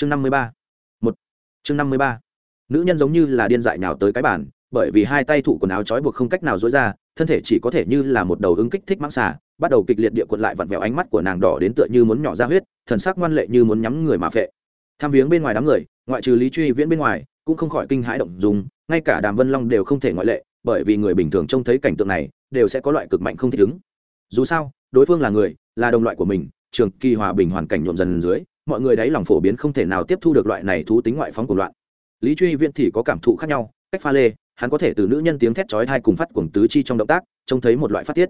chương năm mươi ba. Một. Chương năm mươi ba. Nữ nhân giống như là điên dại nào tới cái bản bởi vì hai tay thụ quần áo trói buộc không cách nào dối ra, thân thể chỉ có thể như là một đầu ứng kích thích mãng xà, bắt đầu kịch liệt địa quật lại vặn vẹo ánh mắt của nàng đỏ đến tựa như muốn nhỏ ra huyết, thần sắc ngoan lệ như muốn nhắm người mà phệ. Tham viếng bên ngoài đám người, ngoại trừ lý truy viễn bên ngoài, cũng không khỏi kinh hãi động dùng ngay cả đàm vân long đều không thể ngoại lệ, bởi vì người bình thường trông thấy cảnh tượng này, đều sẽ có loại cực mạnh không thích ứng. Dù sao, đối phương là người, là đồng loại của mình, trường kỳ hòa bình hoàn cảnh nhuộm dần dưới mọi người đáy lòng phổ biến không thể nào tiếp thu được loại này thú tính ngoại phóng của loạn. Lý truy viễn thì có cảm thụ khác nhau, cách pha lê, hắn có thể từ nữ nhân tiếng thét chói thai cùng phát cuồng tứ chi trong động tác, trông thấy một loại phát tiết.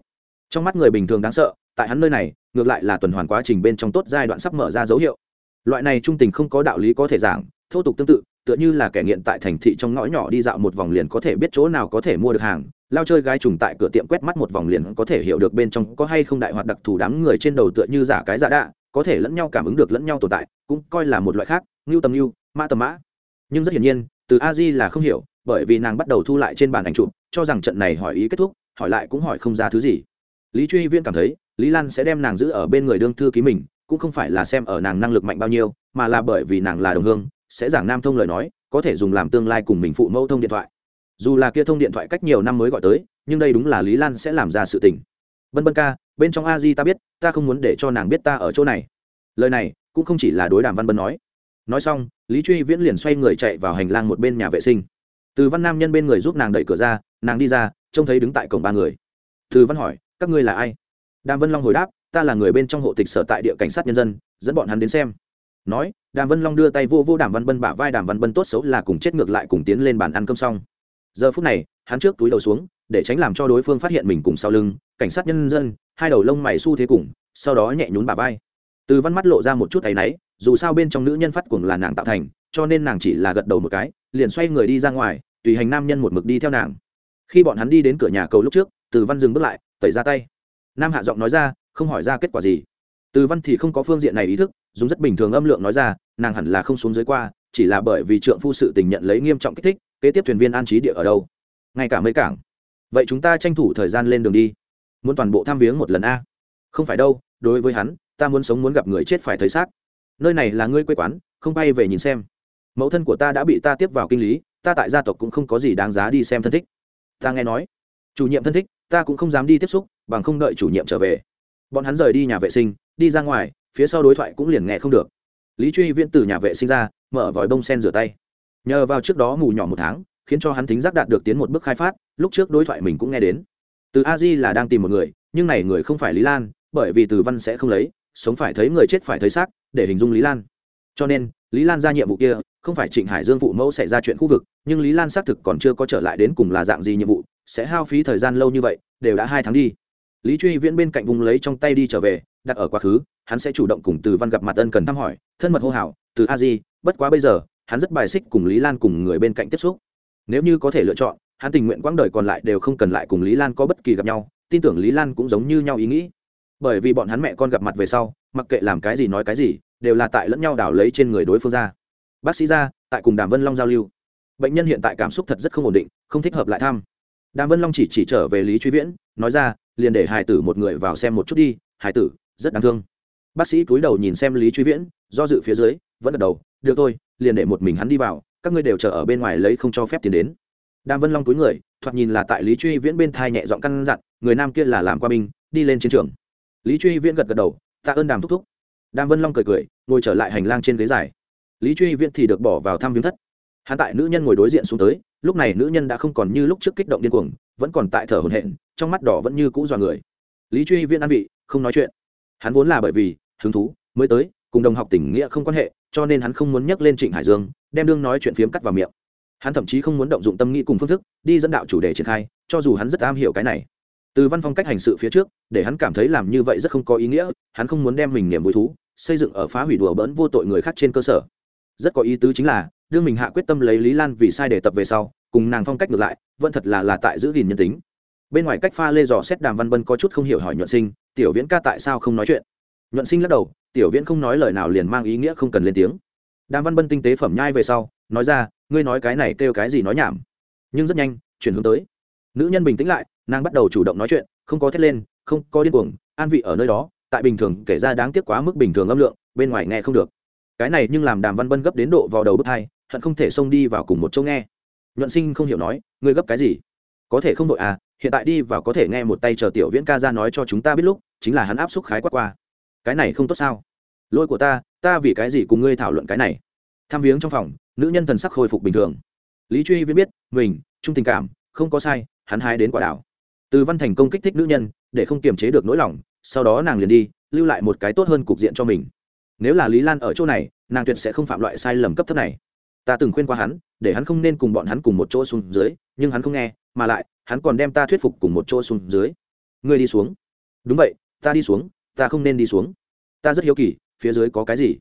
Trong mắt người bình thường đáng sợ, tại hắn nơi này, ngược lại là tuần hoàn quá trình bên trong tốt giai đoạn sắp mở ra dấu hiệu. Loại này trung tình không có đạo lý có thể giảng, thô tục tương tự, tựa như là kẻ nghiện tại thành thị trong ngõ nhỏ đi dạo một vòng liền có thể biết chỗ nào có thể mua được hàng, lao chơi gái trùng tại cửa tiệm quét mắt một vòng liền có thể hiểu được bên trong có hay không đại hoạt đặc thù đám người trên đầu tựa như giả cái giả đạ có thể lẫn nhau cảm ứng được lẫn nhau tồn tại, cũng coi là một loại khác, ngưu tầm ngưu, mã tầm mã. Nhưng rất hiển nhiên, từ a di là không hiểu, bởi vì nàng bắt đầu thu lại trên bàn ảnh chụp, cho rằng trận này hỏi ý kết thúc, hỏi lại cũng hỏi không ra thứ gì. Lý truy viên cảm thấy, lý lan sẽ đem nàng giữ ở bên người đương thư ký mình, cũng không phải là xem ở nàng năng lực mạnh bao nhiêu, mà là bởi vì nàng là đồng hương, sẽ giảng nam thông lời nói, có thể dùng làm tương lai cùng mình phụ mẫu thông điện thoại. Dù là kia thông điện thoại cách nhiều năm mới gọi tới, nhưng đây đúng là lý lan sẽ làm ra sự tình. Vân vân ca bên trong a di ta biết, ta không muốn để cho nàng biết ta ở chỗ này. Lời này, cũng không chỉ là đối đàm văn bân nói. Nói xong, lý truy viễn liền xoay người chạy vào hành lang một bên nhà vệ sinh. Từ văn nam nhân bên người giúp nàng đẩy cửa ra, nàng đi ra, trông thấy đứng tại cổng ba người. Từ văn hỏi, các ngươi là ai? Đàm vân long hồi đáp, ta là người bên trong hộ tịch sở tại địa cảnh sát nhân dân, dẫn bọn hắn đến xem. Nói, đàm vân long đưa tay vô vô đàm văn bân bả vai, đàm văn bân tốt xấu là cùng chết ngược lại cùng tiến lên bàn ăn cơm xong. Giờ phút này, hắn trước túi đầu xuống, để tránh làm cho đối phương phát hiện mình cùng sau lưng, cảnh sát nhân dân hai đầu lông mày xu thế cùng, sau đó nhẹ nhún bà vai. Từ văn mắt lộ ra một chút thấy náy, dù sao bên trong nữ nhân phát cuồng là nàng tạo thành, cho nên nàng chỉ là gật đầu một cái, liền xoay người đi ra ngoài, tùy hành nam nhân một mực đi theo nàng. Khi bọn hắn đi đến cửa nhà cầu lúc trước, từ văn dừng bước lại, tẩy ra tay. Nam hạ giọng nói ra, không hỏi ra kết quả gì. Từ văn thì không có phương diện này ý thức, dùng rất bình thường âm lượng nói ra, nàng hẳn là không xuống dưới qua, chỉ là bởi vì trượng phu sự tình nhận lấy nghiêm trọng kích thích, kế tiếp thuyền viên an trí địa ở đâu? Ngay cả mấy cảng. Vậy chúng ta tranh thủ thời gian lên đường đi muốn toàn bộ tham viếng một lần a. Không phải đâu, đối với hắn, ta muốn sống muốn gặp người chết phải thấy xác. Nơi này là ngươi quê quán, không bay về nhìn xem. Mẫu thân của ta đã bị ta tiếp vào kinh lý, ta tại gia tộc cũng không có gì đáng giá đi xem thân thích. Ta nghe nói, chủ nhiệm thân thích, ta cũng không dám đi tiếp xúc, bằng không đợi chủ nhiệm trở về. Bọn hắn rời đi nhà vệ sinh, đi ra ngoài, phía sau đối thoại cũng liền nghe không được. Lý truy viễn từ nhà vệ sinh ra, mở vòi bông sen rửa tay. Nhờ vào trước đó mù nhỏ một tháng, khiến cho hắn thính giác đạt được tiến một bước khai phát, lúc trước đối thoại mình cũng nghe đến từ a di là đang tìm một người, nhưng này người không phải lý lan, bởi vì từ văn sẽ không lấy, sống phải thấy người chết phải thấy xác, để hình dung lý lan. Cho nên, lý lan ra nhiệm vụ kia, không phải trịnh hải dương phụ mẫu xảy ra chuyện khu vực, nhưng lý lan xác thực còn chưa có trở lại đến cùng là dạng gì nhiệm vụ, sẽ hao phí thời gian lâu như vậy, đều đã hai tháng đi. Lý truy viễn bên cạnh vùng lấy trong tay đi trở về, đặt ở quá khứ, hắn sẽ chủ động cùng từ văn gặp mặt ân cần thăm hỏi, thân mật hô hào, từ a di bất quá bây giờ, hắn rất bài xích cùng lý lan cùng người bên cạnh tiếp xúc. Nếu như có thể lựa chọn hắn tình nguyện quãng đời còn lại đều không cần lại cùng lý lan có bất kỳ gặp nhau, tin tưởng lý lan cũng giống như nhau ý nghĩ. Bởi vì bọn hắn mẹ con gặp mặt về sau, mặc kệ làm cái gì nói cái gì, đều là tại lẫn nhau đảo lấy trên người đối phương ra. Bác sĩ ra, tại cùng đàm vân long giao lưu. Bệnh nhân hiện tại cảm xúc thật rất không ổn định, không thích hợp lại thăm. Đàm vân long chỉ chỉ trở về lý truy viễn, nói ra, liền để hải tử một người vào xem một chút đi, hải tử, rất đáng thương. Bác sĩ cúi đầu nhìn xem lý truy viễn, do dự phía dưới, vẫn gật đầu, được thôi, liền để một mình hắn đi vào, các ngươi đều chờ ở bên ngoài lấy không cho phép tiền đến đàm vân long túi người, thoạt nhìn là tại lý truy viễn bên thai nhẹ giọng căn dặn, người nam kia là làm qua binh, đi lên chiến trường. Lý truy viễn gật gật đầu, tạ ơn đàm thúc thúc. Đàm vân long cười cười, ngồi trở lại hành lang trên ghế dài. Lý truy viễn thì được bỏ vào thăm viếng thất. Hắn tại nữ nhân ngồi đối diện xuống tới, lúc này nữ nhân đã không còn như lúc trước kích động điên cuồng, vẫn còn tại thở hổn hển, trong mắt đỏ vẫn như cũ dọa người. Lý truy viễn ăn vị, không nói chuyện. Hắn vốn là bởi vì hứng thú mới tới, cùng đồng học tình nghĩa không quan hệ, cho nên hắn không muốn nhắc lên trịnh hải dương, đem đương nói chuyện phiếm cắt vào miệng hắn thậm chí không muốn động dụng tâm nghĩ cùng phương thức đi dẫn đạo chủ đề triển khai, cho dù hắn rất am hiểu cái này. Từ văn phong cách hành sự phía trước, để hắn cảm thấy làm như vậy rất không có ý nghĩa, hắn không muốn đem mình niềm vui thú xây dựng ở phá hủy đùa bỡn vô tội người khác trên cơ sở. Rất có ý tứ chính là, đương mình hạ quyết tâm lấy lý lan vì sai để tập về sau, cùng nàng phong cách ngược lại, vẫn thật là là tại giữ gìn nhân tính. Bên ngoài cách pha lê dò xét đàm văn bân có chút không hiểu hỏi nhuận sinh, tiểu viễn ca tại sao không nói chuyện? Nhuận sinh lắc đầu, tiểu viễn không nói lời nào liền mang ý nghĩa không cần lên tiếng. Đàm văn bân tinh tế phẩm nhai về sau nói ra, ngươi nói cái này kêu cái gì nói nhảm. Nhưng rất nhanh, chuyển hướng tới. Nữ nhân bình tĩnh lại, nàng bắt đầu chủ động nói chuyện, không có thét lên, không có điên cuồng, an vị ở nơi đó, tại bình thường kể ra đáng tiếc quá mức bình thường âm lượng, bên ngoài nghe không được. Cái này nhưng làm đàm văn bân gấp đến độ vào đầu bước hai, hận không thể xông đi vào cùng một chỗ nghe. Nhuận sinh không hiểu nói, ngươi gấp cái gì? Có thể không đội à hiện tại đi vào có thể nghe một tay chờ tiểu viễn ca ra nói cho chúng ta biết lúc, chính là hắn áp xúc khái quát qua. Cái này không tốt sao? Lỗi của ta ta vì cái gì cùng ngươi thảo luận cái này? Tham viếng trong phòng nữ nhân thần sắc khôi phục bình thường. Lý truy viễn biết, mình chung tình cảm, không có sai, hắn hái đến quả đảo. Từ văn thành công kích thích nữ nhân, để không kiềm chế được nỗi lòng, sau đó nàng liền đi, lưu lại một cái tốt hơn cục diện cho mình. Nếu là lý lan ở chỗ này, nàng tuyệt sẽ không phạm loại sai lầm cấp thấp này. Ta từng khuyên qua hắn, để hắn không nên cùng bọn hắn cùng một chỗ xuống dưới, nhưng hắn không nghe, mà lại, hắn còn đem ta thuyết phục cùng một chỗ xuống dưới. Ngươi đi xuống. Đúng vậy, ta đi xuống, ta không nên đi xuống. Ta rất hiếu kỳ, phía dưới có cái gì?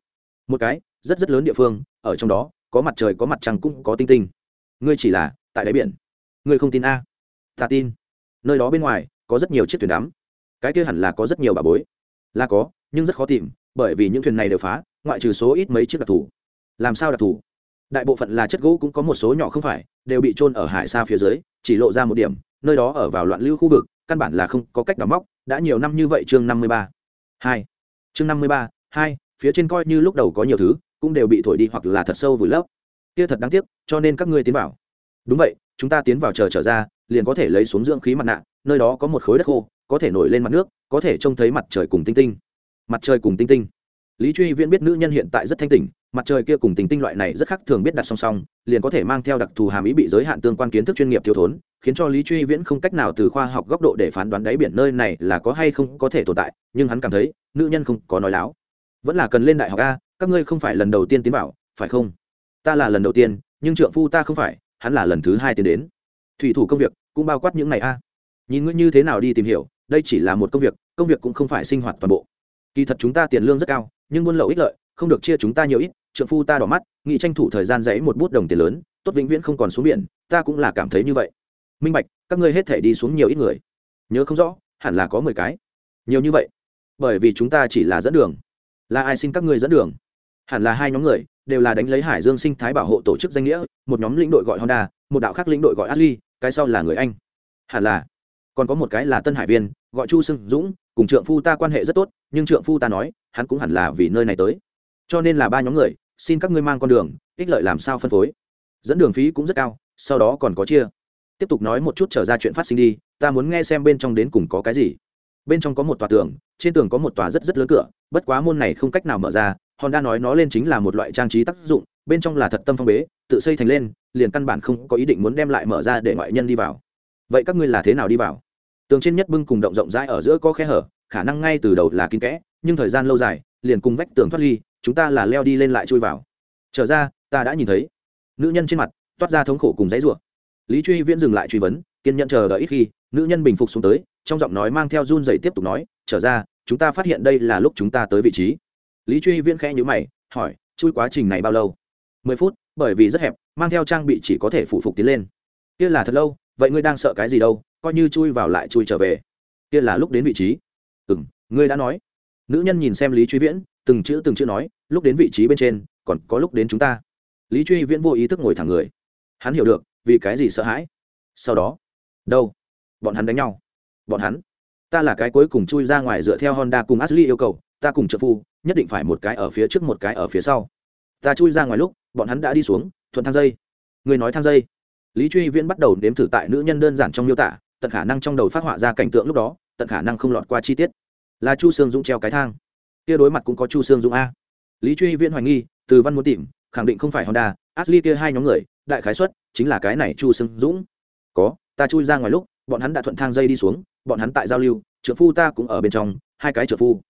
Một cái, rất rất lớn địa phương, ở trong đó có mặt trời có mặt trăng cũng có tinh tinh. Ngươi chỉ là, tại đáy biển. Ngươi không tin a. Ta tin. Nơi đó bên ngoài, có rất nhiều chiếc thuyền đắm. Cái kia hẳn là có rất nhiều bà bối. Là có, nhưng rất khó tìm, bởi vì những thuyền này đều phá, ngoại trừ số ít mấy chiếc đặc thù. Làm sao đặc thù? Đại bộ phận là chất gỗ cũng có một số nhỏ không phải, đều bị trôn ở hải xa phía dưới, chỉ lộ ra một điểm, nơi đó ở vào loạn lưu khu vực, căn bản là không có cách đóng móc, đã nhiều năm như vậy chương năm mươi ba. Hai. Chương năm mươi ba, hai, phía trên coi như lúc đầu có nhiều thứ cũng đều bị thổi đi hoặc là thật sâu vùi lấp. Kia thật đáng tiếc, cho nên các ngươi tiến vào. Đúng vậy, chúng ta tiến vào chờ trở ra, liền có thể lấy xuống dưỡng khí mặt nạ, nơi đó có một khối đất khô, có thể nổi lên mặt nước, có thể trông thấy mặt trời cùng tinh tinh. Mặt trời cùng tinh tinh. Lý truy viễn biết nữ nhân hiện tại rất thanh tỉnh, mặt trời kia cùng tinh tinh loại này rất khác thường biết đặt song song, liền có thể mang theo đặc thù hàm ý bị giới hạn tương quan kiến thức chuyên nghiệp thiếu thốn, khiến cho lý truy viễn không cách nào từ khoa học góc độ để phán đoán đáy biển nơi này là có hay không có thể tồn tại, nhưng hắn cảm thấy, nữ nhân không có nói láo. Vẫn là cần lên đại học a các ngươi không phải lần đầu tiên tiến vào, phải không? Ta là lần đầu tiên, nhưng trượng phu ta không phải, hắn là lần thứ hai tiến đến. Thủy thủ công việc cũng bao quát những này a. Nhìn ngươi như thế nào đi tìm hiểu, đây chỉ là một công việc công việc cũng không phải sinh hoạt toàn bộ. Kỳ thật chúng ta tiền lương rất cao, nhưng buôn lậu ích lợi, không được chia chúng ta nhiều ít, trượng phu ta đỏ mắt, nghĩ tranh thủ thời gian dãy một bút đồng tiền lớn, tốt vĩnh viễn không còn xuống biển, ta cũng là cảm thấy như vậy. Minh bạch, các ngươi hết thể đi xuống nhiều ít người. Nhớ không rõ, hẳn là có mười cái. Nhiều như vậy, bởi vì chúng ta chỉ là dẫn đường. Là ai xin các ngươi dẫn đường? Hẳn là hai nhóm người, đều là đánh lấy hải dương sinh thái bảo hộ tổ chức danh nghĩa, một nhóm lĩnh đội gọi honda, một đạo khác lĩnh đội gọi ashley, cái sau là người anh. Hẳn là, còn có một cái là tân hải viên, gọi chu sưng dũng, cùng trượng phu ta quan hệ rất tốt, nhưng trượng phu ta nói, hắn cũng hẳn là vì nơi này tới. Cho nên là ba nhóm người, xin các ngươi mang con đường, ích lợi làm sao phân phối. Dẫn đường phí cũng rất cao, sau đó còn có chia. Tiếp tục nói một chút trở ra chuyện phát sinh đi, ta muốn nghe xem bên trong đến cùng có cái gì. Bên trong có một tòa tường, trên tường có một tòa rất rất lớn cửa, bất quá môn này không cách nào mở ra honda nói nó lên chính là một loại trang trí tác dụng, bên trong là thật tâm phong bế, tự xây thành lên, liền căn bản không có ý định muốn đem lại mở ra để ngoại nhân đi vào. Vậy các ngươi là thế nào đi vào? Tường trên nhất bưng cùng động rộng rãi ở giữa có khe hở, khả năng ngay từ đầu là kín kẽ, nhưng thời gian lâu dài, liền cùng vách tường thoát ly, chúng ta là leo đi lên lại chui vào. Trở ra, ta đã nhìn thấy. Nữ nhân trên mặt, toát ra thống khổ cùng dãy rủa. Lý truy viễn dừng lại truy vấn, kiên nhận chờ đợi ít khi, nữ nhân bình phục xuống tới, trong giọng nói mang theo run dày tiếp tục nói, trở ra, chúng ta phát hiện đây là lúc chúng ta tới vị trí lý truy viễn khẽ nhữ mày, hỏi, chui quá trình này bao lâu? Mười phút, bởi vì rất hẹp, mang theo trang bị chỉ có thể phụ phục tiến lên. Kia là thật lâu, vậy ngươi đang sợ cái gì đâu, coi như chui vào lại chui trở về. Kia là lúc đến vị trí. Ừ m ngươi đã nói. Nữ nhân nhìn xem lý truy viễn, từng chữ từng chữ nói, lúc đến vị trí bên trên, còn có lúc đến chúng ta. Lý truy viễn vô ý thức ngồi thẳng người. Hắn hiểu được, vì cái gì sợ hãi. Sau đó, đâu? Bọn hắn đánh nhau. Bọn hắn? Ta là cái cuối cùng chui ra ngoài dựa theo honda cùng ashley yêu cầu ta cùng trợ phu, nhất định phải một cái ở phía trước một cái ở phía sau. Ta chui ra ngoài lúc, bọn hắn đã đi xuống, thuận thang dây. Người nói thang dây. Lý truy viễn bắt đầu nếm thử tại nữ nhân đơn giản trong miêu tả, tận khả năng trong đầu phát họa ra cảnh tượng lúc đó, tận khả năng không lọt qua chi tiết. Là chu sương dũng treo cái thang. Kia đối mặt cũng có chu sương dũng a. Lý truy viễn hoài nghi, từ văn muốn tìm, khẳng định không phải honda, ashley kia hai nhóm người, đại khái xuất chính là cái này chu sương dũng. Có, ta chui ra ngoài lúc, bọn hắn đã thuận thang dây đi xuống, bọn hắn tại giao lưu, trợ phu ta cũng ở bên trong, hai cái trợ phu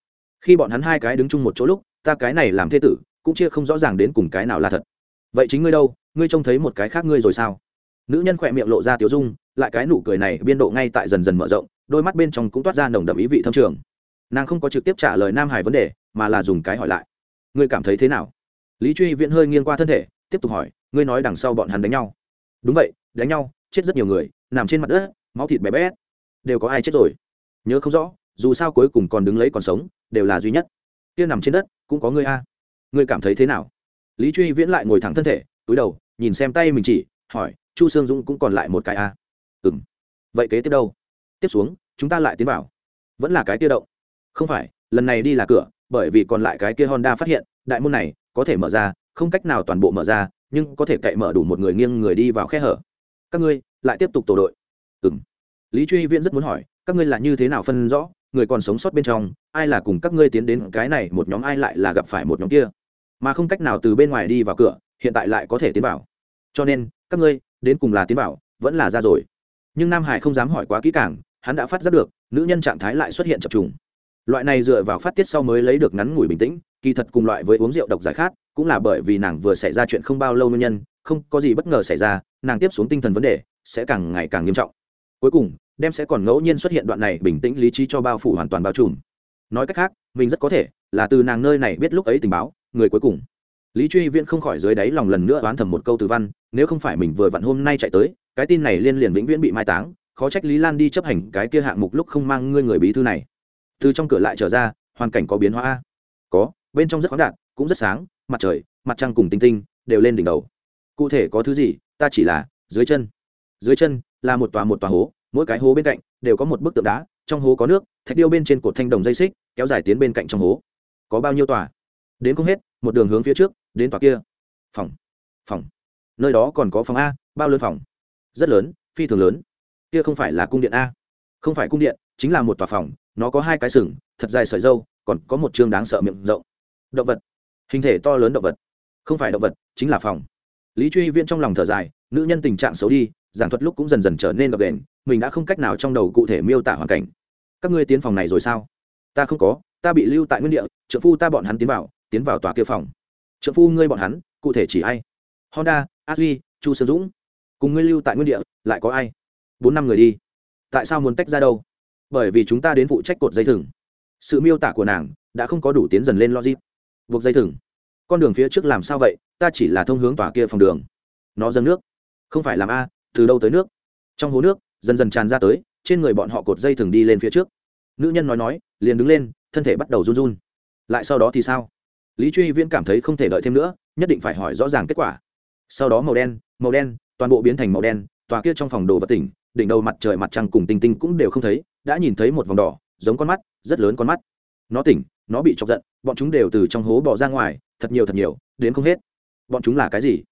khi bọn hắn hai cái đứng chung một chỗ lúc, ta cái này làm thê tử, cũng chia không rõ ràng đến cùng cái nào là thật. Vậy chính ngươi đâu, ngươi trông thấy một cái khác ngươi rồi sao? Nữ nhân khỏe miệng lộ ra tiểu dung, lại cái nụ cười này biên độ ngay tại dần dần mở rộng, đôi mắt bên trong cũng toát ra nồng đậm ý vị thâm trường. Nàng không có trực tiếp trả lời nam hải vấn đề, mà là dùng cái hỏi lại. Ngươi cảm thấy thế nào? Lý truy viễn hơi nghiêng qua thân thể, tiếp tục hỏi, ngươi nói đằng sau bọn hắn đánh nhau. Đúng vậy, đánh nhau, chết rất nhiều người, nằm trên mặt đất, máu thịt bé bé đều có ai chết rồi? Nhớ không rõ, dù sao cuối cùng còn đứng lấy còn sống đều là duy nhất. Kia nằm trên đất, cũng có ngươi a. Ngươi cảm thấy thế nào? Lý truy viễn lại ngồi thẳng thân thể, túi đầu, nhìn xem tay mình chỉ, hỏi, chu sương dũng cũng còn lại một cái a. Ừ m vậy kế tiếp đâu? Tiếp xuống, chúng ta lại tiến vào. Vẫn là cái kia động. Không phải, lần này đi là cửa, bởi vì còn lại cái kia honda phát hiện, đại môn này, có thể mở ra, không cách nào toàn bộ mở ra, nhưng có thể cậy mở đủ một người nghiêng người đi vào khe hở. Các ngươi, lại tiếp tục tổ đội. Ừ m lý truy viễn rất muốn hỏi, các ngươi là như thế nào phân rõ người còn sống sót bên trong, ai là cùng các ngươi tiến đến cái này một nhóm, ai lại là gặp phải một nhóm kia. Mà không cách nào từ bên ngoài đi vào cửa, hiện tại lại có thể tiến vào. Cho nên, các ngươi, đến cùng là tiến vào, vẫn là ra rồi. Nhưng nam hải không dám hỏi quá kỹ càng, hắn đã phát giác được, nữ nhân trạng thái lại xuất hiện chập trùng. Loại này dựa vào phát tiết sau mới lấy được ngắn ngủi bình tĩnh, kỳ thật cùng loại với uống rượu độc giải khát, cũng là bởi vì nàng vừa xảy ra chuyện không bao lâu nguyên nhân, không có gì bất ngờ xảy ra, nàng tiếp xuống tinh thần vấn đề sẽ càng ngày càng nghiêm trọng cuối cùng, đem sẽ còn ngẫu nhiên xuất hiện đoạn này bình tĩnh lý trí cho bao phủ hoàn toàn bao trùm. Nói cách khác, mình rất có thể là từ nàng nơi này biết lúc ấy tình báo, người cuối cùng. Lý truy viễn không khỏi dưới đáy lòng lần nữa đoán thầm một câu từ văn, nếu không phải mình vừa vặn hôm nay chạy tới, cái tin này liên liền vĩnh viễn bị mai táng, khó trách lý lan đi chấp hành cái kia hạng mục lúc không mang ngươi người bí thư này. Từ trong cửa lại trở ra, hoàn cảnh có biến hóa có, bên trong rất khoáng đạt, cũng rất sáng, mặt trời, mặt trăng cùng tinh tinh đều lên đỉnh đầu. Cụ thể có thứ gì, ta chỉ là dưới chân. Dưới chân là một tòa một tòa hố mỗi cái hố bên cạnh đều có một bức tượng đá, trong hố có nước, thạch điêu bên trên cột thanh đồng dây xích, kéo dài tiến bên cạnh trong hố. Có bao nhiêu tòa? Đến không hết, một đường hướng phía trước, đến tòa kia. Phòng. Phòng. Nơi đó còn có phòng a, bao lớn phòng? Rất lớn, phi thường lớn. Kia không phải là cung điện a. Không phải cung điện, chính là một tòa phòng, nó có hai cái sừng, thật dài sợi dâu, còn có một chương đáng sợ miệng rộng. Động vật. Hình thể to lớn động vật. Không phải động vật, chính là phòng. Lý truy viên trong lòng thở dài, nữ nhân tình trạng xấu đi, giảng thuật lúc cũng dần dần trở nên gập đền mình đã không cách nào trong đầu cụ thể miêu tả hoàn cảnh. Các ngươi tiến phòng này rồi sao? Ta không có ta bị lưu tại nguyên địa trợ phu ta bọn hắn tiến vào tiến vào tòa kia phòng. Trợ phu ngươi bọn hắn cụ thể chỉ ai? Honda adri, chu sơn dũng. Cùng ngươi lưu tại nguyên địa lại có ai? Bốn năm người đi. Tại sao muốn tách ra đâu? Bởi vì chúng ta đến phụ trách cột dây thừng. Sự miêu tả của nàng đã không có đủ tiến dần lên logic. Buộc dây thừng. Con đường phía trước làm sao vậy? Ta chỉ là thông hướng tòa kia phòng đường. Nó dâng nước. Không phải làm a từ đâu tới nước? Trong hố nước dần dần tràn ra tới, trên người bọn họ cột dây thường đi lên phía trước. Nữ nhân nói nói, liền đứng lên, thân thể bắt đầu run run. Lại sau đó thì sao? Lý truy viễn cảm thấy không thể đợi thêm nữa, nhất định phải hỏi rõ ràng kết quả. Sau đó màu đen màu đen, toàn bộ biến thành màu đen, tòa kia trong phòng đồ vật tỉnh, đỉnh đầu mặt trời mặt trăng cùng tinh tinh cũng đều không thấy, đã nhìn thấy một vòng đỏ, giống con mắt, rất lớn con mắt. Nó tỉnh, nó bị chọc giận, bọn chúng đều từ trong hố bỏ ra ngoài, thật nhiều thật nhiều, đến không hết. Bọn chúng là cái gì?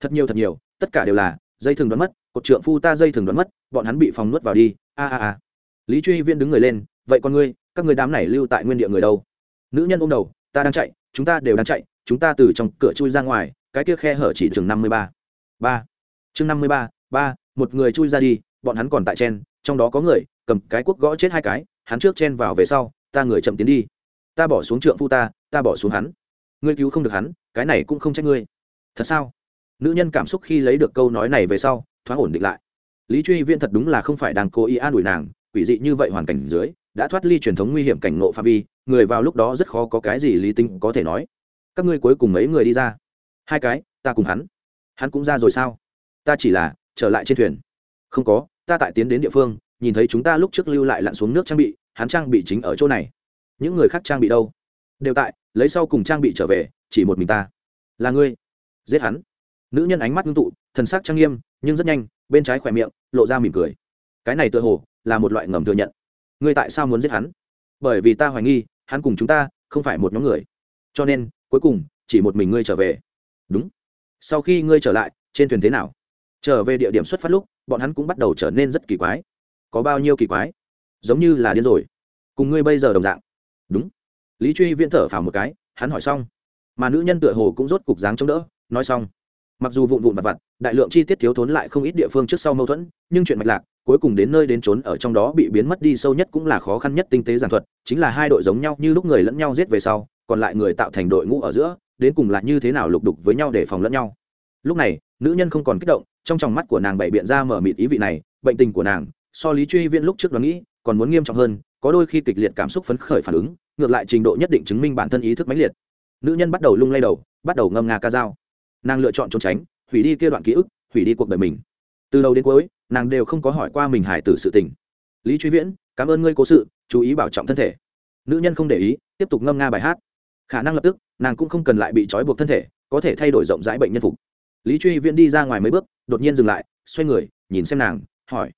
Thật nhiều thật nhiều, tất cả đều là dây thừng đoán mất cột trượng phu ta dây thường đoán mất, bọn hắn bị phòng nuốt vào đi. A a a. Lý truy viên đứng người lên, vậy con ngươi, các người đám này lưu tại nguyên địa người đâu? Nữ nhân ôm đầu, ta đang chạy, chúng ta đều đang chạy, chúng ta từ trong cửa chui ra ngoài, cái kia khe hở chỉ chừng năm mươi ba. Ba. Chương năm mươi ba ba, một người chui ra đi, bọn hắn còn tại chen, trong đó có người, cầm cái cuốc gõ chết hai cái, hắn trước chen vào về sau, ta người chậm tiến đi. Ta bỏ xuống trượng phu ta ta bỏ xuống hắn. Ngươi cứu không được hắn, cái này cũng không trách ngươi. Thật sao? Nữ nhân cảm xúc khi lấy được câu nói này về sau thoáng ổn định lại. Lý truy Viễn thật đúng là không phải đang cố ý an ủi nàng, quỷ dị như vậy hoàn cảnh dưới, đã thoát ly truyền thống nguy hiểm cảnh ngộ phạm vi, người vào lúc đó rất khó có cái gì lý tinh có thể nói. Các ngươi cuối cùng mấy người đi ra? Hai cái, ta cùng hắn. Hắn cũng ra rồi sao? Ta chỉ là trở lại trên thuyền. Không có, ta tại tiến đến địa phương, nhìn thấy chúng ta lúc trước lưu lại lặn xuống nước trang bị, hắn trang bị chính ở chỗ này. Những người khác trang bị đâu? Đều tại, lấy sau cùng trang bị trở về, chỉ một mình ta. Là ngươi. Giết hắn. Nữ nhân ánh mắt ngưng tụ, thần sắc trang nghiêm nhưng rất nhanh, bên trái khỏe miệng, lộ ra mỉm cười. Cái này tựa hồ là một loại ngầm thừa nhận. Ngươi tại sao muốn giết hắn? Bởi vì ta hoài nghi, hắn cùng chúng ta không phải một nhóm người. Cho nên, cuối cùng, chỉ một mình ngươi trở về. Đúng. Sau khi ngươi trở lại, trên thuyền thế nào? Trở về địa điểm xuất phát lúc, bọn hắn cũng bắt đầu trở nên rất kỳ quái. Có bao nhiêu kỳ quái? Giống như là điên rồi. Cùng ngươi bây giờ đồng dạng. Đúng. Lý truy viễn thở phào một cái, hắn hỏi xong. Mà nữ nhân tựa hồ cũng rốt cục dáng chống đỡ, nói xong. Mặc dù vụn vụn vặt vặt đại lượng chi tiết thiếu thốn lại không ít địa phương trước sau mâu thuẫn, nhưng chuyện mạch lạc cuối cùng đến nơi đến trốn ở trong đó bị biến mất đi sâu nhất cũng là khó khăn nhất tinh tế giản thuật, chính là hai đội giống nhau như lúc người lẫn nhau giết về sau, còn lại người tạo thành đội ngũ ở giữa, đến cùng là như thế nào lục đục với nhau để phòng lẫn nhau. Lúc này, nữ nhân không còn kích động, trong tròng mắt của nàng bày biện ra mở mịt ý vị này, bệnh tình của nàng, so lý truy viên lúc trước đó nghĩ, còn muốn nghiêm trọng hơn, có đôi khi kịch liệt cảm xúc phấn khởi phản ứng, ngược lại trình độ nhất định chứng minh bản thân ý thức mãnh liệt. Nữ nhân bắt đầu lung lay đầu, bắt đầu ngâm nga ca dao. Nàng lựa chọn trốn tránh hủy đi kia đoạn ký ức, hủy đi cuộc đời mình. Từ đầu đến cuối, nàng đều không có hỏi qua mình hải tử sự tình. Lý truy viễn, cảm ơn ngươi cố sự, chú ý bảo trọng thân thể. Nữ nhân không để ý, tiếp tục ngâm nga bài hát. Khả năng lập tức, nàng cũng không cần lại bị trói buộc thân thể, có thể thay đổi rộng rãi bệnh nhân phục. Lý truy viễn đi ra ngoài mấy bước, đột nhiên dừng lại, xoay người, nhìn xem nàng, hỏi.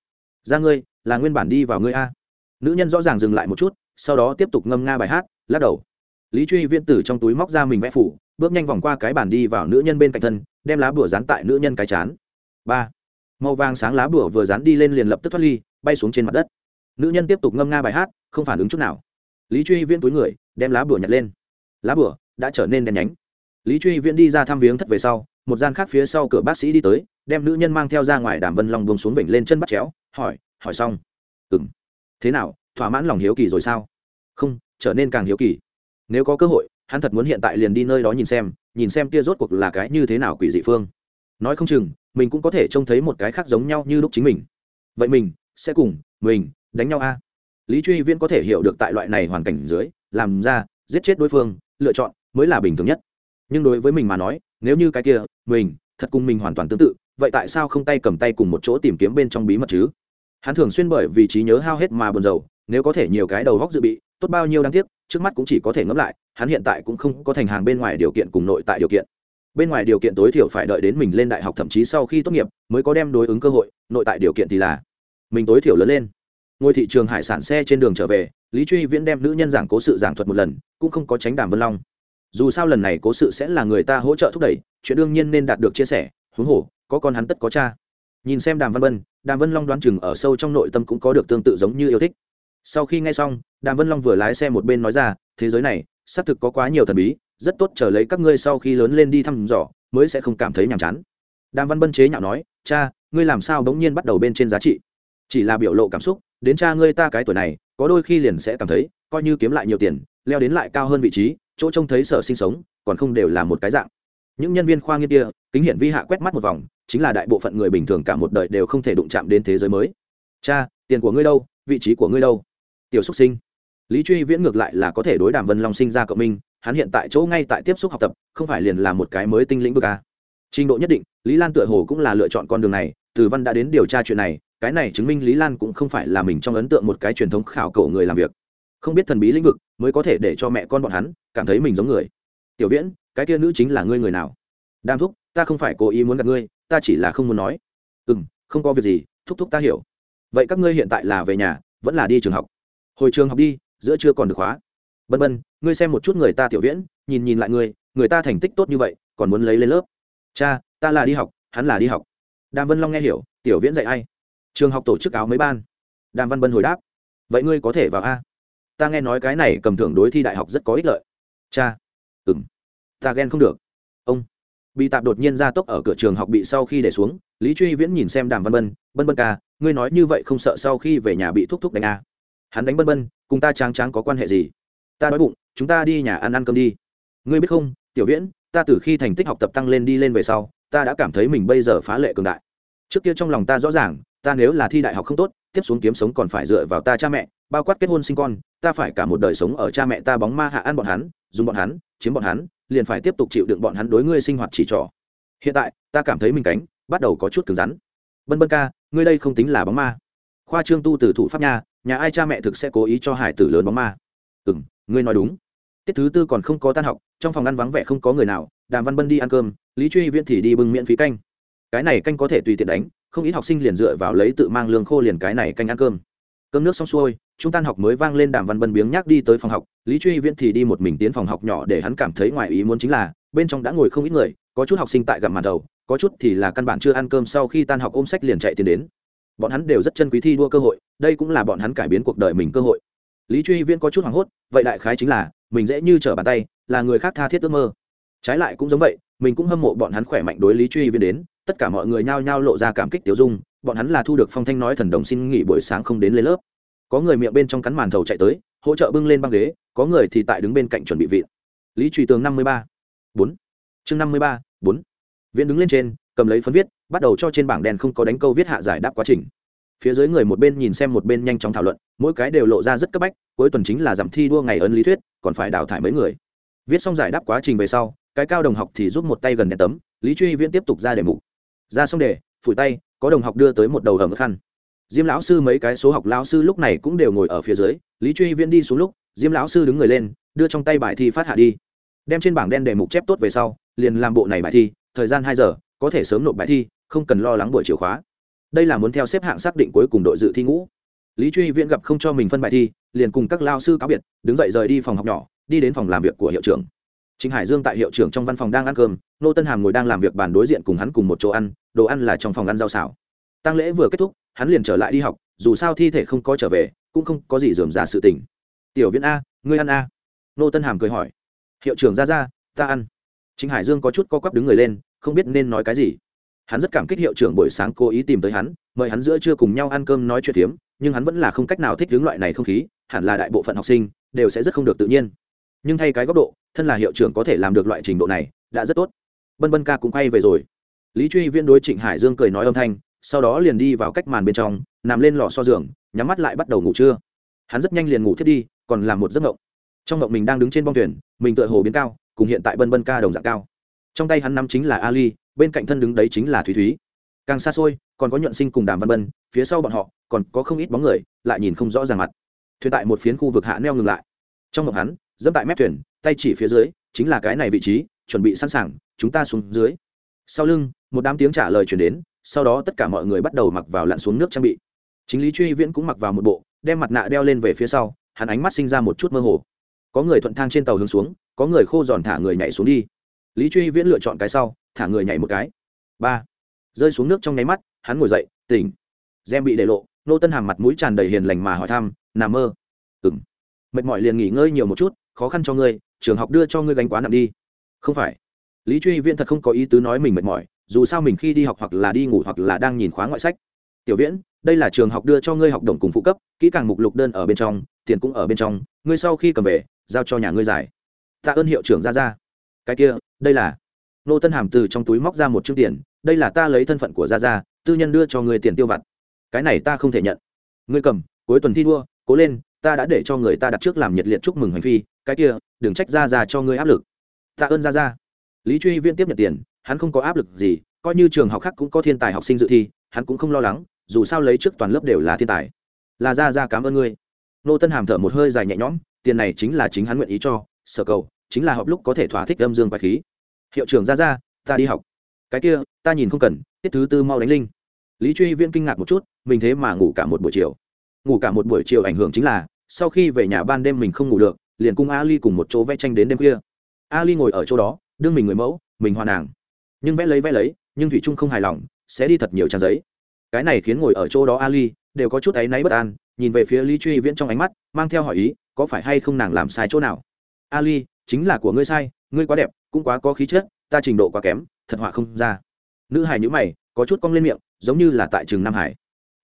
Ra ngươi, là nguyên bản đi vào ngươi a? Nữ nhân rõ ràng dừng lại một chút, sau đó tiếp tục ngâm nga bài hát, lắc đầu. Lý truy viễn từ trong túi móc ra mình vẽ phủ bước nhanh vòng qua cái bàn đi vào nữ nhân bên cạnh thân, đem lá bùa dán tại nữ nhân cái chán. Ba. Màu vàng sáng lá bùa vừa dán đi lên liền lập tức thoát ly, bay xuống trên mặt đất. Nữ nhân tiếp tục ngâm nga bài hát, không phản ứng chút nào. Lý truy viễn túi người, đem lá bùa nhặt lên. Lá bùa đã trở nên đen nhánh. Lý truy viễn đi ra thăm viếng thất về sau, một gian khác phía sau cửa bác sĩ đi tới, đem nữ nhân mang theo ra ngoài đàm vân long buông xuống vịnh lên chân bắt chéo, hỏi hỏi xong? Ừ m thế nào? Thỏa mãn lòng hiếu kỳ rồi sao? Không, trở nên càng hiếu kỳ. Nếu có cơ hội hắn thật muốn hiện tại liền đi nơi đó nhìn xem nhìn xem kia rốt cuộc là cái như thế nào quỷ dị phương. Nói không chừng, mình cũng có thể trông thấy một cái khác giống nhau như lúc chính mình. Vậy mình sẽ cùng mình đánh nhau a? Lý truy viễn có thể hiểu được tại loại này hoàn cảnh dưới, làm ra giết chết đối phương, lựa chọn mới là bình thường nhất. Nhưng đối với mình mà nói, nếu như cái kia, mình thật cùng mình hoàn toàn tương tự, vậy tại sao không tay cầm tay cùng một chỗ tìm kiếm bên trong bí mật chứ? Hắn thường xuyên bởi vì trí nhớ hao hết mà buồn rầu, nếu có thể nhiều cái đầu góc dự bị tốt bao nhiêu đáng tiếc, trước mắt cũng chỉ có thể ngẫm lại, hắn hiện tại cũng không có thành hàng bên ngoài điều kiện cùng nội tại điều kiện. Bên ngoài điều kiện tối thiểu phải đợi đến mình lên đại học thậm chí sau khi tốt nghiệp mới có đem đối ứng cơ hội, nội tại điều kiện thì là mình tối thiểu lớn lên. Ngôi thị trường hải sản xe trên đường trở về, lý truy viễn đem nữ nhân giảng cố sự giảng thuật một lần, cũng không có tránh đàm vân long. Dù sao lần này cố sự sẽ là người ta hỗ trợ thúc đẩy, chuyện đương nhiên nên đạt được chia sẻ, huống hồ, có con hắn tất có cha. Nhìn xem đàm văn vân, đàm vân long đoán chừng ở sâu trong nội tâm cũng có được tương tự giống như yêu thích sau khi nghe xong, đàm vân long vừa lái xe một bên nói ra, thế giới này, xác thực có quá nhiều thần bí, rất tốt chờ lấy các ngươi sau khi lớn lên đi thăm dò, mới sẽ không cảm thấy nhàm chán. Đàm văn bân chế nhạo nói, cha, ngươi làm sao bỗng nhiên bắt đầu bên trên giá trị? Chỉ là biểu lộ cảm xúc, đến cha ngươi ta cái tuổi này, có đôi khi liền sẽ cảm thấy, coi như kiếm lại nhiều tiền, leo đến lại cao hơn vị trí, chỗ trông thấy sở sinh sống, còn không đều là một cái dạng. Những nhân viên khoa nghiên kia, kính hiển vi hạ quét mắt một vòng, chính là đại bộ phận người bình thường cả một đời đều không thể đụng chạm đến thế giới mới. Cha, tiền của ngươi đâu? Vị trí của ngươi đâu? Tiểu xúc sinh. Lý truy viễn ngược lại là có thể đối đàm vân long sinh ra cộng minh, hắn hiện tại chỗ ngay tại tiếp xúc học tập, không phải liền là một cái mới tinh lĩnh vực a trình độ nhất định, lý lan tựa hồ cũng là lựa chọn con đường này, từ văn đã đến điều tra chuyện này, cái này chứng minh lý lan cũng không phải là mình trong ấn tượng một cái truyền thống khảo cổ người làm việc. Không biết thần bí lĩnh vực mới có thể để cho mẹ con bọn hắn cảm thấy mình giống người. Tiểu viễn, cái kia nữ chính là ngươi người nào? Đam thúc, ta không phải cố ý muốn gặp ngươi, ta chỉ là không muốn nói. Ừ m không có việc gì, thúc thúc ta hiểu. Vậy các ngươi hiện tại là về nhà, vẫn là đi trường học? Hồi trường học đi, giữa chưa còn được khóa. Bân bân, ngươi xem một chút người ta tiểu viễn, nhìn nhìn lại ngươi, người ta thành tích tốt như vậy, còn muốn lấy lên lớp. Cha, ta là đi học, hắn là đi học. Đàm vân long nghe hiểu, tiểu viễn dạy ai? Trường học tổ chức áo mấy ban. Đàm văn bân hồi đáp. Vậy ngươi có thể vào a. Ta nghe nói cái này cầm thưởng đối thi đại học rất có ích lợi. Cha. Ừng ta ghen không được. Ông. Bị tạp đột nhiên ra tốc ở cửa trường học bị sau khi để xuống, lý truy viễn nhìn xem đàm văn bân bân bân ca, ngươi nói như vậy không sợ sau khi về nhà bị thúc thúc đánh a? Hắn đánh bân bân, cùng ta tráng tráng có quan hệ gì? Ta đói bụng, chúng ta đi nhà ăn ăn cơm đi. Ngươi biết không, tiểu viễn, ta từ khi thành tích học tập tăng lên đi lên về sau, ta đã cảm thấy mình bây giờ phá lệ cường đại. Trước kia trong lòng ta rõ ràng, ta nếu là thi đại học không tốt, tiếp xuống kiếm sống còn phải dựa vào ta cha mẹ, bao quát kết hôn sinh con, ta phải cả một đời sống ở cha mẹ ta bóng ma hạ ăn bọn hắn, dùng bọn hắn, chiếm bọn hắn, liền phải tiếp tục chịu đựng bọn hắn đối ngươi sinh hoạt chỉ trỏ. Hiện tại, ta cảm thấy mình cánh bắt đầu có chút cứng rắn. Bân bân ca, ngươi đây không tính là bóng ma khoa trương tu từ thủ pháp nha, nhà ai cha mẹ thực sẽ cố ý cho hải tử lớn bóng ma. Ừ m ngươi nói đúng. Tiết thứ tư còn không có tan học, trong phòng ăn vắng vẻ không có người nào, đàm văn bân đi ăn cơm, lý truy viễn thì đi bưng miễn phí canh. Cái này canh có thể tùy tiện đánh, không ít học sinh liền dựa vào lấy tự mang lương khô liền cái này canh ăn cơm. Cơm nước xong xuôi chúng tan học mới vang lên đàm văn bân biếng nhắc đi tới phòng học, lý truy viễn thì đi một mình tiến phòng học nhỏ để hắn cảm thấy ngoài ý muốn chính là, bên trong đã ngồi không ít người, có chút học sinh tại gặm màn đầu, có chút thì là căn bản chưa ăn cơm sau khi tan học ôm sách liền chạy tiến đến bọn hắn đều rất chân quý thi đua cơ hội, đây cũng là bọn hắn cải biến cuộc đời mình cơ hội. Lý truy viễn có chút hoảng hốt, vậy đại khái chính là, mình dễ như trở bàn tay, là người khác tha thiết ước mơ. Trái lại cũng giống vậy, mình cũng hâm mộ bọn hắn khỏe mạnh đối lý truy viễn đến, tất cả mọi người nhao nhao lộ ra cảm kích tiểu dung, bọn hắn là thu được phong thanh nói thần đồng xin nghỉ buổi sáng không đến lên lớp. Có người miệng bên trong cắn màn thầu chạy tới, hỗ trợ bưng lên băng ghế, có người thì tại đứng bên cạnh chuẩn bị vị lý truy tường năm mươi ba, bốn. Chương năm mươi ba, bốn. Viễn đứng lên trên, cầm lấy phấn viết bắt đầu cho trên bảng đen không có đánh câu viết hạ giải đáp quá trình. Phía dưới người một bên nhìn xem một bên nhanh chóng thảo luận, mỗi cái đều lộ ra rất cấp bách, cuối tuần chính là giảm thi đua ngày ấn lý thuyết, còn phải đào thải mấy người. Viết xong giải đáp quá trình về sau, cái cao đồng học thì giúp một tay gần đèn tấm, lý truy viễn tiếp tục ra đề mục. Ra xong đề, phủi tay, có đồng học đưa tới một đầu ẩm khăn. Diêm lão sư mấy cái số học lão sư lúc này cũng đều ngồi ở phía dưới, lý truy viễn đi xuống lúc, diêm lão sư đứng người lên, đưa trong tay bài thi phát hạ đi. Đem trên bảng đen đề mục chép tốt về sau, liền làm bộ này bài thi, thời gian hai giờ, có thể sớm nộp bài thi không cần lo lắng buổi chiều khóa đây là muốn theo xếp hạng xác định cuối cùng đội dự thi ngũ lý truy viễn gặp không cho mình phân bài thi liền cùng các lao sư cáo biệt đứng dậy rời đi phòng học nhỏ đi đến phòng làm việc của hiệu trưởng Trịnh Hải Dương tại hiệu trưởng trong văn phòng đang ăn cơm, Nô Tân Hàm ngồi đang làm việc bàn đối diện cùng hắn cùng một chỗ ăn, đồ ăn là trong phòng ăn rau xào. Tăng lễ vừa kết thúc, hắn liền trở lại đi học, dù sao thi thể không có trở về, cũng không có gì rườm rà sự tình. "Tiểu Viễn a, ngươi ăn a?" Nô Tân Hàm cười hỏi. "Hiệu trưởng ra ra, ta ăn." Trịnh Hải Dương có chút co quắp đứng người lên, không biết nên nói cái gì. Hắn rất cảm kích hiệu trưởng buổi sáng cố ý tìm tới hắn, mời hắn giữa trưa cùng nhau ăn cơm nói chuyện phiếm, nhưng hắn vẫn là không cách nào thích hướng loại này không khí, hẳn là đại bộ phận học sinh đều sẽ rất không được tự nhiên. Nhưng thay cái góc độ thân là hiệu trưởng có thể làm được loại trình độ này đã rất tốt. Bân bân ca cũng quay về rồi. Lý truy viễn đối trịnh hải dương cười nói âm thanh sau đó liền đi vào cách màn bên trong nằm lên lò so giường nhắm mắt lại bắt đầu ngủ trưa. Hắn rất nhanh liền ngủ thiết đi còn làm một giấc ngộng trong ngộng mình đang đứng trên bong thuyền mình tựa hồ biến cao cùng hiện tại bân bân ca đồng dạng cao trong tay hắn nắm chính là ali, bên cạnh thân đứng đấy chính là thúy thúy. Càng xa xôi, còn có nhuận sinh cùng đàm văn bân, phía sau bọn họ, còn có không ít bóng người, lại nhìn không rõ ràng mặt. Thuyền tại một phiến khu vực hạ neo ngừng lại. Trong ngọc hắn, dẫm tại mép thuyền, tay chỉ phía dưới, chính là cái này vị trí, chuẩn bị sẵn sàng, chúng ta xuống dưới. Sau lưng, một đám tiếng trả lời chuyển đến, sau đó tất cả mọi người bắt đầu mặc vào lặn xuống nước trang bị. Chính lý truy viễn cũng mặc vào một bộ, đem mặt nạ đeo lên về phía sau, hắn ánh mắt sinh ra một chút mơ hồ. Có người thuận thang trên tàu hướng xuống, có người khô giòn thả người nhảy xuống đi lý truy viễn lựa chọn cái sau, thả người nhảy một cái. Ba. Rơi xuống nước trong nháy mắt, hắn ngồi dậy, tỉnh. Gem bị để lộ, nô tân hàm mặt mũi tràn đầy hiền lành mà hỏi thăm nằm mơ? Ừng mệt mỏi liền nghỉ ngơi nhiều một chút, khó khăn cho ngươi, trường học đưa cho ngươi gánh quá nặng đi. Không phải. Lý truy viễn thật không có ý tứ nói mình mệt mỏi, dù sao mình khi đi học hoặc là đi ngủ hoặc là đang nhìn khóa ngoại sách. Tiểu viễn, đây là trường học đưa cho ngươi học đồng cùng phụ cấp, kỹ càng mục lục đơn ở bên trong, tiền cũng ở bên trong, ngươi sau khi cầm về, giao cho nhà ngươi giải. Tạ ơn hiệu trưởng ra ra cái kia đây là nô tân hàm từ trong túi móc ra một chương tiền, đây là ta lấy thân phận của gia gia, tư nhân đưa cho ngươi tiền tiêu vặt. Cái này ta không thể nhận. Ngươi cầm, cuối tuần thi đua, cố lên, ta đã để cho người ta đặt trước làm nhiệt liệt chúc mừng hành phi, cái kia, đừng trách ra ra cho ngươi áp lực. Tạ ơn ra ra lý truy viên tiếp nhận tiền, hắn không có áp lực gì, coi như trường học khác cũng có thiên tài học sinh dự thi, hắn cũng không lo lắng, dù sao lấy trước toàn lớp đều là thiên tài. Là ra ra cảm ơn ngươi. Nô tân hàm thở một hơi dài nhẹ nhõm, tiền này chính là chính hắn nguyện ý cho, sở cầu chính là họp lúc có thể thỏa thích âm dương quái khí. Hiệu trưởng ra ra, ta đi học. Cái kia, ta nhìn không cần, tiết thứ tư mau đánh linh. Lý truy viễn kinh ngạc một chút, mình thế mà ngủ cả một buổi chiều. Ngủ cả một buổi chiều ảnh hưởng chính là, sau khi về nhà ban đêm mình không ngủ được, liền cùng ali cùng một chỗ vẽ tranh đến đêm khuya. Ali ngồi ở chỗ đó, đương mình người mẫu, mình hoa nàng. Nhưng vẽ lấy vẽ lấy, nhưng thủy trung không hài lòng, sẽ đi thật nhiều trang giấy. Cái này khiến ngồi ở chỗ đó ali đều có chút áy náy bất an, nhìn về phía lý truy viễn trong ánh mắt, mang theo hỏi ý, có phải hay không nàng làm sai chỗ nào? Ali chính là của ngươi sai, ngươi quá đẹp, cũng quá có khí chất, ta trình độ quá kém, thật họa không ra. Nữ hải nhữ mày, có chút cong lên miệng, giống như là tại trường nam hải.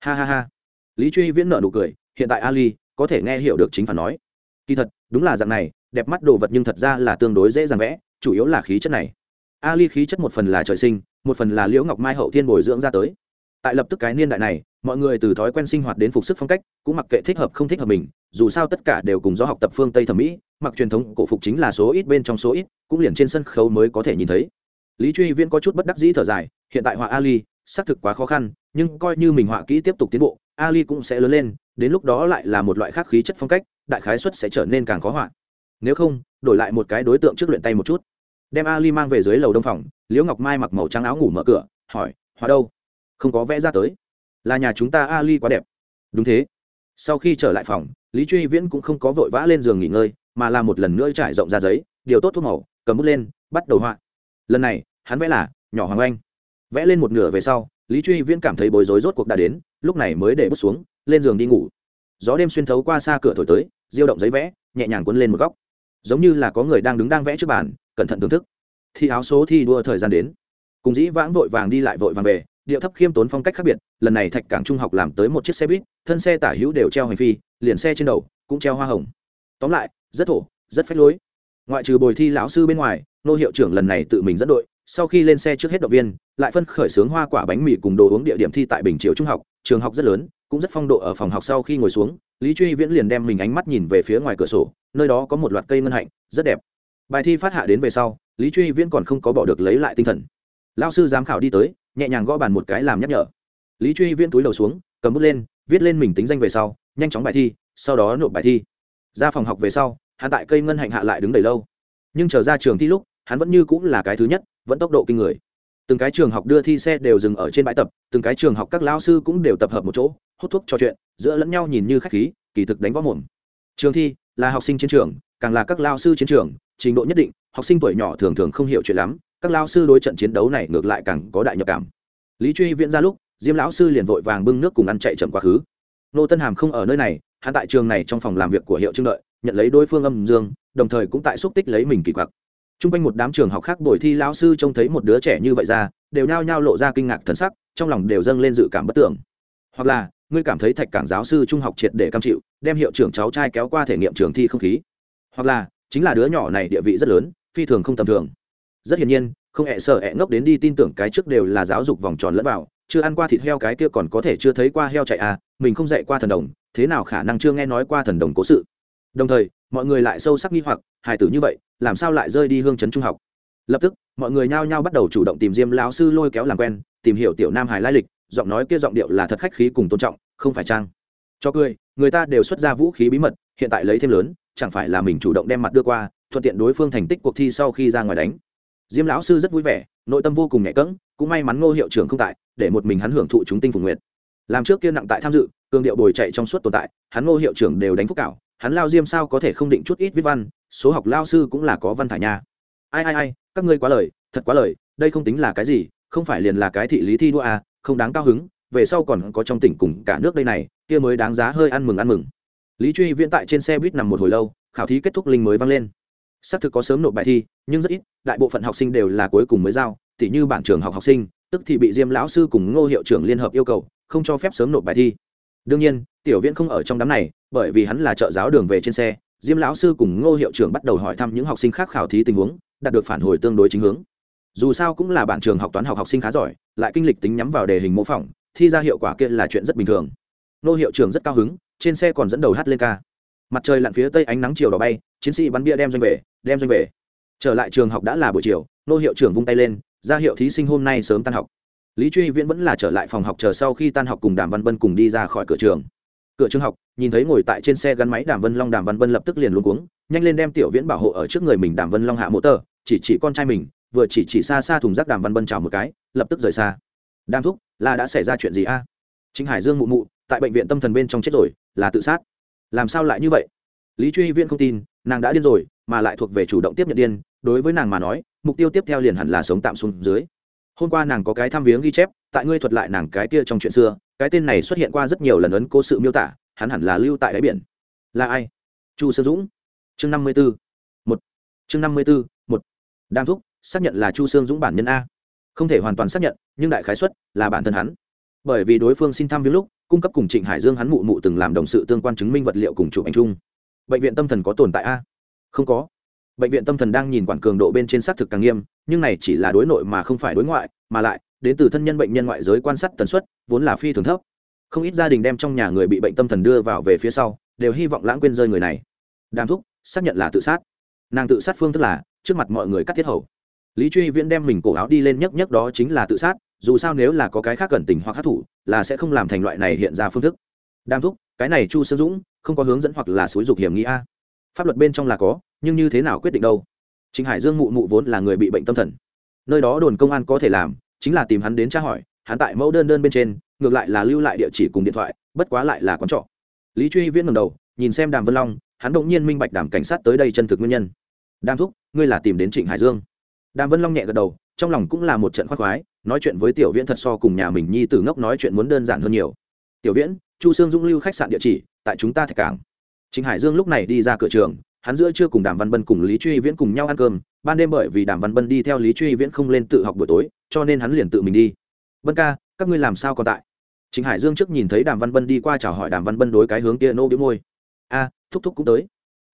Ha ha ha. Lý truy viễn nợ nụ cười, hiện tại ali có thể nghe hiểu được chính phản nói. Kỳ thật, đúng là dạng này, đẹp mắt đồ vật nhưng thật ra là tương đối dễ dàng vẽ, chủ yếu là khí chất này. Ali khí chất một phần là trời sinh, một phần là liễu ngọc mai hậu thiên bồi dưỡng ra tới. Tại lập tức cái niên đại này mọi người từ thói quen sinh hoạt đến phục sức phong cách, cũng mặc kệ thích hợp không thích hợp mình, dù sao tất cả đều cùng do học tập phương tây thẩm mỹ, mặc truyền thống cổ phục chính là số ít bên trong số ít, cũng liền trên sân khấu mới có thể nhìn thấy. Lý truy viễn có chút bất đắc dĩ thở dài, hiện tại họa ali, xác thực quá khó khăn, nhưng coi như mình họa kỹ tiếp tục tiến bộ, ali cũng sẽ lớn lên, đến lúc đó lại là một loại khác khí chất phong cách, đại khái xuất sẽ trở nên càng khó họa. Nếu không, đổi lại một cái đối tượng trước luyện tay một chút. Đem ali mang về dưới lầu đông phòng, liễu ngọc mai mặc màu trắng áo ngủ mở cửa, hỏi, họa đâu? Không có vẽ ra tới là nhà chúng ta ali quá đẹp. Đúng thế. Sau khi trở lại phòng, lý truy viễn cũng không có vội vã lên giường nghỉ ngơi, mà là một lần nữa trải rộng ra giấy, điều tốt thuốc màu, cầm bút lên, bắt đầu họa. Lần này, hắn vẽ là nhỏ hoàng anh. Vẽ lên một nửa về sau, lý truy viễn cảm thấy bối rối rốt cuộc đã đến, lúc này mới để bút xuống, lên giường đi ngủ. Gió đêm xuyên thấu qua xa cửa thổi tới, diêu động giấy vẽ, nhẹ nhàng quấn lên một góc. Giống như là có người đang đứng đang vẽ trước bàn, cẩn thận thưởng thức. Thi áo số thi đua thời gian đến. Cùng dĩ vãng vội vàng đi lại vội vàng về điệu thấp khiêm tốn phong cách khác biệt, lần này thạch cảng trung học làm tới một chiếc xe buýt, thân xe tả hữu đều treo hành phi, liền xe trên đầu cũng treo hoa hồng. Tóm lại, rất thổ, rất phách lối. Ngoại trừ bồi thi lão sư bên ngoài, nô hiệu trưởng lần này tự mình dẫn đội, sau khi lên xe trước hết động viên, lại phân khởi xướng hoa quả bánh mì cùng đồ uống địa điểm thi tại bình triều trung học, trường học rất lớn, cũng rất phong độ ở phòng học sau khi ngồi xuống, lý truy viễn liền đem mình ánh mắt nhìn về phía ngoài cửa sổ, nơi đó có một loạt cây ngân hạnh, rất đẹp. Bài thi phát hạ đến về sau, lý truy viễn còn không có bỏ được lấy lại tinh thần. Lao sư giám khảo đi tới nhẹ nhàng gõ bàn một cái làm nhắc nhở. Lý truy viễn túi đầu xuống, cầm bút lên, viết lên mình tính danh về sau, nhanh chóng bài thi, sau đó nộp bài thi. Ra phòng học về sau, hắn tại cây ngân hạnh hạ lại đứng đầy lâu. Nhưng trở ra trường thi lúc, hắn vẫn như cũng là cái thứ nhất, vẫn tốc độ kinh người. Từng cái trường học đưa thi xe đều dừng ở trên bãi tập, từng cái trường học các lao sư cũng đều tập hợp một chỗ, hút thuốc trò chuyện, giữa lẫn nhau nhìn như khách khí, kỳ thực đánh võ mồm. Trường thi là học sinh chiến trường, càng là các lao sư chiến trường, trình độ nhất định, học sinh tuổi nhỏ thường thường không hiểu chuyện lắm các lao sư đối trận chiến đấu này ngược lại càng có đại nhập cảm. Lý truy viễn ra lúc, diêm lão sư liền vội vàng bưng nước cùng ăn chạy chậm quá khứ. Nô tân hàm không ở nơi này, hắn tại trường này trong phòng làm việc của hiệu trưng đợi, nhận lấy đối phương âm dương, đồng thời cũng tại xúc tích lấy mình kỳ quặc. T r u n g quanh một đám trường học khác buổi thi lão sư trông thấy một đứa trẻ như vậy ra, đều nhao nhao lộ ra kinh ngạc thần sắc, trong lòng đều dâng lên dự cảm bất tưởng hoặc là, ngươi cảm thấy thạch cảng giáo sư trung học triệt để cam chịu, đem hiệu trưởng cháu trai kéo qua thể nghiệm trường thi không khí. Hoặc là, chính là đứa nhỏ này địa vị rất lớn, phi thường không tầm thường rất hiển nhiên, không hẹ sợ hẹ ngốc đến đi tin tưởng cái trước đều là giáo dục vòng tròn lẫn vào, chưa ăn qua thịt heo cái kia còn có thể chưa thấy qua heo chạy à mình không dạy qua thần đồng, thế nào khả năng chưa nghe nói qua thần đồng cố sự. Đồng thời, mọi người lại sâu sắc nghi hoặc, hài tử như vậy, làm sao lại rơi đi hương trấn trung học? Lập tức, mọi người nhao nhao bắt đầu chủ động tìm diêm lão sư lôi kéo làm quen, tìm hiểu tiểu nam hải lai lịch, giọng nói kia giọng điệu là thật khách khí cùng tôn trọng, không phải trang. Cho cười, người ta đều xuất ra vũ khí bí mật, hiện tại lấy thêm lớn, chẳng phải là mình chủ động đem mặt đưa qua, thuận tiện đối phương thành tích cuộc thi sau khi ra ngoài đánh diêm lão sư rất vui vẻ, nội tâm vô cùng nhẹ cẫng, cũng may mắn ngô hiệu trưởng không tại, để một mình hắn hưởng thụ chúng tinh phùng nguyện làm trước kia nặng tại tham dự, cường điệu bồi chạy trong suốt tồn tại, hắn ngô hiệu trưởng đều đánh phúc cảo, hắn lao diêm sao có thể không định chút ít viết văn, số học lao sư cũng là có văn thải nha. Ai ai ai, các ngươi quá lời, thật quá lời, đây không tính là cái gì, không phải liền là cái thị lý thi đua à không đáng cao hứng, về sau còn có trong tỉnh cùng cả nước đây này, kia mới đáng giá hơi ăn mừng ăn mừng. Lý truy viễn tại trên xe buýt nằm một hồi lâu, khảo thí kết thúc linh mới vang lên xác thực có sớm nộp bài thi, nhưng rất ít, đại bộ phận học sinh đều là cuối cùng mới giao, tỉ như bản trường học học sinh, tức thì bị diêm lão sư cùng ngô hiệu trưởng liên hợp yêu cầu, không cho phép sớm nộp bài thi. Đương nhiên, tiểu viễn không ở trong đám này, bởi vì hắn là trợ giáo đường về trên xe, diêm lão sư cùng ngô hiệu trưởng bắt đầu hỏi thăm những học sinh khác khảo thí tình huống, đạt được phản hồi tương đối chính hướng. Dù sao cũng là bản trường học toán học học sinh khá giỏi, lại kinh lịch tính nhắm vào đề hình mô phỏng, thi ra hiệu quả kia là chuyện rất bình thường. Ngô hiệu trưởng rất cao hứng, trên xe còn dẫn đầu hát lên ca mặt trời lặn phía tây ánh nắng chiều đỏ bay, chiến sĩ bắn bia đem doanh về, đem doanh về. Trở lại trường học đã là buổi chiều, nô hiệu trưởng vung tay lên, ra hiệu thí sinh hôm nay sớm tan học. Lý truy viễn vẫn là trở lại phòng học chờ sau khi tan học cùng đàm văn bân cùng đi ra khỏi cửa trường. Cửa trường học, nhìn thấy ngồi tại trên xe gắn máy đàm vân long, đàm văn bân lập tức liền luôn cuống, nhanh lên đem tiểu viễn bảo hộ ở trước người mình đàm vân long hạ mỗ tờ, chỉ chỉ con trai mình, vừa chỉ chỉ xa xa thùng rác đàm văn bân chào một cái, lập tức rời xa. Đam thúc, là đã xảy ra chuyện gì a? À? chính hải dương mụ mụ, tại bệnh viện tâm thần bên trong chết rồi, là tự sát làm sao lại như vậy? Lý truy viễn không tin, nàng đã điên rồi, mà lại thuộc về chủ động tiếp nhận điên, đối với nàng mà nói, mục tiêu tiếp theo liền hẳn là sống tạm xuống dưới. Hôm qua nàng có cái thăm viếng ghi chép, tại ngươi thuật lại nàng cái kia trong chuyện xưa, cái tên này xuất hiện qua rất nhiều lần ấn cố sự miêu tả, hắn hẳn là lưu tại đáy biển. Là ai? Chu Sương dũng. Chương năm mươi b ố một. Chương năm mươi b ố một. Đam thúc, xác nhận là chu sương dũng bản nhân a. Không thể hoàn toàn xác nhận, nhưng đại khái xuất là bản thân hắn. Bởi vì đối phương xin thăm viếng lúc cung cấp cùng trịnh hải dương hắn mụ mụ từng làm đồng sự tương quan chứng minh vật liệu cùng chụp ảnh chung. Bệnh viện tâm thần có tồn tại a? Không có. Bệnh viện tâm thần đang nhìn quản cường độ bên trên xác thực càng nghiêm, nhưng này chỉ là đối nội mà không phải đối ngoại, mà lại, đến từ thân nhân bệnh nhân ngoại giới quan sát tần suất, vốn là phi thường thấp. Không ít gia đình đem trong nhà người bị bệnh tâm thần đưa vào về phía sau, đều hy vọng lãng quên rơi người này. Đàm thúc, xác nhận là tự sát. Nàng tự sát phương thức là, trước mặt mọi người cắt thiết hầu. Lý truy viễn đem mình cổ áo đi lên nhấc nhấc đó chính là tự sát dù sao nếu là có cái khác cẩn tình hoặc hát thủ, là sẽ không làm thành loại này hiện ra phương thức. Đang thúc, cái này chu sương dũng, không có hướng dẫn hoặc là xúi dục hiểm nghi a. Pháp luật bên trong là có, nhưng như thế nào quyết định đâu? Chính hải dương mụ mụ vốn là người bị bệnh tâm thần. Nơi đó đồn công an có thể làm, chính là tìm hắn đến tra hỏi, hắn tại mẫu đơn đơn bên trên, ngược lại là lưu lại địa chỉ cùng điện thoại, bất quá lại là quán trọ. Lý truy viễn ngầm đầu, nhìn xem đàm vân long, hắn động nhiên minh bạch đàm cảnh sát tới đây chân thực nguyên nhân. Đàm thúc, ngươi là tìm đến trịnh hải dương. Đàm vân long nhẹ gật đầu, trong lòng cũng là một trận khoác khoái nói chuyện với tiểu viễn thật so cùng nhà mình nhi tử ngốc nói chuyện muốn đơn giản hơn nhiều tiểu viễn chu sương dũng lưu khách sạn địa chỉ tại chúng ta thạch cảng trịnh hải dương lúc này đi ra cửa trường hắn giữa chưa cùng đàm văn bân cùng lý truy viễn cùng nhau ăn cơm ban đêm bởi vì đàm văn bân đi theo lý truy viễn không lên tự học buổi tối cho nên hắn liền tự mình đi vân ca các ngươi làm sao còn tại Trịnh Hải Dương trước nhìn thấy Đàm Văn Bân đi qua chào hỏi Đàm Văn Bân đối cái hướng kia nô bĩu môi. A, thúc thúc cũng tới.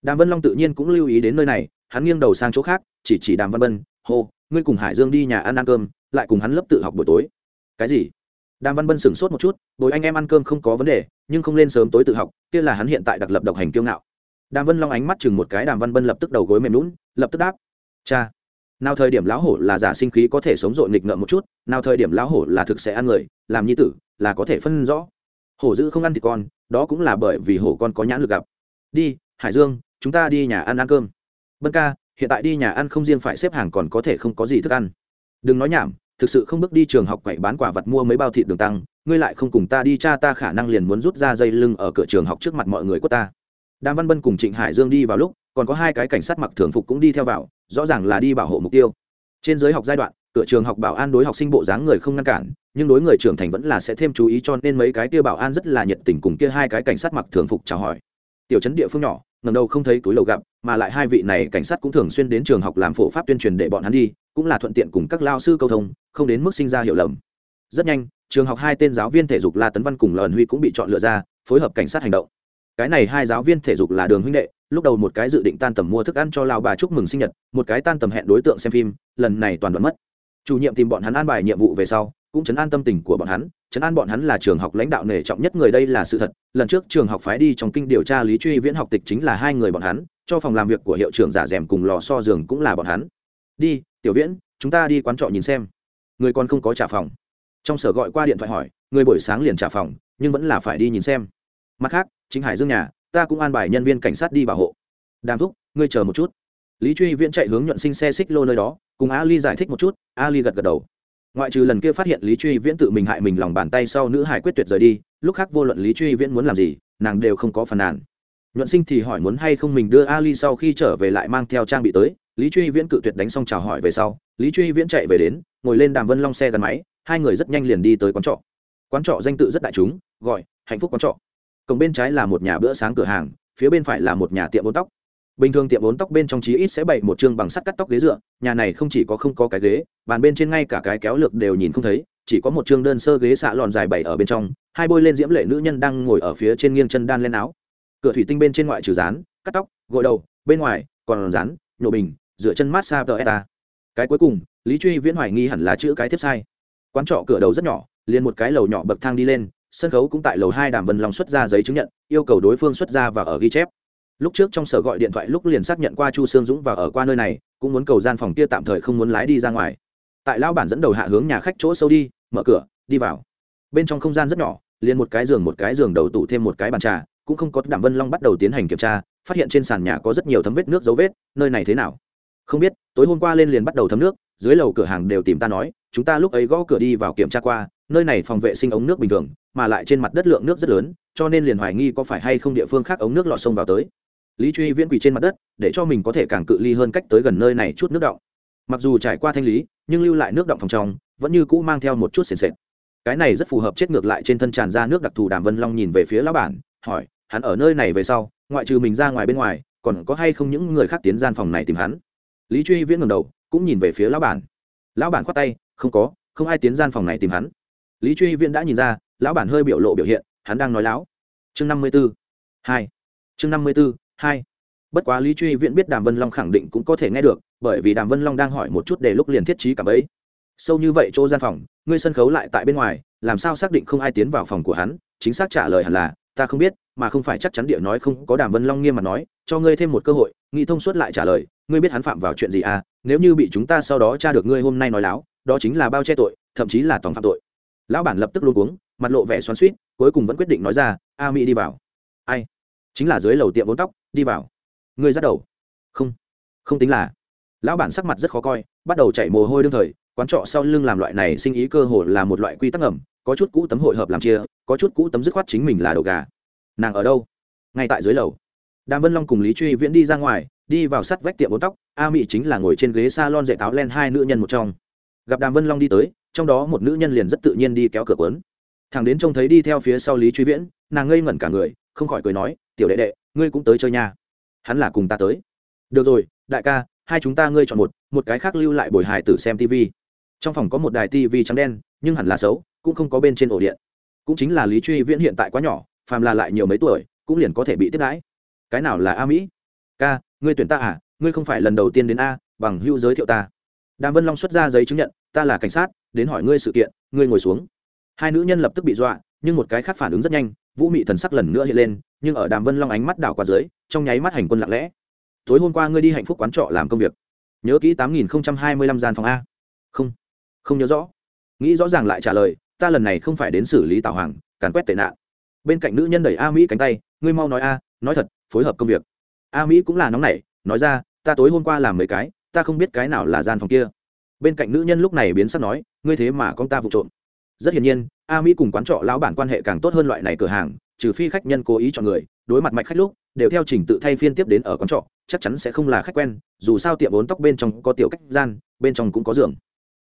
Đàm Vân Long tự nhiên cũng lưu ý đến nơi này, hắn nghiêng đầu sang chỗ khác, chỉ chỉ Đàm Văn Bân, "Hô, ngươi cùng Hải Dương đi nhà ăn ăn cơm, lại cùng hắn lớp tự học buổi tối." "Cái gì?" Đàm Văn Bân sửng sốt một chút, "Bồi anh em ăn cơm không có vấn đề, nhưng không lên sớm tối tự học, kia là hắn hiện tại đặc lập độc hành kiêu ngạo." Đàm Vân Long ánh mắt chừng một cái Đàm Văn Bân lập tức đầu gối mềm lún lập tức đáp, "Cha." Nào thời điểm lão hổ là giả sinh khí có thể sống dội nghịch ngợm một chút, nào thời điểm lão hổ là thực sẽ ăn người, làm nhi tử, là có thể phân rõ hổ dữ không ăn thì con đó cũng là bởi vì hổ con có nhãn lực gặp đi hải dương chúng ta đi nhà ăn ăn cơm bân ca hiện tại đi nhà ăn không riêng phải xếp hàng còn có thể không có gì thức ăn đừng nói nhảm, thực sự không bước đi trường học quậy bán quả vật mua mấy bao thịt đường tăng, ngươi lại không cùng ta đi cha ta khả năng liền muốn rút ra dây lưng ở cửa trường học trước mặt mọi người của ta. Đàm văn bân cùng trịnh hải dương đi vào lúc, còn có hai cái cảnh sát mặc thường phục cũng đi theo vào, rõ ràng là đi bảo hộ mục tiêu. Trên giới học giai đoạn, cửa trường học bảo an đối học sinh bộ dáng người không ngăn cản, nhưng đối người trưởng thành vẫn là sẽ thêm chú ý cho nên mấy cái kia bảo an rất là nhiệt tình cùng kia hai cái cảnh sát mặc thường phục chào hỏi. Tiểu trấn địa phương nhỏ ngầm đầu không thấy túi lầu gặp mà lại hai vị này cảnh sát cũng thường xuyên đến trường học làm phổ pháp tuyên truyền để bọn hắn đi, cũng là thuận tiện cùng các lao sư câu thông, không đến mức sinh ra hiểu lầm. Rất nhanh, trường học hai tên giáo viên thể dục la tấn văn cùng lợn huy cũng bị chọn lựa ra, phối hợp cảnh sát hành động. Cái này hai giáo viên thể dục là đường huynh đệ, lúc đầu một cái dự định tan tầm mua thức ăn cho lao bà chúc mừng sinh nhật, một cái tan tầm hẹn đối tượng xem phim, lần này toàn đoạn mất. Chủ nhiệm tìm bọn hắn an bài nhiệm vụ về sau, cũng chấn an tâm tình của bọn hắn, chấn an bọn hắn là trường học lãnh đạo nể trọng nhất người đây là sự thật. Lần trước trường học phái đi trong kinh điều tra lý truy viễn học tịch chính là hai người bọn hắn cho phòng làm việc của hiệu trưởng giả rèm cùng lò so giường cũng là bọn hắn. Đi, tiểu viễn, chúng ta đi quán trọ nhìn xem. Người còn không có trả phòng. Trong sở gọi qua điện thoại hỏi, người buổi sáng liền trả phòng, nhưng vẫn là phải đi nhìn xem. Mặt khác chính hải dương nhà, ta cũng an bài nhân viên cảnh sát đi bảo hộ. Đàm thúc, ngươi chờ một chút. Lý truy viễn chạy hướng nhuận sinh xe xích lô nơi đó, cùng ali giải thích một chút ali gật gật đầu. Ngoại trừ lần kia phát hiện lý truy viễn tự mình hại mình lòng bàn tay sau nữ hải quyết tuyệt rời đi, lúc khác vô luận lý truy viễn muốn làm gì, nàng đều không có phần nàn nhuận sinh thì hỏi muốn hay không mình đưa ali sau khi trở về lại mang theo trang bị tới. Lý truy viễn cự tuyệt đánh xong chào hỏi về sau, lý truy viễn chạy về đến, ngồi lên đàm vân long xe gắn máy, hai người rất nhanh liền đi tới quán trọ. Quán trọ danh tự rất đại chúng, gọi hạnh phúc quán trọ. Cổng bên trái là một nhà bữa sáng cửa hàng, phía bên phải là một nhà tiệm bốn tóc. Bình thường tiệm bốn tóc bên trong chí ít sẽ bày một chương bằng sắt cắt tóc ghế dựa, nhà này không chỉ có không có cái ghế, bàn bên trên ngay cả cái kéo lược đều nhìn không thấy, chỉ có một chương đơn sơ ghế xạ lòn dài bày ở bên trong, hai bôi lên diễm lệ nữ nhân đang ngồi ở phía trên nghiêng chân đan lên áo cửa thủy tinh bên trên ngoại trừ rán cắt tóc, gội đầu, bên ngoài còn rán nhổ bình dựa chân mát xa tờ eta. Cái cuối cùng, lý truy viễn hoài nghi hẳn là chữ cái tiếp sai. Quán trọ cửa đầu rất nhỏ, liền một cái lầu nhỏ bậc thang đi lên, sân khấu cũng tại lầu hai đàm vân long xuất ra giấy chứng nhận, yêu cầu đối phương xuất ra và ở ghi chép. Lúc trước trong sở gọi điện thoại lúc liền xác nhận qua chu sương dũng và ở qua nơi này, cũng muốn cầu gian phòng kia tạm thời không muốn lái đi ra ngoài. Tại lao bản dẫn đầu hạ hướng nhà khách chỗ sâu đi, mở cửa, đi vào. Bên trong không gian rất nhỏ, liền một cái giường, một cái giường đầu tủ thêm một cái bàn trà cũng không có đạm vân long bắt đầu tiến hành kiểm tra, phát hiện trên sàn nhà có rất nhiều thấm vết nước dấu vết, nơi này thế nào? Không biết, tối hôm qua lên liền bắt đầu thấm nước, dưới lầu cửa hàng đều tìm ta nói, chúng ta lúc ấy gõ cửa đi vào kiểm tra qua, nơi này phòng vệ sinh ống nước bình thường, mà lại trên mặt đất lượng nước rất lớn, cho nên liền hoài nghi có phải hay không địa phương khác ống nước lọt sông vào tới. Lý truy viễn quỳ trên mặt đất, để cho mình có thể càng cự ly hơn cách tới gần nơi này chút nước động mặc dù trải qua thanh lý, nhưng lưu lại nước động phòng trong, vẫn như cũ mang theo một chút sền sệt. Cái này rất phù hợp chết ngược lại trên thân tràn ra nước đặc thù đàm vân long nhìn về phía lão bản, hỏi hắn ở nơi này về sau, ngoại trừ mình ra ngoài bên ngoài, còn có hay không những người khác tiến gian phòng này tìm hắn? Lý truy viễn ngầm đầu, cũng nhìn về phía lão bản. Lão bản khoát tay, không có, không ai tiến gian phòng này tìm hắn. Lý truy viễn đã nhìn ra, lão bản hơi biểu lộ biểu hiện, hắn đang nói láo. Chương năm mươi b ố hai. Chương năm mươi b ố hai. Bất quá lý truy viễn biết đàm vân long khẳng định cũng có thể nghe được, bởi vì đàm vân long đang hỏi một chút để lúc liền thiết trí cảm ấy sâu như vậy chỗ gian phòng, ngươi sân khấu lại tại bên ngoài, làm sao xác định không ai tiến vào phòng của hắn? Chính xác trả lời hẳn là, ta không biết mà không phải chắc chắn địa nói không, có đàm vân long nghiêm mặt nói, cho ngươi thêm một cơ hội nghĩ thông suốt lại trả lời, ngươi biết hắn phạm vào chuyện gì à nếu như bị chúng ta sau đó tra được ngươi hôm nay nói láo, đó chính là bao che tội, thậm chí là toàn phạm tội. Lão bản lập tức luôn uống mặt lộ vẻ xoắn suýt cuối cùng vẫn quyết định nói ra, a mỹ đi vào. Ai? Chính là dưới lầu tiệm vốn tóc, đi vào. Ngươi dắt đầu. Không không tính là. Lão bản sắc mặt rất khó coi, bắt đầu chạy mồ hôi đương thời, quán trọ sau lưng làm loại này sinh ý cơ hội là một loại quy tắc ẩm có chút cũ tấm hội hợp làm chia, có chút cũ tấm dứt khoát chính mình là đầu gà nàng ở đâu? Ngay tại dưới lầu. Đàm vân long cùng lý truy viễn đi ra ngoài, đi vào sắt vách tiệm bốn tóc, a mỹ chính là ngồi trên ghế s a lon dạy táo len hai nữ nhân một trong. Gặp đàm vân long đi tới, trong đó một nữ nhân liền rất tự nhiên đi kéo cửa quấn thằng đến trông thấy đi theo phía sau lý truy viễn, nàng ngây ngẩn cả người, không khỏi cười nói, tiểu đệ đệ, ngươi cũng tới chơi nha. Hắn là cùng ta tới. Được rồi, đại ca, hai chúng ta ngươi chọn một một cái khác lưu lại bồi hài tử xem tv trong phòng có một đài tv trắng đen, nhưng hẳn là xấu, cũng không có bên trên ổ điện. Cũng chính là lý truy viễn hiện tại quá nhỏ phàm là lại nhiều mấy tuổi, cũng liền có thể bị tiếp đãi. Cái nào là a mỹ? Ca, ngươi tuyển ta à? Ngươi không phải lần đầu tiên đến a, bằng hữu giới thiệu ta. Đàm vân long xuất ra giấy chứng nhận, ta là cảnh sát, đến hỏi ngươi sự kiện, ngươi ngồi xuống. Hai nữ nhân lập tức bị dọa, nhưng một cái khác phản ứng rất nhanh, vũ mị thần sắc lần nữa hiện lên, nhưng ở đàm vân long ánh mắt đảo qua dưới, trong nháy mắt hành quân lặng lẽ. Tối hôm qua ngươi đi hạnh phúc quán trọ làm công việc. Nhớ kỹ tám nghìn hai mươi lăm gian phòng a. Không không nhớ rõ. Nghĩ rõ ràng lại trả lời, ta lần này không phải đến xử lý tào hoàng, càn quét tệ nạn bên cạnh nữ nhân đẩy a mỹ cánh tay ngươi mau nói a nói thật phối hợp công việc. A mỹ cũng là nóng nảy nói ra ta tối hôm qua làm mấy cái ta không biết cái nào là gian phòng kia. Bên cạnh nữ nhân lúc này biến sắc nói ngươi thế mà con ta vụ trộm. Rất hiển nhiên a mỹ cùng quán trọ lão bản quan hệ càng tốt hơn loại này cửa hàng trừ phi khách nhân cố ý chọn người đối mặt mạch khách lúc đều theo trình tự thay phiên tiếp đến ở quán trọ chắc chắn sẽ không là khách quen dù sao tiệm bốn tóc bên trong có tiểu cách gian bên trong cũng có giường.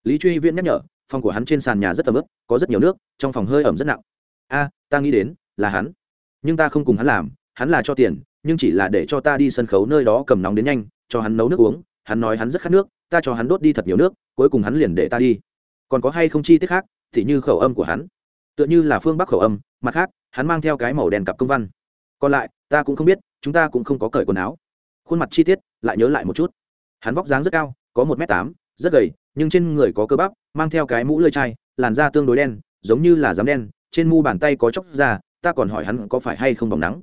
Lý truy viễn nhắc nhở phòng của hắn trên sàn nhà rất ấm ướt, có rất nhiều nước trong phòng hơi ẩm rất nặng. A ta nghĩ đến là hắn. Nhưng ta không cùng hắn làm, hắn là cho tiền, nhưng chỉ là để cho ta đi sân khấu nơi đó cầm nóng đến nhanh, cho hắn nấu nước uống, hắn nói hắn rất khát nước, ta cho hắn đốt đi thật nhiều nước, cuối cùng hắn liền để ta đi. Còn có hay không chi tiết khác, thì như khẩu âm của hắn. Tựa như là phương bắc khẩu âm, mặt khác, hắn mang theo cái màu đen cặp công văn. Còn lại, ta cũng không biết, chúng ta cũng không có cởi quần áo. Khuôn mặt chi tiết, lại nhớ lại một chút. Hắn vóc dáng rất cao, có một m tám, rất gầy, nhưng trên người có cơ bắp, mang theo cái mũ lơi chai, làn da tương đối đen, giống như là giám đen, trên mu bàn tay có chóc da ta còn hỏi hắn có phải hay không bỏng nắng.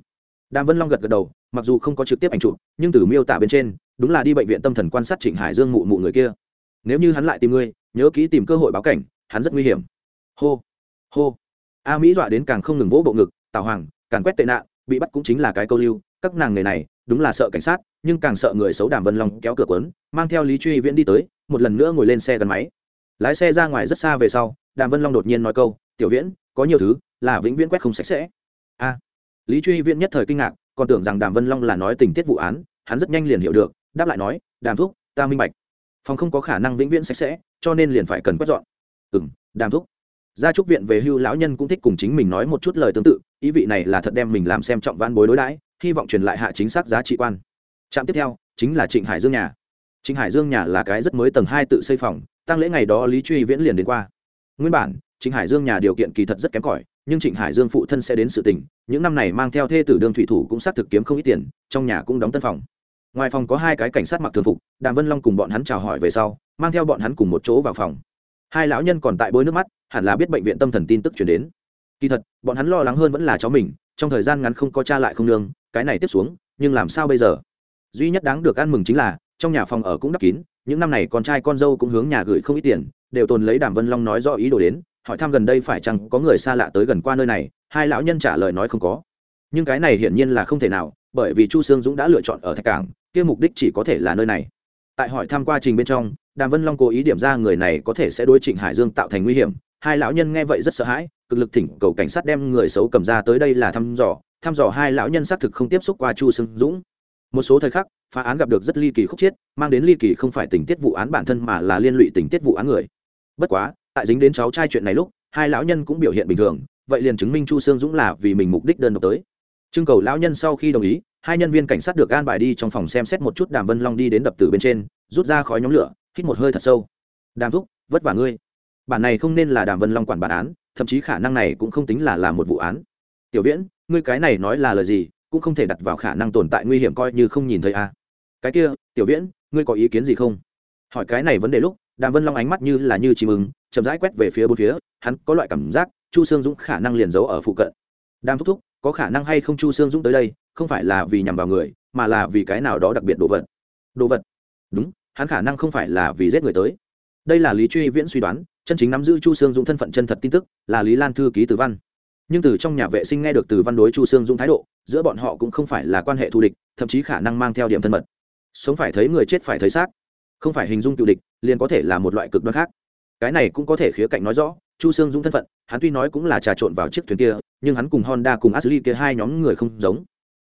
Đàm vân long gật gật đầu, mặc dù không có trực tiếp ảnh chụp, nhưng từ miêu tả bên trên, đúng là đi bệnh viện tâm thần quan sát trịnh hải dương mụ mụ người kia. Nếu như hắn lại tìm ngươi, nhớ kỹ tìm cơ hội báo cảnh, hắn rất nguy hiểm. Hô hô. A mỹ dọa đến càng không ngừng vỗ bộ ngực, tào hoàng càng quét tệ nạn, bị bắt cũng chính là cái câu lưu, các nàng người này, đúng là sợ cảnh sát, nhưng càng sợ người xấu đàm vân long kéo cửa quấn mang theo lý truy viễn đi tới, một lần nữa ngồi lên xe gắn máy. Lái xe ra ngoài rất xa về sau, đàm vân long đột nhiên nói câu, tiểu viễn, có nhiều thứ là vĩnh viễn quét không sạch sẽ. A, lý truy viễn nhất thời kinh ngạc, còn tưởng rằng đàm vân long là nói tình tiết vụ án, hắn rất nhanh liền hiểu được, đáp lại nói, đàm thúc, ta minh bạch. Phòng không có khả năng vĩnh viễn sạch sẽ, cho nên liền phải cần quét dọn. Ừ m đàm thúc. Gia trúc viện về hưu lão nhân cũng thích cùng chính mình nói một chút lời tương tự, ý vị này là thật đem mình làm xem trọng van bối đối đãi, hy vọng truyền lại hạ chính xác giá trị quan. Trạm tiếp theo, chính là trịnh hải dương nhà. Trịnh hải dương nhà là cái rất mới tầng hai tự xây phòng, tăng lễ ngày đó lý truy viễn liền đến qua. Nguyên bản, trịnh hải dương nhà điều kiện kỳ thật rất kém cỏi nhưng trịnh hải dương phụ thân sẽ đến sự tình, những năm này mang theo thê tử đương thủy thủ cũng xác thực kiếm không ít tiền, trong nhà cũng đóng tân phòng. Ngoài phòng có hai cái cảnh sát mặc thường phục, đàm vân long cùng bọn hắn chào hỏi về sau, mang theo bọn hắn cùng một chỗ vào phòng. Hai lão nhân còn tại bôi nước mắt, hẳn là biết bệnh viện tâm thần tin tức chuyển đến. Kỳ thật, bọn hắn lo lắng hơn vẫn là cháu mình, trong thời gian ngắn không có cha lại không nương, cái này tiếp xuống, nhưng làm sao bây giờ? Duy nhất đáng được ăn mừng chính là, trong nhà phòng ở cũng đắp kín, những năm này con trai con dâu cũng hướng nhà gửi không ít tiền, đều tồn lấy đàm vân long nói do ý đồ đến hỏi thăm gần đây phải chăng có người xa lạ tới gần qua nơi này, hai lão nhân trả lời nói không có. Nhưng cái này hiển nhiên là không thể nào, bởi vì chu sương dũng đã lựa chọn ở thạch cảng, kia mục đích chỉ có thể là nơi này. Tại hỏi thăm quá trình bên trong, đàm vân long cố ý điểm ra người này có thể sẽ đối trịnh hải dương tạo thành nguy hiểm. Hai lão nhân nghe vậy rất sợ hãi, cực lực thỉnh cầu cảnh sát đem người xấu cầm ra tới đây là thăm dò. Thăm dò hai lão nhân xác thực không tiếp xúc qua chu sương dũng. Một số thời khắc, phá án gặp được rất ly kỳ khúc chiết mang đến ly kỳ không phải tình tiết vụ án bản thân mà là liên lụy tình tiết vụ án người. Bất quá tại dính đến cháu trai chuyện này lúc, hai lão nhân cũng biểu hiện bình thường, vậy liền chứng minh chu sương dũng là vì mình mục đích đơn độc tới. Trưng cầu lão nhân sau khi đồng ý, hai nhân viên cảnh sát được an bài đi trong phòng xem xét một chút đàm vân long đi đến đập tử bên trên, rút ra khói nhóm lửa, hít một hơi thật sâu. Đàm thúc, vất vả ngươi. Bản này không nên là đàm vân long quản bản án, thậm chí khả năng này cũng không tính là là một vụ án. Tiểu viễn, ngươi cái này nói là lời gì, cũng không thể đặt vào khả năng tồn tại nguy hiểm coi như không nhìn thấy a à. cái kia, tiểu viễn, ngươi có ý kiến gì không? Hỏi cái này vấn đề lúc, đàm vân long ánh mắt như là như chim ứng chậm rãi quét về phía bốn phía, hắn có loại cảm giác, chu sương dũng khả năng liền giấu ở phụ cận. Đang thúc thúc, có khả năng hay không chu sương dũng tới đây, không phải là vì nhằm vào người, mà là vì cái nào đó đặc biệt đồ vật. Đồ vật? Đúng, hắn khả năng không phải là vì giết người tới. Đây là lý truy viễn suy đoán, chân chính nắm giữ chu sương dũng thân phận chân thật tin tức, là lý lan thư ký từ văn. Nhưng từ trong nhà vệ sinh nghe được từ văn đối chu sương dũng thái độ, giữa bọn họ cũng không phải là quan hệ thù địch, thậm chí khả năng mang theo điểm thân mật. Sống phải thấy người chết phải thấy xác. Không phải hình dung cựu địch, liền có thể là một loại cực đoan khác cái này cũng có thể khía cạnh nói rõ, chu sương dũng thân phận, hắn tuy nói cũng là trà trộn vào chiếc thuyền kia, nhưng hắn cùng honda cùng ashley kia hai nhóm người không giống.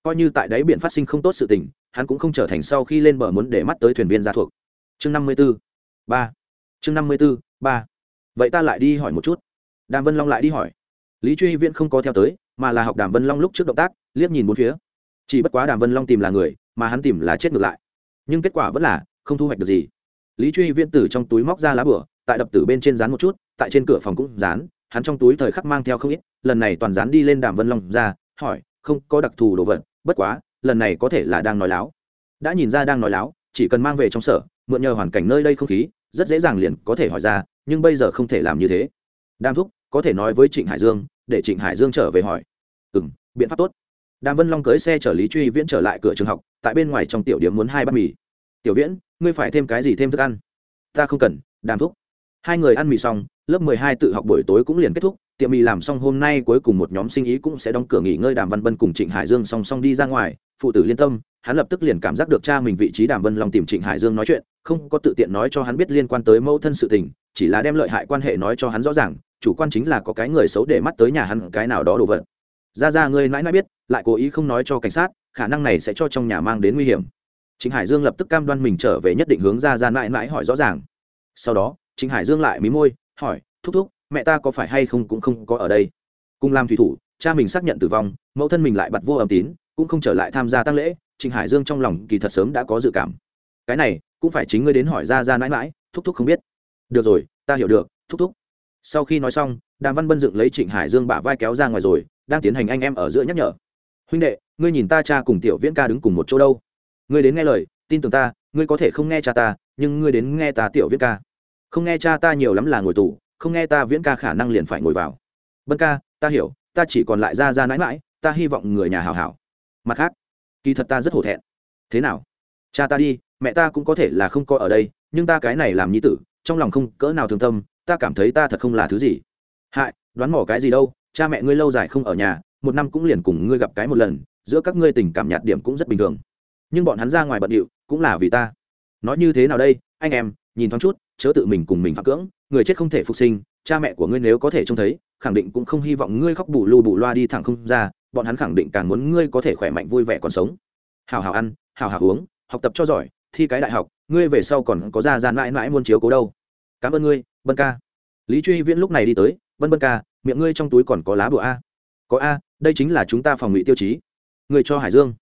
Coi như tại đáy biển phát sinh không tốt sự tình, hắn cũng không trở thành sau khi lên bờ muốn để mắt tới thuyền viên ra thuộc. Chương năm mươi b ố ba. Chương năm mươi b ố ba. Vậy ta lại đi hỏi một chút. Đàm vân long lại đi hỏi. Lý truy viễn không có theo tới, mà là học đàm vân long lúc trước động tác, liếc nhìn bốn phía. Chỉ bất quá đàm vân long tìm là người, mà hắn tìm là chết ngược lại. Nhưng kết quả vẫn là không thu hoạch được gì. Lý truy viễn từ trong túi móc ra lá bửa tại đập tử bên trên dán một chút, tại trên cửa phòng cũng dán, hắn trong túi thời khắc mang theo không ít, lần này toàn dán đi lên đàm vân long ra, hỏi, không có đặc thù đồ vật, bất quá, lần này có thể là đang nói láo. Đã nhìn ra đang nói láo, chỉ cần mang về trong sở, mượn nhờ hoàn cảnh nơi đây không khí, rất dễ dàng liền có thể hỏi ra, nhưng bây giờ không thể làm như thế. Đam thúc, có thể nói với trịnh hải dương, để trịnh hải dương trở về hỏi. Ừ m biện pháp tốt. Đàm vân long cưới xe chở lý truy viễn trở lại cửa trường học, tại bên ngoài trong tiểu điểm muốn hai bát mì. Tiểu viễn, ngươi phải thêm cái gì thêm thức ăn? Ta không cần, đàm thúc hai người ăn mì xong lớp mười hai tự học buổi tối cũng liền kết thúc tiệm mì làm xong hôm nay cuối cùng một nhóm sinh ý cũng sẽ đóng cửa nghỉ ngơi đàm văn bân cùng trịnh hải dương song song đi ra ngoài phụ tử liên tâm hắn lập tức liền cảm giác được cha mình vị trí đàm vân long tìm trịnh hải dương nói chuyện không có tự tiện nói cho hắn biết liên quan tới mẫu thân sự tình chỉ là đem lợi hại quan hệ nói cho hắn rõ ràng chủ quan chính là có cái người xấu để mắt tới nhà hắn cái nào đó đồ vật ra ra ngươi mãi mãi biết lại cố ý không nói cho cảnh sát khả năng này sẽ cho trong nhà mang đến nguy hiểm Trịnh Hải Dương lập tức cam đoan mình trở về nhất định hướng ra ra mãi mãi hỏi rõ ràng. Sau đó, Trịnh Hải Dương lại mí môi, hỏi, thúc thúc, mẹ ta có phải hay không cũng không có ở đây. Cùng làm thủy thủ, cha mình xác nhận tử vong, mẫu thân mình lại bật vô âm tín, cũng không trở lại tham gia tang lễ, Trịnh Hải Dương trong lòng kỳ thật sớm đã có dự cảm. Cái này, cũng phải chính ngươi đến hỏi ra ra mãi mãi, thúc thúc không biết. Được rồi, ta hiểu được, thúc thúc. Sau khi nói xong, Đàm Văn Bân dựng lấy Trịnh Hải Dương bả vai kéo ra ngoài rồi, đang tiến hành anh em ở giữa nhắc nhở. Huynh đệ, ngươi nhìn ta cha cùng tiểu Viễn ca đứng cùng một chỗ đâu? ngươi đến nghe lời tin tưởng ta ngươi có thể không nghe cha ta nhưng ngươi đến nghe ta tiểu viễn ca không nghe cha ta nhiều lắm là ngồi tù, không nghe ta viễn ca khả năng liền phải ngồi vào. Bân ca, ta hiểu, ta chỉ còn lại ra ra mãi mãi ta hy vọng người nhà hảo hảo. Mặt khác, kỳ thật ta rất hổ thẹn. Thế nào? Cha ta đi, mẹ ta cũng có thể là không có ở đây, nhưng ta cái này làm nhi tử, trong lòng không cỡ nào thương tâm, ta cảm thấy ta thật không là thứ gì. Hại, đoán mỏ cái gì đâu, cha mẹ ngươi lâu dài không ở nhà, một năm cũng liền cùng ngươi gặp cái một lần, giữa các ngươi tình cảm nhạt điểm cũng rất bình thường. Nhưng bọn hắn ra ngoài bận điệu, cũng là vì ta. Nói như thế nào đây, anh em nhìn thoáng chút, chớ tự mình cùng mình phạm cưỡng, người chết không thể phục sinh, cha mẹ của ngươi nếu có thể trông thấy, khẳng định cũng không hy vọng ngươi khóc bù lù bù loa đi thẳng không ra, bọn hắn khẳng định càng muốn ngươi có thể khỏe mạnh vui vẻ còn sống. Hào hào ăn, hào hào uống, học tập cho giỏi, thi cái đại học, ngươi về sau còn có ra gian mãi mãi muôn chiếu cố đâu. Cảm ơn ngươi, bân ca. Lý truy viễn lúc này đi tới, bân bân ca, miệng ngươi trong túi còn có lá bùa a? Có a, đây chính là chúng ta phòng ngụy tiêu chí. Người cho hải dương.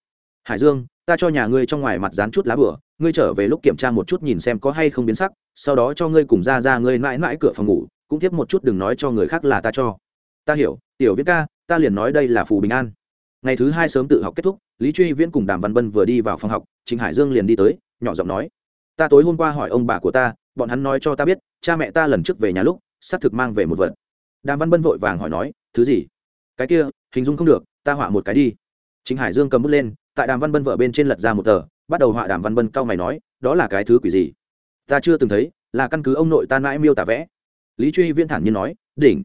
Hải dương, ta cho nhà ngươi trong ngoài mặt dán chút lá bửa ngươi trở về lúc kiểm tra một chút nhìn xem có hay không biến sắc, sau đó cho ngươi cùng ra ra ngươi mãi mãi cửa phòng ngủ, cũng tiếp một chút đừng nói cho người khác là ta cho. Ta hiểu, tiểu viễn ca, ta liền nói đây là phù bình an. Ngày thứ hai sớm tự học kết thúc, lý truy viễn cùng đàm văn bân vừa đi vào phòng học, trịnh hải dương liền đi tới, nhỏ giọng nói, ta tối hôm qua hỏi ông bà của ta, bọn hắn nói cho ta biết, cha mẹ ta lần trước về nhà lúc, xác thực mang về một vật. Đàm văn bân vội vàng hỏi nói, thứ gì? Cái kia, hình dung không được, ta họa một cái đi. Trịnh hải dương cầm bút lên, tại đàm văn bân vợ bên trên lật ra một tờ bắt đầu họa đàm văn bân cao mày nói, đó là cái thứ quỷ gì? Ta chưa từng thấy, là căn cứ ông nội ta mãi miêu tả vẽ. Lý truy viên thản nhiên nói, đỉnh.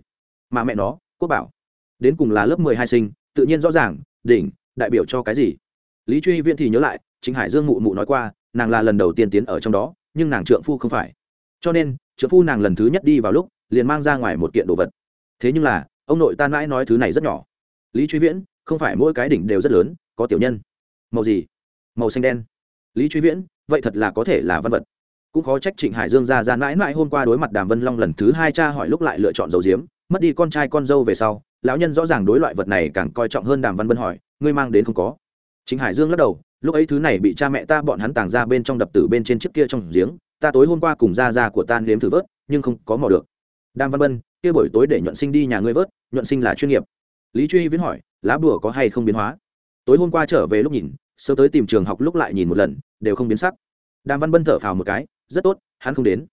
Mà mẹ nó, quốc bảo. Đến cùng là lớp mười hai sinh, tự nhiên rõ ràng, đỉnh, đại biểu cho cái gì? Lý truy viên thì nhớ lại chính hải dương mụ mụ nói qua, nàng là lần đầu tiên tiến ở trong đó, nhưng nàng trượng phu không phải. Cho nên, trượng phu nàng lần thứ nhất đi vào lúc, liền mang ra ngoài một kiện đồ vật. Thế nhưng là, ông nội ta mãi nói thứ này rất nhỏ. Lý truy viễn, không phải mỗi cái đỉnh đều rất lớn, có tiểu nhân. Màu gì? Màu xanh đen lý truy viễn, vậy thật là có thể là văn vật. Cũng khó trách trịnh hải dương ra ra mãi mãi hôm qua đối mặt đàm vân long lần thứ hai cha hỏi lúc lại lựa chọn dầu diếm mất đi con trai con dâu về sau, lão nhân rõ ràng đối loại vật này càng coi trọng hơn đàm văn bân hỏi, ngươi mang đến không có? Trịnh hải dương lắc đầu, lúc ấy thứ này bị cha mẹ ta bọn hắn tàng ra bên trong đập tử bên trên chiếc kia trong giếng, ta tối hôm qua cùng ra ra của ta nếm thử vớt, nhưng không có mò được. Đàm văn bân kia buổi tối để nhuận sinh đi nhà ngươi vớt, nhuận sinh là chuyên nghiệp. Lý truy viễn hỏi, lá bùa có hay không biến hóa? Tối hôm qua trở về lúc nhìn sớm tới tìm trường học lúc lại nhìn một lần, đều không biến sắc. Đàm văn bân thở phào một cái, rất tốt, hắn không đến.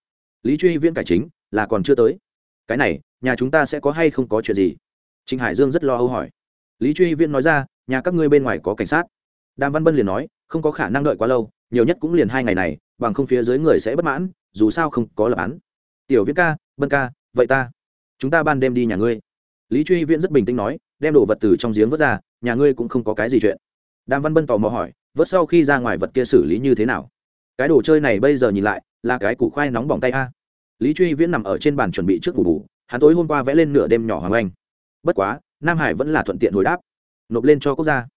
Lý truy viễn cải chính, là còn chưa tới. Cái này, nhà chúng ta sẽ có hay không có chuyện gì? Trịnh hải dương rất lo âu hỏi. Lý truy viễn nói ra, nhà các ngươi bên ngoài có cảnh sát. Đàm văn bân liền nói, không có khả năng đợi quá lâu, nhiều nhất cũng liền hai ngày này, bằng không phía dưới người sẽ bất mãn, dù sao không có lập án. Tiểu viễn ca, bân ca, vậy ta. Chúng ta ban đêm đi nhà ngươi. Lý truy viễn rất bình tĩnh nói, đem đồ vật từ trong giếng vớt ra, nhà ngươi cũng không có cái gì chuyện đàm văn bân tò mò hỏi, vớt sau khi ra ngoài vật kia xử lý như thế nào? Cái đồ chơi này bây giờ nhìn lại, là cái củ khoai nóng bỏng tay a. Lý truy viễn nằm ở trên bàn chuẩn bị trước ngủ bù, hắn tối hôm qua vẽ lên nửa đêm nhỏ hoàng anh bất quá, nam hải vẫn là thuận tiện hồi đáp. Nộp lên cho quốc gia.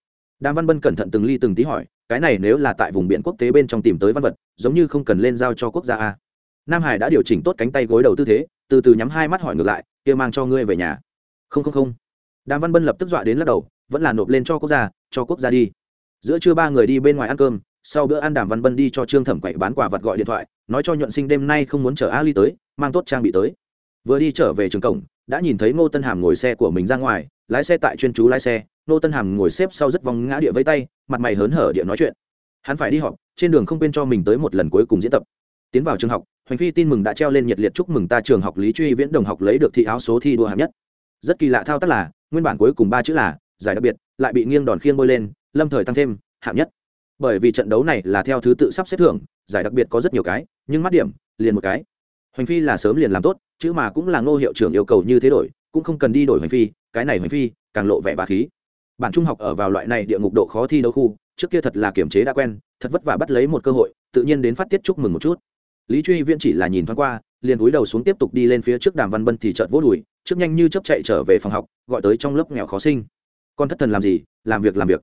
Đàm văn bân cẩn thận từng ly từng tí hỏi, cái này nếu là tại vùng biển quốc tế bên trong tìm tới văn vật, giống như không cần lên giao cho quốc gia a? Nam hải đã điều chỉnh tốt cánh tay gối đầu tư thế, từ từ nhắm hai mắt hỏi ngược lại, kia mang cho ngươi về nhà. Không không không. Đàm văn bân lập tức dọa đến lắc đầu, vẫn là nộp lên cho quốc gia, cho quốc gia đi giữa trưa ba người đi bên ngoài ăn cơm, sau bữa ăn đàm văn bân đi cho trương thẩm quậy bán quả vật gọi điện thoại, nói cho nhuận sinh đêm nay không muốn chở ali tới, mang tốt trang bị tới. Vừa đi trở về trường cổng, đã nhìn thấy ngô tân hàm ngồi xe của mình ra ngoài, lái xe tại chuyên chú lái xe. Ngô tân hàm ngồi xếp sau rất vòng ngã địa với tay, mặt mày hớn hở địa nói chuyện. Hắn phải đi họp, trên đường không quên cho mình tới một lần cuối cùng diễn tập. Tiến vào trường học, hoành phi tin mừng đã treo lên nhiệt liệt chúc mừng ta trường học lý truy viễn đồng học lấy được thị áo số thi đua hạng nhất. Rất kỳ lạ thao tác là, nguyên bản cuối cùng ba chữ là, giải đặc biệt, lại bị nghiêng đòn khiêng bôi lên lâm thời tăng thêm, hạng nhất. Bởi vì trận đấu này là theo thứ tự sắp xếp thưởng, giải đặc biệt có rất nhiều cái, nhưng mắt điểm, liền một cái. Hoành phi là sớm liền làm tốt, chứ mà cũng là ngô hiệu trưởng yêu cầu như thế đổi, cũng không cần đi đổi hoành phi, cái này hoành phi càng lộ vẻ bà khí. Bản trung học ở vào loại này địa ngục độ khó thi đấu khu, trước kia thật là kiểm chế đã quen, thật vất vả bắt lấy một cơ hội, tự nhiên đến phát tiết chúc mừng một chút. Lý truy viễn chỉ là nhìn thoáng qua, liền cúi đầu xuống tiếp tục đi lên phía trước đàm văn bân thì trợt vỗ đùi, trước nhanh như chấp chạy trở về phòng học, gọi tới trong lớp nghèo khó sinh. Con thất thần làm gì? Làm việc làm việc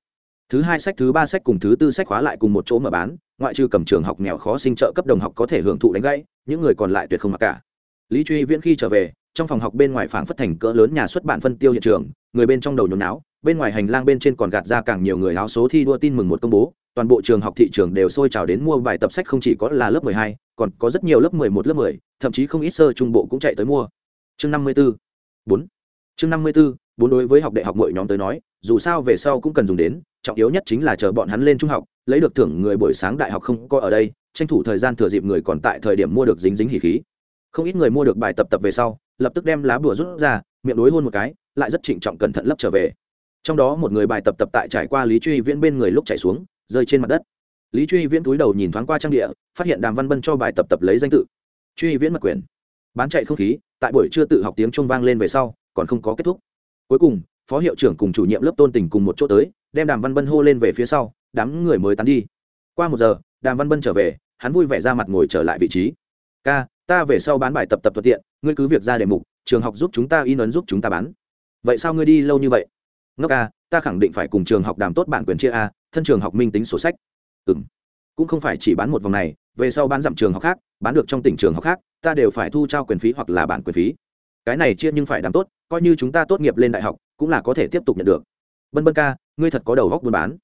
thứ hai sách thứ ba sách cùng thứ tư sách khóa lại cùng một chỗ mở bán ngoại trừ cầm trường học nghèo khó sinh trợ cấp đồng học có thể hưởng thụ đánh gãy những người còn lại tuyệt không mặc cả lý truy viễn khi trở về trong phòng học bên ngoài phảng phất thành cỡ lớn nhà xuất bản phân tiêu hiện trường người bên trong đầu nhốn não bên ngoài hành lang bên trên còn gạt ra càng nhiều người áo số thi đua tin mừng một công bố toàn bộ trường học thị trường đều sôi trào đến mua bài tập sách không chỉ có là lớp 12, còn có rất nhiều lớp 11 lớp 10, thậm chí không ít sơ trung bộ cũng chạy tới mua. Chương 54. 4. Chương 54, bốn đối với học đại học mỗi nhóm tới nói, dù sao về sau cũng cần dùng đến, trọng yếu nhất chính là chờ bọn hắn lên trung học, lấy được thưởng người buổi sáng đại học không có ở đây, tranh thủ thời gian thừa dịp người còn tại thời điểm mua được dính dính hỉ khí. Không ít người mua được bài tập tập về sau, lập tức đem lá bùa rút ra, miệng đối hôn một cái, lại rất trịnh trọng cẩn thận lấp trở về. Trong đó một người bài tập tập tại trải qua Lý Truy Viễn bên người lúc chạy xuống, rơi trên mặt đất lý truy viễn túi đầu nhìn thoáng qua trang địa phát hiện đàm văn bân cho bài tập tập lấy danh tự truy viễn mật quyền bán chạy không khí tại buổi trưa tự học tiếng trung vang lên về sau còn không có kết thúc cuối cùng phó hiệu trưởng cùng chủ nhiệm lớp tôn tình cùng một chỗ tới đem đàm văn bân hô lên về phía sau, đám người mới tán đi. Qua một giờ, đàm văn bân trở về, hắn vui vẻ ra mặt ngồi trở lại vị trí. Ca, ta về sau bán bài tập tập thuận tiện, ngươi cứ việc ra đề mục, trường học giúp chúng ta in ấn giúp chúng ta bán. Vậy sao ngươi đi lâu như vậy? Ngốc ca, ta khẳng định phải cùng trường học đàm tốt bản quyền chia a, thân trường học minh tính sổ sách. Ừ m cũng không phải chỉ bán một vòng này, về sau bán dặm trường học khác, bán được trong tỉnh trường học khác, ta đều phải thu trao quyền phí hoặc là bản quyền phí. Cái này chia nhưng phải đàm tốt, coi như chúng ta tốt nghiệp lên đại học, cũng là có thể tiếp tục nhận được bân bân ca, ngươi thật có đầu góc buôn bán.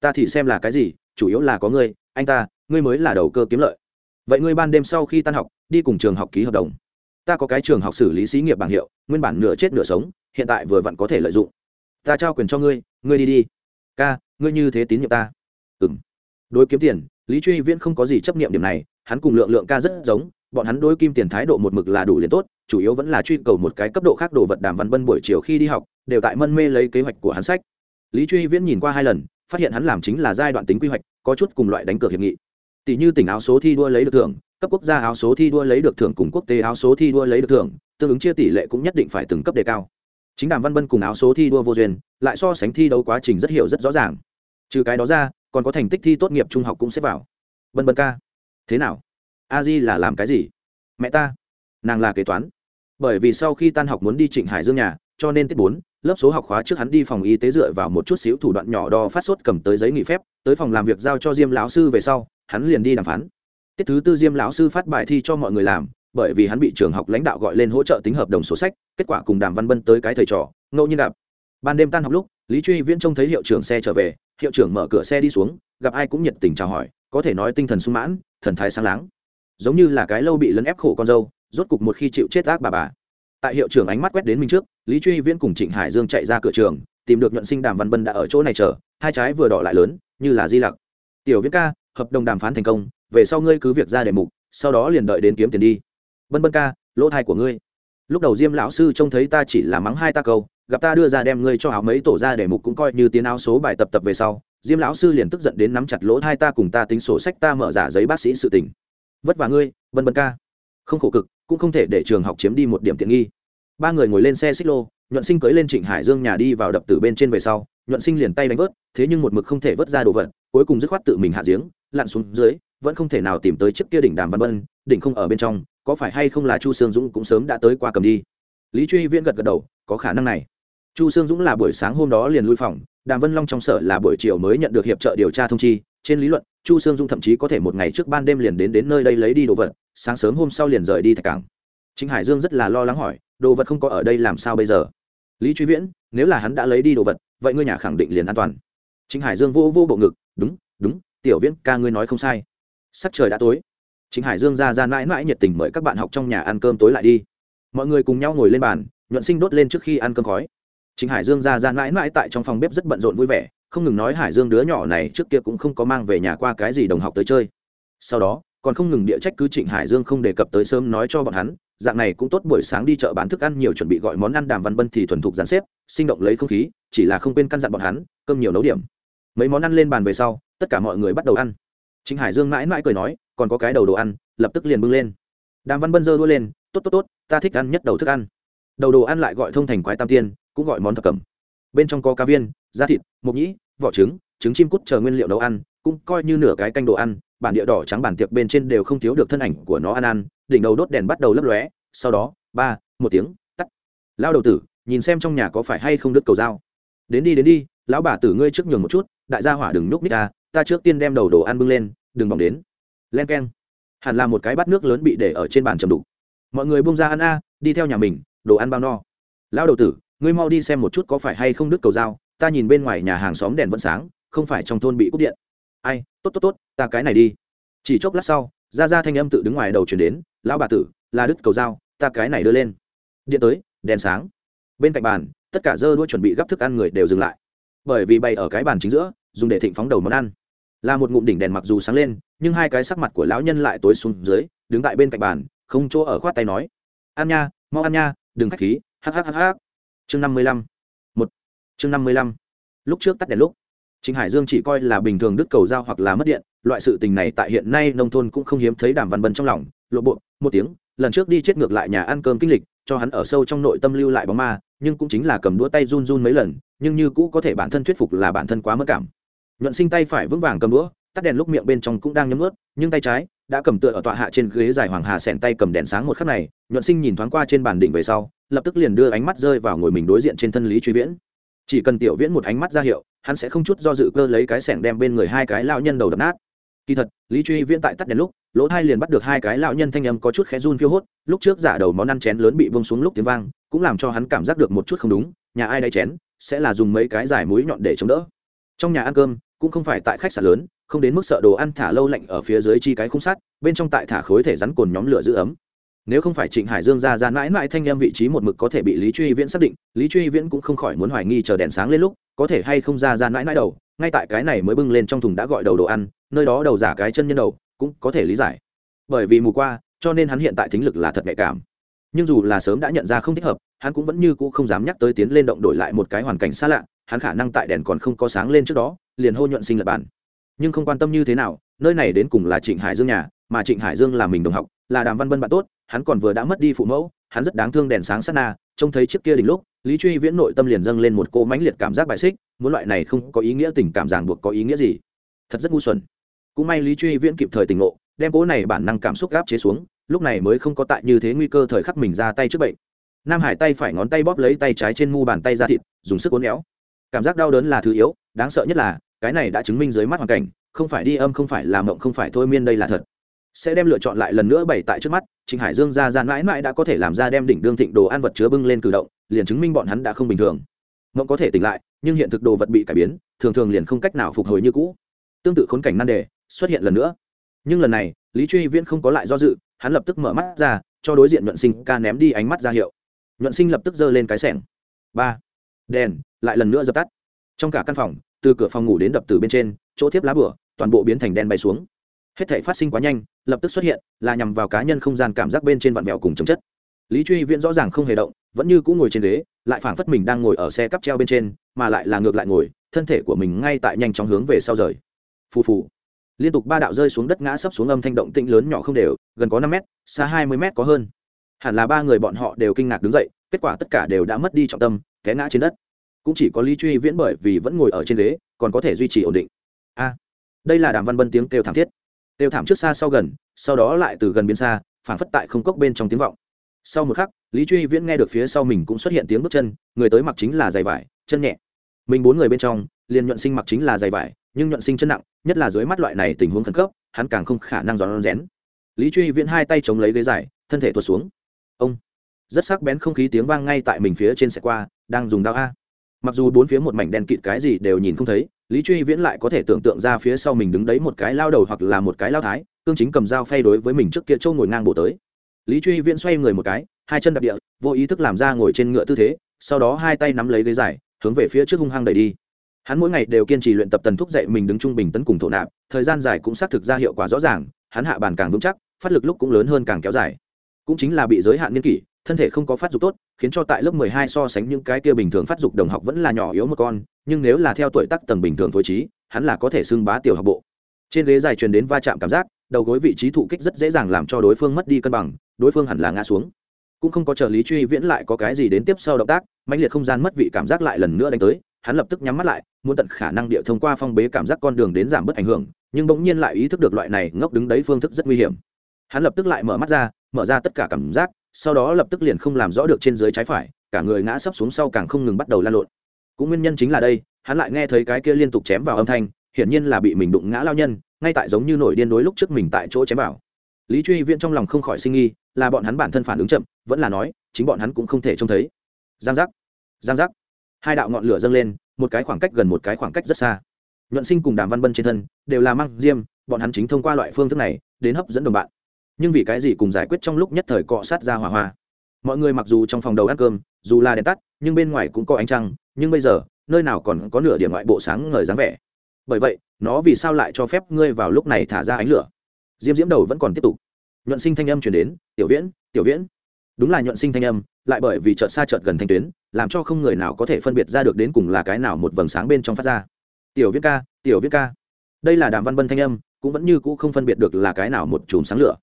Ta thì xem là cái gì, chủ yếu là có ngươi, anh ta, ngươi mới là đầu cơ kiếm lợi. Vậy ngươi ban đêm sau khi tan học, đi cùng trường học ký hợp đồng. Ta có cái trường học xử lý xí nghiệp bảng hiệu, nguyên bản nửa chết nửa sống, hiện tại vừa vặn có thể lợi dụng. Ta trao quyền cho ngươi ngươi đi đi. Ca, ngươi như thế tín nhiệm ta. Ừ m đối kiếm tiền, lý truy viễn không có gì chấp nghiệm điểm này, hắn cùng lượng lượng ca rất giống, bọn hắn đối kim tiền thái độ một mực là đủ liền tốt, chủ yếu vẫn là truy cầu một cái cấp độ khác đồ vật đàm văn bân buổi chiều khi đi học, đều tại mân mê lấy kế hoạch của hắn sách lý truy viễn nhìn qua hai lần, phát hiện hắn làm chính là giai đoạn tính quy hoạch, có chút cùng loại đánh cược hiệp nghị. Tỷ như tỉnh áo số thi đua lấy được thưởng, cấp quốc gia áo số thi đua lấy được thưởng cùng quốc tế áo số thi đua lấy được thưởng, tương ứng chia tỷ lệ cũng nhất định phải từng cấp đề cao. Chính đàm văn bân cùng áo số thi đua vô duyên, lại so sánh thi đấu quá trình rất hiểu rất rõ ràng. Trừ cái đó ra, còn có thành tích thi tốt nghiệp trung học cũng xếp vào. Bân bân ca. Thế nào? A di là làm cái gì? Mẹ ta. Nàng là kế toán. Bởi vì sau khi tan học muốn đi trịnh hải dương nhà, cho nên tiết bốn lớp số học khóa trước hắn đi phòng y tế dựa vào một chút xíu thủ đoạn nhỏ đo phát sốt cầm tới giấy nghỉ phép, tới phòng làm việc giao cho diêm lão sư về sau, hắn liền đi đàm phán. Tiết thứ tư diêm lão sư phát bài thi cho mọi người làm, bởi vì hắn bị trường học lãnh đạo gọi lên hỗ trợ tính hợp đồng sổ sách, kết quả cùng đàm văn bân tới cái thầy trò, ngẫu nhiên gặp. Ban đêm tan học lúc, lý truy viễn trông thấy hiệu trưởng xe trở về, hiệu trưởng mở cửa xe đi xuống, gặp ai cũng nhiệt tình chào hỏi, có thể nói tinh thần sung mãn, thần thái sáng láng. Giống như là cái lâu bị lấn ép khổ con dâu, rốt cục một khi chịu chết ác bà bà. Tại hiệu trưởng ánh mắt quét đến mình trước lý truy viễn cùng trịnh hải dương chạy ra cửa trường, tìm được nhuận sinh đàm văn bân đã ở chỗ này chờ, hai trái vừa đỏ lại lớn, như là di lặc. Tiểu viễn ca, hợp đồng đàm phán thành công, về sau ngươi cứ việc ra đề mục, sau đó liền đợi đến kiếm tiền đi. Vân vân ca, lỗ thai của ngươi. Lúc đầu diêm lão sư trông thấy ta chỉ là mắng hai ta câu, gặp ta đưa ra đem ngươi cho áo mấy tổ ra để mục cũng coi như tiến áo số bài tập tập về sau, diêm lão sư liền tức giận đến nắm chặt lỗ hai ta cùng ta tính sổ sách ta mở giả giấy bác sĩ sự tình. Vất vả ngươi, vân vân ca. Không khổ cực, cũng không thể để trường học chiếm đi một điểm tiện nghi ba người ngồi lên xe xích lô, nhuận sinh cưới lên trịnh hải dương nhà đi vào đập từ bên trên về sau, nhuận sinh liền tay đánh vớt, thế nhưng một mực không thể vớt ra đồ vật, cuối cùng dứt khoát tự mình hạ giếng, lặn xuống dưới, vẫn không thể nào tìm tới chiếc kia đỉnh đàm văn vân đỉnh không ở bên trong, có phải hay không là chu sương dũng cũng sớm đã tới qua cầm đi. Lý truy viễn gật gật đầu, có khả năng này. Chu sương dũng là buổi sáng hôm đó liền lui phòng, đàm vân long trong sở là buổi chiều mới nhận được hiệp trợ điều tra thông chi, trên lý luận, chu sương dũng thậm chí có thể một ngày trước ban đêm liền đến đến nơi đây lấy đi đồ vật, sáng sớm hôm sau liền rời đi thạch cảng. Chính hải dương rất là lo lắng hỏi đồ vật không có ở đây làm sao bây giờ? Lý truy viễn, nếu là hắn đã lấy đi đồ vật, vậy ngươi nhà khẳng định liền an toàn. Chính hải dương vô vô bộ ngực, đúng đúng, tiểu viễn, ca ngươi nói không sai. Sắc trời đã tối. Chính hải dương ra ra mãi mãi nhiệt tình mời các bạn học trong nhà ăn cơm tối lại đi. Mọi người cùng nhau ngồi lên bàn, nhuận sinh đốt lên trước khi ăn cơm khói. Chính hải dương ra ra mãi mãi tại trong phòng bếp rất bận rộn vui vẻ, không ngừng nói hải dương đứa nhỏ này trước kia cũng không có mang về nhà qua cái gì đồng học tới chơi. Sau đó còn không ngừng địa trách cứ trịnh hải dương không đề cập tới sớm nói cho bọn hắn, dạng này cũng tốt buổi sáng đi chợ bán thức ăn nhiều chuẩn bị gọi món ăn đàm văn bân thì thuần thục dàn xếp, sinh động lấy không khí, chỉ là không quên căn dặn bọn hắn, cơm nhiều nấu điểm. Mấy món ăn lên bàn về sau, tất cả mọi người bắt đầu ăn. Trịnh hải dương mãi mãi cười nói, còn có cái đầu đồ ăn, lập tức liền bưng lên. Đàm văn bân giơ đua lên, tốt tốt tốt, ta thích ăn nhất đầu thức ăn. Đầu đồ ăn lại gọi thông thành quái tam tiên, cũng gọi món thập cẩm. Bên trong có cá viên, da thịt, mộc nhĩ, vỏ trứng trứng chim cút chờ nguyên liệu nấu ăn, cũng coi như nửa cái canh đồ ăn bản địa đỏ trắng bản tiệc bên trên đều không thiếu được thân ảnh của nó An An đỉnh đầu đốt đèn bắt đầu lấp lóe, sau đó, ba, một tiếng, tắt. Lao đầu tử, nhìn xem trong nhà có phải hay không đứt cầu dao. Đến đi đến đi, lão bà tử ngươi trước nhường một chút, đại gia hỏa đừng núp nít ta ta trước tiên đem đầu đồ ăn bưng lên, đừng bỏng đến. Len k e n hẳn là một cái bát nước lớn bị để ở trên bàn chầm đục. Mọi người bung ra ăn a, đi theo nhà mình, đồ ăn bao no. Lão đầu tử, ngươi mau đi xem một chút có phải hay không đứt cầu dao, ta nhìn bên ngoài nhà hàng xóm đèn vẫn sáng, không phải trong thôn bị cúp điện ai, tốt tốt tốt, ta cái này đi. Chỉ chốc lát sau ra ra thanh âm tự đứng ngoài đầu chuyển đến, lão bà tử, là đứt cầu dao, ta cái này đưa lên. Điện tới, đèn sáng. Bên cạnh bàn, tất cả dơ đuôi chuẩn bị gắp thức ăn người đều dừng lại. Bởi vì bày ở cái bàn chính giữa, dùng để thịnh phóng đầu món ăn. Là một ngụm đỉnh đèn mặc dù sáng lên, nhưng hai cái sắc mặt của lão nhân lại tối xuống dưới, đứng tại bên cạnh bàn, không chỗ ở khoát tay nói, ăn nha, mau ăn nha, đừng khách khí hhhh chương năm mươi lăm. Một. Chương năm mươi lăm. Lúc trước tắt đèn lúc Trịnh Hải Dương chỉ coi là bình thường đứt cầu giao hoặc là mất điện, loại sự tình này tại hiện nay nông thôn cũng không hiếm thấy Đàm Văn Bân trong lòng, lộ bộ, một tiếng, lần trước đi chết ngược lại nhà ăn cơm kinh lịch, cho hắn ở sâu trong nội tâm lưu lại bóng ma, nhưng cũng chính là cầm đũa tay run run mấy lần, nhưng như cũ có thể bản thân thuyết phục là bản thân quá mất cảm. Nhuận Sinh tay phải vững vàng cầm đũa, tắt đèn lúc miệng bên trong cũng đang nhấm nuốt, nhưng tay trái đã cầm tựa ở tọa hạ trên ghế dài hoàng hà sẹn tay cầm đèn sáng một khắc này, Nhuận Sinh nhìn thoáng qua trên bàn đỉnh về sau, lập tức liền đưa ánh mắt rơi vào ngồi mình đối diện trên thân lý truy viễn chỉ cần tiểu viễn một ánh mắt ra hiệu hắn sẽ không chút do dự cơ lấy cái sẻng đem bên người hai cái lão nhân đầu đập nát. Kỳ thật, lý truy viễn tại tắt đèn lúc, lỗ hai liền bắt được hai cái lão nhân thanh âm có chút khẽ run phiêu hốt, lúc trước giả đầu món ăn chén lớn bị bông xuống lúc tiếng vang, cũng làm cho hắn cảm giác được một chút không đúng, nhà ai đây chén, sẽ là dùng mấy cái dài mũi nhọn để chống đỡ. Trong nhà ăn cơm, cũng không phải tại khách sạn lớn, không đến mức sợ đồ ăn thả lâu lạnh ở phía dưới chi cái khung sắt, bên trong tại thả khối thể rắn cồn nhóm lửa giữ ấm. Nếu không phải trịnh hải dương ra ra mãi mãi thanh em vị trí một mực có thể bị lý truy viễn xác định, lý truy viễn cũng không khỏi muốn hoài nghi chờ đèn sáng lên lúc có thể hay không ra ra mãi mãi đầu, ngay tại cái này mới bưng lên trong thùng đã gọi đầu đồ ăn, nơi đó đầu giả cái chân nhân đầu, cũng có thể lý giải. Bởi vì mù qua, cho nên hắn hiện tại thính lực là thật nhạy cảm. Nhưng dù là sớm đã nhận ra không thích hợp, hắn cũng vẫn như cũ không dám nhắc tới tiến lên động đổi lại một cái hoàn cảnh xa lạ, hắn khả năng tại đèn còn không có sáng lên trước đó, liền hô nhuận sinh lập bản. Nhưng không quan tâm như thế nào, nơi này đến cùng là trịnh hải dương nhà, mà trịnh hải dương là mình đồng học, là đàm văn bân bạn tốt, hắn còn vừa đã mất đi phụ mẫu, hắn rất đáng thương đèn sáng sát na trông thấy chiếc kia đỉnh lúc, lý truy viễn nội tâm liền dâng lên một cô mãnh liệt cảm giác bài xích, muốn loại này không có ý nghĩa tình cảm ràng buộc có ý nghĩa gì? Thật rất ngu xuẩn. Cũng may lý truy viễn kịp thời tỉnh ngộ, đem cố này bản năng cảm xúc gáp chế xuống, lúc này mới không có tại như thế nguy cơ thời khắc mình ra tay trước bệnh. Nam hải tay phải ngón tay bóp lấy tay trái trên mu bàn tay ra thịt, dùng sức uốn éo. Cảm giác đau đớn là thứ yếu, đáng sợ nhất là, cái này đã chứng minh dưới mắt hoàn cảnh, không phải đi âm không phải làm mộng không phải thôi miên đây là thật sẽ đem lựa chọn lại lần nữa bày tại trước mắt trịnh hải dương ra ra mãi mãi đã có thể làm ra đem đỉnh đương thịnh đồ ăn vật chứa bưng lên cử động, liền chứng minh bọn hắn đã không bình thường. Mộng có thể tỉnh lại, nhưng hiện thực đồ vật bị cải biến, thường thường liền không cách nào phục hồi như cũ. Tương tự khốn cảnh nan đề xuất hiện lần nữa. Nhưng lần này, lý truy viễn không có lại do dự, hắn lập tức mở mắt ra, cho đối diện nhuận sinh ca ném đi ánh mắt ra hiệu. Nhuận sinh lập tức giơ lên cái sẻng. Ba. Đèn, lại lần nữa dập tắt. Trong cả căn phòng, từ cửa phòng ngủ đến đập từ bên trên, chỗ tiếp lá bửa toàn bộ biến thành đen bay xuống hết thể phát sinh quá nhanh, lập tức xuất hiện là nhằm vào cá nhân không gian cảm giác bên trên vạn mèo cùng chấm chất. Lý truy viễn rõ ràng không hề động, vẫn như cũng ngồi trên ghế, lại phảng phất mình đang ngồi ở xe cắp treo bên trên, mà lại là ngược lại ngồi, thân thể của mình ngay tại nhanh chóng hướng về sau rời. Phù phù. Liên tục ba đạo rơi xuống đất ngã sấp xuống âm thanh động tĩnh lớn nhỏ không đều, gần có năm mét, xa hai mươi mét có hơn. Hẳn là ba người bọn họ đều kinh ngạc đứng dậy, kết quả tất cả đều đã mất đi trọng tâm, té ngã trên đất. Cũng chỉ có lý truy viễn bởi vì vẫn ngồi ở trên ghế, còn có thể duy trì ổn định. A. Đây là đàm văn bân tiếng kêu thảm thiết đều thảm trước xa sau gần, sau đó lại từ gần biến xa, phảng phất tại không cốc bên trong tiếng vọng. Sau một khắc, lý truy viễn nghe được phía sau mình cũng xuất hiện tiếng bước chân, người tới mặc chính là giày vải, chân nhẹ. Mình bốn người bên trong, liền nhuận sinh mặc chính là giày vải, nhưng nhuận sinh chân nặng, nhất là dưới mắt loại này tình huống khẩn cấp, hắn càng không khả năng giòn rén. Lý truy viễn hai tay chống lấy ghế dài, thân thể tuột xuống. Ông! Rất sắc bén không khí tiếng vang ngay tại mình phía trên xe qua, đang dùng đao a. Mặc dù bốn phía một mảnh đen kịt cái gì đều nhìn không thấy lý truy viễn lại có thể tưởng tượng ra phía sau mình đứng đấy một cái lao đầu hoặc là một cái lao thái, cương chính cầm dao phay đối với mình trước kia châu ngồi ngang bổ tới. Lý truy viễn xoay người một cái, hai chân đạp địa, vô ý thức làm ra ngồi trên ngựa tư thế, sau đó hai tay nắm lấy ghế dài, hướng về phía trước hung hăng đẩy đi. Hắn mỗi ngày đều kiên trì luyện tập tần thúc dậy mình đứng trung bình tấn cùng thổ nạp, thời gian dài cũng xác thực ra hiệu quả rõ ràng, hắn hạ bàn càng vững chắc, phát lực lúc cũng lớn hơn càng kéo dài. Cũng chính là bị giới hạn niên kỷ thân thể không có phát dục tốt, khiến cho tại lớp 12 so sánh những cái kia bình thường phát dục đồng học vẫn là nhỏ yếu một con, nhưng nếu là theo tuổi tác tầng bình thường phối trí, hắn là có thể xưng bá tiểu học bộ. Trên ghế dài truyền đến va chạm cảm giác, đầu gối vị trí thụ kích rất dễ dàng làm cho đối phương mất đi cân bằng, đối phương hẳn là ngã xuống. Cũng không có chờ lý truy viễn lại có cái gì đến tiếp sau động tác, mãnh liệt không gian mất vị cảm giác lại lần nữa đánh tới, hắn lập tức nhắm mắt lại, muốn tận khả năng địa thông qua phong bế cảm giác con đường đến giảm bớt ảnh hưởng, nhưng bỗng nhiên lại ý thức được loại này ngốc đứng đấy phương thức rất nguy hiểm. Hắn lập tức lại mở mắt ra, mở ra tất cả cảm giác sau đó lập tức liền không làm rõ được trên dưới trái phải, cả người ngã sấp xuống sau càng không ngừng bắt đầu lan lộn. Cũng nguyên nhân chính là đây, hắn lại nghe thấy cái kia liên tục chém vào âm thanh, hiển nhiên là bị mình đụng ngã lao nhân, ngay tại giống như nổi điên đối lúc trước mình tại chỗ chém vào. Lý truy viễn trong lòng không khỏi sinh nghi, là bọn hắn bản thân phản ứng chậm, vẫn là nói, chính bọn hắn cũng không thể trông thấy. Giang giác giang giác. Hai đạo ngọn lửa dâng lên, một cái khoảng cách gần một cái khoảng cách rất xa. Nhuận sinh cùng đàm văn bân trên thân, đều là mang diêm, bọn hắn chính thông qua loại phương thức này, đến hấp dẫn đồng bạn nhưng vì cái gì cùng giải quyết trong lúc nhất thời cọ sát ra hỏa hoa? Mọi người mặc dù trong phòng đầu ăn cơm, dù là đèn tắt, nhưng bên ngoài cũng có ánh trăng, nhưng bây giờ, nơi nào còn có nửa điểm ngoại bộ sáng ngời dáng vẻ. Bởi vậy, nó vì sao lại cho phép ngươi vào lúc này thả ra ánh lửa? Diêm diễm đầu vẫn còn tiếp tục. Nhuận sinh thanh âm chuyển đến, tiểu viễn tiểu viễn. Đúng là nhuận sinh thanh âm, lại bởi vì chợt xa chợt gần thanh tuyến, làm cho không người nào có thể phân biệt ra được đến cùng là cái nào một vầng sáng bên trong phát ra. Tiểu viễn ca, tiểu viễn ca. Đây là đàm văn bân thanh âm, cũng vẫn như cũ không phân biệt được là cái nào một chùm sáng lửa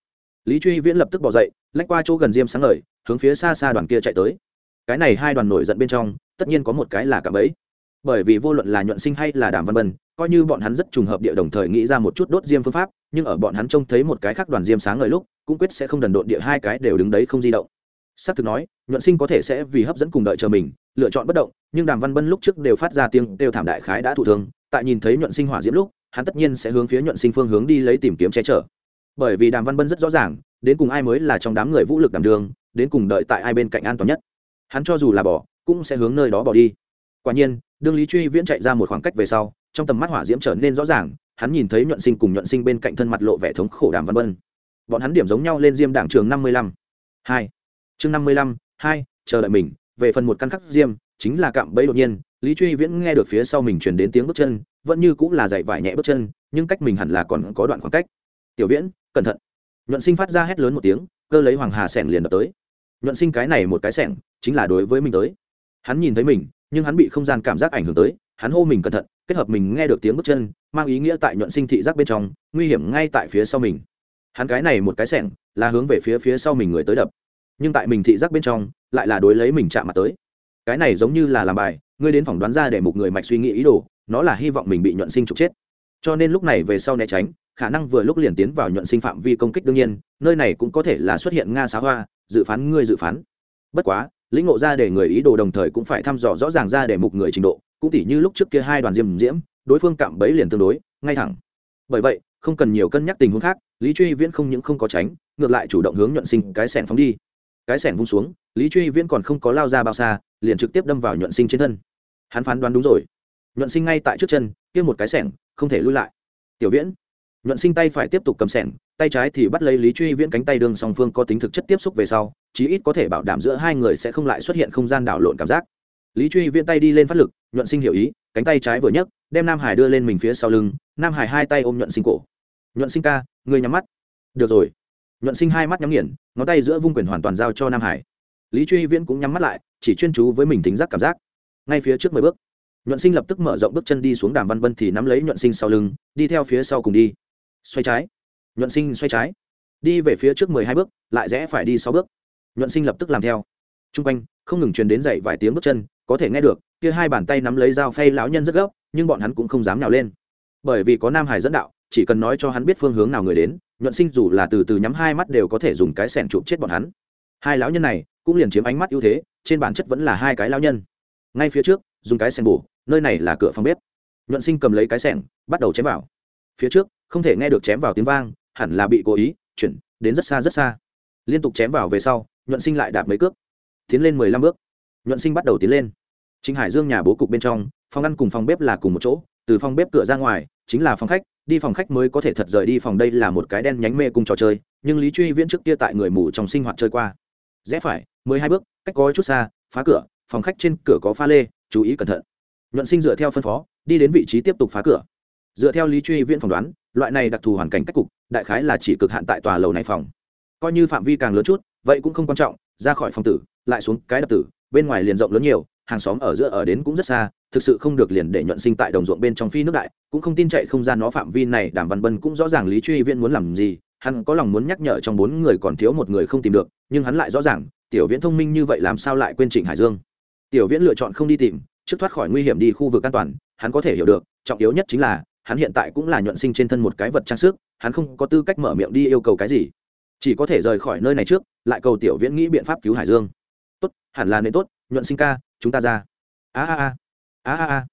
lý truy viễn lập tức bỏ dậy, lách qua chỗ gần diêm sáng ngời, hướng phía xa xa đoàn kia chạy tới. Cái này hai đoàn nổi giận bên trong, tất nhiên có một cái là cạm ấy bởi vì vô luận là nhuận sinh hay là đàm văn bân, coi như bọn hắn rất trùng hợp địa đồng thời nghĩ ra một chút đốt diêm phương pháp, nhưng ở bọn hắn trông thấy một cái khác đoàn diêm sáng ngời lúc, cũng quyết sẽ không đần độn địa hai cái đều đứng đấy không di động. Xác thực nói, nhuận sinh có thể sẽ vì hấp dẫn cùng đợi chờ mình, lựa chọn bất động, nhưng đàm văn bân lúc trước đều phát ra tiếng đều thảm đại khái đã thụ thương. Tại nhìn thấy nhuận sinh hỏa diễm lúc, hắn tất nhiên sẽ hướng phía nhuận sinh phương hướng đi lấy tìm kiếm che chở bởi vì đàm văn bân rất rõ ràng, đến cùng ai mới là trong đám người vũ lực đảm đường đến cùng đợi tại ai bên cạnh an toàn nhất. Hắn cho dù là bỏ, cũng sẽ hướng nơi đó bỏ đi. Quả nhiên, đương lý truy viễn chạy ra một khoảng cách về sau, trong tầm mắt hỏa diễm trở nên rõ ràng, hắn nhìn thấy nhuận sinh cùng nhuận sinh bên cạnh thân mặt lộ vẻ thống khổ đàm văn bân. Bọn hắn điểm giống nhau lên diêm đảng trường năm mươi lăm. Hai. Chương năm mươi lăm, hai, chờ đợi mình, về phần một căn khắc diêm, chính là cạm bẫy đột nhiên, lý truy viễn nghe được phía sau mình chuyển đến tiếng bước chân, vẫn như cũng là dạy vải nhẹ bước chân, nhưng cách mình hẳn là còn có đoạn khoảng cách. Tiểu viễn cẩn thận. Nhuận sinh phát ra hét lớn một tiếng, cơ lấy hoàng hà sẻng liền đập tới. Nhuận sinh cái này một cái sẻng, chính là đối với mình tới. Hắn nhìn thấy mình, nhưng hắn bị không gian cảm giác ảnh hưởng tới, hắn hô mình cẩn thận, kết hợp mình nghe được tiếng bước chân, mang ý nghĩa tại nhuận sinh thị giác bên trong, nguy hiểm ngay tại phía sau mình. Hắn cái này một cái sẻng, là hướng về phía phía sau mình người tới đập. Nhưng tại mình thị giác bên trong, lại là đối lấy mình chạm mặt tới. Cái này giống như là làm bài, ngươi đến phỏng đoán ra để một người mạch suy nghĩ ý đồ, nó là hy vọng mình bị nhuận sinh trục chết. Cho nên lúc này về sau né tránh khả năng vừa lúc liền tiến vào nhuận sinh phạm vi công kích đương nhiên, nơi này cũng có thể là xuất hiện nga xá hoa, dự phán ngươi dự phán. Bất quá, lĩnh ngộ ra để người ý đồ đồng thời cũng phải thăm dò rõ ràng ra để mục người trình độ, cũng tỉ như lúc trước kia hai đoàn diêm diễm, đối phương cạm bẫy liền tương đối, ngay thẳng. Bởi vậy, không cần nhiều cân nhắc tình huống khác, lý truy viễn không những không có tránh, ngược lại chủ động hướng nhuận sinh cái sẻn phóng đi. Cái sẻn vung xuống, lý truy viễn còn không có lao ra bao xa, liền trực tiếp đâm vào nhuận sinh trên thân. Hắn phán đoán đúng rồi. Nhuận sinh ngay tại trước chân, kia một cái sẻn không thể lui lại. Tiểu viễn nhuận sinh tay phải tiếp tục cầm sẻng, tay trái thì bắt lấy lý truy viễn cánh tay đường song phương có tính thực chất tiếp xúc về sau, chí ít có thể bảo đảm giữa hai người sẽ không lại xuất hiện không gian đảo lộn cảm giác. Lý truy viễn tay đi lên phát lực, nhuận sinh hiểu ý, cánh tay trái vừa nhấc, đem nam hải đưa lên mình phía sau lưng, nam hải hai tay ôm nhuận sinh cổ. Nhuận sinh ca người nhắm mắt. Được rồi. Nhuận sinh hai mắt nhắm nghiền, ngón tay giữa vung quyền hoàn toàn giao cho nam hải. Lý truy viễn cũng nhắm mắt lại, chỉ chuyên chú với mình tính giác cảm giác. Ngay phía trước mười bước, nhuận sinh lập tức mở rộng bước chân đi xuống đàm văn vân thì nắm lấy nhuận sinh sau lưng, đi theo phía sau cùng đi xoay trái. Nhuận sinh xoay trái. Đi về phía trước mười hai bước, lại rẽ phải đi sáu bước. Nhuận sinh lập tức làm theo. T r u n g quanh, không ngừng truyền đến dậy vài tiếng bước chân, có thể nghe được, kia hai bàn tay nắm lấy dao phay lão nhân rất gấp, nhưng bọn hắn cũng không dám nhào lên. Bởi vì có nam hải dẫn đạo, chỉ cần nói cho hắn biết phương hướng nào người đến, nhuận sinh dù là từ từ nhắm hai mắt đều có thể dùng cái sẻn chụp chết bọn hắn. Hai lão nhân này, cũng liền chiếm ánh mắt ưu thế, trên bản chất vẫn là hai cái lão nhân. Ngay phía trước, dùng cái sẻn bổ, nơi này là cửa phòng bếp. Nhuận sinh cầm lấy cái sẻn, bắt đầu chém vào. Phía trước không thể nghe được chém vào tiếng vang, hẳn là bị cố ý, chuyển, đến rất xa rất xa. Liên tục chém vào về sau, nhuận sinh lại đạp mấy cước, tiến lên mười lăm bước. Nhuận sinh bắt đầu tiến lên. Chính hải dương nhà bố cục bên trong, phòng ăn cùng phòng bếp là cùng một chỗ, từ phòng bếp cửa ra ngoài, chính là phòng khách, đi phòng khách mới có thể thật rời đi phòng đây là một cái đen nhánh mê cùng trò chơi, nhưng lý truy viễn trước kia tại người mù trong sinh hoạt chơi qua. Rẽ phải, mười hai bước, cách có chút xa, phá cửa, phòng khách trên cửa có pha lê, chú ý cẩn thận. Nhuận sinh dựa theo phân phó, đi đến vị trí tiếp tục phá cửa dựa theo lý truy viễn phỏng đoán, loại này đặc thù hoàn cảnh cách cục, đại khái là chỉ cực hạn tại tòa lầu này phòng. Coi như phạm vi càng lớn chút, vậy cũng không quan trọng, ra khỏi phòng tử, lại xuống cái đập tử, bên ngoài liền rộng lớn nhiều, hàng xóm ở giữa ở đến cũng rất xa, thực sự không được liền để nhuận sinh tại đồng ruộng bên trong phi nước đại, cũng không tin chạy không gian nó phạm vi này, đàm văn bân cũng rõ ràng lý truy viễn muốn làm gì, hắn có lòng muốn nhắc nhở trong bốn người còn thiếu một người không tìm được, nhưng hắn lại rõ ràng, tiểu viễn thông minh như vậy làm sao lại quên trịnh hải dương. Tiểu viễn lựa chọn không đi tìm, trước thoát khỏi nguy hiểm đi khu vực an toàn, hắn có thể hiểu được, trọng yếu nhất chính là hắn hiện tại cũng là nhuận sinh trên thân một cái vật trang sức, hắn không có tư cách mở miệng đi yêu cầu cái gì. Chỉ có thể rời khỏi nơi này trước, lại cầu tiểu viễn nghĩ biện pháp cứu hải dương. Tốt, hẳn là nên tốt, nhuận sinh ca, chúng ta ra. A a a a a a.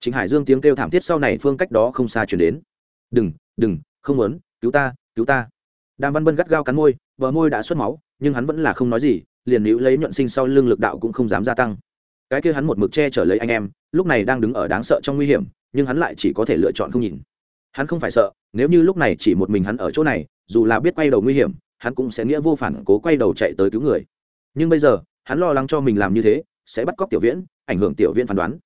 Chính hải dương tiếng kêu thảm thiết sau này phương cách đó không xa chuyển đến. Đừng đừng, không muốn, cứu ta cứu ta. Đàm văn bân gắt gao cắn môi, bờ môi đã xuất máu, nhưng hắn vẫn là không nói gì, liền nữ lấy nhuận sinh sau lưng lực đạo cũng không dám gia tăng. Cái kia hắn một mực che chở lấy anh em, lúc này đang đứng ở đáng sợ trong nguy hiểm nhưng hắn lại chỉ có thể lựa chọn không nhìn. Hắn không phải sợ, nếu như lúc này chỉ một mình hắn ở chỗ này, dù là biết quay đầu nguy hiểm, hắn cũng sẽ nghĩa vô phản cố quay đầu chạy tới cứu người. Nhưng bây giờ, hắn lo lắng cho mình làm như thế, sẽ bắt cóc tiểu viễn, ảnh hưởng tiểu viễn phán đoán.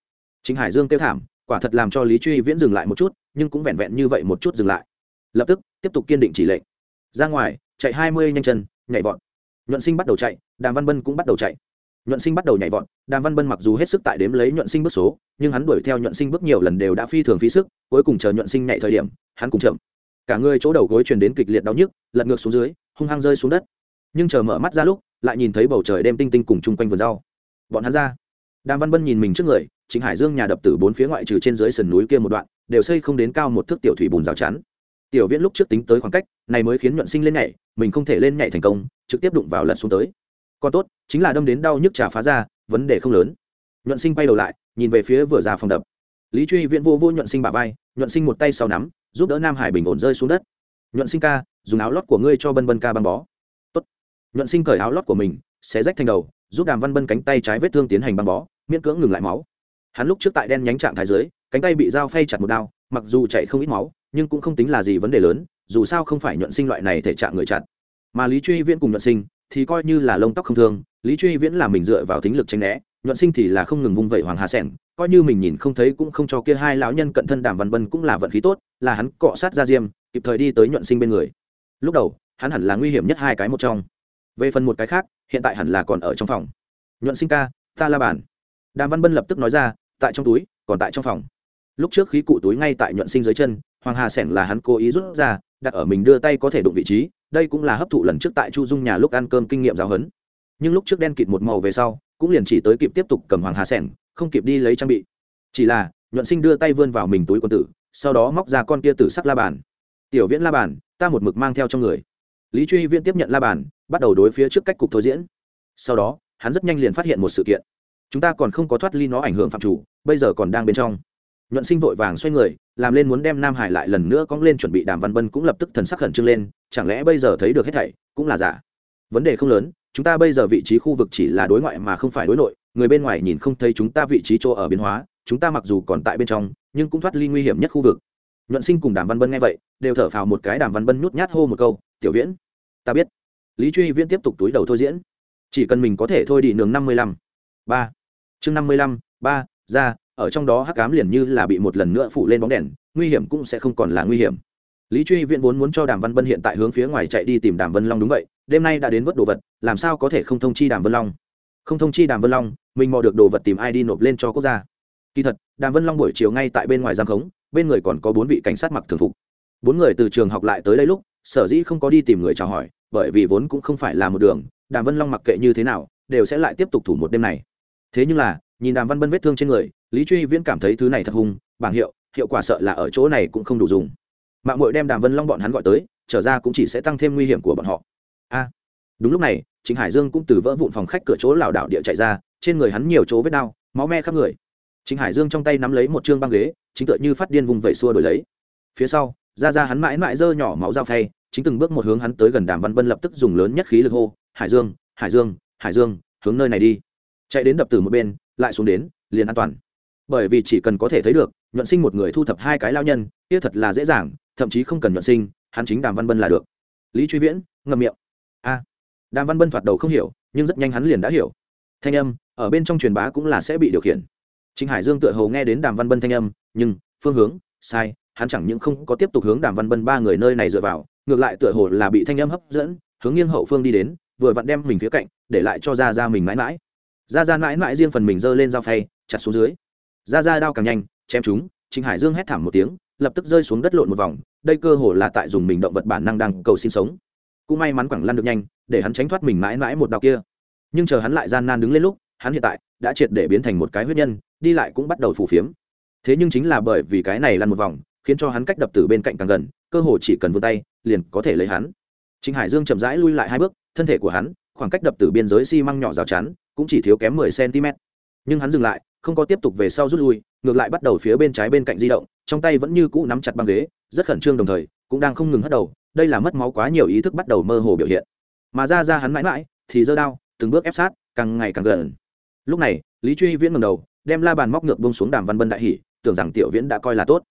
Chính hải dương kêu thảm, quả thật làm cho lý truy viễn dừng lại một chút, nhưng cũng vẹn vẹn như vậy một chút dừng lại. Lập tức, tiếp tục kiên định chỉ lệnh. Ra ngoài, chạy hai mươi nhanh chân, nhảy vọt. Nhuận sinh bắt đầu chạy, đàm văn bân cũng bắt đầu chạy nhuận sinh bắt đầu nhảy vọt, đàm văn bân mặc dù hết sức tại đếm lấy nhuận sinh bước số, nhưng hắn đuổi theo nhuận sinh bước nhiều lần đều đã phi thường phí sức, cuối cùng chờ nhuận sinh nhảy thời điểm, hắn cũng chậm. Cả người chỗ đầu gối truyền đến kịch liệt đau nhức, lật ngược xuống dưới, hung hăng rơi xuống đất. Nhưng chờ mở mắt ra lúc, lại nhìn thấy bầu trời đêm tinh tinh cùng chung quanh vườn rau. Bọn hắn ra. Đàm văn bân nhìn mình trước người, chính hải dương nhà đập tử bốn phía ngoại trừ trên dưới sườn núi kia một đoạn, đều xây không đến cao một thước tiểu thủy bùn rào chắn. Tiểu viễn lúc trước tính tới khoảng cách, này mới khiến nhuận sinh lên nhảy, mình không thể lên nhảy thành công, trực tiếp đụng vào lật xuống tới còn tốt, chính là đâm đến đau nhức trà phá ra, vấn đề không lớn. Nhuận sinh quay đầu lại, nhìn về phía vừa ra phòng đập. Lý truy viễn vô vô nhuận sinh bả vai, nhuận sinh một tay sau nắm, giúp đỡ nam hải bình ổn rơi xuống đất. Nhuận sinh ca, dùng áo lót của ngươi cho bân bân ca băng bó. Tốt. nhuận sinh cởi áo lót của mình, xé rách thành đầu, giúp đàm văn bân cánh tay trái vết thương tiến hành băng bó, miễn cưỡng ngừng lại máu. Hắn lúc trước tại đen nhánh trạng thái dưới, cánh tay bị dao phay chặt một đao, mặc dù chạy không ít máu, nhưng cũng không tính là gì vấn đề lớn, dù sao không phải nhuận sinh loại này thể trạng người chặt. Mà lý truy viễn cùng nhuận sinh thì coi như là lông tóc không thương, lý truy viễn là mình dựa vào tính lực tranh né, nhuận sinh thì là không ngừng vung vẩy hoàng hà sẻng, coi như mình nhìn không thấy cũng không cho kia hai lão nhân cận thân đàm văn bân cũng là vận khí tốt, là hắn cọ sát ra diêm, kịp thời đi tới nhuận sinh bên người. Lúc đầu, hắn hẳn là nguy hiểm nhất hai cái một trong. Về phần một cái khác, hiện tại hẳn là còn ở trong phòng. Nhuận sinh ca, ta la bàn. Đàm văn bân lập tức nói ra, tại trong túi, còn tại trong phòng. Lúc trước khí cụ túi ngay tại nhuận sinh dưới chân, hoàng hà sẻng là hắn cố ý rút ra, đặt ở mình đưa tay có thể đụng vị trí đây cũng là hấp thụ lần trước tại chu dung nhà lúc ăn cơm kinh nghiệm giáo huấn. Nhưng lúc trước đen kịt một màu về sau, cũng liền chỉ tới kịp tiếp tục cầm hoàng hà sẻng, không kịp đi lấy trang bị. Chỉ là, nhuận sinh đưa tay vươn vào mình túi quân tử, sau đó móc ra con kia tử sắc la bàn. Tiểu viễn la bàn, ta một mực mang theo trong người. Lý truy viễn tiếp nhận la bàn, bắt đầu đối phía trước cách cục thôi diễn. Sau đó, hắn rất nhanh liền phát hiện một sự kiện. Chúng ta còn không có thoát ly nó ảnh hưởng phạm chủ, bây giờ còn đang bên trong. Nhuận sinh vội vàng xoay người, làm lên muốn đem nam hải lại lần nữa cóng lên chuẩn bị đàm văn bân cũng lập tức thần sắc khẩn trương lên chẳng lẽ bây giờ thấy được hết thảy cũng là giả? Vấn đề không lớn, chúng ta bây giờ vị trí khu vực chỉ là đối ngoại mà không phải đối nội, người bên ngoài nhìn không thấy chúng ta vị trí chỗ ở biến hóa, chúng ta mặc dù còn tại bên trong, nhưng cũng thoát ly nguy hiểm nhất khu vực. Nhuận sinh cùng đàm văn bân nghe vậy, đều thở phào một cái, đàm văn bân nhút nhát hô một câu, tiểu viễn, ta biết. Lý truy viễn tiếp tục túi đầu thôi diễn. Chỉ cần mình có thể thôi đi nường năm mươi lăm. Ba. Chương năm mươi lăm, ba, ra, ở trong đó hắc cám liền như là bị một lần nữa phủ lên bóng đèn, nguy hiểm cũng sẽ không còn là nguy hiểm lý truy viễn vốn muốn cho đàm văn bân hiện tại hướng phía ngoài chạy đi tìm đàm vân long đúng vậy, đêm nay đã đến vớt đồ vật, làm sao có thể không thông chi đàm vân long? Không thông chi đàm vân long, mình mò được đồ vật tìm ai đi nộp lên cho quốc gia. Kỳ thật, đàm vân long buổi chiều ngay tại bên ngoài giang khống, bên người còn có bốn vị cảnh sát mặc thường phục. Bốn người từ trường học lại tới đây lúc, sở dĩ không có đi tìm người chào hỏi, bởi vì vốn cũng không phải là một đường, đàm vân long mặc kệ như thế nào, đều sẽ lại tiếp tục thủ một đêm này. Thế nhưng là, nhìn đàm văn bân vết thương trên người, lý truy viễn cảm thấy thứ này thật hung, bảng hiệu hiệu quả sợ là ở chỗ này cũng không đủ dùng mạng mội đem đàm vân long bọn hắn gọi tới, trở ra cũng chỉ sẽ tăng thêm nguy hiểm của bọn họ. A, đúng lúc này chính hải dương cũng từ vỡ vụn phòng khách cửa chỗ lảo đảo địa chạy ra, trên người hắn nhiều chỗ vết đau, máu me khắp người. Chính hải dương trong tay nắm lấy một chương băng ghế, chính tựa như phát điên vùng vẩy xua đổi lấy. Phía sau, ra ra hắn mãi mãi dơ nhỏ máu dao phay, chính từng bước một hướng hắn tới gần đàm văn bân lập tức dùng lớn nhất khí lực hô, hải dương hải dương hải dương, hướng nơi này đi. Chạy đến đập từ một bên, lại xuống đến, liền an toàn. Bởi vì chỉ cần có thể thấy được, nhuận sinh một người thu thập hai cái lao nhân, kia thật là dễ dàng thậm chí không cần nhuận sinh hắn chính đàm văn bân là được. Lý truy viễn ngậm miệng. A. Đàm văn bân thoạt đầu không hiểu nhưng rất nhanh hắn liền đã hiểu. Thanh âm ở bên trong truyền bá cũng là sẽ bị điều khiển. Trịnh Hải Dương tựa hồ nghe đến Đàm Văn Bân thanh âm, nhưng phương hướng sai, hắn chẳng những không có tiếp tục hướng Đàm Văn Bân ba người nơi này dựa vào, ngược lại tựa hồ là bị thanh âm hấp dẫn, hướng nghiêng hậu phương đi đến, vừa vặn đem mình phía cạnh, để lại cho Gia Gia mình mãi mãi. Gia Gia mãi mãi riêng phần mình giơ lên dao phay, chặt xuống dưới. Gia Gia đao càng nhanh, chém chúng, Trịnh Hải Dương hét thảm một tiếng, lập tức rơi xuống đất lộn một vòng, đây cơ hồ là tại dùng mình động vật bản năng đang cầu sinh sống. Cũng may mắn quẳng lăn được nhanh, để hắn tránh thoát mình mãi mãi một đao kia. Nhưng chờ hắn lại gian nan đứng lên lúc, hắn hiện tại đã triệt để biến thành một cái huyết nhân, đi lại cũng bắt đầu phủ phiếm thế nhưng chính là bởi vì cái này lăn một vòng khiến cho hắn cách đập tử bên cạnh càng gần cơ hồ chỉ cần vươn tay liền có thể lấy hắn Trịnh Hải Dương chậm rãi lui lại hai bước, thân thể của hắn, khoảng cách đập tử biên giới xi măng nhỏ rào chắn, cũng chỉ thiếu kém 10 cm. Nhưng hắn dừng lại, không có tiếp tục về sau rút lui, ngược lại bắt đầu phía bên trái bên cạnh di động, trong tay vẫn như cũ nắm chặt băng ghế, rất khẩn trương đồng thời, cũng đang không ngừng hất đầu đây là mất máu quá nhiều ý thức bắt đầu mơ hồ biểu hiện. Mà ra ra hắn mãi mãi thì giơ đao từng bước ép sát càng ngày càng gần. Lúc này lý truy viễn ngầm đầu đem la bàn móc ngược bông xuống đàm văn bân đại hỷ tưởng rằng tiểu viễn đã coi là tốt.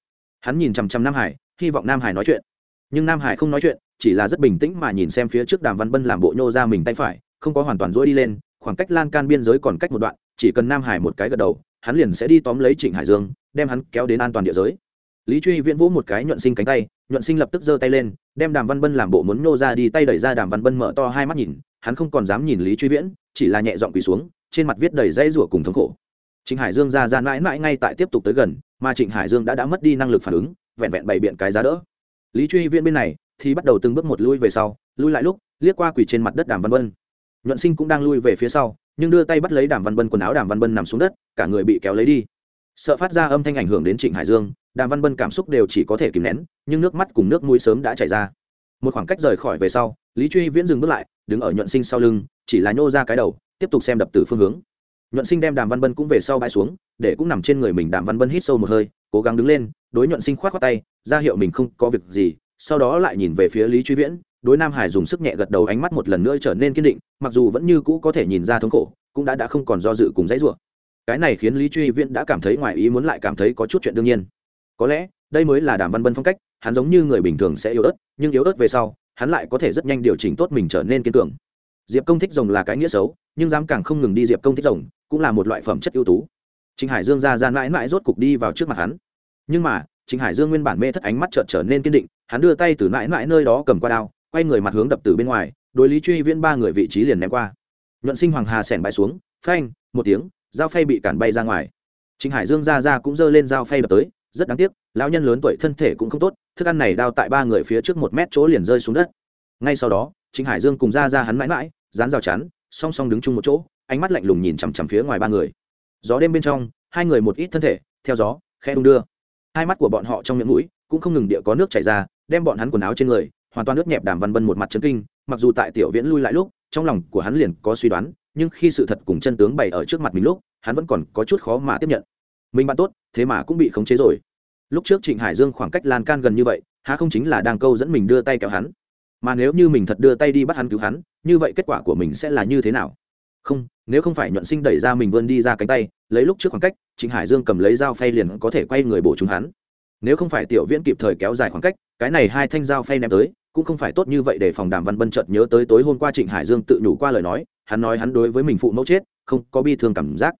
Hắn nhìn chằm chằm nam hải hy vọng nam hải nói chuyện. Nhưng nam hải không nói chuyện chỉ là rất bình tĩnh mà nhìn xem phía trước đàm văn bân làm bộ nhô ra mình tay phải không có hoàn toàn rỗi đi lên khoảng cách lan can biên giới còn cách một đoạn chỉ cần nam hải một cái gật đầu hắn liền sẽ đi tóm lấy trịnh hải dương, đem hắn kéo đến an toàn địa giới. Lý truy viễn vũ một cái nhuận sinh cánh tay, nhuận sinh lập tức giơ tay lên, đem đàm văn bân làm bộ muốn nô ra đi tay đẩy ra đàm văn bân mở to hai mắt nhìn, hắn không còn dám nhìn lý truy viễn, chỉ là nhẹ giọng quỳ xuống, trên mặt viết đầy dây rủa cùng thống khổ. Trịnh hải dương ra ra mãi mãi ngay tại tiếp tục tới gần, mà trịnh hải dương đã đã mất đi năng lực phản ứng, vẹn vẹn bày biện cái giá đỡ. Lý truy viễn bên này thì bắt đầu từng bước một lui về sau, lui lại lúc, liếc qua quỳ trên mặt đất đàm văn bân. Nhuận sinh cũng đang lui về phía sau nhưng đưa tay bắt lấy đàm văn bân quần áo đàm văn bân nằm xuống đất, cả người bị kéo lấy đi. Sợ phát ra âm thanh ảnh hưởng đến trịnh hải dương, đàm văn bân cảm xúc đều chỉ có thể kìm nén, nhưng nước mắt cùng nước mũi sớm đã chảy ra. Một khoảng cách rời khỏi về sau, lý truy viễn dừng bước lại, đứng ở nhuận sinh sau lưng, chỉ là nhô ra cái đầu, tiếp tục xem đập từ phương hướng. Nhuận sinh đem đàm văn bân cũng về sau bãi xuống, để cũng nằm trên người mình đàm văn bân hít sâu một hơi, cố gắng đứng lên, đối nhuận sinh k h o á t khoác tay, ra hiệu mình không có việc gì, sau đó lại nhìn về phía lý truy viễn đối nam hải dùng sức nhẹ gật đầu ánh mắt một lần nữa trở nên kiên định, mặc dù vẫn như cũ có thể nhìn ra thống khổ, cũng đã đã không còn do dự cùng dãy rủa. Cái này khiến lý truy viễn đã cảm thấy ngoài ý muốn lại cảm thấy có chút chuyện đương nhiên. Có lẽ, đây mới là đàm văn bân phong cách, hắn giống như người bình thường sẽ yếu ớt, nhưng yếu ớt về sau, hắn lại có thể rất nhanh điều chỉnh tốt mình trở nên kiên cường. Diệp công thích rồng là cái nghĩa xấu, nhưng dám càng không ngừng đi diệp công thích rồng, cũng là một loại phẩm chất ưu tú. Trịnh hải dương ra ra mãi mãi rốt cục đi vào trước mặt hắn. Nhưng mà trịnh hải dương nguyên bản mê thất ánh mắt chợt trở nên kiên định, hắn đưa tay từ mãi mãi nơi đó cầm qua đao quay người mặt hướng đập từ bên ngoài, đối lý truy viễn ba người vị trí liền ném qua. Nhuận sinh hoàng hà sẻn bay xuống, phanh, một tiếng, dao phay bị cản bay ra ngoài. Trịnh hải dương ra ra cũng giơ lên dao phay đập tới, rất đáng tiếc, lão nhân lớn tuổi thân thể cũng không tốt, thức ăn này đao tại ba người phía trước một mét chỗ liền rơi xuống đất. Ngay sau đó, trịnh hải dương cùng ra ra hắn mãi mãi, dán rào chắn, song song đứng chung một chỗ, ánh mắt lạnh lùng nhìn chằm chằm phía ngoài ba người. Gió đêm bên trong, hai người một ít thân thể, theo gió khe đung đưa. Hai mắt của bọn họ trong miệng mũi, cũng không ngừng địa có nước chảy ra, đem bọn hắn quần áo trên người hoàn toàn ướt nhẹp đàm văn bân một mặt chấn kinh, mặc dù tại tiểu viễn lui lại lúc, trong lòng của hắn liền có suy đoán, nhưng khi sự thật cùng chân tướng bày ở trước mặt mình lúc, hắn vẫn còn có chút khó mà tiếp nhận. Mình bạn tốt, thế mà cũng bị khống chế rồi. Lúc trước trịnh hải dương khoảng cách lan can gần như vậy, há không chính là đang câu dẫn mình đưa tay kéo hắn? Mà nếu như mình thật đưa tay đi bắt hắn cứu hắn, như vậy kết quả của mình sẽ là như thế nào? Không, nếu không phải nhuận sinh đẩy ra mình vươn đi ra cánh tay, lấy lúc trước khoảng cách, trịnh hải dương cầm lấy dao phay liền có thể quay người bổ chúng hắn. Nếu không phải tiểu viễn kịp thời kéo dài khoảng cách, cái này hai thanh dao phay ném tới cũng không phải tốt như vậy để phòng đàm văn bân chợt nhớ tới tối hôm qua trịnh hải dương tự nhủ qua lời nói, hắn nói hắn đối với mình phụ mẫu chết, không có bi thương cảm giác.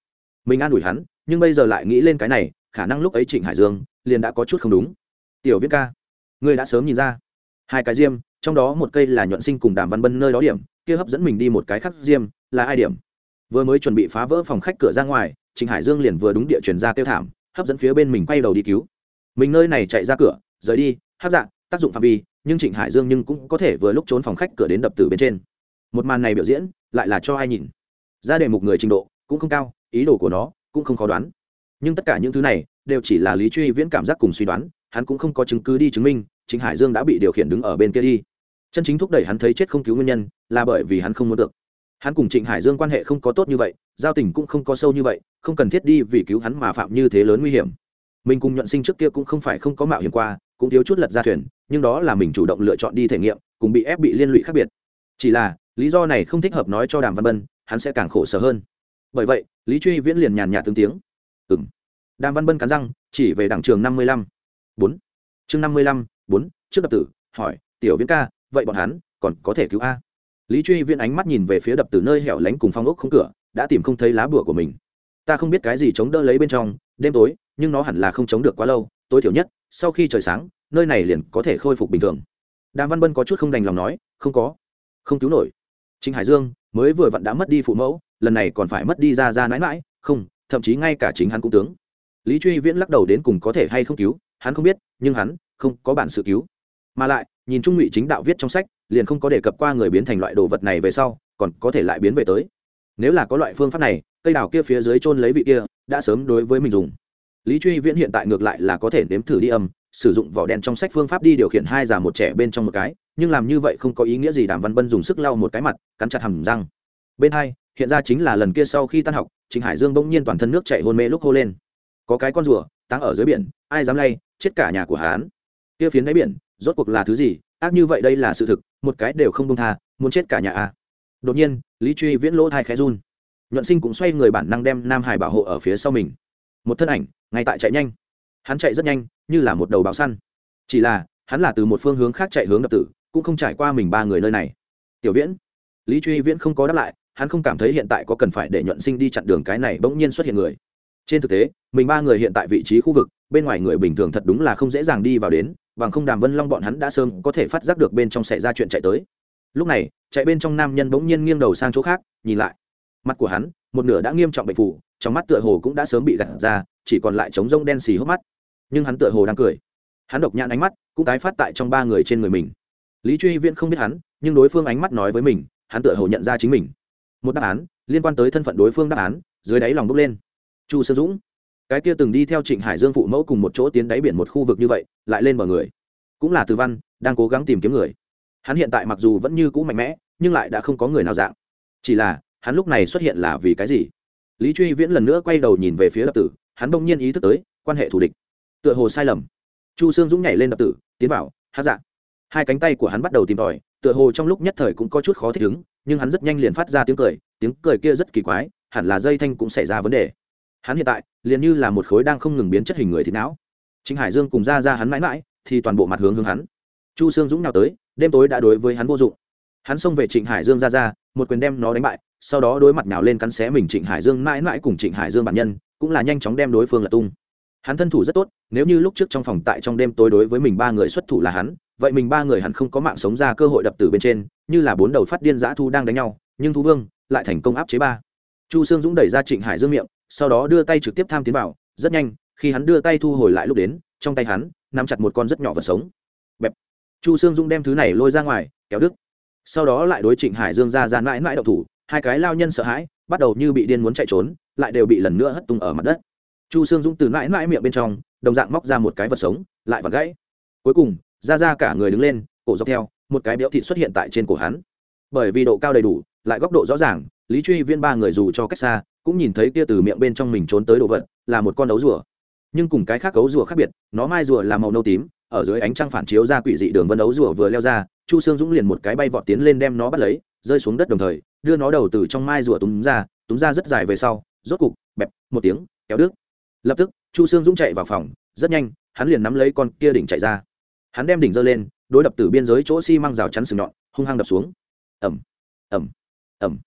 Mình an ủi hắn, nhưng bây giờ lại nghĩ lên cái này, khả năng lúc ấy trịnh hải dương liền đã có chút không đúng. Tiểu viết ca, ngươi đã sớm nhìn ra. Hai cái diêm, trong đó một cây là nhuận sinh cùng đàm văn bân nơi đó điểm, kia hấp dẫn mình đi một cái khác diêm, là ai điểm? Vừa mới chuẩn bị phá vỡ phòng khách cửa ra ngoài, trịnh hải dương liền vừa đúng địa chuyển ra kêu thảm, hấp dẫn phía bên mình quay đầu đi cứu. Mình nơi này chạy ra cửa, rời đi hát dạng tác dụng phạm vi, nhưng trịnh hải dương nhưng cũng có thể vừa lúc trốn phòng khách cửa đến đập từ bên trên. Một màn này biểu diễn, lại là cho ai nhìn? Ra đề mục người trình độ cũng không cao, ý đồ của nó cũng không khó đoán. Nhưng tất cả những thứ này đều chỉ là lý truy viễn cảm giác cùng suy đoán, hắn cũng không có chứng cứ đi chứng minh Trịnh hải dương đã bị điều khiển đứng ở bên kia đi. Chân chính thúc đẩy hắn thấy chết không cứu nguyên nhân là bởi vì hắn không muốn được. Hắn cùng trịnh hải dương quan hệ không có tốt như vậy, giao tình cũng không có sâu như vậy, không cần thiết đi vì cứu hắn mà phạm như thế lớn nguy hiểm. Mình cùng nhuận sinh trước kia cũng không phải không có mạo hiểm qua cũng thiếu chút lật ra thuyền, nhưng đó là mình chủ động lựa chọn đi thể nghiệm, cùng bị ép bị liên lụy khác biệt. Chỉ là, lý do này không thích hợp nói cho đàm văn bân, hắn sẽ càng khổ sở hơn. Bởi vậy, lý truy viễn liền nhàn nhạt tương tiếng. Ừng đàm văn bân cắn răng, chỉ về đảng trường năm mươi lăm. Bốn. Chương năm mươi lăm, bốn, trước đập tử, hỏi, tiểu viễn ca, vậy bọn hắn còn có thể cứu a? Lý truy viễn ánh mắt nhìn về phía đập tử nơi hẻo lánh cùng phong ốc không cửa, đã tìm không thấy lá bùa của mình. Ta không biết cái gì chống đỡ lấy bên trong, đêm tối, nhưng nó hẳn là không chống được quá lâu tối thiểu nhất sau khi trời sáng nơi này liền có thể khôi phục bình thường đàm văn bân có chút không đành lòng nói không có không cứu nổi Trịnh Hải Dương mới vừa vặn đã mất đi phụ mẫu, lần này còn phải mất đi ra ra mãi nãi, không, thậm chí ngay cả chính hắn cũng tướng. Lý Truy Viễn lắc đầu đến cùng có thể hay không cứu, hắn không biết, nhưng hắn không có bản sự cứu. Mà lại, nhìn Trung Ngụy chính đạo viết trong sách, liền không có đề cập qua người biến thành loại đồ vật này về sau, còn có thể lại biến về tới. Nếu là có loại phương pháp này, cây đào kia phía dưới chôn lấy vị kia, đã sớm đối với mình dùng. Lý Truy Viễn hiện tại ngược lại là có thể nếm thử đi âm, sử dụng vỏ đen trong sách phương pháp đi điều khiển hai già một trẻ bên trong một cái, nhưng làm như vậy không có ý nghĩa gì đàm văn bân dùng sức lau một cái mặt cắn chặt hầm răng. Bên hai hiện ra chính là lần kia sau khi tan học trịnh hải dương bỗng nhiên toàn thân nước chạy hôn mê lúc hô lên. Có cái con rùa tăng ở dưới biển ai dám lay chết cả nhà của hán kia phiến đáy biển rốt cuộc là thứ gì? Ác như vậy đây là sự thực một cái đều không công tha muốn chết cả nhà à? đột nhiên lý truy viễn lỗ thai khẽ run. Nhuận sinh cũng xoay người bản năng đem nam hải bảo hộ ở phía sau mình một thân ảnh, ngay tại chạy nhanh. Hắn chạy rất nhanh, như là một đầu báo săn. Chỉ là, hắn là từ một phương hướng khác chạy hướng đập tử, cũng không trải qua mình ba người nơi này. Tiểu viễn. Lý truy viễn không có đáp lại, hắn không cảm thấy hiện tại có cần phải để nhuận sinh đi chặn đường cái này bỗng nhiên xuất hiện người. Trên thực tế, mình ba người hiện tại vị trí khu vực, bên ngoài người bình thường thật đúng là không dễ dàng đi vào đến, bằng không đàm vân long bọn hắn đã sớm có thể phát giác được bên trong xảy ra chuyện chạy tới. Lúc này, chạy bên trong nam nhân bỗng nhiên nghiêng đầu sang chỗ khác, nhìn lại. Mặt của hắn, một nửa đã nghiêm trọng bệnh phủ trong mắt tựa hồ cũng đã sớm bị gặt ra, chỉ còn lại trống rông đen xì hốc mắt. Nhưng hắn tựa hồ đang cười. Hắn độc nhãn ánh mắt cũng tái phát tại trong ba người trên người mình. Lý truy viễn không biết hắn, nhưng đối phương ánh mắt nói với mình, hắn tựa hồ nhận ra chính mình. Một đáp án liên quan tới thân phận đối phương đáp án, dưới đáy lòng bốc lên. Chu sơ dũng. Cái kia từng đi theo trịnh hải dương phụ mẫu cùng một chỗ tiến đáy biển một khu vực như vậy, lại lên bờ người. Cũng là từ văn, đang cố gắng tìm kiếm người. Hắn hiện tại mặc dù vẫn như cũ mạnh mẽ, nhưng lại đã không có người nào dạng. Chỉ là, hắn lúc này xuất hiện là vì cái gì? Lý truy viễn lần nữa quay đầu nhìn về phía đập tử, hắn bỗng nhiên ý thức tới, quan hệ thù địch. Tựa hồ sai lầm. Chu sương dũng nhảy lên đập tử, tiến vào, hát dạ. Hai cánh tay của hắn bắt đầu tìm tòi, tựa hồ trong lúc nhất thời cũng có chút khó thích ứng, nhưng hắn rất nhanh liền phát ra tiếng cười tiếng cười kia rất kỳ quái, hẳn là dây thanh cũng xảy ra vấn đề. Hắn hiện tại, liền như là một khối đang không ngừng biến chất hình người thịt não. Chính hải dương cùng ra ra hắn mãi mãi, thì toàn bộ mặt hướng hướng hắn. Chu sương dũng nào tới, đêm tối đã đối với hắn vô dụng. Hắn xông về trịnh hải dương ra ra một quyền đem nó đánh bại sau đó đối mặt nào lên cắn xé mình trịnh hải dương mãi mãi cùng trịnh hải dương bản nhân, cũng là nhanh chóng đem đối phương là tung. Hắn thân thủ rất tốt, nếu như lúc trước trong phòng tại trong đêm tối đối với mình ba người xuất thủ là hắn, vậy mình ba người hắn không có mạng sống ra cơ hội đập từ bên trên, như là bốn đầu phát điên giã thu đang đánh nhau, nhưng thu vương lại thành công áp chế ba. Chu sương dũng đẩy ra trịnh hải dương miệng, sau đó đưa tay trực tiếp tham tiến vào, rất nhanh, khi hắn đưa tay thu hồi lại lúc đến, trong tay hắn nắm chặt một con rất nhỏ vật sống. Bẹp. Chu sương dũng đem thứ này lôi ra ngoài, kéo đứt. Sau đó lại đối trịnh hải dương ra ra mãi mãi đậu thủ hai cái lao nhân sợ hãi, bắt đầu như bị điên muốn chạy trốn, lại đều bị lần nữa hất tung ở mặt đất. Chu sương dũng từ mãi mãi miệng bên trong, đồng dạng móc ra một cái vật sống, lại vặt gãy. Cuối cùng, ra ra cả người đứng lên, cổ dọc theo, một cái béo thịt xuất hiện tại trên cổ hắn. Bởi vì độ cao đầy đủ, lại góc độ rõ ràng, lý truy viên ba người dù cho cách xa, cũng nhìn thấy kia từ miệng bên trong mình trốn tới đồ vật, là một con đấu rùa. Nhưng cùng cái khác cấu rùa khác biệt, nó mai rùa là màu nâu tím, ở dưới ánh trăng phản chiếu ra quỷ dị đường vân đấu rùa vừa leo ra, chu sương dũng liền một cái bay vọt tiến lên đem nó bắt lấy, rơi xuống đất đồng thời đưa nó đầu từ trong mai rùa túm ra túm ra rất dài về sau, rốt cục, bẹp, một tiếng, kéo đứt. Lập tức, chu sương dũng chạy vào phòng, rất nhanh, hắn liền nắm lấy con kia đỉnh chạy ra. Hắn đem đỉnh giơ lên, đối đập từ biên giới chỗ xi、si、măng rào chắn sừng nhọn, hung hăng đập xuống. Ẩm ẩm ẩm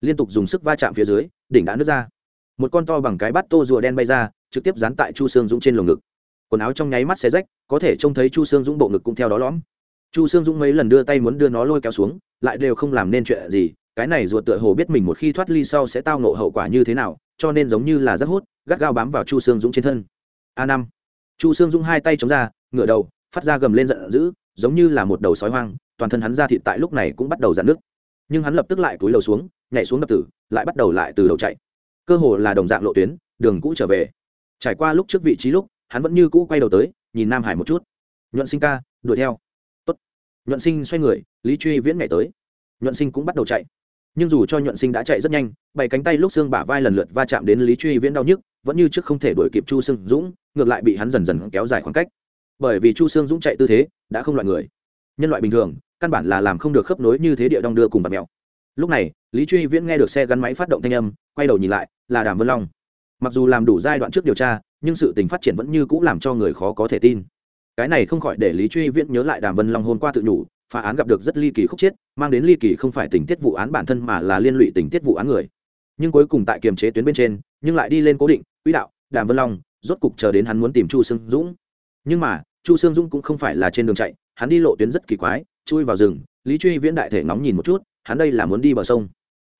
liên tục dùng sức va chạm phía dưới, đỉnh đã nứt ra. Một con to bằng cái bát tô rùa đen bay ra, trực tiếp dán tại chu sương dũng trên lồng ngực. Quần áo trong nháy mắt xe rách, có thể trông thấy chu sương dũng bộ ngực cũng theo đó lõm. Chu sương dũng mấy lần đưa tay muốn đưa nó lôi kéo xuống, lại đều không làm nên chuyện gì cái này ruột tựa hồ biết mình một khi thoát ly sau sẽ tao nộ hậu quả như thế nào, cho nên giống như là rất hút, gắt gao bám vào chu sương dũng trên thân. A năm. Chu sương dũng hai tay chống ra, ngửa đầu, phát ra gầm lên giận dữ, giống như là một đầu sói hoang, toàn thân hắn ra thịt tại lúc này cũng bắt đầu dạn nước nhưng hắn lập tức lại túi đầu xuống, nhảy xuống đập tử, lại bắt đầu lại từ đầu chạy. Cơ hồ là đồng dạng lộ tuyến, đường cũ trở về. Trải qua lúc trước vị trí lúc, hắn vẫn như cũ quay đầu tới, nhìn nam hải một chút. Nhuận sinh ca, đuổi theo. Tốt. nhuận sinh xoay người, lý truy viễn nhảy tới. Nhuận sinh cũng bắt đầu chạy nhưng dù cho nhuận sinh đã chạy rất nhanh, bảy cánh tay lúc xương bả vai lần lượt va chạm đến lý truy viễn đau nhức, vẫn như trước không thể đuổi kịp chu sương dũng, ngược lại bị hắn dần dần kéo dài khoảng cách. Bởi vì chu sương dũng chạy tư thế, đã không loại người. Nhân loại bình thường, căn bản là làm không được khớp nối như thế địa đong đưa cùng vật mèo. Lúc này, lý truy viễn nghe được xe gắn máy phát động thanh âm, quay đầu nhìn lại, là đàm vân long. Mặc dù làm đủ giai đoạn trước điều tra, nhưng sự tình phát triển vẫn như c ũ làm cho người khó có thể tin. Cái này không khỏi để lý truy viễn nhớ lại đàm vân long hôm qua tự nhủ phá án gặp được rất ly kỳ khúc chiết mang đến ly kỳ không phải tình tiết vụ án bản thân mà là liên lụy tình tiết vụ án người. Nhưng cuối cùng tại kiềm chế tuyến bên trên, nhưng lại đi lên cố định quỹ đạo, đàm vân long, rốt cục chờ đến hắn muốn tìm chu sương dũng. Nhưng mà, chu sương dũng cũng không phải là trên đường chạy, hắn đi lộ tuyến rất kỳ quái, chui vào rừng, lý truy viễn đại thể ngóng nhìn một chút, hắn đây là muốn đi bờ sông.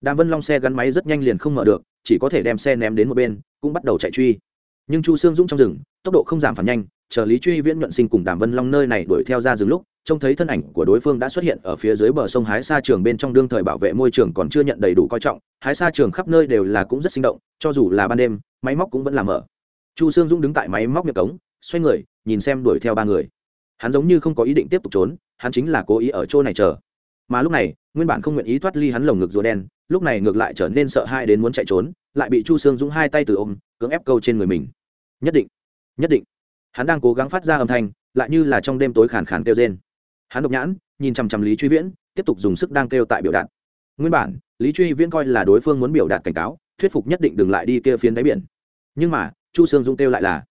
Đàm vân long xe gắn máy rất nhanh liền không mở được, chỉ có thể đem xe ném đến một bên, cũng bắt đầu chạy truy. Nhưng chu sương dũng trong rừng, tốc độ không giảm phản nhanh, chờ lý truy viễn nhuận sinh cùng đàm vân long nơi này đuổi theo ra rừng lúc trông thấy thân ảnh của đối phương đã xuất hiện ở phía dưới bờ sông hái sa trường bên trong đương thời bảo vệ môi trường còn chưa nhận đầy đủ coi trọng, hái sa trường khắp nơi đều là cũng rất sinh động, cho dù là ban đêm, máy móc cũng vẫn làm mở. Chu sương dũng đứng tại máy móc miệng cống, xoay người, nhìn xem đuổi theo ba người. Hắn giống như không có ý định tiếp tục trốn, hắn chính là cố ý ở chỗ này chờ. Mà lúc này, nguyên bản không nguyện ý thoát ly hắn lồng ngực rùa đen, lúc này ngược lại trở nên sợ hãi đến muốn chạy trốn, lại bị chu sương dũng hai tay từ ôm, cưỡng ép câu trên người mình. Nhất định nhất định. Hắn đang cố gắng phát ra âm thanh, lại như là trong đêm tối khàn khàn kêu trên hắn độc nhãn, nhìn chằm chằm lý truy viễn, tiếp tục dùng sức đang kêu tại biểu đạt. Nguyên bản, lý truy viễn coi là đối phương muốn biểu đạt cảnh cáo, thuyết phục nhất định đừng lại đi kia phiến đáy biển. Nhưng mà, chu sương dũng kêu lại là,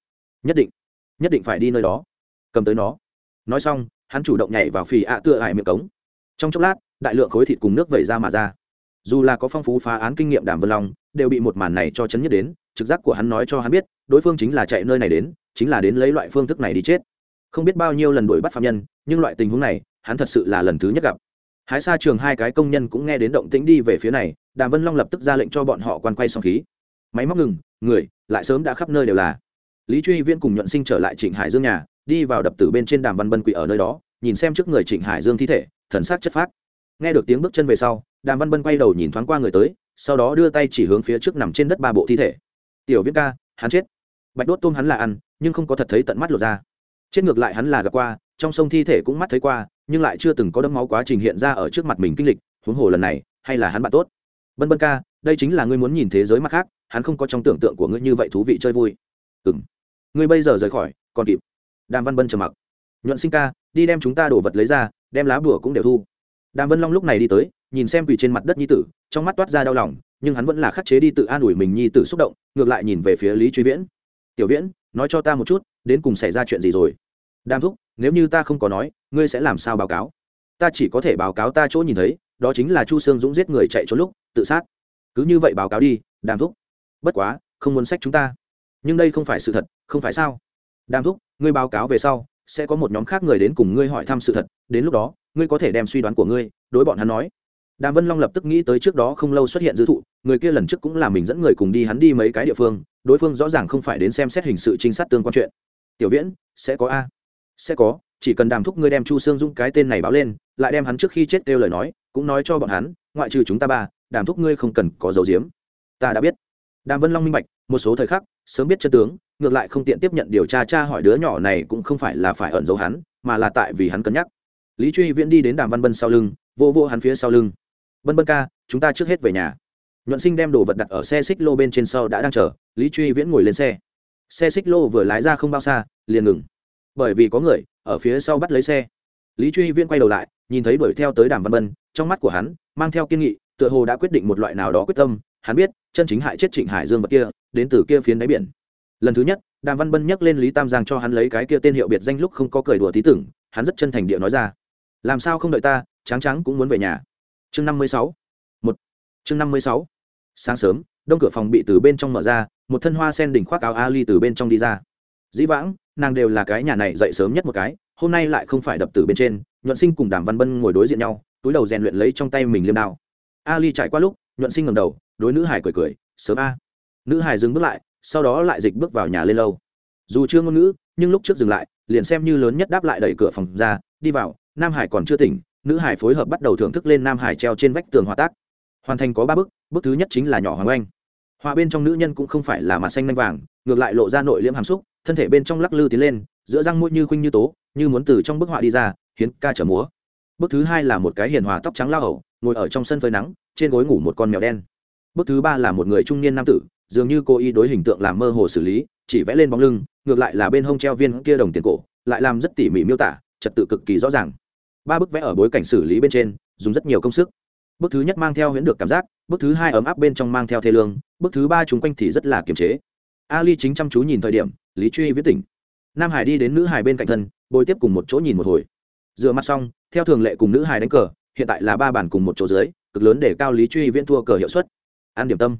nhất định nhất định phải đi nơi đó. Cầm tới nó. Nói xong, hắn chủ động nhảy vào phì ạ tựa ải miệng cống. Trong chốc lát, đại lượng khối thịt cùng nước vẩy ra mà ra. Dù là có phong phú phá án kinh nghiệm đàm vân long, đều bị một màn này cho chấn nhất đến, trực giác của hắn nói cho hắn biết, đối phương chính là chạy nơi này đến, chính là đến lấy loại phương thức này đi chết không biết bao nhiêu lần đuổi bắt phạm nhân, nhưng loại tình huống này, hắn thật sự là lần thứ nhất gặp. Hái xa trường hai cái công nhân cũng nghe đến động tĩnh đi về phía này, đàm vân long lập tức ra lệnh cho bọn họ quan quay xong khí. Máy móc ngừng, người, lại sớm đã khắp nơi đều là. Lý truy viễn cùng nhuận sinh trở lại trịnh hải dương nhà, đi vào đập tử bên trên đàm văn bân quỷ ở nơi đó, nhìn xem trước người trịnh hải dương thi thể, thần sắc chất phác. Nghe được tiếng bước chân về sau, đàm văn bân quay đầu nhìn thoáng qua người tới, sau đó đưa tay chỉ hướng phía trước nằm trên đất ba bộ thi thể. Tiểu viễn ca, hắn chết. Bạch đốt tôm hắn là ăn, nhưng không có thật thấy tận mắt lột ra chết ngược lại hắn là gặp qua, trong sông thi thể cũng mắt thấy qua, nhưng lại chưa từng có đấm máu quá trình hiện ra ở trước mặt mình kinh lịch, huống hồ lần này, hay là hắn bạn tốt. Bân bân ca, đây chính là ngươi muốn nhìn thế giới mặt khác, hắn không có trong tưởng tượng của ngươi như vậy thú vị chơi vui. Ừ m ngươi bây giờ rời khỏi, còn kịp. Đàm văn bân trầm mặc. Nhuận sinh ca, đi đem chúng ta đổ vật lấy ra, đem lá bùa cũng đều thu. Đàm vân long lúc này đi tới, nhìn xem quỳ trên mặt đất nhi tử, trong mắt toát ra đau lòng, nhưng hắn vẫn là khắc chế đi tự an ủi mình nhi tử xúc động, ngược lại nhìn về phía lý truy viễn. Tiểu viễn nói cho ta một chút, đến cùng xảy ra chuyện gì rồi? Đam thúc, nếu như ta không có nói, ngươi sẽ làm sao báo cáo? Ta chỉ có thể báo cáo ta chỗ nhìn thấy, đó chính là chu sương dũng giết người chạy trốn lúc, tự sát. Cứ như vậy báo cáo đi, đàm thúc. Bất quá, không muốn sách chúng ta. Nhưng đây không phải sự thật, không phải sao? Đàm thúc, ngươi báo cáo về sau, sẽ có một nhóm khác người đến cùng ngươi hỏi thăm sự thật, đến lúc đó, ngươi có thể đem suy đoán của ngươi, đối bọn hắn nói. Đàm vân long lập tức nghĩ tới trước đó không lâu xuất hiện dư thụ, người kia lần trước cũng là mình dẫn người cùng đi hắn đi mấy cái địa phương đối phương rõ ràng không phải đến xem xét hình sự trinh sát tương quan chuyện. Tiểu viễn, sẽ có a. Sẽ có, chỉ cần đàm thúc ngươi đem chu sương dung cái tên này báo lên, lại đem hắn trước khi chết kêu lời nói, cũng nói cho bọn hắn, ngoại trừ chúng ta ba, đàm thúc ngươi không cần có dấu diếm. Ta đã biết. Đàm vân long minh bạch, một số thời khắc, sớm biết chân tướng, ngược lại không tiện tiếp nhận điều tra cha hỏi đứa nhỏ này cũng không phải là phải ẩn giấu hắn, mà là tại vì hắn cân nhắc. Lý truy viễn đi đến đàm văn bân sau lưng, vô vô hắn phía sau lưng. Bân bân ca, chúng ta trước hết về nhà nhuận sinh đem đồ vật đặt ở xe xích lô bên trên sau đã đang chờ, lý truy viễn ngồi lên xe. Xe xích lô vừa lái ra không bao xa, liền ngừng. Bởi vì có người ở phía sau bắt lấy xe. Lý truy viễn quay đầu lại, nhìn thấy đuổi theo tới đàm văn bân, trong mắt của hắn mang theo kiên nghị, tựa hồ đã quyết định một loại nào đó quyết tâm. Hắn biết, chân chính hại chết trịnh hải dương vật kia, đến từ kia phiến đáy biển. Lần thứ nhất, đàm văn bân nhắc lên lý tam giang cho hắn lấy cái kia tên hiệu biệt danh lúc không có cười đùa tí tưởng, hắn rất chân thành địa nói ra. Làm sao không đợi ta, tráng trắng cũng muốn về nhà. Chương năm mươi sáu. Một. Chương năm mươi sáu sáng sớm, đông cửa phòng bị từ bên trong mở ra, một thân hoa sen đỉnh khoác áo ali từ bên trong đi ra. Dĩ vãng, nàng đều là cái nhà này dậy sớm nhất một cái, hôm nay lại không phải đập từ bên trên, nhuận sinh cùng đàm văn bân ngồi đối diện nhau, túi đầu rèn luyện lấy trong tay mình liêm đao. Ali chạy qua lúc, nhuận sinh ngầm đầu, đối nữ hải cười cười, sớm a. Nữ hải dừng bước lại, sau đó lại dịch bước vào nhà lên lâu dù chưa ngôn ngữ, nhưng lúc trước dừng lại, liền xem như lớn nhất đáp lại đẩy cửa phòng ra, đi vào, nam hải còn chưa tỉnh, nữ hải phối hợp bắt đầu thưởng thức lên nam hải treo trên vách tường hòa tác. Hoàn thành có ba bức Bước thứ nhất chính là nhỏ hoàng oanh. Họa bên trong nữ nhân cũng không phải là mặt xanh nanh vàng, ngược lại lộ ra nội liễm hàm xúc, thân thể bên trong lắc lư tiến lên, giữa răng mũi như khuynh như tố, như muốn từ trong bức họa đi ra, hiến ca trở múa. Bước thứ hai là một cái hiền hòa tóc trắng lao hầu, ngồi ở trong sân phơi nắng, trên gối ngủ một con mèo đen. Bước thứ ba là một người trung niên nam tử, dường như cô ý đối hình tượng làm mơ hồ xử lý, chỉ vẽ lên bóng lưng, ngược lại là bên hông treo viên kia đồng tiền cổ, lại làm rất tỉ mỉ miêu tả, trật tự cực kỳ rõ ràng. Ba bức vẽ ở bối cảnh xử lý bên trên, dùng rất nhiều công sức. Bước thứ nhất mang theo huyễn được cảm giác, bước thứ hai ấm áp bên trong mang theo thê lương, bước thứ ba chúng quanh thì rất là kiềm chế. Ali chính chăm chú nhìn thời điểm, lý truy viết tỉnh. Nam hải đi đến nữ hải bên cạnh thân, bồi tiếp cùng một chỗ nhìn một hồi. Dựa mặt xong, theo thường lệ cùng nữ hải đánh cờ, hiện tại là ba bản cùng một chỗ dưới, cực lớn để cao lý truy viễn thua cờ hiệu suất. An điểm tâm.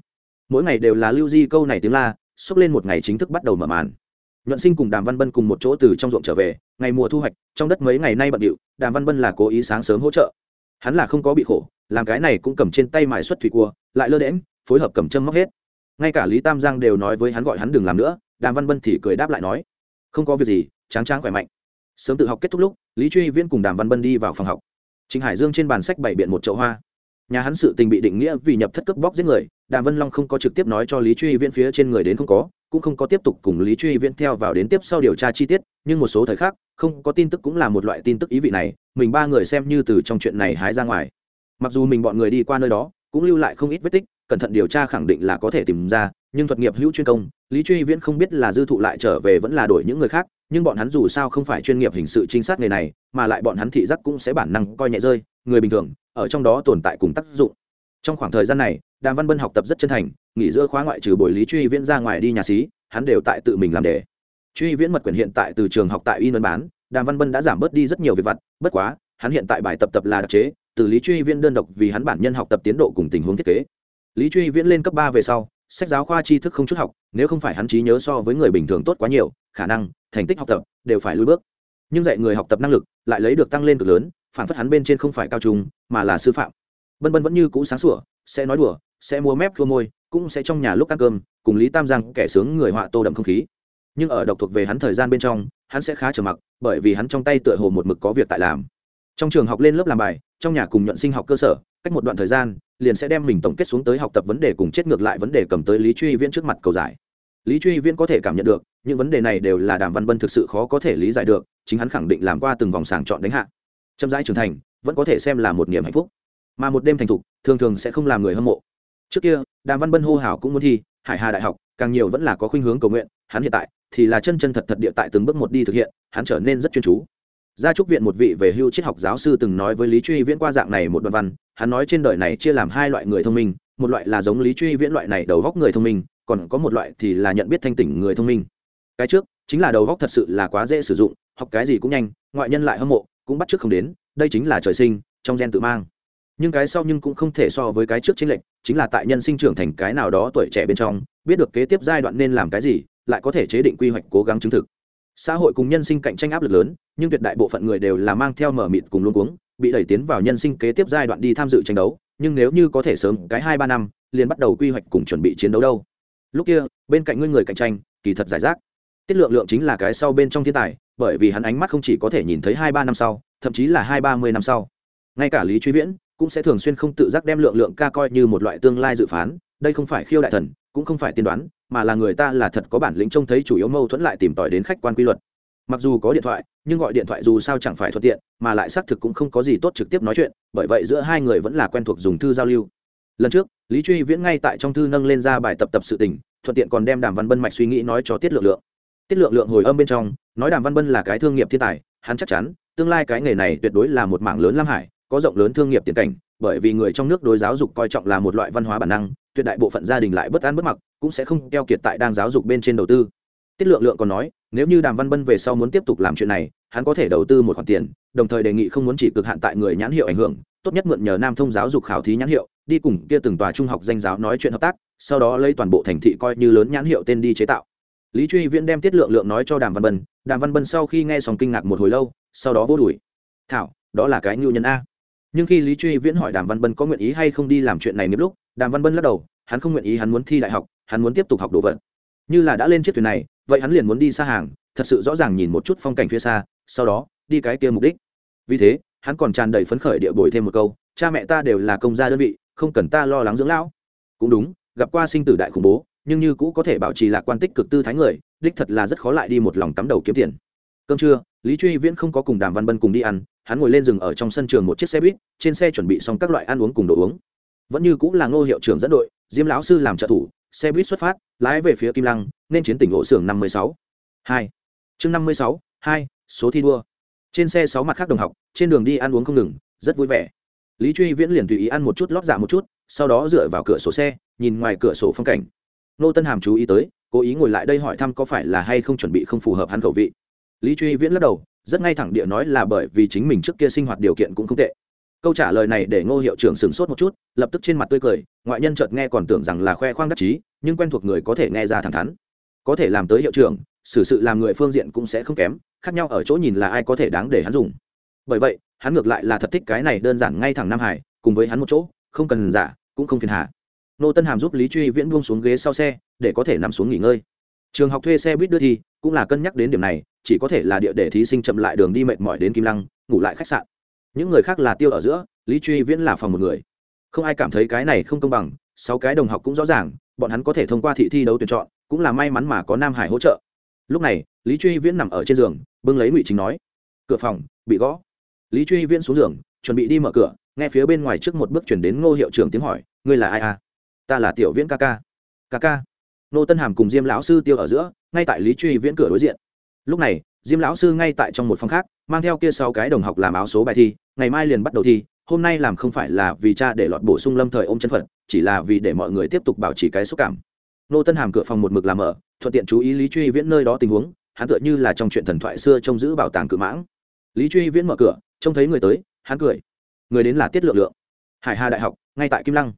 Mỗi ngày đều là lưu di câu này tiếng la xốc lên một ngày chính thức bắt đầu mở màn. Nhuận sinh cùng đàm văn bân cùng một chỗ từ trong ruộng trở về, ngày mùa thu hoạch, trong đất mấy ngày nay bận điệu, đàm văn bân là cố ý sáng sớm hỗ trợ. Hắn là không có bị khổ làm cái này cũng cầm trên tay mài xuất thủy cua, lại lơ đễm phối hợp cầm châm móc hết. Ngay cả lý tam giang đều nói với hắn gọi hắn đừng làm nữa, đàm văn bân thì cười đáp lại nói, không có việc gì, tráng tráng khỏe mạnh. Sớm tự học kết thúc lúc, lý truy viễn cùng đàm văn bân đi vào phòng học. Trịnh hải dương trên bàn sách bày biện một chậu hoa. Nhà hắn sự tình bị định nghĩa vì nhập thất cướp bóc giết người, đàm vân long không có trực tiếp nói cho lý truy viễn phía trên người đến không có, cũng không có tiếp tục cùng lý truy viễn theo vào đến tiếp sau điều tra chi tiết, nhưng một số thời khắc, không có tin tức cũng là một loại tin tức ý vị này, mình ba người xem như từ trong chuyện này hái ra ngoài mặc dù mình bọn người đi qua nơi đó, cũng lưu lại không ít vết tích, cẩn thận điều tra khẳng định là có thể tìm ra, nhưng thuật nghiệp hữu chuyên công, lý truy viễn không biết là dư thụ lại trở về vẫn là đổi những người khác, nhưng bọn hắn dù sao không phải chuyên nghiệp hình sự trinh sát nghề này, mà lại bọn hắn thị giác cũng sẽ bản năng coi nhẹ rơi, người bình thường, ở trong đó tồn tại cùng tác dụng. Trong khoảng thời gian này, đàm văn bân học tập rất chân thành, nghỉ giữa khóa ngoại trừ buổi lý truy viễn ra ngoài đi nhà xí, hắn đều tại tự mình làm đề. Truy viễn mật quyền hiện tại từ trường học tại y nân bán, đàm văn bân đã giảm bớt đi rất nhiều việc vặt, bất quá, hắn hiện tại bài tập tập là đặc chế từ lý truy viễn đơn độc vì hắn bản nhân học tập tiến độ cùng tình huống thiết kế. Lý truy viễn lên cấp ba về sau, sách giáo khoa tri thức không chút học, nếu không phải hắn trí nhớ so với người bình thường tốt quá nhiều, khả năng, thành tích học tập đều phải lùi bước. Nhưng dạy người học tập năng lực lại lấy được tăng lên cực lớn, phản phất hắn bên trên không phải cao trung, mà là sư phạm. Bân bân vẫn như cũ sáng sủa, sẽ nói đùa, sẽ mua mép khua môi, cũng sẽ trong nhà lúc ăn cơm, cùng lý tam giang kẻ sướng người họa tô đậm không khí. Nhưng ở độc thuộc về hắn thời gian bên trong, hắn sẽ khá trầm mặc, bởi vì hắn trong tay tựa hồ một mực có việc tại làm. Trong trường học lên lớp làm bài trong nhà cùng nhuận sinh học cơ sở, cách một đoạn thời gian, liền sẽ đem mình tổng kết xuống tới học tập vấn đề cùng chết ngược lại vấn đề cầm tới lý truy viễn trước mặt cầu giải. Lý truy viễn có thể cảm nhận được, những vấn đề này đều là đàm văn bân thực sự khó có thể lý giải được, chính hắn khẳng định làm qua từng vòng sàng chọn đánh hạ. Chậm rãi trưởng thành, vẫn có thể xem là một niềm hạnh phúc. Mà một đêm thành thục, thường thường sẽ không làm người hâm mộ. Trước kia, đàm văn bân hô hào cũng muốn thi, hải hà đại học, càng nhiều vẫn là có khuynh hướng cầu nguyện, hắn hiện tại thì là chân chân thật thật địa tại từng bước một đi thực hiện, hắn trở nên rất chuyên chú gia trúc viện một vị về hưu triết học giáo sư từng nói với lý truy viễn qua dạng này một đoạn văn, hắn nói trên đời này chia làm hai loại người thông minh, một loại là giống lý truy viễn loại này đầu góc người thông minh, còn có một loại thì là nhận biết thanh tỉnh người thông minh. Cái trước, chính là đầu góc thật sự là quá dễ sử dụng, học cái gì cũng nhanh, ngoại nhân lại hâm mộ, cũng bắt trước không đến, đây chính là trời sinh, trong gen tự mang. Nhưng cái sau nhưng cũng không thể so với cái trước chính lệnh chính là tại nhân sinh trưởng thành cái nào đó tuổi trẻ bên trong, biết được kế tiếp giai đoạn nên làm cái gì, lại có thể chế định quy hoạch cố gắng chứng thực xã hội cùng nhân sinh cạnh tranh áp lực lớn, nhưng tuyệt đại bộ phận người đều là mang theo mở mịt cùng luôn cuống, bị đẩy tiến vào nhân sinh kế tiếp giai đoạn đi tham dự tranh đấu, nhưng nếu như có thể sớm cái hai ba năm, liền bắt đầu quy hoạch cùng chuẩn bị chiến đấu đâu. Lúc kia, bên cạnh ngươi người cạnh tranh, kỳ thật giải rác. Tiết lượng lượng chính là cái sau bên trong thiên tài, bởi vì hắn ánh mắt không chỉ có thể nhìn thấy hai ba năm sau, thậm chí là hai ba mươi năm sau. Ngay cả lý truy viễn cũng sẽ thường xuyên không tự giác đem lượng lượng ca coi như một loại tương lai dự phán đây không phải khiêu đại thần, cũng không phải tiên đoán, mà là người ta là thật có bản lĩnh trông thấy chủ yếu mâu thuẫn lại tìm tòi đến khách quan quy luật. Mặc dù có điện thoại, nhưng gọi điện thoại dù sao chẳng phải thuận tiện, mà lại xác thực cũng không có gì tốt trực tiếp nói chuyện, bởi vậy giữa hai người vẫn là quen thuộc dùng thư giao lưu. Lần trước, lý truy viễn ngay tại trong thư nâng lên ra bài tập tập sự tình, thuận tiện còn đem đàm văn bân mạch suy nghĩ nói cho tiết lượng lượng. Tiết lượng lượng hồi âm bên trong, nói đàm văn bân là cái thương nghiệp thiên tài, hắn chắc chắn, tương lai cái nghề này tuyệt đối là một mảng lớn lam hải, có rộng lớn thương nghiệp tiền cảnh, bởi vì người trong nước đối giáo dục coi trọng là một loại văn hóa bản năng tuyệt đại bộ phận gia đình lại bất an bất mặc, cũng sẽ không keo kiệt tại đang giáo dục bên trên đầu tư. Tiết lượng lượng còn nói, nếu như đàm văn bân về sau muốn tiếp tục làm chuyện này, hắn có thể đầu tư một khoản tiền, đồng thời đề nghị không muốn chỉ cực hạn tại người nhãn hiệu ảnh hưởng, tốt nhất mượn nhờ nam thông giáo dục khảo thí nhãn hiệu, đi cùng kia từng tòa trung học danh giáo nói chuyện hợp tác, sau đó lấy toàn bộ thành thị coi như lớn nhãn hiệu tên đi chế tạo. Lý truy viễn đem tiết lượng lượng nói cho đàm văn bân, đàm văn bân sau khi nghe xong kinh ngạc một hồi lâu, sau đó vô đuổi. Thảo, đó là cái ngưu nhân a. Nhưng khi lý truy viễn hỏi đàm văn bân có nguyện ý hay không đi làm chuyện này nếp lúc đàm văn bân lắc đầu, hắn không nguyện ý hắn muốn thi đại học, hắn muốn tiếp tục học đồ vật. Như là đã lên chiếc thuyền này, vậy hắn liền muốn đi xa hàng, thật sự rõ ràng nhìn một chút phong cảnh phía xa, sau đó, đi cái kia mục đích. Vì thế, hắn còn tràn đầy phấn khởi địa bồi thêm một câu, cha mẹ ta đều là công gia đơn vị, không cần ta lo lắng dưỡng lão. Cũng đúng, gặp qua sinh tử đại khủng bố, nhưng như cũ có thể bảo trì lạc quan tích cực tư thái người, đích thật là rất khó lại đi một lòng tắm đầu kiếm tiền. Cơm trưa, lý truy viễn không có cùng đàm văn bân cùng đi ăn, hắn ngồi lên rừng ở trong sân trường một chiếc xe buýt, trên xe chuẩn bị xong các loại ăn uống cùng đồ uống vẫn như cũng là ngô hiệu trưởng dẫn đội, diêm lão sư làm trợ thủ, xe buýt xuất phát, lái về phía kim lăng, nên chiến tỉnh ổ xưởng năm mươi sáu. Hai. Chương năm mươi sáu, hai, số thi đua. Trên xe sáu mặt khác đồng học, trên đường đi ăn uống không ngừng, rất vui vẻ. Lý truy viễn liền tùy ý ăn một chút lót dạ một chút, sau đó dựa vào cửa sổ xe, nhìn ngoài cửa sổ phong cảnh. Nô tân hàm chú ý tới, cố ý ngồi lại đây hỏi thăm có phải là hay không chuẩn bị không phù hợp hắn khẩu vị. Lý truy viễn lắc đầu, rất ngay thẳng địa nói là bởi vì chính mình trước kia sinh hoạt điều kiện cũng không tệ câu trả lời này để ngô hiệu trưởng sửng sốt một chút, lập tức trên mặt tươi cười, ngoại nhân chợt nghe còn tưởng rằng là khoe khoang đắc chí, nhưng quen thuộc người có thể nghe ra thẳng thắn. Có thể làm tới hiệu trưởng, xử sự làm người phương diện cũng sẽ không kém, khác nhau ở chỗ nhìn là ai có thể đáng để hắn dùng. Bởi vậy, hắn ngược lại là thật thích cái này đơn giản ngay thẳng nam hải, cùng với hắn một chỗ, không cần giả, cũng không phiền hà. Nô tân hàm giúp lý truy viễn buông xuống ghế sau xe, để có thể nằm xuống nghỉ ngơi. Trường học thuê xe buýt đưa thi cũng là cân nhắc đến điểm này, chỉ có thể là địa để thí sinh chậm lại đường đi mệt mỏi đến kim lăng, ngủ lại khách sạn những người khác là tiêu ở giữa, lý truy viễn là phòng một người. Không ai cảm thấy cái này không công bằng, sáu cái đồng học cũng rõ ràng, bọn hắn có thể thông qua thị thi đấu tuyển chọn, cũng là may mắn mà có nam hải hỗ trợ. Lúc này, lý truy viễn nằm ở trên giường, bưng lấy ngụy chính nói, cửa phòng, bị gõ. Lý truy viễn xuống giường, chuẩn bị đi mở cửa, nghe phía bên ngoài trước một bước chuyển đến ngô hiệu trưởng tiếng hỏi, ngươi là ai à? Ta là tiểu viễn ca ca. Ca ca? Nô tân hàm cùng diêm lão sư tiêu ở giữa, ngay tại lý truy viễn cửa đối diện. Lúc này, diêm lão sư ngay tại trong một phòng khác, mang theo kia sáu cái đồng học làm áo số bài thi ngày mai liền bắt đầu thi, hôm nay làm không phải là vì cha để lọt bổ sung lâm thời ôm chân phật, chỉ là vì để mọi người tiếp tục bảo trì cái xúc cảm. Nô tân hàm cửa phòng một mực làm ở thuận tiện chú ý lý truy viễn nơi đó tình huống, hắn tựa như là trong chuyện thần thoại xưa trông giữ bảo tàng cự mãng. Lý truy viễn mở cửa, trông thấy người tới, hắn cười. Người đến là tiết lượng lượng. Hải hà đại học, ngay tại kim lăng.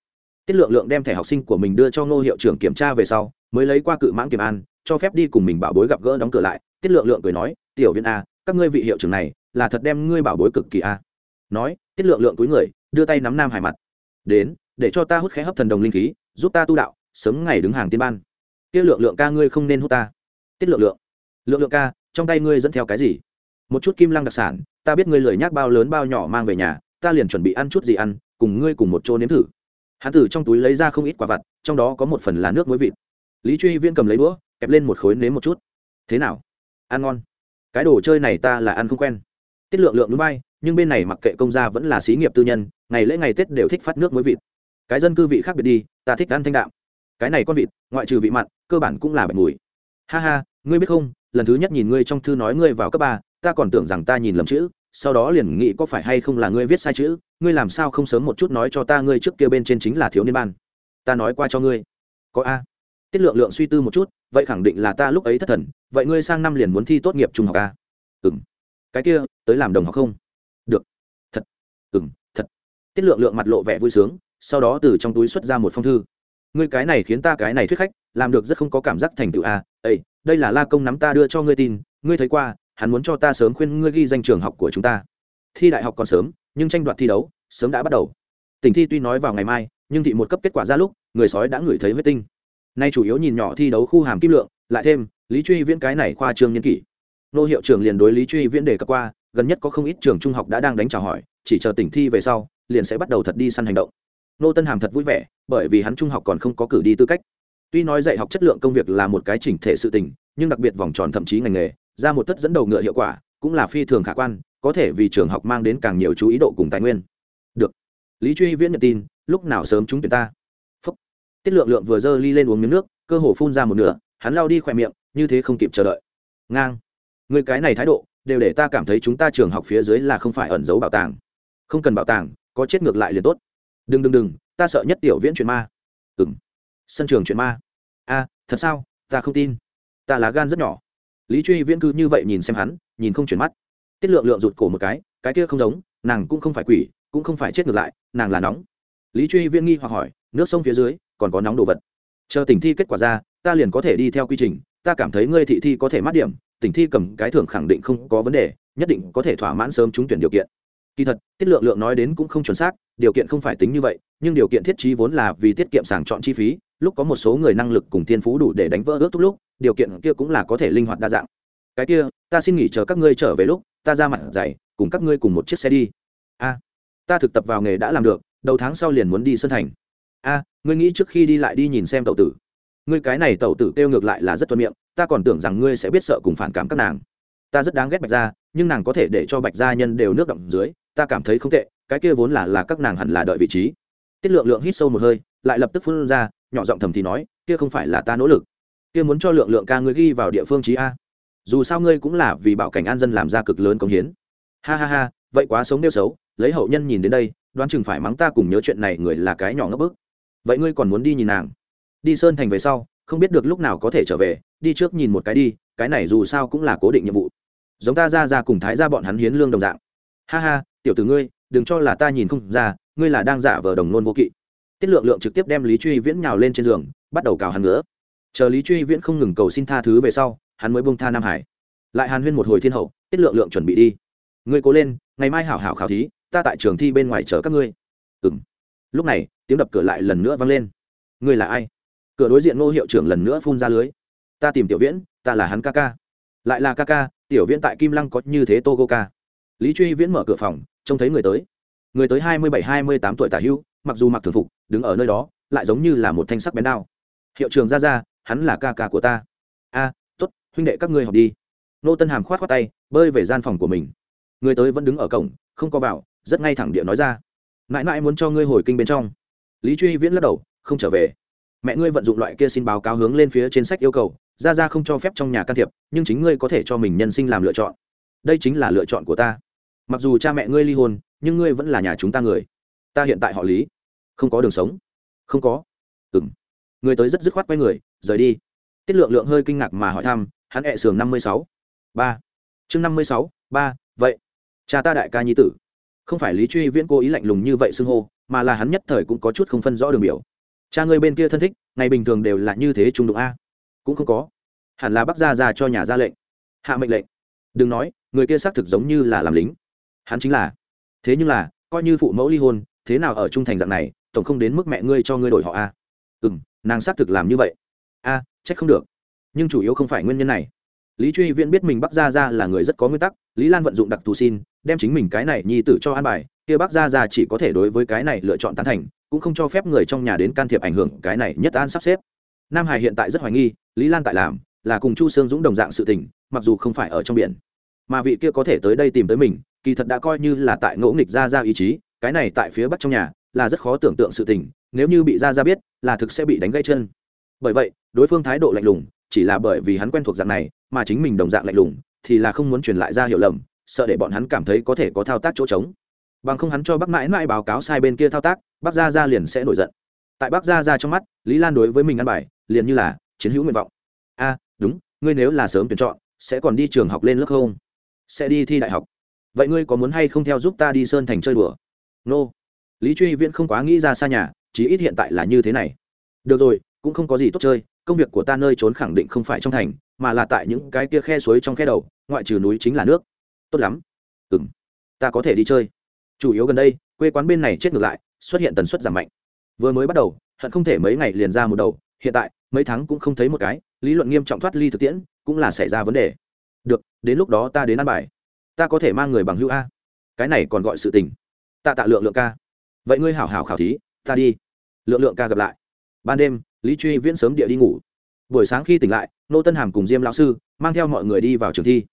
Tiết lượng lượng đem thẻ học sinh của mình đưa cho ngô hiệu trưởng kiểm tra về sau, mới lấy qua cự mãng kiểm an, cho phép đi cùng mình bảo bối gặp gỡ đóng cửa lại. Tiết lượng lượng cười nói, tiểu viên a à, các ngươi vị hiệu trưởng này là thật đem ngươi bảo bối cực kỳ a nói, tiết lượng lượng túi người, đưa tay nắm nam hải mặt. Đến, để cho ta hút khẽ hấp thần đồng linh khí, giúp ta tu đạo, sớm ngày đứng hàng tiên ban. Tiết lượng lượng ca ngươi không nên hút ta. Tiết lượng lượng. Lượng lượng ca, trong tay ngươi dẫn theo cái gì? Một chút kim lăng đặc sản, ta biết ngươi lười nhác bao lớn bao nhỏ mang về nhà, ta liền chuẩn bị ăn chút gì ăn, cùng ngươi cùng một chỗ nếm thử. Hắn tử trong túi lấy ra không ít quả vặt, trong đó có một phần là nước muối vịt. Lý truy viên cầm lấy đũa, kẹp lên một khối nếm một chút. Thế nào? Ăn ngon. Cái đồ chơi này ta là ăn không quen. Tiết lượng lượng núi bay nhưng bên này mặc kệ công gia vẫn là xí nghiệp tư nhân, ngày lễ ngày tết đều thích phát nước muối vịt. Cái dân cư vị khác biệt đi, ta thích ăn thanh đạm. Cái này con vịt, ngoại trừ vị mặn, cơ bản cũng là bạch mùi. Ha ha, ngươi biết không, lần thứ nhất nhìn ngươi trong thư nói ngươi vào cấp ba, ta còn tưởng rằng ta nhìn lầm chữ, sau đó liền nghĩ có phải hay không là ngươi viết sai chữ, ngươi làm sao không sớm một chút nói cho ta ngươi trước kia bên trên chính là thiếu niên ban. Ta nói qua cho ngươi. Có a. Tiết lượng lượng suy tư một chút, vậy khẳng định là ta lúc ấy thất thần, vậy ngươi sang năm liền muốn thi tốt nghiệp trung học a. Ừ m cái kia, tới làm đồng học không? Thật thật. Tiết lượng lượng mặt lộ vẻ vui sướng, sau đó từ trong túi xuất ra một phong thư. Ngươi cái này khiến ta cái này thuyết khách, làm được rất không có cảm giác thành tựu à, a ây đây là la công nắm ta đưa cho ngươi tin, ngươi thấy qua, hắn muốn cho ta sớm khuyên ngươi ghi danh trường học của chúng ta. Thi đại học còn sớm, nhưng tranh đoạt thi đấu, sớm đã bắt đầu. Tỉnh thi tuy nói vào ngày mai, nhưng thị một cấp kết quả ra lúc, người sói đã ngửi thấy huyết tinh. Nay chủ yếu nhìn nhỏ thi đấu khu hàm kim lượng, lại thêm, lý truy viễn cái này khoa trương nhân kỷ. Nô hiệu trưởng liền đối lý truy viễn đề cập qua, gần nhất có không ít trường trung học đã đang đánh trả hỏi chỉ chờ tỉnh thi về sau, liền sẽ bắt đầu thật đi săn hành động. Nô tân hàm thật vui vẻ, bởi vì hắn trung học còn không có cử đi tư cách. Tuy nói dạy học chất lượng công việc là một cái chỉnh thể sự tình, nhưng đặc biệt vòng tròn thậm chí ngành nghề, ra một tất dẫn đầu ngựa hiệu quả, cũng là phi thường khả quan, có thể vì trường học mang đến càng nhiều chú ý độ cùng tài nguyên. Được. Lý truy viễn nhận tin, lúc nào sớm chúng tuyển ta? Phúc. tiết lượng lượng vừa dơ ly lên uống miếng nước, cơ hồ phun ra một nửa, hắn lao đi khỏe miệng, như thế không kịp chờ đợi. Ngang. Người cái này thái độ, đều để ta cảm thấy chúng ta trường học phía dưới là không phải ẩn giấu bảo tàng không cần bảo tàng, có chết ngược lại liền tốt. Đừng đừng đừng, ta sợ nhất tiểu viễn chuyện ma. Ừ m sân trường chuyện ma. A, thật sao? Ta không tin. Ta là gan rất nhỏ. Lý truy viễn cư như vậy nhìn xem hắn, nhìn không chuyển mắt. Tiết lượng lượng rụt cổ một cái cái kia không giống, nàng cũng không phải quỷ, cũng không phải chết ngược lại, nàng là nóng. Lý truy viễn nghi hoặc hỏi, nước sông phía dưới, còn có nóng đồ vật. Chờ tỉnh thi kết quả ra, ta liền có thể đi theo quy trình, ta cảm thấy ngươi thị thi có thể mát điểm tỉnh thi cầm cái thưởng khẳng định không có vấn đề, nhất định có thể thỏa mãn sớm trúng tuyển điều kiện kỳ thật, tiết lượng lượng nói đến cũng không chuẩn xác, điều kiện không phải tính như vậy, nhưng điều kiện thiết trí vốn là vì tiết kiệm sàng chọn chi phí, lúc có một số người năng lực cùng thiên phú đủ để đánh vỡ ước thúc lúc, điều kiện kia cũng là có thể linh hoạt đa dạng. Cái kia, ta xin nghỉ chờ các ngươi trở về lúc, ta ra mặt dày cùng các ngươi cùng một chiếc xe đi. A, ta thực tập vào nghề đã làm được, đầu tháng sau liền muốn đi sân thành. A, ngươi nghĩ trước khi đi lại đi nhìn xem tàu tử. Ngươi cái này tàu tử kêu ngược lại là rất thuận miệng, ta còn tưởng rằng ngươi sẽ biết sợ cùng phản cảm các nàng. Ta rất đáng ghét bạch gia, nhưng nàng có thể để cho bạch gia nhân đều nước động dưới ta cảm thấy không tệ, cái kia vốn là là các nàng hẳn là đợi vị trí. Tiết lượng lượng hít sâu một hơi, lại lập tức phun ra, nhỏ giọng thầm thì nói, kia không phải là ta nỗ lực. Kia muốn cho lượng lượng ca ngươi ghi vào địa phương trí a. Dù sao ngươi cũng là vì bảo cảnh an dân làm ra cực lớn công hiến. Ha ha ha, vậy quá sống nêu xấu, lấy hậu nhân nhìn đến đây, đoán chừng phải mắng ta cùng nhớ chuyện này người là cái nhỏ ngấp bức. Vậy ngươi còn muốn đi nhìn nàng? Đi sơn thành về sau, không biết được lúc nào có thể trở về, đi trước nhìn một cái đi, cái này dù sao cũng là cố định nhiệm vụ. Giống ta ra ra cùng thái ra bọn hắn hiến lương đồng dạng. Ha ha tiểu tử ngươi, đừng cho là ta nhìn không ra, ngươi là đang giả vờ đồng nôn vô kỵ. Tiết lượng lượng trực tiếp đem lý truy viễn nhào lên trên giường, bắt đầu cào hắn nữa chờ lý truy viễn không ngừng cầu xin tha thứ về sau, hắn mới bông tha nam hải. Lại hàn huyên một hồi thiên hậu, tiết lượng lượng chuẩn bị đi. Ngươi cố lên, ngày mai hảo hảo khảo thí, ta tại trường thi bên ngoài chờ các ngươi. Ừng lúc này, tiếng đập cửa lại lần nữa vang lên. Ngươi là ai? Cửa đối diện ngô hiệu trưởng lần nữa phun ra lưới. Ta tìm tiểu viễn, ta là hắn ca ca. Lại là ca ca, tiểu viễn tại kim lăng có như thế tô cô ca. Lý truy viễn mở cửa phòng trông thấy người tới. Người tới hai mươi bảy hai mươi tám tuổi tả hưu, mặc dù mặc thường phục đứng ở nơi đó lại giống như là một thanh sắc bén đao. Hiệu trường ra ra hắn là ca ca của ta. A t ố t huynh đệ các ngươi học đi. Nô tân hàm k h o á t tay bơi về gian phòng của mình. Người tới vẫn đứng ở cổng không có vào rất ngay thẳng địa nói ra. Mãi mãi muốn cho ngươi hồi kinh bên trong. Lý truy viễn lắc đầu không trở về. Mẹ ngươi vận dụng loại kia xin báo cáo hướng lên phía trên sách yêu cầu ra ra không cho phép trong nhà can thiệp nhưng chính ngươi có thể cho mình nhân sinh làm lựa chọn. Đây chính là lựa chọn của ta mặc dù cha mẹ ngươi ly hôn, nhưng ngươi vẫn là nhà chúng ta người. Ta hiện tại họ lý. Không có đường sống. Không có. Ừng người tới rất dứt khoát quay người, rời đi. Tiết lượng lượng hơi kinh ngạc mà hỏi thăm, hắn hẹ sường năm mươi sáu. Ba. Chương năm mươi sáu, ba, vậy. Cha ta đại ca nhi tử. Không phải lý truy viễn cố ý lạnh lùng như vậy xưng hô, mà là hắn nhất thời cũng có chút không phân rõ đường biểu. Cha ngươi bên kia thân thích, ngày bình thường đều là như thế trung đụng a. Cũng không có. Hẳn là bắc gia ra cho nhà ra lệnh. Hạ mệnh lệnh. Đừng nói, người kia xác thực giống như là làm lính hắn chính là. Thế nhưng là coi như phụ mẫu ly hôn thế nào ở trung thành dạng này tổng không đến mức mẹ ngươi cho ngươi đổi họ a? Ừ m nàng xác thực làm như vậy. A à, trách không được. Nhưng chủ yếu không phải nguyên nhân này. Lý truy viễn biết mình bắc gia ra là người rất có nguyên tắc lý lan vận dụng đặc thù xin đem chính mình cái này nhi tử cho an bài kia bắc gia ra chỉ có thể đối với cái này lựa chọn tán thành cũng không cho phép người trong nhà đến can thiệp ảnh hưởng cái này nhất an sắp xếp. Nam hải hiện tại rất hoài nghi lý lan tại làm là cùng chu sương dũng đồng dạng sự tình mặc dù không phải ở trong biển. Mà vị kia có thể tới đây tìm tới mình kỳ thật đã coi như là tại ngỗ nghịch ra ra ý chí, cái này tại phía bắc trong nhà là rất khó tưởng tượng sự tình, nếu như bị ra ra biết, là thực sẽ bị đánh gãy chân. Bởi vậy, đối phương thái độ lạnh lùng, chỉ là bởi vì hắn quen thuộc dạng này, mà chính mình đồng dạng lạnh lùng, thì là không muốn truyền lại ra hiểu lầm, sợ để bọn hắn cảm thấy có thể có thao tác chỗ trống. Bằng không hắn cho bác mãi mãi báo cáo sai bên kia thao tác, bác gia gia liền sẽ nổi giận. Tại bác gia gia trong mắt, lý lan đối với mình ăn bài, liền như là chiến hữu nguyện vọng. A, đúng, ngươi nếu là sớm tuyển chọn, sẽ còn đi trường học lên lớp không? Sẽ đi thi đại học vậy ngươi có muốn hay không theo giúp ta đi sơn thành chơi đùa? Nô. Lý truy viễn không quá nghĩ ra xa nhà, chí ít hiện tại là như thế này. Được rồi, cũng không có gì tốt chơi, công việc của ta nơi trốn khẳng định không phải trong thành, mà là tại những cái kia khe suối trong khe đầu, ngoại trừ núi chính là nước. Tốt lắm. Ừ m ta có thể đi chơi. Chủ yếu gần đây, quê quán bên này chết ngược lại, xuất hiện tần suất giảm mạnh. Vừa mới bắt đầu, hận không thể mấy ngày liền ra một đầu, hiện tại, mấy tháng cũng không thấy một cái, lý luận nghiêm trọng thoát ly thực tiễn, cũng là xảy ra vấn đề. Được, đến lúc đó ta đến ăn bài ta có thể mang người bằng hữu a. Cái này còn gọi sự tình. Tạ tạ lượng lượng ca. Vậy ngươi hảo hảo khảo thí, ta đi. Lượng lượng ca gặp lại. Ban đêm, lý truy viễn sớm địa đi ngủ. Buổi sáng khi tỉnh lại, nô tân hàm cùng diêm lão sư mang theo mọi người đi vào trường thi.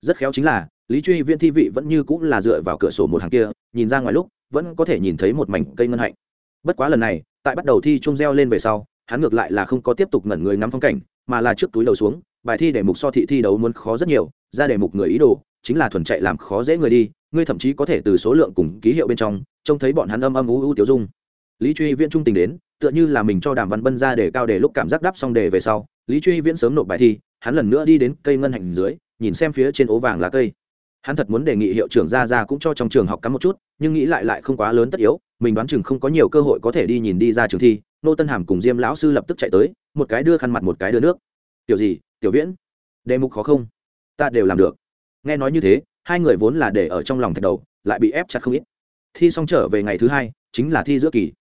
Rất khéo chính là, lý truy viễn thi vị vẫn như cũng là dựa vào cửa sổ một hàng kia, nhìn ra ngoài lúc, vẫn có thể nhìn thấy một mảnh cây ngân hạnh. Bất quá lần này, tại bắt đầu thi chung reo lên về sau, hắn ngược lại là không có tiếp tục ngẩn người ngắm phong cảnh, mà là trước túi đầu xuống, bài thi đề mục so thị thi đấu muốn khó rất nhiều, ra đề mục người ý đồ chính là thuần chạy làm khó dễ người đi, ngươi thậm chí có thể từ số lượng cùng ký hiệu bên trong, trông thấy bọn hắn âm âm ú u tiêu dung. Lý truy viễn trung tình đến, tựa như là mình cho đàm văn bân ra để cao để lúc cảm giác đáp xong đề về sau, lý truy viễn sớm nộp bài thi, hắn lần nữa đi đến cây ngân hạnh dưới, nhìn xem phía trên ố vàng là cây. Hắn thật muốn đề nghị hiệu trưởng ra ra cũng cho trong trường học cắm một chút, nhưng nghĩ lại lại không quá lớn tất yếu, mình đoán chừng không có nhiều cơ hội có thể đi nhìn đi ra trường thi, nô tân hàm cùng diêm lão sư lập tức chạy tới, một cái đưa khăn mặt một cái đưa nước. Tiểu gì? Tiểu viễn? Đề mục khó không? Ta đều làm được nghe nói như thế, hai người vốn là để ở trong lòng thạch đầu, lại bị ép chặt không ít. Thi xong trở về ngày thứ hai, chính là thi giữa kỳ.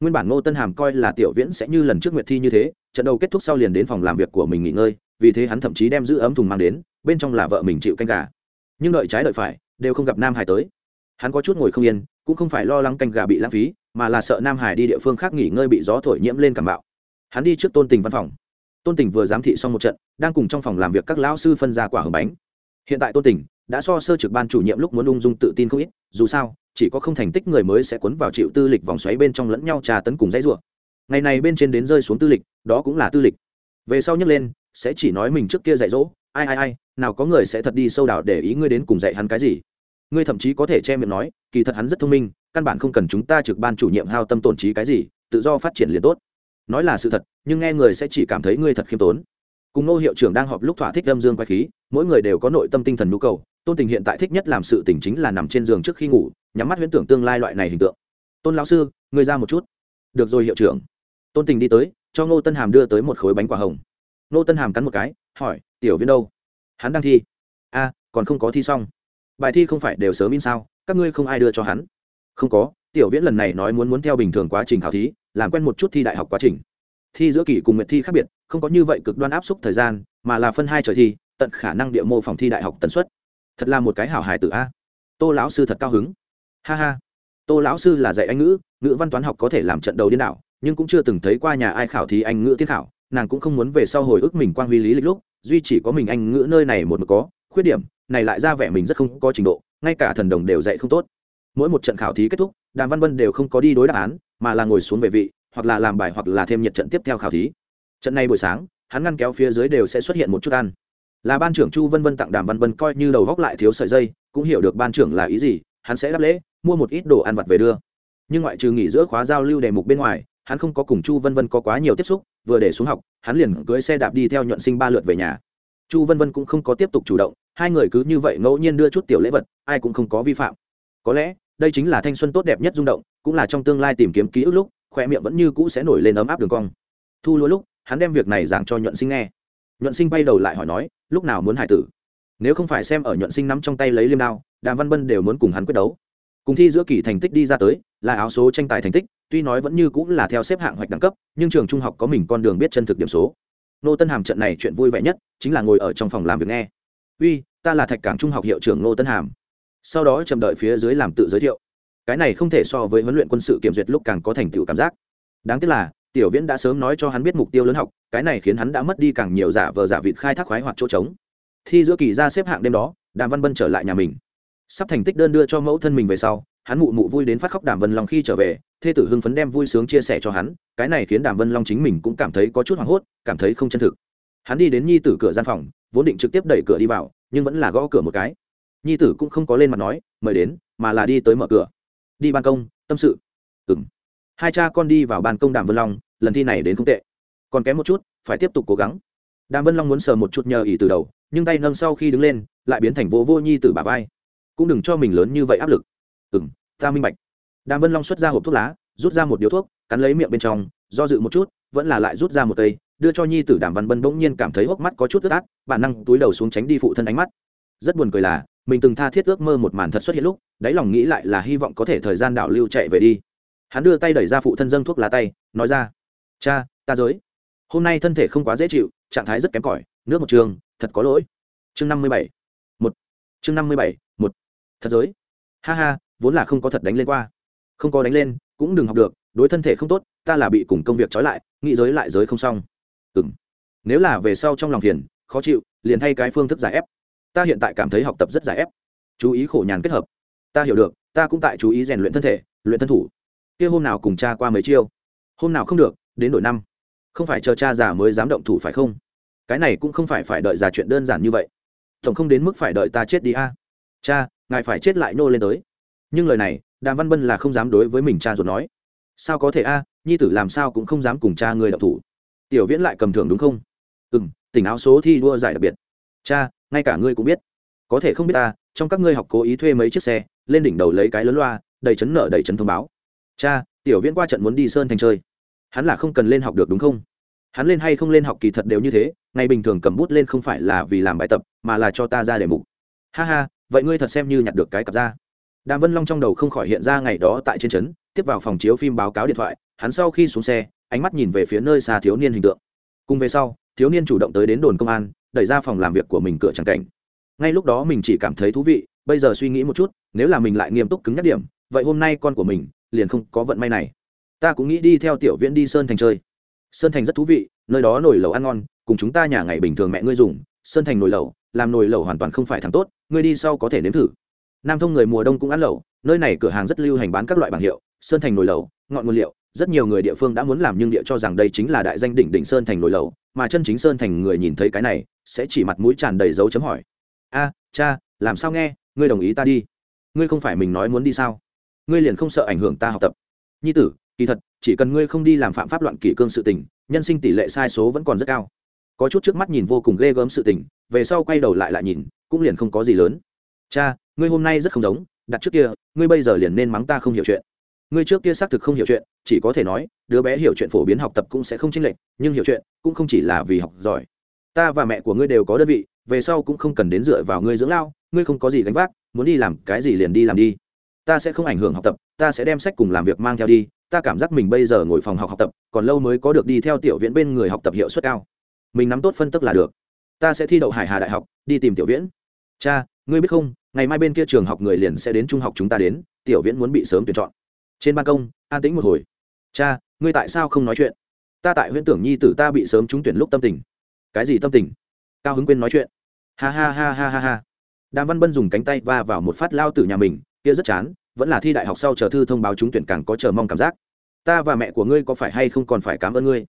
Nguyên bản ngô tân hàm coi là tiểu viễn sẽ như lần trước nguyệt thi như thế, trận đầu kết thúc sau liền đến phòng làm việc của mình nghỉ ngơi, vì thế hắn thậm chí đem giữ ấm thùng mang đến, bên trong là vợ mình chịu canh gà. Nhưng đợi trái đợi phải, đều không gặp nam hải tới. Hắn có chút ngồi không yên, cũng không phải lo lắng canh gà bị lãng phí, mà là sợ nam hải đi địa phương khác nghỉ ngơi bị gió thổi nhiễm lên cảm bạo. Hắn đi trước tôn tình văn phòng. Tôn tình vừa giám thị xong một trận, đang cùng trong phòng làm việc các lão sư phân ra quả hồng bánh hiện tại tôn tình đã so sơ trực ban chủ nhiệm lúc muốn ung dung tự tin không ít, dù sao, chỉ có không thành tích người mới sẽ cuốn vào chịu tư lịch vòng xoáy bên trong lẫn nhau trà tấn cùng dãy rủa. Ngày này bên trên đến rơi xuống tư lịch, đó cũng là tư lịch. Về sau nhấc lên, sẽ chỉ nói mình trước kia dạy dỗ, ai ai ai, nào có người sẽ thật đi sâu đảo để ý ngươi đến cùng dạy hắn cái gì? Ngươi thậm chí có thể che miệng nói, kỳ thật hắn rất thông minh, căn bản không cần chúng ta trực ban chủ nhiệm hao tâm tổn trí cái gì, tự do phát triển liền tốt. Nói là sự thật, nhưng nghe người sẽ chỉ cảm thấy ngươi thật khiêm tốn. Cùng nô hiệu trưởng đang họp lúc thỏa thích âm dương quay khí mỗi người đều có nội tâm tinh thần nhu cầu, tôn tình hiện tại thích nhất làm sự tình chính là nằm trên giường trước khi ngủ, nhắm mắt huyễn tưởng tương lai loại này hình tượng. Tôn lão sư người ra một chút. Được rồi, hiệu trưởng. Tôn tình đi tới, cho ngô tân hàm đưa tới một khối bánh quả hồng. Ngô tân hàm cắn một cái, hỏi, tiểu viên đâu? Hắn đang thi. A, còn không có thi xong. Bài thi không phải đều sớm in sao? Các ngươi không ai đưa cho hắn. Không có, tiểu viễn lần này nói muốn muốn theo bình thường quá trình khảo thí, làm quen một chút thi đại học quá trình. Thi giữa kỳ cùng nguyện thi khác biệt, không có như vậy cực đoan áp suất thời gian, mà là phân hai trời thi tận khả năng địa mô phòng thi đại học tần suất. Thật là một cái hảo hài tử a. Tô lão sư thật cao hứng. Ha ha. Tô lão sư là dạy anh ngữ ngữ văn toán học có thể làm trận đầu điên đảo, nhưng cũng chưa từng thấy qua nhà ai khảo thí anh ngữ tiến khảo, nàng cũng không muốn về sau hồi ức mình quang huy lý lịch lúc, duy chỉ có mình anh ngữ nơi này một mực có, khuyết điểm, này lại ra vẻ mình rất không có trình độ, ngay cả thần đồng đều dạy không tốt. Mỗi một trận khảo thí kết thúc, đàm văn vân đều không có đi đối đáp án, mà là ngồi xuống về vị, hoặc là làm bài hoặc là thêm nhiệt trận tiếp theo khảo thí. Trận này buổi sáng, hắn ngăn kéo phía dưới đều sẽ xuất hiện một chút ăn là ban trưởng chu vân vân tặng đàm văn vân coi như đầu góc lại thiếu sợi dây, cũng hiểu được ban trưởng là ý gì, hắn sẽ đáp lễ, mua một ít đồ ăn vặt về đưa. Nhưng ngoại trừ nghỉ giữa khóa giao lưu đề mục bên ngoài, hắn không có cùng chu vân vân có quá nhiều tiếp xúc, vừa để xuống học, hắn liền cưới xe đạp đi theo nhuận sinh ba lượt về nhà. Chu vân vân cũng không có tiếp tục chủ động, hai người cứ như vậy ngẫu nhiên đưa chút tiểu lễ vật, ai cũng không có vi phạm. Có lẽ, đây chính là thanh xuân tốt đẹp nhất rung động, cũng là trong tương lai tìm kiếm ký ức lúc, khoe miệng vẫn như cũ sẽ nổi lên ấm áp đường cong. Thu lúa lúc, hắn đem việc này giảng cho nhuận sinh nghe nhuận sinh bay đầu lại hỏi nói, lúc nào muốn hải tử? Nếu không phải xem ở nhuận sinh nắm trong tay lấy liêm đao, đàm văn bân đều muốn cùng hắn quyết đấu. Cùng thi giữa kỳ thành tích đi ra tới, là áo số tranh tài thành tích, tuy nói vẫn như cũng là theo xếp hạng hoạch đẳng cấp, nhưng trường trung học có mình con đường biết chân thực điểm số. Nô tân hàm trận này chuyện vui vẻ nhất, chính là ngồi ở trong phòng làm việc nghe. Uy, ta là thạch cảng trung học hiệu trưởng nô tân hàm. Sau đó chậm đợi phía dưới làm tự giới thiệu. Cái này không thể so với huấn luyện quân sự kiểm duyệt lúc càng có thành tựu cảm giác. Đáng tiếc là tiểu viễn đã sớm nói cho hắn biết mục tiêu lớn học, cái này khiến hắn đã mất đi càng nhiều giả vờ giả vịt khai thác khoái hoặc chỗ trống. Thi giữa kỳ ra xếp hạng đêm đó, đàm văn bân trở lại nhà mình. Sắp thành tích đơn đưa cho mẫu thân mình về sau, hắn mụ mụ vui đến phát khóc đàm vân long khi trở về, thê tử hưng phấn đem vui sướng chia sẻ cho hắn, cái này khiến đàm vân long chính mình cũng cảm thấy có chút hoảng hốt, cảm thấy không chân thực. Hắn đi đến nhi tử cửa gian phòng, vốn định trực tiếp đẩy cửa đi vào, nhưng vẫn là gõ cửa một cái. Nhi tử cũng không có lên mặt nói, mời đến, mà là đi tới mở cửa. Đi ban công, tâm sự. Ừ m hai cha con đi vào ban công đàm vân long lần thi này đến không tệ. Còn kém một chút, phải tiếp tục cố gắng. Đàm vân long muốn sờ một chút nhờ ỉ từ đầu, nhưng tay nâng sau khi đứng lên, lại biến thành vô vô nhi từ bà vai. Cũng đừng cho mình lớn như vậy áp lực. Ừ m ta minh bạch. Đàm vân long xuất ra hộp thuốc lá, rút ra một điếu thuốc, cắn lấy miệng bên trong, do dự một chút, vẫn là lại rút ra một cây, đưa cho nhi tử đàm văn bân bỗng nhiên cảm thấy hốc mắt có chút ướt át, bản năng túi đầu xuống tránh đi phụ thân ánh mắt. Rất buồn cười là, mình từng tha thiết ước mơ một màn thật xuất hiện lúc, đáy lòng nghĩ lại là hy vọng có thể thời gian đảo lưu chạy về đi. Hắn đưa tay đẩy ra phụ thân dâng thuốc lá tay, nói ra cha, ta giới. Hôm nay thân thể không quá dễ chịu, trạng thái rất kém cỏi, nước một trường, thật có lỗi. Chương năm mươi bảy, một. Chương năm mươi bảy, một. Thật giới. Ha ha, vốn là không có thật đánh lên qua. Không có đánh lên, cũng đừng học được, đối thân thể không tốt, ta là bị cùng công việc trói lại, nghĩ giới lại giới không xong. Ừ m nếu là về sau trong lòng phiền, khó chịu, liền thay cái phương thức giải ép. Ta hiện tại cảm thấy học tập rất giải ép. Chú ý khổ nhàn kết hợp. Ta hiểu được, ta cũng tại chú ý rèn luyện thân thể, luyện thân thủ. Kia hôm nào cùng cha qua mấy chiêu? Hôm nào không được đến đổi năm. Không phải chờ cha già mới dám động thủ phải không? Cái này cũng không phải phải đợi già chuyện đơn giản như vậy. Tổng không đến mức phải đợi ta chết đi a. Cha, ngài phải chết lại nô lên tới. Nhưng lời này, đàm văn bân là không dám đối với mình cha ruột nói. Sao có thể a, nhi tử làm sao cũng không dám cùng cha người đậu thủ. Tiểu viễn lại cầm thưởng đúng không? Ừ m tỉnh áo số thi đua giải đặc biệt. Cha, ngay cả ngươi cũng biết. Có thể không biết ta, trong các ngươi học cố ý thuê mấy chiếc xe, lên đỉnh đầu lấy cái lớn loa, đầy chấn nợ đầy chấn thông báo. Cha, tiểu viễn qua trận muốn đi sơn thành chơi hắn là không cần lên học được đúng không? Hắn lên hay không lên học kỳ thật đều như thế, ngày bình thường cầm bút lên không phải là vì làm bài tập, mà là cho ta ra đề mục. Ha ha, vậy ngươi thật xem như nhặt được cái cặp ra đàm vân long trong đầu không khỏi hiện ra ngày đó tại trên trấn, tiếp vào phòng chiếu phim báo cáo điện thoại, hắn sau khi xuống xe, ánh mắt nhìn về phía nơi xa thiếu niên hình tượng. Cùng về sau, thiếu niên chủ động tới đến đồn công an, đẩy ra phòng làm việc của mình cửa trắng cảnh. Ngay lúc đó mình chỉ cảm thấy thú vị, bây giờ suy nghĩ một chút, nếu là mình lại nghiêm túc cứng nhắc điểm, vậy hôm nay con của mình liền không có vận may này ta cũng nghĩ đi theo tiểu viễn đi sơn thành chơi. Sơn thành rất thú vị, nơi đó nồi lẩu ăn ngon, cùng chúng ta nhà ngày bình thường mẹ ngươi dùng. Sơn thành nồi lẩu, làm nồi lẩu hoàn toàn không phải thằng tốt, ngươi đi sau có thể nếm thử. Nam thông người mùa đông cũng ăn lẩu, nơi này cửa hàng rất lưu hành bán các loại bảng hiệu, sơn thành nồi lẩu, ngọn nguyên liệu, rất nhiều người địa phương đã muốn làm nhưng địa cho rằng đây chính là đại danh đỉnh đỉnh sơn thành nồi lẩu, mà chân chính sơn thành người nhìn thấy cái này, sẽ chỉ mặt mũi tràn đầy dấu chấm hỏi. A, cha, làm sao nghe? Ngươi đồng ý ta đi. Ngươi không phải mình nói muốn đi sao? Ngươi liền không sợ ảnh hưởng ta học tập. Nhi tử kỳ thật, chỉ cần ngươi không đi làm phạm pháp loạn kỷ cương sự tình, nhân sinh tỷ lệ sai số vẫn còn rất cao. Có chút trước mắt nhìn vô cùng ghê gớm sự tình, về sau quay đầu lại lại nhìn, cũng liền không có gì lớn. Cha, ngươi hôm nay rất không giống, đặt trước kia, ngươi bây giờ liền nên mắng ta không hiểu chuyện. Ngươi trước kia xác thực không hiểu chuyện, chỉ có thể nói, đứa bé hiểu chuyện phổ biến học tập cũng sẽ không chênh lệch, nhưng hiểu chuyện cũng không chỉ là vì học giỏi. Ta và mẹ của ngươi đều có đơn vị, về sau cũng không cần đến dựa vào ngươi dưỡng lao, ngươi không có gì gánh vác, muốn đi làm cái gì liền đi làm đi. Ta sẽ không ảnh hưởng học tập, ta sẽ đem sách cùng làm việc mang theo đi ta cảm giác mình bây giờ ngồi phòng học học tập, còn lâu mới có được đi theo tiểu viễn bên người học tập hiệu suất cao. Mình nắm tốt phân tức là được. Ta sẽ thi đậu hải hà đại học, đi tìm tiểu viễn. Cha, ngươi biết không, ngày mai bên kia trường học người liền sẽ đến trung học chúng ta đến, tiểu viễn muốn bị sớm tuyển chọn. Trên ban công, an tĩnh một hồi. Cha, ngươi tại sao không nói chuyện? Ta tại huyễn tưởng nhi tử ta bị sớm trúng tuyển lúc tâm tình. Cái gì tâm tình? Cao hứng quên nói chuyện. Ha ha ha ha ha ha. Đàm văn bân dùng cánh tay va vào một phát lao tử nhà mình, kia rất chán vẫn là thi đại học sau chờ thư thông báo trúng tuyển càng có chờ mong cảm giác. Ta và mẹ của ngươi có phải hay không còn phải cảm ơn ngươi?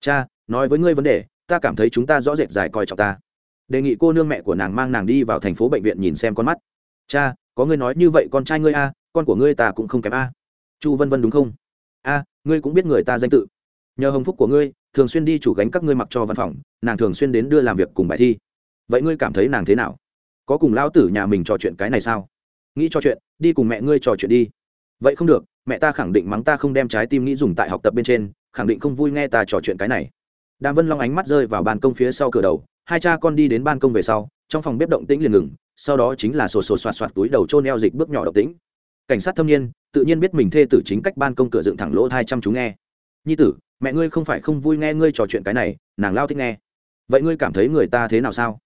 Cha, nói với ngươi vấn đề, ta cảm thấy chúng ta rõ rệt dài coi trọng ta. Đề nghị cô nương mẹ của nàng mang nàng đi vào thành phố bệnh viện nhìn xem con mắt. Cha, có ngươi nói như vậy con trai ngươi a, con của ngươi ta cũng không kém a. Chu vân vân đúng không? A, ngươi cũng biết người ta danh tự. Nhờ hồng phúc của ngươi, thường xuyên đi chủ gánh các ngươi mặc cho văn phòng, nàng thường xuyên đến đưa làm việc cùng bài thi. Vậy ngươi cảm thấy nàng thế nào? Có cùng lão tử nhà mình trò chuyện cái này sao? Nghĩ cho chuyện, đi cùng mẹ ngươi trò chuyện đi. Vậy không được, mẹ ta khẳng định mắng ta không đem trái tim nghĩ dùng tại học tập bên trên, khẳng định không vui nghe ta trò chuyện cái này. Đàm vân long ánh mắt rơi vào ban công phía sau cửa đầu, hai cha con đi đến ban công về sau, trong phòng bếp động tĩnh liền ngừng, sau đó chính là sổ sổ soạt soạt túi đầu trôn eo dịch bước nhỏ động tĩnh. Cảnh sát thâm niên, tự nhiên biết mình thê tử chính cách ban công cửa dựng thẳng lỗ hai trăm chú nghe. Nhi tử, mẹ ngươi không phải không vui nghe ngươi trò chuyện cái này, nàng lao thích nghe. Vậy ngươi cảm thấy người ta thế nào sao?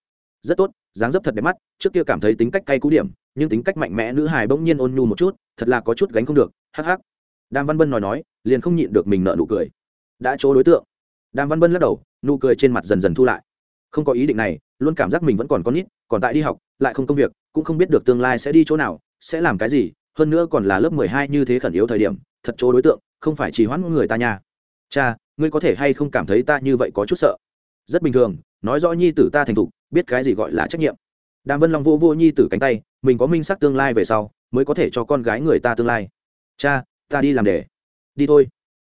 Rất tốt, dáng dấp thật đẹp mắt, trước kia cảm thấy tính cách cay cú điểm nhưng tính cách mạnh mẽ nữ hài bỗng nhiên ôn nhu một chút, thật là có chút gánh không được, hắc hắc. Đàm văn bân nói nói, liền không nhịn được mình nợ nụ cười. Đã chỗ đối tượng. Đàm văn bân lắc đầu, nụ cười trên mặt dần dần thu lại. Không có ý định này, luôn cảm giác mình vẫn còn con nít, còn tại đi học, lại không công việc, cũng không biết được tương lai sẽ đi chỗ nào, sẽ làm cái gì, hơn nữa còn là lớp mười hai như thế khẩn yếu thời điểm, thật chỗ đối tượng, không phải chỉ hoãn người ta nha. Cha, ngươi có thể hay không cảm thấy ta như vậy có chút sợ? Rất bình thường, nói rõ nhi tử ta thành thục, biết cái gì gọi là trách nhiệm đàm vân long vô vô nhi tử cánh tay, mình có minh sắc tương lai về sau, mới có thể cho con gái người ta tương lai. Cha, ta đi làm để. Đi thôi.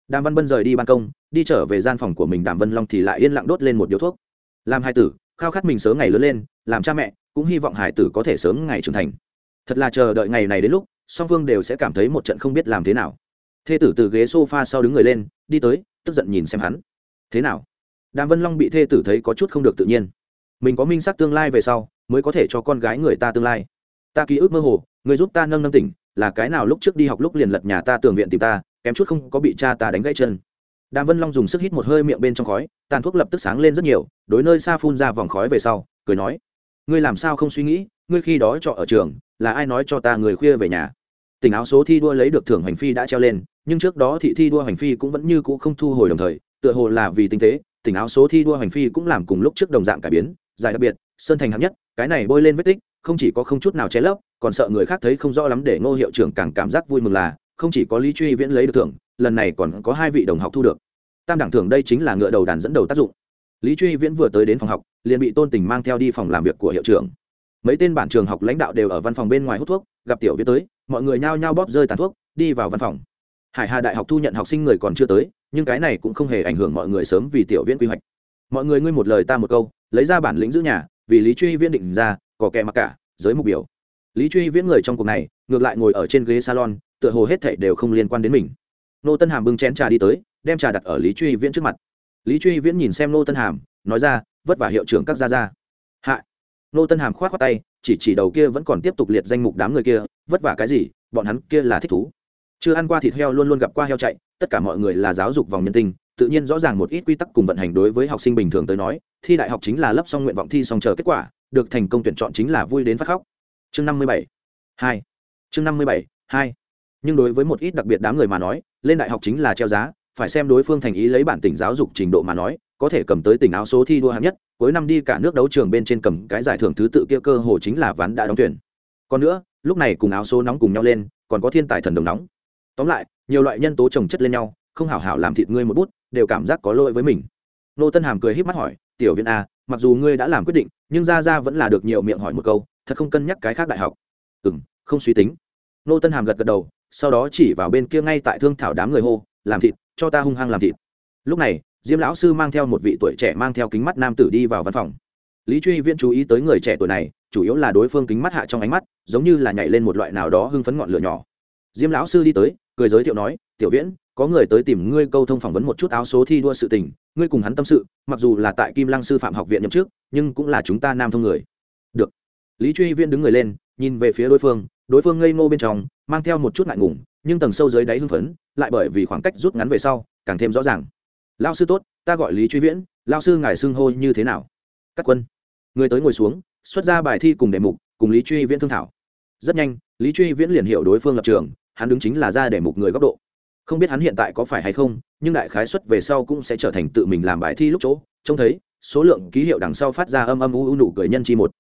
Đàm văn bân rời đi ban công, đi trở về gian phòng của mình, đàm vân long thì lại yên lặng đốt lên một điếu thuốc. Làm hai tử, khao khát mình sớm ngày lớn lên, làm cha mẹ, cũng hy vọng hải tử có thể sớm ngày trưởng thành. Thật là chờ đợi ngày này đến lúc, song phương đều sẽ cảm thấy một trận không biết làm thế nào. Thê tử từ ghế s o f a sau đứng người lên, đi tới, tức giận nhìn xem hắn. Thế nào? Đàm vân long bị thê tử thấy có chút không được tự nhiên. Mình có minh sắc tương lai về sau mới có thể cho con gái người ta tương lai. Ta ký ức mơ hồ, người giúp ta nâng nâng tỉnh, là cái nào lúc trước đi học lúc liền lật nhà ta tường viện tìm ta, kém chút không có bị cha ta đánh gãy chân. Đàm vân long dùng sức hít một hơi miệng bên trong khói, tàn thuốc lập tức sáng lên rất nhiều, đối nơi xa phun ra vòng khói về sau, cười nói, ngươi làm sao không suy nghĩ, ngươi khi đó trọ ở trường, là ai nói cho ta người khuya về nhà? Tỉnh áo số thi đua lấy được thưởng hành phi đã treo lên, nhưng trước đó thị thi đua hành phi cũng vẫn như cũ không thu hồi đồng thời, tựa hồ là vì tinh tế, tỉnh áo số thi đua hành phi cũng làm cùng lúc trước đồng dạng cải biến, giải đặc biệt, sơn thành hạng nhất cái này bôi lên vết tích, không chỉ có không chút nào che lấp, còn sợ người khác thấy không rõ lắm để ngô hiệu trưởng càng cảm giác vui mừng là, không chỉ có lý truy viễn lấy được thưởng, lần này còn có hai vị đồng học thu được. Tam đẳng thưởng đây chính là ngựa đầu đàn dẫn đầu tác dụng. Lý truy viễn vừa tới đến phòng học, liền bị tôn tình mang theo đi phòng làm việc của hiệu trưởng. Mấy tên bản trường học lãnh đạo đều ở văn phòng bên ngoài hút thuốc, gặp tiểu viễn tới, mọi người nhao nhao bóp rơi tàn thuốc, đi vào văn phòng. Hải hà đại học thu nhận học sinh người còn chưa tới, nhưng cái này cũng không hề ảnh hưởng mọi người sớm vì tiểu viễn quy hoạch. Mọi người ngươi một lời ta một câu, lấy ra bản lĩnh giữ nhà vì lý truy viễn định ra, có kẻ mặc cả, giới mục biểu. Lý truy viễn người trong cuộc này, ngược lại ngồi ở trên ghế salon, tựa hồ hết thảy đều không liên quan đến mình. Nô tân hàm bưng chén trà đi tới, đem trà đặt ở lý truy viễn trước mặt. Lý truy viễn nhìn xem nô tân hàm, nói ra, vất vả hiệu trưởng các gia gia. Hạ. Nô tân hàm k h o á t khoác tay, chỉ chỉ đầu kia vẫn còn tiếp tục liệt danh mục đám người kia, vất vả cái gì, bọn hắn kia là thích thú. Chưa ăn qua thịt heo luôn luôn gặp qua heo chạy, tất cả mọi người là giáo dục vòng nhân tình tự nhiên rõ ràng một ít quy tắc cùng vận hành đối với học sinh bình thường tới nói, thi đại học chính là lấp xong nguyện vọng thi xong chờ kết quả, được thành công tuyển chọn chính là vui đến phát khóc. Chương năm mươi bảy, hai. Chương năm mươi bảy, hai. Nhưng đối với một ít đặc biệt đám người mà nói, lên đại học chính là treo giá, phải xem đối phương thành ý lấy bản tỉnh giáo dục trình độ mà nói, có thể cầm tới tỉnh áo số thi đua hạng nhất, cuối năm đi cả nước đấu trường bên trên cầm cái giải thưởng thứ tự kia cơ hồ chính là ván đã đóng tuyển. Còn nữa, lúc này cùng áo số nóng cùng nhau lên, còn có thiên tài thần đồng nóng. Tóm lại, nhiều loại nhân tố trồng chất lên nhau, không hảo hảo làm thịt ngươi một bút đều cảm giác có lỗi với mình. Nô tân hàm cười híp mắt hỏi, tiểu Viễn a à, mặc dù ngươi đã làm quyết định, nhưng ra ra vẫn là được nhiều miệng hỏi một câu, thật không cân nhắc cái khác đại học. Ừ m không suy tính. Nô tân hàm gật gật đầu, sau đó chỉ vào bên kia ngay tại thương thảo đám người hô, làm thịt, cho ta hung hăng làm thịt. Lúc này, diêm lão sư mang theo một vị tuổi trẻ mang theo kính mắt nam tử đi vào văn phòng. Lý truy viễn chú ý tới người trẻ tuổi này, chủ yếu là đối phương kính mắt hạ trong ánh mắt, giống như là nhảy lên một loại nào đó hưng phấn ngọn lửa nhỏ. Diêm lão sư đi tới, cười giới thiệu nói, tiểu viễn có người tới tìm ngươi câu thông phỏng vấn một chút áo số thi đua sự tình, ngươi cùng hắn tâm sự, mặc dù là tại kim lăng sư phạm học viện nhậm trước nhưng cũng là chúng ta nam thông người. Được. Lý truy viễn đứng người lên, nhìn về phía đối phương đối phương ngây ngô bên trong, mang theo một chút ngại ngùng, nhưng tầng sâu dưới đáy hưng phấn, lại bởi vì khoảng cách rút ngắn về sau, càng thêm rõ ràng. Lao sư tốt, ta gọi lý truy viễn lao sư ngài xưng hô như thế nào? Các quân. Người tới ngồi xuống, xuất ra bài thi cùng đề mục, cùng lý truy viễn thương thảo. Rất nhanh, lý truy viễn liền hiểu đối phương lập trường, hắn đứng chính là ra để mục người góc độ không biết hắn hiện tại có phải hay không, nhưng đại khái xuất về sau cũng sẽ trở thành tự mình làm bài thi lúc chỗ. Trông thấy, số lượng ký hiệu đằng sau phát ra âm âm u u nụ cười nhân chi một.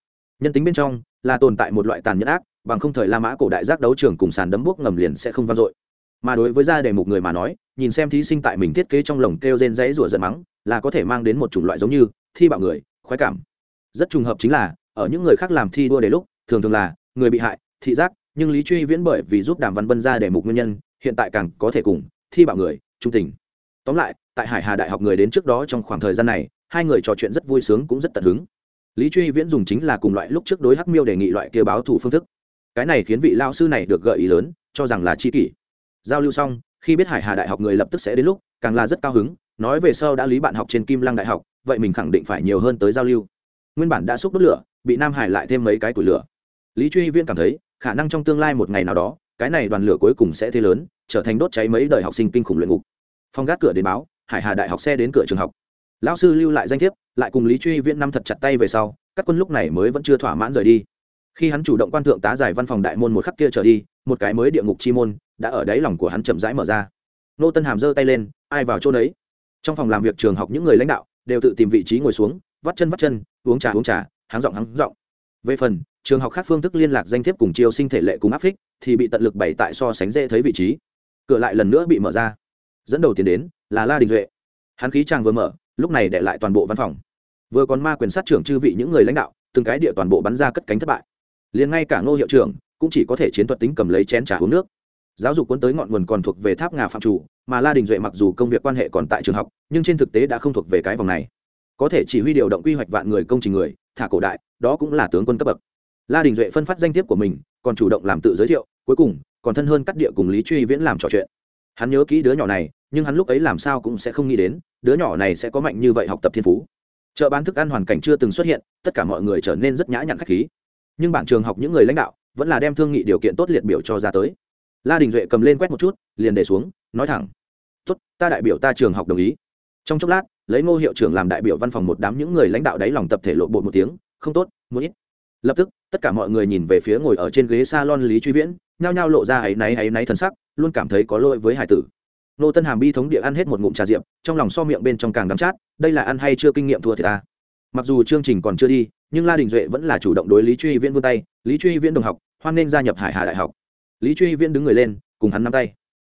Nhân tính bên trong, là tồn tại một loại tàn nhẫn ác, bằng không thời la mã cổ đại giác đấu trường cùng sàn đấm bốc ngầm liền sẽ không vang dội. Mà đối với gia đề mục người mà nói, nhìn xem thí sinh tại mình thiết kế trong lồng kêu rên rẫy rủa giận mắng, là có thể mang đến một chủng loại giống như thi bạo người, khoái cảm. Rất trùng hợp chính là, ở những người khác làm thi đua đề lúc, thường thường là người bị hại, thị giác, nhưng lý truy viễn bởi vì giúp đàm văn bân ra đề mục nguyên nhân hiện tại càng có thể cùng thi bạo người, trung tình. Tóm lại, tại hải hà đại học người đến trước đó trong khoảng thời gian này, hai người trò chuyện rất vui sướng cũng rất tận hứng. Lý truy viễn dùng chính là cùng loại lúc trước đối hắc miêu đề nghị loại kia báo thủ phương thức. Cái này khiến vị lao sư này được gợi ý lớn, cho rằng là chi kỷ. Giao lưu xong, khi biết hải hà đại học người lập tức sẽ đến lúc, càng là rất cao hứng, nói về sau đã lý bạn học trên kim lăng đại học, vậy mình khẳng định phải nhiều hơn tới giao lưu. Nguyên bản đã xúc đốt lửa, bị nam hải lại thêm mấy cái củi lửa. Lý truy viễn cảm thấy, khả năng trong tương lai một ngày nào đó cái này đoàn lửa cuối cùng sẽ thế lớn, trở thành đốt cháy mấy đời học sinh kinh khủng luyện ngục. Phong gác cửa đến báo, hải hà đại học xe đến cửa trường học. Lão sư lưu lại danh thiếp, lại cùng lý truy viễn năm thật chặt tay về sau, các quân lúc này mới vẫn chưa thỏa mãn rời đi. Khi hắn chủ động quan thượng tá giải văn phòng đại môn một khắc kia trở đi, một cái mới địa ngục chi môn đã ở đáy lòng của hắn chậm rãi mở ra. Nô tân hàm giơ tay lên, ai vào chỗ đấy? Trong phòng làm việc trường học những người lãnh đạo đều tự tìm vị trí ngồi xuống, vắt chân vắt chân, uống trà uống trà, háng giọng háng giọng về phần, trường học khác phương thức liên lạc danh thiếp cùng chiêu sinh thể lệ cùng áp phích, thì bị tận lực bày tại so sánh dễ thấy vị trí. Cửa lại lần nữa bị mở ra. Dẫn đầu tiến đến, là la đình duệ. Hắn khí chàng vừa mở, lúc này để lại toàn bộ văn phòng. Vừa còn ma quyền sát trưởng chư vị những người lãnh đạo, từng cái địa toàn bộ bắn ra cất cánh thất bại. Liền ngay cả ngô hiệu trưởng cũng chỉ có thể chiến thuật tính cầm lấy chén trà uống nước. Giáo dục cuốn tới ngọn nguồn còn thuộc về tháp ngà phạm chủ, mà la đình duệ mặc dù công việc quan hệ còn tại trường học, nhưng trên thực tế đã không thuộc về cái vòng này. Có thể chỉ huy điều động quy hoạch vạn người công trình người, thả cổ đại đó cũng là tướng quân cấp bậc. La đình duệ phân phát danh thiếp của mình, còn chủ động làm tự giới thiệu, cuối cùng, còn thân hơn cắt địa cùng lý truy viễn làm trò chuyện. Hắn nhớ kỹ đứa nhỏ này, nhưng hắn lúc ấy làm sao cũng sẽ không nghĩ đến, đứa nhỏ này sẽ có mạnh như vậy học tập thiên phú. Chợ bán thức ăn hoàn cảnh chưa từng xuất hiện, tất cả mọi người trở nên rất nhã nhặn khách khí. Nhưng bản trường học những người lãnh đạo vẫn là đem thương nghị điều kiện tốt liệt biểu cho ra tới. La đình duệ cầm lên quét một chút, liền để xuống, nói thẳng. Tốt, ta đại biểu ta trường học đồng ý. Trong chốc lát, lấy ngô hiệu trưởng làm đại biểu văn phòng một đám những người lãnh đạo đáy lòng tập thể lộ bột một tiếng không tốt, muốn ít. Lập tức, tất cả mọi người nhìn về phía ngồi ở trên ghế s a lon lý truy viễn, nhao nhao lộ ra áy náy áy náy thần sắc, luôn cảm thấy có lỗi với hải tử. Nô tân hàm bi thống địa ăn hết một ngụm trà diệp, trong lòng so miệng bên trong càng đắm chát, đây là ăn hay chưa kinh nghiệm thua thì ta. Mặc dù chương trình còn chưa đi, nhưng la đình duệ vẫn là chủ động đối lý truy viễn vươn tay, lý truy viễn đồng học, hoan nên gia nhập hải hà đại học. Lý truy viễn đứng người lên, cùng hắn nắm tay.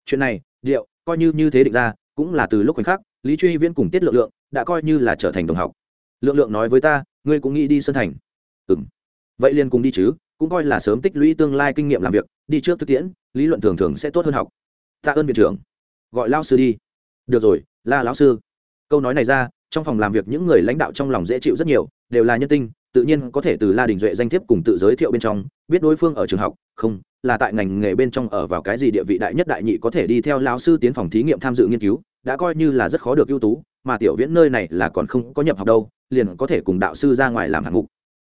Chuyện này, điệu, coi như như thế định ra, cũng là từ lúc khoảnh khắc, lý truy viễn cùng tiết lượng lượng đã coi như là trở thành đồng học. Lượng lượng nói với ta ngươi cũng nghĩ đi sân thành. Ừ m vậy liền cùng đi chứ, cũng coi là sớm tích lũy tương lai kinh nghiệm làm việc, đi trước thực tiễn, lý luận thường thường sẽ tốt hơn học. Tạ ơn viện trưởng. Gọi lao sư đi. Được rồi, la lão sư. Câu nói này ra, trong phòng làm việc những người lãnh đạo trong lòng dễ chịu rất nhiều, đều là nhân tinh, tự nhiên có thể từ la đình duệ danh thiếp cùng tự giới thiệu bên trong, biết đối phương ở trường học, không, là tại ngành nghề bên trong ở vào cái gì địa vị đại nhất đại nhị có thể đi theo lão sư tiến phòng thí nghiệm tham dự nghiên cứu, đã coi như là rất khó được ưu tú mà tiểu viễn nơi này là còn không có nhập học đâu, liền có thể cùng đạo sư ra ngoài làm hạng mục.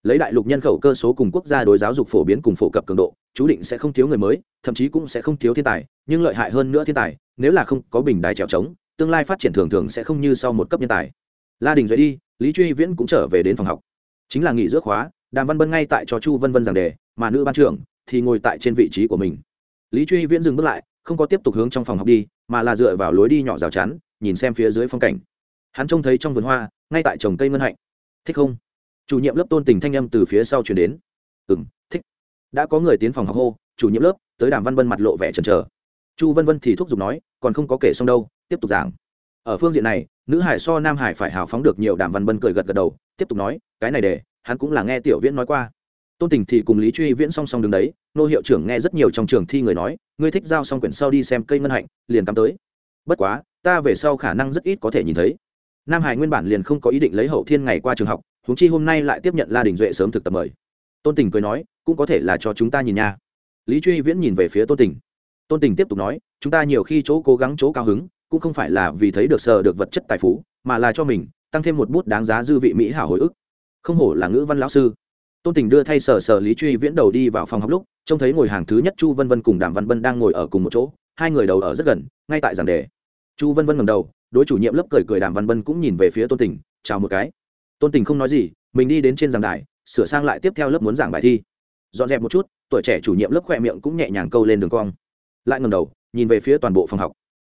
Lấy đại lục nhân khẩu cơ số cùng quốc gia đối giáo dục phổ biến cùng phổ cập cường độ, chú định sẽ không thiếu người mới, thậm chí cũng sẽ không thiếu thiên tài, nhưng lợi hại hơn nữa thiên tài, nếu là không có bình đài trèo trống, tương lai phát triển thường thường sẽ không như sau một cấp nhân tài. La đình duệ đi, lý truy viễn cũng trở về đến phòng học. Chính là nghỉ giữa khóa, đàm văn bân ngay tại cho chu vân vân giảng đề, mà nữ ban trưởng thì ngồi tại trên vị trí của mình. Lý truy viễn dừng bước lại, không có tiếp tục hướng trong phòng học đi, mà là dựa vào lối đi nhỏ rào chắn, nhìn xem phía dưới phong cảnh hắn trông thấy trong vườn hoa, ngay tại trồng cây ngân hạnh. Thích không? Chủ nhiệm lớp tôn tình thanh âm từ phía sau chuyển đến. Ừ m thích. Đã có người tiến phòng học hô, chủ nhiệm lớp, tới đàm văn vân mặt lộ vẻ trần trờ chu vân vân thì thúc giục nói, còn không có kể xong đâu, tiếp tục giảng. Ở phương diện này, nữ hải so nam hải phải hào phóng được nhiều, đàm văn vân cười gật gật đầu, tiếp tục nói, cái này để, hắn cũng là nghe tiểu viễn nói qua. Tôn tình thì cùng lý truy viễn song song đứng đấy, nô hiệu trưởng nghe rất nhiều trong trường thi người nói, ngươi thích giao xong quyển sau đi xem cây ngân hạnh, liền cắm tới. Bất quá, ta về sau khả năng rất ít có thể nhìn thấy nam hải nguyên bản liền không có ý định lấy hậu thiên ngày qua trường học, huống chi hôm nay lại tiếp nhận la đình duệ sớm thực tập mời. Tôn tình cười nói, cũng có thể là cho chúng ta nhìn nha. Lý truy viễn nhìn về phía tôn tình. Tôn tình tiếp tục nói, chúng ta nhiều khi chỗ cố gắng chỗ cao hứng, cũng không phải là vì thấy được sờ được vật chất tài phú, mà là cho mình tăng thêm một bút đáng giá dư vị mỹ hảo hồi ức. Không hổ là ngữ văn lão sư. Tôn tình đưa thay sờ sờ lý truy viễn đầu đi vào phòng học lúc, trông thấy ngồi hàng thứ nhất chu vân vân cùng đàm văn vân đang ngồi ở cùng một chỗ, hai người đầu ở rất gần, ngay tại giảng đề. Chu vân vân ngầm đầu đối chủ nhiệm lớp cười cười đàm văn bân cũng nhìn về phía tôn tình, chào một cái. Tôn tình không nói gì, mình đi đến trên giảng đài, sửa sang lại tiếp theo lớp muốn giảng bài thi. Dọn dẹp một chút, tuổi trẻ chủ nhiệm lớp khỏe miệng cũng nhẹ nhàng câu lên đường cong. Lại ngầm đầu, nhìn về phía toàn bộ phòng học.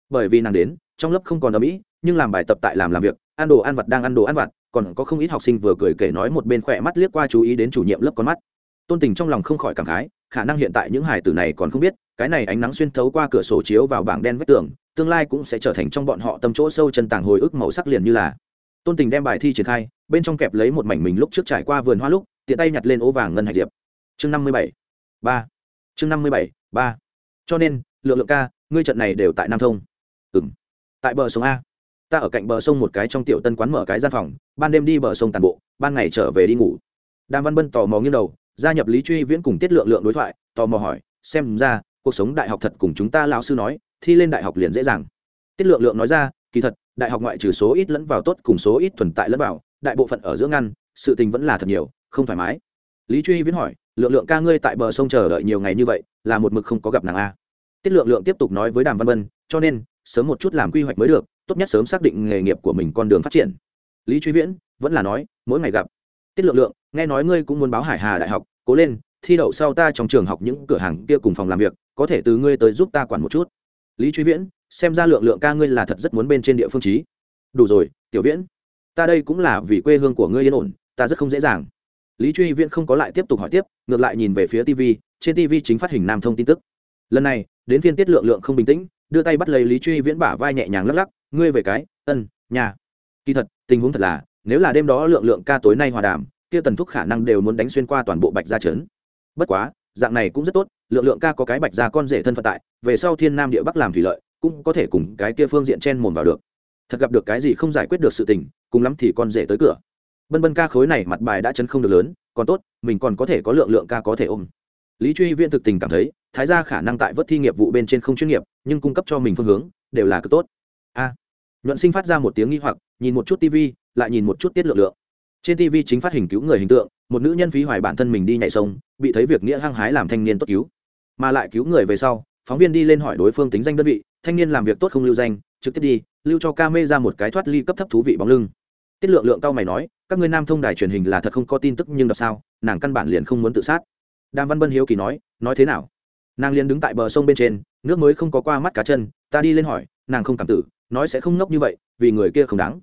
Bởi vì nàng đến, trong lớp không còn ở mỹ nhưng làm bài tập tại làm làm việc, ăn đồ ăn vặt đang ăn đồ ăn vặt, còn có không ít học sinh vừa cười kể nói một bên khỏe mắt liếc qua chú ý đến chủ nhiệm lớp con mắt. Tôn tình trong lòng không khỏi cảm khái, khả năng hiện tại những hải tử này còn không biết, cái này ánh nắng xuyên thấu qua cửa sổ chiếu vào bảng đen vách tường tương lai cũng sẽ trở thành trong bọn họ tâm chỗ sâu chân tàng hồi ức màu sắc liền như là. Tôn tình đem bài thi triển khai, bên trong kẹp lấy một mảnh mình lúc trước trải qua vườn hoa lúc, tiện tay nhặt lên ố vàng ngân hạch diệp. Chương năm mươi bảy, ba. Chương năm mươi bảy, ba. Cho nên, lượng lượng ca, ngươi trận này đều tại nam thông. Ừng tại bờ sông a. Ta ở cạnh bờ sông một cái trong tiểu tân quán mở cái gian phòng, ban đêm đi bờ sông tàn bộ, ban ngày trở về đi ngủ. Đàm văn bân tò mò nghiêng đầu, gia nhập lý truy viễn cùng tiết lượng lượng đối thoại, tò mò hỏi, xem ra, cuộc sống đại học thật cùng chúng ta lão sư nói thi lên đại học liền dễ dàng. Tiết lượng lượng nói ra, kỳ thật, đại học ngoại trừ số ít lẫn vào tốt cùng số ít thuần tại lẫn vào, đại bộ phận ở giữa ngăn, sự tình vẫn là thật nhiều, không thoải mái. Lý truy viễn hỏi, lượng lượng ca ngươi tại bờ sông chờ đợi nhiều ngày như vậy, là một mực không có gặp nàng a? Tiết lượng lượng tiếp tục nói với đàm văn bân cho nên, sớm một chút làm quy hoạch mới được, tốt nhất sớm xác định nghề nghiệp của mình con đường phát triển. Lý truy viễn vẫn là nói, mỗi ngày gặp. Tiết lượng lượng, nghe nói ngươi cũng muốn báo hải hà đại học, cố lên, thi đậu sau ta trong trường học những cửa hàng kia cùng phòng làm việc, có thể từ ngươi tới giúp ta quản một chút lý truy viễn, xem ra lượng lượng ca ngươi là thật rất muốn bên trên địa phương trí. Đủ rồi, tiểu viễn, ta đây cũng là vì quê hương của ngươi yên ổn, ta rất không dễ dàng. Lý truy viễn không có lại tiếp tục hỏi tiếp, ngược lại nhìn về phía tv trên tv chính phát hình nam thông tin tức. Lần này, đến phiên tiết lượng lượng không bình tĩnh, đưa tay bắt lấy lý truy viễn bả vai nhẹ nhàng lắc lắc, ngươi về cái, ân, nhà. Kỳ thật, tình huống thật là, nếu là đêm đó lượng lượng ca tối nay hòa đàm, kia tần thúc khả năng đều muốn đánh xuyên qua toàn bộ bạch gia trấn. Bất quá, dạng này cũng rất tốt lượng lượng ca có cái bạch gia con rể thân phận tại, về sau thiên nam địa bắc làm thủy lợi, cũng có thể cùng cái kia phương diện chen mồm vào được. Thật gặp được cái gì không giải quyết được sự tình, cùng lắm thì con rể tới cửa. Bân bân ca khối này mặt bài đã chấn không được lớn, còn tốt, mình còn có thể có lượng lượng ca có thể ôm. Lý truy viên thực tình cảm thấy, thái gia khả năng tại vớt thi nghiệp vụ bên trên không chuyên nghiệp, nhưng cung cấp cho mình phương hướng, đều là cực tốt. A. Nhuận sinh phát ra một tiếng nghi hoặc, nhìn một chút tv lại nhìn một chút tiết lượng lượng. Trên tv chính phát hình cứu người hình tượng, một nữ nhân phí hoài bản thân mình đi nhảy sông, bị thấy việc nghĩa hăng hái làm thanh niên tốt cứu mà lại cứu người về sau, phóng viên đi lên hỏi đối phương tính danh đơn vị, thanh niên làm việc tốt không lưu danh, trực tiếp đi, lưu cho ca mê ra một cái thoát ly cấp thấp thú vị bóng lưng. Tiết lượng lượng cao mày nói, các người nam thông đài truyền hình là thật không có tin tức nhưng đọc sao, nàng căn bản liền không muốn tự sát. Đàm văn bân hiếu kỳ nói nói thế nào? Nàng liền đứng tại bờ sông bên trên, nước mới không có qua mắt cá chân, ta đi lên hỏi, nàng không cảm tử, nói sẽ không ngốc như vậy, vì người kia không đáng.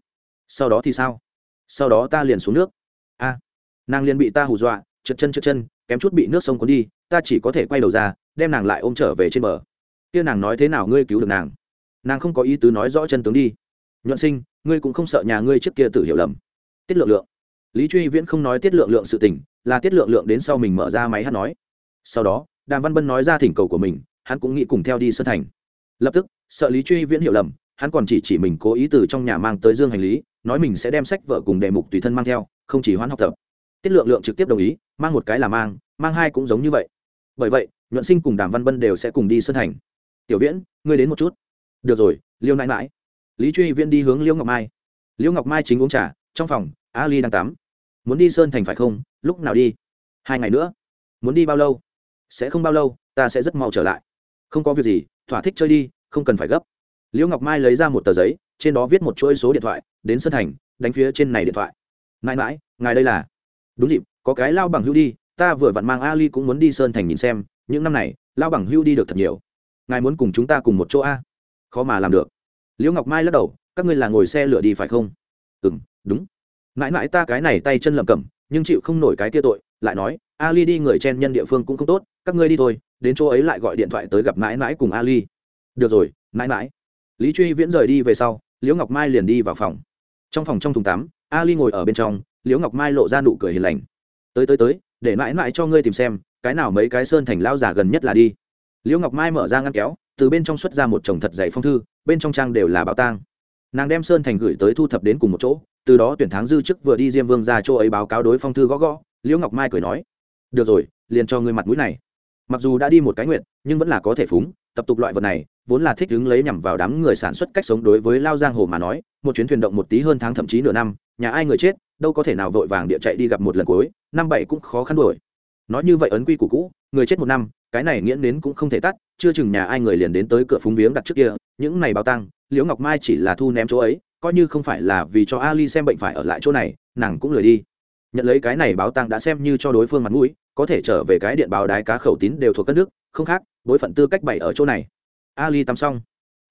Sau đó thì sao? Sau đó ta liền xuống nước. A, nàng liền bị ta hù dọa, trượt chân trượt chân kém chút bị nước sông cuốn đi, ta chỉ có thể quay đầu ra, đem nàng lại ôm trở về trên bờ. Kia nàng nói thế nào ngươi cứu được nàng? Nàng không có ý tứ nói rõ chân tướng đi. Nhuận sinh, ngươi cũng không sợ nhà ngươi trước kia tự hiểu lầm. Tiết lượng lượng. Lý truy viễn không nói tiết lượng lượng sự tình, là tiết lượng lượng đến sau mình mở ra máy hát nói. Sau đó, đàm văn bân nói ra thỉnh cầu của mình, hắn cũng nghĩ cùng theo đi sân thành. Lập tức, sợ lý truy viễn hiểu lầm, hắn còn chỉ chỉ mình cố ý từ trong nhà mang tới dương hành lý, nói mình sẽ đem sách vợ cùng đề mục tùy thân mang theo, không chỉ hoãn học tập. Tiết lượng lượng trực tiếp đồng ý mang một cái là mang mang hai cũng giống như vậy. Bởi vậy, nhuận sinh cùng đàm văn bân đều sẽ cùng đi sân thành. Tiểu viễn, ngươi đến một chút. Được rồi, liêu nãi mãi lý truy viễn đi hướng liêu ngọc mai. Liêu ngọc mai chính uống trà, trong phòng ali đang tắm. Muốn đi sơn thành phải không? Lúc nào đi? Hai ngày nữa. Muốn đi bao lâu? Sẽ không bao lâu, ta sẽ rất mau trở lại. Không có việc gì, thỏa thích chơi đi, không cần phải gấp. Liễu ngọc mai lấy ra một tờ giấy, trên đó viết một chuỗi số điện thoại, đến sơn thành, đánh phía trên này điện thoại. Mãi mãi ngài đây là? Đúng dịp có cái lao bằng hưu đi, ta vừa vặn mang ali cũng muốn đi sơn thành nhìn xem, những năm này, lao bằng hưu đi được thật nhiều. Ngài muốn cùng chúng ta cùng một chỗ a khó mà làm được. Liễu ngọc mai lắc đầu, các ngươi là ngồi xe lửa đi phải không? Ừ m đúng. Mãi mãi ta cái này tay chân lầm cẩm, nhưng chịu không nổi cái tia tội, lại nói, ali đi người chen nhân địa phương cũng không tốt, các ngươi đi thôi, đến chỗ ấy lại gọi điện thoại tới gặp mãi mãi cùng ali. Được rồi, mãi mãi. Lý truy viễn rời đi về sau, liễu ngọc mai liền đi vào phòng. Trong phòng trong thùng tắm, ali ngồi ở bên trong, liễu ngọc mai lộ ra nụ cười hiền lành tới tới tới, để mãi mãi cho ngươi tìm xem, cái nào mấy cái sơn thành lao giả gần nhất là đi liễu ngọc mai mở ra ngăn kéo, từ bên trong xuất ra một chồng thật dày phong thư, bên trong trang đều là bảo tàng. nàng đem sơn thành gửi tới thu thập đến cùng một chỗ, từ đó tuyển tháng dư chức vừa đi diêm vương ra chỗ ấy báo cáo đối phong thư gõ gõ, liễu ngọc mai cười nói, được rồi, liền cho ngươi mặt mũi này mặc dù đã đi một cái nguyện, nhưng vẫn là có thể phúng, tập tục loại vật này, vốn là thích đứng lấy nhằm vào đám người sản xuất cách sống đối với lao giang hồ mà nói, một chuyến thuyền động một tí hơn tháng thậm chí nửa năm, nhà ai người chết đâu có thể nào vội vàng địa chạy đi gặp một lần cuối, năm bảy cũng khó khăn đuổi. Nói như vậy ấn quy củ cũ, người chết một năm, cái này nghiễn đến cũng không thể tắt, chưa chừng nhà ai người liền đến tới cửa phúng viếng đặt trước kia, những này báo tăng liễu ngọc mai chỉ là thu ném chỗ ấy, coi như không phải là vì cho ali xem bệnh phải ở lại chỗ này, nàng cũng lười đi. Nhận lấy cái này báo tăng đã xem như cho đối phương mặt mũi, có thể trở về cái điện báo đái cá khẩu tín đều thuộc các nước, không khác, bối phận tư cách bảy ở chỗ này. Ali tắm xong.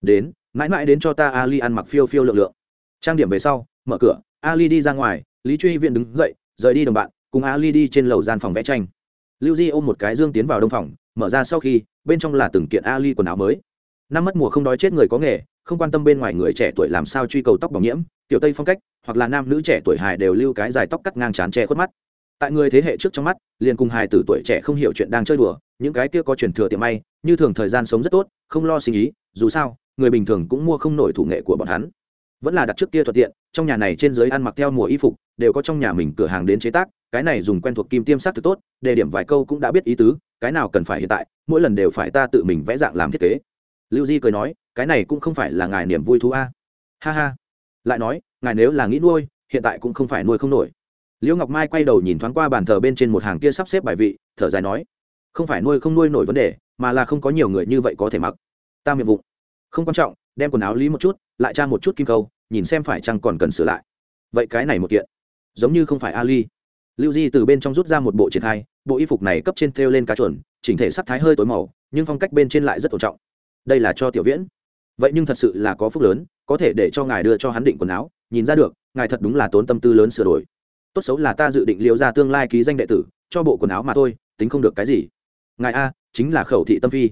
Đến, mãi mãi đến cho ta ali ăn mặc phiêu phiêu lượng lượng. Trang điểm về sau, mở cửa, ali đi ra ngoài lý truy viện đứng dậy, rời đi đồng bạn, cùng ali đi trên lầu gian phòng vẽ tranh. Lưu di ôm một cái dương tiến vào đông phòng, mở ra sau khi, bên trong là từng kiện ali quần áo mới. Năm mất mùa không đói chết người có nghề, không quan tâm bên ngoài người trẻ tuổi làm sao truy cầu tóc bỏng nhiễm, tiểu tây phong cách, hoặc là nam nữ trẻ tuổi hài đều lưu cái dài tóc cắt ngang trán che khuất mắt. Tại người thế hệ trước trong mắt, liền cùng hài tử tuổi trẻ không hiểu chuyện đang chơi đùa, những cái kia có truyền thừa tiệm may, như thường thời gian sống rất tốt, không lo sinh ý, dù sao, người bình thường cũng mua không nổi thủ nghệ của bọn hắn. Vẫn là đặt trước kia thuận tiện, trong nhà này trên dưới ăn mặc theo mùa y phục đều có trong nhà mình cửa hàng đến chế tác, cái này dùng quen thuộc kim tiêm sắc thực tốt, đề điểm vài câu cũng đã biết ý tứ, cái nào cần phải hiện tại, mỗi lần đều phải ta tự mình vẽ dạng làm thiết kế. Lưu di cười nói, cái này cũng không phải là ngài niềm vui thú a. Ha ha. Lại nói, ngài nếu là nghĩ nuôi, hiện tại cũng không phải nuôi không nổi. Liễu ngọc mai quay đầu nhìn thoáng qua bàn thờ bên trên một hàng kia sắp xếp bài vị, thở dài nói, không phải nuôi không nuôi nổi vấn đề, mà là không có nhiều người như vậy có thể mặc. Ta miệng vụng. Không quan trọng, đem quần áo lý một chút, lại tra một chút kim câu, nhìn xem phải chăng còn cần sửa lại. Vậy cái này một kiện giống như không phải ali. Lưu di từ bên trong rút ra một bộ triển khai, bộ y phục này cấp trên thêu lên cá chuẩn, chỉnh thể sắc thái hơi tối màu, nhưng phong cách bên trên lại rất ổn trọng. Đây là cho tiểu viễn. Vậy nhưng thật sự là có phúc lớn, có thể để cho ngài đưa cho hắn định quần áo, nhìn ra được, ngài thật đúng là tốn tâm tư lớn sửa đổi. Tốt xấu là ta dự định liễu ra tương lai ký danh đệ tử, cho bộ quần áo mà thôi, tính không được cái gì. Ngài a, chính là khẩu thị tâm phi.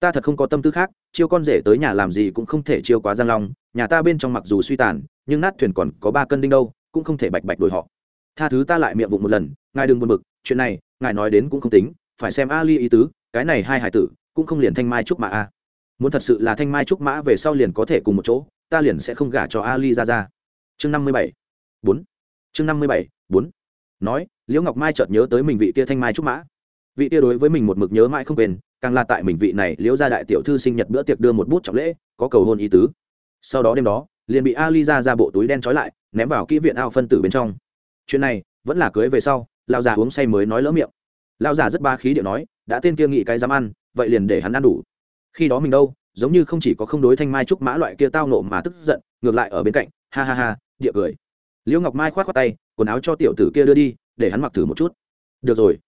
Ta thật không có tâm tư khác, chiêu con rể tới nhà làm gì cũng không thể chiêu quá giang long, nhà ta bên trong mặc dù suy tàn, nhưng nát thuyền còn có ba cân đinh đâu cũng không thể bạch bạch đổi họ. Tha thứ ta lại miệng vụng một lần, ngài đừng buồn bực, chuyện này, ngài nói đến cũng không tính, phải xem ali ý tứ, cái này hai hải tử, cũng không liền thanh mai trúc mã a muốn thật sự là thanh mai trúc mã về sau liền có thể cùng một chỗ, ta liền sẽ không gả cho ali ra ra chương năm mươi bảy, bốn. Chương năm mươi bảy, bốn. Nói, liễu ngọc mai chợt nhớ tới mình vị kia thanh mai trúc mã. Vị kia đối với mình một mực nhớ mãi không quên, càng là tại mình vị này liễu gia đại tiểu thư sinh nhật bữa tiệc đưa một bút trọng lễ, có cầu hôn ý tứ. Sau đó đêm đó, liền bị ali ra ra bộ túi đen trói lại ném vào kỹ viện ao phân tử bên trong. Chuyện này, vẫn là cưới về sau, lão già uống say mới nói lỡ miệng. Lão già rất ba khí điệu nói, đã tên kia nghĩ cái dám ăn, vậy liền để hắn ăn đủ. Khi đó mình đâu, giống như không chỉ có không đối thanh mai trúc mã loại kia tao nộ mà tức giận, ngược lại ở bên cạnh, ha ha ha, địa cười. Liễu ngọc mai khoát khoát tay, quần áo cho tiểu tử kia đưa đi, để hắn mặc thử một chút. Được rồi.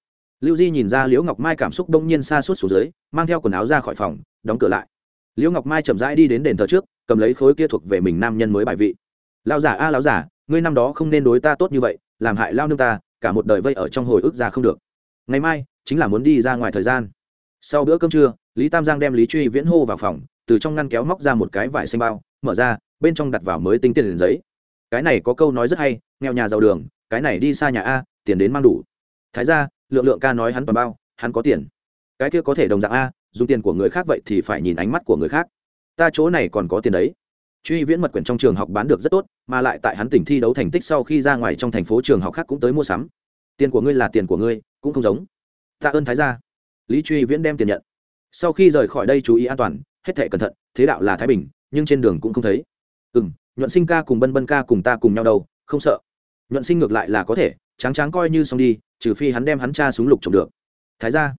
Lưu di nhìn ra liễu ngọc mai cảm xúc đông nhiên xa suốt xuống dưới, mang theo quần áo ra khỏi phòng, đóng cửa lại. Liễu ngọc mai chậm rãi đi đến đền thờ trước, cầm lấy khối kia thuộc về mình nam nhân mới bài vị lao giả a à, lao giả ngươi năm đó không nên đối ta tốt như vậy làm hại lao nương ta cả một đời vây ở trong hồi ức ra không được. Ngày mai chính là muốn đi ra ngoài thời gian. Sau bữa cơm trưa lý tam giang đem lý truy viễn hô vào phòng từ trong ngăn kéo móc ra một cái vải xanh bao mở ra bên trong đặt vào mới tinh tiền giấy. Cái này có câu nói rất hay nghèo nhà giàu đường cái này đi xa nhà a tiền đến mang đủ. Thái ra lượng lượng ca nói hắn toàn bao hắn có tiền. Cái kia có thể đồng dạng a dùng tiền của người khác vậy thì phải nhìn ánh mắt của người khác. Ta chỗ này còn có tiền đấy truy viễn mật quyển trong trường học bán được rất tốt, mà lại tại hắn tỉnh thi đấu thành tích sau khi ra ngoài trong thành phố trường học khác cũng tới mua sắm. Tiền của ngươi là tiền của ngươi, cũng không giống. Tạ ơn thái gia. Lý truy viễn đem tiền nhận. Sau khi rời khỏi đây chú ý an toàn, hết thể cẩn thận, thế đạo là thái bình, nhưng trên đường cũng không thấy. Ừ m nhuận sinh ca cùng bân bân ca cùng ta cùng nhau đâu, không sợ. Nhuận sinh ngược lại là có thể, tráng tráng coi như xong đi, trừ phi hắn đem hắn cha súng lục trộm được. Thái ra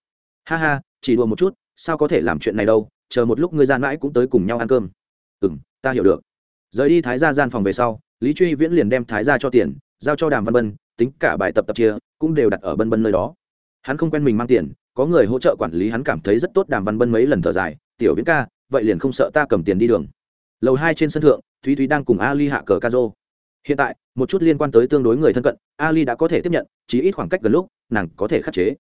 ha ha, chỉ đùa một chút, sao có thể làm chuyện này đâu, chờ một lúc ngươi gian mãi cũng tới cùng nhau ăn cơm. Ừ m ta hiểu được. Rời đi thái gia gian phòng về sau, lý truy viễn liền đem thái gia cho tiền, giao cho đàm văn bân, tính cả bài tập tập chia, cũng đều đặt ở bân bân nơi đó. Hắn không quen mình mang tiền, có người hỗ trợ quản lý hắn cảm thấy rất tốt, đàm văn bân mấy lần thở dài, tiểu viễn ca, vậy liền không sợ ta cầm tiền đi đường. Lầu hai trên sân thượng, thúy thúy đang cùng ali hạ cờ ca rô hiện tại, một chút liên quan tới tương đối người thân cận, ali đã có thể tiếp nhận, chỉ ít khoảng cách gần lúc, nàng có thể khắc chế.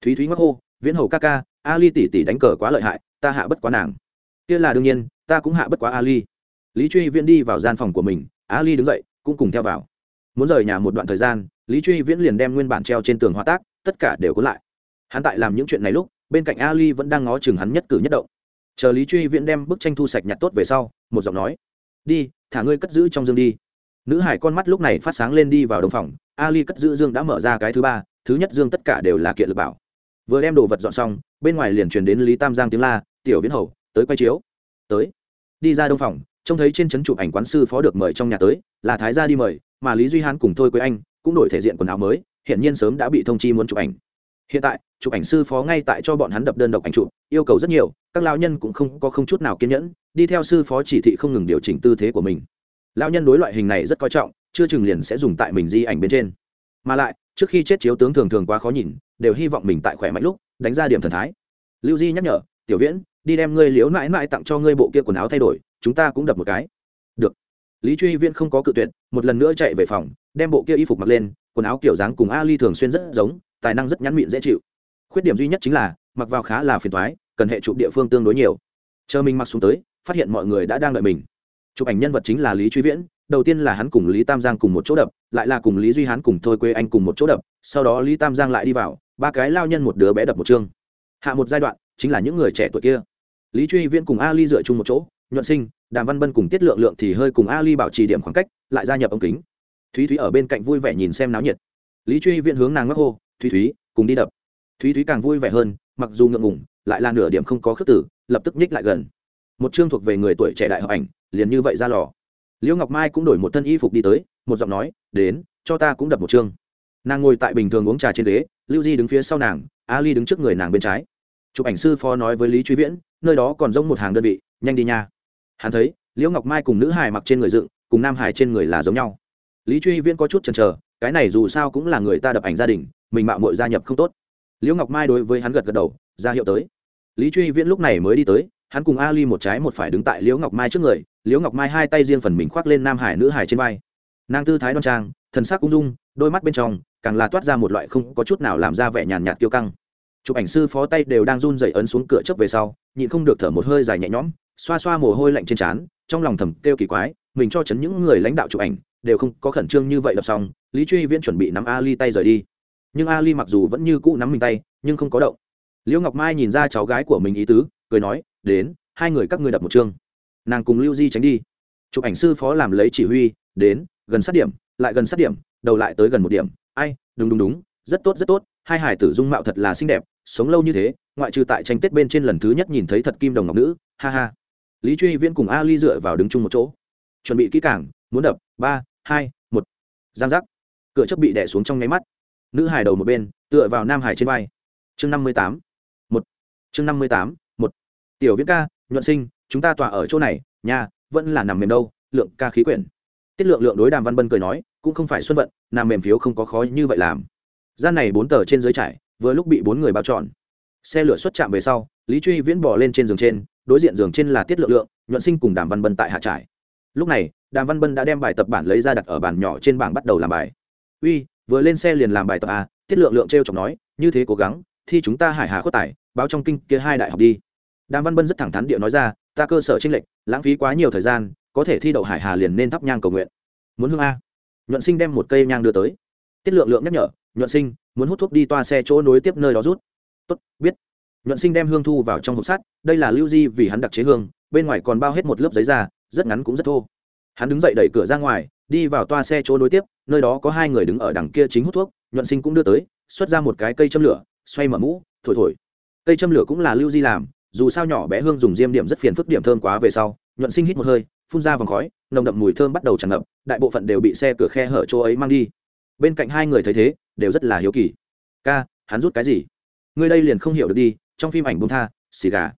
Thúy thúy ngắc hô, viễn hầu ca ca, ali tỷ tỷ đánh cờ quá lợi hại, ta hạ bất quá nàng. Kia là đương nhiên, ta cũng hạ bất quá ali lý truy viễn đi vào gian phòng của mình ali đứng dậy, cũng cùng theo vào. Muốn rời nhà một đoạn thời gian, lý truy viễn liền đem nguyên bản treo trên tường hóa tác, tất cả đều có lại. Hắn tại làm những chuyện này lúc, bên cạnh ali vẫn đang ngó chừng hắn nhất cử nhất động. Chờ lý truy viễn đem bức tranh thu sạch nhặt tốt về sau, một giọng nói, đi, thả ngươi cất giữ trong dương đi. Nữ hải con mắt lúc này phát sáng lên đi vào đồng phòng ali cất giữ dương đã mở ra cái thứ ba, thứ nhất dương tất cả đều là kiện lực bảo. Vừa đem đồ vật dọn xong, bên ngoài liền truyền đến lý tam giang tiếng la, tiểu viễn hầu, tới quay chiếu. Tới. Đi ra đông phòng trông thấy trên trấn chụp ảnh quán sư phó được mời trong nhà tới, là thái gia đi mời, mà lý duy hán cùng thôi quế anh cũng đổi thể diện quần áo mới hiện nhiên sớm đã bị thông chi muốn chụp ảnh. Hiện tại, chụp ảnh sư phó ngay tại cho bọn hắn đập đơn độc ảnh chụp, yêu cầu rất nhiều, các lao nhân cũng không có không chút nào kiên nhẫn, đi theo sư phó chỉ thị không ngừng điều chỉnh tư thế của mình. Lao nhân đối loại hình này rất coi trọng, chưa chừng liền sẽ dùng tại mình di ảnh bên trên. Mà lại, trước khi chết chiếu tướng thường thường quá khó nhìn, đều hy vọng mình tại khỏe mạnh lúc, đánh ra điểm thần thái. Lưu di nhắc nhở, tiểu viễn đi đem ngươi liếu mãi mãi tặng cho ngươi bộ kia quần áo thay đổi, chúng ta cũng đập một cái. Được. Lý truy viễn không có cự tuyệt, một lần nữa chạy về phòng, đem bộ kia y phục mặc lên, quần áo kiểu dáng cùng ali thường xuyên rất giống, tài năng rất nhắn mịn dễ chịu. Khuyết điểm duy nhất chính là, mặc vào khá là phiền thoái cần hệ chụp địa phương tương đối nhiều. Chờ mình mặc xuống tới, phát hiện mọi người đã đang đợi mình. Chụp ảnh nhân vật chính là lý truy viễn, đầu tiên là hắn cùng lý tam giang cùng một chỗ đập, lại là cùng lý duy hán cùng thôi quê anh cùng một chỗ đập, sau đó lý tam giang lại đi vào, ba cái lao nhân một đứa bé đập một chương. Hạ một giai đoạn, chính là những người trẻ tuổi kia lý truy viễn cùng ali dựa chung một chỗ, nhuận sinh, đàm văn bân cùng tiết lượng lượng thì hơi cùng ali bảo trì điểm khoảng cách, lại gia nhập ống kính. Thúy thúy ở bên cạnh vui vẻ nhìn xem náo nhiệt. Lý truy viễn hướng nàng ngắc hô, thúy thúy, cùng đi đập. Thúy thúy càng vui vẻ hơn, mặc dù ngượng ngủng lại là nửa điểm không có khước tử lập tức nhích lại gần. Một chương thuộc về người tuổi trẻ đại hợp ảnh, liền như vậy ra lò. Liễu ngọc mai cũng đổi một thân y phục đi tới, một giọng nói, đến, cho ta cũng đập một chương. Nàng ngồi tại bình thường uống trà trên ghế, lưu di đứng phía sau nàng, ali đứng trước người nàng bên trái. Chụp ảnh sư phó nói với lý truy viễn nơi đó còn giống một hàng đơn vị, nhanh đi nha. Hắn thấy, liễu ngọc mai cùng nữ hải mặc trên người dựng, cùng nam hải trên người là giống nhau. Lý truy viễn có chút chần chờ, cái này dù sao cũng là người ta đập ảnh gia đình, mình mạo mội gia nhập không tốt. Liễu ngọc mai đối với hắn gật gật đầu, ra hiệu tới. Lý truy viễn lúc này mới đi tới, hắn cùng ali một trái một phải đứng tại liễu ngọc mai trước người, liễu ngọc mai hai tay riêng phần mình khoác lên nam hải nữ hải trên vai. Nàng tư thái đoan trang, thần sắc ung dung, đôi mắt bên trong, càng là toát ra một loại không có chút nào làm ra vẻ nhàn nhạt kiêu căng chụp ảnh sư phó tay đều đang run dày ấn xuống cửa chớp về sau, nhịn không được thở một hơi dài nhẹ nhõm, xoa xoa mồ hôi lạnh trên trán, trong lòng thầm kêu kỳ quái, mình cho chấn những người lãnh đạo chụp ảnh, đều không có khẩn trương như vậy đọc xong, lý truy viễn chuẩn bị nắm ali tay rời đi. Nhưng ali mặc dù vẫn như cũ nắm mình tay, nhưng không có động. Liễu ngọc mai nhìn ra cháu gái của mình ý tứ, cười nói, đến, hai người các ngươi đập một chương. Nàng cùng lưu di tránh đi. Chụp ảnh sư phó làm lấy chỉ huy, đến, gần sát điểm, lại gần sát điểm, đầu lại tới gần một điểm. Ai, đúng đúng đúng, rất tốt rất tốt hai hải tử dung mạo thật là xinh đẹp, sống lâu như thế, ngoại trừ tại tranh tết bên trên lần thứ nhất nhìn thấy thật kim đồng ngọc nữ, ha ha. Lý truy viễn cùng ali dựa vào đứng chung một chỗ. Chuẩn bị kỹ cảng muốn đập, ba, hai, một. Giang giác. Cửa chấp bị đẻ xuống trong nháy mắt. Nữ hải đầu một bên, tựa vào nam hải trên vai. Chương năm mươi tám, một. Chương năm mươi tám, một. Tiểu viễn ca, nhuận sinh, chúng ta tỏa ở chỗ này, nhà, vẫn là nằm mềm đâu, lượng ca khí quyển. Tiết lượng lượng đối đàm văn bân cười nói, cũng không phải xuân vận, nằm mềm phiếu không có khó như vậy làm gian này bốn tờ trên dưới trải, vừa lúc bị bốn người bao trọn. Xe lửa xuất chạm về sau, lý truy viễn bỏ lên trên giường trên, đối diện giường trên là tiết lượng lượng, nhuận sinh cùng đàm văn bân tại hạ trải lúc này, đàm văn bân đã đem bài tập bản lấy ra đặt ở bản nhỏ trên bảng bắt đầu làm bài. Uy, vừa lên xe liền làm bài tập à? Tiết lượng lượng t r e o chọc nói, như thế cố gắng, thi chúng ta hải hà khuất tải báo trong kinh kia hai đại học đi. Đàm văn bân rất thẳng thắn địa nói ra, ta cơ sở tranh lệch, lãng phí quá nhiều thời gian, có thể thi đậu hải hà liền nên thắp nhang cầu nguyện. Muốn hương a? Nhuận sinh đem một cây nhang đưa tới. Tiết lượng lượng nhắc nhở nhuận sinh, muốn hút thuốc đi toa xe chỗ nối tiếp nơi đó rút. Tốt, biết. Nhuận sinh đem hương thu vào trong hộp sắt, đây là lưu di vì hắn đặc chế hương, bên ngoài còn bao hết một lớp giấy da rất ngắn cũng rất thô. Hắn đứng dậy đẩy cửa ra ngoài, đi vào toa xe chỗ nối tiếp, nơi đó có hai người đứng ở đằng kia chính hút thuốc, nhuận sinh cũng đưa tới, xuất ra một cái cây châm lửa, xoay mở mũ, thổi thổi. Cây châm lửa cũng là lưu di làm, dù sao nhỏ bé hương dùng diêm điểm rất phiền phức điểm thơm quá về sau, nhuận sinh hít một hơi, phun ra vòng khói, nồng đậm mùi thơm bắt đầu tràn ngập, đại bộ phận đều bị xe cửa khe hở chỗ ấy mang đi. Bên cạnh hai người thấy thế đều rất là hiếu kỳ. Ca, hắn rút cái gì? Ngươi đây liền không hiểu được đi, trong phim ảnh bông tha, xì gà.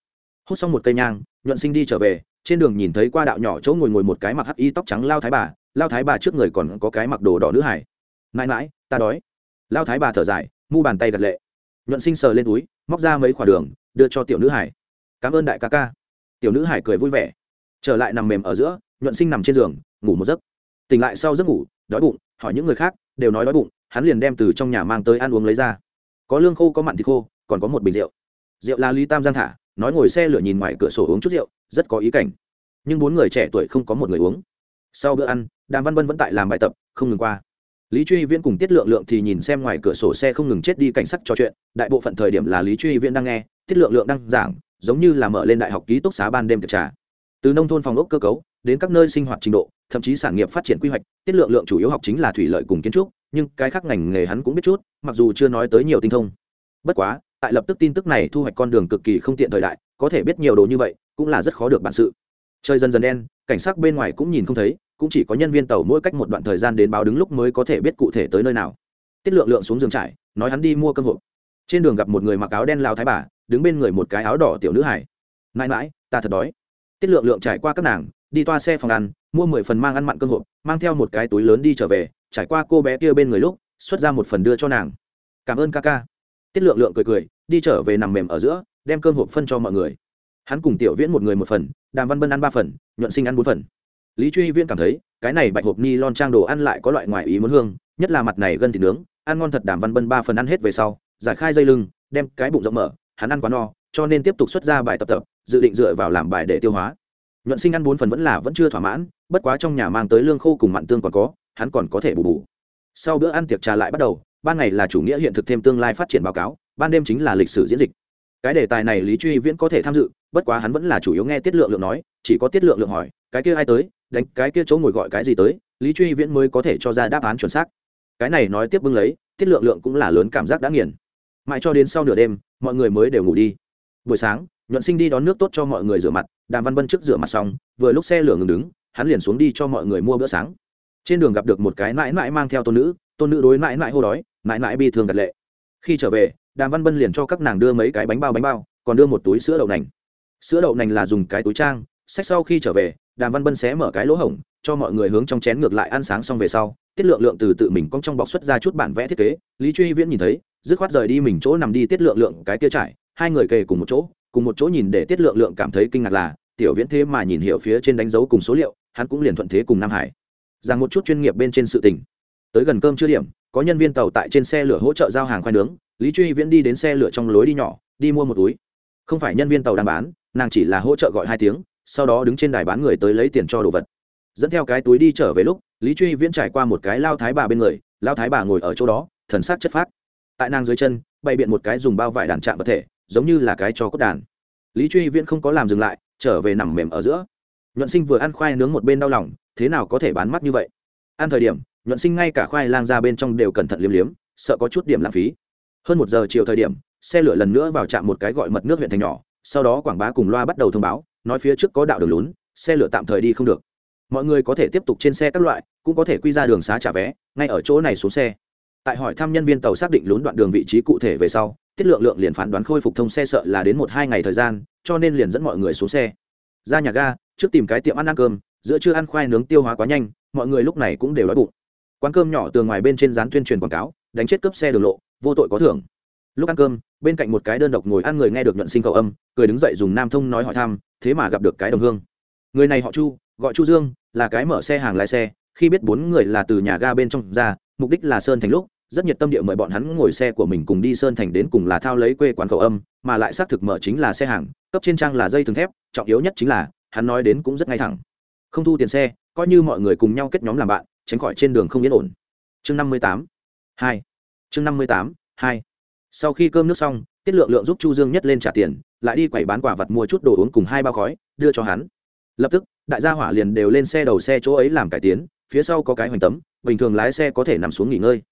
Hút xong một cây nhang, nhuận sinh đi trở về, trên đường nhìn thấy qua đạo nhỏ chỗ ngồi ngồi một cái mặc hắc y tóc trắng lao thái bà, lao thái bà trước người còn có cái mặc đồ đỏ nữ hải. Mãi mãi, ta đói. Lao thái bà thở dài, mu bàn tay gật lệ. Nhuận sinh sờ lên túi, móc ra mấy khoả đường, đưa cho tiểu nữ hải. Cảm ơn đại ca ca. Tiểu nữ hải cười vui vẻ. Trở lại nằm mềm ở giữa, nhuận sinh nằm trên giường, ngủ một giấc. Tỉnh lại sau giấc ngủ, đói bụng, hỏi những người khác, đều nói đói bụng hắn liền đem từ trong nhà mang tới ăn uống lấy ra. Có lương khô, có mặn thịt khô, còn có một bình rượu. Rượu là lý tam giang thả, nói ngồi xe lửa nhìn ngoài cửa sổ uống chút rượu, rất có ý cảnh. Nhưng bốn người trẻ tuổi không có một người uống. Sau bữa ăn, đàm văn Vân vẫn tại làm bài tập, không ngừng qua. Lý truy viễn cùng tiết lượng lượng thì nhìn xem ngoài cửa sổ xe không ngừng chết đi cảnh sắc trò chuyện, đại bộ phận thời điểm là lý truy viễn đang nghe, tiết lượng lượng đang giảng, giống như là mở lên đại học ký túc xá ban đêm tiệc trà. Từ nông thôn phòng ốc cơ cấu, đến các nơi sinh hoạt trình độ, thậm chí sản nghiệp phát triển quy hoạch, tiết lượng lượng chủ yếu học chính là thủy lợi cùng kiến trúc nhưng cái khác ngành nghề hắn cũng biết chút, mặc dù chưa nói tới nhiều tinh thông. Bất quá, tại lập tức tin tức này thu hoạch con đường cực kỳ không tiện thời đại, có thể biết nhiều đồ như vậy, cũng là rất khó được bản sự. Chơi dần dần đen, cảnh sát bên ngoài cũng nhìn không thấy, cũng chỉ có nhân viên tàu mỗi cách một đoạn thời gian đến báo đứng lúc mới có thể biết cụ thể tới nơi nào. Tiết lượng lượng xuống giường trải, nói hắn đi mua cơm hộp. Trên đường gặp một người mặc áo đen lao thái bà, đứng bên người một cái áo đỏ tiểu nữ hải mãi mãi, ta thật đói. Tiết lượng lượng trải qua các nàng, đi toa xe phòng ăn, mua mười phần mang ăn mặn cơm hộp, mang theo một cái túi lớn đi trở về trải qua cô bé kia bên người lúc, xuất ra một phần đưa cho nàng. Cảm ơn ca ca. Tiết lượng lượng cười cười, đi trở về nằm mềm ở giữa, đem cơm hộp phân cho mọi người. Hắn cùng tiểu viễn một người một phần, đàm văn bân ăn ba phần, nhuận sinh ăn bốn phần. Lý truy viễn cảm thấy, cái này bạch hộp ni lon trang đồ ăn lại có loại ngoài ý muốn hương, nhất là mặt này gân thịt nướng, ăn ngon thật đàm văn bân ba phần ăn hết về sau, giải khai dây lưng, đem cái bụng rộng mở, hắn ăn quá no, cho nên tiếp tục xuất ra bài tập tập, dự định dựa vào làm bài để tiêu hóa. Nhuận sinh ăn bốn phần vẫn là vẫn chưa thỏa mãn, bất quá trong nhà mang tới lương khô cùng mặn tương còn có hắn còn có thể bù bù. Sau bữa ăn tiệc trà lại bắt đầu, ban ngày là chủ nghĩa hiện thực thêm tương lai phát triển báo cáo, ban đêm chính là lịch sử diễn dịch. Cái đề tài này lý truy viễn có thể tham dự, bất quá hắn vẫn là chủ yếu nghe tiết lượng lượng nói, chỉ có tiết lượng lượng hỏi, cái kia ai tới? Đánh cái kia chỗ ngồi gọi cái gì tới? Lý truy viễn mới có thể cho ra đáp án chuẩn xác. Cái này nói tiếp bưng lấy, tiết lượng lượng cũng là lớn cảm giác đã nghiền. Mãi cho đến sau nửa đêm, mọi người mới đều ngủ đi. Buổi sáng, nhuận sinh đi đón nước tốt cho mọi người rửa mặt, đàm văn bân trước rửa mặt xong, vừa lúc xe lửa ngừng đứng, hắn liền xuống đi cho mọi người mua bữa sáng trên đường gặp được một cái mãi mãi mang theo tôn nữ tôn nữ đối mãi mãi hô đói, mãi mãi bi thương gật lệ. Khi trở về, đàm văn bân liền cho các nàng đưa mấy cái bánh bao bánh bao, còn đưa một túi sữa đậu nành. Sữa đậu nành là dùng cái túi trang, sách sau khi trở về, đàm văn bân sẽ mở cái lỗ hổng, cho mọi người hướng trong chén ngược lại ăn sáng xong về sau, tiết lượng lượng từ tự mình cong trong bọc xuất ra chút bản vẽ thiết kế. Lý truy viễn nhìn thấy, dứt khoát rời đi mình chỗ nằm đi tiết lượng lượng cái kia trải, hai người kề cùng một chỗ, cùng một chỗ nhìn để tiết lượng lượng cảm thấy kinh ngạc là, tiểu viễn thế mà nhìn hiểu phía trên đánh dấu cùng số liệu, hắn cũng liền thuận thế cùng nam hải rằng một chút chuyên nghiệp bên trên sự tình. Tới gần cơm chưa điểm, có nhân viên tàu tại trên xe lửa hỗ trợ giao hàng khoai nướng, lý truy viễn đi đến xe lửa trong lối đi nhỏ, đi mua một túi. Không phải nhân viên tàu đang bán, nàng chỉ là hỗ trợ gọi hai tiếng, sau đó đứng trên đài bán người tới lấy tiền cho đồ vật. Dẫn theo cái túi đi trở về lúc, lý truy viễn trải qua một cái lao thái bà bên người, lao thái bà ngồi ở chỗ đó, thần sắc chất phát tại nàng dưới chân, bày biện một cái dùng bao vải đàn chạm vật thể, giống như là cái cho cốt đàn. Lý truy viễn không có làm dừng lại, trở về nằm mềm ở giữa. Nhuận sinh vừa ăn khoai nướng một bên đau lòng thế nào có thể bán mắt như vậy? Ăn thời điểm, nhuận sinh ngay cả khoai lang ra bên trong đều cẩn thận liếm liếm, sợ có chút điểm lãng phí. Hơn một giờ chiều thời điểm, xe lửa lần nữa vào trạm một cái gọi mật nước huyện thành nhỏ, sau đó quảng bá cùng loa bắt đầu thông báo, nói phía trước có đạo đường lún, xe lửa tạm thời đi không được. Mọi người có thể tiếp tục trên xe các loại, cũng có thể quy ra đường xá trả vé, ngay ở chỗ này xuống xe. Tại hỏi thăm nhân viên tàu xác định lún đoạn đường vị trí cụ thể về sau, tiết lượng lượng liền phán đoán khôi phục thông xe sợ là đến một hai ngày thời gian, cho nên liền dẫn mọi người xuống xe. Ra nhà ga, trước tìm cái tiệm ăn ăn cơm giữa chưa ăn khoai nướng tiêu hóa quá nhanh, mọi người lúc này cũng đều đói bụng. Quán cơm nhỏ tường ngoài bên trên dán tuyên truyền quảng cáo, đánh chết cướp xe đường lộ, vô tội có thưởng. Lúc ăn cơm, bên cạnh một cái đơn độc ngồi ăn người nghe được nhuận sinh cầu âm, cười đứng dậy dùng nam thông nói hỏi thăm, thế mà gặp được cái đồng hương. Người này họ chu, gọi chu dương, là cái mở xe hàng lái xe, khi biết bốn người là từ nhà ga bên trong ra, mục đích là sơn thành lúc, rất nhiệt tâm địa mời bọn hắn ngồi xe của mình cùng đi sơn thành đến cùng là thao lấy quê quán cầu âm, mà lại xác thực mở chính là xe hàng, cấp trên trang là dây thừng thép, trọng yếu nhất chính là, hắn nói đến cũng rất ngay thẳng không thu tiền xe, coi như mọi người cùng nhau kết nhóm làm bạn, tránh khỏi trên đường không yên ổn. Chương năm mươi tám, hai. Chương năm mươi tám, hai. Sau khi cơm nước xong, tiết lượng lượng giúp chu dương nhất lên trả tiền, lại đi quẩy bán quả vật mua chút đồ uống cùng hai bao khói, đưa cho hắn. Lập tức, đại gia hỏa liền đều lên xe đầu xe chỗ ấy làm cải tiến, phía sau có cái hoành tấm, bình thường lái xe có thể nằm xuống nghỉ ngơi.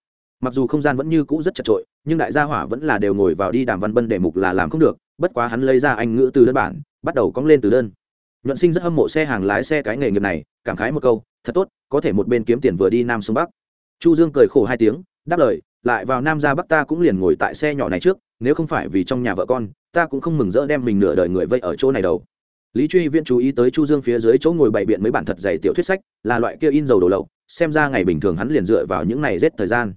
Mặc dù không gian vẫn như cũ rất chật trội nhưng đại gia hỏa vẫn là đều ngồi vào đi đàm văn bân để mục là làm không được, bất quá hắn lấy ra anh ngữ từ đơn bản, bắt đầu cong lên từ đơn nhuận sinh rất hâm mộ xe hàng lái xe cái nghề nghiệp này, cảm khái một câu, thật tốt, có thể một bên kiếm tiền vừa đi nam xuống bắc. Chu dương cười khổ hai tiếng, đáp lời, lại vào nam ra bắc ta cũng liền ngồi tại xe nhỏ này trước, nếu không phải vì trong nhà vợ con, ta cũng không mừng rỡ đem mình nửa đời người vây ở chỗ này đâu. Lý truy viễn chú ý tới chu dương phía dưới chỗ ngồi bày biện mấy bản thật dày tiểu thuyết sách, là loại kia in dầu đồ lậu, xem ra ngày bình thường hắn liền dựa vào những này rết thời gian.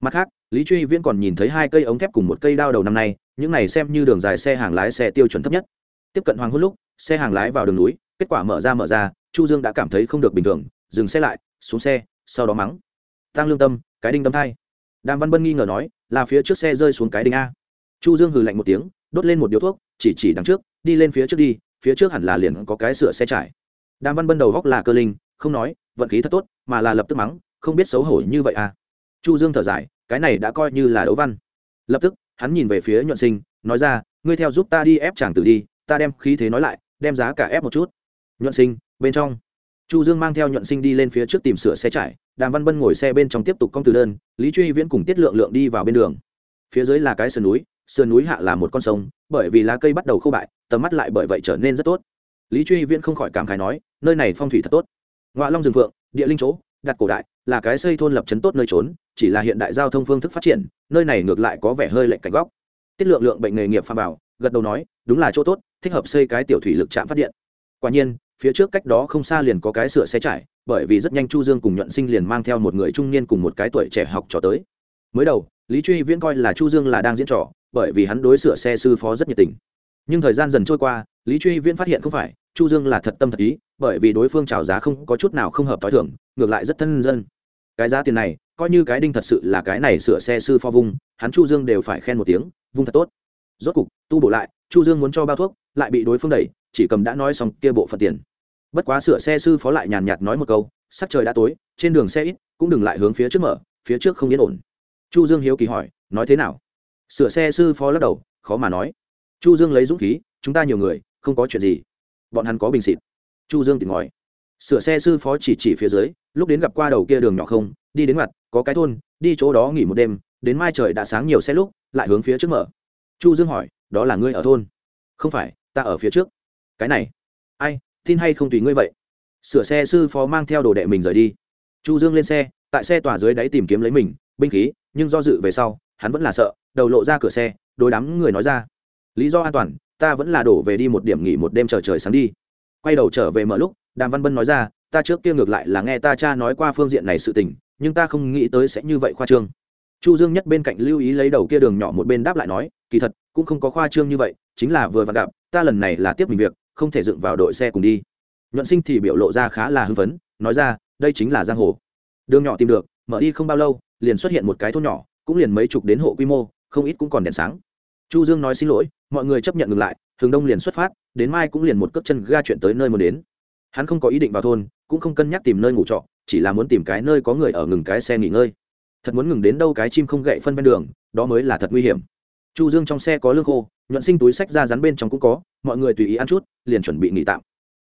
Mặt khác, lý truy viễn còn nhìn thấy hai cây ống thép cùng một cây đao đầu năm nay, những này xem như đường dài xe hàng lái xe tiêu chuẩn thấp nhất tiếp cận hoàng hôn lúc, xe hàng lái vào đường núi, kết quả mở ra mở ra, chu dương đã cảm thấy không được bình thường, dừng xe lại, xuống xe, sau đó mắng. Tăng lương tâm, cái đinh đâm thai. Đàm văn bân nghi ngờ nói, là phía trước xe rơi xuống cái đinh a. Chu dương hừ lạnh một tiếng, đốt lên một điếu thuốc, chỉ chỉ đằng trước, đi lên phía trước đi, phía trước hẳn là liền có cái sửa xe trải. Đàm văn bân đầu góc là cơ linh, không nói, vận khí thật tốt, mà là lập tức mắng, không biết xấu hổ như vậy à. Chu dương thở dài, cái này đã coi như là đấu văn. Lập tức, hắn nhìn về phía nhuận sinh, nói ra, ngươi theo giúp ta đi ép chàng tử đi ta đem khí thế nói lại, đem giá cả ép một chút. Nhuận sinh, bên trong. Chu dương mang theo nhuận sinh đi lên phía trước tìm sửa xe trải, đàm văn bân ngồi xe bên trong tiếp tục công từ đơn, lý truy viễn cùng tiết lượng lượng đi vào bên đường. Phía dưới là cái sườn núi sườn núi hạ là một con sông, bởi vì lá cây bắt đầu khô bại, tầm mắt lại bởi vậy trở nên rất tốt. Lý truy viễn không khỏi cảm khái nói, nơi này phong thủy thật tốt. Ngoại long rừng phượng, địa linh chỗ, đặt cổ đại, là cái xây thôn lập trấn tốt nơi trốn, chỉ là hiện đại giao thông phương thức phát triển, nơi này ngược lại có vẻ hơi lệch cạnh góc. Tiết lượng lượng bệnh nghề nghiệp pha bảo gật đầu nói, đúng là chỗ tốt thích hợp xây cái tiểu thủy lực trạm phát điện. Quả nhiên, phía trước cách đó không xa liền có cái sửa xe trải, bởi vì rất nhanh chu dương cùng nhuận sinh liền mang theo một người trung niên cùng một cái tuổi trẻ học trò tới. Mới đầu, lý truy viễn coi là chu dương là đang diễn trò, bởi vì hắn đối sửa xe sư phó rất nhiệt tình. Nhưng thời gian dần trôi qua, lý truy viễn phát hiện không phải, chu dương là thật tâm thật ý, bởi vì đối phương trào giá không có chút nào không hợp t h o i thưởng ngược lại rất thân dân. Cái giá tiền này, coi như cái đinh thật sự là cái này sửa xe sư pho vung, hắn chu dương đều phải khen một tiếng, vung thật tốt. Rốt cục, tu bổ lại chu dương muốn cho bao thuốc, lại bị đối phương đẩy, chỉ cầm đã nói xong kia bộ phận tiền. Bất quá sửa xe sư phó lại nhàn nhạt nói một câu, sắc trời đã tối, trên đường xe ít, cũng đừng lại hướng phía trước mở, phía trước không yên ổn. Chu dương hiếu kỳ hỏi, nói thế nào? Sửa xe sư phó lắc đầu, khó mà nói. Chu dương lấy dũng khí, chúng ta nhiều người, không có chuyện gì. Bọn hắn có bình xịt. Chu dương tỉnh ngòi sửa xe sư phó chỉ chỉ phía dưới, lúc đến gặp qua đầu kia đường nhỏ không, đi đến mặt, có cái thôn, đi chỗ đó nghỉ một đêm, đến mai trời đã sáng nhiều xe lúc, lại hướng phía trước mở. Chu dương hỏi đó là ngươi ở thôn. Không phải, ta ở phía trước. Cái này. Ai, tin hay không tùy ngươi vậy? Sửa xe sư phó mang theo đồ đệ mình rời đi. Chu dương lên xe, tại xe tỏa dưới đáy tìm kiếm lấy mình, binh khí, nhưng do dự về sau, hắn vẫn là sợ, đầu lộ ra cửa xe đôi đám người nói ra. Lý do an toàn, ta vẫn là đổ về đi một điểm nghỉ một đêm chờ trời sáng đi. Quay đầu trở về mở lúc, đàm văn bân nói ra, ta trước kia ngược lại là nghe ta cha nói qua phương diện này sự tình, nhưng ta không nghĩ tới sẽ như vậy khoa trương chu dương nhất bên cạnh lưu ý lấy đầu kia đường nhỏ một bên đáp lại nói, kỳ thật, cũng không có khoa trương như vậy, chính là vừa vặn gặp, ta lần này là tiếp mình việc, không thể dựng vào đội xe cùng đi. Nhuận sinh thì biểu lộ ra khá là hưng phấn, nói ra, đây chính là giang hồ. Đường nhỏ tìm được, mở đi không bao lâu, liền xuất hiện một cái thôn nhỏ, cũng liền mấy chục đến hộ quy mô, không ít cũng còn đèn sáng. Chu dương nói xin lỗi, mọi người chấp nhận ngừng lại hướng đông liền xuất phát, đến mai cũng liền một cước chân ga chuyện tới nơi muốn đến. Hắn không có ý định vào thôn, cũng không cân nhắc tìm nơi ngủ trọ, chỉ là muốn tìm cái nơi có người ở ngừng cái xe nghỉ ngơi thật muốn ngừng đến đâu cái chim không gậy phân ven đường, đó mới là thật nguy hiểm. Chu dương trong xe có lương khô, nhuận sinh túi sách ra rắn bên trong cũng có, mọi người tùy ý ăn chút, liền chuẩn bị nghỉ tạm.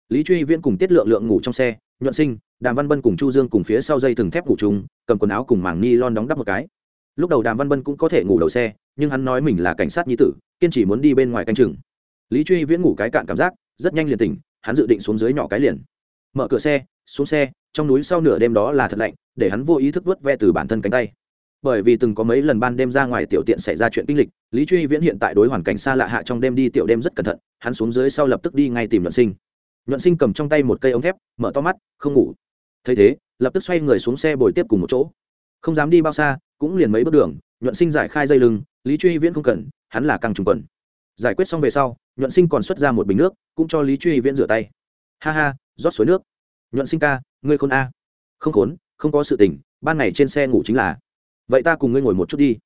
Lý truy viễn cùng tiết lượng lượng ngủ trong xe, nhuận sinh, đàm văn bân cùng chu dương cùng phía sau dây thừng thép ngủ chung, cầm quần áo cùng màng ni lon đóng đắp một cái. Lúc đầu đàm văn bân cũng có thể ngủ đầu xe, nhưng hắn nói mình là cảnh sát nhi tử, kiên chỉ muốn đi bên ngoài canh chừng. Lý truy viễn ngủ cái cạn cảm giác, rất nhanh liền tỉnh, hắn dự định xuống dưới nhỏ cái liền. Mở cửa xe xuống xe, trong núi sau nửa đêm đó là thật lạnh, để hắn vô ý thức vớt ve từ bản thân cánh tay. Bởi vì từng có mấy lần ban đêm ra ngoài tiểu tiện xảy ra chuyện kinh lịch, lý truy viễn hiện tại đối hoàn cảnh xa lạ hạ trong đêm đi tiểu đêm rất cẩn thận, hắn xuống dưới sau lập tức đi ngay tìm nhuận sinh. Nhuận sinh cầm trong tay một cây ống thép, mở to mắt, không ngủ. Thấy thế, lập tức xoay người xuống xe bồi tiếp cùng một chỗ. Không dám đi bao xa, cũng liền mấy bước đường, nhuận sinh giải khai dây lưng, lý truy viễn không cần, hắn là căng trùng quần. Giải quyết xong về sau, nhuận sinh còn xuất ra một bình nước, cũng cho lý truy viễn rửa tay. Ha ha, rót suối nước nhuận sinh ca, ngươi khôn a. Không khốn, không có sự tình, ban ngày trên xe ngủ chính là. Vậy ta cùng ngươi ngồi một chút đi.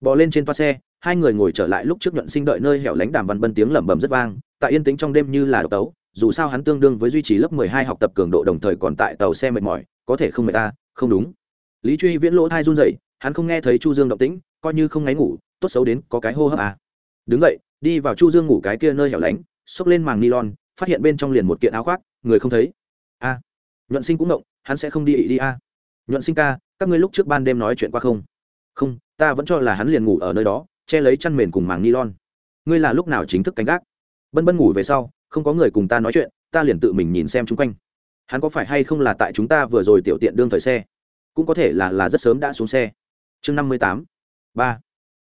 Bỏ lên trên toa xe, hai người ngồi trở lại lúc trước nhuận sinh đợi nơi hẻo lánh đàm văn bân tiếng lẩm bẩm rất vang, tại yên tĩnh trong đêm như là độc tấu, dù sao hắn tương đương với duy trì lớp mười hai học tập cường độ đồng thời còn tại tàu xe mệt mỏi, có thể không mệt ta, không đúng. Lý truy viễn lỗ thai run dậy hắn không nghe thấy chu dương động tĩnh, coi như không ngáy ngủ, tốt xấu đến có cái hô hấp à. đứng dậy, đi vào chu dương ngủ cái kia nơi hẻo lánh, xốc lên màng nylon, phát hiện bên trong liền một kiện áo khoác, người không thấy. A nhuận sinh cũng động hắn sẽ không đi ị đi a. Nhuận sinh ca, các ngươi lúc trước ban đêm nói chuyện qua không? Không, ta vẫn cho là hắn liền ngủ ở nơi đó, che lấy chăn mền cùng màng nylon. Ngươi là lúc nào chính thức canh gác? Bân bân ngủ về sau, không có người cùng ta nói chuyện, ta liền tự mình nhìn xem chung quanh. Hắn có phải hay không là tại chúng ta vừa rồi tiểu tiện đương thời xe? Cũng có thể là là rất sớm đã xuống xe. Chương năm mươi tám, ba.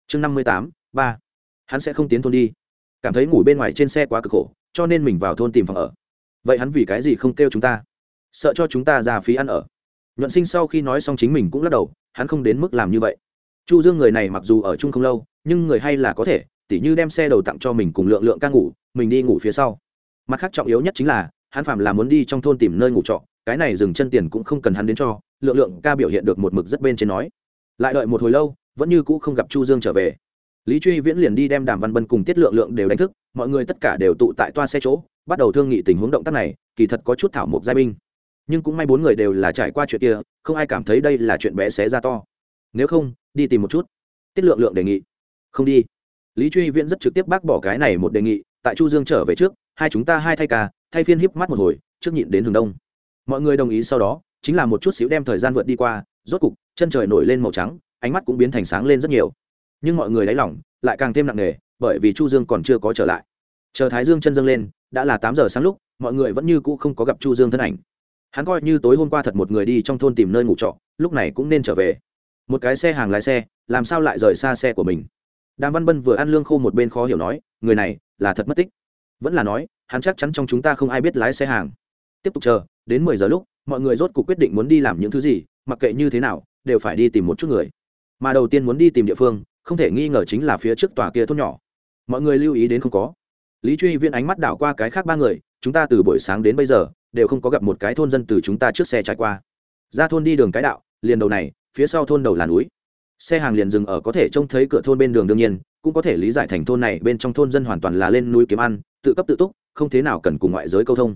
Chương năm mươi tám, ba. Hắn sẽ không tiến thôn đi. Cảm thấy ngủ bên ngoài trên xe quá cực khổ, cho nên mình vào thôn tìm phòng ở. Vậy hắn vì cái gì không kêu chúng ta? Sợ cho chúng ta ra phí ăn ở. Nhuận sinh sau khi nói xong chính mình cũng lắc đầu, hắn không đến mức làm như vậy. Chu dương người này mặc dù ở chung không lâu, nhưng người hay là có thể, tỉ như đem xe đầu tặng cho mình cùng lượng lượng ca ngủ, mình đi ngủ phía sau. Mặt khác trọng yếu nhất chính là, hắn phạm là muốn đi trong thôn tìm nơi ngủ trọ, cái này dừng chân tiền cũng không cần hắn đến cho, lượng lượng ca biểu hiện được một mực rất bên trên nói. Lại đợi một hồi lâu, vẫn như cũ không gặp chu dương trở về. Lý truy viễn liền đi đem đàm văn bân cùng tiết lượng lượng đều đánh thức, mọi người tất cả đều tụ tại toa xe chỗ, bắt đầu thương nghị tình huống động tác này, kỳ thật có chút thảo mộc giai binh nhưng cũng may bốn người đều là trải qua chuyện kia, không ai cảm thấy đây là chuyện bé xé ra to. Nếu không, đi tìm một chút. Tiết lượng lượng đề nghị. Không đi. Lý truy viễn rất trực tiếp bác bỏ cái này một đề nghị, tại chu dương trở về trước, hai chúng ta hai thay ca, thay phiên híp mắt một hồi, trước nhịn đến hướng đông. Mọi người đồng ý sau đó, chính là một chút xíu đem thời gian vượt đi qua, rốt cục, chân trời nổi lên màu trắng, ánh mắt cũng biến thành sáng lên rất nhiều. Nhưng mọi người đáy lỏng lại càng thêm nặng nề, bởi vì chu dương còn chưa có trở lại. Chờ thái dương chân dâng lên, đã là tám giờ sáng lúc, mọi người vẫn như cũ không có gặp chu dương thân ảnh hắn coi như tối hôm qua thật một người đi trong thôn tìm nơi ngủ trọ, lúc này cũng nên trở về. Một cái xe hàng lái xe, làm sao lại rời xa xe của mình? Đàm văn bân vừa ăn lương khô một bên khó hiểu nói, người này là thật mất tích. Vẫn là nói, hắn chắc chắn trong chúng ta không ai biết lái xe hàng. Tiếp tục chờ, đến mười giờ lúc, mọi người rốt cuộc quyết định muốn đi làm những thứ gì, mặc kệ như thế nào, đều phải đi tìm một chút người. Mà đầu tiên muốn đi tìm địa phương, không thể nghi ngờ chính là phía trước tòa kia thôn nhỏ. Mọi người lưu ý đến không có. Lý truy viên ánh mắt đảo qua cái khác ba người, chúng ta từ buổi sáng đến bây giờ đều không có gặp một cái thôn dân từ chúng ta trước xe trải qua. Ra thôn đi đường cái đạo, liền đầu này, phía sau thôn đầu là núi. Xe hàng liền dừng ở có thể trông thấy cửa thôn bên đường đương nhiên, cũng có thể lý giải thành thôn này bên trong thôn dân hoàn toàn là lên núi kiếm ăn, tự cấp tự túc, không thế nào cần cùng ngoại giới câu thông.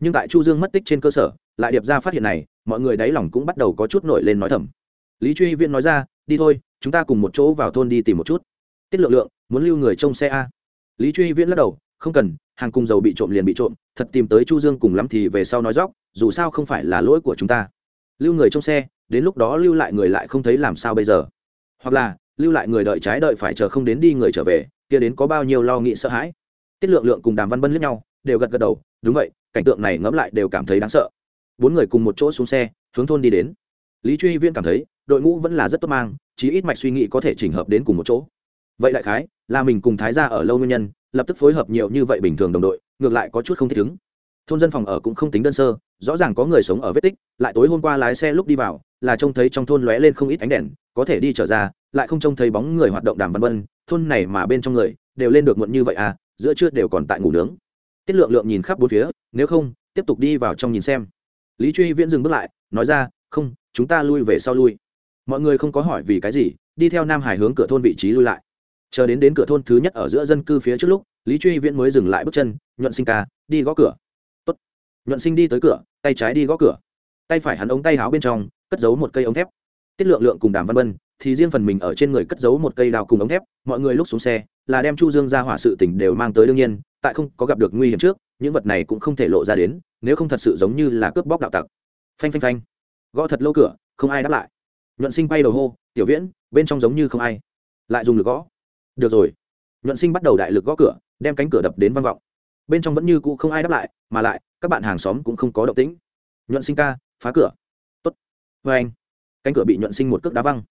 Nhưng tại chu dương mất tích trên cơ sở, lại điệp ra phát hiện này, mọi người đáy lòng cũng bắt đầu có chút nổi lên nói thầm. Lý truy viễn nói ra, đi thôi, chúng ta cùng một chỗ vào thôn đi tìm một chút. Tiết lượng lượng, muốn lưu người trông xe a? Lý truy viễn lắc đầu, không cần hàng cùng dầu bị trộm liền bị trộm, thật tìm tới chu dương cùng lắm thì về sau nói dóc, dù sao không phải là lỗi của chúng ta. Lưu người trong xe, đến lúc đó lưu lại người lại không thấy làm sao bây giờ. Hoặc là, lưu lại người đợi trái đợi phải chờ không đến đi người trở về, kia đến có bao nhiêu lo nghĩ sợ hãi. Tiết lượng lượng cùng đàm văn bân lướt nhau, đều gật gật đầu, đúng vậy, cảnh tượng này ngẫm lại đều cảm thấy đáng sợ. Bốn người cùng một chỗ xuống xe, hướng thôn đi đến. Lý truy viên cảm thấy, đội ngũ vẫn là rất tốt mang, chí ít mạch suy nghĩ có thể chỉnh hợp đến cùng một chỗ. Vậy đại khái, là mình cùng thái gia ở lâu nguyên nhân lập tức phối hợp nhiều như vậy bình thường đồng đội, ngược lại có chút không thích ứng. Thôn dân phòng ở cũng không tính đơn sơ, rõ ràng có người sống ở vết tích, lại tối hôm qua lái xe lúc đi vào, là trông thấy trong thôn lóe lên không ít ánh đèn, có thể đi trở ra, lại không trông thấy bóng người hoạt động đàm văn vân, thôn này mà bên trong người, đều lên được muộn như vậy à giữa trưa đều còn tại ngủ nướng. Tiết lượng lượng nhìn khắp bốn phía, nếu không, tiếp tục đi vào trong nhìn xem. Lý truy viễn dừng bước lại, nói ra, không, chúng ta lui về sau lui. Mọi người không có hỏi vì cái gì, đi theo nam hải hướng cửa thôn vị trí lui lại chờ đến đến cửa thôn thứ nhất ở giữa dân cư phía trước lúc, lý truy viễn mới dừng lại bước chân, nhuận sinh ca, đi gõ cửa. Tốt. nhuận sinh đi tới cửa, tay trái đi gõ cửa. Tay phải hắn ống tay háo bên trong, cất giấu một cây ống thép. Tiết lượng lượng cùng đàm văn bân thì riêng phần mình ở trên người cất giấu một cây đào cùng ống thép. Mọi người lúc xuống xe, là đem chu dương ra hỏa sự tỉnh đều mang tới đương nhiên, tại không có gặp được nguy hiểm trước, những vật này cũng không thể lộ ra đến, nếu không thật sự giống như là cướp bóc đạo tặc. Phanh phanh phanh. Gõ thật lâu cửa, không ai đáp lại. Nhuận sinh bay đầu hô, tiểu viễn, bên trong giống như không ai. Lại dùng lực gõ được rồi. Nhuận sinh bắt đầu đại lực gõ cửa, đem cánh cửa đập đến vang vọng. Bên trong vẫn như cũ không ai đáp lại, mà lại, các bạn hàng xóm cũng không có động tĩnh. Nhuận sinh ca, phá cửa. Tốt. Vê anh, cánh cửa bị nhuận sinh một cước đá văng.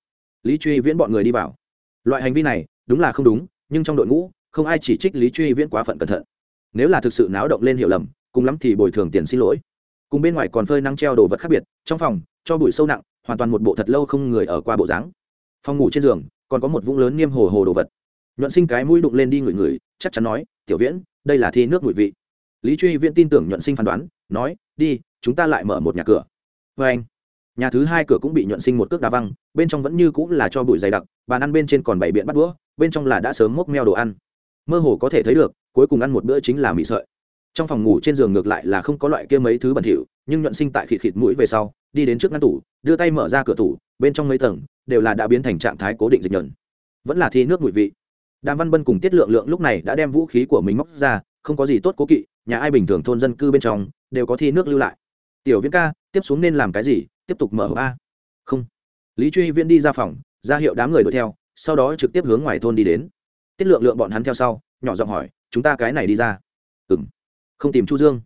Lý truy viễn bọn người đi vào. Loại hành vi này, đúng là không đúng, nhưng trong đội ngũ, không ai chỉ trích lý truy viễn quá phận cẩn thận. Nếu là thực sự náo động lên hiểu lầm, cùng lắm thì bồi thường tiền xin lỗi. Cùng bên ngoài còn phơi năng treo đồ vật khác biệt, trong phòng, cho bụi sâu nặng, hoàn toàn một bộ thật lâu không người ở qua bộ dáng. Phòng ngủ trên giường, còn có một vũng lớn niêm hồ hồ đồ vật nhuận sinh cái mũi đụng lên đi ngửi ngửi, chắc chắn nói, tiểu viễn, đây là thi nước ngụy vị. Lý truy viễn tin tưởng nhuận sinh phán đoán, nói, đi, chúng ta lại mở một nhà cửa. Vê anh, nhà thứ hai cửa cũng bị nhuận sinh một cước đá văng, bên trong vẫn như cũng là cho bụi dày đặc, bàn ăn bên trên còn bảy biện bắt đũa, bên trong là đã sớm mốc meo đồ ăn. Mơ hồ có thể thấy được, cuối cùng ăn một bữa chính là mì sợi. Trong phòng ngủ trên giường ngược lại là không có loại kia mấy thứ bẩn thỉu, nhưng nhuận sinh tại khịt khịt mũi về sau, đi đến trước ngăn tủ, đưa tay mở ra cửa tủ, bên trong mấy tầng đều là đã biến thành trạng thái cố định dịch nhờn. Vẫn là thi nước mùi vị đàm văn bân cùng tiết lượng lượng lúc này đã đem vũ khí của mình móc ra, không có gì tốt cố kỵ, nhà ai bình thường thôn dân cư bên trong đều có thi nước lưu lại. Tiểu viễn ca, tiếp xuống nên làm cái gì? Tiếp tục mở hộp a. Không. Lý truy viễn đi ra phòng, ra hiệu đám người đuổi theo, sau đó trực tiếp hướng ngoài thôn đi đến. Tiết lượng lượng bọn hắn theo sau, nhỏ giọng hỏi, chúng ta cái này đi ra? Ừ m không tìm chu dương.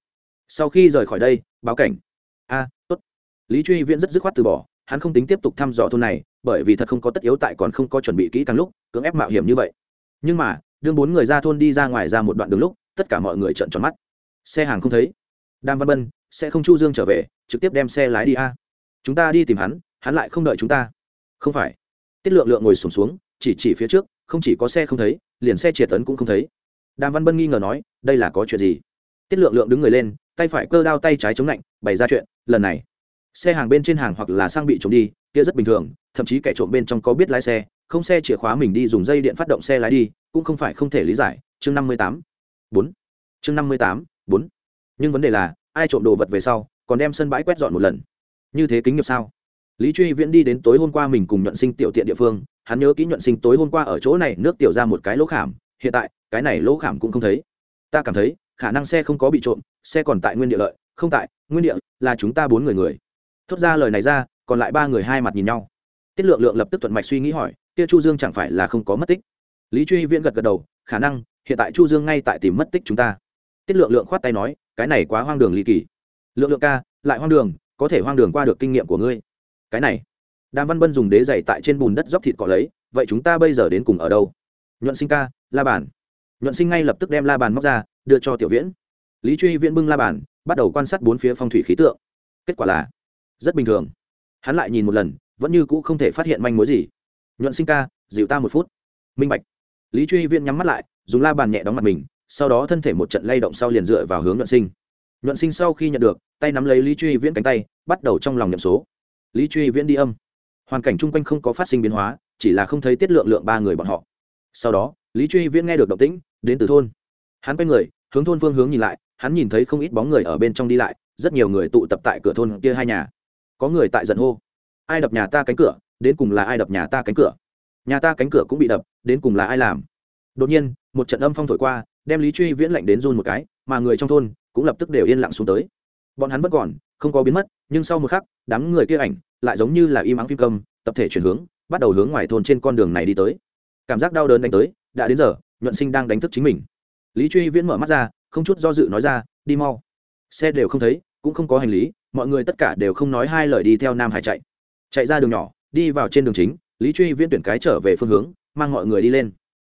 Sau khi rời khỏi đây, báo cảnh. A, tốt. Lý truy viễn rất dứt khoát từ bỏ, hắn không tính tiếp tục thăm dò thôn này, bởi vì thật không có tất yếu tại còn không có chuẩn bị kỹ càng lúc, cưỡng ép mạo hiểm như vậy nhưng mà đương bốn người ra thôn đi ra ngoài ra một đoạn đường lúc tất cả mọi người trợn tròn mắt. Xe hàng không thấy. Đàm văn bân sẽ không chu dương trở về trực tiếp đem xe lái đi a. Chúng ta đi tìm hắn hắn lại không đợi chúng ta. Không phải. Tiết lượng lượng ngồi sùng xuống, xuống chỉ chỉ phía trước không chỉ có xe không thấy liền xe triệt tấn cũng không thấy. Đàm văn bân nghi ngờ nói đây là có chuyện gì? Tiết lượng lượng đứng người lên tay phải cơ đao tay trái chống lạnh bày ra chuyện lần này xe hàng bên trên hàng hoặc là sang bị trộm đi kia rất bình thường thậm chí kẻ trộm bên trong có biết lái xe không xe chìa khóa mình đi dùng dây điện phát động xe lái đi, cũng không phải không thể lý giải. Chương năm mươi tám, bốn. Chương năm mươi tám, bốn. Nhưng vấn đề là, ai trộm đồ vật về sau, còn đem sân bãi quét dọn một lần? Như thế kính nghiệp sao? Lý truy viễn đi đến tối hôm qua mình cùng nhuận sinh tiểu tiện địa phương, hắn nhớ kỹ nhuận sinh tối hôm qua ở chỗ này nước tiểu ra một cái lỗ khảm, hiện tại, cái này lỗ khảm cũng không thấy. Ta cảm thấy, khả năng xe không có bị trộm, xe còn tại nguyên địa lợi. Không tại, nguyên địa là chúng ta bốn người người. Thốt ra lời này ra, còn lại ba người hai mặt nhìn nhau. Tiết lượng lượng lập tức thuận mạch suy nghĩ hỏi kia chu dương chẳng phải là không có mất tích? Lý truy viễn gật gật đầu, khả năng, hiện tại chu dương ngay tại tìm mất tích chúng ta. Tiết lượng lượng khoát tay nói, cái này quá hoang đường ly kỳ. Lượng lượng ca, lại hoang đường, có thể hoang đường qua được kinh nghiệm của ngươi. Cái này, đàm văn bân dùng đế giày tại trên bùn đất dốc thịt cọ lấy, vậy chúng ta bây giờ đến cùng ở đâu? Nhuận sinh ca, la bàn. Nhuận sinh ngay lập tức đem la bàn móc ra, đưa cho tiểu viễn. Lý truy viễn bưng la bàn, bắt đầu quan sát bốn phía phong thủy khí tượng. Kết quả là, rất bình thường. Hắn lại nhìn một lần, vẫn như cũ không thể phát hiện manh mối gì nhuận sinh ca, dịu ta một phút. Minh bạch. Lý truy viễn nhắm mắt lại, dùng la bàn nhẹ đóng mặt mình, sau đó thân thể một trận lay động sau liền dựa vào hướng nhuận sinh. Nhuận sinh sau khi nhận được, tay nắm lấy lý truy viễn cánh tay, bắt đầu trong lòng nhậm số. Lý truy viễn đi âm. Hoàn cảnh chung quanh không có phát sinh biến hóa, chỉ là không thấy tiết lượng lượng ba người bọn họ. Sau đó, lý truy viễn nghe được động tĩnh, đến từ thôn. Hắn quay người, hướng thôn phương hướng nhìn lại, hắn nhìn thấy không ít bóng người ở bên trong đi lại, rất nhiều người tụ tập tại cửa thôn kia hai nhà. Có người tại giận hô. Ai đập nhà ta cánh cửa? Đến cùng là ai đập nhà ta cánh cửa? Nhà ta cánh cửa cũng bị đập, đến cùng là ai làm? Đột nhiên, một trận âm phong thổi qua, đem lý truy viễn lạnh đến run một cái, mà người trong thôn cũng lập tức đều yên lặng xuống tới. Bọn hắn vẫn còn, không có biến mất, nhưng sau một khắc, đám người kia ảnh lại giống như là im ắng phim cầm tập thể chuyển hướng, bắt đầu hướng ngoài thôn trên con đường này đi tới. Cảm giác đau đớn đánh tới, đã đến giờ, nhuận sinh đang đánh thức chính mình. Lý truy viễn mở mắt ra, không chút do dự nói ra, đi mau. Xe đều không thấy, cũng không có hành lý, mọi người tất cả đều không nói hai lời đi theo nam hải chạy. Chạy ra đường nhỏ đi vào trên đường chính, lý truy viễn tuyển cái trở về phương hướng, mang mọi người đi lên.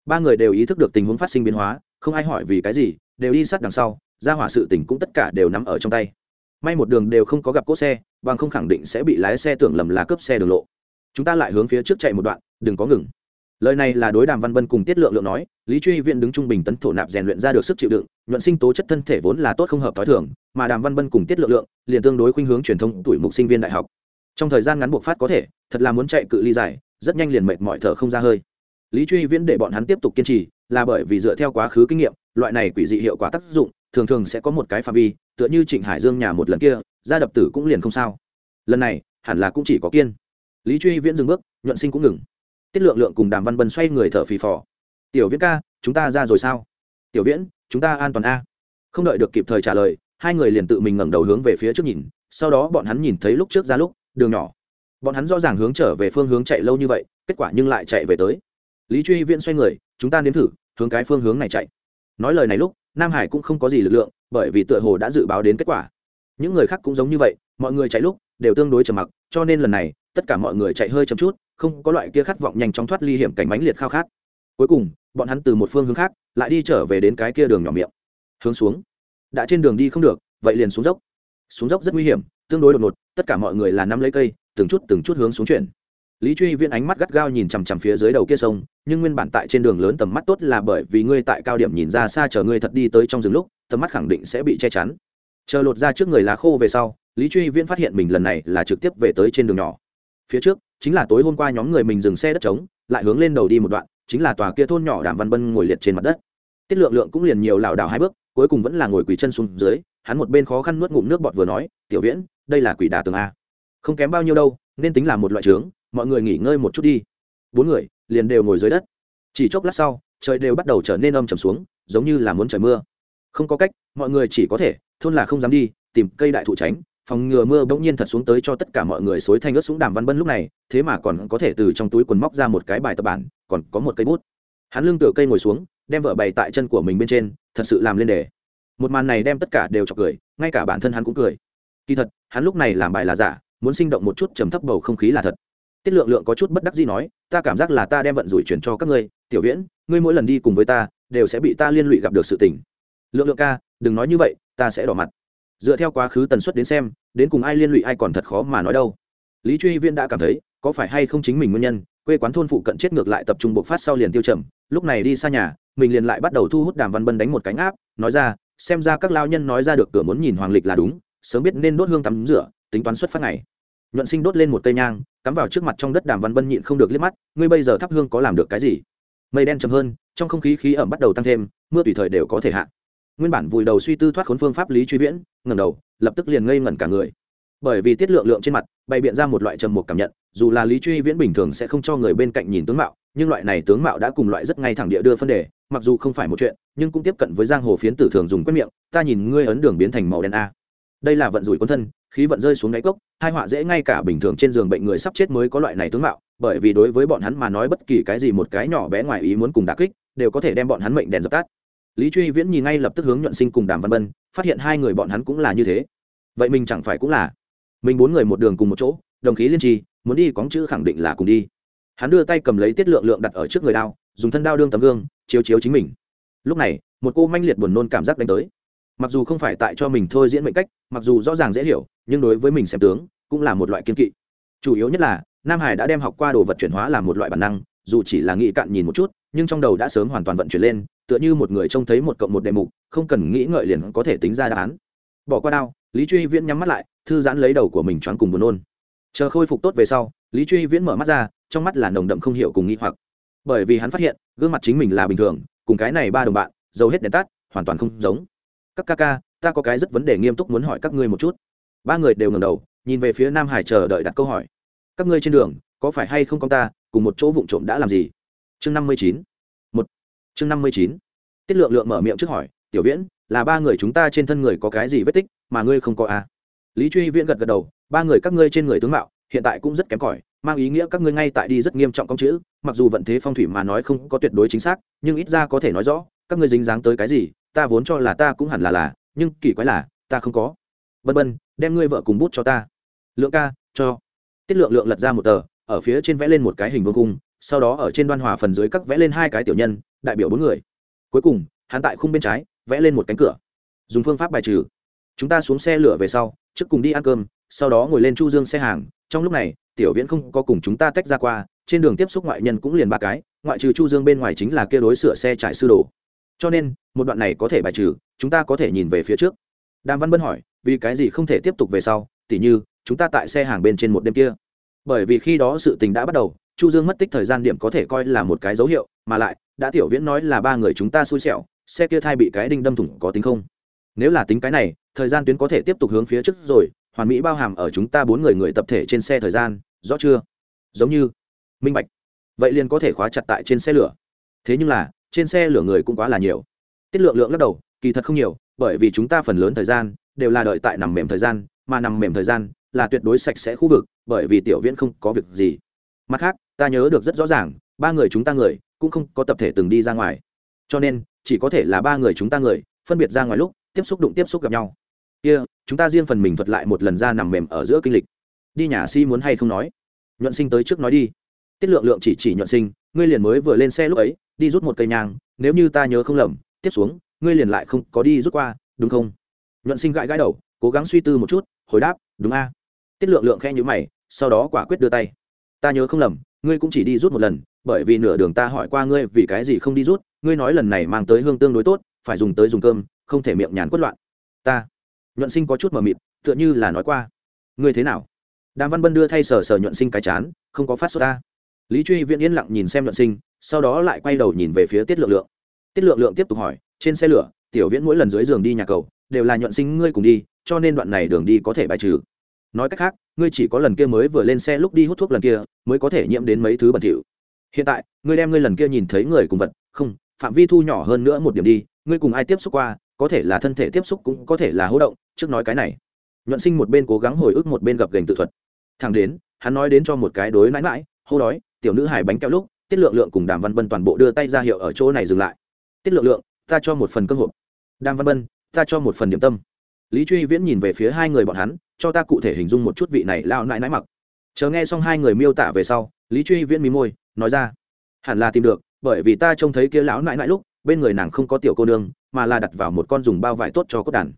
Ba người đều ý thức được tình huống phát sinh biến hóa, không ai hỏi vì cái gì, đều đi sát đằng sau, ra hỏa sự tình cũng tất cả đều nắm ở trong tay. May một đường đều không có gặp cỗ xe, bằng không khẳng định sẽ bị lái xe tưởng lầm là cướp xe đường lộ. Chúng ta lại hướng phía trước chạy một đoạn, đừng có ngừng. Lời này là đối đàm văn bân cùng tiết lượng lượng nói, lý truy viện đứng trung bình tấn thổ nạp rèn luyện ra được sức chịu đựng, nhuận sinh tố chất thân thể vốn là tốt không hợp t h o i thường, mà đàm văn bân cùng tiết lượng lượng liền tương đối khuynh hướng truyền thông tuổi mục sinh viên đại học trong thời gian ngắn buộc phát có thể, thật là muốn chạy cự ly dài, rất nhanh liền mệt mọi thở không ra hơi. Lý truy viễn để bọn hắn tiếp tục kiên trì, là bởi vì dựa theo quá khứ kinh nghiệm, loại này quỷ dị hiệu quả tác dụng, thường thường sẽ có một cái phạm vi, tựa như trịnh hải dương nhà một lần kia ra đập tử cũng liền không sao. Lần này, hẳn là cũng chỉ có kiên. Lý truy viễn dừng bước, nhuận sinh cũng ngừng. Tiết lượng lượng cùng đàm văn bân xoay người thở phì phò. Tiểu viễn ca, chúng ta ra rồi sao? Tiểu viễn, chúng ta an toàn a. Không đợi được kịp thời trả lời, hai người liền tự mình ngẩng đầu hướng về phía trước nhìn, sau đó bọn hắn nhìn thấy lúc trước ra lúc đường nhỏ. Bọn hắn rõ ràng hướng trở về phương hướng chạy lâu như vậy, kết quả nhưng lại chạy về tới. Lý truy viễn xoay người, chúng ta nếm thử, hướng cái phương hướng này chạy. Nói lời này lúc, nam hải cũng không có gì lực lượng, bởi vì tựa hồ đã dự báo đến kết quả. Những người khác cũng giống như vậy, mọi người chạy lúc đều tương đối trầm mặc, cho nên lần này, tất cả mọi người chạy hơi chậm chút, không có loại kia khát vọng nhanh chóng thoát ly hiểm cảnh mãnh liệt khao khát. Cuối cùng, bọn hắn từ một phương hướng khác, lại đi trở về đến cái kia đường nhỏ miệng. Hướng xuống. Đã trên đường đi không được, vậy liền xuống dốc. Xuống dốc rất nguy hiểm tương đối đột ngột, tất cả mọi người là nắm lấy cây, từng chút từng chút hướng xuống chuyển. Lý truy viên ánh mắt gắt gao nhìn chằm chằm phía dưới đầu kia sông, nhưng nguyên bản tại trên đường lớn tầm mắt tốt là bởi vì ngươi tại cao điểm nhìn ra xa chờ ngươi thật đi tới trong rừng lúc, tầm mắt khẳng định sẽ bị che chắn. Chờ lột ra trước người lá khô về sau, lý truy viên phát hiện mình lần này là trực tiếp về tới trên đường nhỏ. Phía trước, chính là tối hôm qua nhóm người mình dừng xe đất trống, lại hướng lên đầu đi một đoạn, chính là tòa kia thôn nhỏ đàm văn bân ngồi liệt trên mặt đất. Tiết lượng lượng cũng liền nhiều lảo đảo hai bước, cuối cùng vẫn là ngồi quỳ chân xuống dưới, hắn một bên khó khăn nuốt ngụm nước bọt vừa nói, tiểu viễn đây là quỷ đà tường a. Không kém bao nhiêu đâu, nên tính là một loại trướng, mọi người nghỉ ngơi một chút đi. Bốn người liền đều ngồi dưới đất. Chỉ chốc lát sau, trời đều bắt đầu trở nên âm trầm xuống, giống như là muốn trời mưa. Không có cách, mọi người chỉ có thể, thôn là không dám đi, tìm cây đại thụ tránh, phòng ngừa mưa bỗng nhiên thật xuống tới cho tất cả mọi người xối thanh ướt xuống đàm văn bân lúc này, thế mà còn có thể từ trong túi quần móc ra một cái bài tập bản, còn có một cây bút. Hắn lưng tựa cây ngồi xuống, đem vợ bày tại chân của mình bên trên, thật sự làm lên đề. Một màn này đem tất cả đều chọc cười, ngay cả bản thân hắn cũng cười kỳ thật, hắn lúc này làm bài là giả, muốn sinh động một chút trầm thấp bầu không khí là thật. Tiết lượng lượng có chút bất đắc gì nói, ta cảm giác là ta đem vận rủi chuyển cho các ngươi, tiểu viễn, ngươi mỗi lần đi cùng với ta, đều sẽ bị ta liên lụy gặp được sự tình. Lượng lượng ca, đừng nói như vậy, ta sẽ đỏ mặt. Dựa theo quá khứ tần suất đến xem, đến cùng ai liên lụy ai còn thật khó mà nói đâu. Lý truy viên đã cảm thấy, có phải hay không chính mình nguyên nhân, quê quán thôn phụ cận chết ngược lại tập trung bộc phát sau liền tiêu trầm, lúc này đi xa nhà, mình liền lại bắt đầu thu hút đàm văn bân đánh một cánh áp, nói ra, xem ra các lao nhân nói ra được cửa muốn nhìn hoàng lịch là đúng sớm biết nên đốt hương tắm rửa, tính toán xuất phát ngày. Nhuận sinh đốt lên một cây nhang, cắm vào trước mặt trong đất đàm văn bân nhịn không được liếc mắt, ngươi bây giờ thắp hương có làm được cái gì? Mây đen chậm hơn, trong không khí khí ẩm bắt đầu tăng thêm, mưa tùy thời đều có thể hạ. Nguyên bản vùi đầu suy tư thoát khốn phương pháp lý truy viễn, ngẩng đầu, lập tức liền ngây ngẩn cả người. Bởi vì tiết lượng lượng trên mặt, bày biện ra một loại trầm mục cảm nhận, dù là lý truy viễn bình thường sẽ không cho người bên cạnh nhìn tướng mạo, nhưng loại này tướng mạo đã cùng loại rất ngay thẳng địa đưa phân đề, mặc dù không phải một chuyện, nhưng cũng tiếp cận với giang hồ phiến tử thường dùng quét miệng, ta nhìn ngươi ấn đường biến thành màu đen a đây là vận rủi quân thân, khí vận rơi xuống đáy cốc, hai họa dễ ngay cả bình thường trên giường bệnh người sắp chết mới có loại này tướng mạo, bởi vì đối với bọn hắn mà nói bất kỳ cái gì một cái nhỏ bé ngoài ý muốn cùng đà kích, đều có thể đem bọn hắn mệnh đèn dập tắt. Lý truy viễn nhìn ngay lập tức hướng nhuận sinh cùng đàm văn bân, phát hiện hai người bọn hắn cũng là như thế. Vậy mình chẳng phải cũng là mình bốn người một đường cùng một chỗ, đồng khí liên trì, muốn đi cóng chữ khẳng định là cùng đi. Hắn đưa tay cầm lấy tiết lượng lượng đặt ở trước người đao, dùng thân đao đương tấm gương, chiếu chiếu chính mình. Lúc này, một cô manh liệt buồn nôn cảm giác đánh tới mặc dù không phải tại cho mình thôi diễn mệnh cách, mặc dù rõ ràng dễ hiểu, nhưng đối với mình xem tướng, cũng là một loại kiên kỵ. Chủ yếu nhất là, nam hải đã đem học qua đồ vật chuyển hóa làm một loại bản năng, dù chỉ là nghĩ cạn nhìn một chút, nhưng trong đầu đã sớm hoàn toàn vận chuyển lên, tựa như một người trông thấy một cộng một đề mục, không cần nghĩ ngợi liền có thể tính ra đáp án. Bỏ qua đao lý truy viễn nhắm mắt lại, thư giãn lấy đầu của mình choáng cùng buồn nôn. Chờ khôi phục tốt về sau, lý truy viễn mở mắt ra, trong mắt là nồng đậm không hiểu cùng nghĩ hoặc. Bởi vì hắn phát hiện, gương mặt chính mình là bình thường, cùng cái này ba đồng bạn, dầu hết đèn tắt, hoàn toàn không giống các ca ca, ta có cái rất vấn đề nghiêm túc muốn hỏi các ngươi một chút. Ba người đều ngầm đầu, nhìn về phía nam hải chờ đợi đặt câu hỏi. Các ngươi trên đường, có phải hay không con ta, cùng một chỗ vụ trộm đã làm gì? Chương năm mươi chín. Một. Chương năm mươi chín. Tiết lượng lượng mở miệng trước hỏi, tiểu viễn, là ba người chúng ta trên thân người có cái gì vết tích, mà ngươi không có à? lý truy viễn gật gật đầu, ba người các ngươi trên người tướng mạo, hiện tại cũng rất kém cỏi, mang ý nghĩa các ngươi ngay tại đi rất nghiêm trọng công chữ, mặc dù vận thế phong thủy mà nói không có tuyệt đối chính xác, nhưng ít ra có thể nói rõ, các ngươi dính dáng tới cái gì ta vốn cho là ta cũng hẳn là là, nhưng kỳ quái là, ta không có. Bân bân, đem ngươi vợ cùng bút cho ta. Lượng ca, cho. Tiết lượng lượng lật ra một tờ, ở phía trên vẽ lên một cái hình vương cung sau đó ở trên đoan hòa phần dưới các vẽ lên hai cái tiểu nhân, đại biểu bốn người. Cuối cùng, hắn tại khung bên trái, vẽ lên một cánh cửa. Dùng phương pháp bài trừ. Chúng ta xuống xe lửa về sau, trước cùng đi ăn cơm, sau đó ngồi lên chu dương xe hàng. Trong lúc này, tiểu viễn không có cùng chúng ta tách ra qua, trên đường tiếp xúc ngoại nhân cũng liền ba cái, ngoại trừ chu dương bên ngoài chính là kia đối sửa xe trải sư đồ. Cho nên một đoạn này có thể bài trừ, chúng ta có thể nhìn về phía trước. Đàm văn bân hỏi, vì cái gì không thể tiếp tục về sau? Tỉ như, chúng ta tại xe hàng bên trên một đêm kia. Bởi vì khi đó sự tình đã bắt đầu, chu dương mất tích thời gian điểm có thể coi là một cái dấu hiệu, mà lại, đã tiểu viễn nói là ba người chúng ta xui xẻo, xe kia thai bị cái đinh đâm thủng có tính không? Nếu là tính cái này, thời gian tuyến có thể tiếp tục hướng phía trước rồi, hoàn mỹ bao hàm ở chúng ta bốn người người tập thể trên xe thời gian, rõ chưa? Giống như, minh bạch. Vậy liền có thể khóa chặt tại trên xe lửa. Thế nhưng là, trên xe lửa người cũng quá là nhiều tiết lượng lượng lắc đầu kỳ thật không nhiều bởi vì chúng ta phần lớn thời gian đều là đợi tại nằm mềm thời gian mà nằm mềm thời gian là tuyệt đối sạch sẽ khu vực bởi vì tiểu viễn không có việc gì. Mặt khác ta nhớ được rất rõ ràng ba người chúng ta người cũng không có tập thể từng đi ra ngoài. Cho nên chỉ có thể là ba người chúng ta người phân biệt ra ngoài lúc tiếp xúc đụng tiếp xúc gặp nhau. Kia、yeah, chúng ta riêng phần mình thuật lại một lần ra nằm mềm ở giữa kinh lịch. Đi nhà si muốn hay không nói? Nhuận sinh tới trước nói đi. Tiết lượng lượng chỉ chỉ nhuận sinh ngươi liền mới vừa lên xe lúc ấy đi rút một cây nhang nếu như ta nhớ không lầm tiếp xuống, ngươi liền lại không có đi rút qua, đúng không? Nhuận sinh gãi gãi đầu, cố gắng suy tư một chút, hồi đáp, đúng a. Tiết lượng lượng khe nhữ mày, sau đó quả quyết đưa tay. Ta nhớ không lầm, ngươi cũng chỉ đi rút một lần, bởi vì nửa đường ta hỏi qua ngươi vì cái gì không đi rút, ngươi nói lần này mang tới hương tương đối tốt, phải dùng tới dùng cơm, không thể miệng nhàn quất loạn. Ta. Nhuận sinh có chút mờ mịt, tựa như là nói qua. Ngươi thế nào? Đàm văn bân đưa thay sờ sờ nhuận sinh cái chán, không có phát xuất ta. Lý truy viễn yên lặng nhìn xem nhuận sinh, sau đó lại quay đầu nhìn về phía tiết lượng lượng tiết lượng lượng tiếp tục hỏi, trên xe lửa, tiểu viễn mỗi lần dưới giường đi nhà cầu, đều là nhuận sinh ngươi cùng đi, cho nên đoạn này đường đi có thể bài trừ. Nói cách khác, ngươi chỉ có lần kia mới vừa lên xe lúc đi hút thuốc lần kia, mới có thể nhiễm đến mấy thứ bẩn thỉu. Hiện tại, ngươi đem ngươi lần kia nhìn thấy người cùng vật, không, phạm vi thu nhỏ hơn nữa một điểm đi, ngươi cùng ai tiếp xúc qua, có thể là thân thể tiếp xúc cũng có thể là hỗ động, trước nói cái này. Nhuận sinh một bên cố gắng hồi ức một bên gập gành tự thuật. Thẳng đến, hắn nói đến cho một cái đối mãi mãi, hô đói, tiểu nữ hải bánh kẹo lúc. Tiết lượng lượng cùng đàm văn bân toàn bộ đưa tay ra hiệu ở chỗ này dừng lại tiết lượng lượng, ta cho một phần cơ hội. Đàm văn bân, ta cho một phần điểm tâm. Lý truy viễn nhìn về phía hai người bọn hắn, cho ta cụ thể hình dung một chút vị này lao nãi nãi mặc. Chờ nghe xong hai người miêu tả về sau, lý truy viễn mí môi, nói ra, hẳn là tìm được, bởi vì ta trông thấy kia lão nãi nãi lúc, bên người nàng không có tiểu cô nương, mà là đặt vào một con dùng bao vải tốt cho cốt đàn.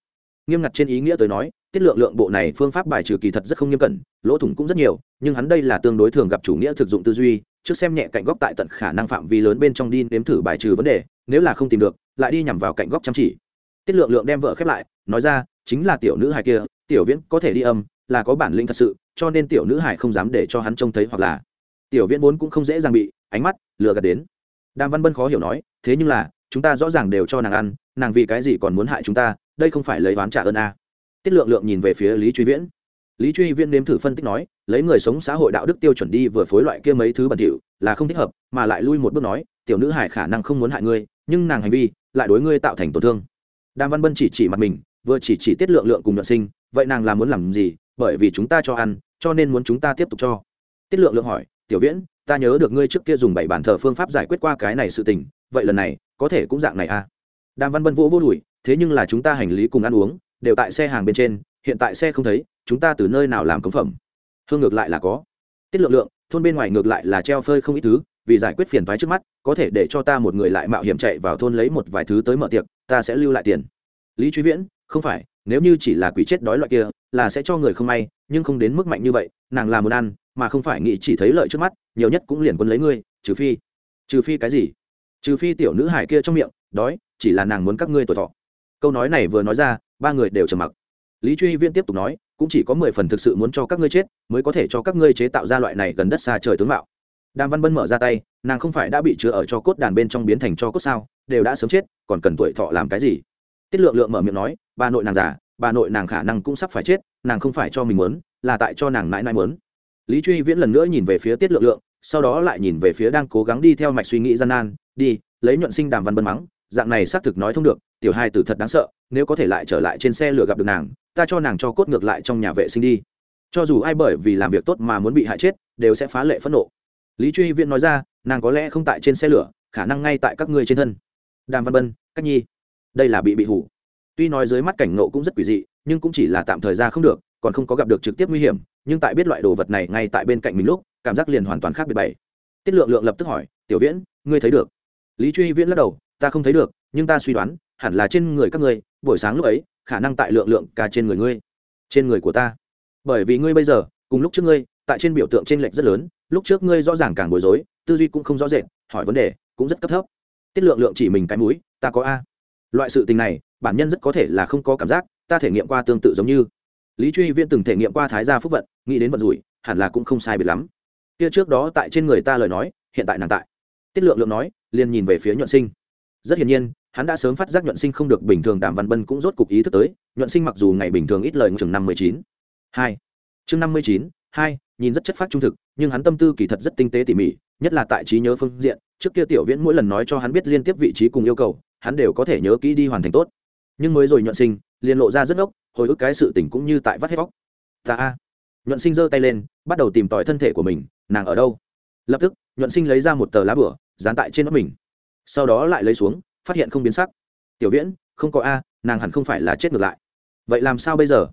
Nghiêm ngặt trên ý nghĩa tới nói, tiết lượng lượng bộ này phương pháp bài trừ kỳ thật rất không nghiêm cẩn, lỗ thủng cũng rất nhiều, nhưng hắn đây là tương đối thường gặp chủ nghĩa thực dụng tư duy trước xem nhẹ cạnh góc tại tận khả năng phạm vi lớn bên trong đi nếm thử bài trừ vấn đề, nếu là không tìm được, lại đi nhằm vào cạnh góc chăm chỉ. Tiết lượng lượng đem vợ khép lại, nói ra, chính là tiểu nữ hải kia, tiểu viễn có thể đi âm, là có bản lĩnh thật sự, cho nên tiểu nữ hải không dám để cho hắn trông thấy hoặc là. Tiểu viễn vốn cũng không dễ dàng bị ánh mắt lừa gạt đến. Đàm văn bân khó hiểu nói, thế nhưng là, chúng ta rõ ràng đều cho nàng ăn, nàng vì cái gì còn muốn hại chúng ta, đây không phải lấy oán trả ơn a. Tiết lượng lượng nhìn về phía lý truy viễn lý truy Viên nếm thử phân tích nói, lấy người sống xã hội đạo đức tiêu chuẩn đi vừa phối loại kia mấy thứ bẩn thỉu, là không thích hợp, mà lại lui một bước nói, tiểu nữ hải khả năng không muốn hại ngươi, nhưng nàng hành vi lại đối ngươi tạo thành tổn thương. Đàm văn bân chỉ chỉ mặt mình, vừa chỉ chỉ tiết lượng lượng cùng nhuận sinh, vậy nàng là muốn làm gì? Bởi vì chúng ta cho ăn, cho nên muốn chúng ta tiếp tục cho. Tiết lượng lượng hỏi, tiểu viễn, ta nhớ được ngươi trước kia dùng bảy bản thờ phương pháp giải quyết qua cái này sự tình, vậy lần này có thể cũng dạng này à? Đàm văn bân vỗ vô đùi, thế nhưng là chúng ta hành lý cùng ăn uống đều tại xe hàng bên trên, hiện tại xe không thấy, chúng ta từ nơi nào làm cống phẩm? Hương ngược lại là có. Tiết lượng lượng, thôn bên ngoài ngược lại là treo phơi không ít thứ, vì giải quyết phiền thoái trước mắt, có thể để cho ta một người lại mạo hiểm chạy vào thôn lấy một vài thứ tới mở tiệc, ta sẽ lưu lại tiền. Lý truy viễn, không phải, nếu như chỉ là quỷ chết đói loại kia, là sẽ cho người không may, nhưng không đến mức mạnh như vậy, nàng là muốn ăn, mà không phải nghĩ chỉ thấy lợi trước mắt, nhiều nhất cũng liền quân lấy ngươi, trừ phi trừ phi cái gì? Trừ phi tiểu nữ hải kia trong miệng, đói, chỉ là nàng muốn các ngươi tuổi thọ. Câu nói này vừa nói ra ba người đều trầm mặc. Lý truy viễn tiếp tục nói, cũng chỉ có mười phần thực sự muốn cho các ngươi chết, mới có thể cho các ngươi chế tạo ra loại này gần đất xa trời tướng mạo. Đàm văn bân mở ra tay, nàng không phải đã bị chứa ở cho cốt đàn bên trong biến thành cho cốt sao, đều đã sớm chết, còn cần tuổi thọ làm cái gì? Tiết lượng lượng mở miệng nói, bà nội nàng già, bà nội nàng khả năng cũng sắp phải chết, nàng không phải cho mình muốn, là tại cho nàng mãi mãi muốn. Lý truy viễn lần nữa nhìn về phía tiết lượng lượng, sau đó lại nhìn về phía đang cố gắng đi theo mạch suy nghĩ gian nan, đi, lấy nhuận sinh đàm văn bân mắng, dạng này xác thực nói thông được tiểu hai tử thật đáng sợ, nếu có thể lại trở lại trên xe lửa gặp được nàng, ta cho nàng cho cốt ngược lại trong nhà vệ sinh đi. Cho dù ai bởi vì làm việc tốt mà muốn bị hại chết, đều sẽ phá lệ phẫn nộ. Lý truy viễn nói ra, nàng có lẽ không tại trên xe lửa, khả năng ngay tại các ngươi trên thân. Đàm văn bân, cách nhi. Đây là bị bị hủ. Tuy nói dưới mắt cảnh nộ cũng rất quỷ dị, nhưng cũng chỉ là tạm thời ra không được, còn không có gặp được trực tiếp nguy hiểm, nhưng tại biết loại đồ vật này ngay tại bên cạnh mình lúc, cảm giác liền hoàn toàn khác biệt bảy. Tiết lượng lượng lập tức hỏi, tiểu viễn, ngươi thấy được? Lý truy viễn lắc đầu, ta không thấy được, nhưng ta suy đoán hẳn là trên người các ngươi, buổi sáng lúc ấy, khả năng tại lượng lượng cả trên người ngươi, trên người của ta. Bởi vì ngươi bây giờ, cùng lúc trước ngươi, tại trên biểu tượng trên lệch rất lớn, lúc trước ngươi rõ ràng càng bối rối, tư duy cũng không rõ rệt, hỏi vấn đề cũng rất cấp thấp. Tiết lượng lượng chỉ mình cái mũi, ta có a. Loại sự tình này, bản nhân rất có thể là không có cảm giác, ta thể nghiệm qua tương tự giống như. Lý truy viên từng thể nghiệm qua thái gia phúc vận, nghĩ đến vận rủi, hẳn là cũng không sai biệt lắm. Kia trước đó tại trên người ta lời nói, hiện tại nàng tại. Tiết lượng lượng nói, liền nhìn về phía nhuận sinh. Rất hiển nhiên hắn đã sớm phát giác nhuận sinh không được bình thường, đàm văn bân cũng rốt cục ý thức tới, nhuận sinh mặc dù ngày bình thường ít lời chừng năm mươi chín. Hai. Chương năm mươi chín, hai, nhìn rất chất phát trung thực, nhưng hắn tâm tư kỳ thật rất tinh tế tỉ mỉ, nhất là tại trí nhớ phương diện, trước kia tiểu viễn mỗi lần nói cho hắn biết liên tiếp vị trí cùng yêu cầu, hắn đều có thể nhớ kỹ đi hoàn thành tốt. Nhưng mới rồi nhuận sinh, liền lộ ra rất ốc hồi ức cái sự tình cũng như tại vắt hết vóc ta a. Nhuận sinh giơ tay lên, bắt đầu tìm tòi thân thể của mình, nàng ở đâu? Lập tức, nhuận sinh lấy ra một tờ lá bửa, dán tại trên nót mình. Sau đó lại lấy xuống phát hiện không biến sắc. Tiểu viễn, không có a, nàng hẳn không phải là chết ngược lại. Vậy làm sao bây giờ?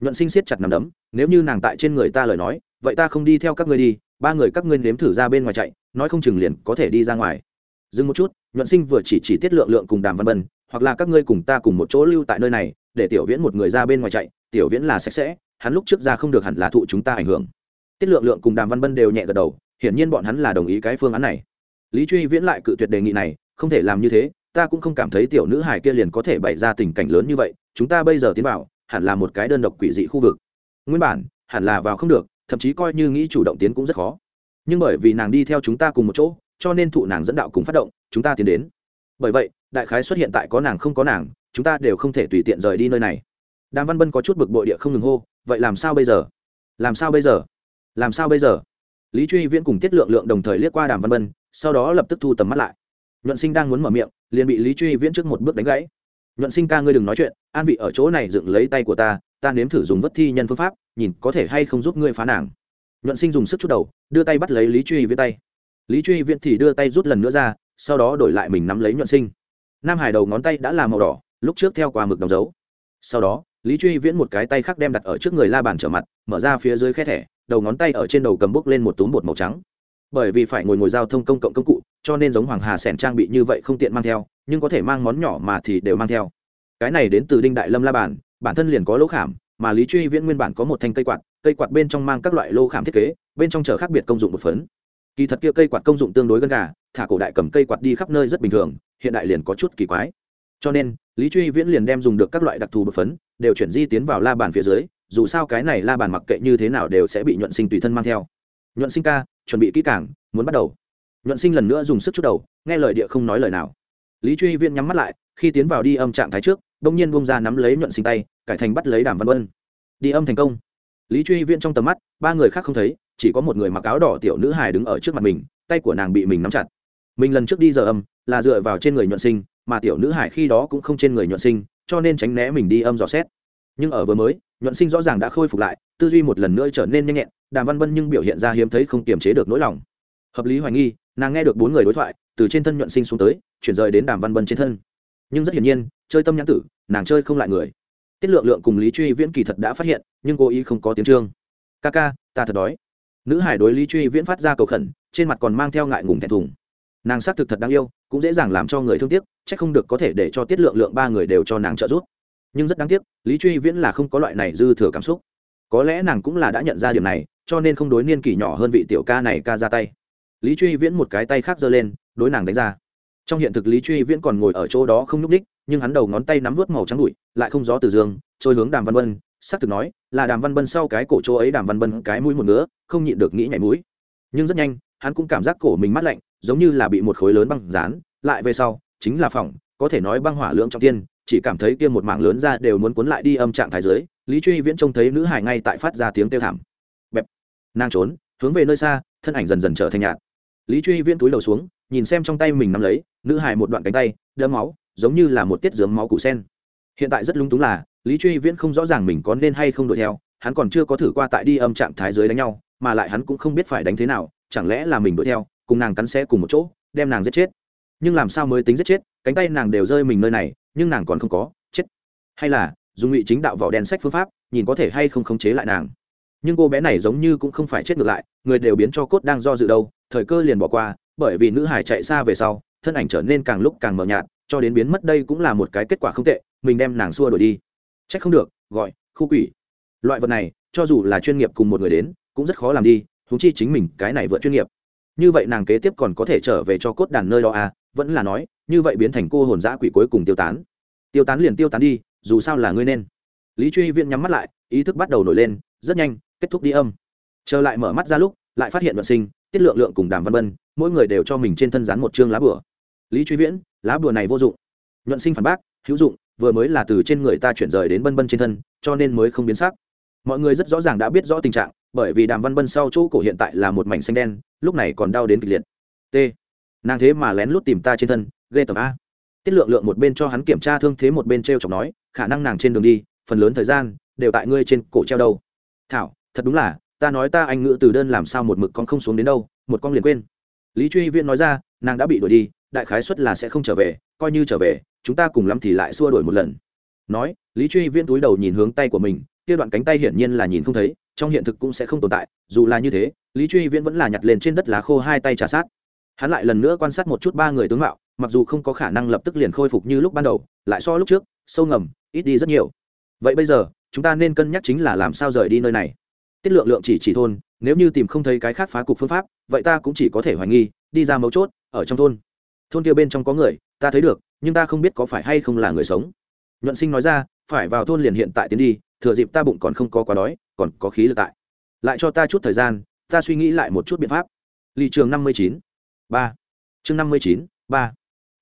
Nhuận sinh siết chặt nằm đấm, nếu như nàng tại trên người ta lời nói, vậy ta không đi theo các ngươi đi, ba người các ngươi nếm thử ra bên ngoài chạy, nói không chừng liền có thể đi ra ngoài. Dừng một chút, nhuận sinh vừa chỉ chỉ tiết lượng lượng cùng đàm văn bân, hoặc là các ngươi cùng ta cùng một chỗ lưu tại nơi này, để tiểu viễn một người ra bên ngoài chạy, tiểu viễn là sạch sẽ, hắn lúc trước ra không được hẳn là thụ chúng ta ảnh hưởng. Tiết lượng lượng cùng đàm văn bân đều nhẹ gật đầu, hiển nhiên bọn hắn là đồng ý cái phương án này. Lý truy viễn lại cự tuyệt đề nghị này, không thể làm như thế ta cũng không cảm thấy tiểu nữ hài kia liền có thể bày ra tình cảnh lớn như vậy, chúng ta bây giờ tiến vào, hẳn là một cái đơn độc quỷ dị khu vực. Nguyên bản, hẳn là vào không được, thậm chí coi như nghĩ chủ động tiến cũng rất khó. Nhưng bởi vì nàng đi theo chúng ta cùng một chỗ, cho nên thụ nàng dẫn đạo cùng phát động, chúng ta tiến đến. Bởi vậy, đại khái xuất hiện tại có nàng không có nàng, chúng ta đều không thể tùy tiện rời đi nơi này. Đàm văn bân có chút bực bội địa không ngừng hô, vậy làm sao bây giờ? Làm sao bây giờ? Làm sao bây giờ? Lý truy viễn cùng tiết lượng lượng đồng thời liếc qua đàm văn bân, sau đó lập tức thu tầm mắt lại nhuận sinh đang muốn mở miệng, liền bị lý truy viễn trước một bước đánh gãy. Nhuận sinh ca ngươi đừng nói chuyện, an vị ở chỗ này dựng lấy tay của ta ta nếm thử dùng vất thi nhân phương pháp, nhìn có thể hay không giúp ngươi phá nàng. Nhuận sinh dùng sức chút đầu, đưa tay bắt lấy lý truy viễn tay. Lý truy viễn thì đưa tay rút lần nữa ra, sau đó đổi lại mình nắm lấy nhuận sinh. Nam hải đầu ngón tay đã là màu đỏ, lúc trước theo qua mực đóng dấu. Sau đó, lý truy viễn một cái tay khác đem đặt ở trước người la bàn trở mặt, mở ra phía dưới khe thẻ, đầu ngón tay ở trên đầu cầm bốc lên một túm bột màu trắng. Bởi vì phải ngồi ngồi giao thông công cộng công cụ cho nên giống hoàng hà sẻn trang bị như vậy không tiện mang theo nhưng có thể mang món nhỏ mà thì đều mang theo. Cái này đến từ đinh đại lâm la bản, bản thân liền có lỗ khảm mà lý truy viễn nguyên bản có một thanh cây quạt cây quạt bên trong mang các loại lô khảm thiết kế bên trong chở khác biệt công dụng một phấn. Kỳ thật kia cây quạt công dụng tương đối gần gà thả cổ đại cầm cây quạt đi khắp nơi rất bình thường hiện đại liền có chút kỳ quái. Cho nên lý truy viễn liền đem dùng được các loại đặc thù bột phấn đều chuyển di tiến vào la bàn phía dưới dù sao cái này la bàn mặc kệ như thế nào đều sẽ bị nhuận sinh tùy thân mang theo. Nhuận sinh ca chuẩn bị kỹ càng muốn bắt đầu nhuận sinh lần nữa dùng sức chút đầu, nghe lời địa không nói lời nào. Lý truy viễn nhắm mắt lại, khi tiến vào đi âm trạng thái trước bỗng nhiên bông ra nắm lấy nhuận sinh tay, cải thành bắt lấy đàm văn vân. Đi âm thành công. Lý truy viễn trong tầm mắt, ba người khác không thấy, chỉ có một người mặc áo đỏ tiểu nữ hài đứng ở trước mặt mình, tay của nàng bị mình nắm chặt. Mình lần trước đi giờ âm, là dựa vào trên người nhuận sinh, mà tiểu nữ hải khi đó cũng không trên người nhuận sinh, cho nên tránh né mình đi âm dò xét. Nhưng ở vừa mới, nhuận sinh rõ ràng đã khôi phục lại, tư duy một lần nữa trở nên nhanh nhẹn, đàm văn vân nhưng biểu hiện ra hiếm thấy không kiềm chế được nỗi lòng. Hợp lý hoài nghi nàng nghe được bốn người đối thoại, từ trên thân nhuận sinh xuống tới, chuyển rời đến đàm văn bân trên thân. Nhưng rất hiển nhiên, chơi tâm nhãn tử, nàng chơi không lại người. Tiết lượng lượng cùng lý truy viễn kỳ thật đã phát hiện, nhưng cố ý không có tiếng trương. Ca ca, ta thật đói. Nữ hải đối lý truy viễn phát ra cầu khẩn, trên mặt còn mang theo ngại ngùng thẹn thùng. Nàng xác thực thật đáng yêu, cũng dễ dàng làm cho người thương tiếc c h ắ c không được có thể để cho tiết lượng lượng ba người đều cho nàng trợ giúp. Nhưng rất đáng tiếc, lý truy viễn là không có loại này dư thừa cảm xúc. Có lẽ nàng cũng là đã nhận ra điểm này, cho nên không đối niên kỷ nhỏ hơn vị tiểu ca này ca ra tay lý truy viễn một cái tay khác giơ lên, đối nàng đánh ra. Trong hiện thực lý truy viễn còn ngồi ở chỗ đó không nhúc ních nhưng hắn đầu ngón tay nắm vớt màu trắng đụi lại không gió từ dương, trôi hướng đàm văn vân, xác thực nói, là đàm văn vân sau cái cổ chỗ ấy đàm văn vân cái mũi một ngứa, không nhịn được nghĩ nhảy mũi. Nhưng rất nhanh, hắn cũng cảm giác cổ mình mát lạnh, giống như là bị một khối lớn băng dán, lại về sau, chính là phòng có thể nói băng hỏa lượng trong tiên chỉ cảm thấy kia một mảng lớn ra đều muốn cuốn lại đi âm trạng thái dưới, lý truy viễn trông thấy nữ hải ngay tại phát ra tiếng kêu thảm. Bẹp. Nàng trốn, hướng về nơi xa, thân ảnh dần dần trở thành nhạt lý truy viễn túi đầu xuống, nhìn xem trong tay mình nắm lấy, nữ hải một đoạn cánh tay đỡ máu, giống như là một tiết dướng máu củ sen. Hiện tại rất lung túng là, lý truy viễn không rõ ràng mình có nên hay không đuổi theo, hắn còn chưa có thử qua tại đi âm trạng thái dưới đánh nhau, mà lại hắn cũng không biết phải đánh thế nào, chẳng lẽ là mình đuổi theo, cùng nàng cắn xe cùng một chỗ, đem nàng giết chết. Nhưng làm sao mới tính giết chết, cánh tay nàng đều rơi mình nơi này, nhưng nàng còn không có, chết. Hay là, dùng ngụy chính đạo vỏ đen sách phương pháp, nhìn có thể hay không khống chế lại nàng. Nhưng cô bé này giống như cũng không phải chết ngược lại, người đều biến cho cốt đang do dự đâu thời cơ liền bỏ qua, bởi vì nữ hải chạy xa về sau, thân ảnh trở nên càng lúc càng mờ nhạt, cho đến biến mất đây cũng là một cái kết quả không tệ, mình đem nàng xua đổi đi. C h ắ c không được, gọi, khu quỷ. Loại vật này, cho dù là chuyên nghiệp cùng một người đến, cũng rất khó làm đi thú chi chính mình cái này vượt chuyên nghiệp. Như vậy nàng kế tiếp còn có thể trở về cho cốt đàn nơi đó à vẫn là nói, như vậy biến thành cô hồn giã quỷ cuối cùng tiêu tán. Tiêu tán liền tiêu tán đi, dù sao là ngươi nên. Lý truy viễn nhắm mắt lại, ý thức bắt đầu nổi lên, rất nhanh, kết thúc đi âm. Trở lại mở mắt ra lúc, lại phát hiện vận sinh tiết lượng lượng cùng đàm văn bân mỗi người đều cho mình trên thân dán một chương lá bửa lý truy viễn, lá bửa này vô dụng. Nhuận sinh phản bác, hữu dụng, vừa mới là từ trên người ta chuyển rời đến bân bân trên thân, cho nên mới không biến sắc. Mọi người rất rõ ràng đã biết rõ tình trạng, bởi vì đàm văn bân sau chỗ cổ hiện tại là một mảnh xanh đen, lúc này còn đau đến kịch liệt. T. Nàng thế mà lén lút tìm ta trên thân, ghê tầm a. Tiết lượng lượng một bên cho hắn kiểm tra thương thế một bên t r e o chọc nói, khả năng nàng trên đường đi, phần lớn thời gian, đều tại ngươi trên cổ treo đâu. Thảo, thật đúng là ta nói ta anh ngữ từ đơn làm sao một mực con không xuống đến đâu, một con liền quên. Lý truy viễn nói ra, nàng đã bị đuổi đi, đại khái suất là sẽ không trở về, coi như trở về, chúng ta cùng lắm thì lại xua đuổi một lần. Nói, lý truy viễn túi đầu nhìn hướng tay của mình, kia đoạn cánh tay hiển nhiên là nhìn không thấy, trong hiện thực cũng sẽ không tồn tại, dù là như thế, lý truy viễn vẫn là nhặt lên trên đất lá khô hai tay trả sát. Hắn lại lần nữa quan sát một chút ba người tướng mạo, mặc dù không có khả năng lập tức liền khôi phục như lúc ban đầu, lại so lúc trước, sâu ngầm, ít đi rất nhiều. Vậy bây giờ, chúng ta nên cân nhắc chính là làm sao rời đi nơi này tiết lượng lượng chỉ chỉ thôn, nếu như tìm không thấy cái khác phá cục phương pháp, vậy ta cũng chỉ có thể hoài nghi, đi ra mấu chốt, ở trong thôn. Thôn kia bên trong có người, ta thấy được, nhưng ta không biết có phải hay không là người sống. Nhuận sinh nói ra, phải vào thôn liền hiện tại tiến đi, thừa dịp ta bụng còn không có quá đói, còn có khí lực tại. Lại cho ta chút thời gian, ta suy nghĩ lại một chút biện pháp. Lì trường năm mươi chín, ba. Chương năm mươi chín, ba.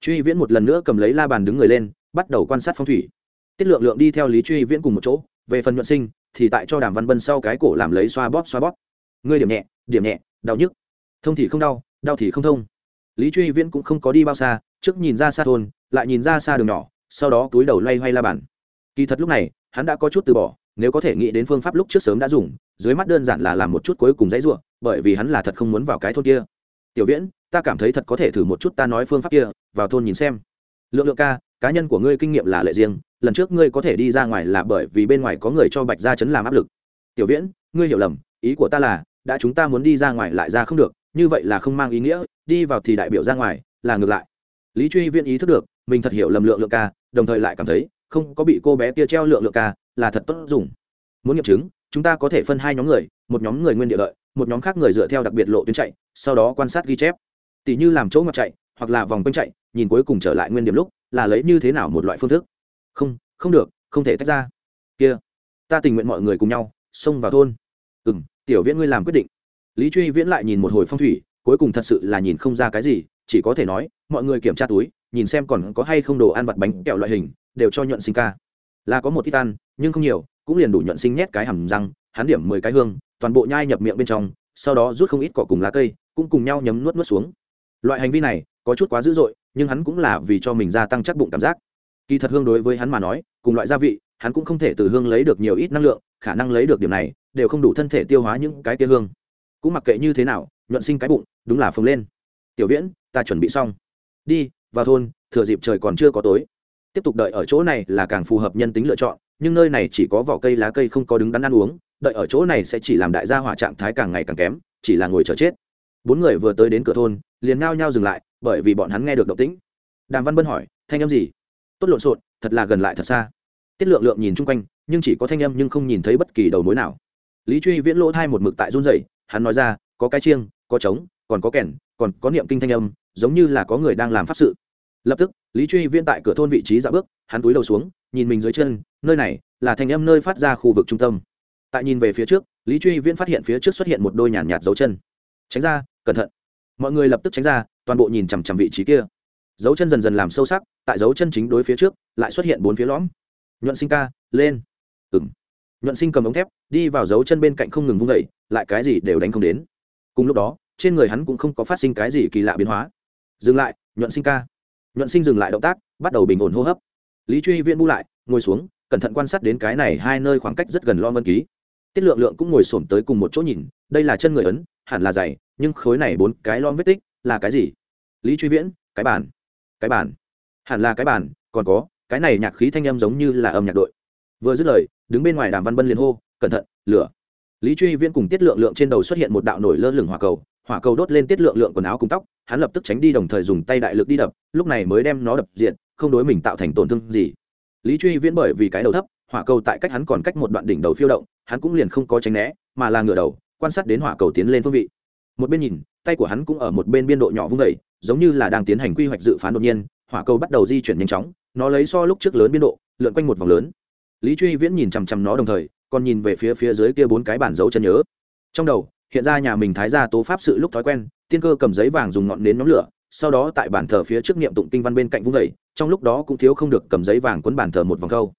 Truy viễn một lần nữa cầm lấy la bàn đứng người lên, bắt đầu quan sát phong thủy. Tiết lượng lượng đi theo lý truy viễn cùng một chỗ về phần nhuận sinh, thì tại cho đàm văn bân sau cái cổ làm lấy xoa bóp xoa bóp. Ngươi điểm nhẹ điểm nhẹ, đau nhức. Thông thì không đau đau thì không thông. Lý truy viễn cũng không có đi bao xa, trước nhìn ra xa thôn, lại nhìn ra xa đường nhỏ, sau đó túi đầu loay hoay la bàn. Kỳ thật lúc này, hắn đã có chút từ bỏ, nếu có thể nghĩ đến phương pháp lúc trước sớm đã dùng, dưới mắt đơn giản là làm một chút cuối cùng dãy ruộng bởi vì hắn là thật không muốn vào cái thôn kia. Tiểu viễn, ta cảm thấy thật có thể thử một chút ta nói phương pháp kia, vào thôn nhìn xem. Lượng lượng ca cá nhân của ngươi kinh nghiệm là lệ riêng, lần trước ngươi có thể đi ra ngoài là bởi vì bên ngoài có người cho bạch gia chấn làm áp lực. Tiểu viễn, ngươi hiểu lầm, ý của ta là, đã chúng ta muốn đi ra ngoài lại ra không được, như vậy là không mang ý nghĩa, đi vào thì đại biểu ra ngoài, là ngược lại. Lý truy viễn ý thức được, mình thật hiểu lầm lượng lượng ca, đồng thời lại cảm thấy, không có bị cô bé kia treo lượng lượng ca, là thật tốt dùng. Muốn nghiệm chứng, chúng ta có thể phân hai nhóm người, một nhóm người nguyên địa lợi, một nhóm khác người dựa theo đặc biệt lộ tuyến chạy, sau đó quan sát ghi chép. Tỷ như làm chỗ ngập chạy, hoặc là vòng quanh chạy, nhìn cuối cùng trở lại nguyên điểm lúc là lấy như thế nào một loại phương thức? Không không được, không thể tách ra. Kia, ta tình nguyện mọi người cùng nhau, xông vào thôn. Ừ m tiểu viễn ngươi làm quyết định. Lý truy viễn lại nhìn một hồi phong thủy, cuối cùng thật sự là nhìn không ra cái gì, chỉ có thể nói, mọi người kiểm tra túi, nhìn xem còn có hay không đồ ăn vặt bánh kẹo loại hình, đều cho nhuận sinh ca. Là có một ít ăn, nhưng không nhiều, cũng liền đủ nhuận sinh nhét cái hầm răng, hắn điểm mười cái hương, toàn bộ nhai nhập miệng bên trong, sau đó rút không ít cỏ cùng lá cây, cũng cùng nhau nhấm nuốt nuốt xuống. Loại hành vi này, có chút quá dữ dội nhưng hắn cũng là vì cho mình gia tăng chắc bụng cảm giác. Kỳ thật hương đối với hắn mà nói, cùng loại gia vị, hắn cũng không thể từ hương lấy được nhiều ít năng lượng, khả năng lấy được điểm này, đều không đủ thân thể tiêu hóa những cái tia hương. Cũng mặc kệ như thế nào, nhuận sinh cái bụng, đúng là phồng lên. Tiểu viễn, ta chuẩn bị xong. Đi, vào thôn, thừa dịp trời còn chưa có tối. Tiếp tục đợi ở chỗ này là càng phù hợp nhân tính lựa chọn, nhưng nơi này chỉ có vỏ cây lá cây không có đứng đắn ăn uống, đợi ở chỗ này sẽ chỉ làm đại gia hỏa trạng thái càng ngày càng kém, chỉ là ngồi chờ chết. Bốn người vừa tới đến cửa thôn, liền ngao nhau dừng lại bởi vì bọn hắn nghe được động tĩnh. Đàm văn bân hỏi thanh âm gì? Tốt lộn xộn thật là gần lại thật xa. Tiết lượng lượng nhìn chung quanh nhưng chỉ có thanh âm nhưng không nhìn thấy bất kỳ đầu mối nào. Lý truy viễn lỗ thai một mực tại run rẩy hắn nói ra có cái chiêng có trống còn có kèn còn có niệm kinh thanh âm giống như là có người đang làm pháp sự. Lập tức lý truy viễn tại cửa thôn vị trí dạ bước hắn túi đầu xuống nhìn mình dưới chân nơi này là thanh âm nơi phát ra khu vực trung tâm. Tại nhìn về phía trước lý truy viễn phát hiện phía trước xuất hiện một đôi nhàn nhạt, nhạt dấu chân. Tránh ra cẩn thận mọi người lập tức tránh ra, toàn bộ nhìn chằm chằm vị trí kia. Dấu chân dần dần làm sâu sắc, tại dấu chân chính đối phía trước, lại xuất hiện bốn phía lõm. Nhuận sinh ca, lên. Ừng nhuận sinh cầm ống thép, đi vào dấu chân bên cạnh không ngừng vung vẩy lại cái gì đều đánh không đến. Cùng lúc đó, trên người hắn cũng không có phát sinh cái gì kỳ lạ biến hóa. Dừng lại, nhuận sinh ca. Nhuận sinh dừng lại động tác, bắt đầu bình ổn hô hấp. Lý truy viễn bu lại, ngồi xuống, cẩn thận quan sát đến cái này hai nơi khoảng cách rất gần lo vân ký. Tiết lượng lượng cũng ngồi xổm tới cùng một chỗ nhìn, đây là chân người ấn hẳn là dày, nhưng khối này bốn cái lon vết tích là cái gì? Lý truy viễn, cái bản cái bản hẳn là cái bản còn có, cái này nhạc khí thanh âm giống như là âm nhạc đội. Vừa dứt lời, đứng bên ngoài đàm văn bân liền hô, cẩn thận, lửa. Lý truy viễn cùng tiết lượng lượng trên đầu xuất hiện một đạo nổi lơ lửng hỏa cầu hỏa cầu đốt lên tiết lượng lượng quần áo cùng tóc, hắn lập tức tránh đi đồng thời dùng tay đại lực đi đập, lúc này mới đem nó đập diện, không đối mình tạo thành tổn thương gì. Lý truy viễn bởi vì cái đầu thấp, hỏa cầu tại cách hắn còn cách một đoạn đỉnh đầu phiêu động, hắn cũng liền không có tránh né, mà là ngửa đầu quan sát đến hỏa cầu tiến lên phương vị. Một bên nhìn, tay của hắn cũng ở một bên biên độ nhỏ vung vẩy giống như là đang tiến hành quy hoạch dự phán đột nhiên, hỏa cầu bắt đầu di chuyển nhanh chóng, nó lấy so lúc trước lớn biên độ, lượn quanh một vòng lớn. Lý truy viễn nhìn chằm chằm nó đồng thời, còn nhìn về phía phía dưới kia bốn cái bản dấu chân nhớ. Trong đầu, hiện ra nhà mình thái gia tố pháp sự lúc thói quen, tiên cơ cầm giấy vàng dùng ngọn nến nhóm lửa, sau đó tại bản thờ phía trước niệm tụng kinh văn bên cạnh vung vẩy trong lúc đó cũng thiếu không được cầm giấy vàng cuốn bản thờ một vòng câu.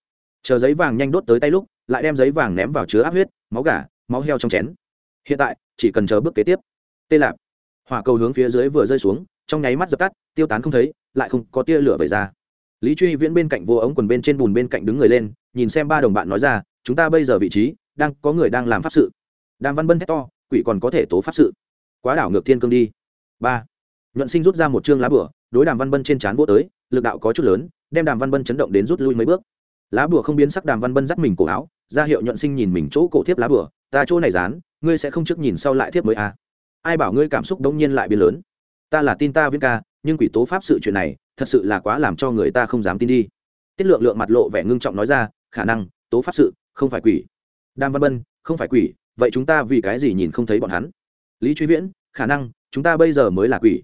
Chờ giấy vàng nhanh đốt tới tay lúc, lại đem giấy vàng ném vào chứa áp huyết, máu gà, máu heo trong chén hiện tại, chỉ cần chờ bước kế tiếp. Tê lạp. Hỏa cầu hướng phía dưới vừa rơi xuống, trong nháy mắt dập tắt, tiêu tán không thấy, lại không có tia lửa về ra. Lý truy viễn bên cạnh vô ống quần bên trên bùn bên cạnh đứng người lên, nhìn xem ba đồng bạn nói ra, chúng ta bây giờ vị trí, đang, có người đang làm pháp sự. Đàm văn bân thét to, quỷ còn có thể tố pháp sự. Quá đảo ngược thiên cương đi. Ba. Nhuận sinh rút ra một chương lá bửa đối đàm văn bân trên trán vô tới, lực đạo có chút lớn, đem đàm văn bân chấn động đến rút lui mấy bước. Lá bửa không biến sắc đàm văn bân dắt mình cổ áo, ra hiệu nhuận sinh nhìn mình chỗ cổ thiếp lá bửa ta chỗ này dán ngươi sẽ không trước nhìn sau lại thiếp mới à. ai bảo ngươi cảm xúc đống nhiên lại biến lớn? Ta là tin ta viễn ca, nhưng quỷ tố pháp sự chuyện này, thật sự là quá làm cho người ta không dám tin đi. Tiết lượng lượng mặt lộ vẻ ngưng trọng nói ra, khả năng, tố pháp sự, không phải quỷ. Đam văn bân, không phải quỷ, vậy chúng ta vì cái gì nhìn không thấy bọn hắn? Lý truy viễn, khả năng, chúng ta bây giờ mới là quỷ.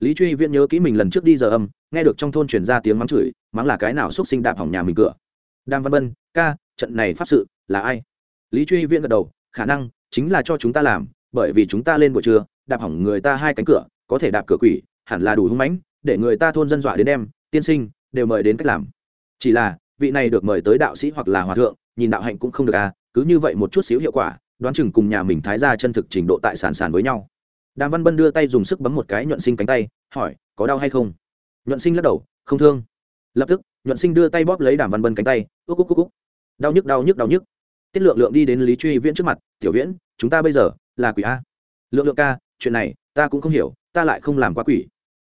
Lý truy viễn nhớ kỹ mình lần trước đi giờ âm, nghe được trong thôn truyền ra tiếng mắng chửi, mắng là cái nào x u ấ t sinh đạp hỏng nhà mình cửa. Đam văn bân, ca, trận này pháp sự, là ai? Lý truy viễn gật đầu, khả năng chính là cho chúng ta làm bởi vì chúng ta lên buổi trưa đạp hỏng người ta hai cánh cửa có thể đạp cửa quỷ hẳn là đủ hung mãnh để người ta thôn dân dọa đến em, tiên sinh đều mời đến cách làm. Chỉ là vị này được mời tới đạo sĩ hoặc là hòa thượng nhìn đạo hạnh cũng không được à cứ như vậy một chút xíu hiệu quả đoán chừng cùng nhà mình thái ra chân thực trình độ tại sản sản với nhau. Đàm văn bân đưa tay dùng sức bấm một cái nhuận sinh cánh tay hỏi có đau hay không? Nhuận sinh lắc đầu không thương. Lập tức nhuận sinh đưa tay bóp lấy đàm văn bân cánh tay úc úc úc úc. Đau nhức đau nhức đau nhức tiết lượng lượng đi đến lý truy viễn trước mặt, tiểu viễn, chúng ta bây giờ là quỷ a. Lượng lượng ca, chuyện này ta cũng không hiểu, ta lại không làm quá quỷ.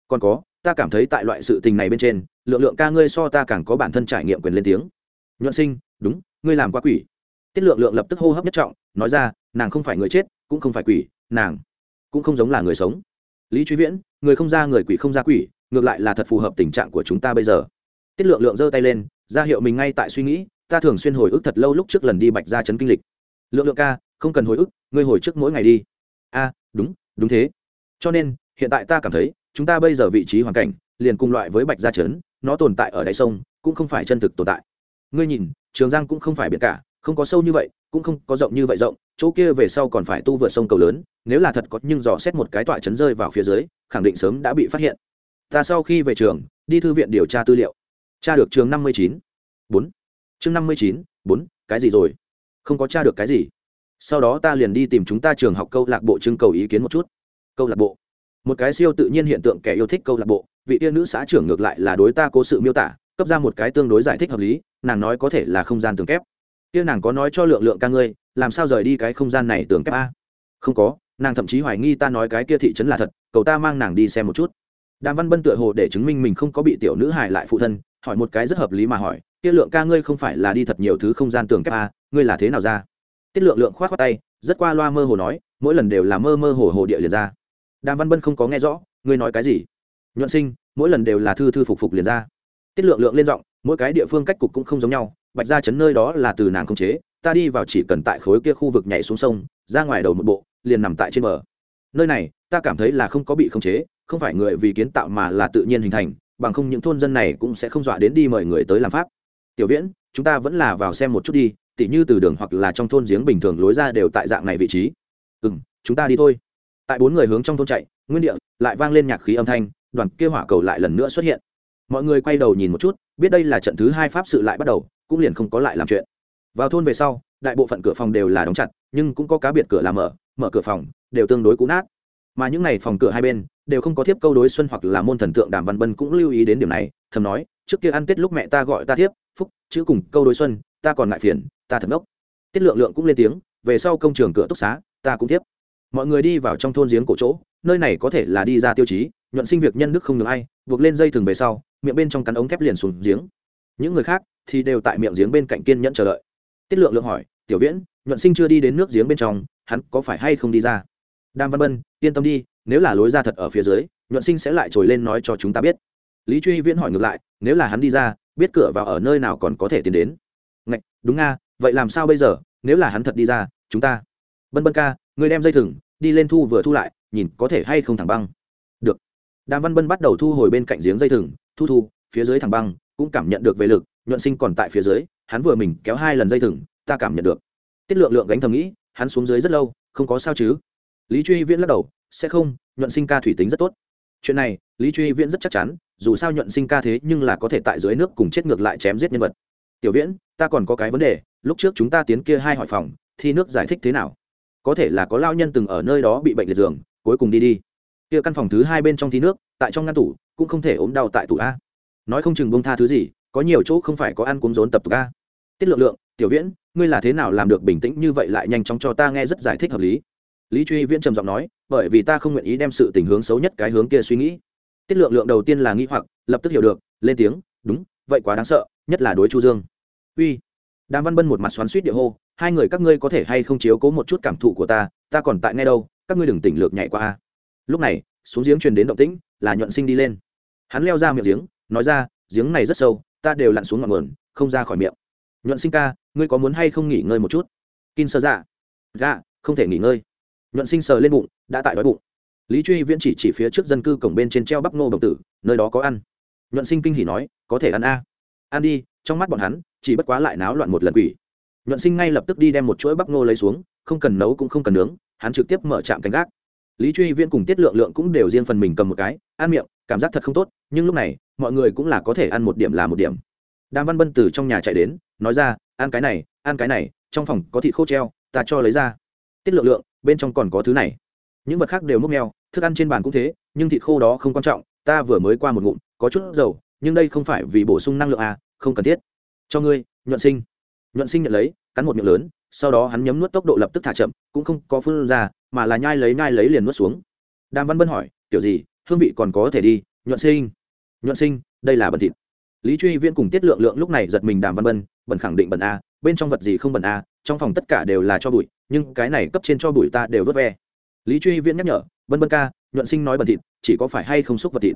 Còn có, ta cảm thấy tại loại sự tình này bên trên, lượng lượng ca ngươi so ta càng có bản thân trải nghiệm quyền lên tiếng. Nhuận sinh, đúng, ngươi làm quá quỷ. Tiết lượng lượng lập tức hô hấp nhất trọng, nói ra, nàng không phải người chết, cũng không phải quỷ, nàng cũng không giống là người sống. Lý truy viễn, người không ra người quỷ không ra quỷ, ngược lại là thật phù hợp tình trạng của chúng ta bây giờ. Tiết lượng lượng giơ tay lên ra hiệu mình ngay tại suy nghĩ, ta thường xuyên hồi ức thật lâu lúc trước lần đi bạch ra chấn kinh lịch. Lượng lượng ca, không cần hồi ức, ngươi hồi trước mỗi ngày đi. A, đúng đúng thế. Cho nên, hiện tại ta cảm thấy, chúng ta bây giờ vị trí hoàn cảnh, liền cùng loại với bạch gia chấn nó tồn tại ở đáy sông, cũng không phải chân thực tồn tại. Ngươi nhìn, trường giang cũng không phải biển cả, không có sâu như vậy, cũng không có rộng như vậy rộng, chỗ kia về sau còn phải tu vượt sông cầu lớn, nếu là thật có nhưng dò xét một cái tọa chấn rơi vào phía dưới, khẳng định sớm đã bị phát hiện. Ta sau khi về trường, đi thư viện điều tra tư liệu tra được trường năm mươi chín. Bốn. Chương năm mươi chín, bốn, cái gì rồi? Không có tra được cái gì. Sau đó ta liền đi tìm chúng ta trường học câu lạc bộ trưng cầu ý kiến một chút. Câu lạc bộ. Một cái siêu tự nhiên hiện tượng kẻ yêu thích câu lạc bộ. Vị tiên nữ xã trưởng ngược lại là đối ta cố sự miêu tả, cấp ra một cái tương đối giải thích hợp lý, nàng nói có thể là không gian tường kép. Tiên nàng có nói cho lượng lượng ca ngươi, làm sao rời đi cái không gian này tường kép a? Không có, nàng thậm chí hoài nghi ta nói cái kia thị trấn là thật, cầu ta mang nàng đi xem một chút. Đàm văn bân tựa hồ để chứng minh mình không có bị tiểu nữ hại lại phụ thân hỏi một cái rất hợp lý mà hỏi, kia lượng ca ngươi không phải là đi thật nhiều thứ không gian tường kép a, ngươi là thế nào ra? Tiết lượng lượng khoát khoát tay, rất qua loa mơ hồ nói, mỗi lần đều là mơ mơ hồ hồ địa liền ra. Đàm văn bân không có nghe rõ, ngươi nói cái gì? Nhuận sinh, mỗi lần đều là thư thư phục phục liền ra. Tiết lượng lượng lên giọng, mỗi cái địa phương cách cục cũng không giống nhau, bạch ra chấn nơi đó là từ nàng không chế, ta đi vào chỉ cần tại khối kia khu vực nhảy xuống sông, ra ngoài đầu một bộ, liền nằm tại trên bờ. Nơi này, ta cảm thấy là không có bị khống chế, không phải người vì kiến tạo mà là tự nhiên hình thành bằng không những thôn dân này cũng sẽ không dọa đến đi mời người tới làm pháp. Tiểu viễn, chúng ta vẫn là vào xem một chút đi, tỉ như từ đường hoặc là trong thôn giếng bình thường lối ra đều tại dạng này vị trí. Ừ m chúng ta đi thôi. Tại bốn người hướng trong thôn chạy, nguyên địa lại vang lên nhạc khí âm thanh, đoàn kia hỏa cầu lại lần nữa xuất hiện. Mọi người quay đầu nhìn một chút, biết đây là trận thứ hai pháp sự lại bắt đầu, cũng liền không có lại làm chuyện. Vào thôn về sau, đại bộ phận cửa phòng đều là đóng chặt, nhưng cũng có cá biệt cửa làm mở mở cửa phòng, đều tương đối cũ nát. Mà những n à y phòng cửa hai bên đều không có thiếp câu đối xuân hoặc là môn thần tượng đàm văn bân cũng lưu ý đến điểm này, thầm nói, trước kia ăn tết lúc mẹ ta gọi ta thiếp, phúc, chữ cùng câu đối xuân, ta còn ngại phiền, ta thật ốc tiết lượng lượng cũng lên tiếng, về sau công trường cửa túc xá, ta cũng thiếp. Mọi người đi vào trong thôn giếng cổ chỗ, nơi này có thể là đi ra tiêu chí, nhuận sinh việc nhân đức không được ai, buộc lên dây thừng về sau, miệng bên trong cắn ống thép liền xuống giếng. Những người khác thì đều tại miệng giếng bên cạnh kiên nhẫn chờ đợi. Tiết lượng lượng hỏi, tiểu viễn, nhuận sinh chưa đi đến nước giếng bên trong, hắn có phải hay không đi ra? Đàm văn bân, yên tâm đi nếu là lối ra thật ở phía dưới, nhuận sinh sẽ lại trồi lên nói cho chúng ta biết. Lý truy viễn hỏi ngược lại, nếu là hắn đi ra, biết cửa vào ở nơi nào còn có thể tiến đến? Ngạch, đúng nga, vậy làm sao bây giờ? Nếu là hắn thật đi ra, chúng ta. Bân bân ca người đem dây thừng, đi lên thu vừa thu lại, nhìn có thể hay không thẳng băng. Được. Đàm văn bân bắt đầu thu hồi bên cạnh giếng dây thừng, thu thu, phía dưới thẳng băng, cũng cảm nhận được về lực, nhuận sinh còn tại phía dưới, hắn vừa mình kéo hai lần dây thừng, ta cảm nhận được. Tiết lượng lượng gánh thầm nghĩ, hắn xuống dưới rất lâu, không có sao chứ. Lý truy viễn lắc đầu sẽ không, nhuận sinh ca thủy tính rất tốt. Chuyện này, lý truy viễn rất chắc chắn, dù sao nhuận sinh ca thế nhưng là có thể tại dưới nước cùng chết ngược lại chém giết nhân vật. Tiểu viễn, ta còn có cái vấn đề, lúc trước chúng ta tiến kia hai hỏi phòng, thi nước giải thích thế nào? Có thể là có lao nhân từng ở nơi đó bị bệnh liệt giường, cuối cùng đi đi. Kia căn phòng thứ hai bên trong thi nước, tại trong ngăn tủ, cũng không thể ốm đau tại tủ a. Nói không chừng bông tha thứ gì, có nhiều chỗ không phải có ăn cuốn rốn tập tục a. Tiết lượng lượng, tiểu viễn, ngươi là thế nào làm được bình tĩnh như vậy lại nhanh chóng cho ta nghe rất giải thích hợp lý? Lý truy viễn trầm giọng nói bởi vì ta không nguyện ý đem sự tình hướng xấu nhất cái hướng kia suy nghĩ. Tiết lượng lượng đầu tiên là nghĩ hoặc lập tức hiểu được lên tiếng đúng vậy quá đáng sợ nhất là đối chu dương. Uy. Đàm văn bân một mặt xoắn suýt địa hô hai người các ngươi có thể hay không chiếu cố một chút cảm thụ của ta ta còn tại ngay đâu các ngươi đừng tỉnh lược nhảy qua lúc này xuống giếng truyền đến động tĩnh là nhuận sinh đi lên. Hắn leo ra miệng giếng nói ra giếng này rất sâu ta đều lặn xuống ngọn nguồn không ra khỏi miệng. Nhuận sinh ca ngươi có muốn hay không nghỉ ngơi một chút? Kin sơ dạ. Dạ, không thể nghỉ ngơi nhuận sinh sờ lên bụng, đã tại đói bụng. Lý truy viễn chỉ chỉ phía trước dân cư cổng bên trên treo bắp ngô đồng tử, nơi đó có ăn. Nhuận sinh kinh hỉ nói, có thể ăn a. Ăn đi, trong mắt bọn hắn, chỉ bất quá lại náo loạn một lần quỷ. Nhuận sinh ngay lập tức đi đem một chuỗi bắp ngô lấy xuống, không cần nấu cũng không cần nướng, hắn trực tiếp mở trạm canh gác. Lý truy viễn cùng tiết lượng lượng cũng đều riêng phần mình cầm một cái, ăn miệng, cảm giác thật không tốt, nhưng lúc này, mọi người cũng là có thể ăn một điểm là một điểm. Đàm văn bân từ trong nhà chạy đến, nói ra, ăn cái này, ăn cái này, trong phòng có thịt khô treo, ta cho lấy ra. Tiết lượng lượng bên trong còn có thứ này. Những vật khác đều múc neo thức ăn trên bàn cũng thế, nhưng thịt khô đó không quan trọng, ta vừa mới qua một ngụm, có chút dầu, nhưng đây không phải vì bổ sung năng lượng à không cần thiết. Cho ngươi, nhuận sinh. Nhuận sinh nhận lấy, cắn một miệng lớn, sau đó hắn nhấm nuốt tốc độ lập tức thả chậm, cũng không có phương ra, mà là nhai lấy nhai lấy liền nuốt xuống. Đàm văn bân hỏi, kiểu gì, hương vị còn có thể đi, nhuận sinh? Nhuận sinh, đây là bẩn thịt. Lý truy viễn cùng tiết lượng lượng lúc này giật mình đàm văn bân, bẩn khẳng định bẩn a bên trong vật gì không bẩn à? trong phòng tất cả đều là cho bụi, nhưng cái này cấp trên cho bụi ta đều vớt ve. Lý truy viễn nhắc nhở bân bân ca, nhuận sinh nói bẩn thịt, chỉ có phải hay không xúc vật thịt?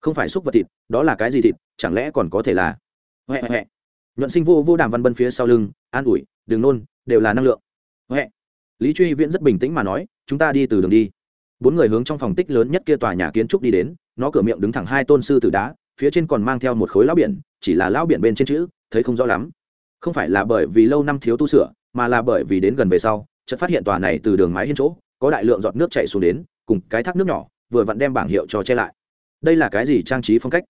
Không phải xúc vật thịt, đó là cái gì thịt, chẳng lẽ còn có thể là? Huệ huệ. Nhuận sinh vô vô đàm văn bân phía sau lưng, an ủi, đừng nôn, đều là năng lượng. Huệ. Lý truy viễn rất bình tĩnh mà nói, chúng ta đi từ đường đi. Bốn người hướng trong phòng tích lớn nhất kia tòa nhà kiến trúc đi đến, nó cửa miệng đứng thẳng hai tôn sư tử đá, phía trên còn mang theo một khối lão biển, chỉ là lão biển bên trên chữ, thấy không rõ lắm không phải là bởi vì lâu năm thiếu tu sửa, mà là bởi vì đến gần về sau, chợt phát hiện tòa này từ đường mái hiên chỗ, có đại lượng giọt nước chảy xuống đến, cùng cái thác nước nhỏ, vừa vặn đem bảng hiệu cho che lại. Đây là cái gì trang trí phong cách?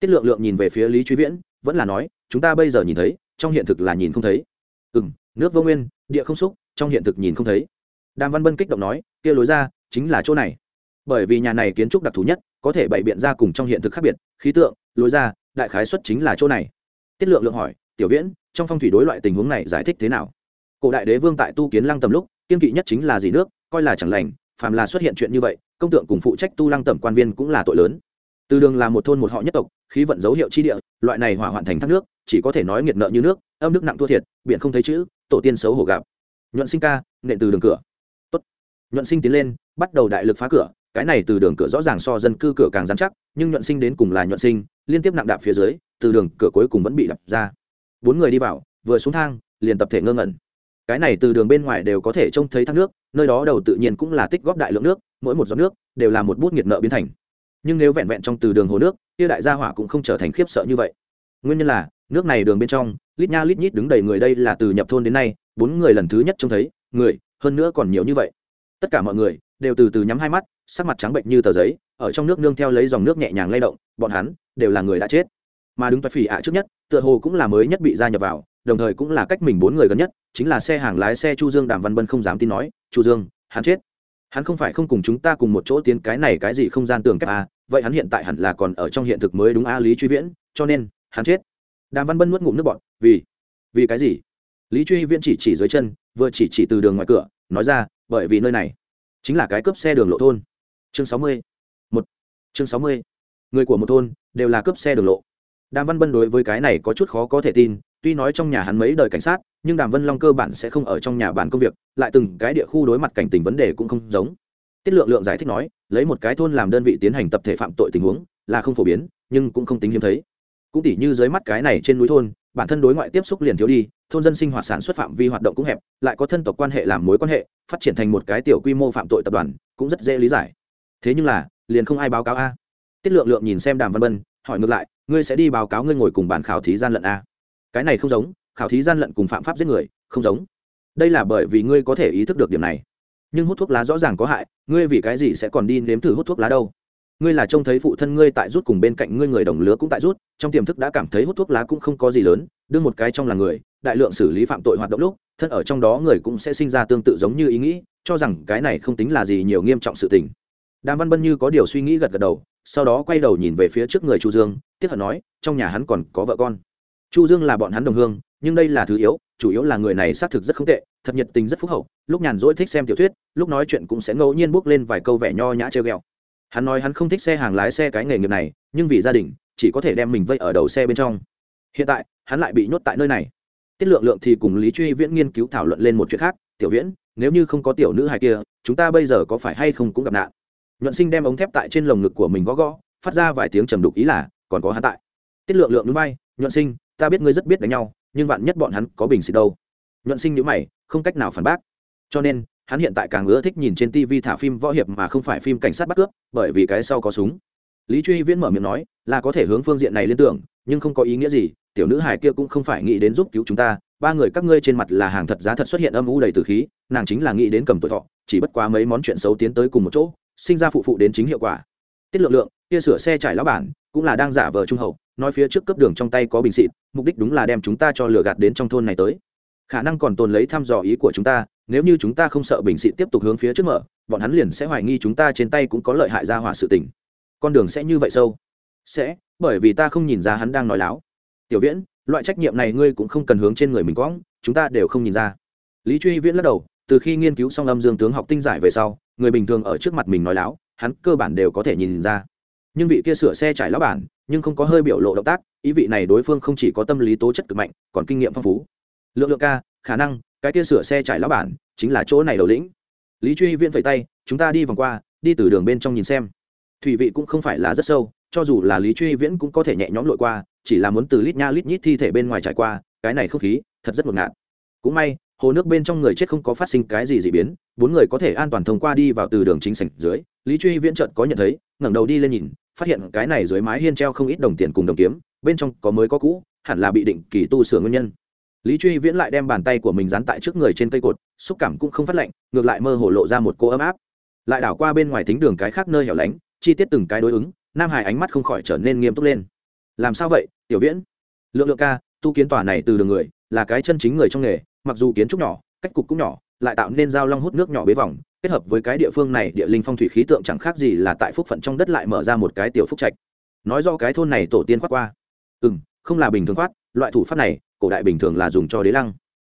Tiết lượng lượng nhìn về phía lý truy viễn, vẫn là nói, chúng ta bây giờ nhìn thấy, trong hiện thực là nhìn không thấy. Ừ m nước vô nguyên, địa không xúc, trong hiện thực nhìn không thấy. Đàm văn bân kích động nói, kia lối ra, chính là chỗ này. Bởi vì nhà này kiến trúc đặc thù nhất, có thể bày biện ra cùng trong hiện thực khác biệt, khí tượng, lối ra, đại khái xuất chính là chỗ này. Tiết lượng lượng hỏi, tiểu viễn trong phong thủy đối loại tình huống này giải thích thế nào? Cổ đại đế vương tại tu kiến lăng tầm lúc, kiên kỵ nhất chính là gì nước, coi là chẳng lành, phàm là xuất hiện chuyện như vậy, công tượng cùng phụ trách tu lăng tầm quan viên cũng là tội lớn. Từ đường là một thôn một họ nhất tộc, khí vận dấu hiệu chi địa, loại này hỏa hoạn thành thác nước, chỉ có thể nói nghiệt nợ như nước, âm nước nặng thua thiệt biện không thấy chữ, tổ tiên xấu hổ gặp. Nhuận sinh ca, nện từ đường cửa. Tốt. Nhuận sinh tiến lên, bắt đầu đại lực phá cửa, cái này từ đường cửa rõ ràng so dân cư cửa càng dán chắc, nhưng nhuận sinh đến cùng là nhuận sinh, liên tiếp nặng đạp phía dưới, từ đường cửa cuối cùng vẫn bị đập ra bốn người đi vào, vừa xuống thang, liền tập thể ngơ ngẩn. Cái này từ đường bên ngoài đều có thể trông thấy thác nước, nơi đó đầu tự nhiên cũng là tích góp đại lượng nước, mỗi một giọt nước đều là một bút nghiệt nợ biến thành. Nhưng nếu vẹn vẹn trong từ đường hồ nước, kia đại gia hỏa cũng không trở thành khiếp sợ như vậy. Nguyên nhân là, nước này đường bên trong, lít nha lít nhít đứng đầy người đây là từ nhập thôn đến nay, bốn người lần thứ nhất trông thấy, người, hơn nữa còn nhiều như vậy. Tất cả mọi người đều từ từ nhắm hai mắt, sắc mặt trắng bệnh như tờ giấy, ở trong nước nương theo lấy dòng nước nhẹ nhàng lay động, bọn hắn đều là người đã chết. Mà đứng tại phỉ ạ trước nhất tựa hồ cũng là mới nhất bị gia nhập vào, đồng thời cũng là cách mình bốn người gần nhất, chính là xe hàng lái xe chu dương đàm văn bân không dám tin nói, chu dương, hắn chết. Hắn không phải không cùng chúng ta cùng một chỗ tiến cái này cái gì không gian tường kép a vậy hắn hiện tại hẳn là còn ở trong hiện thực mới đúng a lý truy viễn, cho nên, hắn chết. Đàm văn bân nuốt ngụm nước bọt, vì vì cái gì? Lý truy viễn chỉ chỉ dưới chân, vừa chỉ chỉ từ đường ngoài cửa, nói ra, bởi vì nơi này chính là cái cướp xe đường lộ thôn. Chương sáu mươi, một, chương sáu mươi. Người của một thôn đều là cướp xe đường lộ đàm văn bân đối với cái này có chút khó có thể tin, tuy nói trong nhà hắn mấy đời cảnh sát, nhưng đàm vân long cơ bản sẽ không ở trong nhà bàn công việc, lại từng cái địa khu đối mặt cảnh tình vấn đề cũng không giống. Tiết lượng lượng giải thích nói, lấy một cái thôn làm đơn vị tiến hành tập thể phạm tội tình huống, là không phổ biến, nhưng cũng không tính hiếm thấy. Cũng tỉ như dưới mắt cái này trên núi thôn, bản thân đối ngoại tiếp xúc liền thiếu đi, thôn dân sinh hoạt sản xuất phạm vi hoạt động cũng hẹp, lại có thân tộc quan hệ làm mối quan hệ, phát triển thành một cái tiểu quy mô phạm tội tập đoàn, cũng rất dễ lý giải. Thế nhưng là, liền không ai báo cáo a. Tiết lượng lượng nhìn xem đàm văn bân, hỏi ngược lại ngươi sẽ đi báo cáo ngươi ngồi cùng bàn khảo thí gian lận a. Cái này không giống, khảo thí gian lận cùng phạm pháp giết người, không giống. Đây là bởi vì ngươi có thể ý thức được điểm này. Nhưng hút thuốc lá rõ ràng có hại, ngươi vì cái gì sẽ còn đi nếm thử hút thuốc lá đâu? Ngươi là trông thấy phụ thân ngươi tại rút cùng bên cạnh ngươi người đồng lứa cũng tại rút, trong tiềm thức đã cảm thấy hút thuốc lá cũng không có gì lớn đương một cái trong là người, đại lượng xử lý phạm tội hoạt động lúc, thân ở trong đó người cũng sẽ sinh ra tương tự giống như ý nghĩ, cho rằng cái này không tính là gì nhiều nghiêm trọng sự tình. Đàm văn bân như có điều suy nghĩ gật gật đầu, sau đó quay đầu nhìn về phía trước người chu dương tiếc hận nói, trong nhà hắn còn có vợ con. Chu dương là bọn hắn đồng hương, nhưng đây là thứ yếu, chủ yếu là người này xác thực rất không tệ, thật nhiệt tình rất phúc hậu, lúc nhàn rỗi thích xem tiểu thuyết, lúc nói chuyện cũng sẽ ngẫu nhiên bước lên vài câu vẻ nho nhã treo ghẹo. Hắn nói hắn không thích xe hàng lái xe cái nghề nghiệp này, nhưng vì gia đình, chỉ có thể đem mình vây ở đầu xe bên trong. Hiện tại, hắn lại bị nhốt tại nơi này. Tiết lượng lượng thì cùng lý truy viễn nghiên cứu thảo luận lên một chuyện khác, tiểu viễn, nếu như không có tiểu nữ hài kia, chúng ta bây giờ có phải hay không cũng gặp nạn? Nhuận sinh đem ống thép tại trên lồng ngực của mình gõ gõ, phát ra vài tiếng trầm đục ý là còn có hắn tại. Tiết lượng lượng núi bay nhuận sinh, ta biết ngươi rất biết đánh nhau, nhưng vạn nhất bọn hắn có bình xịt đâu? Nhuận sinh nhữ mày, không cách nào phản bác. Cho nên, hắn hiện tại càng ưa thích nhìn trên tv thả phim võ hiệp mà không phải phim cảnh sát bắt cướp, bởi vì cái sau có súng. Lý truy viễn mở miệng nói, là có thể hướng phương diện này liên tưởng, nhưng không có ý nghĩa gì, tiểu nữ hải kia cũng không phải nghĩ đến giúp cứu chúng ta, ba người các ngươi trên mặt là hàng thật giá thật xuất hiện âm u đầy từ khí, nàng chính là nghĩ đến cầm tuổi thọ, chỉ bất quá mấy món chuyện xấu tiến tới cùng một chỗ, sinh ra phụ phụ đến chính hiệu quả. Tiết lượng lượng, kia sửa xe trải lão bản cũng là đang giả vờ trung hậu, nói phía trước cấp đường trong tay có bình xịt, mục đích đúng là đem chúng ta cho lừa gạt đến trong thôn này tới. Khả năng còn tồn lấy thăm dò ý của chúng ta, nếu như chúng ta không sợ bình xịt tiếp tục hướng phía trước mở, bọn hắn liền sẽ hoài nghi chúng ta trên tay cũng có lợi hại ra hỏa sự tình. Con đường sẽ như vậy sâu? Sẽ, bởi vì ta không nhìn ra hắn đang nói láo. Tiểu viễn, loại trách nhiệm này ngươi cũng không cần hướng trên người mình quõng, chúng ta đều không nhìn ra. Lý truy viễn lắc đầu, từ khi nghiên cứu xong âm dương tướng học tinh giải về sau, người bình thường ở trước mặt mình nói láo, hắn cơ bản đều có thể nhìn ra nhưng vị kia sửa xe trải lão bản, nhưng không có hơi biểu lộ động tác, ý vị này đối phương không chỉ có tâm lý tố chất cực mạnh, còn kinh nghiệm phong phú. Lượng lượng ca, khả năng, cái kia sửa xe trải lão bản chính là chỗ này đầu lĩnh. Lý truy viễn phẩy tay, chúng ta đi vòng qua, đi từ đường bên trong nhìn xem. Thủy vị cũng không phải là rất sâu, cho dù là lý truy viễn cũng có thể nhẹ nhõm lội qua, chỉ là muốn từ lít nha lít nhít thi thể bên ngoài trải qua, cái này không khí, thật rất ngột ngạt. Cũng may, hồ nước bên trong người chết không có phát sinh cái gì dị biến, bốn người có thể an toàn thông qua đi vào từ đường chính sảnh dưới. Lý truy viễn trợt có nhận thấy, ngẩng đầu đi lên nhìn phát hiện cái này dưới mái hiên treo không ít đồng tiền cùng đồng kiếm, bên trong có mới có cũ, hẳn là bị định kỳ tu sửa nguyên nhân. Lý truy viễn lại đem bàn tay của mình dán tại trước người trên cây cột, xúc cảm cũng không phát lạnh, ngược lại mơ hồ lộ ra một cô ấm áp. Lại đảo qua bên ngoài thính đường cái khác nơi hẻo lánh, chi tiết từng cái đối ứng, nam hải ánh mắt không khỏi trở nên nghiêm túc lên. Làm sao vậy, tiểu viễn? Lượng lượng ca, tu kiến tòa này từ đường người, là cái chân chính người trong nghề, mặc dù kiến trúc nhỏ, cách cục cũng nhỏ, lại tạo nên giao long hút nước nhỏ bế vòng kết hợp với cái địa phương này, địa linh phong thủy khí tượng chẳng khác gì là tại phúc phận trong đất lại mở ra một cái tiểu phúc trạch. Nói do cái thôn này tổ tiên khoát qua. Ừ m không là bình thường khoát loại thủ pháp này, cổ đại bình thường là dùng cho đế lăng.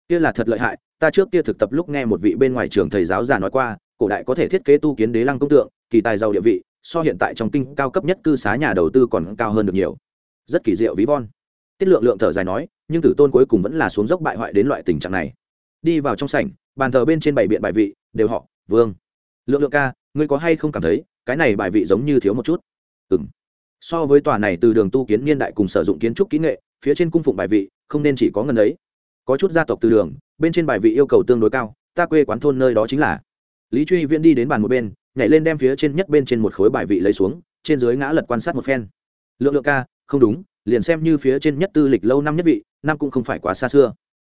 Kia là thật lợi hại, ta trước kia thực tập lúc nghe một vị bên ngoài trường thầy giáo già nói qua, cổ đại có thể thiết kế tu kiến đế lăng công tượng, kỳ tài giàu địa vị, so hiện tại trong kinh cao cấp nhất cư xá nhà đầu tư còn cao hơn được nhiều. Rất kỳ diệu ví von. Tiết lượng lượng thở dài nói, nhưng tử tôn cuối cùng vẫn là xuống dốc bại hoại đến loại tình trạng này. Đi vào trong sảnh, bàn thờ bên trên bảy biện bài vị, đều họ vương. Lượng lượng ca, ngươi có hay không cảm thấy, cái này bài vị giống như thiếu một chút? Ừ m so với tòa này từ đường tu kiến niên đại cùng sử dụng kiến trúc kỹ nghệ, phía trên cung phụng bài vị, không nên chỉ có ngần ấy. Có chút gia tộc từ đường, bên trên bài vị yêu cầu tương đối cao, ta quê quán thôn nơi đó chính là. Lý truy viễn đi đến bàn một bên, nhảy lên đem phía trên nhất bên trên một khối bài vị lấy xuống, trên dưới ngã lật quan sát một phen. Lượng lượng ca, không đúng, liền xem như phía trên nhất tư lịch lâu năm nhất vị, năm cũng không phải quá xa xưa.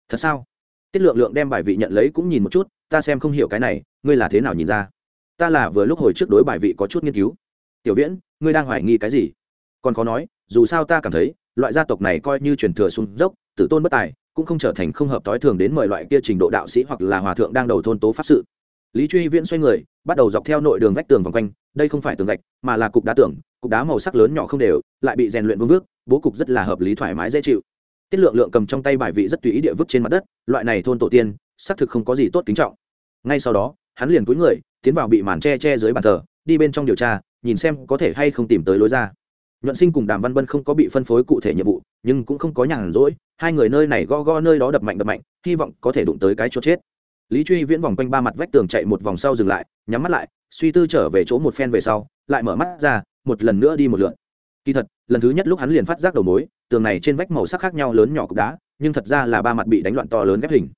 Thật sao? Tiết lượng lượng đem bài vị nhận lấy cũng nhìn một chút, ta xem không hiểu cái này, ngươi là thế nào nhìn ra? Ta là vừa lúc hồi trước đối bài vị có chút nghiên cứu. Tiểu viễn, ngươi đang hoài nghi cái gì? Còn có nói, dù sao ta cảm thấy, loại gia tộc này coi như truyền thừa xuống dốc, tử tôn bất tài, cũng không trở thành không hợp tối thường đến mời loại kia trình độ đạo sĩ hoặc là hòa thượng đang đầu thôn tố pháp sự. Lý truy viễn xoay người, bắt đầu dọc theo nội đường vách tường vòng quanh, đây không phải tường gạch, mà là cục đá tường, cục đá màu sắc lớn nhỏ không đều, lại bị rèn luyện vương vước, bố cục rất là hợp lý thoải mái dễ chịu tiết lượng lượng cầm trong tay bài vị rất tùy ý địa vứt trên mặt đất, loại này thôn tổ tiên, xác thực không có gì tốt kính trọng. Ngay sau đó, hắn liền cúi người, tiến vào bị màn che che dưới bàn thờ, đi bên trong điều tra, nhìn xem có thể hay không tìm tới lối ra. Nhuận sinh cùng đàm văn bân không có bị phân phối cụ thể nhiệm vụ, nhưng cũng không có nhàn rỗi, hai người nơi này go go nơi đó đập mạnh đập mạnh, hy vọng có thể đụng tới cái chỗ chết. Lý truy viễn vòng quanh ba mặt vách tường chạy một vòng sau dừng lại, nhắm mắt lại, suy tư trở về chỗ một phen về sau, lại mở mắt ra, một lần nữa đi một lượn. Kỳ thật lần thứ nhất lúc hắn liền phát giác đầu mối, tường này trên vách màu sắc khác nhau lớn nhỏ cục đá, nhưng thật ra là ba mặt bị đánh loạn to lớn ghép hình.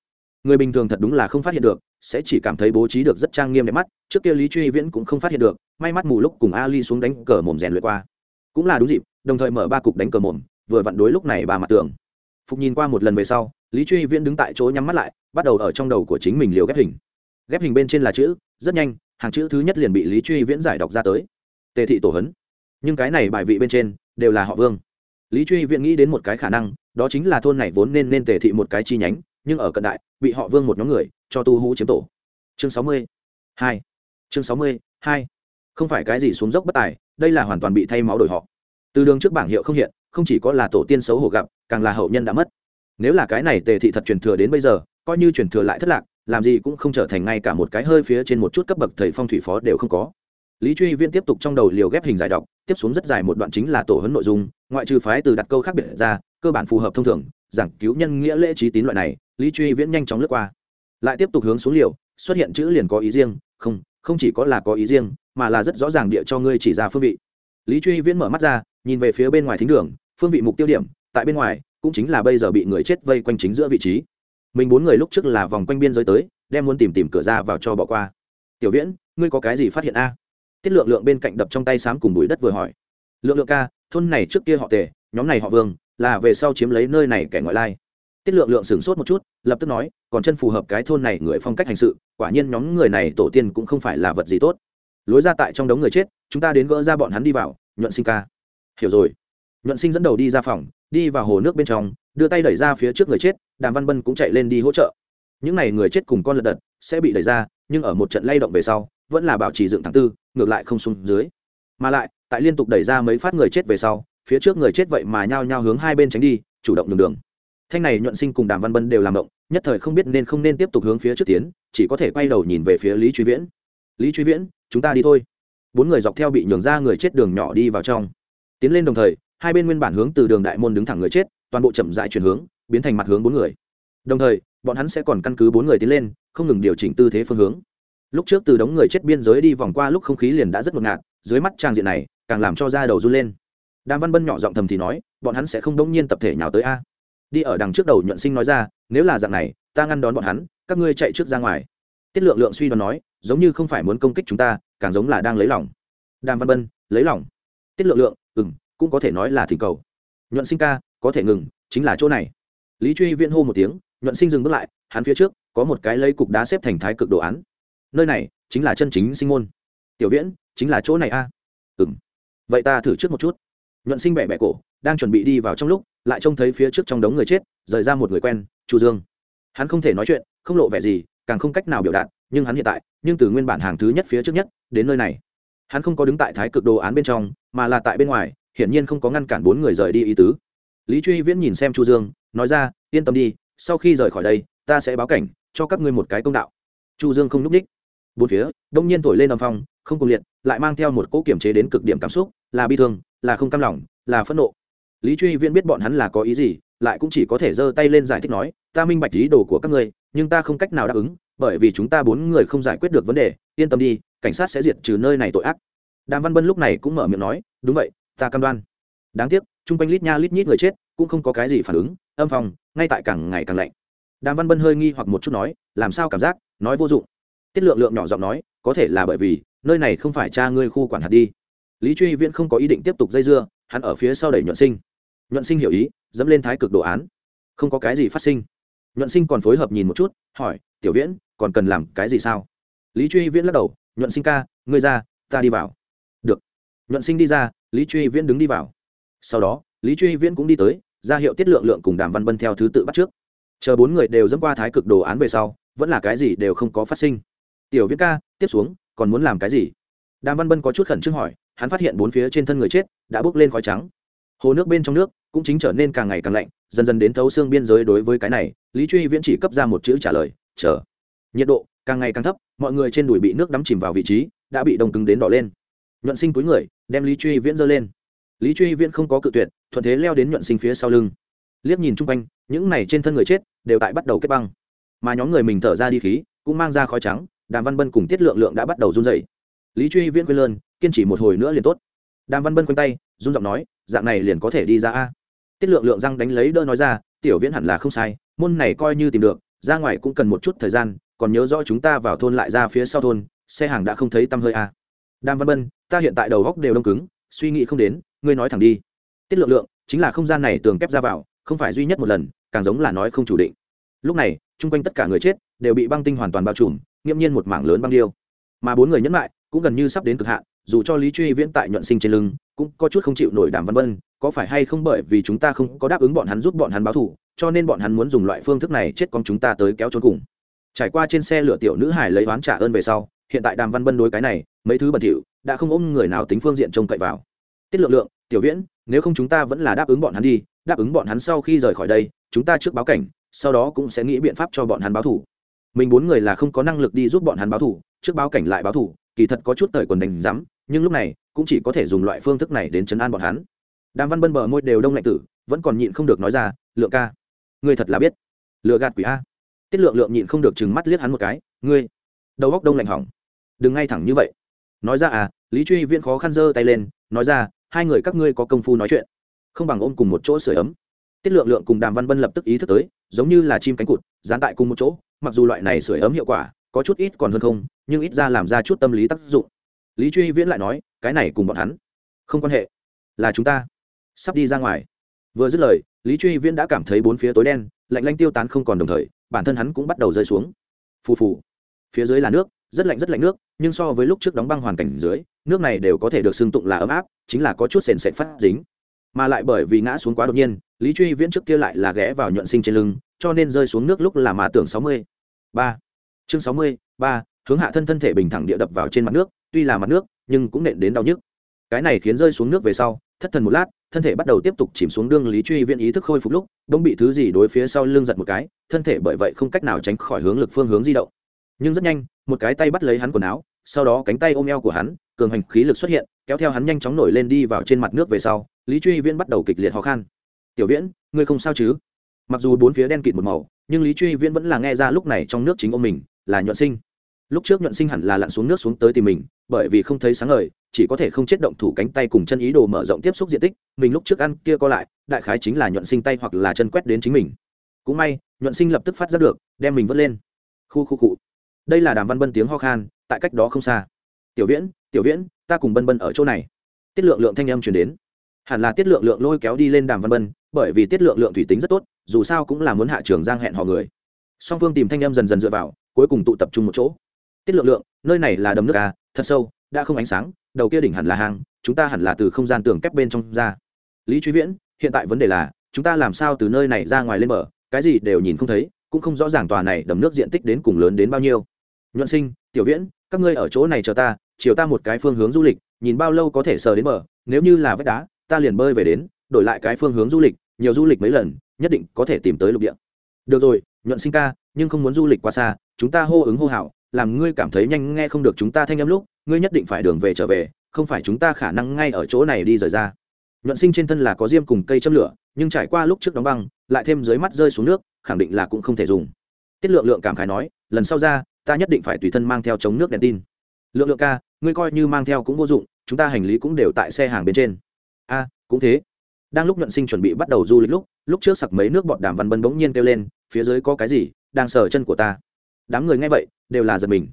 Người bình thường thật đúng là không phát hiện được, sẽ chỉ cảm thấy bố trí được rất trang nghiêm đẹp mắt, trước kia lý truy viễn cũng không phát hiện được, may mắt mù lúc cùng ali xuống đánh cờ mồm rèn luyện qua. Cũng là đúng dịp, đồng thời mở ba cục đánh cờ mồm, vừa vặn đối lúc này ba mặt tường. Phục nhìn qua một lần về sau, lý truy viễn đứng tại chỗ nhắm mắt lại, bắt đầu ở trong đầu của chính mình liều ghép hình. Ghép hình bên trên là chữ, rất nhanh, hàng chữ thứ nhất liền bị lý truy viễn giải đọc ra tới. Tề thị tổ hấn. Nhưng cái này bài vị bên trên đều là họ vương. Lý truy viễn nghĩ đến một cái khả năng, đó chính là thôn này vốn nên nên tề thị một cái chi nhánh, nhưng ở cận đại, bị họ vương một nhóm người, cho tu hú chiếm tổ. Chương sáu mươi hai. Chương sáu mươi hai. Không phải cái gì xuống dốc bất tài, đây là hoàn toàn bị thay máu đổi họ. Từ đường trước bảng hiệu không hiện, không chỉ có là tổ tiên xấu hổ gặp, càng là hậu nhân đã mất. Nếu là cái này tề thị thật truyền thừa đến bây giờ, coi như truyền thừa lại thất lạc, làm gì cũng không trở thành ngay cả một cái hơi phía trên một chút cấp bậc thầy phong thủy phó đều không có lý truy viên tiếp tục trong đầu liều ghép hình giải đọc, tiếp xuống rất dài một đoạn chính là tổ hấn nội dung, ngoại trừ phái từ đặt câu khác biệt ra, cơ bản phù hợp thông thường, giảng cứu nhân nghĩa lễ trí tín loại này, lý truy viễn nhanh chóng lướt qua. Lại tiếp tục hướng xuống liều, xuất hiện chữ liền có ý riêng, không không chỉ có là có ý riêng, mà là rất rõ ràng địa cho ngươi chỉ ra phương vị. Lý truy viễn mở mắt ra, nhìn về phía bên ngoài thính đường, phương vị mục tiêu điểm, tại bên ngoài, cũng chính là bây giờ bị người chết vây quanh chính giữa vị trí. Mình bốn người lúc trước là vòng quanh biên giới tới, đem muốn tìm tìm cửa ra vào cho bỏ qua. Tiểu viễn, ngươi có cái gì phát hiện a? Tiết lượng lượng bên cạnh đập trong tay sám cùng bụi đất vừa hỏi. Lượng lượng ca, thôn này trước kia họ tề, nhóm này họ vương, là về sau chiếm lấy nơi này kẻ ngoại lai. Tiết lượng lượng sửng sốt một chút, lập tức nói, còn chân phù hợp cái thôn này người phong cách hành sự, quả nhiên nhóm người này tổ tiên cũng không phải là vật gì tốt. Lối ra tại trong đống người chết, chúng ta đến gỡ ra bọn hắn đi vào, nhuận sinh ca. Hiểu rồi. Nhuận sinh dẫn đầu đi ra phòng, đi vào hồ nước bên trong, đưa tay đẩy ra phía trước người chết, đàm văn bân cũng chạy lên đi hỗ trợ. Những n à y người chết cùng con lật đật sẽ bị đẩy ra, nhưng ở một trận lay động về sau vẫn là bảo trì dựng tháng tư, ngược lại không xuống dưới. Mà lại, tại liên tục đẩy ra mấy phát người chết về sau, phía trước người chết vậy mà nhao nhao hướng hai bên tránh đi, chủ động nhường đường. Thanh này nhuận sinh cùng đàm văn bân đều làm động, nhất thời không biết nên không nên tiếp tục hướng phía trước tiến, chỉ có thể quay đầu nhìn về phía lý truy viễn. Lý truy viễn, chúng ta đi thôi. Bốn người dọc theo bị nhường ra người chết đường nhỏ đi vào trong. Tiến lên đồng thời, hai bên nguyên bản hướng từ đường đại môn đứng thẳng người chết, toàn bộ chậm dại chuyển hướng, biến thành mặt hướng bốn người. Đồng thời, bọn hắn sẽ còn căn cứ bốn người tiến lên, không ngừng điều chỉnh tư thế phương hướng lúc trước từ đống người chết biên giới đi vòng qua lúc không khí liền đã rất ngột ngạt, dưới mắt trang diện này càng làm cho da đầu run lên. Đàm văn bân nhỏ giọng thầm thì nói, bọn hắn sẽ không đống nhiên tập thể nhào tới a. Đi ở đằng trước đầu nhuận sinh nói ra, nếu là dạng này, ta ngăn đón bọn hắn, các ngươi chạy trước ra ngoài. Tiết lượng lượng suy đoán nói, giống như không phải muốn công kích chúng ta, càng giống là đang lấy lòng. Đàm văn bân, lấy lòng? Tiết lượng lượng ừ m cũng có thể nói là thỉnh cầu. Nhuận sinh ca, có thể ngừng, chính là chỗ này. Lý truy viễn hô một tiếng, nhuận sinh dừng bước lại, hắn phía trước, có một cái lấy cục đá xếp thành thái cực đồ án nơi này chính là chân chính sinh môn. Tiểu viễn, chính là chỗ này a. À? ừ m vậy ta thử trước một chút. Nhuận sinh bẹ bẹ cổ, đang chuẩn bị đi vào trong lúc, lại trông thấy phía trước trong đống người chết, rời ra một người quen, chu dương. Hắn không thể nói chuyện, không lộ vẻ gì, càng không cách nào biểu đạt, nhưng hắn hiện tại, nhưng từ nguyên bản hàng thứ nhất phía trước nhất, đến nơi này. Hắn không có đứng tại thái cực đồ án bên trong, mà là tại bên ngoài, hiển nhiên không có ngăn cản bốn người rời đi ý tứ. Lý truy viễn nhìn xem chu dương, nói ra, yên tâm đi, sau khi rời khỏi đây, ta sẽ báo cảnh cho các ngươi một cái công đạo. Chu dương không nút ních bốn phía, đông nhiên thổi lên âm phong, không cùng liệt, lại mang theo một cỗ kiểm chế đến cực điểm cảm xúc, là bi thương, là không cam lòng, là phẫn nộ. Lý truy viễn biết bọn hắn là có ý gì, lại cũng chỉ có thể giơ tay lên giải thích nói, ta minh bạch ý đồ của các ngươi, nhưng ta không cách nào đáp ứng, bởi vì chúng ta bốn người không giải quyết được vấn đề, yên tâm đi, cảnh sát sẽ diệt trừ nơi này tội ác. Đàm văn bân lúc này cũng mở miệng nói, đúng vậy, ta cam đoan. Đáng tiếc, chung quanh lít nha lít nhít người chết, cũng không có cái gì phản ứng, âm phòng ngay tại càng ngày càng lạnh. Đàm văn bân hơi nghi hoặc một chút nói, làm sao cảm giác? Nói vô dụng tiết lượng lượng nhỏ giọng nói, có thể là bởi vì, nơi này không phải cha ngươi khu quản hạt đi. Lý truy viễn không có ý định tiếp tục dây dưa, hắn ở phía sau đẩy nhuận sinh. Nhuận sinh hiểu ý, dẫm lên thái cực đồ án. Không có cái gì phát sinh. Nhuận sinh còn phối hợp nhìn một chút, hỏi, tiểu viễn, còn cần làm cái gì sao? Lý truy viễn lắc đầu, nhuận sinh ca, ngươi ra, ta đi vào. Được. Nhuận sinh đi ra, lý truy viễn đứng đi vào. Sau đó, lý truy viễn cũng đi tới, ra hiệu tiết lượng lượng cùng đàm văn bân theo thứ tự bắt trước. Chờ bốn người đều dẫm qua thái cực đồ án về sau, vẫn là cái gì đều không có phát sinh tiểu viễn ca, tiếp xuống, còn muốn làm cái gì? Đàm văn bân có chút khẩn trương hỏi, hắn phát hiện bốn phía trên thân người chết, đã bốc lên khói trắng. Hồ nước bên trong nước cũng chính trở nên càng ngày càng lạnh, dần dần đến thấu xương biên giới đối với cái này, lý truy viễn chỉ cấp ra một chữ trả lời, chờ. Nhiệt độ càng ngày càng thấp, mọi người trên đùi bị nước đắm chìm vào vị trí, đã bị đông cứng đến đỏ lên. Nhuận sinh túi người, đem lý truy viễn giơ lên. Lý truy viễn không có cự tuyệt, thuận thế leo đến nhuận sinh phía sau lưng. Liếc nhìn chung quanh, những này trên thân người chết, đều tại bắt đầu kết băng. Mà nhóm người mình thở ra đi khí, cũng mang ra khói trắng đàm văn bân cùng tiết lượng lượng đã bắt đầu run rẩy. lý truy viễn quên lơn, kiên trì một hồi nữa liền tốt. Đàm văn bân quanh tay, run giọng nói, dạng này liền có thể đi ra a. Tiết lượng lượng răng đánh lấy đỡ nói ra, tiểu viễn hẳn là không sai, môn này coi như tìm được, ra ngoài cũng cần một chút thời gian, còn nhớ rõ chúng ta vào thôn lại ra phía sau thôn, xe hàng đã không thấy tăm hơi a. Đàm văn bân, ta hiện tại đầu góc đều đông cứng, suy nghĩ không đến, ngươi nói thẳng đi. Tiết lượng lượng, chính là không gian này tường kép ra vào, không phải duy nhất một lần, càng giống là nói không chủ định. Lúc này, chung quanh tất cả người chết, đều bị băng tinh hoàn toàn bao trùm nghiêm nhiên một mảng lớn băng điêu. Mà bốn người nhẫn lại cũng gần như sắp đến cực hạn, dù cho lý truy viễn tại nhuận sinh trên lưng, cũng có chút không chịu nổi đàm văn vân, có phải hay không bởi vì chúng ta không có đáp ứng bọn hắn giúp bọn hắn báo thù, cho nên bọn hắn muốn dùng loại phương thức này chết con chúng ta tới kéo trốn cùng. Trải qua trên xe lửa tiểu nữ hải lấy oán trả ơn về sau, hiện tại đàm văn vân đối cái này, mấy thứ bẩn thỉu, đã không ôm người nào tính phương diện trông cậy vào. Tiết lượng lượng, tiểu viễn, nếu không chúng ta vẫn là đáp ứng bọn hắn đi, đáp ứng bọn hắn sau khi rời khỏi đây, chúng ta trước báo cảnh, sau đó cũng sẽ nghĩ biện pháp cho bọn hắn báo thủ mình bốn người là không có năng lực đi giúp bọn hắn báo thủ, trước báo cảnh lại báo thủ, kỳ thật có chút thời còn đánh rắm nhưng lúc này, cũng chỉ có thể dùng loại phương thức này đến chấn an bọn hắn. Đàm văn bân bờ môi đều đông lạnh tử, vẫn còn nhịn không được nói ra, lượng ca, ngươi thật là biết. Lựa gạt quỷ a. Tiết lượng lượng nhịn không được chừng mắt liếc hắn một cái, ngươi, đầu góc đông lạnh hỏng. Đừng ngay thẳng như vậy. Nói ra à lý truy viễn khó khăn giơ tay lên, nói ra, hai người các ngươi có công phu nói chuyện. Không bằng ôm cùng một chỗ sửa ấm. Tiết lượng lượng cùng đàm văn bân lập tức ý thức tới, giống như là chim cánh cụt, dán tại cùng một chỗ mặc dù loại này sưởi ấm hiệu quả có chút ít còn hơn không, nhưng ít ra làm ra chút tâm lý tác dụng. Lý truy viễn lại nói, cái này cùng bọn hắn không quan hệ, là chúng ta sắp đi ra ngoài. Vừa dứt lời, lý truy viễn đã cảm thấy bốn phía tối đen, lạnh lanh tiêu tán không còn đồng thời, bản thân hắn cũng bắt đầu rơi xuống. Phù phù. Phía dưới là nước, rất lạnh rất lạnh nước, nhưng so với lúc trước đóng băng hoàn cảnh dưới, nước này đều có thể được xưng tụng là ấm áp, chính là có chút sền sệt phát dính. Mà lại bởi vì ngã xuống quá đột nhiên, lý truy viễn trước kia lại là ghé vào nhuận sinh trên lưng, cho nên rơi xuống nước lúc là mà tưởng sáu mươi ba. Chương sáu mươi, ba, hướng hạ thân thân thể bình thẳng địa đập vào trên mặt nước, tuy là mặt nước, nhưng cũng nện đến đau nhức. Cái này khiến rơi xuống nước về sau, thất thần một lát, thân thể bắt đầu tiếp tục chìm xuống đương lý truy viễn ý thức khôi phục lúc đông bị thứ gì đối phía sau lưng giật một cái, thân thể bởi vậy không cách nào tránh khỏi hướng lực phương hướng di động. Nhưng rất nhanh, một cái tay bắt lấy hắn quần áo, sau đó cánh tay ôm eo của hắn, cường hành khí lực xuất hiện, kéo theo hắn nhanh chóng nổi lên đi vào trên mặt nước về sau, lý truy viễn bắt đầu kịch liệt ho khan. Tiểu viễn, ngươi không sao chứ? Mặc dù bốn phía đen kịt một màu nhưng lý truy viễn vẫn là nghe ra lúc này trong nước chính ông mình là nhuận sinh. Lúc trước nhuận sinh hẳn là lặn xuống nước xuống tới tìm mình, bởi vì không thấy sáng ngời, chỉ có thể không chết động thủ cánh tay cùng chân ý đồ mở rộng tiếp xúc diện tích, mình lúc trước ăn kia co lại, đại khái chính là nhuận sinh tay hoặc là chân quét đến chính mình. Cũng may, nhuận sinh lập tức phát ra được, đem mình vớt lên. Khu khu cụ đây là đàm văn bân tiếng ho khan, tại cách đó không xa. Tiểu viễn tiểu viễn, ta cùng bân bân ở chỗ này. Tiết lượng lượng thanh âm chuyển đến hẳn là tiết lượng lượng lôi kéo đi lên đàm văn bân, bởi vì tiết lượng lượng thủy tính rất tốt, dù sao cũng là muốn hạ trường giang hẹn hò người. Song phương tìm thanh em dần dần dựa vào, cuối cùng tụ tập trung một chỗ. Tiết lượng lượng, nơi này là đầm nước à thật sâu, đã không ánh sáng, đầu kia đỉnh hẳn là hang, chúng ta hẳn là từ không gian tường kép bên trong ra. Lý truy viễn, hiện tại vấn đề là, chúng ta làm sao từ nơi này ra ngoài lên bờ, cái gì đều nhìn không thấy, cũng không rõ ràng tòa này đầm nước diện tích đến cùng lớn đến bao nhiêu. Nhuận sinh, tiểu viễn, các ngươi ở chỗ này chờ ta, chiều ta một cái phương hướng du lịch, nhìn bao lâu có thể sờ đến bờ, nếu như là vách đá ta liền bơi về đến, đổi lại cái phương hướng du lịch, nhiều du lịch mấy lần, nhất định có thể tìm tới lục địa. Được rồi, nhuận sinh ca, nhưng không muốn du lịch quá xa, chúng ta hô ứng hô hào, làm ngươi cảm thấy nhanh nghe không được chúng ta thanh âm lúc, ngươi nhất định phải đường về trở về, không phải chúng ta khả năng ngay ở chỗ này đi rời ra. Nhuận sinh trên thân là có diêm cùng cây châm lửa, nhưng trải qua lúc trước đóng băng, lại thêm dưới mắt rơi xuống nước, khẳng định là cũng không thể dùng. Tiết lượng lượng cảm khái nói, lần sau ra, ta nhất định phải tùy thân mang theo chống nước đèn tin. Lượng lượng ca, ngươi coi như mang theo cũng vô dụng, chúng ta hành lý cũng đều tại xe hàng bên trên a, cũng thế. Đang lúc nhuận sinh chuẩn bị bắt đầu du lịch lúc lúc trước sặc mấy nước bọt đàm văn bân bỗng nhiên kêu lên, phía dưới có cái gì, đang sờ chân của ta. Đám người nghe vậy, đều là giật mình.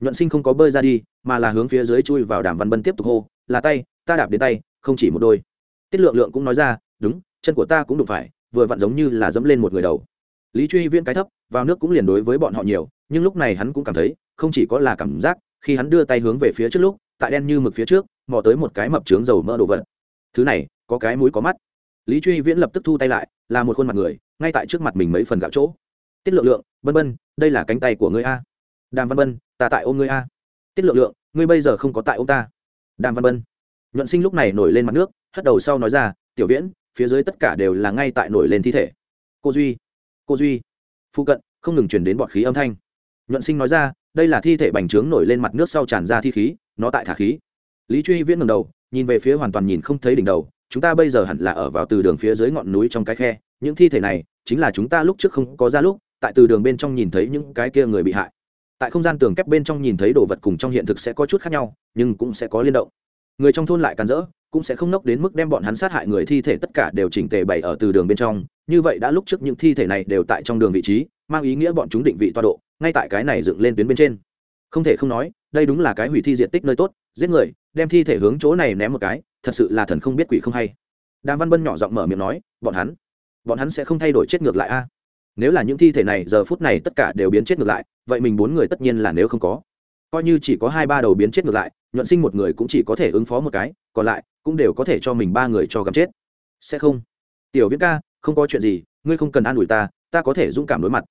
Nhuận sinh không có bơi ra đi, mà là hướng phía dưới chui vào đàm văn bân tiếp tục hô, là tay, ta đạp đến tay, không chỉ một đôi. Tiết lượng lượng cũng nói ra, đúng, chân của ta cũng đụng phải, vừa vặn giống như là dẫm lên một người đầu. Lý truy viên cái thấp, vào nước cũng liền đối với bọn họ nhiều, nhưng lúc này hắn cũng cảm thấy, không chỉ có là cảm giác, khi hắn đưa tay hướng về phía trước lúc, tại đen như mực phía trước, mò tới một cái mập trướng dầu mỡ đồ vật thứ này, có cái mũi có mắt. Lý truy viễn lập tức thu tay lại, là một khuôn mặt người, ngay tại trước mặt mình mấy phần gạo chỗ. Tiết lượng lượng bân bân đây là cánh tay của ngươi a. Đàm văn bân ta tại ôm ngươi a. Tiết lượng lượng, ngươi bây giờ không có tại ôm ta. Đàm văn bân nhuận sinh lúc này nổi lên mặt nước, hất đầu sau nói ra, tiểu viễn, phía dưới tất cả đều là ngay tại nổi lên thi thể. Cô duy cô duy. Phụ cận, không ngừng chuyển đến bọt khí âm thanh. Nhuận sinh nói ra, đây là thi thể bành trướng nổi lên mặt nước sau tràn ra thi khí, nó tại thả khí. Lý truy viễn ngầm đầu nhìn về phía hoàn toàn nhìn không thấy đỉnh đầu, chúng ta bây giờ hẳn là ở vào từ đường phía dưới ngọn núi trong cái khe. Những thi thể này, chính là chúng ta lúc trước không có ra lúc, tại từ đường bên trong nhìn thấy những cái kia người bị hại. Tại không gian tường kép bên trong nhìn thấy đồ vật cùng trong hiện thực sẽ có chút khác nhau, nhưng cũng sẽ có liên động. Người trong thôn lại càn rỡ, cũng sẽ không nốc đến mức đem bọn hắn sát hại người thi thể tất cả đều chỉnh tề bày ở từ đường bên trong. Như vậy đã lúc trước những thi thể này đều tại trong đường vị trí, mang ý nghĩa bọn chúng định vị toa độ, ngay tại cái này dựng lên tuyến bên trên. Không thể không nói đây đúng là cái hủy thi diện tích nơi tốt, giết người, đem thi thể hướng chỗ này ném một cái, thật sự là thần không biết quỷ không hay. Đàm văn bân nhỏ giọng mở miệng nói, bọn hắn bọn hắn sẽ không thay đổi chết ngược lại a. Nếu là những thi thể này giờ phút này tất cả đều biến chết ngược lại, vậy mình bốn người tất nhiên là nếu không có. Coi như chỉ có hai ba đầu biến chết ngược lại, nhuận sinh một người cũng chỉ có thể ứng phó một cái, còn lại cũng đều có thể cho mình ba người cho gắm chết. Sẽ không. Tiểu viễn ca, không có chuyện gì, ngươi không cần an ủi ta ta có thể dũng cảm đối mặt.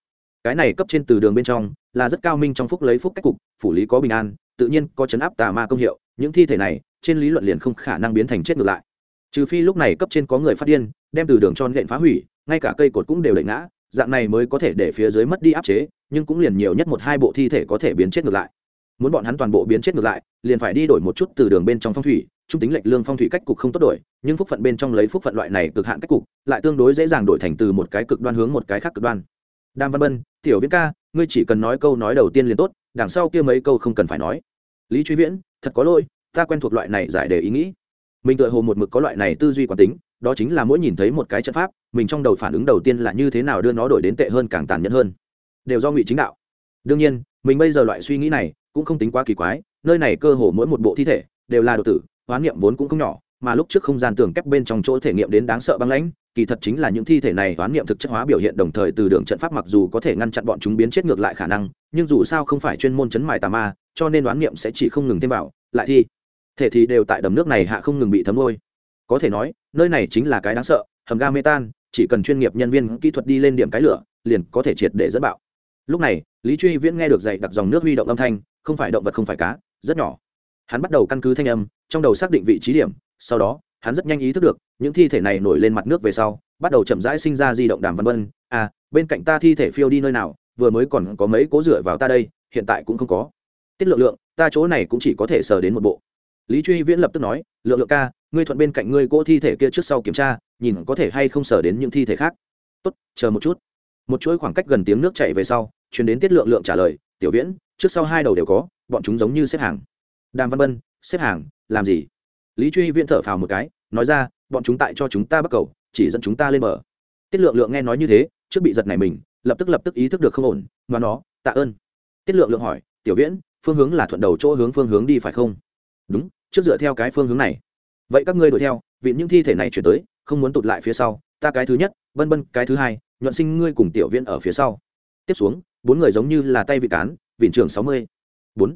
Cái này cấp trên từ đường bên trong là rất cao minh trong phúc lấy phúc cách cục, phủ lý có bình an, tự nhiên có chấn áp tà ma công hiệu, những thi thể này, trên lý luận liền không khả năng biến thành chết ngược lại. Trừ phi lúc này cấp trên có người phát điên, đem từ đường tròn lệnh phá hủy, ngay cả cây cột cũng đều đẩy ngã, dạng này mới có thể để phía dưới mất đi áp chế, nhưng cũng liền nhiều nhất một hai bộ thi thể có thể biến chết ngược lại. Muốn bọn hắn toàn bộ biến chết ngược lại, liền phải đi đổi một chút từ đường bên trong phong thủy, trung tính lệch lương phong thủy cách cục không tốt đổi, nhưng phúc phận bên trong lấy phúc phận loại này cực hạn cách cục, lại tương đối dễ dàng đổi thành từ một cái cực đoan hướng một cái khác cực đoan đàm văn bân, tiểu viễn ca, ngươi chỉ cần nói câu nói đầu tiên liền tốt, đằng sau kia mấy câu không cần phải nói. Lý truy viễn, thật có lỗi, ta quen thuộc loại này giải đề ý nghĩ. Mình tự hồ một mực có loại này tư duy quán tính, đó chính là mỗi nhìn thấy một cái trận pháp, mình trong đầu phản ứng đầu tiên là như thế nào đưa nó đổi đến tệ hơn càng tàn nhẫn hơn. Đều do ngụy chính đạo. Đương nhiên, mình bây giờ loại suy nghĩ này cũng không tính quá kỳ quái, nơi này cơ hồ mỗi một bộ thi thể đều là đồ tử, hoán niệm vốn cũng không nhỏ mà lúc trước không gian tường kép bên trong chỗ thể nghiệm đến đáng sợ băng lãnh, kỳ thật chính là những thi thể này toán niệm thực chất hóa biểu hiện đồng thời từ đường trận pháp mặc dù có thể ngăn chặn bọn chúng biến chết ngược lại khả năng, nhưng dù sao không phải chuyên môn chấn mại tà ma, cho nên đoán niệm sẽ chỉ không ngừng thêm vào, lại thi thể thì đều tại đầm nước này hạ không ngừng bị thấm lôi có thể nói, nơi này chính là cái đáng sợ, hầm ga mê tan, chỉ cần chuyên nghiệp nhân viên kỹ thuật đi lên điểm cái lửa, liền có thể triệt để dẫn bạo. Lúc này, lý truy viễn nghe được dậy đặc dòng nước huy động âm thanh, không phải động vật không phải cá, rất nhỏ. Hắn bắt đầu căn cứ thanh âm, trong đầu xác định vị trí điểm sau đó, hắn rất nhanh ý thức được, những thi thể này nổi lên mặt nước về sau, bắt đầu chậm rãi sinh ra di động đàm văn vân. À bên cạnh ta thi thể phiêu đi nơi nào, vừa mới còn có mấy cố dựa vào ta đây, hiện tại cũng không có. Tiết lượng lượng, ta chỗ này cũng chỉ có thể sờ đến một bộ. Lý truy viễn lập tức nói, lượng lượng ca, ngươi thuận bên cạnh ngươi cỗ thi thể kia trước sau kiểm tra, nhìn có thể hay không sờ đến những thi thể khác. Tốt, chờ một chút. Một chuỗi khoảng cách gần tiếng nước chạy về sau chuyển đến tiết lượng lượng trả lời, tiểu viễn, trước sau hai đầu đều có, bọn chúng giống như xếp hàng. Đàm văn bân xếp hàng, làm gì? Lý truy viễn thở phào một cái, nói ra, bọn chúng tại cho chúng ta bắt cầu, chỉ dẫn chúng ta lên bờ. Tiết lượng lượng nghe nói như thế, trước bị giật này mình, lập tức lập tức ý thức được không ổn mà nó, tạ ơn. Tiết lượng lượng hỏi, tiểu viễn, phương hướng là thuận đầu chỗ hướng phương hướng đi phải không? Đúng, trước dựa theo cái phương hướng này. Vậy các ngươi đuổi theo, vì những thi thể này chuyển tới, không muốn tụt lại phía sau, ta cái thứ nhất, vân vân, cái thứ hai, nhuận sinh ngươi cùng tiểu viễn ở phía sau. Tiếp xuống, bốn người giống như là tay vị cán, vịn trường sáu mươi, bốn.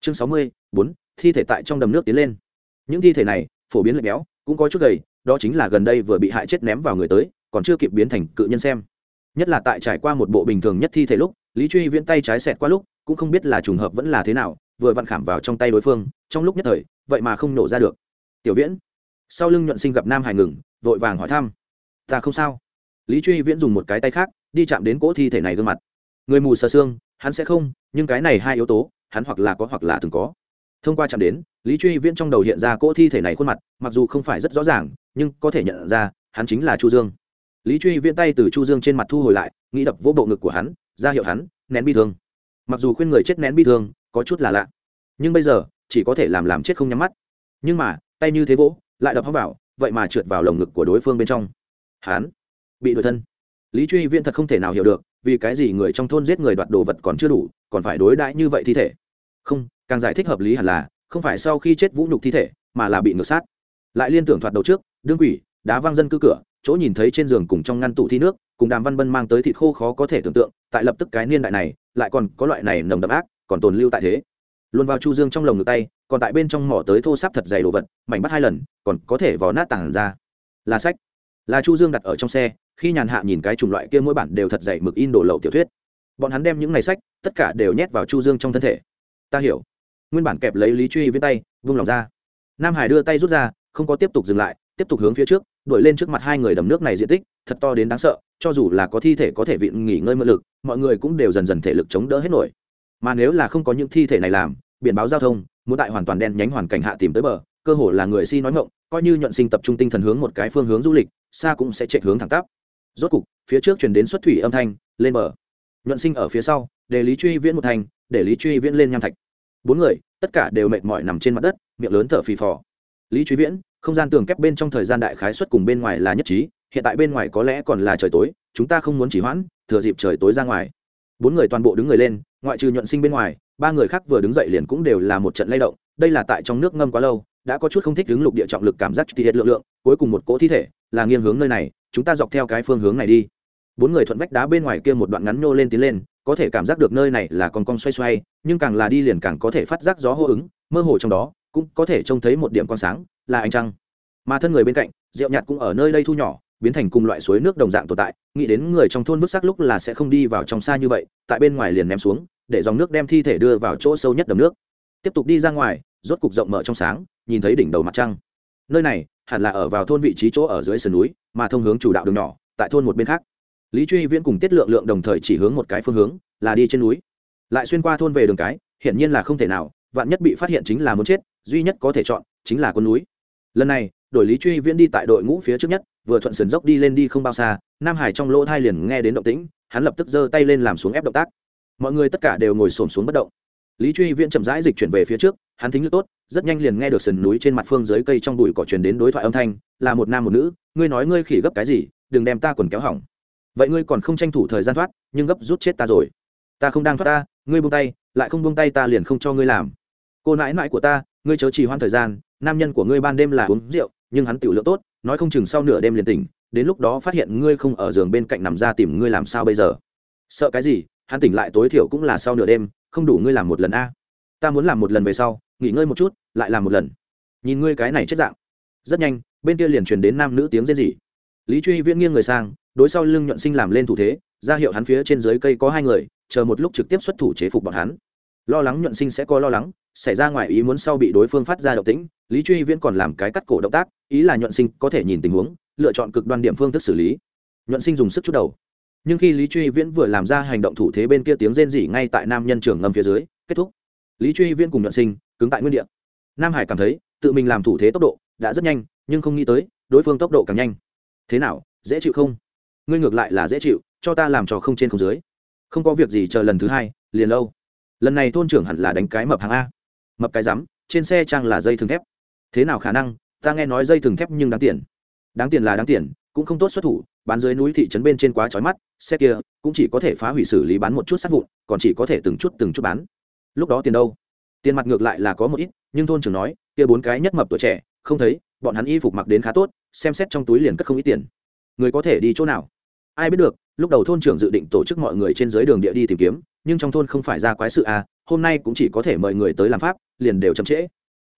Chương sáu mươi, bốn, thi thể tại trong đầm nước tiến lên những thi thể này, phổ biến lệch béo, cũng có chút gầy, đó chính là gần đây vừa bị hại chết ném vào người tới, còn chưa kịp biến thành cự nhân xem. Nhất là tại trải qua một bộ bình thường nhất thi thể lúc, lý truy viễn tay trái xẹt qua lúc, cũng không biết là trùng hợp vẫn là thế nào, vừa vặn khảm vào trong tay đối phương, trong lúc nhất thời, vậy mà không nổ ra được. Tiểu viễn. Sau lưng nhuận sinh gặp nam hải ngừng, vội vàng hỏi thăm. Ta không sao. Lý truy viễn dùng một cái tay khác, đi chạm đến cỗ thi thể này gương mặt. Người mù sờ xương, hắn sẽ không, nhưng cái này hai yếu tố, hắn hoặc là có hoặc là từng có. Thông qua chạm đến lý truy viễn trong đầu hiện ra cỗ thi thể này khuôn mặt, mặc dù không phải rất rõ ràng, nhưng có thể nhận ra, hắn chính là chu dương. Lý truy viễn tay từ chu dương trên mặt thu hồi lại, nghĩ đập vỗ bộ ngực của hắn, ra hiệu hắn, nén bi thương. Mặc dù khuyên người chết nén bi thương, có chút là lạ, nhưng bây giờ, chỉ có thể làm làm chết không nhắm mắt. Nhưng mà, tay như thế vỗ, lại đập hóc vào, vậy mà trượt vào lồng ngực của đối phương bên trong. Hắn bị đuổi thân. Lý truy viễn thật không thể nào hiểu được, vì cái gì người trong thôn giết người đoạt đồ vật còn chưa đủ, còn phải đối đãi như vậy thi thể. Không, càng giải thích hợp lý hẳn là không phải sau khi chết vũ nhục thi thể, mà là bị ngược sát. Lại liên tưởng thoạt đầu trước, đương quỷ, đá văng dân cư cửa, chỗ nhìn thấy trên giường cùng trong ngăn tủ thi nước, cùng đàm văn bân mang tới thịt khô khó có thể tưởng tượng, tại lập tức cái niên đại này, lại còn có loại này nồng đậm ác, còn tồn lưu tại thế. Luôn vào chu dương trong lồng ngực tay, còn tại bên trong mỏ tới thô sáp thật dày đồ vật, mảnh bắt hai lần, còn có thể vò nát tảng ra. Là sách. Là chu dương đặt ở trong xe, khi nhàn hạ nhìn cái chủng loại kia mỗi bản đều thật dày mực in đồ lậu tiểu thuyết. Bọn hắn đem những ngày sách, tất cả đều nhét vào chu dương trong thân thể. Ta hiểu nguyên bản kẹp lấy lý truy viên tay, vung lòng ra. Nam hải đưa tay rút ra, không có tiếp tục dừng lại, tiếp tục hướng phía trước, đuổi lên trước mặt hai người đầm nước này diện tích, thật to đến đáng sợ, cho dù là có thi thể có thể vịn nghỉ ngơi mượn lực, mọi người cũng đều dần dần thể lực chống đỡ hết nổi. Mà nếu là không có những thi thể này làm, biển báo giao thông, muốn tại hoàn toàn đen nhánh hoàn cảnh hạ tìm tới bờ, cơ hồ là người si nói ngộng coi như nhuận sinh tập trung tinh thần hướng một cái phương hướng du lịch, xa cũng sẽ chạy hướng thẳng tắp. Rốt cục, phía trước chuyển đến xuất thủy âm thanh, lên bờ. Nhuận sinh ở phía sau, để lý truy viễn một thành, để lý truy viễn lên nham thạch bốn người, tất cả đều mệt mỏi nằm trên mặt đất, miệng lớn thở phì phò. Lý truy viễn, không gian tường kép bên trong thời gian đại khái xuất cùng bên ngoài là nhất trí, hiện tại bên ngoài có lẽ còn là trời tối, chúng ta không muốn chỉ hoãn, thừa dịp trời tối ra ngoài. Bốn người toàn bộ đứng người lên, ngoại trừ nhuận sinh bên ngoài, ba người khác vừa đứng dậy liền cũng đều là một trận lay động, đây là tại trong nước ngâm quá lâu, đã có chút không thích đứng lục địa trọng lực cảm giác tiệt lượng lượng, cuối cùng một cỗ thi thể là nghiêng hướng nơi này, chúng ta dọc theo cái phương hướng này đi. Bốn người thuận vách đá bên ngoài kia một đoạn ngắn nhô lên tiến lên có thể cảm giác được nơi này là con cong xoay xoay, nhưng càng là đi liền càng có thể phát giác gió hô ứng, mơ hồ trong đó cũng có thể trông thấy một điểm con sáng, là ánh trăng. Mà thân người bên cạnh, rượu nhạt cũng ở nơi đây thu nhỏ, biến thành cùng loại suối nước đồng dạng tồn tại, nghĩ đến người trong thôn vứt xác lúc là sẽ không đi vào trong xa như vậy, tại bên ngoài liền ném xuống, để dòng nước đem thi thể đưa vào chỗ sâu nhất đầm nước. Tiếp tục đi ra ngoài, rốt cục rộng mở trong sáng, nhìn thấy đỉnh đầu mặt trăng. Nơi này hẳn là ở vào thôn vị trí chỗ ở dưới sườn núi, mà thông hướng chủ đạo đường nhỏ, tại thôn một bên khác lý truy viễn cùng tiết lượng lượng đồng thời chỉ hướng một cái phương hướng, là đi trên núi. Lại xuyên qua thôn về đường cái, hiển nhiên là không thể nào, vạn nhất bị phát hiện chính là muốn chết, duy nhất có thể chọn, chính là con núi. Lần này đổi lý truy viễn đi tại đội ngũ phía trước nhất, vừa thuận sườn dốc đi lên đi không bao xa, nam hải trong lỗ thai liền nghe đến động tĩnh, hắn lập tức giơ tay lên làm xuống ép động tác. Mọi người tất cả đều ngồi xổm xuống bất động. Lý truy viễn chậm rãi dịch chuyển về phía trước, hắn thính lực tốt, rất nhanh liền nghe được sườn núi trên mặt phương dưới cây trong bụi cỏ truyền đến đối thoại âm thanh, là một nam một nữ, ngươi nói ngươi khỉ gấp cái gì, đừng đem ta quần kéo hỏng vậy ngươi còn không tranh thủ thời gian thoát, nhưng gấp rút chết ta rồi. Ta không đang thoát ta, ngươi buông tay, lại không buông tay ta liền không cho ngươi làm. Cô nãi nãi của ta, ngươi chớ trì hoãn thời gian, nam nhân của ngươi ban đêm là uống rượu, nhưng hắn tiểu lượng tốt, nói không chừng sau nửa đêm liền tỉnh, đến lúc đó phát hiện ngươi không ở giường bên cạnh nằm ra tìm ngươi làm sao bây giờ? Sợ cái gì, hắn tỉnh lại tối thiểu cũng là sau nửa đêm, không đủ ngươi làm một lần a. Ta muốn làm một lần về sau, nghỉ ngơi một chút, lại làm một lần. Nhìn ngươi cái này chết dạng. Rất nhanh, bên kia liền truyền đến nam nữ tiếng rên rỉ lý truy viễn nghiêng người sang, đối sau lưng nhuận sinh làm lên thủ thế, ra hiệu hắn phía trên dưới cây có hai người, chờ một lúc trực tiếp xuất thủ chế phục bọn hắn. Lo lắng nhuận sinh sẽ có lo lắng, xảy ra ngoài ý muốn sau bị đối phương phát ra động tĩnh, lý truy viễn còn làm cái cắt cổ động tác, ý là nhuận sinh có thể nhìn tình huống, lựa chọn cực đoan điểm phương thức xử lý. Nhuận sinh dùng sức chút đầu. Nhưng khi lý truy viễn vừa làm ra hành động thủ thế bên kia tiếng rên rỉ ngay tại nam nhân trường ngầm phía dưới, kết thúc. Lý truy viễn cùng nhuận sinh cứng tại nguyên địa. Nam hải cảm thấy, tự mình làm thủ thế tốc độ đã rất nhanh, nhưng không nghĩ tới, đối phương tốc độ càng nhanh thế nào, dễ chịu không? Ngươi ngược lại là dễ chịu, cho ta làm trò không trên không dưới. Không có việc gì chờ lần thứ hai, liền lâu. Lần này thôn trưởng hẳn là đánh cái mập hàng a. Mập cái rắm, trên xe trang là dây thừng thép. Thế nào khả năng, ta nghe nói dây thừng thép nhưng đáng tiền. Đáng tiền là đáng tiền, cũng không tốt xuất thủ, bán dưới núi thị trấn bên trên quá trói mắt, xe kia cũng chỉ có thể phá hủy xử lý bán một chút sát vụn, còn chỉ có thể từng chút từng chút bán. Lúc đó tiền đâu? Tiền mặt ngược lại là có một ít, nhưng thôn trưởng nói, kia bốn cái nhất mập tuổi trẻ, không thấy, bọn hắn y phục mặc đến khá tốt xem xét trong túi liền cất không ít tiền. Người có thể đi chỗ nào? Ai biết được, lúc đầu thôn trưởng dự định tổ chức mọi người trên dưới đường địa đi tìm kiếm, nhưng trong thôn không phải ra quái sự à hôm nay cũng chỉ có thể mời người tới làm pháp, liền đều chậm trễ.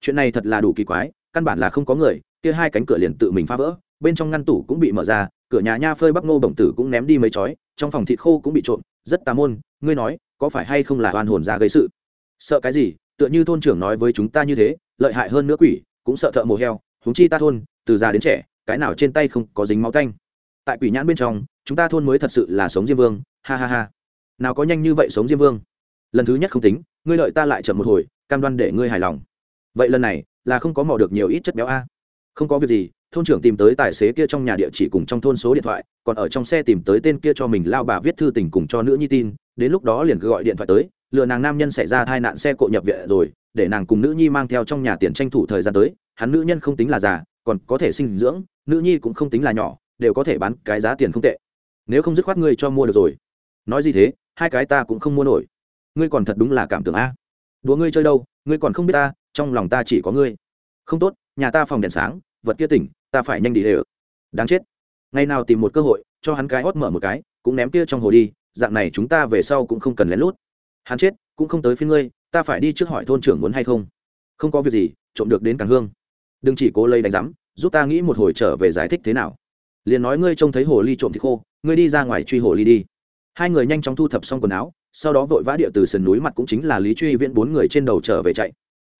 Chuyện này thật là đủ kỳ quái, căn bản là không có người, kia hai cánh cửa liền tự mình phá vỡ, bên trong ngăn tủ cũng bị mở ra, cửa nhà nha phơi bắp ngô bổng tử cũng ném đi mấy chói, trong phòng thịt khô cũng bị trộm, rất tà môn, ngươi nói, có phải hay không là oan hồn ra gây sự? Sợ cái gì, tựa như thôn trưởng nói với chúng ta như thế, lợi hại hơn nữa quỷ, cũng sợ thợ mồ heo, huống chi ta thôn từ già đến trẻ, cái nào trên tay không có dính máu tanh. Tại quỷ nhãn bên trong, chúng ta thôn mới thật sự là sống diêm vương, ha ha ha. Nào có nhanh như vậy sống diêm vương? Lần thứ nhất không tính, ngươi lợi ta lại chậm một hồi, cam đoan để ngươi hài lòng. Vậy lần này, là không có mò được nhiều ít chất béo a. Không có việc gì, thôn trưởng tìm tới tài xế kia trong nhà địa chỉ cùng trong thôn số điện thoại, còn ở trong xe tìm tới tên kia cho mình lao bà viết thư tình cùng cho nữ nhi tin, đến lúc đó liền cứ gọi điện thoại tới, lừa nàng nam nhân xảy ra tai nạn xe cộ nhập viện rồi, để nàng cùng nữ nhi mang theo trong nhà tiền tranh thủ thời gian tới, hắn nữ nhân không tính là già còn có thể sinh dưỡng, nữ nhi cũng không tính là nhỏ, đều có thể bán cái giá tiền không tệ. Nếu không dứt khoát ngươi cho mua được rồi. Nói gì thế, hai cái ta cũng không mua nổi. Ngươi còn thật đúng là cảm tưởng a. Đùa ngươi chơi đâu, ngươi còn không biết ta, trong lòng ta chỉ có ngươi. Không tốt, nhà ta phòng đèn sáng, vật kia tỉnh, ta phải nhanh đi đều đáng chết. Ngày nào tìm một cơ hội, cho hắn cái hót mở một cái, cũng ném kia trong hồ đi, dạng này chúng ta về sau cũng không cần lén lút. Hắn chết, cũng không tới phía ngươi, ta phải đi trước hỏi thôn trưởng muốn hay không. Không có việc gì, trộm được đến càng hương đừng chỉ cố lấy đánh rắm giúp ta nghĩ một hồi trở về giải thích thế nào. Liền nói ngươi trông thấy hồ ly trộm thịt khô, ngươi đi ra ngoài truy hồ ly đi. Hai người nhanh chóng thu thập xong quần áo, sau đó vội vã địa từ sườn núi mặt cũng chính là lý truy viễn bốn người trên đầu trở về chạy.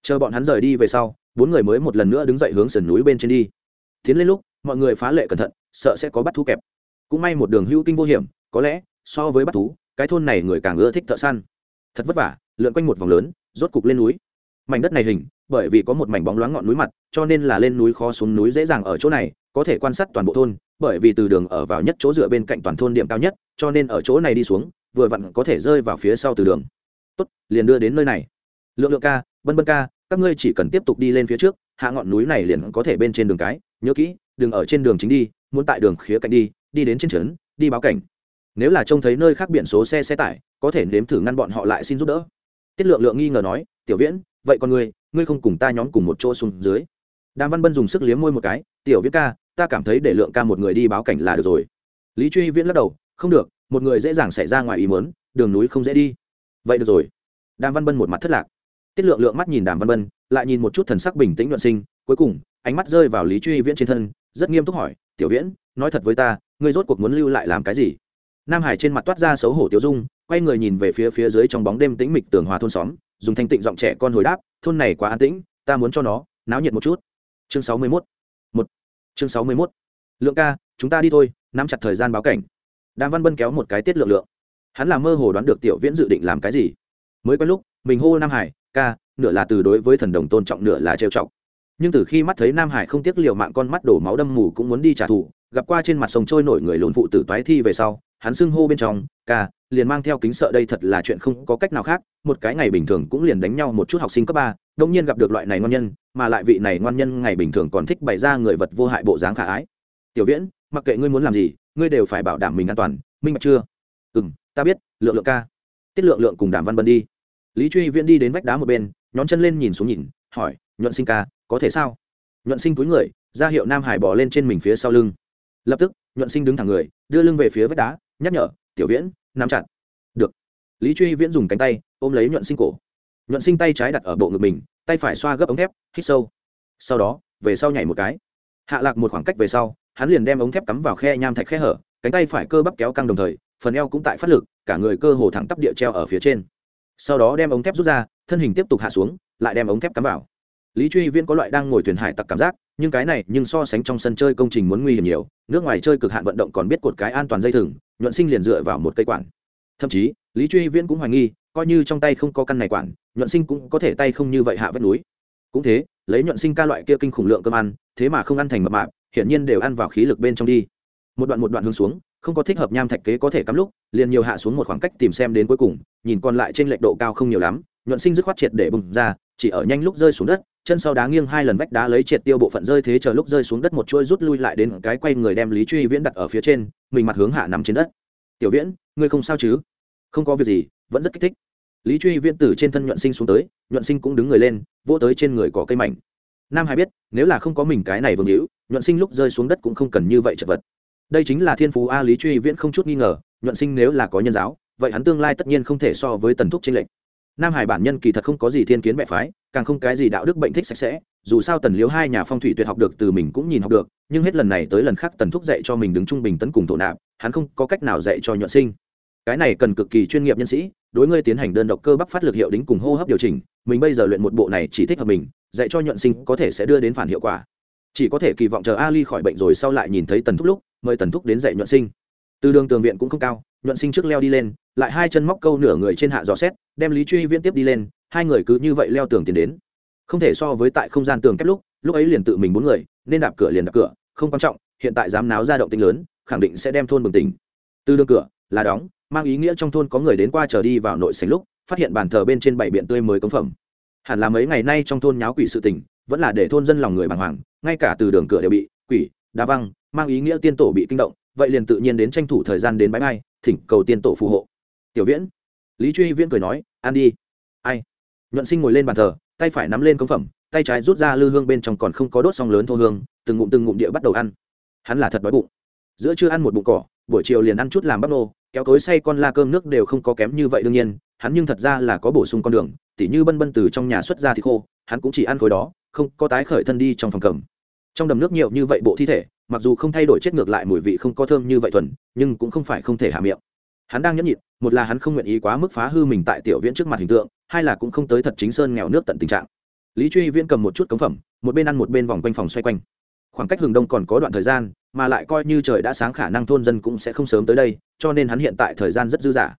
Chờ bọn hắn rời đi về sau, bốn người mới một lần nữa đứng dậy hướng sườn núi bên trên đi. Tiến lên lúc, mọi người phá lệ cẩn thận, sợ sẽ có bắt thú kẹp. Cũng may một đường hữu kinh vô hiểm, có lẽ, so với bắt thú, cái thôn này người càng ưa thích thợ săn. Thật vất vả, lượn quanh một vòng lớn, rốt cục lên núi mảnh đất này hình, bởi vì có một mảnh bóng loáng ngọn núi mặt, cho nên là lên núi khó xuống núi dễ dàng ở chỗ này, có thể quan sát toàn bộ thôn, bởi vì từ đường ở vào nhất chỗ dựa bên cạnh toàn thôn điểm cao nhất, cho nên ở chỗ này đi xuống, vừa vặn có thể rơi vào phía sau từ đường. Tốt, liền đưa đến nơi này. Lượng lượng ca, bân bân ca, các ngươi chỉ cần tiếp tục đi lên phía trước, hạ ngọn núi này liền có thể bên trên đường cái, nhớ kỹ, đừng ở trên đường chính đi, muốn tại đường khía cạnh đi đi đến trên trấn, đi báo cảnh. Nếu là trông thấy nơi khác biển số xe xe tải, có thể nếm thử ngăn bọn họ lại xin giúp đỡ. Tiết lượng lượng nghi ngờ nói, tiểu viễn vậy còn ngươi ngươi không cùng ta nhóm cùng một chỗ xuống dưới. Đàm văn bân dùng sức liếm môi một cái, tiểu viễn ca, ta cảm thấy để lượng ca một người đi báo cảnh là được rồi. Lý truy viễn lắc đầu, không được, một người dễ dàng xảy ra ngoài ý mớn đường núi không dễ đi. Vậy được rồi. Đàm văn bân một mặt thất lạc. Tiết lượng lượng mắt nhìn đàm văn bân, lại nhìn một chút thần sắc bình tĩnh nhuận sinh, cuối cùng, ánh mắt rơi vào lý truy viễn trên thân, rất nghiêm túc hỏi, tiểu viễn, nói thật với ta, ngươi rốt cuộc muốn lưu lại làm cái gì? Nam hải trên mặt toát ra xấu hổ tiêu dung, quay người nhìn về phía phía dưới trong bóng đêm tĩnh mịch tường hòa thôn xóm dùng thanh tịnh giọng trẻ con hồi đáp, thôn này quá an tĩnh, ta muốn cho nó náo nhiệt một chút. Chương sáu mươi mốt. Một. Chương sáu mươi mốt. Lượng ca, chúng ta đi thôi, nắm chặt thời gian báo cảnh. Đàm văn bân kéo một cái tiết lượng lượng. Hắn là mơ hồ đoán được tiểu viễn dự định làm cái gì. Mới quen lúc, mình hô nam hải, ca, nửa là từ đối với thần đồng tôn trọng, nửa là trêu trọng nhưng từ khi mắt thấy nam hải không tiếc liều mạng, con mắt đổ máu đâm mù cũng muốn đi trả thù gặp qua trên mặt sông trôi nổi người lùn phụ tử toái thi về sau, hắn xưng hô bên trong, ca, liền mang theo kính sợ đây thật là chuyện không có cách nào khác, một cái ngày bình thường cũng liền đánh nhau một chút học sinh cấp ba đông nhiên gặp được loại này ngon nhân, mà lại vị này ngon nhân ngày bình thường còn thích bày ra người vật vô hại bộ dáng khả ái. Tiểu viễn, mặc kệ ngươi muốn làm gì, ngươi đều phải bảo đảm mình an toàn, minh bạch chưa? Ừ m ta biết, lượng lượng ca. Tiết lượng lượng cùng đàm văn bân đi. Lý truy viễn đi đến vách đá một bên, nhón chân lên nhìn xuống nhìn, hỏi, nhuận sinh ca, có thể sao? Nhuận sinh túi người, ra hiệu nam hải bỏ lên trên mình phía sau lưng lập tức, nhuận sinh đứng thẳng người, đưa lưng về phía vách đá, nhắc nhở, tiểu viễn, nắm chặt. Được. Lý truy viễn dùng cánh tay ôm lấy nhuận sinh cổ. Nhuận sinh tay trái đặt ở bộ ngực mình, tay phải xoa gấp ống thép, hít sâu. Sau đó, về sau nhảy một cái. Hạ lạc một khoảng cách về sau, hắn liền đem ống thép cắm vào khe nham thạch khe hở, cánh tay phải cơ bắp kéo căng đồng thời, phần eo cũng tại phát lực, cả người cơ hồ thẳng tắp địa treo ở phía trên. Sau đó đem ống thép rút ra, thân hình tiếp tục hạ xuống, lại đem ống thép cắm vào. Lý truy viễn có loại đang ngồi thuyền hải tặc cảm giác nhưng cái này nhưng so sánh trong sân chơi công trình muốn nguy hiểm nhiều, nước ngoài chơi cực hạn vận động còn biết cột cái an toàn dây thừng, nhuận sinh liền dựa vào một cây quản thậm chí, lý truy viễn cũng hoài nghi, coi như trong tay không có căn này quản nhuận sinh cũng có thể tay không như vậy hạ vách núi. Cũng thế, lấy nhuận sinh ca loại kia kinh khủng lượng cơm ăn, thế mà không ăn thành mập mạp, hiển nhiên đều ăn vào khí lực bên trong đi. Một đoạn một đoạn hướng xuống, không có thích hợp nham thạch kế có thể cắm lúc, liền nhiều hạ xuống một khoảng cách tìm xem đến cuối cùng, nhìn còn lại trên lệch độ cao không nhiều lắm, nhuận sinh dứt khoát triệt để bùng ra, chỉ ở nhanh lúc rơi xuống đất chân sau đá nghiêng hai lần vách đá lấy triệt tiêu bộ phận rơi thế chờ lúc rơi xuống đất một chuôi rút lui lại đến cái quay người đem lý truy viễn đặt ở phía trên, mình mặt hướng hạ nằm trên đất. Tiểu viễn, ngươi không sao chứ? Không có việc gì, vẫn rất kích thích. Lý truy viễn từ trên thân nhuận sinh xuống tới, nhuận sinh cũng đứng người lên, vỗ tới trên người có cây mảnh. Nam hải biết, nếu là không có mình cái này vương hữu, nhuận sinh lúc rơi xuống đất cũng không cần như vậy chật vật. Đây chính là thiên phú a lý truy viễn không chút nghi ngờ, nhuận sinh nếu là có nhân giáo, vậy hắn tương lai tất nhiên không thể so với tần thúc trinh lệnh nam hải bản nhân kỳ thật không có gì thiên kiến bệ phái càng không cái gì đạo đức bệnh thích sạch sẽ, dù sao tần liếu hai nhà phong thủy tuyệt học được từ mình cũng nhìn học được, nhưng hết lần này tới lần khác tần thúc dạy cho mình đứng trung bình tấn cùng thổ nạp, hắn không có cách nào dạy cho nhuận sinh. Cái này cần cực kỳ chuyên nghiệp nhân sĩ, đối ngươi tiến hành đơn độc cơ bắp phát lực hiệu đính cùng hô hấp điều chỉnh, mình bây giờ luyện một bộ này chỉ thích hợp mình, dạy cho nhuận sinh có thể sẽ đưa đến phản hiệu quả. Chỉ có thể kỳ vọng chờ ali khỏi bệnh rồi sau lại nhìn thấy tần thúc lúc, mời tần thúc đến dạy nhuận sinh. Từ đường tường viện cũng không cao, nhuận sinh trước leo đi lên, lại hai chân móc câu nửa người trên hạ dò xét, đem lý truy viễn tiếp đi lên hai người cứ như vậy leo tường tiến đến. Không thể so với tại không gian tường kép lúc lúc ấy liền tự mình bốn người, nên đạp cửa liền đạp cửa, không quan trọng, hiện tại dám náo ra động tinh lớn, khẳng định sẽ đem thôn bừng tỉnh. Từ đường cửa, là đóng, mang ý nghĩa trong thôn có người đến qua trở đi vào nội sảnh lúc, phát hiện bàn thờ bên trên bảy biện tươi mới cống phẩm. Hẳn là mấy ngày nay trong thôn nháo quỷ sự tình, vẫn là để thôn dân lòng người bàng hoàng, ngay cả từ đường cửa đều bị quỷ, đá văng, mang ý nghĩa tiên tổ bị kinh động, vậy liền tự nhiên đến tranh thủ thời gian đến bãi mai, thỉnh cầu tiên tổ phù hộ. Tiểu viễn, lý truy viễn cười nói, ăn đi. Ai? Nhuận sinh ngồi lên bàn thờ, tay phải nắm lên công phẩm, tay trái rút ra lư hương bên trong còn không có đốt xong lớn thô hương, từng ngụm từng ngụm địa bắt đầu ăn. Hắn là thật đói bụng. Giữa chưa ăn một bụng cỏ, buổi chiều liền ăn chút làm bắp nô, kéo cối say con la cơm nước đều không có kém như vậy đương nhiên, hắn nhưng thật ra là có bổ sung con đường, tỉ như bân bân từ trong nhà xuất ra thì khô, hắn cũng chỉ ăn khối đó, không có tái khởi thân đi trong phòng cầm. Trong đầm nước nhiều như vậy bộ thi thể, mặc dù không thay đổi chết ngược lại mùi vị không có thơm như vậy thuần, nhưng cũng không phải không thể hạ miệng. Hắn đang nhẫn nhịn, một là hắn không nguyện ý quá mức phá hư mình tại tiểu viễn trước mặt hình tượng hai là cũng không tới thật chính sơn nghèo nước tận tình trạng. Lý truy viễn cầm một chút cống phẩm, một bên ăn một bên vòng quanh phòng xoay quanh. Khoảng cách hừng đông còn có đoạn thời gian, mà lại coi như trời đã sáng khả năng thôn dân cũng sẽ không sớm tới đây, cho nên hắn hiện tại thời gian rất dư dả.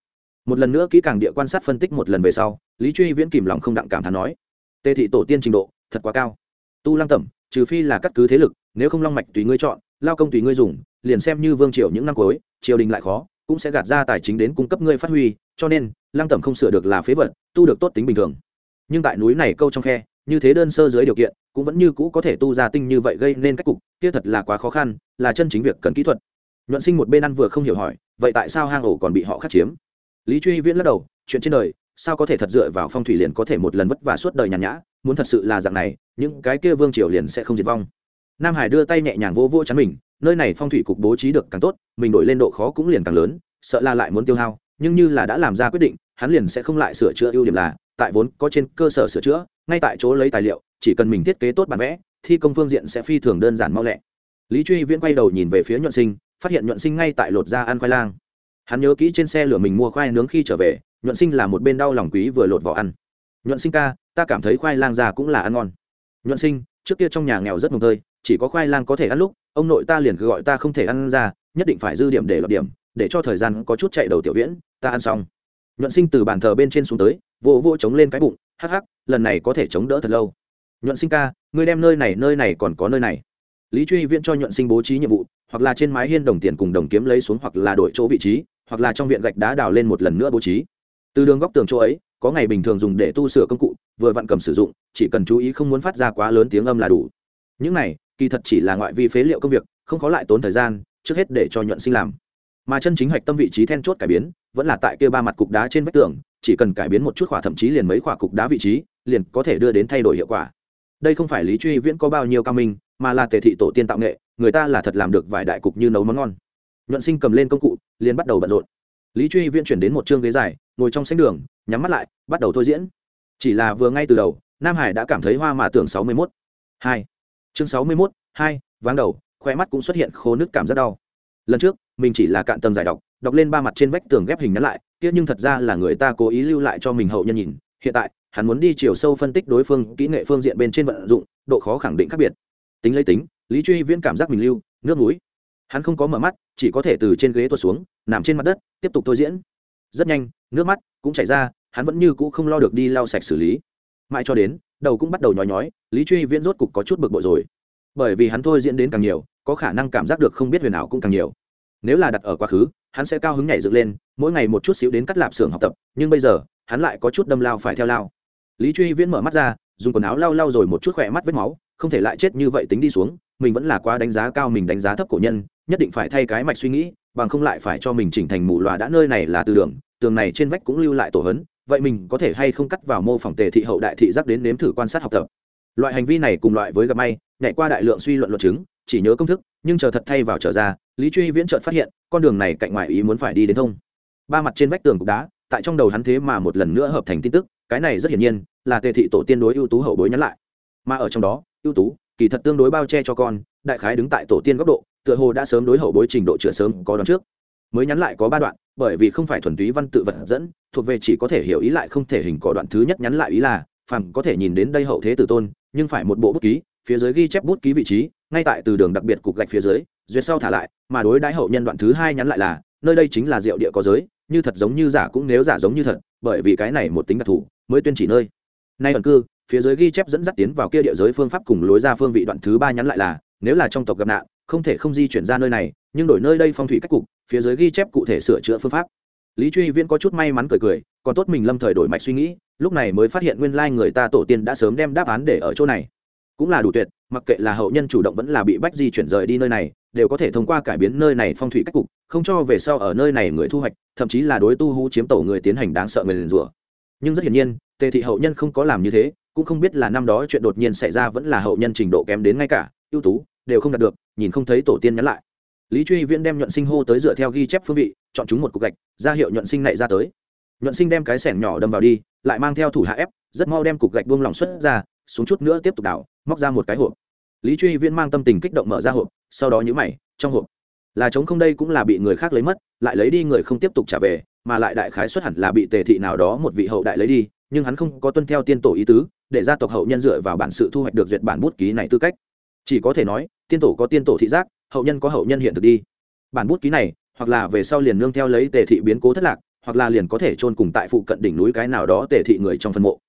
Một lần nữa kỹ càng địa quan sát phân tích một lần về sau, lý truy viễn kìm lòng không đặng cảm thán nói, tề thị tổ tiên trình độ, thật quá cao. Tu lăng tẩm, trừ phi là cắt cứ thế lực, nếu không long mạch tùy ngươi chọn, lao công tùy ngươi dùng, liền xem như vương triều những năm cuối, triều đình lại khó, cũng sẽ gạt ra tài chính đến cung cấp ngươi phát huy, cho nên lăng tẩm không sửa được là phế vật, tu được tốt tính bình thường. Nhưng tại núi này câu trong khe, như thế đơn sơ dưới điều kiện, cũng vẫn như cũ có thể tu ra tinh như vậy gây nên cách cục, kia thật là quá khó khăn, là chân chính việc cần kỹ thuật. Nhuận sinh một bên ăn vừa không hiểu hỏi, vậy tại sao hang ổ còn bị họ khắc chiếm? Lý truy viễn lắc đầu, chuyện trên đời, sao có thể thật dựa vào phong thủy liền có thể một lần vất vả suốt đời nhàn nhã, muốn thật sự là dạng này, những cái kia vương triều liền sẽ không diệt vong. Nam hải đưa tay nhẹ nhàng vô vô chắn mình, nơi này phong thủy cục bố trí được càng tốt, mình đổi lên độ khó cũng liền càng lớn, sợ là lại muốn tiêu hao nhưng như là đã làm ra quyết định, hắn liền sẽ không lại sửa chữa ưu điểm là, tại vốn có trên cơ sở sửa chữa, ngay tại chỗ lấy tài liệu, chỉ cần mình thiết kế tốt bản vẽ, thi công phương diện sẽ phi thường đơn giản mau lẹ. Lý truy viễn quay đầu nhìn về phía nhuận sinh, phát hiện nhuận sinh ngay tại lột da ăn khoai lang. Hắn nhớ kỹ trên xe lửa mình mua khoai nướng khi trở về, nhuận sinh là một bên đau lòng quý vừa lột vỏ ăn. Nhuận sinh ca, ta cảm thấy khoai lang già cũng là ăn ngon. Nhuận sinh, trước kia trong nhà nghèo rất mồm tơi, chỉ có khoai lang có thể ăn lúc, ông nội ta liền cứ gọi ta không thể ăn ra, nhất định phải dư điểm để lọt điểm để cho thời gian có chút chạy đầu tiểu viễn, ta ăn xong. Nhuận sinh từ bàn thờ bên trên xuống tới, vỗ vỗ chống lên cái bụng, hắc hắc, lần này có thể chống đỡ thật lâu. Nhuận sinh ca, ngươi đem nơi này nơi này còn có nơi này. Lý truy viễn cho nhuận sinh bố trí nhiệm vụ, hoặc là trên mái hiên đồng tiền cùng đồng kiếm lấy xuống, hoặc là đổi chỗ vị trí, hoặc là trong viện gạch đá đào lên một lần nữa bố trí. Từ đường góc tường chỗ ấy, có ngày bình thường dùng để tu sửa công cụ, vừa vặn cầm sử dụng, chỉ cần chú ý không muốn phát ra quá lớn tiếng âm là đủ. Những này, kỳ thật chỉ là ngoại vi phế liệu công việc, không có lại tốn thời gian, trước hết để cho nhuận sinh làm mà chân chính hạch tâm vị trí then chốt cải biến vẫn là tại kia ba mặt cục đá trên vách tường, chỉ cần cải biến một chút khỏa thậm chí liền mấy khỏa cục đá vị trí, liền có thể đưa đến thay đổi hiệu quả. Đây không phải lý truy viễn có bao nhiêu cao minh, mà là tề thị tổ tiên tạo nghệ, người ta là thật làm được vài đại cục như nấu món ngon. Nhuận sinh cầm lên công cụ, liền bắt đầu bận rộn. Lý truy viễn chuyển đến một chương ghế dài, ngồi trong sánh đường, nhắm mắt lại, bắt đầu thôi diễn. Chỉ là vừa ngay từ đầu, nam hải đã cảm thấy hoa mà tưởng sáu mươi mốt. Hai. Chương sáu mươi mốt, hai, váng đầu khoe mắt cũng xuất hiện khô nước cảm rất đau. Lần trước mình chỉ là cạn tầng giải đọc đọc lên ba mặt trên vách tường ghép hình nhắn lại, kia nhưng thật ra là người ta cố ý lưu lại cho mình hậu nhân nhìn. Hiện tại, hắn muốn đi chiều sâu phân tích đối phương, kỹ nghệ phương diện bên trên vận dụng, độ khó khẳng định khác biệt. Tính lấy tính, lý truy viễn cảm giác mình lưu, nước núi hắn không có mở mắt, chỉ có thể từ trên ghế tuột xuống, nằm trên mặt đất, tiếp tục thôi diễn. Rất nhanh, nước mắt cũng chảy ra, hắn vẫn như cũ không lo được đi lau sạch xử lý. Mãi cho đến, đầu cũng bắt đầu nhói nhói, lý truy viễn rốt cục có chút bực bội rồi. Bởi vì hắn thôi diễn đến càng nhiều, có khả năng cảm giác được không biết huyền ảo cũng càng nhiều nếu là đặt ở quá khứ, hắn sẽ cao hứng nhảy dựng lên, mỗi ngày một chút xíu đến cắt lạp xưởng học tập, nhưng bây giờ, hắn lại có chút đâm lao phải theo lao. Lý truy viễn mở mắt ra, dùng quần áo lau lau rồi một chút khỏe mắt vết máu, không thể lại chết như vậy tính đi xuống, mình vẫn là quá đánh giá cao, mình đánh giá thấp cổ nhân, nhất định phải thay cái mạch suy nghĩ, bằng không lại phải cho mình chỉnh thành mù loà đã nơi này là từ đường, tường này trên vách cũng lưu lại tổ hấn, vậy mình có thể hay không cắt vào mô phỏng tề thị hậu đại thị giác đến nếm thử quan sát học tập. Loại hành vi này cùng loại với gặp may, nhảy qua đại lượng suy luận luận chứng, chỉ nhớ công thức, nhưng chờ thật thay vào trở ra lý truy viễn trợt phát hiện, con đường này cạnh ngoài ý muốn phải đi đến thông. Ba mặt trên vách tường cục đá, tại trong đầu hắn thế mà một lần nữa hợp thành tin tức, cái này rất hiển nhiên, là tề thị tổ tiên đối ưu tú hậu bối nhắn lại. Mà ở trong đó, ưu tú, kỳ thật tương đối bao che cho con, đại khái đứng tại tổ tiên góc độ, tựa hồ đã sớm đối hậu bối trình độ chữa sớm có đón trước. Mới nhắn lại có ba đoạn, bởi vì không phải thuần túy văn tự vật dẫn, thuộc về chỉ có thể hiểu ý lại không thể hình cỏ đoạn thứ nhất nhắn lại ý là, phàm có thể nhìn đến đây hậu thế tử tôn, nhưng phải một bộ bút ký, phía dưới ghi chép bút ký vị trí, ngay tại từ đường đặc biệt cục gạch phía dưới duyệt sau thả lại, mà đối đãi hậu nhân đoạn thứ hai nhắn lại là, nơi đây chính là rượu địa có giới, như thật giống như giả cũng nếu giả giống như thật, bởi vì cái này một tính đặc thù, mới tuyên chỉ nơi. Nay ẩn cư, phía dưới ghi chép dẫn dắt tiến vào kia địa giới phương pháp cùng lối ra phương vị đoạn thứ ba nhắn lại là, nếu là trong tộc gặp nạn, không thể không di chuyển ra nơi này, nhưng đổi nơi đây phong thủy cách cục, phía dưới ghi chép cụ thể sửa chữa phương pháp. Lý truy viễn có chút may mắn cười cười, còn tốt mình lâm thời đổi mạch suy nghĩ, lúc này mới phát hiện nguyên lai người ta tổ tiên đã sớm đem đáp án để ở chỗ này. Cũng là đủ tuyệt mặc kệ là hậu nhân chủ động vẫn là bị bách di chuyển rời đi nơi này, đều có thể thông qua cải biến nơi này phong thủy cách cục, không cho về sau ở nơi này người thu hoạch, thậm chí là đối tu hú chiếm tổ người tiến hành đáng sợ người liền rủa. Nhưng rất hiển nhiên, tề thị hậu nhân không có làm như thế, cũng không biết là năm đó chuyện đột nhiên xảy ra vẫn là hậu nhân trình độ kém đến ngay cả, ưu tú, đều không đạt được, nhìn không thấy tổ tiên nhắn lại. Lý truy viễn đem nhuận sinh hô tới dựa theo ghi chép phương vị, chọn chúng một cục gạch, ra hiệu nhuận sinh này ra tới. Nhuận sinh đem cái sẻng nhỏ đâm vào đi, lại mang theo thủ hạ ép, rất mau đem cục gạch buông lỏng xuất ra, xuống chút nữa tiếp tục đảo móc ra một cái hộp. Lý truy viễn mang tâm tình kích động mở ra hộp, sau đó nhữ mày, trong hộp. Là trống không đây cũng là bị người khác lấy mất, lại lấy đi người không tiếp tục trả về, mà lại đại khái xuất hẳn là bị tề thị nào đó một vị hậu đại lấy đi, nhưng hắn không có tuân theo tiên tổ ý tứ, để gia tộc hậu nhân dựa vào bản sự thu hoạch được duyệt bản bút ký này tư cách. Chỉ có thể nói, tiên tổ có tiên tổ thị giác, hậu nhân có hậu nhân hiện thực đi. Bản bút ký này, hoặc là về sau liền nương theo lấy tề thị biến cố thất lạc, hoặc là liền có thể chôn cùng tại phụ cận đỉnh núi cái nào đó tề thị người trong phân mộ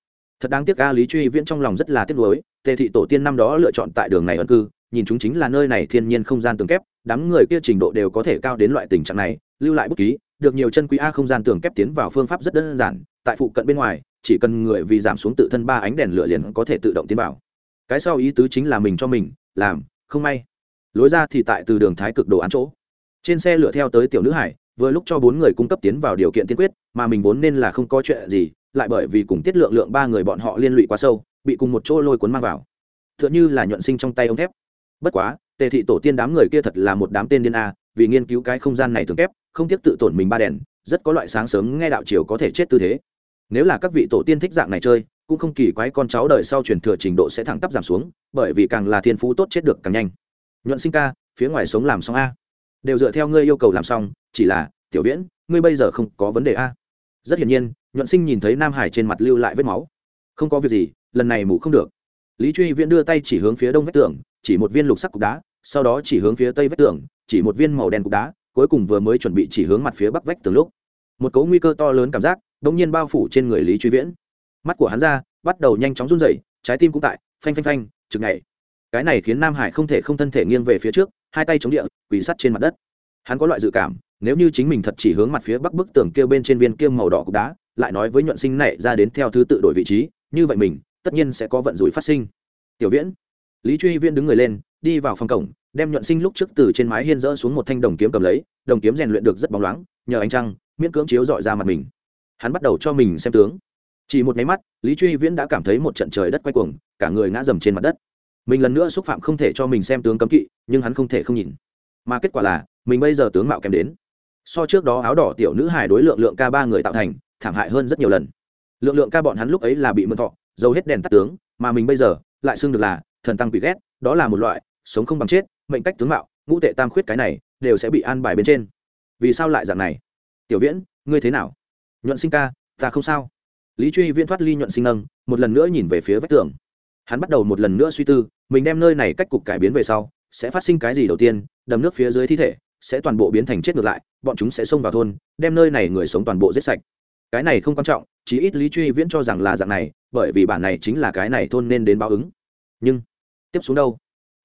thật đáng tiếc ca lý truy viễn trong lòng rất là tiếc nuối, tề thị tổ tiên năm đó lựa chọn tại đường này ẩn cư, nhìn chúng chính là nơi này thiên nhiên không gian tường kép, đám người kia trình độ đều có thể cao đến loại tình trạng này, lưu lại bút ký, được nhiều chân quý a, không gian tường kép tiến vào phương pháp rất đơn giản, tại phụ cận bên ngoài, chỉ cần người vì giảm xuống tự thân ba ánh đèn lửa liền có thể tự động tiến vào. Cái sau ý tứ chính là mình cho mình, làm, không may. Lối ra thì tại từ đường thái cực đồ án chỗ. Trên xe lửa theo tới tiểu nữ hải, vừa lúc cho bốn người cung cấp tiến vào điều kiện tiên quyết, mà mình vốn nên là không có chuyện gì lại bởi vì cùng tiết lượng lượng ba người bọn họ liên lụy quá sâu, bị cùng một chỗ lôi cuốn mang vào. T h ư ợ n h ư là nhuận sinh trong tay ống thép. Bất quá, tề thị tổ tiên đám người kia thật là một đám tên điên a, vì nghiên cứu cái không gian này thường kép, không tiếc tự tổn mình ba đèn, rất có loại sáng sớm nghe đạo chiều có thể chết tư thế. Nếu là các vị tổ tiên thích dạng này chơi, cũng không kỳ quái con cháu đời sau truyền thừa trình độ sẽ thẳng tắp giảm xuống, bởi vì càng là thiên phú tốt chết được càng nhanh. Nhuận sinh ca, phía ngoài sống làm xong a. Đều dựa theo ngươi yêu cầu làm xong, chỉ là, tiểu viễn, ngươi bây giờ không có vấn đề a. Rất hiển nhiên nhuận sinh nhìn thấy nam hải trên mặt lưu lại vết máu. Không có việc gì, lần này mù không được. Lý truy viễn đưa tay chỉ hướng phía đông vách tường, chỉ một viên lục sắc cục đá, sau đó chỉ hướng phía tây vách tường, chỉ một viên màu đen cục đá, cuối cùng vừa mới chuẩn bị chỉ hướng mặt phía bắc vách tường lúc. Một cấu nguy cơ to lớn cảm giác đ ỗ n g nhiên bao phủ trên người lý truy viễn. Mắt của hắn ra, bắt đầu nhanh chóng run rẩy, trái tim cũng tại, phanh phanh phanh chừng ngày cái này khiến nam hải không thể không thân thể nghiêng về phía trước, hai tay chống địa, quỳ sắt trên mặt đất. Hắn có loại dự cảm, nếu như chính mình thật chỉ hướng mặt phía bắc bức tường kêu bên trên viên kiêm màu đỏ cục đá lại nói với nhuận sinh này ra đến theo thứ tự đổi vị trí, như vậy mình, tất nhiên sẽ có vận rủi phát sinh. Tiểu viễn. Lý truy viễn đứng người lên, đi vào phòng cổng, đem nhuận sinh lúc trước từ trên mái hiên rỡ xuống một thanh đồng kiếm cầm lấy, đồng kiếm rèn luyện được rất bóng loáng, nhờ ánh trăng, miễn cưỡng chiếu dọi ra mặt mình. Hắn bắt đầu cho mình xem tướng. Chỉ một máy mắt, lý truy viễn đã cảm thấy một trận trời đất quay cuồng, cả người ngã dầm trên mặt đất. Mình lần nữa xúc phạm không thể cho mình xem tướng cấm kỵ, nhưng hắn không thể không nhìn. Mà kết quả là, mình bây giờ tướng mạo kém đến. So trước đó áo đỏ tiểu nữ hài đối lượng lượng ca ba người tạo thành thảm hại hơn rất nhiều lần. Lượng lượng ca bọn hắn lúc ấy là bị mượn thọ, dầu hết đèn tắt tướng, mà mình bây giờ lại xưng được là thần tăng bị ghét, đó là một loại sống không bằng chết, mệnh cách tướng mạo, ngũ tệ tam khuyết cái này đều sẽ bị an bài bên trên. Vì sao lại dạng này? Tiểu viễn, ngươi thế nào? Nhuận sinh ca, ta không sao. Lý truy viễn thoát ly nhuận sinh nâng, một lần nữa nhìn về phía vách tường. Hắn bắt đầu một lần nữa suy tư, mình đem nơi này cách cục cải biến về sau, sẽ phát sinh cái gì đầu tiên, đầm nước phía dưới thi thể sẽ toàn bộ biến thành chết ngược lại, bọn chúng sẽ xông vào thôn, đem nơi này người sống toàn bộ giết sạch cái này không quan trọng, chí ít lý truy viễn cho rằng là dạng này, bởi vì bản này chính là cái này thôn nên đến báo ứng. Nhưng, tiếp xuống đâu?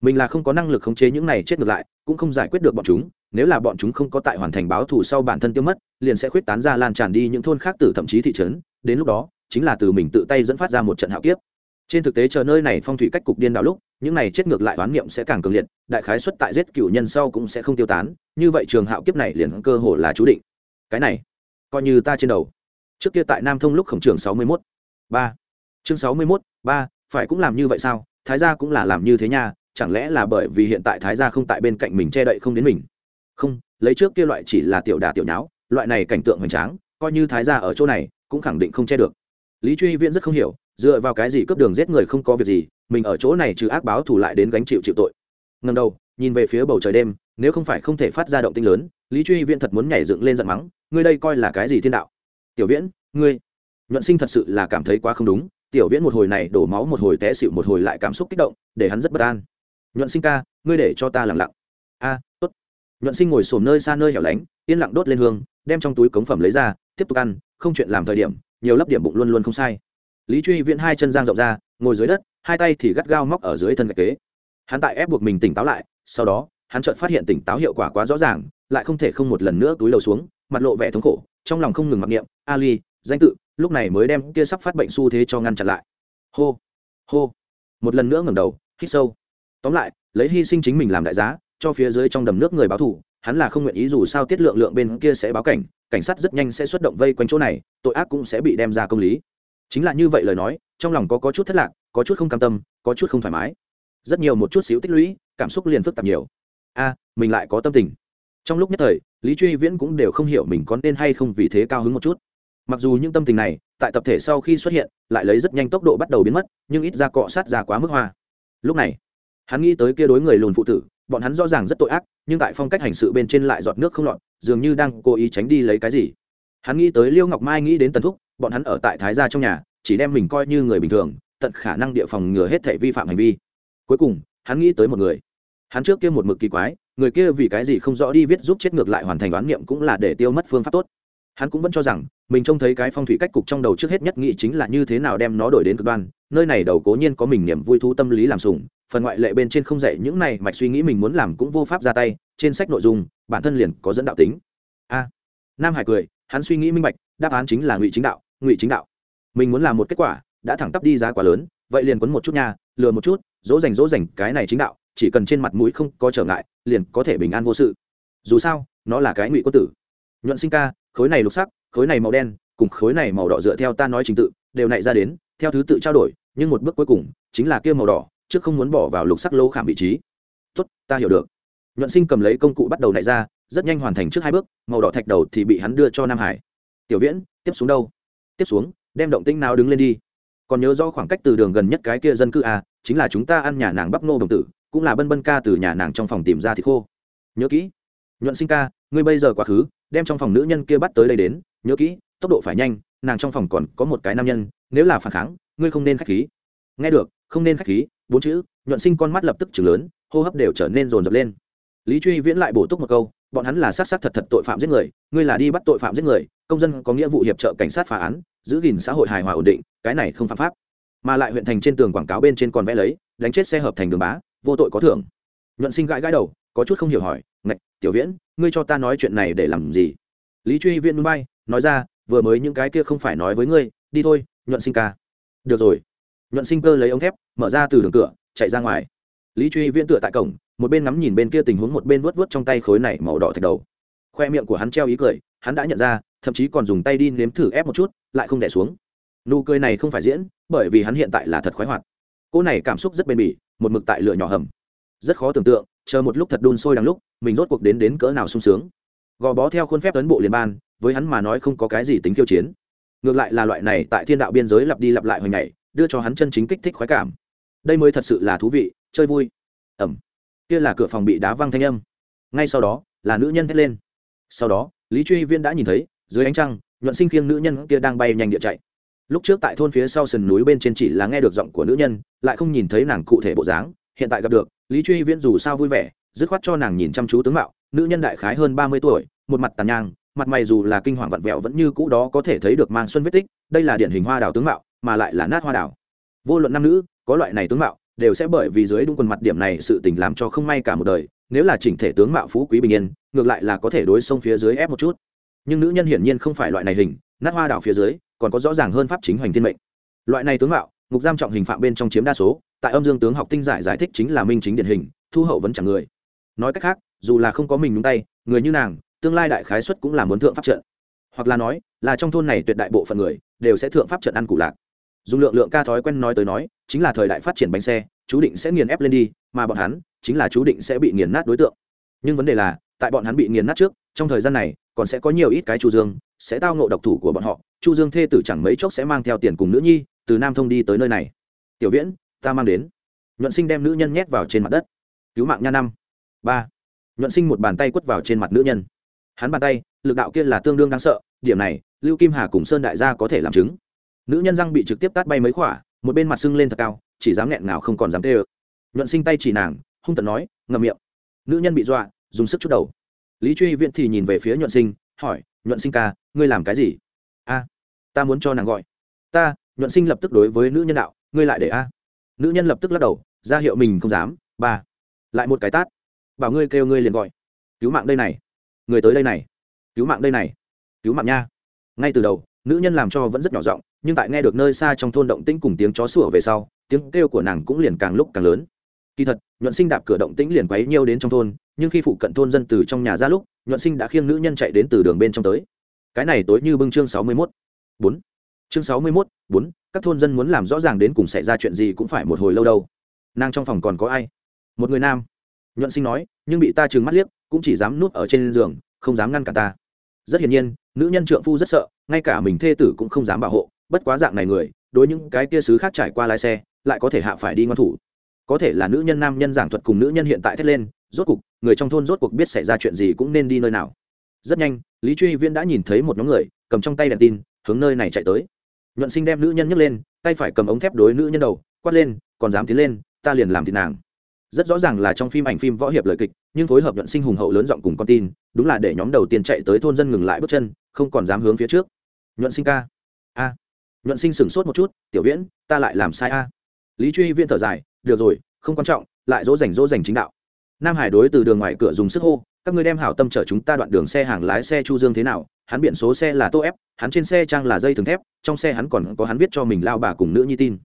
Mình là không có năng lực khống chế những này chết ngược lại, cũng không giải quyết được bọn chúng, nếu là bọn chúng không có tại hoàn thành báo thù sau bản thân tiêu mất, liền sẽ khuyết tán ra lan tràn đi những thôn khác từ thậm chí thị trấn, đến lúc đó, chính là từ mình tự tay dẫn phát ra một trận hạo kiếp. Trên thực tế chờ nơi này phong thủy cách cục điên đảo lúc, những này chết ngược lại oán niệm sẽ càng cường liệt, đại khái xuất tại giết cựu nhân sau cũng sẽ không tiêu tán, như vậy trường hạo kiếp này liền cơ hồ là chú định. Cái này, coi như ta trên đầu trước kia tại nam thông lúc khổng trường sáu mươi mốt. Ba. Chương sáu mươi mốt, ba, phải cũng làm như vậy sao? Thái gia cũng là làm như thế nha, chẳng lẽ là bởi vì hiện tại thái gia không tại bên cạnh mình che đậy không đến mình? Không, lấy trước kia loại chỉ là tiểu đà tiểu nháo, loại này cảnh tượng hoành tráng, coi như thái gia ở chỗ này, cũng khẳng định không che được. Lý truy viễn rất không hiểu, dựa vào cái gì cướp đường giết người không có việc gì, mình ở chỗ này trừ ác báo thủ lại đến gánh chịu chịu tội. Ngần đầu, nhìn về phía bầu trời đêm, nếu không phải không thể phát ra động tinh lớn, lý truy viễn thật muốn nhảy dựng lên giận mắng, ngươi đây coi là cái gì thiên đạo? Tiểu viễn, ngươi, nhuận sinh thật sự là cảm thấy quá không đúng. Tiểu viễn một hồi này đổ máu một hồi té xịu một hồi lại cảm xúc kích động, để hắn rất bất an. Nhuận sinh ca, ngươi để cho ta lặng lặng. A, tốt. Nhuận sinh ngồi xổm nơi xa nơi hẻo lánh, yên lặng đốt lên hương, đem trong túi cống phẩm lấy ra, tiếp tục ăn, không chuyện làm thời điểm, nhiều lấp điểm bụng luôn luôn không sai. Lý truy viễn hai chân giang rộng ra, ngồi dưới đất, hai tay thì gắt gao móc ở dưới thân gạch kế hắn tại ép buộc mình tỉnh táo lại, sau đó, hắn chợt phát hiện tỉnh táo hiệu quả quá rõ ràng, lại không thể không một lần nữa túi lầu xuống, mặt lộ vẻ thống khổ trong lòng không ngừng mặc niệm, ali, danh tự, lúc này mới đem kia sắp phát bệnh xu thế cho ngăn chặn lại. Hô hô. Một lần nữa ngẩng đầu, hít sâu. Tóm lại, lấy hy sinh chính mình làm đại giá, cho phía dưới trong đầm nước người báo thủ, hắn là không nguyện ý dù sao tiết lượng lượng bên kia sẽ báo cảnh cảnh sát rất nhanh sẽ xuất động vây quanh chỗ này, tội ác cũng sẽ bị đem ra công lý. Chính là như vậy lời nói, trong lòng có có chút thất lạc, có chút không cam tâm, có chút không thoải mái. Rất nhiều một chút xíu tích lũy, cảm xúc liền phức tạp nhiều. A, mình lại có tâm tình trong lúc nhất thời, lý truy viễn cũng đều không hiểu mình có nên hay không vì thế cao hứng một chút. Mặc dù những tâm tình này, tại tập thể sau khi xuất hiện, lại lấy rất nhanh tốc độ bắt đầu biến mất, nhưng ít ra cọ sát ra quá mức hoa. Lúc này, hắn nghĩ tới kia đối người lùn phụ tử, bọn hắn rõ ràng rất tội ác, nhưng tại phong cách hành sự bên trên lại giọt nước không lọt, dường như đang cố ý tránh đi lấy cái gì. Hắn nghĩ tới liêu ngọc mai nghĩ đến tần thúc, bọn hắn ở tại thái gia trong nhà, chỉ đem mình coi như người bình thường, tận khả năng địa phòng ngừa hết thể vi phạm hành vi. Cuối cùng, hắn nghĩ tới một người. Hắn trước kia một mực kỳ quái người kia vì cái gì không rõ đi viết giúp chết ngược lại hoàn thành đoán niệm cũng là để tiêu mất phương pháp tốt. Hắn cũng vẫn cho rằng, mình trông thấy cái phong thủy cách cục trong đầu trước hết nhất nghĩ chính là như thế nào đem nó đổi đến cực đoan, nơi này đầu cố nhiên có mình niềm vui thú tâm lý làm sùng, phần ngoại lệ bên trên không dạy những này mạch suy nghĩ mình muốn làm cũng vô pháp ra tay, trên sách nội dung, bản thân liền có dẫn đạo tính. A, nam hải cười, hắn suy nghĩ minh bạch, đáp án chính là ngụy chính đạo, ngụy chính đạo. Mình muốn làm một kết quả, đã thẳng tắp đi giá quá lớn, vậy liền quấn một chút nha, lừa một chút, dỗ dành dỗ dành cái này chính đạo chỉ cần trên mặt mũi không có trở ngại, liền có thể bình an vô sự. Dù sao, nó là cái ngụy quân tử. Nhuận sinh ca, khối này lục sắc, khối này màu đen, cùng khối này màu đỏ dựa theo ta nói trình tự, đều nảy ra đến, theo thứ tự trao đổi, nhưng một bước cuối cùng, chính là kia màu đỏ, trước không muốn bỏ vào lục sắc lâu khảm vị trí. Tốt, ta hiểu được. Nhuận sinh cầm lấy công cụ bắt đầu nảy ra, rất nhanh hoàn thành trước hai bước, màu đỏ thạch đầu thì bị hắn đưa cho nam hải. Tiểu viễn, tiếp xuống đâu? Tiếp xuống, đem động tĩnh nào đứng lên đi. Còn nhớ rõ khoảng cách từ đường gần nhất cái kia dân cư à chính là chúng ta ăn nhà nàng bắp nô đồng tử cũng là bân bân ca từ nhà nàng trong phòng tìm ra thì khô. Nhớ kỹ. Nhuận sinh ca, ngươi bây giờ quá khứ, đem trong phòng nữ nhân kia bắt tới đây đến. Nhớ kỹ, tốc độ phải nhanh, nàng trong phòng còn có một cái nam nhân, nếu là phản kháng, ngươi không nên k h á c h khí. Nghe được, không nên k h á c h khí, bốn chữ, nhuận sinh con mắt lập tức chừng lớn, hô hấp đều trở nên rồn rập lên. Lý truy viễn lại bổ túc một câu, bọn hắn là sát sát thật thật tội phạm giết người, ngươi là đi bắt tội phạm giết người, công dân có nghĩa vụ hiệp trợ cảnh sát phá án, giữ gìn xã hội hài hòa ổn định, cái này không phạm pháp. Mà lại huyện thành trên tường quảng cáo bên trên còn vẽ lấy, đánh chết xe hợp thành đường bá vô tội có thưởng. Nhuận sinh gãi gãi đầu, có chút không hiểu hỏi, ngạch, tiểu viễn, ngươi cho ta nói chuyện này để làm gì? Lý truy viễn núi bay nói ra, vừa mới những cái kia không phải nói với ngươi, đi thôi, nhuận sinh ca. Được rồi. Nhuận sinh cơ lấy ống thép, mở ra từ đường cửa, chạy ra ngoài. Lý truy viễn tựa tại cổng, một bên ngắm nhìn bên kia tình huống, một bên vớt vớt trong tay khối này màu đỏ thạch đầu. Khoe miệng của hắn treo ý cười, hắn đã nhận ra, thậm chí còn dùng tay đi nếm thử ép một chút, lại không đẻ xuống. Nụ cười này không phải diễn, bởi vì hắn hiện tại là thật khoái hoạt cô này cảm xúc rất bền bỉ, một mực tại lửa nhỏ hầm. Rất khó tưởng tượng, chờ một lúc thật đun sôi đằng lúc, mình rốt cuộc đến đến cỡ nào sung sướng. Gò bó theo khuôn phép tấn bộ liên ban, với hắn mà nói không có cái gì tính khiêu chiến. Ngược lại là loại này tại thiên đạo biên giới lặp đi lặp lại hồi ngày, đưa cho hắn chân chính kích thích khoái cảm. Đây mới thật sự là thú vị, chơi vui. Ẩm. Kia là cửa phòng bị đá văng thanh âm. Ngay sau đó, là nữ nhân thét lên. Sau đó, lý truy viên đã nhìn thấy, dưới ánh trăng, nhuận sinh khiêng nữ nhân kia đang bay nhanh địa chạy lúc trước tại thôn phía sau sườn núi bên trên chỉ là nghe được giọng của nữ nhân, lại không nhìn thấy nàng cụ thể bộ dáng, hiện tại gặp được, lý truy viễn dù sao vui vẻ, dứt khoát cho nàng nhìn chăm chú tướng mạo, nữ nhân đại khái hơn ba mươi tuổi, một mặt tàn nhang, mặt mày dù là kinh hoàng vặn vẹo vẫn như cũ đó có thể thấy được mang xuân vết tích, đây là điển hình hoa đào tướng mạo, mà lại là nát hoa đào. Vô luận nam nữ, có loại này tướng mạo, đều sẽ bởi vì dưới đúng quần mặt điểm này sự tình làm cho không may cả một đời, nếu là chỉnh thể tướng mạo phú quý bình yên, ngược lại là có thể đối sông phía dưới ép một chút. Nhưng nữ nhân hiển nhiên không phải loại này hình, nát hoa đào phía dưới còn có rõ ràng hơn pháp chính hoành thiên mệnh. Loại này tướng mạo, ngục giam trọng hình phạm bên trong chiếm đa số, tại âm dương tướng học tinh giải giải thích chính là minh chính điển hình, thu hậu vẫn chẳng người. Nói cách khác, dù là không có mình nhúng tay, người như nàng, tương lai đại khái xuất cũng là muốn thượng pháp trận. Hoặc là nói, là trong thôn này tuyệt đại bộ phận người, đều sẽ thượng pháp trận ăn cụ lạc. Dùng lượng lượng ca thói quen nói tới nói, chính là thời đại phát triển bánh xe, chú định sẽ nghiền ép lên đi, mà bọn hắn, chính là chú định sẽ bị nghiền nát đối tượng. Nhưng vấn đề là, tại bọn hắn bị nghiền nát trước, trong thời gian này, còn sẽ có nhiều ít cái chu dương sẽ tao ngộ độc thủ của bọn họ, chu dương thê tử chẳng mấy chốc sẽ mang theo tiền cùng nữ nhi từ nam thông đi tới nơi này. Tiểu viễn, ta mang đến. Nhuận sinh đem nữ nhân nhét vào trên mặt đất. Cứu mạng nha năm. Ba. Nhuận sinh một bàn tay quất vào trên mặt nữ nhân. Hắn bàn tay, lực đạo kia là tương đương đáng sợ, điểm này, lưu kim hà cùng sơn đại gia có thể làm chứng. Nữ nhân răng bị trực tiếp tát bay mấy khỏa, một bên mặt sưng lên thật cao, chỉ dám nghẹn nào không còn dám tê ơ. Nhuận sinh tay chỉ nàng, hung tận nói, ngậm miệng. Nữ nhân bị dọa, dùng sức chút đầu. Lý truy viện thì nhìn về phía nhuận sinh, hỏi, nhuận sinh ca ngươi làm cái gì? A, ta muốn cho nàng gọi. Ta, nhuận sinh lập tức đối với nữ nhân đạo, ngươi lại để a. Nữ nhân lập tức lắc đầu, ra hiệu mình không dám. Ba, lại một cái tát. Bảo ngươi kêu ngươi liền gọi. Cứu mạng đây này. Người tới đây này. Cứu mạng đây này. Cứu mạng nha. Ngay từ đầu, nữ nhân làm cho vẫn rất nhỏ giọng, nhưng tại nghe được nơi xa trong thôn động tĩnh cùng tiếng chó sủa về sau, tiếng kêu của nàng cũng liền càng lúc càng lớn. Kỳ thật, nhuận sinh đạp cửa động tĩnh liền quấy nhiêu đến trong thôn, nhưng khi phụ cận thôn dân từ trong nhà ra lúc, nhuận sinh đã khiêng nữ nhân chạy đến từ đường bên trong tới cái này tối như bưng chương sáu mươi mốt. Bốn. Chương sáu mươi mốt, bốn, các thôn dân muốn làm rõ ràng đến cùng xảy ra chuyện gì cũng phải một hồi lâu đâu. Nàng trong phòng còn có ai? Một người nam. Nhuận sinh nói, nhưng bị ta trừng mắt liếc, cũng chỉ dám nuốt ở trên giường, không dám ngăn cả ta. Rất hiển nhiên, nữ nhân trượng phu rất sợ, ngay cả mình thê tử cũng không dám bảo hộ, bất quá dạng này người, đối những cái tia sứ khác trải qua lái xe, lại có thể hạ phải đi ngoan thủ. Có thể là nữ nhân nam nhân giảng thuật cùng nữ nhân hiện tại thét lên, rốt cục, người trong thôn rốt cuộc biết xảy ra chuyện gì cũng nên đi nơi nào rất nhanh, lý truy viễn đã nhìn thấy một nhóm người, cầm trong tay đèn tin, hướng nơi này chạy tới. Nhuận sinh đem nữ nhân nhấc lên, tay phải cầm ống thép đối nữ nhân đầu, quát lên, còn dám tiến lên, ta liền làm thịt nàng. Rất rõ ràng là trong phim ảnh phim võ hiệp lời kịch, nhưng phối hợp nhuận sinh hùng hậu lớn giọng cùng con tin, đúng là để nhóm đầu tiên chạy tới thôn dân ngừng lại bước chân, không còn dám hướng phía trước. Nhuận sinh ca. A. Nhuận sinh sửng sốt một chút, tiểu viễn, ta lại làm sai a. Lý truy viên thở dài, được rồi, không quan trọng, lại dỗ dành dỗ dành chính đạo. Nam hải đối từ đường ngoài cửa dùng sức hô các ngươi đem hảo tâm chở chúng ta đoạn đường xe hàng lái xe chu dương thế nào? Hắn biển số xe là tô ép hắn trên xe trang là dây thừng thép trong xe hắn còn có hắn viết cho mình lao bà cùng nữ nhi tin.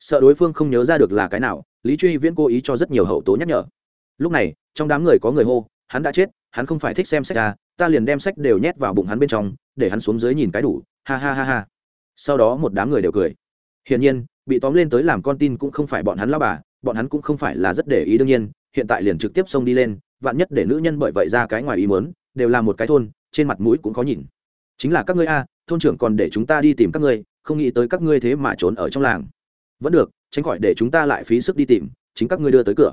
Sợ đối phương không nhớ ra được là cái nào lý truy viễn cố ý cho rất nhiều hậu tố nhắc nhở. Lúc này trong đám người có người hô hắn đã chết hắn không phải thích xem sách à, ta liền đem sách đều nhét vào bụng hắn bên trong để hắn xuống dưới nhìn cái đủ ha ha ha ha. Sau đó một đám người đều cười. Hiển nhiên bị tóm lên tới làm con tin cũng không phải bọn hắn lao bà bọn hắn cũng không phải là rất để ý đương nhiên hiện tại liền trực tiếp xông đi lên vạn nhất để nữ nhân bởi vậy ra cái ngoài ý muốn, đều là một cái thôn, trên mặt mũi cũng khó nhìn. Chính là các ngươi a, thôn trưởng còn để chúng ta đi tìm các ngươi, không nghĩ tới các ngươi thế mà trốn ở trong làng. Vẫn được, tránh khỏi để chúng ta lại phí sức đi tìm, chính các ngươi đưa tới cửa.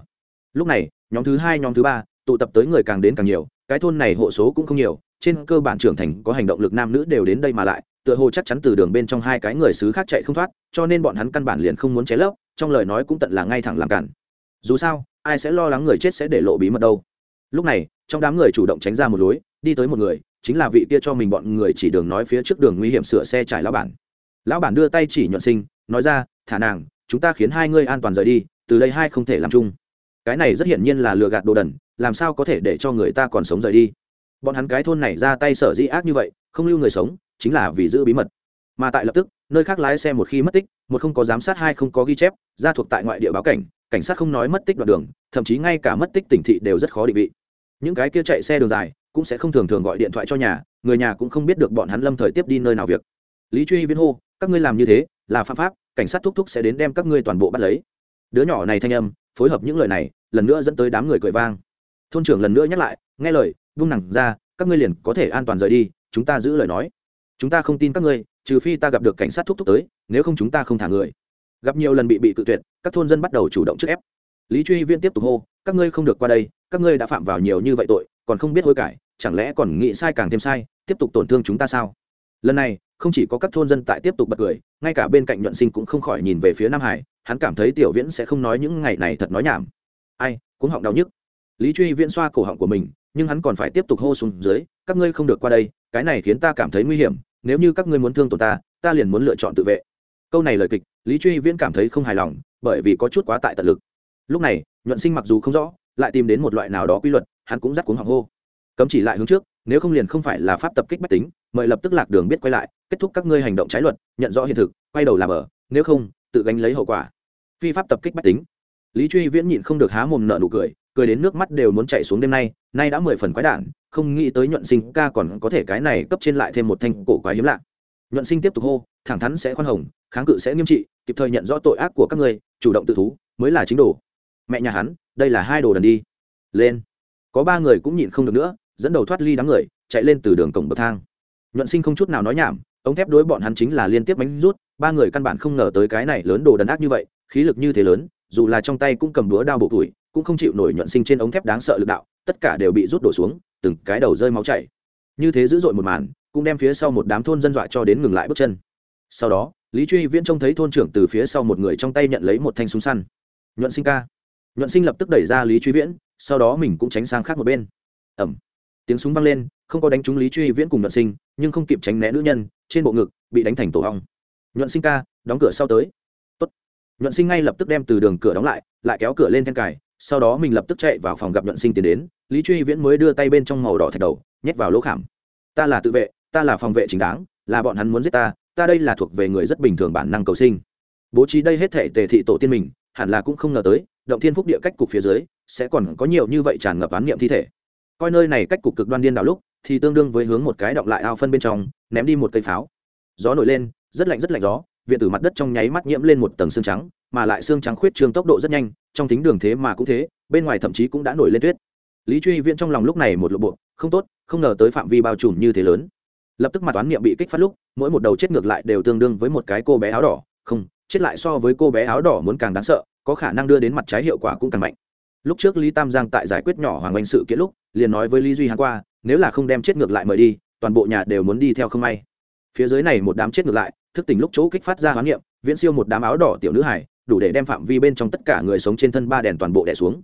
Lúc này, nhóm thứ hai, nhóm thứ ba, tụ tập tới người càng đến càng nhiều, cái thôn này hộ số cũng không nhiều, trên cơ bản trưởng thành có hành động lực nam nữ đều đến đây mà lại, tựa hồ chắc chắn từ đường bên trong hai cái người xứ khác chạy không thoát, cho nên bọn hắn căn bản liền không muốn chế lấp, trong lời nói cũng tận là ngay thẳng làm cản. Dù sao, ai sẽ lo lắng người chết sẽ để lộ bí mật đâu? Lúc này, trong đám người chủ động tránh ra một lối, đi tới một người, chính là vị kia cho mình bọn người chỉ đường nói phía trước đường nguy hiểm sửa xe trải lão bản. Lão bản đưa tay chỉ nhuận sinh, nói ra, thả nàng, chúng ta khiến hai ngươi an toàn rời đi, từ đây hai không thể làm chung. Cái này rất hiển nhiên là lừa gạt đồ đần, làm sao có thể để cho người ta còn sống rời đi? Bọn hắn cái thôn này ra tay sở dĩ ác như vậy, không lưu người sống, chính là vì giữ bí mật. Mà tại lập tức, nơi khác lái xe một khi mất tích, một không có giám sát, hai không có ghi chép, ra thuộc tại ngoại địa báo cảnh cảnh sát không nói mất tích đoạn đường, thậm chí ngay cả mất tích tỉnh thị đều rất khó định vị những cái kia chạy xe đường dài cũng sẽ không thường thường gọi điện thoại cho nhà, người nhà cũng không biết được bọn hắn lâm thời tiếp đi nơi nào việc. Lý truy viên hô, các ngươi làm như thế là phạm pháp, cảnh sát thúc thúc sẽ đến đem các ngươi toàn bộ bắt lấy. Đứa nhỏ này thanh âm, phối hợp những lời này, lần nữa dẫn tới đám người cười vang. Thôn trưởng lần nữa nhắc lại, nghe lời, vung nặng ra, các ngươi liền có thể an toàn rời đi, chúng ta giữ lời nói. Chúng ta không tin các ngươi, trừ phi ta gặp được cảnh sát thúc thúc tới, nếu không chúng ta không thả người. Gặp nhiều lần bị bị tự tuyệt, các thôn dân bắt đầu chủ động trước ép. Lý truy viên tiếp tục hô, các ngươi không được qua đây các ngươi đã phạm vào nhiều như vậy tội, còn không biết hối cải, chẳng lẽ còn nghĩ sai càng thêm sai, tiếp tục tổn thương chúng ta sao? Lần này, không chỉ có các thôn dân tại tiếp tục bật cười, ngay cả bên cạnh nhuận sinh cũng không khỏi nhìn về phía nam hải, hắn cảm thấy tiểu viễn sẽ không nói những ngày này thật nói nhảm. Ai cũng họng đau nhức. Lý truy viễn xoa cổ họng của mình, nhưng hắn còn phải tiếp tục hô xuống dưới, các ngươi không được qua đây, cái này khiến ta cảm thấy nguy hiểm, nếu như các ngươi muốn thương tổn ta ta liền muốn lựa chọn tự vệ. Câu này lời kịch, lý truy viễn cảm thấy không hài lòng, bởi vì có chút quá tại tận lực. Lúc này, nhuận sinh mặc dù không rõ lại tìm đến một loại nào đó quy luật, hắn cũng dắt cuống họng hô. Cấm chỉ lại hướng trước, nếu không liền không phải là pháp tập kích bách tính, mời lập tức lạc đường biết quay lại, kết thúc các ngươi hành động trái luật, nhận rõ hiện thực, quay đầu làm ở nếu không, tự gánh lấy hậu quả. Phi pháp tập kích bách tính. Lý truy viễn nhịn không được há mồm nợ nụ cười cười đến nước mắt đều muốn chạy xuống đêm nay nay đã mười phần quái đản, không nghĩ tới nhuận sinh ca còn có thể cái này cấp trên lại thêm một thanh cổ quái hiếm lạ. Nhuận sinh tiếp tục hô, thẳng thắn sẽ khoan hồng, kháng cự sẽ nghiêm trị, kịp thời nhận rõ tội ác của các ngươi, chủ động tự thú, mới là chính đồ. Mẹ nhà hắn đây là hai đồ đần đi. Lên. Có ba người cũng nhịn không được nữa, dẫn đầu thoát ly đám người, chạy lên từ đường cổng bậc thang. Nhuận sinh không chút nào nói nhảm, ống thép đối bọn hắn chính là liên tiếp bánh rút, ba người căn bản không ngờ tới cái này lớn đồ đần ác như vậy, khí lực như thế lớn, dù là trong tay cũng cầm đũa đao bộ tuổi, cũng không chịu nổi nhuận sinh trên ống thép đáng sợ lực đạo, tất cả đều bị rút đổ xuống, từng cái đầu rơi máu chảy. Như thế dữ dội một màn, cũng đem phía sau một đám thôn dân dọa cho đến ngừng lại bước chân. Sau đó, lý truy viễn trông thấy thôn trưởng từ phía sau một người trong tay nhận lấy một thanh súng săn. Nhuận sinh ca nhuận sinh lập tức đẩy ra lý truy viễn, sau đó mình cũng tránh sang khác một bên. Ẩm. Tiếng súng vang lên, không có đánh trúng lý truy viễn cùng nhuận sinh, nhưng không kịp tránh né nữ nhân, trên bộ ngực bị đánh thành tổ hong. Nhuận sinh ca, đóng cửa sau tới. Tốt. nhuận sinh ngay lập tức đem từ đường cửa đóng lại lại kéo cửa lên then cài, sau đó mình lập tức chạy vào phòng gặp nhuận sinh tiến đến, lý truy viễn mới đưa tay bên trong màu đỏ thạch đầu, nhét vào lỗ khảm. Ta là tự vệ, ta là phòng vệ chính đáng, là bọn hắn muốn giết ta ta đây là thuộc về người rất bình thường bản năng cầu sinh. Bố trí đây hết thể tề thị tổ tiên mình, hẳn là cũng không ngờ tới động thiên phúc địa cách cục phía dưới, sẽ còn có nhiều như vậy tràn ngập án niệm thi thể. Coi nơi này cách cục cực đoan điên đảo lúc, thì tương đương với hướng một cái động lại ao phân bên trong, ném đi một cây pháo. Gió nổi lên, rất lạnh rất lạnh gió, viện tử mặt đất trong nháy mắt nhiễm lên một tầng xương trắng, mà lại xương trắng khuyết trương tốc độ rất nhanh, trong tính đường thế mà cũng thế, bên ngoài thậm chí cũng đã nổi lên tuyết. Lý truy viễn trong lòng lúc này một lộ bộ, không tốt, không ngờ tới phạm vi bao trùm như thế lớn. Lập tức mặt toán niệm bị kích phát lúc, mỗi một đầu chết ngược lại đều tương đương với một cái cô bé áo đỏ. Không, chết lại so với cô bé áo đỏ muốn càng đáng sợ có khả năng đưa đến mặt trái hiệu quả cũng càng mạnh. Lúc trước lý tam giang tại giải quyết nhỏ hoàng oanh sự kiện lúc, liền nói với lý duy hàn qua, nếu là không đem chết ngược lại mời đi, toàn bộ nhà đều muốn đi theo không may. Phía dưới này một đám chết ngược lại, thức tỉnh lúc chỗ kích phát ra hoán niệm, viễn siêu một đám áo đỏ tiểu nữ hải đủ để đem phạm vi bên trong tất cả người sống trên thân ba đèn toàn bộ đè xuống.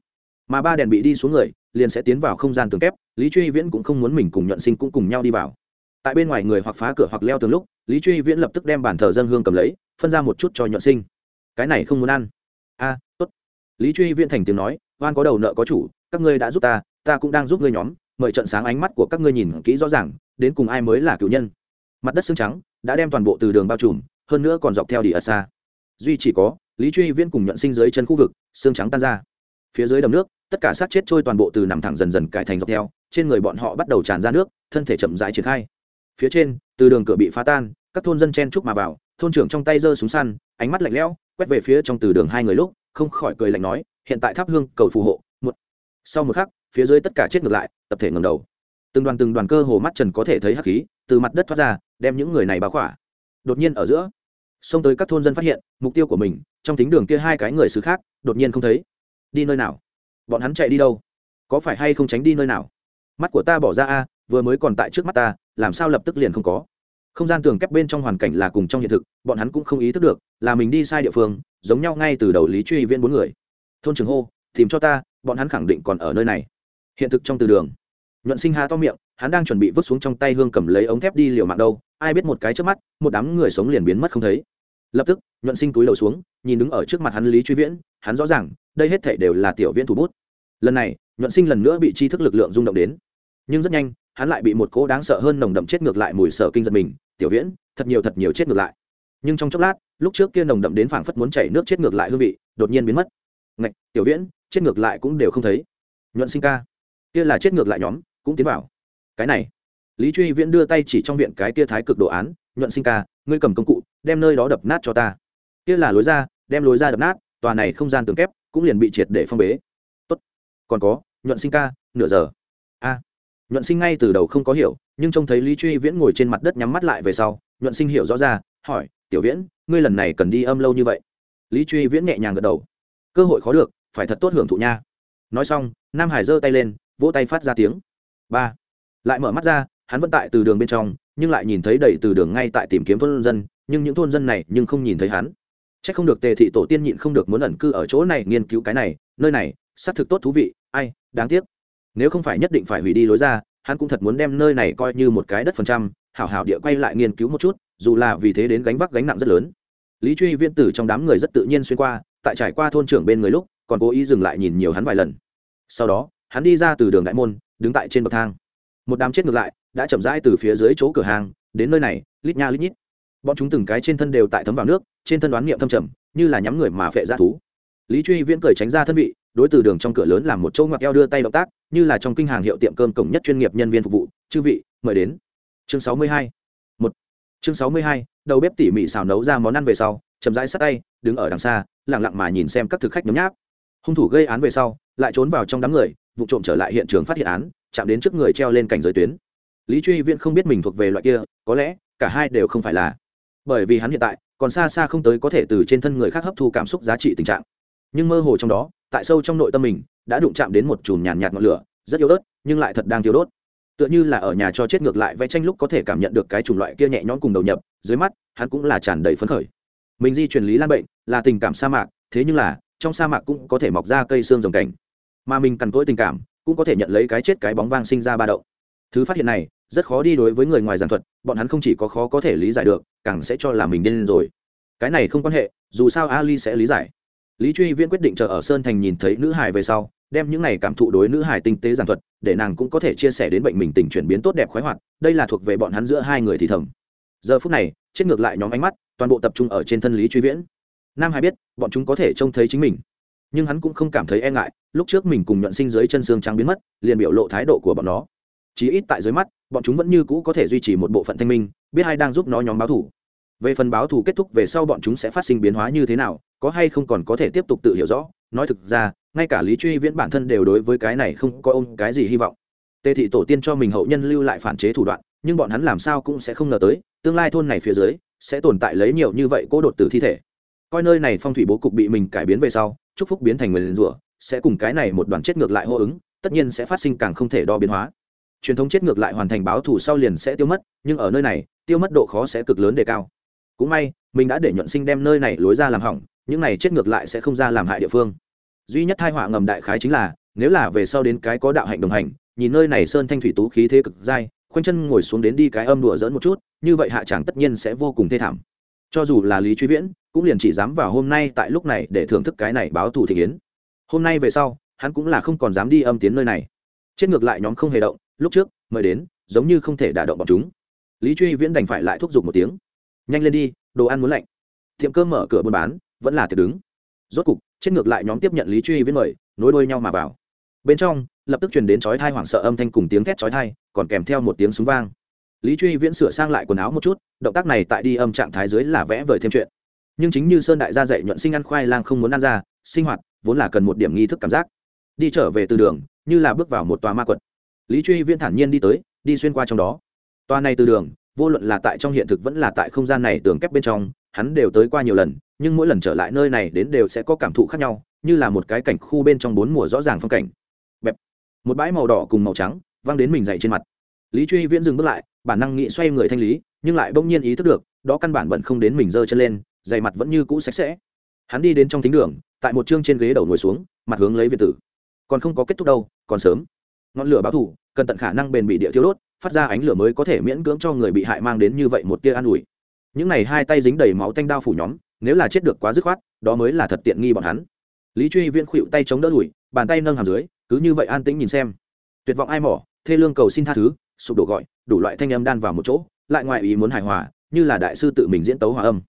Mà ba đèn bị đi xuống người, liền sẽ tiến vào không gian tường kép, lý truy viễn cũng không muốn mình cùng nhuận sinh cũng cùng nhau đi vào. Tại bên ngoài người hoặc phá cửa hoặc leo tường lúc, lý truy viễn lập tức đem bàn thờ dân hương cầm lấy, phân ra một chút cho nhuận sinh. Cái này không muốn ăn a tốt. Lý truy viễn thành tiếng nói, oan có đầu nợ có chủ, các ngươi đã giúp ta ta cũng đang giúp ngươi nhóm, mời trận sáng ánh mắt của các ngươi nhìn kỹ rõ ràng, đến cùng ai mới là cựu nhân. Mặt đất xương trắng đã đem toàn bộ từ đường bao trùm, hơn nữa còn dọc theo đi ở xa. Duy chỉ có, lý truy viễn cùng nhuận sinh dưới chân khu vực xương trắng tan ra. Phía dưới đầm nước, tất cả sát chết trôi toàn bộ từ nằm thẳng dần dần cải thành dọc theo, trên người bọn họ bắt đầu tràn ra nước, thân thể chậm rãi triển khai. Phía trên, từ đường cửa bị phá tan, các thôn dân chen trúc mà vào, thôn trưởng trong tay giơ súng săn, ánh mắt lạnh lẽo quét về phía trong từ đường hai người lúc, không khỏi cười lạnh nói, hiện tại tháp hương cầu phù hộ, một sau một khắc, phía dưới tất cả chết ngược lại, tập thể ngầm đầu. Từng đoàn từng đoàn cơ hồ mắt trần có thể thấy hắc khí, từ mặt đất thoát ra, đem những người này báo khỏa. Đột nhiên ở giữa, xông tới các thôn dân phát hiện, mục tiêu của mình, trong tính đường kia hai cái người xứ khác, đột nhiên không thấy. Đi nơi nào? Bọn hắn chạy đi đâu? Có phải hay không tránh đi nơi nào? Mắt của ta bỏ ra a, vừa mới còn tại trước mắt ta, làm sao lập tức liền không có? Không gian tường kép bên trong hoàn cảnh là cùng trong hiện thực, bọn hắn cũng không ý thức được, là mình đi sai địa phương, giống nhau ngay từ đầu lý truy viên bốn người. Thôn trường hô, tìm cho ta, bọn hắn khẳng định còn ở nơi này. Hiện thực trong từ đường. Nhuận sinh hà to miệng, hắn đang chuẩn bị vứt xuống trong tay hương cầm lấy ống thép đi liều mạng đâu, ai biết một cái trước mắt, một đám người sống liền biến mất không thấy. Lập tức, nhuận sinh túi đầu xuống, nhìn đứng ở trước mặt hắn lý truy viễn, hắn rõ ràng, đây hết thể đều là tiểu viễn thủ bút. Lần này, nhuận sinh lần nữa bị tri thức lực lượng rung động đến. Nhưng rất nhanh, hắn lại bị một cỗ đáng sợ hơn nồng đậm chết ngược lại mùi sợ kinh giật mình tiểu viễn, thật nhiều thật nhiều chết ngược lại. Nhưng trong chốc lát, lúc trước kia nồng đậm đến phảng phất muốn chảy nước chết ngược lại hương vị, đột nhiên biến mất. Ngạch, tiểu viễn, chết ngược lại cũng đều không thấy. Nhuận sinh ca. Kia là chết ngược lại nhóm, cũng tiến vào. Cái này. Lý truy viễn đưa tay chỉ trong viện cái kia thái cực đồ án, nhuận sinh ca, ngươi cầm công cụ, đem nơi đó đập nát cho ta. Kia là lối ra, đem lối ra đập nát, tòa này không gian tường kép cũng liền bị triệt để phong bế. Tốt, còn có, nhuận sinh ca, nửa giờ. A nhuận sinh ngay từ đầu không có hiểu, nhưng trông thấy lý truy viễn ngồi trên mặt đất nhắm mắt lại về sau, nhuận sinh hiểu rõ ra, hỏi, tiểu viễn, ngươi lần này cần đi âm lâu như vậy? Lý truy viễn nhẹ nhàng gật đầu. Cơ hội khó được, phải thật tốt hưởng thụ nha. Nói xong, nam hải giơ tay lên, vỗ tay phát ra tiếng. Ba. Lại mở mắt ra, hắn vẫn tại từ đường bên trong, nhưng lại nhìn thấy đầy từ đường ngay tại tìm kiếm thôn dân, nhưng những thôn dân này nhưng không nhìn thấy hắn. C h ắ c không được tề thị tổ tiên nhịn không được muốn ẩn cư ở chỗ này nghiên cứu cái này, nơi này, xác thực tốt thú vị, ai, đáng tiếc nếu không phải nhất định phải hủy đi lối ra, hắn cũng thật muốn đem nơi này coi như một cái đất phần trăm, hảo hảo địa quay lại nghiên cứu một chút, dù là vì thế đến gánh vác gánh nặng rất lớn. Lý truy viên tử trong đám người rất tự nhiên xuyên qua, tại trải qua thôn trưởng bên người lúc, còn cố ý dừng lại nhìn nhiều hắn vài lần. Sau đó, hắn đi ra từ đường đại môn, đứng tại trên bậc thang. Một đám chết ngược lại, đã chậm rãi từ phía dưới chỗ cửa hàng, đến nơi này, lít nha lít nhít. Bọn chúng từng cái trên thân đều tại thấm vào nước, trên thân đoán niệm thâm trầm, như là nhắm người mà phệ ra thú. Lý truy viễn cười tránh ra thân vị đối từ đường trong cửa lớn làm một chỗ ngoặc eo đưa tay động tác, như là trong kinh hàng hiệu tiệm cơm cổng nhất chuyên nghiệp nhân viên phục vụ. Chư vị, mời đến. Chương sáu mươi hai. Một. Chương sáu mươi hai, đầu bếp tỉ mỉ xào nấu ra món ăn về sau, chậm rãi sát tay, đứng ở đằng xa lẳng lặng mà nhìn xem các thực khách nhấm nháp. Hung thủ gây án về sau, lại trốn vào trong đám người, vụ trộm trở lại hiện trường phát hiện án, chạm đến trước người treo lên cảnh giới tuyến. Lý truy viễn không biết mình thuộc về loại kia, có lẽ, cả hai đều không phải là. Bởi vì hắn hiện tại, còn xa xa không tới có thể từ trên thân người khác hấp thu cảm xúc giá trị tình trạng. Nhưng mơ hồ trong đó tại sâu trong nội tâm mình, đã đụng chạm đến một chùm nhàn nhạt ngọn lửa, rất yếu ớt, nhưng lại thật đang thiếu đốt. Tựa như là ở nhà cho chết ngược lại vẽ tranh lúc có thể cảm nhận được cái chủng loại kia nhẹ nhõm cùng đầu nhập, dưới mắt, hắn cũng là tràn đầy phấn khởi. Mình di truyền lý lan bệnh, là tình cảm sa mạc, thế nhưng là, trong sa mạc cũng có thể mọc ra cây xương rồng cảnh. Mà mình cằn cỗi tình cảm, cũng có thể nhận lấy cái chết cái bóng vang sinh ra ba đậu thứ phát hiện này, rất khó đi đối với người ngoài giảng thuật, bọn hắn không chỉ có khó có thể lý giải được, càng sẽ cho là mình điên rồi. Cái này không quan hệ, dù sao ali sẽ lý giải lý truy viễn quyết định chờ ở sơn thành nhìn thấy nữ hải về sau, đem những này cảm thụ đối nữ hải tinh tế giảng thuật, để nàng cũng có thể chia sẻ đến bệnh mình tình chuyển biến tốt đẹp khoái hoạt, đây là thuộc về bọn hắn giữa hai người thì thầm. Giờ phút này, chết ngược lại nhóm ánh mắt, toàn bộ tập trung ở trên thân lý truy viễn. Nam hải biết, bọn chúng có thể trông thấy chính mình. Nhưng hắn cũng không cảm thấy e ngại, lúc trước mình cùng nhuận sinh dưới chân xương trắng biến mất, liền biểu lộ thái độ của bọn nó. Chí ít tại dưới mắt, bọn chúng vẫn như cũ có thể duy trì một bộ phận thanh minh, biết ai đang giúp nó nhóm báo thủ về phần báo thù kết thúc về sau bọn chúng sẽ phát sinh biến hóa như thế nào, có hay không còn có thể tiếp tục tự hiểu rõ. Nói thực ra, ngay cả lý truy viễn bản thân đều đối với cái này không có ôm cái gì hy vọng. Tề thị tổ tiên cho mình hậu nhân lưu lại phản chế thủ đoạn, nhưng bọn hắn làm sao cũng sẽ không ngờ tới, tương lai thôn này phía dưới, sẽ tồn tại lấy nhiều như vậy cố đột tử thi thể. Coi nơi này phong thủy bố cục bị mình cải biến về sau, chúc phúc biến thành người liền rủa, sẽ cùng cái này một đoàn chết ngược lại hô ứng, tất nhiên sẽ phát sinh càng không thể đo biến hóa. Truyền thống chết ngược lại hoàn thành báo thù sau liền sẽ tiêu mất, nhưng ở nơi này, tiêu mất độ khó sẽ cực lớn đề cao cũng may, mình đã để nhuận sinh đem nơi này lối ra làm hỏng, những này chết ngược lại sẽ không ra làm hại địa phương. Duy nhất thai họa ngầm đại khái chính là, nếu là về sau đến cái có đạo hạnh đồng hành, nhìn nơi này sơn thanh thủy tú khí thế cực dai, khoanh chân ngồi xuống đến đi cái âm đùa dỡn một chút, như vậy hạ chẳng tất nhiên sẽ vô cùng thê thảm. Cho dù là lý truy viễn, cũng liền chỉ dám vào hôm nay tại lúc này để thưởng thức cái này báo thù thị kiến. Hôm nay về sau, hắn cũng là không còn dám đi âm tiến nơi này. Chết ngược lại nhóm không hề động, lúc trước, mời đến, giống như không thể đả động bọn chúng. Lý truy viễn đành phải lại thúc giục một tiếng nhanh lên đi, đồ ăn muốn lạnh. Tiệm cơm mở cửa buôn bán, vẫn là tiệc đứng. Rốt cục, chết ngược lại nhóm tiếp nhận lý truy với mời, nối đuôi nhau mà vào. Bên trong, lập tức truyền đến chói thai hoảng sợ âm thanh cùng tiếng thét chói thai còn kèm theo một tiếng súng vang. Lý truy viễn sửa sang lại quần áo một chút, động tác này tại đi âm trạng thái dưới là vẽ vời thêm chuyện. Nhưng chính như sơn đại gia dạy nhuận sinh ăn khoai lang không muốn ăn ra, sinh hoạt vốn là cần một điểm nghi thức cảm giác. Đi trở về từ đường, như là bước vào một tòa ma quật. Lý truy viễn thản nhiên đi tới, đi xuyên qua trong đó. Tòa này từ đường vô luận là tại trong hiện thực vẫn là tại không gian này tường kép bên trong, hắn đều tới qua nhiều lần, nhưng mỗi lần trở lại nơi này đến đều sẽ có cảm thụ khác nhau, như là một cái cảnh khu bên trong bốn mùa rõ ràng phong cảnh. Bẹp. Một bãi màu đỏ cùng màu trắng văng đến mình dậy trên mặt. Lý truy viễn dừng bước lại, bản năng nghĩ xoay người thanh lý, nhưng lại bỗng nhiên ý thức được, đó căn bản bận không đến mình giơ chân lên dày mặt vẫn như cũ sạch sẽ. Hắn đi đến trong thính đường, tại một chương trên ghế đầu ngồi xuống, mặt hướng lấy việt tử. Còn không có kết thúc đâu, còn sớm. Ngọn lửa báo thủ cần tận khả năng bền bị địa thiếu đốt phát ra ánh lửa mới có thể miễn cưỡng cho người bị hại mang đến như vậy một tia an ủi. Những này hai tay dính đầy máu tanh đao phủ nhóm, nếu là chết được quá dứt khoát, đó mới là thật tiện nghi bọn hắn. Lý truy viễn khuỵu tay chống đỡ đùi, bàn tay nâng hàm dưới, cứ như vậy an tĩnh nhìn xem. Tuyệt vọng ai mỏ, thê lương cầu xin tha thứ, sụp đổ gọi, đủ loại thanh âm đan vào một chỗ, lại ngoại ý muốn hài hòa, như là đại sư tự mình diễn tấu hòa âm.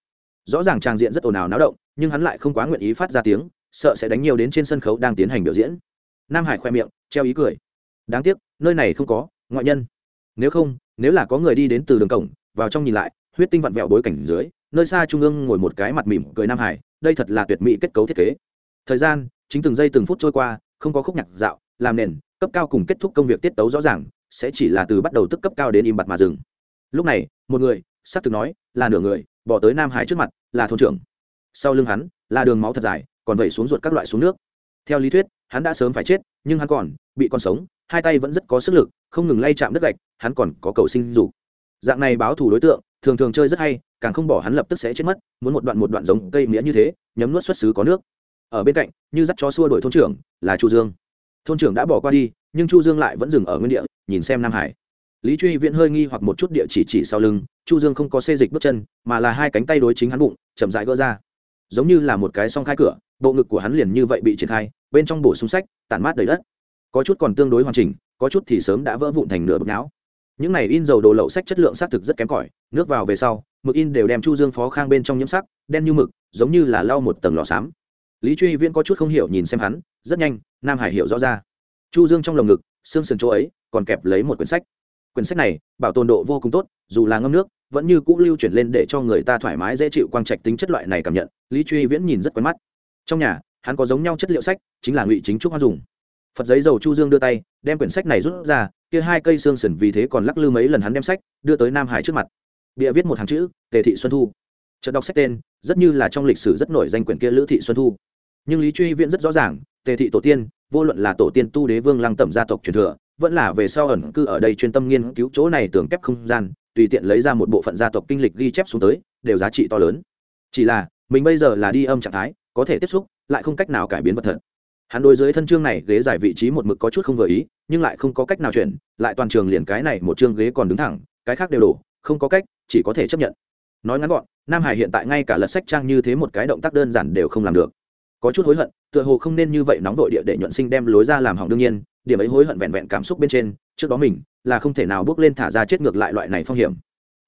Rõ ràng trang diện rất ồn ào náo động, nhưng hắn lại không quá nguyện ý phát ra tiếng, sợ sẽ đánh nhiều đến trên sân khấu đang tiến hành biểu diễn. Nam hải khoe miệng, treo ý cười. Đáng tiếc, nơi này không có, ngoại nhân nếu không, nếu là có người đi đến từ đường cổng, vào trong nhìn lại, huyết tinh vặn vẹo bối cảnh dưới, nơi xa trung ương ngồi một cái mặt mỉm cười nam hải, đây thật là tuyệt mỹ kết cấu thiết kế. Thời gian, chính từng giây từng phút trôi qua, không có khúc nhạc dạo, làm nền, cấp cao cùng kết thúc công việc tiết tấu rõ ràng, sẽ chỉ là từ bắt đầu tức cấp cao đến im bặt mà dừng. Lúc này, một người xác thực nói, là nửa người, bỏ tới nam hải trước mặt, là thôn trưởng. Sau lưng hắn, là đường máu thật dài, còn vẩy xuống ruột các loại xuống nước. Theo lý thuyết, hắn đã sớm phải chết, nhưng hắn còn, bị còn sống hai tay vẫn rất có sức lực, không ngừng lay chạm đất gạch, hắn còn có cầu sinh dục. Dạng này báo thù đối tượng, thường thường chơi rất hay, càng không bỏ hắn lập tức sẽ chết mất, muốn một đoạn một đoạn giống cây mía như thế, nhấm nuốt xuất xứ có nước. Ở bên cạnh, như dắt chó xua đuổi thôn trưởng, là chu dương. Thôn trưởng đã bỏ qua đi, nhưng chu dương lại vẫn dừng ở nguyên địa, nhìn xem nam hải. Lý truy viễn hơi nghi hoặc một chút địa chỉ chỉ sau lưng, chu dương không có xê dịch bước chân, mà là hai cánh tay đối chính hắn bụng, chậm rãi gỡ ra. Giống như là một cái song khai cửa, bộ ngực của hắn liền như vậy bị triển khai, bên trong bổ sung sách, tản mát đầy đất có chút còn tương đối hoàn chỉnh, có chút thì sớm đã vỡ vụn thành nửa bực não. Những này in dầu đồ lậu sách chất lượng xác thực rất kém cỏi, nước vào về sau, mực in đều đem chu dương phó khang bên trong nhiễm sắc, đen như mực, giống như là lau một tầng lò xám. Lý truy viễn có chút không hiểu nhìn xem hắn, rất nhanh, nam hải hiểu rõ ra. Chu dương trong lồng ngực, xương sườn chỗ ấy, còn kẹp lấy một quyển sách. Quyển sách này, bảo tồn độ vô cùng tốt, dù là ngâm nước, vẫn như cũ lưu chuyển lên để cho người ta thoải mái dễ chịu quang trạch tính chất loại này cảm nhận, lý truy viễn nhìn rất quen mắt. Trong nhà, hắn có giống nhau chất liệu sách, chính là ngụy chính trúc hoa dùng phật giấy dầu chu dương đưa tay, đem quyển sách này rút ra, kia hai cây xương sườn vì thế còn lắc lư mấy lần hắn đem sách, đưa tới nam hải trước mặt. Bịa viết một hàng chữ, tề thị xuân thu. Chợt đọc sách tên, rất như là trong lịch sử rất nổi danh quyển kia lữ thị xuân thu. Nhưng lý truy viễn rất rõ ràng, tề thị tổ tiên, vô luận là tổ tiên tu đế vương lăng tẩm gia tộc truyền thừa, vẫn là về sau ẩn cư ở đây chuyên tâm nghiên cứu chỗ này tưởng kép không gian, tùy tiện lấy ra một bộ phận gia tộc kinh lịch ghi chép xuống tới, đều giá trị to lớn. Chỉ là, mình bây giờ là đi âm trạng thái, có thể tiếp xúc, lại không cách nào cải biến vật thật hắn đối dưới thân chương này ghế giải vị trí một mực có chút không vừa ý, nhưng lại không có cách nào chuyển, lại toàn trường liền cái này một chương ghế còn đứng thẳng, cái khác đều đổ, không có cách, chỉ có thể chấp nhận. Nói ngắn gọn, nam hải hiện tại ngay cả lật sách trang như thế một cái động tác đơn giản đều không làm được. Có chút hối hận, tựa hồ không nên như vậy nóng vội địa để nhuận sinh đem lối ra làm hỏng đương nhiên, điểm ấy hối hận vẹn vẹn cảm xúc bên trên, trước đó mình là không thể nào bước lên thả ra chết ngược lại loại này phong hiểm.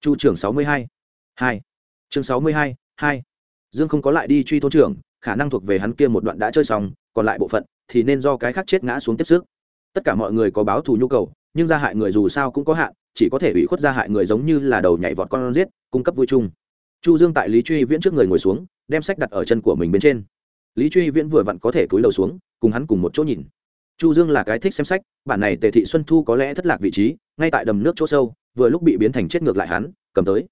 Chu trưởng sáu mươi hai hai, chương sáu mươi hai hai. Dương không có lại đi truy thôn trưởng khả năng thuộc về hắn kia một đoạn đã chơi xong, còn lại bộ phận thì nên do cái khác chết ngã xuống tiếp sức. Tất cả mọi người có báo thù nhu cầu, nhưng gia hại người dù sao cũng có hạn, chỉ có thể ủy khuất gia hại người giống như là đầu nhảy vọt con giết, cung cấp vui chung. Chu dương tại lý truy viễn trước người ngồi xuống, đem sách đặt ở chân của mình bên trên. Lý truy viễn vừa vặn có thể cúi đầu xuống, cùng hắn cùng một chỗ nhìn. Chu dương là cái thích xem sách, bản này tề thị xuân thu có lẽ thất lạc vị trí, ngay tại đầm nước chỗ sâu, vừa lúc bị biến thành chết ngược lại hắn, cầm tới.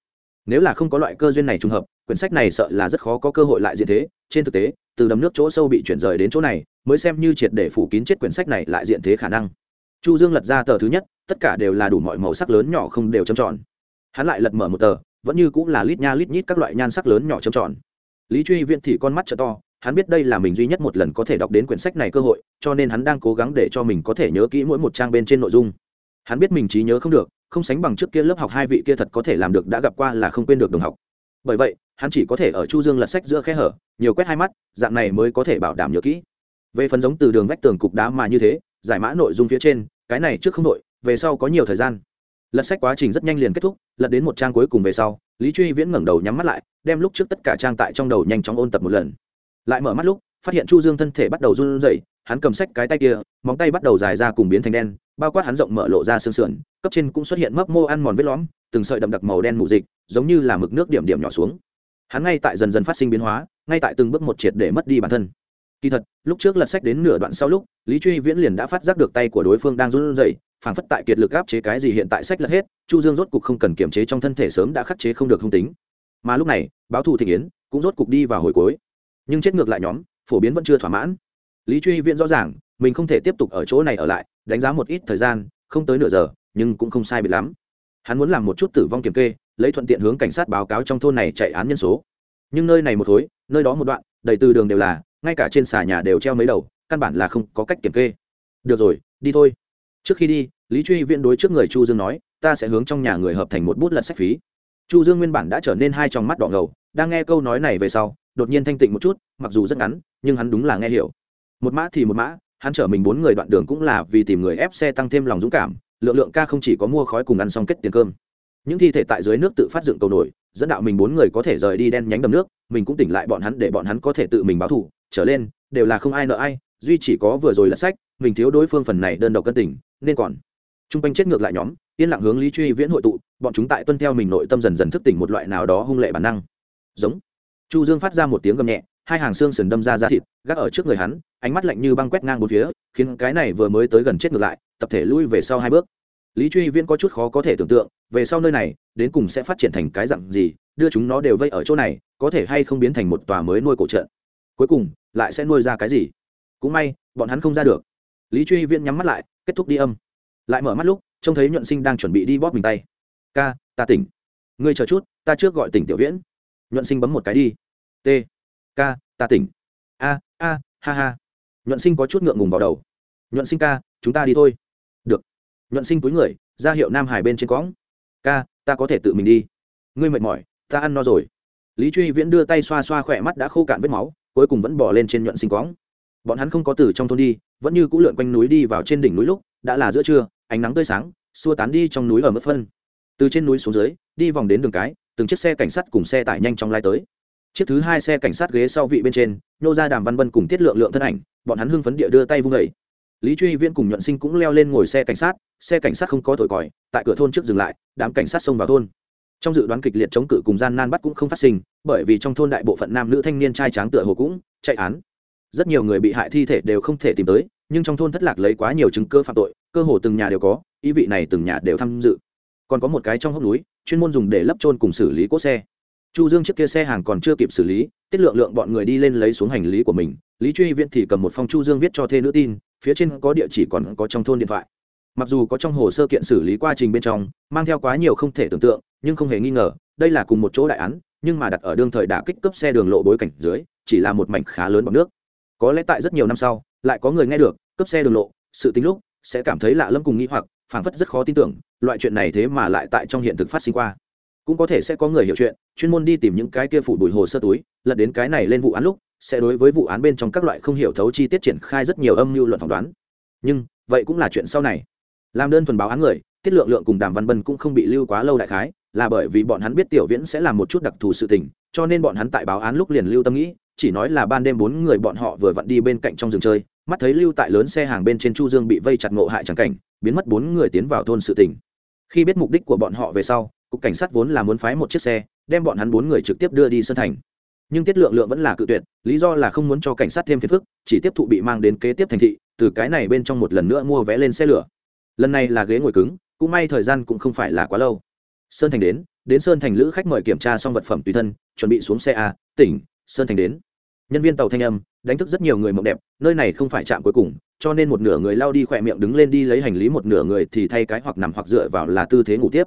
Nếu là không có loại cơ duyên này trùng hợp, quyển sách này sợ là rất khó có cơ hội lại diện thế trên thực tế, từ đầm nước chỗ sâu bị chuyển rời đến chỗ này, mới xem như triệt để phủ kín chết quyển sách này lại diện thế khả năng. Chu dương lật ra tờ thứ nhất, tất cả đều là đủ mọi màu sắc lớn nhỏ không đều châm tròn. Hắn lại lật mở một tờ, vẫn như cũng là lít nha lít nhít các loại nhan sắc lớn nhỏ châm tròn. Lý truy viễn thì con mắt trợ to, hắn biết đây là mình duy nhất một lần có thể đọc đến quyển sách này cơ hội, cho nên hắn đang cố gắng để cho mình có thể nhớ kỹ mỗi một trang bên trên nội dung. Hắn biết mình trí nhớ không được, không sánh bằng trước kia lớp học hai vị kia thật có thể làm được đã gặp qua là không quên được đồng học. Bởi vậy hắn chỉ có thể ở chu dương lật sách giữa khe hở, nhiều quét hai mắt, dạng này mới có thể bảo đảm nhớ kỹ. Về phần giống từ đường vách tường cục đá mà như thế, giải mã nội dung phía trên, cái này trước không đội về sau có nhiều thời gian. Lật sách quá trình rất nhanh liền kết thúc, lật đến một trang cuối cùng về sau, lý truy viễn ngẩng đầu nhắm mắt lại, đem lúc trước tất cả trang tại trong đầu nhanh chóng ôn tập một lần. Lại mở mắt lúc, phát hiện chu dương thân thể bắt đầu run rẩy, hắn cầm sách cái tay kia, móng tay bắt đầu dài ra cùng biến thành đen, bao quát hắn rộng mở lộ ra xương sườn, cấp trên cũng xuất hiện mấp mô ăn mòn vết lõm, từng sợi đậm đặc màu đen mù dịch, giống như là mực nước điểm điểm nhỏ xuống hắn ngay tại dần dần phát sinh biến hóa, ngay tại từng bước một triệt để mất đi bản thân. Kỳ thật, lúc trước lật sách đến nửa đoạn sau lúc, lý truy viễn liền đã phát giác được tay của đối phương đang run rẩy, phảng phất tại kiệt lực áp chế cái gì hiện tại sách lật hết, chu dương rốt cục không cần kiềm chế trong thân thể sớm đã khắc chế không được hung tính. Mà lúc này, báo thù thị yến cũng rốt cục đi vào hồi cuối. Nhưng chết ngược lại nhóm, phổ biến vẫn chưa thỏa mãn. Lý truy viễn rõ ràng, mình không thể tiếp tục ở chỗ này ở lại, đánh giá một ít thời gian, không tới nửa giờ, nhưng cũng không sai biệt lắm hắn muốn làm một chút tử vong kiểm kê, lấy thuận tiện hướng cảnh sát báo cáo trong thôn này chạy án nhân số. Nhưng nơi này một khối nơi đó một đoạn, đầy từ đường đều là, ngay cả trên xà nhà đều treo mấy đầu, căn bản là không có cách kiểm kê. Được rồi, đi thôi. Trước khi đi, lý truy viễn đối trước người chu dương nói, ta sẽ hướng trong nhà người hợp thành một bút lật sách phí. Chu dương nguyên bản đã trở nên hai trong mắt đỏ ngầu, đang nghe câu nói này về sau, đột nhiên thanh tịnh một chút, mặc dù rất ngắn, nhưng hắn đúng là nghe hiểu. Một mã thì một mã, hắn chở mình bốn người đoạn đường cũng là vì tìm người ép xe tăng thêm lòng dũng cảm lượng lượng ca không chỉ có mua khói cùng ăn xong kết tiền cơm. Những thi thể tại dưới nước tự phát dựng cầu nổi dẫn đạo mình bốn người có thể rời đi đen nhánh đầm nước mình cũng tỉnh lại bọn hắn để bọn hắn có thể tự mình báo thù trở lên đều là không ai nợ ai duy chỉ có vừa rồi là sách mình thiếu đối phương phần này đơn độc cân tỉnh, nên còn. T r u n g quanh chết ngược lại nhóm yên lặng hướng lý truy viễn hội tụ bọn chúng tại tuân theo mình nội tâm dần dần thức tỉnh một loại nào đó hung lệ bản năng. Giống. Chu dương phát ra một tiếng gầm nhẹ hai hàng xương sườn đâm ra ra thịt gác ở trước người hắn ánh mắt lạnh như băng quét ngang bốn phía khiến cái này vừa mới tới gần chết ngược lại tập thể lui về sau hai bước. Lý truy viễn có chút khó có thể tưởng tượng, về sau nơi này, đến cùng sẽ phát triển thành cái dặn gì, đưa chúng nó đều vây ở chỗ này, có thể hay không biến thành một tòa mới nuôi cổ trận. Cuối cùng, lại sẽ nuôi ra cái gì? Cũng may, bọn hắn không ra được. Lý truy viễn nhắm mắt lại, kết thúc đi âm. Lại mở mắt lúc, trông thấy nhuận sinh đang chuẩn bị đi bóp mình tay. Ca, ta tỉnh. Ngươi chờ chút, ta trước gọi tỉnh tiểu viễn. Nhuận sinh bấm một cái đi. T, ca, ta tỉnh. A a, ha ha. Nhuận sinh có chút ngượng ngùng vào đầu. Nhuận sinh ca, chúng ta đi thôi nhuận sinh túi người, ra hiệu nam hải bên trên cõng. Ca, ta có thể tự mình đi. Ngươi mệt mỏi, ta ăn no rồi. Lý truy viễn đưa tay xoa xoa khỏe mắt đã khô cạn vết máu, cuối cùng vẫn bỏ lên trên nhuận sinh cõng. Bọn hắn không có từ trong thôn đi, vẫn như c ũ lượn quanh núi đi vào trên đỉnh núi lúc, đã là giữa trưa, ánh nắng tươi sáng, xua tán đi trong núi ở mức phân. Từ trên núi xuống dưới, đi vòng đến đường cái, từng chiếc xe cảnh sát cùng xe tải nhanh chóng lai tới. Chiếc thứ hai xe cảnh sát ghế sau vị bên trên, nhô ra đàm văn bân cùng tiết lượng lượng thân ảnh, bọn hắn hưng phấn địa đưa tay vung vẩy lý truy viễn cùng nhuận sinh cũng leo lên ngồi xe cảnh sát, xe cảnh sát không có thổi còi, tại cửa thôn trước dừng lại, đám cảnh sát xông vào thôn. Trong dự đoán kịch liệt chống cự cùng gian nan bắt cũng không phát sinh, bởi vì trong thôn đại bộ phận nam nữ thanh niên trai tráng tựa hồ cũng chạy án. Rất nhiều người bị hại thi thể đều không thể tìm tới, nhưng trong thôn thất lạc lấy quá nhiều chứng cơ phạm tội, cơ hồ từng nhà đều có, ý vị này từng nhà đều tham dự. Còn có một cái trong hốc núi, chuyên môn dùng để lấp trôn cùng xử lý cốt xe. Chu dương trước kia xe hàng còn chưa kịp xử lý, tiết lượng lượng bọn người đi lên lấy xuống hành lý của mình, lý truy viễn thì cầm một phong chu dương viết cho thê nữ tin phía trên có địa chỉ còn có trong thôn điện thoại. Mặc dù có trong hồ sơ kiện xử lý quá trình bên trong, mang theo quá nhiều không thể tưởng tượng, nhưng không hề nghi ngờ, đây là cùng một chỗ đại án, nhưng mà đặt ở đương thời đã kích cấp xe đường lộ bối cảnh dưới, chỉ là một mảnh khá lớn bằng nước. Có lẽ tại rất nhiều năm sau, lại có người nghe được cấp xe đường lộ, sự tính lúc, sẽ cảm thấy lạ lẫm cùng nghĩ hoặc, phảng phất rất khó tin tưởng, loại chuyện này thế mà lại tại trong hiện thực phát sinh qua cũng có thể sẽ có người hiểu chuyện, chuyên môn đi tìm những cái kia phủ bùi hồ sơ túi, lật đến cái này lên vụ án lúc, sẽ đối với vụ án bên trong các loại không hiểu thấu chi tiết triển khai rất nhiều âm mưu luận phỏng đoán. Nhưng, vậy cũng là chuyện sau này. Làm đơn thuần báo án người, tiết lượng lượng cùng đàm văn bân cũng không bị lưu quá lâu đại khái, là bởi vì bọn hắn biết tiểu viễn sẽ làm một chút đặc thù sự tình, cho nên bọn hắn tại báo án lúc liền lưu tâm nghĩ, chỉ nói là ban đêm bốn người bọn họ vừa vặn đi bên cạnh trong rừng chơi, mắt thấy lưu tại lớn xe hàng bên trên chu dương bị vây chặt ngộ hại chẳng cảnh, biến mất bốn người tiến vào thôn sự tình. Khi biết mục đích của bọn họ về sau cục cảnh sát vốn là muốn phái một chiếc xe, đem bọn hắn bốn người trực tiếp đưa đi sân thành. Nhưng tiết lượng lượng vẫn là cự tuyệt, lý do là không muốn cho cảnh sát thêm phiền phức, chỉ tiếp thụ bị mang đến kế tiếp thành thị, từ cái này bên trong một lần nữa mua vé lên xe lửa. Lần này là ghế ngồi cứng, cũng may thời gian cũng không phải là quá lâu. Sơn thành đến đến sơn thành lữ khách mời kiểm tra xong vật phẩm tùy thân, chuẩn bị xuống xe a, tỉnh, sơn thành đến. Nhân viên tàu thanh âm, đánh thức rất nhiều người mộng đẹp, nơi này không phải trạm cuối cùng, cho nên một nửa người lao đi khỏe miệng đứng lên đi lấy hành lý, một nửa người thì thay cái hoặc nằm hoặc dựa vào là tư thế ngủ tiếp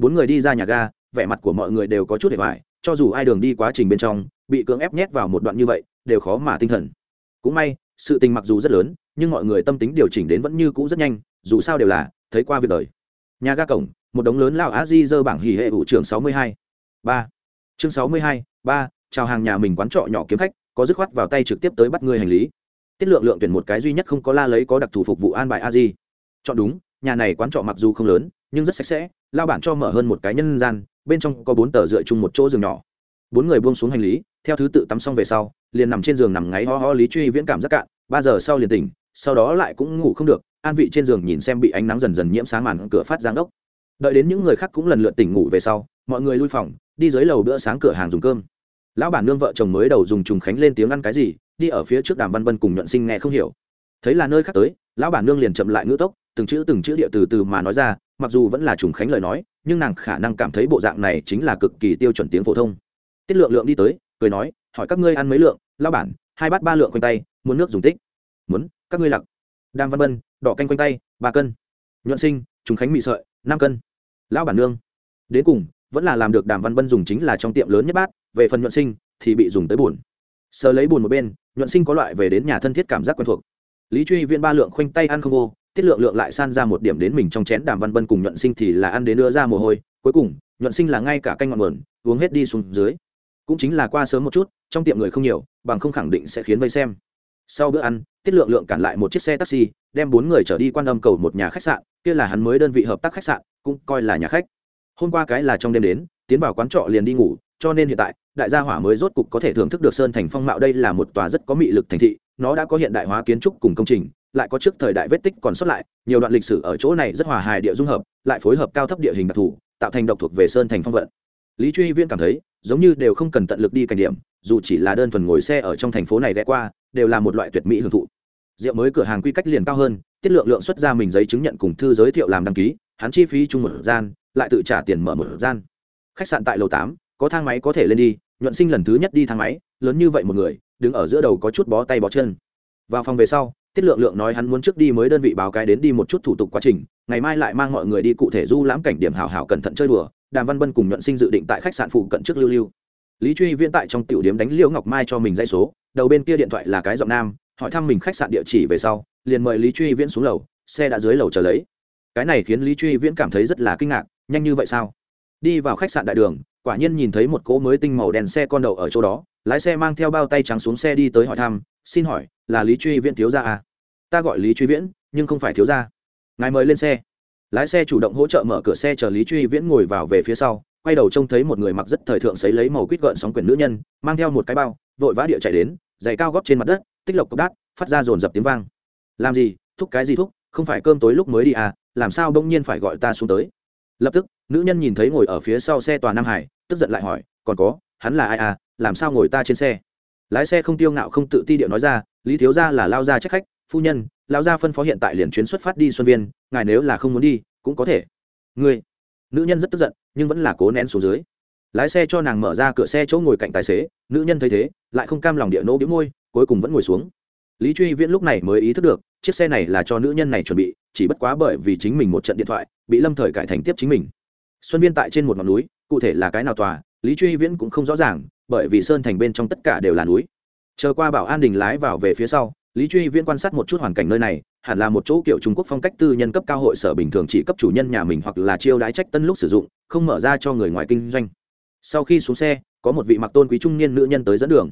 bốn người đi ra nhà ga, vẻ mặt của mọi người đều có chút hệ hoại cho dù ai đường đi quá trình bên trong, bị cưỡng ép nhét vào một đoạn như vậy, đều khó mà tinh thần. Cũng may, sự tình mặc dù rất lớn, nhưng mọi người tâm tính điều chỉnh đến vẫn như cũ rất nhanh, dù sao đều là, thấy qua việc đời. Nhà ga cổng, một đống lớn lao á di dơ bảng hỉ hệ ủ trường sáu mươi hai. Ba. Chương sáu mươi hai, ba, chào hàng nhà mình quán trọ nhỏ kiếm khách, có dứt khoát vào tay trực tiếp tới bắt người hành lý. Tiết lượng lượng tuyển một cái duy nhất không có la lấy có đặc thù phục vụ an bài a di chọn đúng, nhà này quán trọ mặc dù không lớn, nhưng rất sạch sẽ lao bản cho mở hơn một cái nhân gian, bên trong có bốn tờ dựa chung một chỗ giường nhỏ. Bốn người buông xuống hành lý, theo thứ tự tắm xong về sau, liền nằm trên giường nằm ngáy ho ho lý truy viễn cảm giác cạn, ba giờ sau liền tỉnh, sau đó lại cũng ngủ không được, an vị trên giường nhìn xem bị ánh nắng dần dần nhiễm sáng màn cửa phát giáng đốc đợi đến những người khác cũng lần lượt tỉnh ngủ về sau, mọi người lui phòng, đi dưới lầu bữa sáng cửa hàng dùng cơm. Lão bản nương vợ chồng mới đầu dùng trùng khánh lên tiếng ăn cái gì, đi ở phía trước đàm văn bân cùng nhuận sinh nghe không hiểu. Thấy là nơi khác tới, lão bản nương liền chậm lại ngữ tốc, từng chữ từng chữ địa từ từ mà nói ra mặc dù vẫn là trùng khánh lời nói, nhưng nàng khả năng cảm thấy bộ dạng này chính là cực kỳ tiêu chuẩn tiếng phổ thông. Tiết lượng lượng đi tới, cười nói, hỏi các ngươi ăn mấy lượng? Lão bản, hai bát ba lượng quanh tay, muốn nước dùng tích. Muốn, các ngươi lặc. Đàm văn bân đỏ canh quanh tay, ba cân. Nhuận sinh, trùng khánh mị sợi, năm cân. Lão bản nương. Đến cùng, vẫn là làm được đàm văn bân dùng chính là trong tiệm lớn nhất bát, về phần nhuận sinh thì bị dùng tới bùn sờ lấy bùn một bên, nhuận sinh có loại về đến nhà thân thiết cảm giác quen thuộc. Lý truy viên ba lượng khoanh tay ăn không vô tiết lượng lượng lại san ra một điểm đến mình trong chén đàm văn bân cùng nhuận sinh thì là ăn đến đưa ra mồ hôi. Cuối cùng, nhuận sinh là ngay cả canh ngọn nguồn, uống hết đi xuống dưới. Cũng chính là qua sớm một chút, trong tiệm người không nhiều, bằng không khẳng định sẽ khiến vây xem. Sau bữa ăn, tiết lượng lượng cản lại một chiếc xe taxi, đem bốn người trở đi quan âm cầu một nhà khách sạn, kia là hắn mới đơn vị hợp tác khách sạn, cũng coi là nhà khách. Hôm qua cái là trong đêm đến, tiến vào quán trọ liền đi ngủ, cho nên hiện tại, đại gia hỏa mới rốt cục có thể thưởng thức được sơn thành phong mạo. Đây là một tòa rất có mị lực thành thị, nó đã có hiện đại hóa kiến trúc cùng công trình lại có trước thời đại vết tích còn sót lại, nhiều đoạn lịch sử ở chỗ này rất hòa hài địa dung hợp, lại phối hợp cao thấp địa hình đặc thù, tạo thành độc thuộc về sơn thành phong vận. Lý truy Viễn cảm thấy, giống như đều không cần tận lực đi cảnh điểm, dù chỉ là đơn thuần ngồi xe ở trong thành phố này ghé qua, đều là một loại tuyệt mỹ hưởng thụ. Rượu mới cửa hàng quy cách liền cao hơn, tiết lượng lượng xuất ra mình giấy chứng nhận cùng thư giới thiệu làm đăng ký, hắn chi phí chung một gian, lại tự trả tiền mở một gian. Khách sạn tại lầu tám, có thang máy có thể lên đi, nhuận sinh lần thứ nhất đi thang máy, lớn như vậy một người, đứng ở giữa đầu có chút bó tay bó chân. Vào phòng về sau tiết lượng lượng nói hắn muốn trước đi mới đơn vị báo cái đến đi một chút thủ tục quá trình, ngày mai lại mang mọi người đi cụ thể du lãm cảnh điểm hào hào cẩn thận chơi đùa, đàm văn bân cùng nhuận sinh dự định tại khách sạn phụ cận trước lưu lưu. Lý truy viễn tại trong tiểu điếm đánh liễu ngọc mai cho mình dây số, đầu bên kia điện thoại là cái giọng nam, hỏi thăm mình khách sạn địa chỉ về sau, liền mời lý truy viễn xuống lầu, xe đã dưới lầu chờ lấy. Cái này khiến lý truy viễn cảm thấy rất là kinh ngạc, nhanh như vậy sao? Đi vào khách sạn đại đường, quả nhiên nhìn thấy một cỗ mới tinh màu đèn xe con đậu ở chỗ đó, lái xe mang theo bao tay trắng xuống xe đi tới hỏi thăm xin hỏi, là lý truy viễn thiếu gia à? ta gọi lý truy viễn, nhưng không phải thiếu gia. Ngài mời lên xe. Lái xe chủ động hỗ trợ mở cửa xe chờ lý truy viễn ngồi vào về phía sau, quay đầu trông thấy một người mặc rất thời thượng xấy lấy màu quýt gợn sóng quyển nữ nhân, mang theo một cái bao, vội vã địa chạy đến, giày cao góp trên mặt đất, tích lộc cốc đát, phát ra dồn dập tiếng vang. Làm gì, thúc cái gì thúc, không phải cơm tối lúc mới đi à làm sao bỗng nhiên phải gọi ta xuống tới? Lập tức, nữ nhân nhìn thấy ngồi ở phía sau xe tòa nam hải, tức giận lại hỏi, còn có, hắn là ai à làm sao ngồi ta trên xe? Lái xe không tiêu ngạo không tự ti điệu nói ra, lý thiếu gia là lao gia trách khách, phu nhân, lao gia phân phó hiện tại liền chuyến xuất phát đi xuân viên, ngài nếu là không muốn đi, cũng có thể. Ngươi nữ nhân rất tức giận, nhưng vẫn là cố nén xuống dưới. Lái xe cho nàng mở ra cửa xe chỗ ngồi cạnh tài xế, nữ nhân thấy thế, lại không cam lòng địa nỗ biếu môi, cuối cùng vẫn ngồi xuống. Lý truy viễn lúc này mới ý thức được, chiếc xe này là cho nữ nhân này chuẩn bị, chỉ bất quá bởi vì chính mình một trận điện thoại, bị lâm thời cải thành tiếp chính mình. Xuân viên tại trên một ngọn núi, cụ thể là cái nào tòa, lý truy viễn cũng không rõ ràng bởi vì sơn thành bên trong tất cả đều là núi. Chờ qua bảo an đình lái vào về phía sau, lý truy viễn quan sát một chút hoàn cảnh nơi này, hẳn là một chỗ kiểu trung quốc phong cách tư nhân cấp cao hội sở bình thường chỉ cấp chủ nhân nhà mình hoặc là chiêu đái trách tân lúc sử dụng, không mở ra cho người ngoài kinh doanh. Sau khi xuống xe, có một vị mặc tôn quý trung niên nữ nhân tới dẫn đường.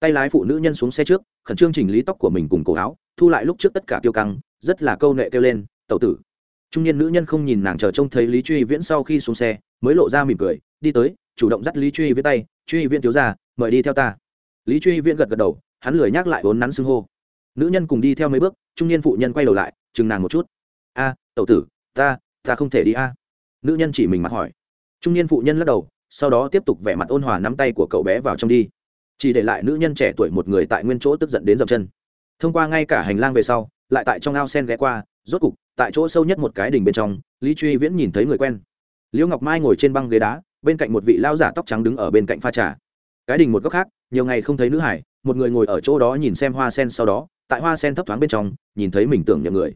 Tay lái phụ nữ nhân xuống xe trước, khẩn trương chỉnh lý tóc của mình cùng cổ áo, thu lại lúc trước tất cả tiêu căng, rất là câu nệ kêu lên, tẩu tử. Trung niên nữ nhân không nhìn nàng chờ trông thấy lý truy viễn sau khi xuống xe, mới lộ ra mỉm cười, đi tới, chủ động dắt lý truy viễn tay truy viễn thiếu ra mời đi theo ta. Lý truy viễn gật gật đầu, hắn lười nhắc lại vốn nắn xưng hô. Nữ nhân cùng đi theo mấy bước, trung niên phụ nhân quay đầu lại, chừng nàng một chút. A, tẩu tử, ta ta không thể đi a. Nữ nhân chỉ mình mặt hỏi. Trung niên phụ nhân lắc đầu, sau đó tiếp tục vẻ mặt ôn hòa nắm tay của cậu bé vào trong đi. Chỉ để lại nữ nhân trẻ tuổi một người tại nguyên chỗ tức giận đến dậm chân. Thông qua ngay cả hành lang về sau, lại tại trong ao sen ghé qua, rốt cục, tại chỗ sâu nhất một cái đỉnh bên trong, lý truy viễn nhìn thấy người quen. Liễu ngọc mai ngồi trên băng ghế đá bên cạnh một vị lao giả tóc trắng đứng ở bên cạnh pha trà. Cái đình một góc khác, nhiều ngày không thấy nữ hải, một người ngồi ở chỗ đó nhìn xem hoa sen sau đó, tại hoa sen thấp thoáng bên trong, nhìn thấy mình tưởng nhầm người.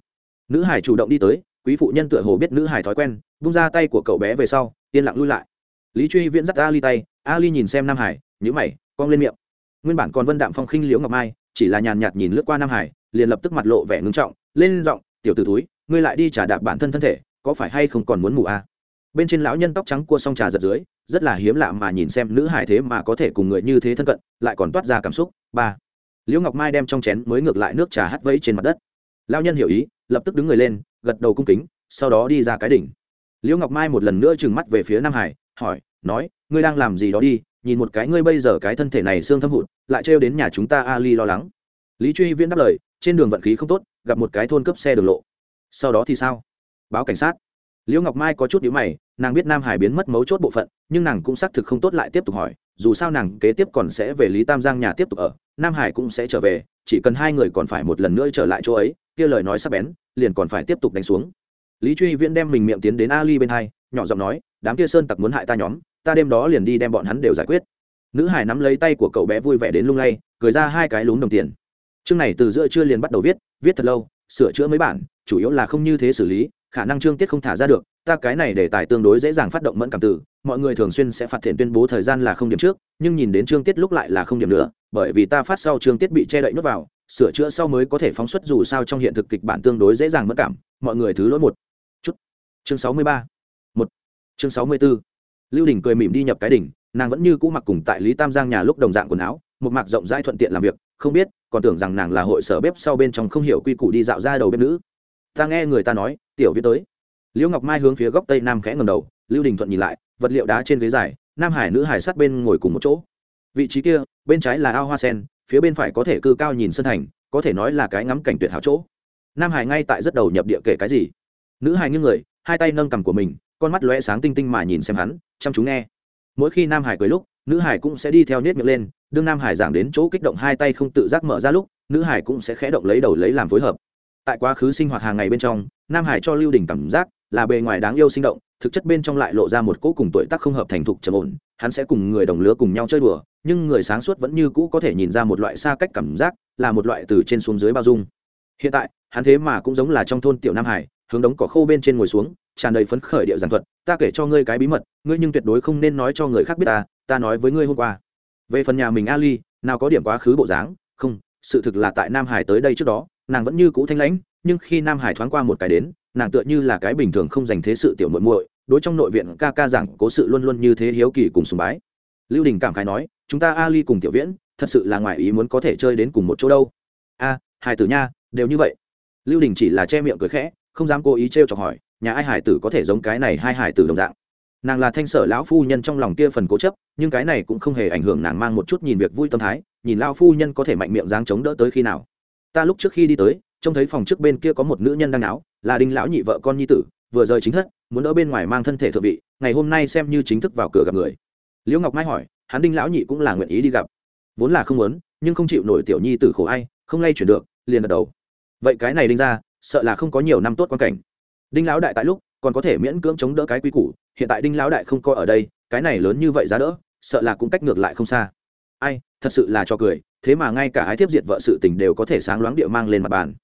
Nữ hải chủ động đi tới, quý phụ nhân tựa hồ biết nữ hải thói quen bung ra tay của cậu bé về sau, yên lặng lui lại. Lý truy viễn dắt ali tay, ali nhìn xem nam hải nhữ mày, cong lên miệng. Nguyên bản còn vân đạm phong khinh liễu ngọc mai, chỉ là nhàn nhạt nhìn lướt qua nam hải, liền lập tức mặt lộ vẻ ngưng trọng, lên giọng, tiểu t ử túi ngươi lại đi trả đạp bản thân thân thể, có phải hay không còn muốn mù à? Bên trên lão nhân tóc trắng cua song trà giật dưới, rất là hiếm lạ mà nhìn xem nữ hải thế mà có thể cùng người như thế thân cận, lại còn toát ra cảm xúc. Ba, liễu ngọc mai đem trong chén mới ngược lại nước trà hắt vẫy trên mặt đất. Lão nhân hiểu ý, lập tức đứng người lên, gật đầu cung kính, sau đó đi ra cái đỉnh. Liễu ngọc mai một lần nữa trừng mắt về phía nam hải, hỏi, nói, ngươi đang làm gì đó đi? Nhìn một cái ngươi bây giờ cái thân thể này xương thâm hụt, lại trêu đến nhà chúng ta ali lo lắng. Lý truy viễn đáp lời, trên đường vận khí không tốt, gặp một cái thôn cấp xe đường lộ. Sau đó thì sao? Báo cảnh sát liễu ngọc mai có chút nhữ mày, nàng biết nam hải biến mất mấu chốt bộ phận, nhưng nàng cũng xác thực không tốt lại tiếp tục hỏi, dù sao nàng kế tiếp còn sẽ về lý tam giang nhà tiếp tục ở, nam hải cũng sẽ trở về, chỉ cần hai người còn phải một lần nữa trở lại chỗ ấy, kia lời nói sắp bén, liền còn phải tiếp tục đánh xuống. Lý truy viễn đem mình miệng tiến đến ali bên hai, nhỏ giọng nói, đám kia sơn tặc muốn hại ta nhóm, ta đêm đó liền đi đem bọn hắn đều giải quyết. Nữ hải nắm lấy tay của cậu bé vui vẻ đến lung lay, cười ra hai cái lún đồng tiền. Chương này từ giữa trưa liền bắt đầu viết viết thật lâu, sửa chữa mấy bản, chủ yếu là không như thế xử lý khả năng chương tiết không thả ra được, ta cái này để tài tương đối dễ dàng phát động mẫn cảm tử, mọi người thường xuyên sẽ phạt thiện tuyên bố thời gian là không điểm trước, nhưng nhìn đến chương tiết lúc lại là không điểm nữa, bởi vì ta phát sau chương tiết bị che đậy nhốt vào, sửa chữa sau mới có thể phóng xuất dù sao trong hiện thực kịch bản tương đối dễ dàng mất cảm, mọi người thứ lỗi một. Chút. Chương sáu mươi ba. Một. Chương sáu mươi b ố lưu đình cười mỉm đi nhập cái đỉnh, nàng vẫn như cũ mặc cùng tại lý tam giang nhà lúc đồng dạng quần áo, một mặc rộng rãi thuận tiện làm việc, không biết, còn tưởng rằng nàng là hội sở bếp sau bên trong không hiểu quy củ đi dạo ra đầu bếp nữ ta nghe người ta nói, tiểu viễn tới. Liễu ngọc mai hướng phía góc tây nam khẽ ngầm đầu, lưu đình thuận nhìn lại, vật liệu đá trên ghế dài, nam hải nữ hải sát bên ngồi cùng một chỗ. Vị trí kia, bên trái là ao hoa sen, phía bên phải có thể cư cao nhìn sân thành, có thể nói là cái ngắm cảnh tuyệt hảo chỗ. Nam hải ngay tại rất đầu nhập địa kể cái gì? Nữ hải nghiêng người, hai tay nâng cằm của mình, con mắt lóe sáng tinh tinh mà nhìn xem hắn, chăm chú nghe. Mỗi khi nam hải cười lúc, nữ hải cũng sẽ đi theo nết miệng lên, đương nam hải giảng đến chỗ kích động hai tay không tự giác mở ra lúc, nữ hải cũng sẽ khẽ động lấy đầu lấy làm phối hợp tại quá khứ sinh hoạt hàng ngày bên trong, nam hải cho lưu đình cảm giác là bề ngoài đáng yêu sinh động, thực chất bên trong lại lộ ra một cỗ cùng tuổi tác không hợp thành thục trầm ổn, hắn sẽ cùng người đồng lứa cùng nhau chơi đùa, nhưng người sáng suốt vẫn như cũ có thể nhìn ra một loại xa cách cảm giác, là một loại từ trên xuống dưới bao dung. Hiện tại, hắn thế mà cũng giống là trong thôn tiểu nam hải, hướng đống cỏ khô bên trên ngồi xuống, tràn đầy phấn khởi địa giảng thuật, ta kể cho ngươi cái bí mật, ngươi nhưng tuyệt đối không nên nói cho người khác biết ta ta nói với ngươi hôm qua. Về phần nhà mình ali, nào có điểm quá khứ bộ dáng, không, sự thực là tại nam hải tới đây trước đó nàng vẫn như cũ thanh lãnh, nhưng khi nam hải thoáng qua một cái đến, nàng tựa như là cái bình thường không dành thế sự tiểu muội muội, đối trong nội viện ca ca giảng cố sự luôn luôn như thế hiếu kỳ cùng sùng bái. Lưu đình cảm khái nói, chúng ta ali cùng tiểu viễn, thật sự là ngoài ý muốn có thể chơi đến cùng một chỗ đâu. A, hải tử nha, đều như vậy. Lưu đình chỉ là che miệng cười khẽ, không dám cố ý t chọc hỏi, nhà ai hải tử có thể giống cái này hai hải tử đồng dạng? Nàng là thanh sở lão phu nhân trong lòng kia phần cố chấp, nhưng cái này cũng không hề ảnh hưởng nàng mang một chút nhìn việc vui tâm thái, nhìn lão phu nhân có thể mạnh miệng dáng chống đỡ tới khi nào ta lúc trước khi đi tới, trông thấy phòng trước bên kia có một nữ nhân đang áo là đinh lão nhị vợ con nhi tử, vừa rời chính thất, muốn đỡ bên ngoài mang thân thể thượng vị, ngày hôm nay xem như chính thức vào cửa gặp người. Liễu ngọc mai hỏi, hắn đinh lão nhị cũng là nguyện ý đi gặp. Vốn là không muốn, nhưng không chịu nổi tiểu nhi tử khổ ai, không lay chuyển được, liền gật đầu. Vậy cái này đinh ra, sợ là không có nhiều năm tốt quan cảnh. Đinh lão đại tại lúc, còn có thể miễn cưỡng chống đỡ cái quy củ, hiện tại đinh lão đại không coi ở đây, cái này lớn như vậy giá đỡ, sợ là cũng cách ngược lại không xa. Ai thật sự là cho cười, thế mà ngay cả ái thiếp diệt vợ sự tình đều có thể sáng loáng địa mang lên mặt bàn.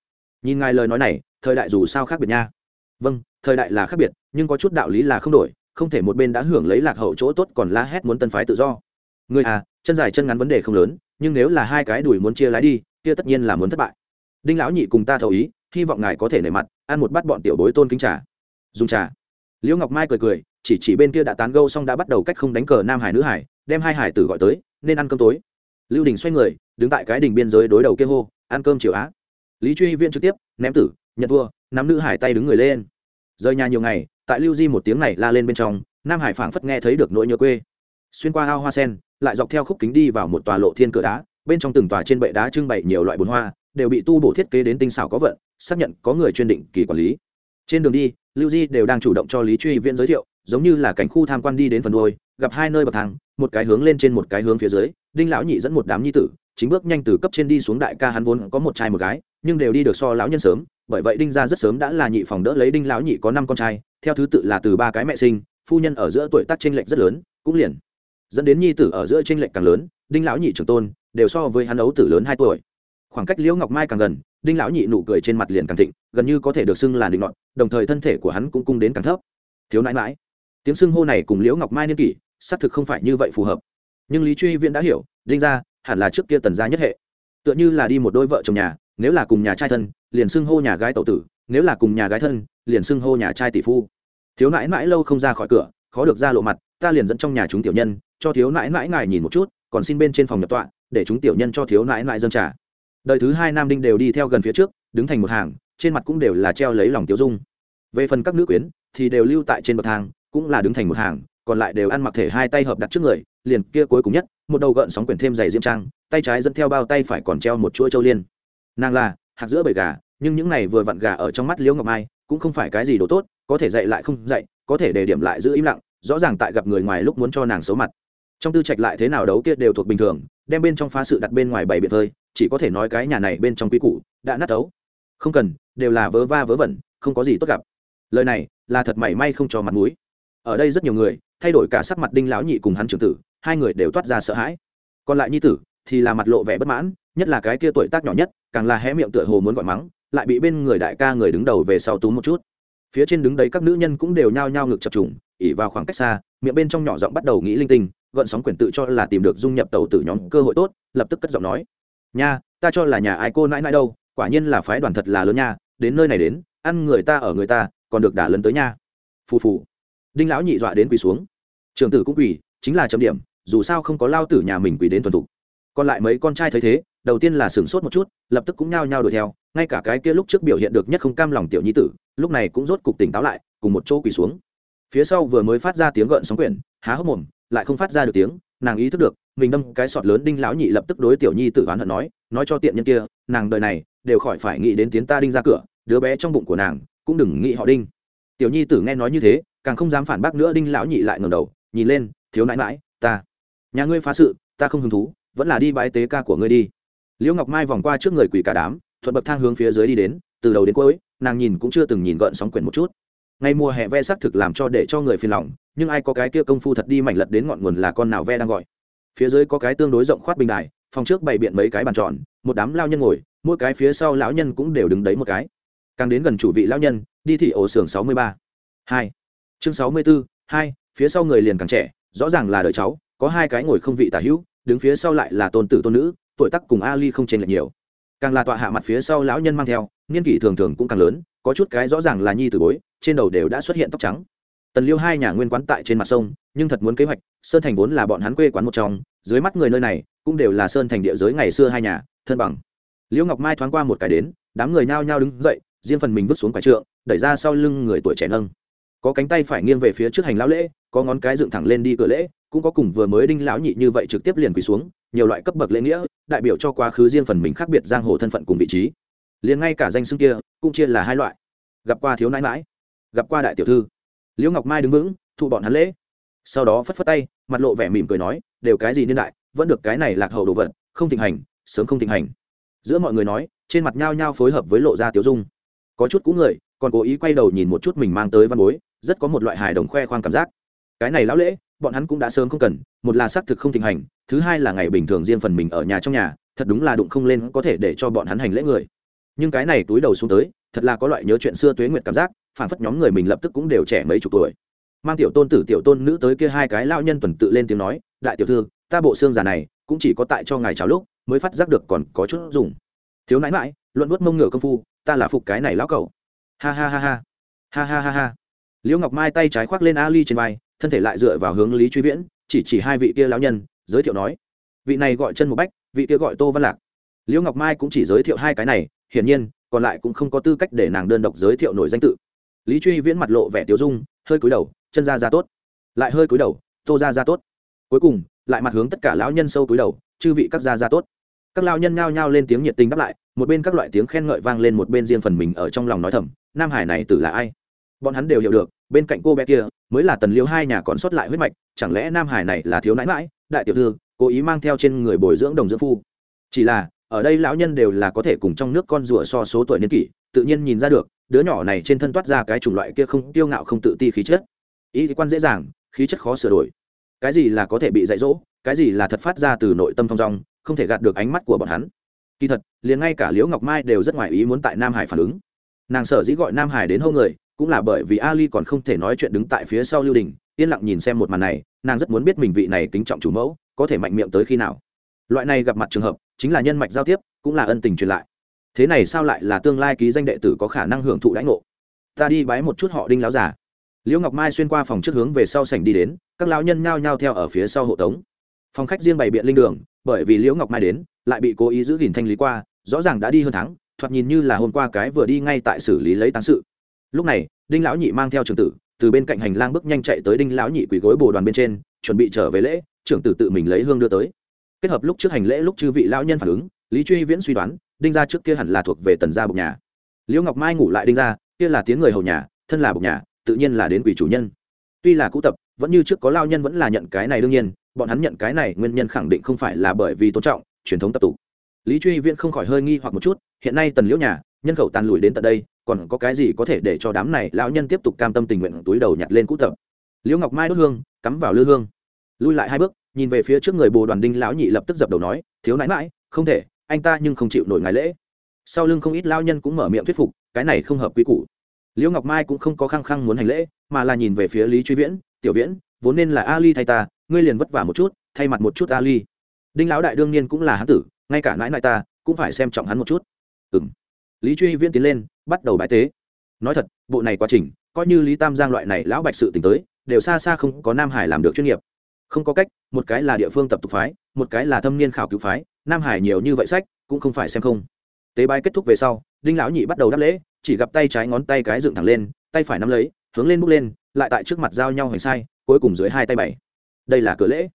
Nhìn ngài lời nói này, thời đại dù sao khác biệt nha. Vâng thời đại là khác biệt, nhưng có chút đạo lý là không đổi, không thể một bên đã hưởng lấy lạc hậu chỗ tốt còn la hét muốn tân phái tự do. Người à chân dài chân ngắn vấn đề không lớn, nhưng nếu là hai cái đùi muốn chia lái đi, kia tất nhiên là muốn thất bại. Đinh lão nhị cùng ta thầu ý, hy vọng ngài có thể nể mặt, ăn một bát bọn tiểu bối tôn kính trà. Dùng trà. Liễu ngọc mai cười cười, chỉ chỉ bên kia đã tán gâu xong đã bắt đầu cách không đánh cờ nam hải nữ hải, đem hai hải tử gọi tới, nên ăn cơm tối lưu đình xoay người, đứng tại cái đình biên giới đối đầu kia hô, ăn cơm chiều á. Lý truy viên trực tiếp, ném tử, nhận thua, nắm nữ hải tay đứng người lên. Rời nhà nhiều ngày, tại lưu di một tiếng này la lên bên trong, nam hải phảng phất nghe thấy được nỗi nhớ quê. Xuyên qua ao hoa sen, lại dọc theo khúc kính đi vào một tòa lộ thiên cửa đá, bên trong từng tòa trên bệ đá trưng bày nhiều loại bồn hoa, đều bị tu bổ thiết kế đến tinh xảo có vận, xác nhận có người chuyên định kỳ quản lý. Trên đường đi, lưu di đều đang chủ động cho lý truy viễn giới thiệu, giống như là cảnh khu tham quan đi đến phần đôi gặp hai nơi bậc thang, một cái hướng lên trên một cái hướng phía dưới đinh lão nhị dẫn một đám nhi tử, chính bước nhanh từ cấp trên đi xuống đại ca hắn vốn có một trai một gái, nhưng đều đi được so lão nhân sớm, bởi vậy đinh gia rất sớm đã là nhị phòng đỡ lấy đinh lão nhị có năm con trai, theo thứ tự là từ ba cái mẹ sinh, phu nhân ở giữa tuổi tác tranh lệch rất lớn, cũng liền dẫn đến nhi tử ở giữa tranh lệch càng lớn, đinh lão nhị trưởng tôn, đều so với hắn ấu tử lớn hai tuổi. Khoảng cách liễu ngọc mai càng gần, đinh lão nhị nụ cười trên mặt liền càng thịnh, gần như có thể được xưng là định ngọn đồng thời thân thể của hắn cũng cung đến càng thấp. Thiếu nãi mãi tiếng xưng hô này cùng liễu ngọc mai niên kỷ, xác thực không phải như vậy phù hợp nhưng lý truy viễn đã hiểu, đinh ra hẳn là trước kia tần gia nhất hệ. Tựa như là đi một đôi vợ chồng nhà, nếu là cùng nhà trai thân, liền xưng hô nhà gái tậu tử, nếu là cùng nhà gái thân, liền xưng hô nhà trai tỷ phu. Thiếu nãi mãi lâu không ra khỏi cửa, khó được ra lộ mặt, ta liền dẫn trong nhà chúng tiểu nhân, cho thiếu nãi mãi ngài nhìn một chút, còn xin bên trên phòng nhập tọa, để chúng tiểu nhân cho thiếu nãi mãi dân trả đời thứ hai nam đinh đều đi theo gần phía trước, đứng thành một hàng, trên mặt cũng đều là treo lấy lòng tiêu dung. Về phần các nữ quyến, thì đều lưu tại trên bậc thang, cũng là đứng thành một hàng, còn lại đều ăn mặc thể hai tay hợp đặt trước người liền kia cuối cùng nhất, một đầu gợn sóng quyển thêm giày diêm trang, tay trái dẫn theo bao tay phải còn treo một chuỗi châu liên. Nàng là hạt giữa bầy gà, nhưng những này vừa vặn gà ở trong mắt liễu ngọc mai, cũng không phải cái gì đồ tốt, có thể dạy lại không dạy, có thể để điểm lại giữ im lặng, rõ ràng tại gặp người ngoài lúc muốn cho nàng xấu mặt. Trong tư trạch lại thế nào đấu kia đều thuộc bình thường, đem bên trong phá sự đặt bên ngoài bảy biệt hơi chỉ có thể nói cái nhà này bên trong quy củ, đã nát ấu không cần, đều là vớ va vớ vẩn, không có gì tốt gặp. Lời này, là thật mảy may không cho mặt mũi. Ở đây rất nhiều người, thay đổi cả sắc mặt đinh lão nhị cùng hắn trưởng tử hai người đều toát ra sợ hãi. Còn lại nhi tử thì là mặt lộ vẻ bất mãn, nhất là cái kia tuổi tác nhỏ nhất, càng là hé miệng tựa hồ muốn gọi mắng, lại bị bên người đại ca người đứng đầu về sau túm một chút. Phía trên đứng đấy các nữ nhân cũng đều nhao nhao ngực chập trùng, ỉ vào khoảng cách xa, miệng bên trong nhỏ giọng bắt đầu nghĩ linh tinh gợn sóng quyền tự cho là tìm được dung nhập tàu tử nhóm cơ hội tốt, lập tức cất giọng nói. Nha, ta cho là nhà ai cô nãi nãi đâu, quả nhiên là phái đoàn thật là lớn nha, đến nơi này đến, ăn người ta ở người ta, còn được đả lấn tới nha. Phù phù. Đinh lão nhị dọa đến quỳ xuống. Trường tử cũng quỳ, chính là chấm điểm dù sao không có lao tử nhà mình quỳ đến tuần thục. Còn lại mấy con trai thấy thế, đầu tiên là sửng sốt một chút, lập tức cũng nhao nhao đuổi theo, ngay cả cái kia lúc trước biểu hiện được nhất không cam lòng tiểu nhi tử, lúc này cũng rốt cục tỉnh táo lại, cùng một chỗ quỳ xuống. Phía sau vừa mới phát ra tiếng gợn sóng quyển, há hốc mồm, lại không phát ra được tiếng, nàng ý thức được, mình đâm cái sọt lớn đinh lão nhị lập tức đối tiểu nhi tử oán hận nói nói cho tiện nhân kia, nàng đời này, đều khỏi phải nghĩ đến tiến ta đinh ra cửa, đứa bé trong bụng của nàng, cũng đừng nghĩ họ đinh. Tiểu nhi tử nghe nói như thế, càng không dám phản bác nữa đinh lão nhị lại ngẩng đầu, nhìn lên, thiếu nãi mãi ta nhà ngươi phá sự, ta không hứng thú, vẫn là đi bãi tế ca của ngươi đi. Liễu ngọc mai vòng qua trước người quỷ cả đám, thuận bậc thang hướng phía dưới đi đến, từ đầu đến cuối, nàng nhìn cũng chưa từng nhìn gợn sóng quyển một chút. Ngay mùa hè ve xác thực làm cho để cho người phiền lòng, nhưng ai có cái kia công phu thật đi mảnh lật đến ngọn nguồn là con nào ve đang gọi. Phía dưới có cái tương đối rộng khoát bình đài, phòng trước bày biện mấy cái bàn tròn, một đám lao nhân ngồi, mỗi cái phía sau lão nhân cũng đều đứng đấy một cái. Càng đến gần chủ vị lão nhân, đi thị ổ xưởng sáu mươi ba. Hai. Chương sáu mươi bốn hai, phía sau người liền càng trẻ, rõ ràng là đợi cháu có hai cái ngồi không vị tả hữu, đứng phía sau lại là tôn tử tôn nữ, tuổi tác cùng ali không chênh lệch nhiều. Càng là tọa hạ mặt phía sau lão nhân mang theo, niên kỷ thường thường cũng càng lớn, có chút cái rõ ràng là nhi tử bối, trên đầu đều đã xuất hiện tóc trắng. Tần liêu hai nhà nguyên quán tại trên mặt sông, nhưng thật muốn kế hoạch, sơn thành vốn là bọn hắn quê quán một trong, dưới mắt người nơi này, cũng đều là sơn thành địa giới ngày xưa hai nhà, thân bằng. Liễu ngọc mai thoáng qua một cái đến, đám người nhao nhao đứng dậy, riêng phần mình vứt xuống quả trượng, đẩy ra sau lưng người tuổi trẻ nâng. Có cánh tay phải nghiêng về phía trước hành lão lễ có ngón cái dựng thẳng lên đi cửa lễ, cũng có cùng vừa mới đinh lão nhị như vậy trực tiếp liền quỳ xuống, nhiều loại cấp bậc lễ nghĩa, đại biểu cho quá khứ riêng phần mình khác biệt giang hồ thân phận cùng vị trí. Liền ngay cả danh xưng kia, cũng chia là hai loại. Gặp qua thiếu nãi mãi gặp qua đại tiểu thư. Liễu ngọc mai đứng vững, thụ bọn hắn lễ. Sau đó phất phất tay, mặt lộ vẻ mỉm cười nói, đều cái gì niên đại, vẫn được cái này lạc hậu đồ vật, không thịnh hành, sớm không thịnh hành. Giữa mọi người nói, trên mặt nhao nhao phối hợp với lộ ra tiểu dung. Có chút cũ người, còn cố ý quay đầu nhìn một chút mình mang tới văn bối, rất có một loại hài đồng khoe khoang cảm giác cái này lão lễ, bọn hắn cũng đã sớm không cần, một là xác thực không thịnh hành, thứ hai là ngày bình thường riêng phần mình ở nhà trong nhà, thật đúng là đụng không lên có thể để cho bọn hắn hành lễ người. Nhưng cái này túi đầu xuống tới, thật là có loại nhớ chuyện xưa tuế nguyệt cảm giác, phản phất nhóm người mình lập tức cũng đều trẻ mấy chục tuổi. Mang tiểu tôn tử, tiểu tôn nữ tới kia hai cái lao nhân tuần tự lên tiếng nói, đại tiểu thư, ta bộ xương già này, cũng chỉ có tại cho ngài chào lúc, mới phát giác được còn có chút dùng. Thiếu nãi mãi luận vớt mông ngựa công phu, ta là phục cái này lão cầu ha ha ha ha. Ha ha ha ha. Liễu ngọc mai tay trái khoác lên ali trên vai thân thể lại dựa vào hướng lý truy viễn, chỉ chỉ hai vị kia lão nhân, giới thiệu nói, vị này gọi chân một bách, vị kia gọi tô văn lạc. Liễu ngọc mai cũng chỉ giới thiệu hai cái này, hiển nhiên, còn lại cũng không có tư cách để nàng đơn độc giới thiệu nổi danh tự. Lý truy viễn mặt lộ vẻ tiêu dung, hơi cúi đầu, chân ra ra tốt. Lại hơi cúi đầu, tô ra ra tốt. Cuối cùng, lại mặt hướng tất cả lão nhân sâu cúi đầu, chư vị các gia ra tốt. Các lão nhân nhao nhao lên tiếng nhiệt tình đáp lại, một bên các loại tiếng khen ngợi vang lên một bên riêng phần mình ở trong lòng nói thầm, nam hải này tử là ai? Bọn hắn đều hiểu được bên cạnh cô bé kia, mới là tần liêu hai nhà còn sót lại huyết mạch, chẳng lẽ nam hải này là thiếu nãi mãi? Đại tiểu thư, cố ý mang theo trên người bồi dưỡng đồng dưỡng phu. Chỉ là, ở đây lão nhân đều là có thể cùng trong nước con rùa so số tuổi niên kỷ, tự nhiên nhìn ra được, đứa nhỏ này trên thân toát ra cái chủng loại kia không tiêu ngạo không tự ti khí chất. Ý quan dễ dàng, khí chất khó sửa đổi. Cái gì là có thể bị dạy dỗ, cái gì là thật phát ra từ nội tâm thong dong, không thể gạt được ánh mắt của bọn hắn. Kỳ thật, liền ngay cả liễu ngọc mai đều rất ngoài ý muốn tại nam hải phản ứng. Nàng sở dĩ gọi nam hải đến hô người cũng là bởi vì ali còn không thể nói chuyện đứng tại phía sau lưu đình, yên lặng nhìn xem một màn này, nàng rất muốn biết mình vị này kính trọng chủ mẫu, có thể mạnh miệng tới khi nào. Loại này gặp mặt trường hợp, chính là nhân mạch giao tiếp, cũng là ân tình truyền lại. Thế này sao lại là tương lai ký danh đệ tử có khả năng hưởng thụ đãi ngộ? Ta đi bái một chút họ đinh láo giả liễu ngọc mai xuyên qua phòng trước hướng về sau sảnh đi đến, các lão nhân nhao nhao theo ở phía sau hộ tống. Phòng khách riêng bày biện linh đường, bởi vì liễu ngọc mai đến, lại bị cố ý giữ gìn thanh lý qua, rõ ràng đã đi hơn tháng, thoạt nhìn như là hôm qua cái vừa đi ngay tại xử lý lấy táng sự lúc này, đinh lão nhị mang theo trưởng tử, từ bên cạnh hành lang bước nhanh chạy tới đinh lão nhị quỳ gối bồ đoàn bên trên, chuẩn bị trở về lễ, trưởng tử tự mình lấy hương đưa tới. Kết hợp lúc trước hành lễ lúc chư vị lão nhân phản ứng, lý truy viễn suy đoán, đinh gia trước kia hẳn là thuộc về tần gia bục nhà. Liễu ngọc mai ngủ lại đinh gia, kia là tiếng người hầu nhà, thân là bục nhà, tự nhiên là đến quỷ chủ nhân. Tuy là cũ tập, vẫn như trước có lao nhân vẫn là nhận cái này đương nhiên, bọn hắn nhận cái này nguyên nhân khẳng định không phải là bởi vì tôn trọng, truyền thống tập tục lý truy viễn không khỏi hơi nghi hoặc một chút, hiện nay tần liễu nhà nhân khẩu tàn lùi đến tận đây, còn có cái gì có thể để cho đám này lão nhân tiếp tục cam tâm tình nguyện túi đầu nhặt lên cũ tập? Liễu ngọc mai đốt hương, cắm vào lư hương. Lui lại hai bước, nhìn về phía trước người bồ đoàn đinh lão nhị lập tức dập đầu nói, thiếu nãi mãi không thể, anh ta nhưng không chịu nổi ngày lễ. Sau lưng không ít lao nhân cũng mở miệng thuyết phục, cái này không hợp quy củ. Liễu ngọc mai cũng không có khăng khăng muốn hành lễ, mà là nhìn về phía lý truy viễn, tiểu viễn, vốn nên là ali thay ta, ngươi liền vất vả một chút, thay mặt một chút ali. Đinh lão đại đương nhiên cũng là hán tử, ngay cả nãi nãi ta cũng phải xem trọng hắn một chút. Ừ m lý truy viễn tiến lên, bắt đầu bãi tế. Nói thật, bộ này quá trình, coi như lý tam giang loại này lão bạch sự t tới, đều xa xa không có nam hải làm được chuyên nghiệp. Không có cách, một cái là địa phương tập tục phái, một cái là thâm niên khảo cứu phái, nam hải nhiều như vậy sách, cũng không phải xem không. Tế bái kết thúc về sau, đinh lão nhị bắt đầu đáp lễ, chỉ gặp tay trái ngón tay cái dựng thẳng lên, tay phải nắm lấy, hướng lên bước lên, lại tại trước mặt giao nhau hoành sai, cuối cùng dưới hai tay bảy. Đây là cửa lễ.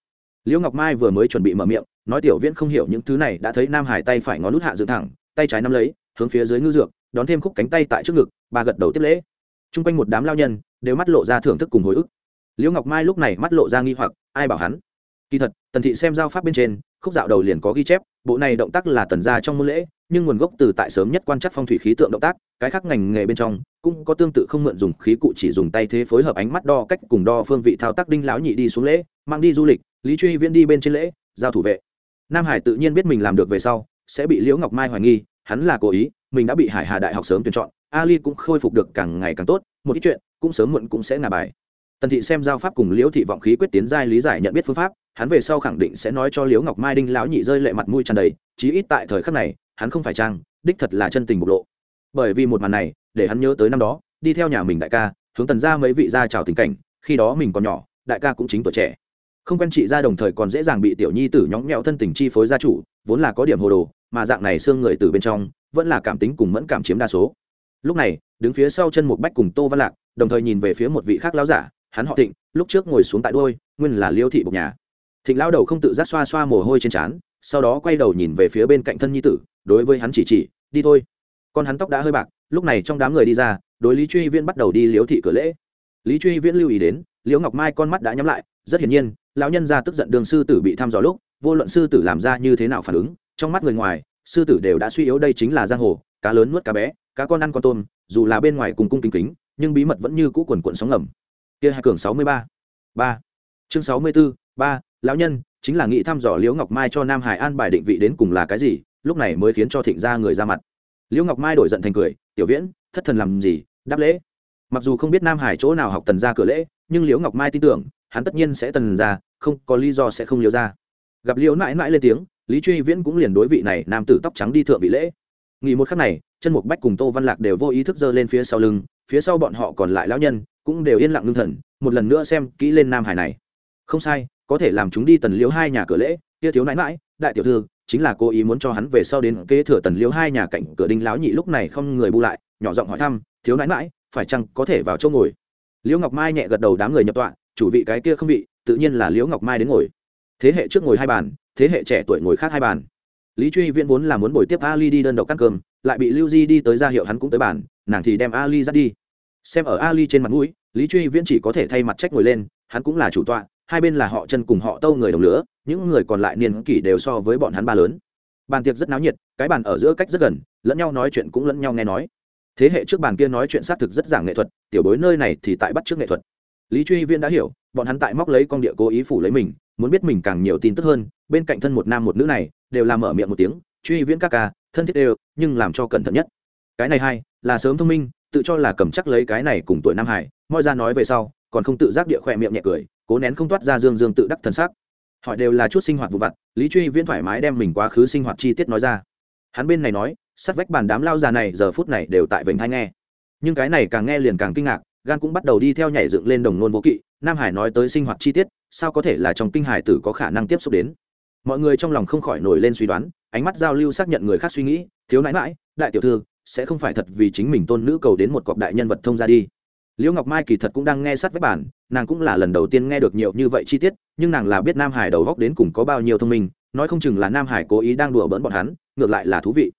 Liễu ngọc mai vừa mới chuẩn bị mở miệng, nói tiểu viễn không hiểu những thứ này đã thấy nam hải tay phải ngón nút hạ dựng thẳng, tay trái nắm lấy hướng phía dưới ngư dược, đón thêm khúc cánh tay tại trước ngực bà gật đầu tiếp lễ. T r u n g quanh một đám lao nhân, đều mắt lộ ra thưởng thức cùng hồi ức. Liễu ngọc mai lúc này mắt lộ ra nghi hoặc, ai bảo hắn? Kỳ thật, tần thị xem giao pháp bên trên, khúc dạo đầu liền có ghi chép, bộ này động tác là tần gia trong môn lễ, nhưng nguồn gốc từ tại sớm nhất quan chắc phong thủy khí tượng động tác, cái khác ngành nghề bên trong, cũng có tương tự không mượn dùng khí cụ chỉ dùng tay thế phối hợp ánh mắt đo cách cùng đo phương vị thao tác đinh lão nhị đi xuống lễ, mang đi du lịch, lý truy viễn đi bên trên lễ, giao thủ vệ. Nam hải tự nhiên biết mình làm được về sau, sẽ bị liễu ngọc mai hoài nghi hắn là cố ý, mình đã bị hải hà đại học sớm tuyển chọn, ali cũng khôi phục được càng ngày càng tốt, một ít chuyện cũng sớm muộn cũng sẽ ngả bài. Tần thị xem giao pháp cùng liễu thị vọng khí quyết tiến giai lý giải nhận biết phương pháp, hắn về sau khẳng định sẽ nói cho liễu ngọc mai đinh lão nhị rơi lệ mặt mũi tràn đầy, chí ít tại thời khắc này, hắn không phải trang, đích thật là chân tình bộc lộ. Bởi vì một màn này, để hắn nhớ tới năm đó, đi theo nhà mình đại ca, hướng tần ra mấy vị gia chào tình cảnh, khi đó mình còn nhỏ, đại ca cũng chính tuổi trẻ không quen chị ra đồng thời còn dễ dàng bị tiểu nhi tử nhõng nhẽo thân tình chi phối gia chủ, vốn là có điểm hồ đồ, mà dạng này xương người từ bên trong, vẫn là cảm tính cùng mẫn cảm chiếm đa số. Lúc này, đứng phía sau chân một bách cùng tô văn lạc, đồng thời nhìn về phía một vị khác lão giả, hắn họ thịnh, lúc trước ngồi xuống tại đôi nguyên là liêu thị bộc nhà. Thịnh lão đầu không tự giác xoa xoa mồ hôi trên trán, sau đó quay đầu nhìn về phía bên cạnh thân nhi tử, đối với hắn chỉ chỉ, đi thôi. Con hắn tóc đã hơi bạc, lúc này trong đám người đi ra, đối lý truy viễn bắt đầu đi liếu thị cửa lễ. Lý truy viễn lưu ý đến, liễu ngọc mai con mắt đã nhắm lại, rất hiển nhiên lão nhân ra tức giận đường sư tử bị thăm dò lúc, vô luận sư tử làm ra như thế nào phản ứng, trong mắt người ngoài, sư tử đều đã suy yếu đây chính là giang hồ, cá lớn nuốt cá bé, cá con ăn con tôm, dù là bên ngoài cùng cung kính kính, nhưng bí mật vẫn như cũ quần quận sóng ngầm. Kia hai cường sáu mươi ba. Ba. Chương sáu mươi b ố ba, lão nhân, chính là nghị thăm dò liễu ngọc mai cho nam hải an bài định vị đến cùng là cái gì, lúc này mới khiến cho thịnh gia người ra mặt. Liễu ngọc mai đổi giận thành cười, tiểu viễn, thất thần làm gì? Đáp lễ. Mặc dù không biết nam hải chỗ nào học tần ra cửa lễ, nhưng liễu ngọc mai tin tưởng hắn tất nhiên sẽ tần ra, không, có lý do sẽ không liêu ra. Gặp liễu mãi mãi lên tiếng, lý truy viễn cũng liền đối vị này nam tử tóc trắng đi thượng vị lễ. Nghỉ một khắc này, chân mục bách cùng tô văn lạc đều vô ý thức giơ lên phía sau lưng, phía sau bọn họ còn lại lão nhân cũng đều yên lặng ngưng thần, một lần nữa xem kỹ lên nam hải này. Không sai, có thể làm chúng đi tần liễu hai nhà cửa lễ, kia thiếu nãi mãi đại tiểu thư, chính là cố ý muốn cho hắn về sau đến kế thừa tần liễu hai nhà cạnh cửa đinh lão nhị lúc này không người bu lại, nhỏ giọng hỏi thăm, thiếu nãi mãi phải chăng có thể vào chỗ ngồi? Liễu ngọc mai nhẹ gật đầu đám người nhập tọa chủ vị cái kia không vị, tự nhiên là liễu ngọc mai đến ngồi. Thế hệ trước ngồi hai bàn, thế hệ trẻ tuổi ngồi khác hai bàn. Lý truy viễn vốn là muốn buổi tiếp ali đi đơn độc cắt cơm, lại bị lưu di đi tới ra hiệu hắn cũng tới bàn, nàng thì đem ali dắt đi. Xem ở ali trên mặt mũi, lý truy viễn chỉ có thể thay mặt trách ngồi lên, hắn cũng là chủ tọa, hai bên là họ chân cùng họ tâu người đồng lửa, những người còn lại niên kỷ đều so với bọn hắn ba lớn. Bàn tiệc rất náo nhiệt, cái bàn ở giữa cách rất gần, lẫn nhau nói chuyện cũng lẫn nhau nghe nói. Thế hệ trước bàn kia nói chuyện xác thực rất giảng nghệ thuật, tiểu bối nơi này thì tại bắt trước nghệ thuật lý truy viên đã hiểu bọn hắn tại móc lấy con địa cố ý phủ lấy mình muốn biết mình càng nhiều tin tức hơn bên cạnh thân một nam một nữ này đều làm mở miệng một tiếng truy viễn các ca thân thiết đều nhưng làm cho cẩn thận nhất. Cái này hay, là sớm thông minh tự cho là cầm chắc lấy cái này cùng tuổi nam hải Mọi ra nói về sau còn không tự giác địa khỏe miệng nhẹ cười cố nén không toát ra dương dương tự đắc thần sắc. họ đều là chút sinh hoạt vụ vặt lý truy viễn thoải mái đem mình quá khứ sinh hoạt chi tiết nói ra. Hắn bên này nói sắt vách bàn đám lao già này giờ phút này đều tại vịnh hay nghe. Nhưng cái này càng nghe liền càng kinh ngạc gan cũng bắt đầu đi theo nhảy dựng lên đồng nôn vô kỵ, nam hải nói tới sinh hoạt chi tiết, sao có thể là trong kinh hải tử có khả năng tiếp xúc đến? Mọi người trong lòng không khỏi nổi lên suy đoán, ánh mắt giao lưu xác nhận người khác suy nghĩ, thiếu nãi mãi đại tiểu thư, sẽ không phải thật vì chính mình tôn nữ cầu đến một cọc đại nhân vật thông ra đi. Liễu ngọc mai kỳ thật cũng đang nghe sát với bản, nàng cũng là lần đầu tiên nghe được nhiều như vậy chi tiết, nhưng nàng là biết nam hải đầu góc đến cùng có bao nhiêu thông minh, nói không chừng là nam hải cố ý đang đùa bỡn bọn hắn, ngược lại là thú vị.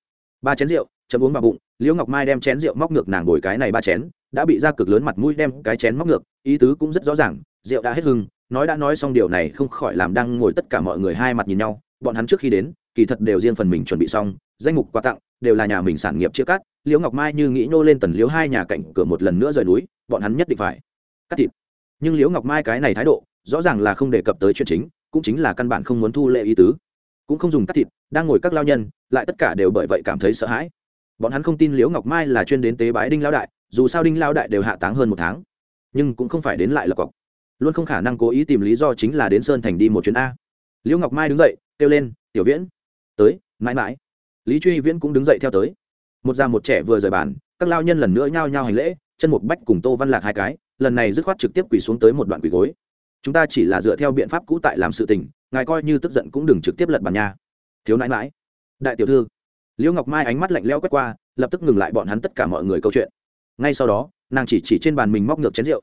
Ba chén rượu, chấm uống vào bụng, liễu ngọc mai đem chén rượu móc ngược nàng ngồi cái này ba chén đã bị ra cực lớn mặt mũi đem cái chén móc ngược, ý tứ cũng rất rõ ràng, rượu đã hết hưng, nói đã nói xong điều này không khỏi làm đang ngồi tất cả mọi người hai mặt nhìn nhau, bọn hắn trước khi đến, kỳ thật đều riêng phần mình chuẩn bị xong, danh mục quà tặng, đều là nhà mình sản nghiệp chia cắt, liễu ngọc mai như nghĩ nô lên tần liễu hai nhà cạnh cửa một lần nữa rời núi, bọn hắn nhất định phải cắt thịt. Nhưng liễu ngọc mai cái này thái độ, rõ ràng là không đề cập tới chuyện chính, cũng chính là căn bản không muốn thu lệ ý tứ. Cũng không dùng cắt thịt, đang ngồi các lao nhân, lại tất cả đều bởi vậy cảm thấy sợ hãi. Bọn hắn không tin liễu ngọc mai là chuyên đến tế bái đinh lao đại dù sao đinh lao đại đều hạ táng hơn một tháng, nhưng cũng không phải đến lại là cọc. Luôn không khả năng cố ý tìm lý do chính là đến sơn thành đi một chuyến a. Liễu ngọc mai đứng dậy, kêu lên, tiểu viễn. Tới, mãi mãi. Lý truy viễn cũng đứng dậy theo tới. Một già một trẻ vừa rời bàn, các lao nhân lần nữa nhao nhao hành lễ, chân một bách cùng tô văn lạc hai cái, lần này dứt khoát trực tiếp quỳ xuống tới một đoạn quỳ gối. Chúng ta chỉ là dựa theo biện pháp cũ tại làm sự tình, ngài coi như tức giận cũng đừng trực tiếp lật bàn nha. Thiếu nãi mãi. Đại tiểu thư. Liễu ngọc mai ánh mắt lạnh lẽo quét qua, lập tức ngừng lại bọn hắn tất cả mọi người câu chuyện ngay sau đó, nàng chỉ chỉ trên bàn mình móc ngược chén rượu.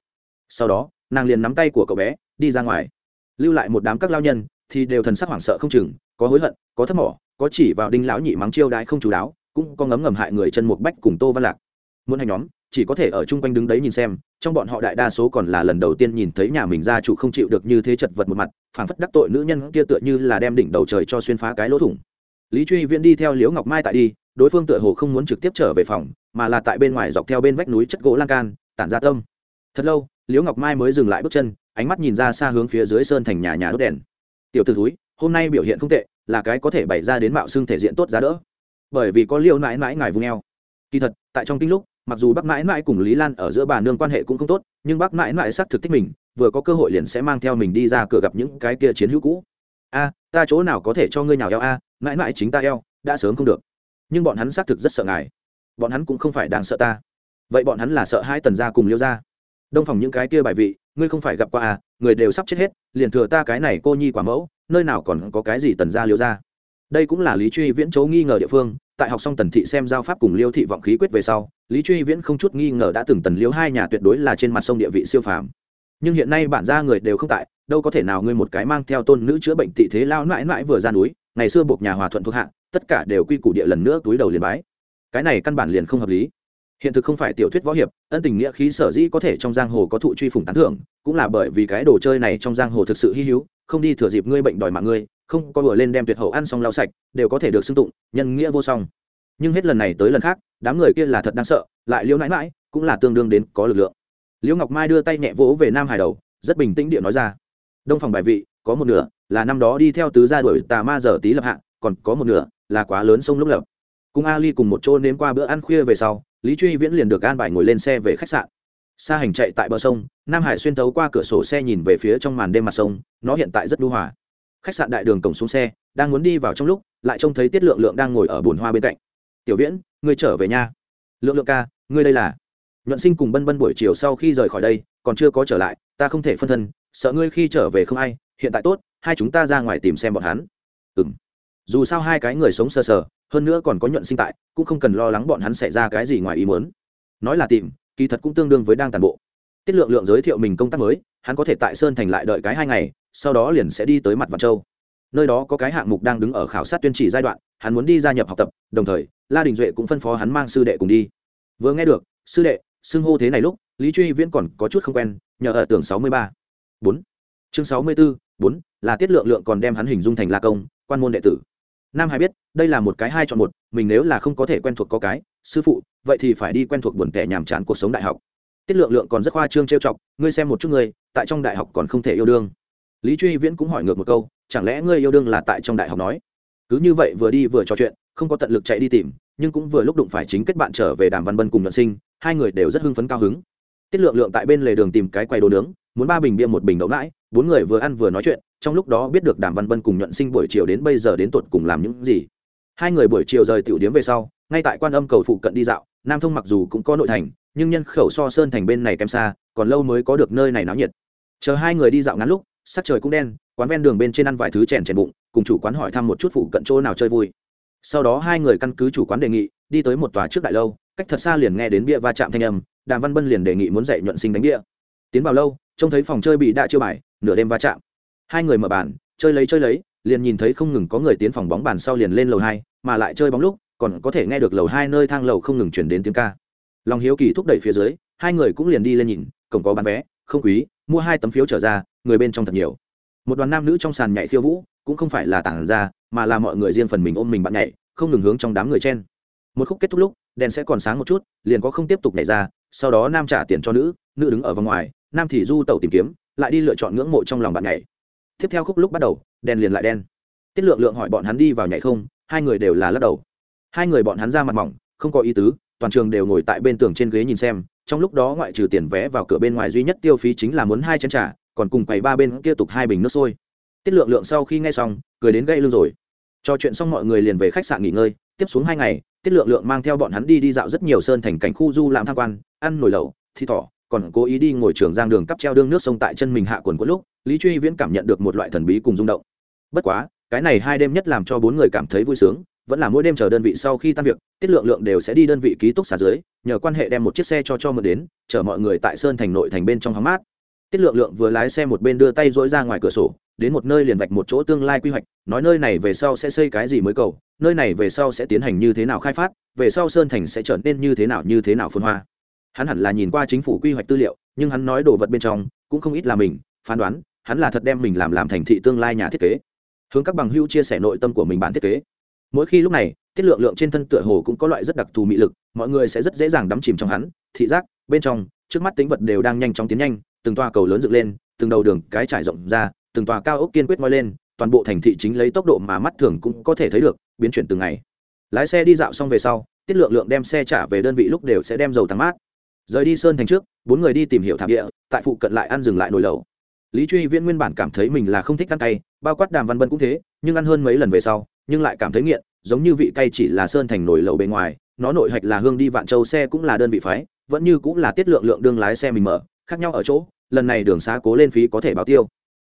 Sau đó, nàng liền nắm tay của cậu bé, đi ra ngoài. Lưu lại một đám các lao nhân, thì đều thần sắc hoảng sợ không chừng, có hối hận, có thất mỏ, có chỉ vào đinh lão nhị mắng chiêu đãi không chú đáo, cũng có ngấm ngầm hại người chân một bách cùng tô văn lạc. Muốn hành nhóm, chỉ có thể ở chung quanh đứng đấy nhìn xem, trong bọn họ đại đa số còn là lần đầu tiên nhìn thấy nhà mình gia chủ không chịu được như thế chật vật một mặt, phảng phất đắc tội nữ nhân kia tựa như là đem đỉnh đầu trời cho xuyên phá cái lỗ thủng. Lý truy viễn đi theo liễu ngọc mai tại đi đối phương tựa hồ không muốn trực tiếp trở về phòng, mà là tại bên ngoài dọc theo bên vách núi chất gỗ lan can, tản ra tâm. Thật lâu, liễu ngọc mai mới dừng lại bước chân, ánh mắt nhìn ra xa hướng phía dưới sơn thành nhà nhà đốt đèn. Tiểu t ử túi hôm nay biểu hiện không tệ, là cái có thể bày ra đến mạo xưng thể diện tốt giá đỡ. Bởi vì có Liễu mãi mãi ngài vùng eo. Kỳ thật, tại trong kinh lúc, mặc dù bác mãi mãi cùng lý lan ở giữa bà nương quan hệ cũng không tốt, nhưng bác mãi mãi xác thực thích mình, vừa có cơ hội liền sẽ mang theo mình đi ra cửa gặp những cái kia chiến hữu cũ. A, ta chỗ nào có thể cho ngươi nào eo a, mãi mãi chính ta eo, đã sớm không được nhưng bọn hắn xác thực rất sợ ngài. Bọn hắn cũng không phải đang sợ ta. Vậy bọn hắn là sợ hai tần gia cùng liêu gia. Đông phòng những cái kia bài vị, ngươi không phải gặp qua à người đều sắp chết hết, liền thừa ta cái này cô nhi quả mẫu, nơi nào còn có cái gì tần gia liêu gia. Đây cũng là lý truy viễn chấu nghi ngờ địa phương, tại học xong tần thị xem giao pháp cùng liêu thị vọng khí quyết về sau, lý truy viễn không chút nghi ngờ đã từng tần liêu hai nhà tuyệt đối là trên mặt sông địa vị siêu phàm. Nhưng hiện nay bản gia người đều không tại, đâu có thể nào ngươi một cái mang theo tôn nữ chữa bệnh tị thế lao mãi mãi vừa ra núi, ngày xưa buộc nhà hòa thuận thuộc hạ tất cả đều quy củ địa lần nữa túi đầu liền bái. Cái này căn bản liền không hợp lý. Hiện thực không phải tiểu thuyết võ hiệp, ân tình nghĩa khí sở dĩ có thể trong giang hồ có thụ truy phủng tán thưởng, cũng là bởi vì cái đồ chơi này trong giang hồ thực sự hy hữu, không đi thừa dịp ngươi bệnh đòi mạng ngươi, không có vừa lên đem tuyệt hậu ăn xong lau sạch, đều có thể được xưng tụng, nhân nghĩa vô song. Nhưng hết lần này tới lần khác, đám người kia là thật đáng sợ, lại liễu nãi mãi cũng là tương đương đến có lực lượng. Liễu ngọc mai đưa tay nhẹ vỗ về nam hải đầu, rất bình tĩnh điện nói ra, đông phòng bài vị, có một nửa, là năm đó đi theo tứ gia đuổi tà ma giờ tí lập hạ, còn có một nửa là quá lớn sông lúc lập. Cùng ali cùng một chỗ nếm qua bữa ăn khuya về sau, lý truy viễn liền được an bài ngồi lên xe về khách sạn. Xa hành chạy tại bờ sông, nam hải xuyên tấu qua cửa sổ xe nhìn về phía trong màn đêm mặt sông, nó hiện tại rất đu hòa. Khách sạn đại đường cổng xuống xe, đang muốn đi vào trong lúc, lại trông thấy tiết lượng lượng đang ngồi ở bồn hoa bên cạnh. Tiểu viễn, ngươi trở về nhà lượng lượng ca, ngươi đây là? Nhuận sinh cùng bân bân buổi chiều sau khi rời khỏi đây, còn chưa có trở lại, ta không thể phân thân, sợ ngươi khi trở về không ai, hiện tại tốt, hai chúng ta ra ngoài tìm xem bọn hắn. Ừ dù sao hai cái người sống sơ sờ, sờ hơn nữa còn có nhuận sinh tại cũng không cần lo lắng bọn hắn xảy ra cái gì ngoài ý muốn. Nói là tìm kỳ thật cũng tương đương với đang tàn bộ. Tiết lượng lượng giới thiệu mình công tác mới hắn có thể tại sơn thành lại đợi cái hai ngày sau đó liền sẽ đi tới mặt vạn châu. Nơi đó có cái hạng mục đang đứng ở khảo sát tuyên chỉ giai đoạn hắn muốn đi gia nhập học tập đồng thời la đình duệ cũng phân phó hắn mang sư đệ cùng đi. Vừa nghe được sư đệ xưng hô thế này lúc lý truy viễn còn có chút không quen nhờ ở tưởng sáu mươi ba. Bốn. Chương sáu mươi bốn bốn là tiết lượng lượng còn đem hắn hình dung thành la công quan môn đệ tử nam hải biết, đây là một cái hai chọn một, mình nếu là không có thể quen thuộc có cái, sư phụ, vậy thì phải đi quen thuộc buồn tẻ nhàm chán cuộc sống đại học. Tiết lượng lượng còn rất khoa trương trêu chọc, ngươi xem một chút ngươi, tại trong đại học còn không thể yêu đương. Lý truy viễn cũng hỏi ngược một câu, chẳng lẽ ngươi yêu đương là tại trong đại học nói? Cứ như vậy vừa đi vừa trò chuyện, không có tận lực chạy đi tìm, nhưng cũng vừa lúc đụng phải chính kết bạn trở về đàm văn bân cùng nhuận sinh, hai người đều rất hưng phấn cao hứng. Tiết lượng lượng tại bên lề đường tìm cái quầy đồ nướng, muốn ba bình bia một bình đậu ngãi bốn người vừa ăn vừa nói chuyện trong lúc đó biết được đàm văn bân cùng nhuận sinh buổi chiều đến bây giờ đến tột cùng làm những gì. Hai người buổi chiều rời tiểu điếm về sau, ngay tại quan âm cầu phụ cận đi dạo, nam thông mặc dù cũng có nội thành, nhưng nhân khẩu so sơn thành bên này kém xa, còn lâu mới có được nơi này náo nhiệt. Chờ hai người đi dạo ngắn lúc, sắc trời cũng đen, quán ven đường bên trên ăn vài thứ chèn chèn bụng, cùng chủ quán hỏi thăm một chút phụ cận chỗ nào chơi vui. Sau đó hai người căn cứ chủ quán đề nghị, đi tới một tòa trước đại lâu, cách thật xa liền nghe đến bia va chạm thanh âm, đàm văn bân liền đề nghị muốn dạy nhuận sinh đánh bia. Tiến vào lâu, trông thấy phòng chơi bị đạ chiêu bài, nửa đêm va chạm hai người mở bàn, chơi lấy chơi lấy, liền nhìn thấy không ngừng có người tiến phòng bóng bàn sau liền lên lầu hai, mà lại chơi bóng lúc, còn có thể nghe được lầu hai nơi thang lầu không ngừng chuyển đến tiếng ca. Lòng hiếu kỳ thúc đẩy phía dưới, hai người cũng liền đi lên nhìn, cổng có bán vé, không quý, mua hai tấm phiếu trở ra, người bên trong thật nhiều. Một đoàn nam nữ trong sàn nhảy khiêu vũ, cũng không phải là tản ra, mà là mọi người riêng phần mình ôm mình bạn nhảy, không ngừng hướng trong đám người chen. Một khúc kết thúc lúc, đèn sẽ còn sáng một chút, liền có không tiếp tục nhảy ra, sau đó nam trả tiền cho nữ nữ đứng ở vòng ngoài, nam thì du tẩu tìm kiếm, lại đi lựa chọn ngưỡng mộ trong lòng bạn nhảy tiếp theo khúc lúc bắt đầu, đèn liền lại đen. Tiết lượng lượng hỏi bọn hắn đi vào nhảy không, hai người đều là lắc đầu. Hai người bọn hắn ra mặt mỏng, không có ý tứ, toàn trường đều ngồi tại bên tường trên ghế nhìn xem, trong lúc đó ngoại trừ tiền vé vào cửa bên ngoài duy nhất tiêu phí chính là muốn hai chén trà, còn cùng quầy ba bên kia tục hai bình nước sôi. Tiết lượng lượng sau khi nghe xong, cười đến gây lưng rồi. Trò chuyện xong mọi người liền về khách sạn nghỉ ngơi, tiếp xuống hai ngày, tiết lượng lượng mang theo bọn hắn đi đi dạo rất nhiều sơn thành cảnh khu du làm tham quan, ăn nồi lẩu, thi thỏ còn cố ý đi ngồi trường giang đường cắp treo đương nước sông tại chân mình hạ quần có lúc, lý truy viễn cảm nhận được một loại thần bí cùng rung động. Bất quá, cái này hai đêm nhất làm cho bốn người cảm thấy vui sướng, vẫn là mỗi đêm chờ đơn vị sau khi tan việc, tiết lượng lượng đều sẽ đi đơn vị ký túc xá dưới, nhờ quan hệ đem một chiếc xe cho cho mượn đến, chở mọi người tại sơn thành nội thành bên trong hóng mát. Tiết lượng lượng vừa lái xe một bên đưa tay dỗi ra ngoài cửa sổ, đến một nơi liền vạch một chỗ tương lai quy hoạch, nói nơi này về sau sẽ xây cái gì mới cầu, nơi này về sau sẽ tiến hành như thế nào khai phát, về sau sơn thành sẽ trở nên như thế nào như thế nào phân hoa hắn hẳn là nhìn qua chính phủ quy hoạch tư liệu, nhưng hắn nói đồ vật bên trong, cũng không ít là mình, phán đoán, hắn là thật đem mình làm làm thành thị tương lai nhà thiết kế. Hướng các bằng hữu chia sẻ nội tâm của mình bản thiết kế. Mỗi khi lúc này, tiết lượng lượng trên thân tựa hồ cũng có loại rất đặc thù mị lực, mọi người sẽ rất dễ dàng đắm chìm trong hắn, thị giác, bên trong, trước mắt tính vật đều đang nhanh chóng tiến nhanh, từng toa cầu lớn dựng lên, từng đầu đường cái trải rộng ra, từng tòa cao ốc kiên quyết moi lên, toàn bộ thành thị chính lấy tốc độ mà mắt thường cũng có thể thấy được, biến chuyển từng ngày. Lái xe đi dạo xong về sau, tiết lượng lượng đem xe trả về đơn vị lúc đều sẽ đem dầu tăng mát rời đi sơn thành trước, bốn người đi tìm hiểu thảm địa, tại phụ cận lại ăn dừng lại nồi lẩu. Lý truy viễn nguyên bản cảm thấy mình là không thích ăn cay, bao quát đàm văn bân cũng thế, nhưng ăn hơn mấy lần về sau, nhưng lại cảm thấy nghiện, giống như vị cay chỉ là sơn thành nồi lẩu bề ngoài, nó nội hạch là hương đi vạn châu xe cũng là đơn vị phái, vẫn như cũng là tiết lượng lượng đương lái xe mình mở, khác nhau ở chỗ, lần này đường xá cố lên phí có thể báo tiêu.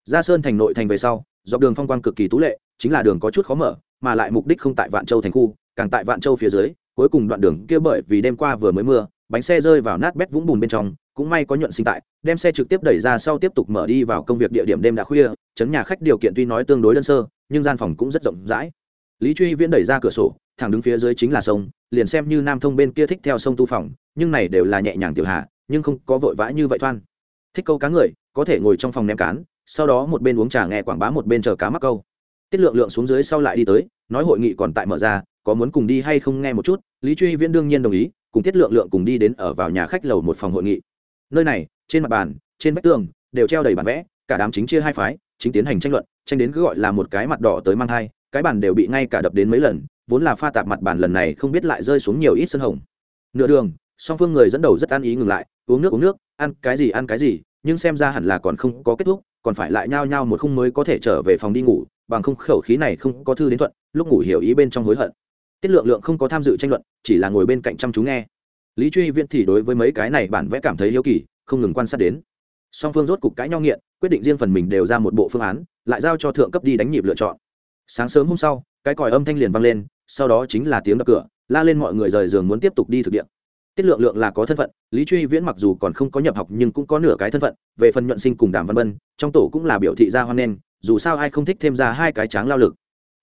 Ra sơn thành nội thành về sau, dọc đường phong quang cực kỳ tú lệ, chính là đường có chút khó mở, mà lại mục đích không tại vạn châu thành khu, càng tại vạn châu phía dưới, cuối cùng đoạn đường kia bởi vì đêm qua vừa mới mưa bánh xe rơi vào nát bét vũng bùn bên trong, cũng may có nhuận sinh tại, đem xe trực tiếp đẩy ra sau tiếp tục mở đi vào công việc địa điểm đêm đã khuya, chấn nhà khách điều kiện tuy nói tương đối đơn sơ, nhưng gian phòng cũng rất rộng rãi. Lý truy viễn đẩy ra cửa sổ, thẳng đứng phía dưới chính là sông, liền xem như nam thông bên kia thích theo sông tu phòng, nhưng này đều là nhẹ nhàng tiểu hạ, nhưng không có vội vã như vậy thoan. Thích câu cá người, có thể ngồi trong phòng ném cán, sau đó một bên uống trà nghe quảng bá, một bên chờ cá mắc câu. Tiết lượng lượng xuống dưới sau lại đi tới, nói hội nghị còn tại mở ra, có muốn cùng đi hay không nghe một chút, lý truy viễn đương nhiên đồng ý cùng tiết lượng lượng cùng đi đến ở vào nhà khách lầu một phòng hội nghị. Nơi này, trên mặt bàn, trên vách tường, đều treo đầy bản vẽ, cả đám chính chia hai phái, chính tiến hành tranh luận, tranh đến cứ gọi là một cái mặt đỏ tới mang thai cái bàn đều bị ngay cả đập đến mấy lần, vốn là pha tạp mặt bàn lần này không biết lại rơi xuống nhiều ít sân hồng. Nửa đường, song phương người dẫn đầu rất an ý ngừng lại, uống nước uống nước, ăn cái gì ăn cái gì, nhưng xem ra hẳn là còn không có kết thúc, còn phải lại nhao nhao một khung mới có thể trở về phòng đi ngủ, bằng không khẩu khí này không có thư đến thuận, lúc ngủ hiểu ý bên trong hối hận tiết lượng lượng không có tham dự tranh luận, chỉ là ngồi bên cạnh chăm chú nghe. Lý truy viễn thì đối với mấy cái này bản vẽ cảm thấy hiếu kỳ, không ngừng quan sát đến. Song phương rốt cục cãi nhau nghiện, quyết định riêng phần mình đều ra một bộ phương án, lại giao cho thượng cấp đi đánh nhịp lựa chọn. Sáng sớm hôm sau, cái còi âm thanh liền vang lên, sau đó chính là tiếng đập cửa, la lên mọi người rời giường muốn tiếp tục đi thực địa. Tiết lượng lượng là có thân phận, lý truy viễn mặc dù còn không có nhập học nhưng cũng có nửa cái thân phận, về phần nhuận sinh cùng đàm văn bân trong tổ cũng là biểu thị ra hoan nghênh, dù sao ai không thích thêm ra hai cái tráng lao lực.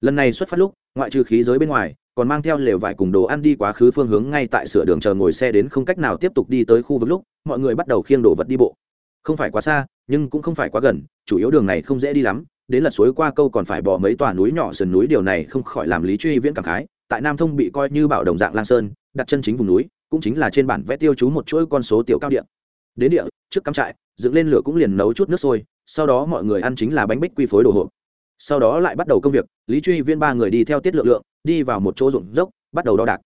Lần này xuất phát lúc, ngoại trừ khí giới bên ngoài còn mang theo lều vải cùng đồ ăn đi quá khứ phương hướng ngay tại sửa đường chờ ngồi xe đến không cách nào tiếp tục đi tới khu vực lúc, mọi người bắt đầu khiêng đồ vật đi bộ. Không phải quá xa, nhưng cũng không phải quá gần, chủ yếu đường này không dễ đi lắm, đến lật suối qua câu còn phải bỏ mấy tòa núi nhỏ sườn núi, điều này không khỏi làm lý truy viễn cảm khái, tại nam thông bị coi như bảo đồng dạng lang sơn, đặt chân chính vùng núi, cũng chính là trên bản vẽ tiêu chú một chuỗi con số tiểu cao điện đến địa, trước cắm trại, dựng lên lửa cũng liền nấu chút nước sôi, sau đó mọi người ăn chính là bánh bích quy phối đồ hộp sau đó lại bắt đầu công việc, lý truy viên ba người đi theo tiết lượng lượng, đi vào một chỗ ruộng dốc, bắt đầu đo đạc.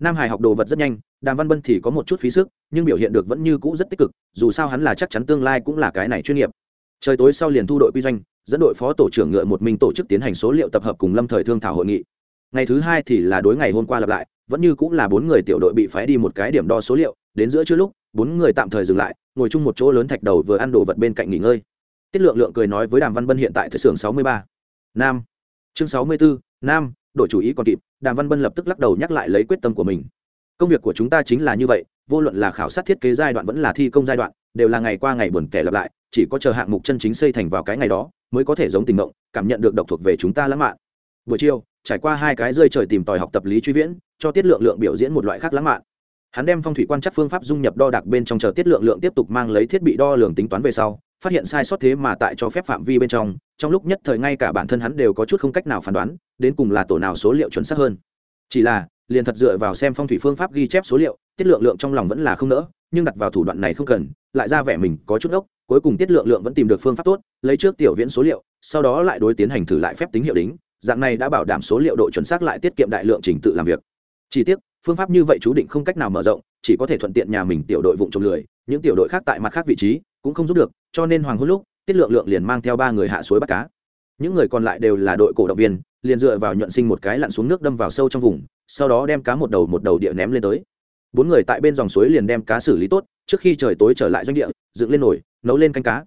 Nam hải học đồ vật rất nhanh, đàm văn bân thì có một chút phí sức, nhưng biểu hiện được vẫn như cũ rất tích cực, dù sao hắn là chắc chắn tương lai cũng là cái này chuyên nghiệp. Trời tối sau liền thu đội quy doanh, dẫn đội phó tổ trưởng ngựa một mình tổ chức tiến hành số liệu tập hợp cùng lâm thời thương thảo hội nghị. Ngày thứ hai thì là đối ngày hôm qua lặp lại, vẫn như cũng là bốn người tiểu đội bị phái đi một cái điểm đo số liệu, đến giữa trưa lúc, bốn người tạm thời dừng lại, ngồi chung một chỗ lớn thạch đầu vừa ăn đồ vật bên cạnh nghỉ ngơi. Tiết lượng lượng cười nói với đàm văn bân hiện tại thời xưởng sáu mươi ba nam. Chương sáu mươi bốn nam đội chủ ý còn kịp, đàm văn bân lập tức lắc đầu nhắc lại lấy quyết tâm của mình. Công việc của chúng ta chính là như vậy, vô luận là khảo sát thiết kế giai đoạn vẫn là thi công giai đoạn, đều là ngày qua ngày buồn kẻ lặp lại, chỉ có chờ hạng mục chân chính xây thành vào cái ngày đó, mới có thể giống tình mộng, cảm nhận được độc thuộc về chúng ta lãng mạn. Buổi chiều, trải qua hai cái rơi trời tìm tòi học tập lý truy viễn, cho tiết lượng lượng biểu diễn một loại khác lãng mạn. Hắn đem phong thủy quan chắc phương pháp dung nhập đo đạc bên trong chờ tiết lượng lượng tiếp tục mang lấy thiết bị đo lường tính toán về sau phát hiện sai sót thế mà tại cho phép phạm vi bên trong trong lúc nhất thời ngay cả bản thân hắn đều có chút không cách nào phán đoán, đến cùng là tổ nào số liệu chuẩn xác hơn. Chỉ là, liền thật dựa vào xem phong thủy phương pháp ghi chép số liệu, tiết lượng lượng trong lòng vẫn là không nỡ, nhưng đặt vào thủ đoạn này không cần, lại ra vẻ mình có chút ốc, cuối cùng tiết lượng lượng vẫn tìm được phương pháp tốt, lấy trước tiểu viễn số liệu, sau đó lại đối tiến hành thử lại phép tính hiệu đính, dạng này đã bảo đảm số liệu độ chuẩn xác lại tiết kiệm đại lượng trình tự làm việc. Chi tiết phương pháp như vậy chú định không cách nào mở rộng, chỉ có thể thuận tiện nhà mình tiểu đội vụng trồng lười, những tiểu đội khác tại mặt khác vị trí cũng không giúp được, cho nên hoàng hôn lúc, tiết lượng lượng liền mang theo ba người hạ suối bắt cá. Những người còn lại đều là đội cổ động viên, liền dựa vào nhuận sinh một cái lặn xuống nước đâm vào sâu trong vùng, sau đó đem cá một đầu một đầu địa ném lên tới. Bốn người tại bên dòng suối liền đem cá xử lý tốt, trước khi trời tối trở lại doanh địa, dựng lên nổi nấu lên canh cá.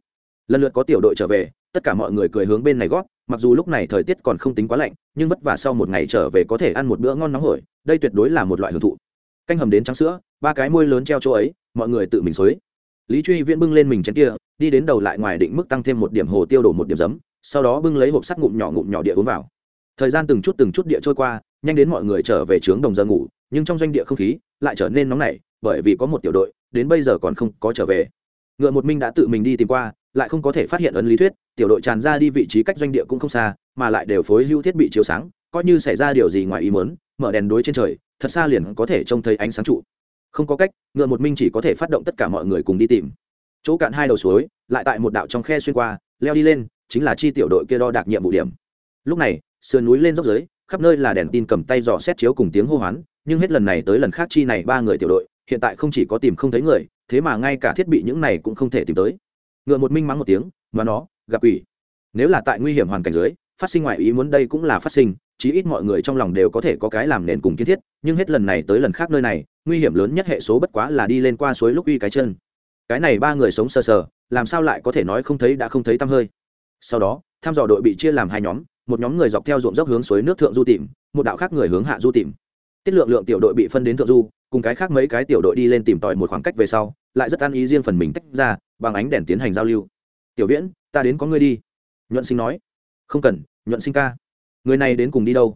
Lần lượt có tiểu đội trở về, tất cả mọi người cười hướng bên này gót mặc dù lúc này thời tiết còn không tính quá lạnh, nhưng vất vả sau một ngày trở về có thể ăn một bữa ngon nóng hổi, đây tuyệt đối là một loại hưởng thụ. Canh hầm đến trắng sữa, ba cái môi lớn treo chỗ ấy, mọi người tự mình xới lý truy viễn bưng lên mình chén kia, đi đến đầu lại ngoài định mức tăng thêm một điểm hồ tiêu đổ một điểm giấm, sau đó bưng lấy hộp sắt ngụm nhỏ ngụm nhỏ địa uống vào. Thời gian từng chút từng chút địa trôi qua, nhanh đến mọi người trở về trướng đồng giờ ngủ, nhưng trong doanh địa không khí lại trở nên nóng nảy, bởi vì có một tiểu đội, đến bây giờ còn không có trở về. Ngựa một minh đã tự mình đi tìm qua, lại không có thể phát hiện ấn lý thuyết, tiểu đội tràn ra đi vị trí cách doanh địa cũng không xa, mà lại đều phối hưu thiết bị chiếu sáng, coi như xảy ra điều gì ngoài ý mớn mở đèn đối trên trời, thật xa liền có thể trông thấy ánh sáng trụ không có cách, ngựa một minh chỉ có thể phát động tất cả mọi người cùng đi tìm. Chỗ cạn hai đầu suối, lại tại một đạo trong khe xuyên qua, leo đi lên, chính là chi tiểu đội kia đo đạc nhiệm vụ điểm. Lúc này, sườn núi lên dốc dưới, khắp nơi là đèn tin cầm tay dò xét chiếu cùng tiếng hô hoán, nhưng hết lần này tới lần khác chi này ba người tiểu đội, hiện tại không chỉ có tìm không thấy người, thế mà ngay cả thiết bị những này cũng không thể tìm tới. Ngựa một minh mắng một tiếng, mà nó, gặp ủy nếu là tại nguy hiểm hoàn cảnh dưới, phát sinh ngoại ý muốn đây cũng là phát sinh, chí ít mọi người trong lòng đều có thể có cái làm nền cùng kiến thiết, nhưng hết lần này tới lần khác nơi này nguy hiểm lớn nhất hệ số bất quá là đi lên qua suối lúc uy cái chân. Cái này ba người sống sờ sờ, làm sao lại có thể nói không thấy đã không thấy tăm hơi. Sau đó thăm dò đội bị chia làm hai nhóm, một nhóm người dọc theo ruộng dốc hướng suối nước thượng du tìm, một đạo khác người hướng hạ du tìm. Tiết lượng lượng tiểu đội bị phân đến thượng du, cùng cái khác mấy cái tiểu đội đi lên tìm tòi một khoảng cách về sau, lại rất an ý riêng phần mình tách ra, bằng ánh đèn tiến hành giao lưu. Tiểu viễn, ta đến có ngươi đi. Nhuận sinh nói. Không cần, nhuận sinh ca. Người này đến cùng đi đâu?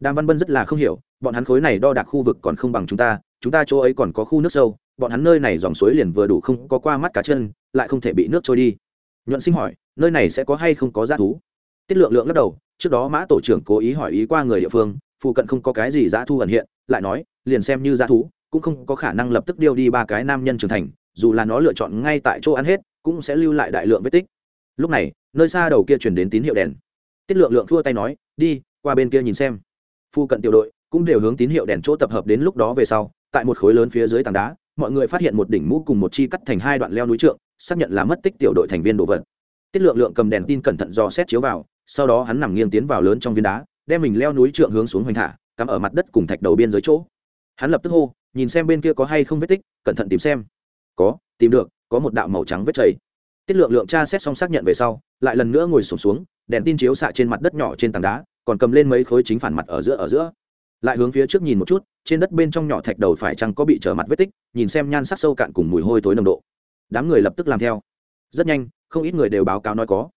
Đàm văn bân rất là không hiểu, bọn hắn khối này đo đạc khu vực còn không bằng chúng ta chúng ta chỗ ấy còn có khu nước sâu, bọn hắn nơi này dòng suối liền vừa đủ không có qua mắt cá chân, lại không thể bị nước trôi đi. Nhuận sinh hỏi, nơi này sẽ có hay không có g thú? Tiết lượng lượng lắc đầu, trước đó mã tổ trưởng cố ý hỏi ý qua người địa phương, phụ cận không có cái gì g thu ẩn hiện, lại nói, liền xem như g thú, cũng không có khả năng lập tức điêu đi ba cái nam nhân trưởng thành, dù là nó lựa chọn ngay tại chỗ ăn hết, cũng sẽ lưu lại đại lượng vết tích. Lúc này, nơi xa đầu kia chuyển đến tín hiệu đèn. Tiết lượng lượng thua tay nói, đi, qua bên kia nhìn xem phu cận tiểu đội cũng đều hướng tín hiệu đèn chỗ tập hợp đến lúc đó về sau tại một khối lớn phía dưới tảng đá mọi người phát hiện một đỉnh mũ cùng một chi cắt thành hai đoạn leo núi trượng xác nhận là mất tích tiểu đội thành viên đồ vật. Tiết lượng lượng cầm đèn tin cẩn thận do xét chiếu vào sau đó hắn nằm nghiêng tiến vào lớn trong viên đá đem mình leo núi trượng hướng xuống hoành thả cắm ở mặt đất cùng thạch đầu biên dưới chỗ. Hắn lập tức hô nhìn xem bên kia có hay không vết tích cẩn thận tìm xem. Có tìm được có một đạo màu trắng vết chảy. Tiết lượng lượng tra xét xong xác nhận về sau lại lần nữa ngồi sụp xuống, xuống đèn tin chiếu xạ trên mặt đất nhỏ trên tảng đá còn cầm lên mấy khối chính phản mặt ở giữa ở giữa. Lại hướng phía trước nhìn một chút, trên đất bên trong nhỏ thạch đầu phải chăng có bị trở mặt vết tích, nhìn xem nhan sắc sâu cạn cùng mùi hôi tối nồng độ. Đám người lập tức làm theo. Rất nhanh, không ít người đều báo cáo nói có.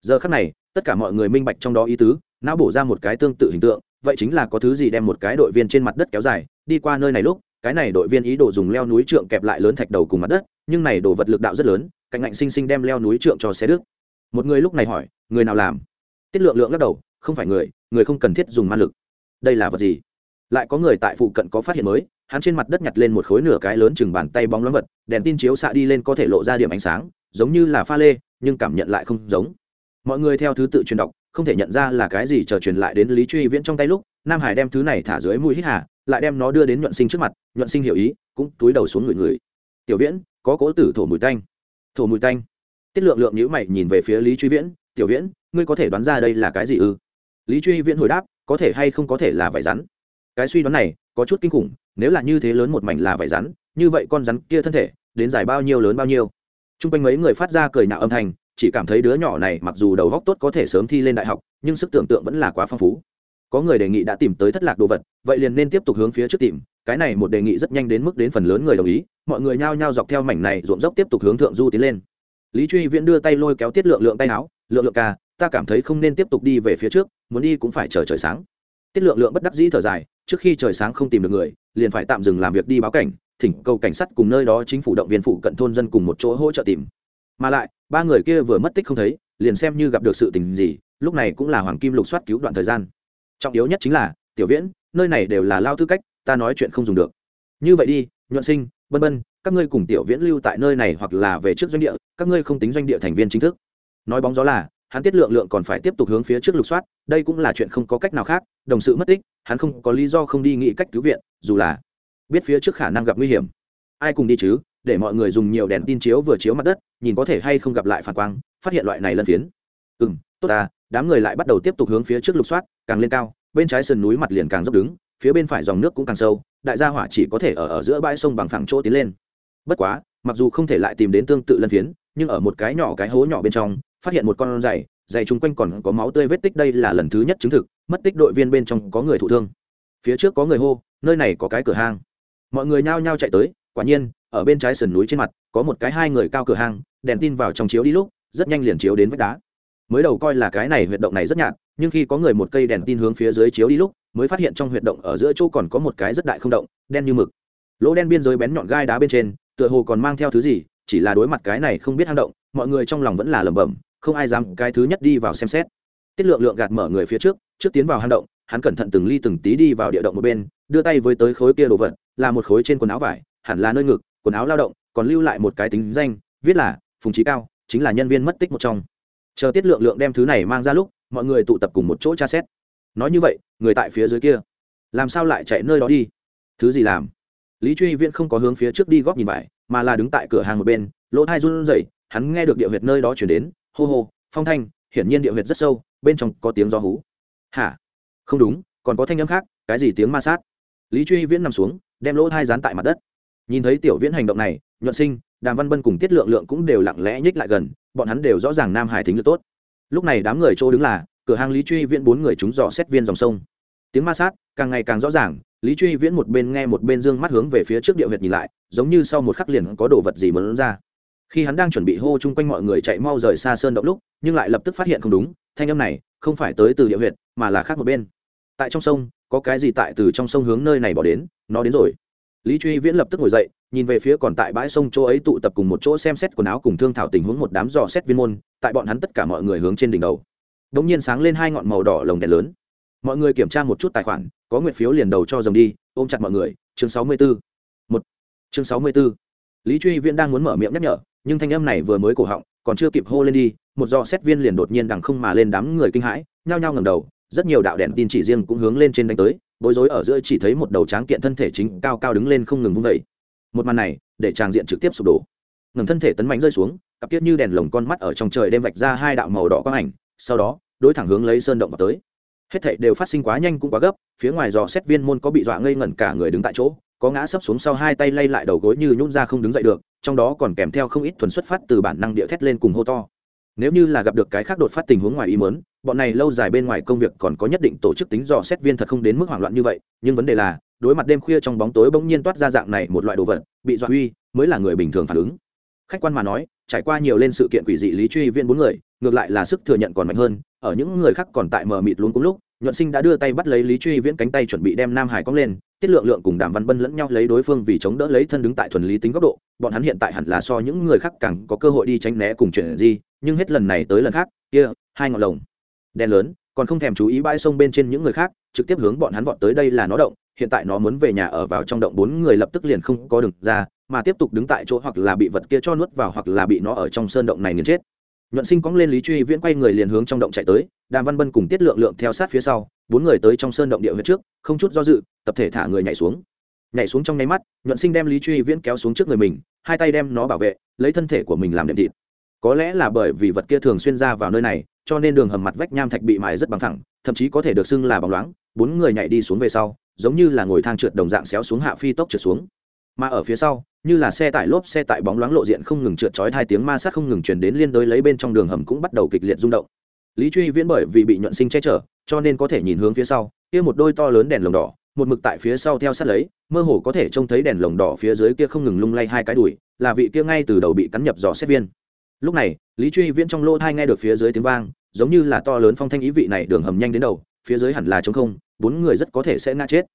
Giờ khắc này, tất cả mọi người minh bạch trong đó ý tứ, não bổ ra một cái tương tự hình tượng, vậy chính là có thứ gì đem một cái đội viên trên mặt đất kéo dài, đi qua nơi này lúc, cái này đội viên ý đồ dùng leo núi trượng kẹp lại lớn thạch đầu cùng mặt đất, nhưng này đồ vật lực đạo rất lớn, cạnh ngạnh sinh sinh đem leo núi trượng cho xe đứt. Một người lúc này hỏi, người nào làm? Tiết lượng lượng lắc đầu, không phải người người không cần thiết dùng ma lực. Đây là vật gì? Lại có người tại phụ cận có phát hiện mới, hắn trên mặt đất nhặt lên một khối nửa cái lớn chừng bàn tay bóng loáng vật, đèn tin chiếu xạ đi lên có thể lộ ra điểm ánh sáng, giống như là pha lê, nhưng cảm nhận lại không giống. Mọi người theo thứ tự truyền đọc, không thể nhận ra là cái gì chờ truyền lại đến lý truy viễn trong tay lúc, nam hải đem thứ này thả dưới mũi hít hà, lại đem nó đưa đến nhuận sinh trước mặt, nhuận sinh hiểu ý, cũng túi đầu xuống người người tiểu viễn, có cố tử thổ mùi tanh. Thổ mùi tanh? Tiết lượng lượng nhữ mày nhìn về phía lý truy viễn, tiểu viễn, ngươi có thể đoán ra đây là cái gì ư? Lý truy viễn hồi đáp, có thể hay không có thể là vải rắn? Cái suy đoán này có chút kinh khủng, nếu là như thế lớn một mảnh là vải rắn, như vậy con rắn kia thân thể đến dài bao nhiêu lớn bao nhiêu? T r u n g quanh mấy người phát ra cười nạo âm thanh, chỉ cảm thấy đứa nhỏ này mặc dù đầu góc tốt có thể sớm thi lên đại học, nhưng sức tưởng tượng vẫn là quá phong phú. Có người đề nghị đã tìm tới thất lạc đồ vật, vậy liền nên tiếp tục hướng phía trước tìm, cái này một đề nghị rất nhanh đến mức đến phần lớn người đồng ý, mọi người nhao nhao dọc theo mảnh này ruộng dốc tiếp tục hướng thượng du tiến lên. Lý truy viễn đưa tay lôi kéo tiết lượng lượng tay áo, lượng lượng ca ta cảm thấy không nên tiếp tục đi về phía trước, muốn đi cũng phải chờ trời sáng. Tiết lượng lượng bất đắc dĩ thở dài, trước khi trời sáng không tìm được người, liền phải tạm dừng làm việc đi báo cảnh, thỉnh cầu cảnh sát cùng nơi đó chính phủ động viên phụ cận thôn dân cùng một chỗ hỗ trợ tìm. Mà lại, ba người kia vừa mất tích không thấy, liền xem như gặp được sự tình gì, lúc này cũng là hoàng kim lục soát cứu đoạn thời gian. Trọng yếu nhất chính là, tiểu viễn, nơi này đều là lao tư cách, ta nói chuyện không dùng được. Như vậy đi, nhuận sinh bân bân các ngươi cùng tiểu viễn lưu tại nơi này hoặc là về trước doanh địa, các ngươi không tính doanh địa thành viên chính thức. Nói bóng gió là hắn tiết lượng lượng còn phải tiếp tục hướng phía trước lục soát, đây cũng là chuyện không có cách nào khác, đồng sự mất tích, hắn không có lý do không đi nghĩ cách cứu viện, dù là biết phía trước khả năng gặp nguy hiểm. Ai cùng đi chứ, để mọi người dùng nhiều đèn tin chiếu vừa chiếu mặt đất, nhìn có thể hay không gặp lại phản quang, phát hiện loại này lân phiến. Ừ m tốt ta, đám người lại bắt đầu tiếp tục hướng phía trước lục soát, càng lên cao, bên trái sườn núi mặt liền càng dốc đứng, phía bên phải dòng nước cũng càng sâu, đại gia hỏa chỉ có thể ở ở giữa bãi sông bằng phẳng chỗ tiến lên. Bất quá, mặc dù không thể lại tìm đến tương tự lân phiến, nhưng ở một cái nhỏ cái hố nhỏ bên trong phát hiện một con giày giày chung quanh còn có máu tươi vết tích, đây là lần thứ nhất chứng thực, mất tích đội viên bên trong có người thụ thương. Phía trước có người hô, nơi này có cái cửa hang. Mọi người nhao nhao chạy tới, quả nhiên, ở bên trái sườn núi trên mặt, có một cái hai người cao cửa hang, đèn tin vào trong chiếu đi lúc, rất nhanh liền chiếu đến vách đá. Mới đầu coi là cái này huyệt động này rất nhạt, nhưng khi có người một cây đèn tin hướng phía dưới chiếu đi lúc, mới phát hiện trong huyệt động ở giữa chỗ còn có một cái rất đại không động, đen như mực. Lỗ đen biên giới bén nhọn gai đá bên trên, tựa hồ còn mang theo thứ gì, chỉ là đối mặt cái này không biết hang động, mọi người trong lòng vẫn là lẩm bẩm không ai dám cái thứ nhất đi vào xem xét. Tiết lượng lượng gạt mở người phía trước trước tiến vào hang động, hắn cẩn thận từng ly từng tí đi vào địa động một bên, đưa tay với tới khối kia đồ vật, là một khối trên quần áo vải, hẳn là nơi ngực, quần áo lao động, còn lưu lại một cái tính danh, viết là, phùng trí cao, chính là nhân viên mất tích một trong. Chờ tiết lượng lượng đem thứ này mang ra lúc, mọi người tụ tập cùng một chỗ tra xét. Nói như vậy, người tại phía dưới kia, làm sao lại chạy nơi đó đi? Thứ gì làm? Lý truy viễn không có hướng phía trước đi góp nhìn vải, mà là đứng tại cửa hàng một bên, lỗ thai run rẩy, hắn nghe được địa huyệt nơi đó chuyển đến hô hô, phong thanh, hiển nhiên địa huyệt rất sâu, bên trong có tiếng gió hú. Hả? Không đúng, còn có thanh âm khác, cái gì tiếng ma sát? Lý truy viễn nằm xuống, đem lỗ thai dán tại mặt đất. Nhìn thấy tiểu viễn hành động này, nhuận sinh, đàm văn bân cùng tiết lượng lượng cũng đều lặng lẽ nhích lại gần, bọn hắn đều rõ ràng nam hải thính lực tốt. Lúc này đám người chỗ đứng là, cửa hàng lý truy viễn bốn người chúng dò xét viên dòng sông. Tiếng ma sát, càng ngày càng rõ ràng, lý truy viễn một bên nghe một bên d ư ơ n g mắt hướng về phía trước địa huyệt nhìn lại, giống như sau một khắc liền có đồ vật gì mớn ra khi hắn đang chuẩn bị hô chung quanh mọi người chạy mau rời xa sơn động lúc, nhưng lại lập tức phát hiện không đúng, thanh âm này không phải tới từ địa huyệt, mà là khác một bên. Tại trong sông, có cái gì tại từ trong sông hướng nơi này bỏ đến, nó đến rồi. Lý truy viễn lập tức ngồi dậy, nhìn về phía còn tại bãi sông chỗ ấy tụ tập cùng một chỗ xem xét quần áo cùng thương thảo tình huống một đám dò xét viên môn, tại bọn hắn tất cả mọi người hướng trên đỉnh đầu. Đ ỗ n g nhiên sáng lên hai ngọn màu đỏ lồng đèn lớn. Mọi người kiểm tra một chút tài khoản, có nguyện phiếu liền đầu cho dòng đi, ôm chặt mọi người, chương sáu mươi b ố một. Chương sáu mươi b ố lý truy viễn đang muốn mở miệng nhắc nhở nhưng thanh âm này vừa mới cổ họng, còn chưa kịp hô lên đi, một do xét viên liền đột nhiên đằng không mà lên đám người kinh hãi, nhao nhao ngầm đầu, rất nhiều đạo đèn tin chỉ riêng cũng hướng lên trên đánh tới, bối rối ở giữa chỉ thấy một đầu tráng kiện thân thể chính cao cao đứng lên không ngừng vung vẩy một màn này, để tràng diện trực tiếp sụp đổ. Ngầm thân thể tấn mạnh rơi xuống, cặp tiết như đèn lồng con mắt ở trong trời đêm vạch ra hai đạo màu đỏ quang ảnh, sau đó, đối thẳng hướng lấy sơn động vào tới. Hết thảy đều phát sinh quá nhanh cũng quá gấp, phía ngoài dò xét viên môn có bị dọa ngây ngẩn cả người đứng tại chỗ có ngã sấp xuống sau hai tay lay lại đầu gối như nhún ra không đứng dậy được, trong đó còn kèm theo không ít thuần xuất phát từ bản năng địa thét lên cùng hô to. Nếu như là gặp được cái khác đột phát tình huống ngoài ý mớn bọn này lâu dài bên ngoài công việc còn có nhất định tổ chức tính dò xét viên thật không đến mức hoảng loạn như vậy, nhưng vấn đề là, đối mặt đêm khuya trong bóng tối bỗng nhiên toát ra dạng này một loại đồ vật, bị dọa uy, mới là người bình thường phản ứng. Khách quan mà nói, trải qua nhiều lên sự kiện quỷ dị lý truy viên bốn người, ngược lại là sức thừa nhận còn mạnh hơn, ở những người khác còn tại mờ mịt luôn cũng lúc, nhuận sinh đã đưa tay bắt lấy lý truy viễn cánh tay chuẩn bị đem nam hải cong lên tiết lượng lượng cùng đàm văn bân lẫn nhau lấy đối phương vì chống đỡ lấy thân đứng tại thuần lý tính góc độ, bọn hắn hiện tại hẳn là so những người khác càng có cơ hội đi tránh né cùng chuyện gì, nhưng hết lần này tới lần khác, kia, hai ngọn lồng đen lớn, còn không thèm chú ý bãi sông bên trên những người khác, trực tiếp hướng bọn hắn vọt tới đây là nó động, hiện tại nó muốn về nhà ở vào trong động bốn người lập tức liền không có đường ra, mà tiếp tục đứng tại chỗ hoặc là bị vật kia cho nuốt vào hoặc là bị nó ở trong sơn động này nghiền chết. Nhuận sinh cóng lên lý truy viễn quay người liền hướng trong động chạy tới, đàm văn bân cùng tiết lượng lượng theo sát phía sau bốn người tới trong sơn động địa huyệt trước, không chút do dự, tập thể thả người nhảy xuống. Nhảy xuống trong nháy mắt, nhuận sinh đem lý truy viễn kéo xuống trước người mình, hai tay đem nó bảo vệ, lấy thân thể của mình làm đệm thịt. Có lẽ là bởi vì vật kia thường xuyên ra vào nơi này, cho nên đường hầm mặt vách nham thạch bị mài rất bằng thẳng, thậm chí có thể được xưng là bóng loáng. Bốn người nhảy đi xuống về sau, giống như là ngồi thang trượt đồng dạng xéo xuống hạ phi tốc trượt xuống. Mà ở phía sau, như là xe tải lốp xe tải bóng loáng lộ diện không ngừng trượt chói hai tiếng ma sát không ngừng chuyển đến liên đối lấy bên trong đường hầm cũng bắt đầu kịch liệt rung động. Lý truy viễn bởi vì bị nhuận sinh che chở cho nên có thể nhìn hướng phía sau, kia một đôi to lớn đèn lồng đỏ, một mực tại phía sau theo sát lấy, mơ hồ có thể trông thấy đèn lồng đỏ phía dưới kia không ngừng lung lay hai cái đùi, là vị kia ngay từ đầu bị cắn nhập dò xét viên. Lúc này, lý truy viễn trong lô thai nghe được phía dưới tiếng vang, giống như là to lớn phong thanh ý vị này đường hầm nhanh đến đầu, phía dưới hẳn là trống không, bốn người rất có thể sẽ ngã chết.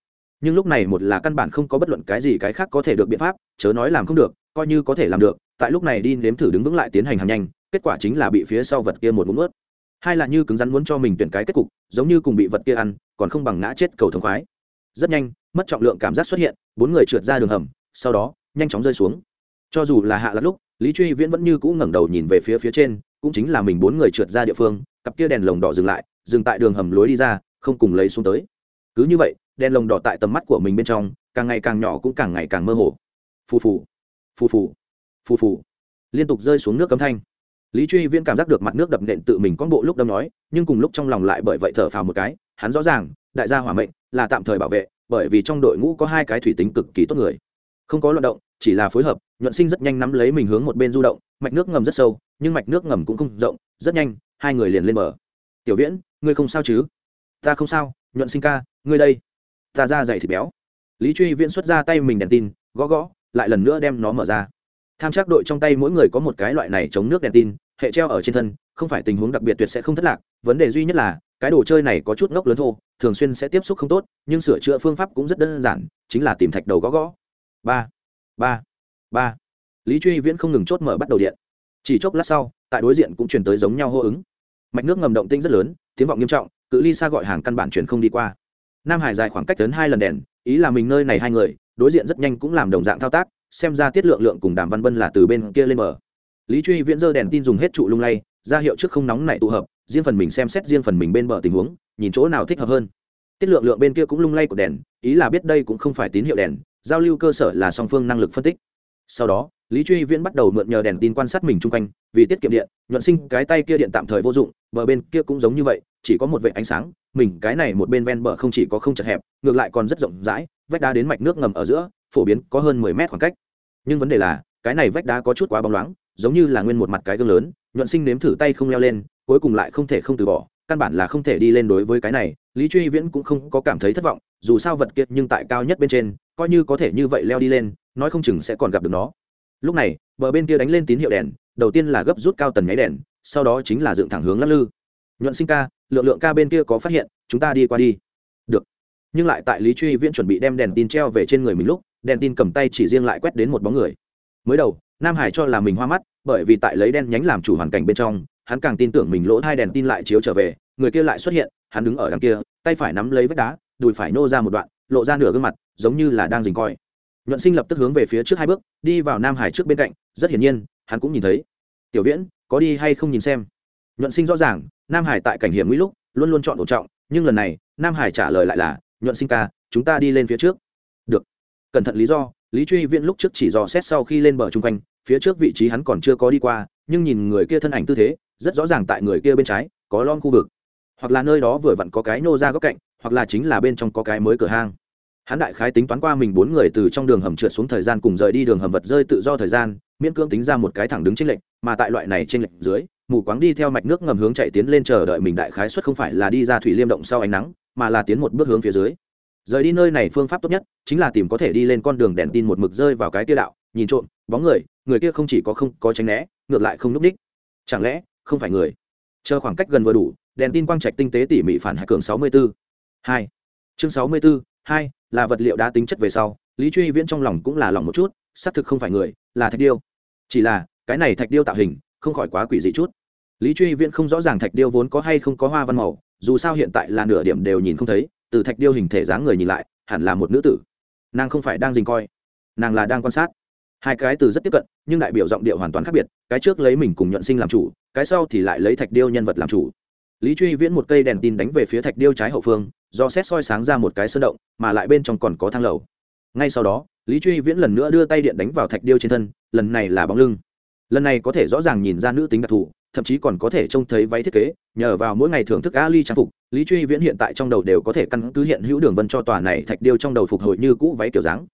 Nhưng lúc này một là căn bản không có bất luận cái gì cái khác có thể được biện pháp, chớ nói làm không được, coi như có thể làm được, tại lúc này đi nếm thử đứng vững lại tiến hành hàng nhanh, kết quả chính là bị phía sau vật kia một ngụm ướt hai là như cứng rắn muốn cho mình tuyển cái kết cục, giống như cùng bị vật kia ăn, còn không bằng ngã chết cầu thống khoái. Rất nhanh, mất trọng lượng cảm giác xuất hiện, bốn người trượt ra đường hầm, sau đó, nhanh chóng rơi xuống. Cho dù là hạ lắm lúc, lý truy viễn vẫn như cũ ngẩng đầu nhìn về phía phía trên, cũng chính là mình bốn người trượt ra địa phương, cặp kia đèn lồng đỏ dừng lại, dừng tại đường hầm lối đi ra, không cùng lấy xuống tới. Cứ như vậy, đèn lồng đỏ tại tầm mắt của mình bên trong, càng ngày càng nhỏ cũng càng ngày càng mơ hồ. Phù phù phù phù phù phù. Liên tục rơi xuống nước cấm thanh lý truy viễn cảm giác được mặt nước đập nện tự mình con bộ lúc đâm nói, nhưng cùng lúc trong lòng lại bởi vậy thở phào một cái, hắn rõ ràng, đại gia hỏa mệnh là tạm thời bảo vệ, bởi vì trong đội ngũ có hai cái thủy tính cực kỳ tốt người. Không có loạt động, chỉ là phối hợp, nhuận sinh rất nhanh nắm lấy mình hướng một bên du động, mạch nước ngầm rất sâu, nhưng mạch nước ngầm cũng không rộng, rất nhanh, hai người liền lên bờ. Tiểu viễn, ngươi không sao chứ? Ta không sao, nhuận sinh ca, ngươi đây. Ta ra dày thịt béo. Lý truy viễn xuất ra tay mình đèn tin, gõ gõ, lại lần nữa đem nó mở ra tham trác đội trong tay mỗi người có một cái loại này chống nước đèn tin, hệ treo ở trên thân, không phải tình huống đặc biệt tuyệt sẽ không thất lạc, vấn đề duy nhất là, cái đồ chơi này có chút ngốc lớn thô, thường xuyên sẽ tiếp xúc không tốt, nhưng sửa chữa phương pháp cũng rất đơn giản, chính là tìm thạch đầu gõ gõ. Ba ba ba. Lý truy viễn không ngừng chốt mở bắt đầu điện. Chỉ chốc lát sau, tại đối diện cũng chuyển tới giống nhau hô ứng. Mạch nước ngầm động tinh rất lớn, tiếng vọng nghiêm trọng, cự ly xa gọi hàng căn bản chuyển không đi qua. Nam hải dài khoảng cách lớn hai lần đèn, ý là mình nơi này hai người, đối diện rất nhanh cũng làm đồng dạng thao tác xem ra tiết lượng lượng cùng đàm văn bân là từ bên kia lên mở lý truy viễn dơ đèn tin dùng hết trụ lung lay, ra hiệu trước không nóng này tụ hợp, riêng phần mình xem xét riêng phần mình bên bờ tình huống, nhìn chỗ nào thích hợp hơn. Tiết lượng lượng bên kia cũng lung lay của đèn, ý là biết đây cũng không phải tín hiệu đèn, giao lưu cơ sở là song phương năng lực phân tích. Sau đó, lý truy viễn bắt đầu mượn nhờ đèn tin quan sát mình chung quanh, vì tiết kiệm điện, nhuận sinh cái tay kia điện tạm thời vô dụng, bờ bên kia cũng giống như vậy, chỉ có một vệ ánh sáng, mình cái này một bên ven bờ không chỉ có không chật hẹp, ngược lại còn rất rộng rãi, vách đá đến mạch nước ngầm ở giữa phổ biến có hơn mười mét khoảng cách. Nhưng vấn đề là, cái này vách đá có chút quá bóng loáng, giống như là nguyên một mặt cái gương lớn, nhuận sinh nếm thử tay không leo lên, cuối cùng lại không thể không từ bỏ, căn bản là không thể đi lên đối với cái này, lý truy viễn cũng không có cảm thấy thất vọng, dù sao vật kiệt nhưng tại cao nhất bên trên, coi như có thể như vậy leo đi lên, nói không chừng sẽ còn gặp được nó. Lúc này, bờ bên kia đánh lên tín hiệu đèn, đầu tiên là gấp rút cao tần nháy đèn, sau đó chính là dựng thẳng hướng lắc lư. Nhuận sinh ca, lượng lượng ca bên kia có phát hiện, chúng ta đi qua đi. Được. Nhưng lại tại lý truy viễn chuẩn bị đem đèn tin treo về trên người mình lúc đèn tin cầm tay chỉ riêng lại quét đến một bóng người. Mới đầu, nam hải cho là mình hoa mắt, bởi vì tại lấy đen nhánh làm chủ hoàn cảnh bên trong, hắn càng tin tưởng mình lỗ hai đèn tin lại chiếu trở về, người kia lại xuất hiện, hắn đứng ở đằng kia, tay phải nắm lấy vách đá, đùi phải nô ra một đoạn, lộ ra nửa gương mặt, giống như là đang dình coi. Nhuận sinh lập tức hướng về phía trước hai bước, đi vào nam hải trước bên cạnh, rất hiển nhiên, hắn cũng nhìn thấy. Tiểu viễn, có đi hay không nhìn xem? Nhuận sinh rõ ràng, nam hải tại cảnh hiểm nguy lúc, luôn luôn chọn ổn trọng, nhưng lần này, nam hải trả lời lại là, nhuận sinh ca, chúng ta đi lên phía trước cẩn thận lý do, lý truy viễn lúc trước chỉ dò xét sau khi lên bờ chung quanh, phía trước vị trí hắn còn chưa có đi qua, nhưng nhìn người kia thân ảnh tư thế, rất rõ ràng tại người kia bên trái, có lon khu vực. Hoặc là nơi đó vừa vặn có cái nô ra góc cạnh, hoặc là chính là bên trong có cái mới cửa hang. Hắn đại khái tính toán qua mình bốn người từ trong đường hầm trượt xuống thời gian cùng rời đi đường hầm vật rơi tự do thời gian, miễn cưỡng tính ra một cái thẳng đứng trên lệnh mà tại loại này trên lệnh dưới, mù quáng đi theo mạch nước ngầm hướng chạy tiến lên chờ đợi mình đại khái suất không phải là đi ra thủy liêm động sau ánh nắng, mà là tiến một bước hướng phía dưới rời đi nơi này phương pháp tốt nhất chính là tìm có thể đi lên con đường đèn tin một mực rơi vào cái kia đạo, nhìn trộm, bóng người người kia không chỉ có không có tránh né, ngược lại không núp đích. Chẳng lẽ, không phải người? Chờ khoảng cách gần vừa đủ, đèn tin quang trạch tinh tế tỉ mỉ phản hạ cường sáu mươi bốn hai. Chương sáu mươi bốn hai là vật liệu đá tính chất về sau, lý truy viễn trong lòng cũng là lòng một chút, xác thực không phải người, là thạch điêu. Chỉ là, cái này thạch điêu tạo hình, không khỏi quá quỷ dị chút. Lý truy viễn không rõ ràng thạch điêu vốn có hay không có hoa văn màu, dù sao hiện tại là nửa điểm đều nhìn không thấy từ thạch điêu hình thể dáng người nhìn lại, hẳn là một nữ tử. Nàng không phải đang dình coi, nàng là đang quan sát. Hai cái từ rất tiếp cận, nhưng đại biểu giọng điệu hoàn toàn khác biệt, cái trước lấy mình cùng nhuận sinh làm chủ, cái sau thì lại lấy thạch điêu nhân vật làm chủ. Lý truy viễn một cây đèn tin đánh về phía thạch điêu trái hậu phương, do xét soi sáng ra một cái sơn động, mà lại bên trong còn có thang lầu. Ngay sau đó, lý truy viễn lần nữa đưa tay điện đánh vào thạch điêu trên thân, lần này là bóng lưng. Lần này có thể rõ ràng nhìn ra nữ tính đặc thù thậm chí còn có thể trông thấy váy thiết kế, nhờ vào mỗi ngày thưởng thức ali trang phục, lý truy viễn hiện tại trong đầu đều có thể căn cứ hiện hữu đường vân cho tòa này thạch điêu trong đầu phục hồi như cũ váy kiểu dáng.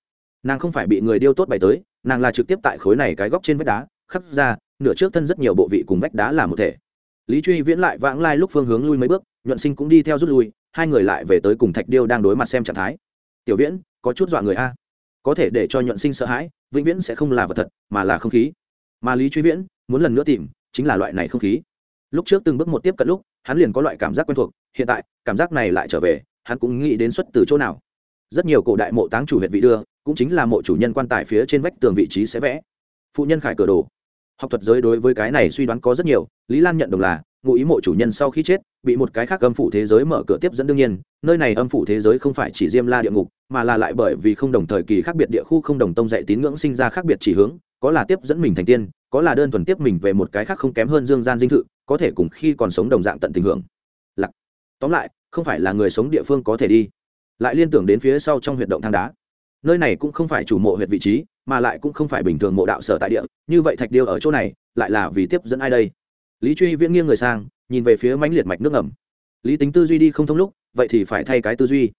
Nàng không phải bị người điêu tốt bày tới, nàng là trực tiếp tại khối này cái góc trên vách đá khắc ra, nửa trước thân rất nhiều bộ vị cùng vách đá là một thể. Lý truy viễn lại vãng lai lúc phương hướng lui mấy bước, nhuận sinh cũng đi theo rút lui, hai người lại về tới cùng thạch điêu đang đối mặt xem trạng thái. Tiểu viễn, có chút dọa người a. Có thể để cho nhuận sinh sợ hãi, vĩnh viễn sẽ không là vật thật, mà là không khí. Mà lý truy viễn muốn lần nữa tìm chính là loại này không khí. Lúc trước từng bước một tiếp cận lúc, hắn liền có loại cảm giác quen thuộc, hiện tại, cảm giác này lại trở về, hắn cũng nghĩ đến xuất từ chỗ nào. Rất nhiều cổ đại mộ táng chủ huyện vị đưa, cũng chính là mộ chủ nhân quan tài phía trên vách tường vị trí sẽ vẽ. Phụ nhân khải cửa đồ. Học thuật giới đối với cái này suy đoán có rất nhiều, lý lan nhận đồng là ngụ ý mộ chủ nhân sau khi chết, bị một cái khác âm phủ thế giới mở cửa tiếp dẫn đương nhiên, nơi này âm phủ thế giới không phải chỉ diêm la địa ngục, mà là lại bởi vì không đồng thời kỳ khác biệt địa khu không đồng tông dạy tín ngưỡng sinh ra khác biệt chỉ hướng, có là tiếp dẫn mình thành tiên, có là đơn thuần tiếp mình về một cái khác không kém hơn dương gian dinh thự, có thể cùng khi còn sống đồng dạng tận tình hưởng. Lặc tóm lại, không phải là người sống địa phương có thể đi. Lại liên tưởng đến phía sau trong huyệt động thang đá. Nơi này cũng không phải chủ mộ huyệt vị trí, mà lại cũng không phải bình thường mộ đạo sở tại địa, như vậy thạch điêu ở chỗ này, lại là vì tiếp dẫn ai đây? Lý truy viễn nghiêng người sang, nhìn về phía mãnh liệt mạch nước ngầm. Lý tính tư duy đi không thông lúc, vậy thì phải thay cái tư duy.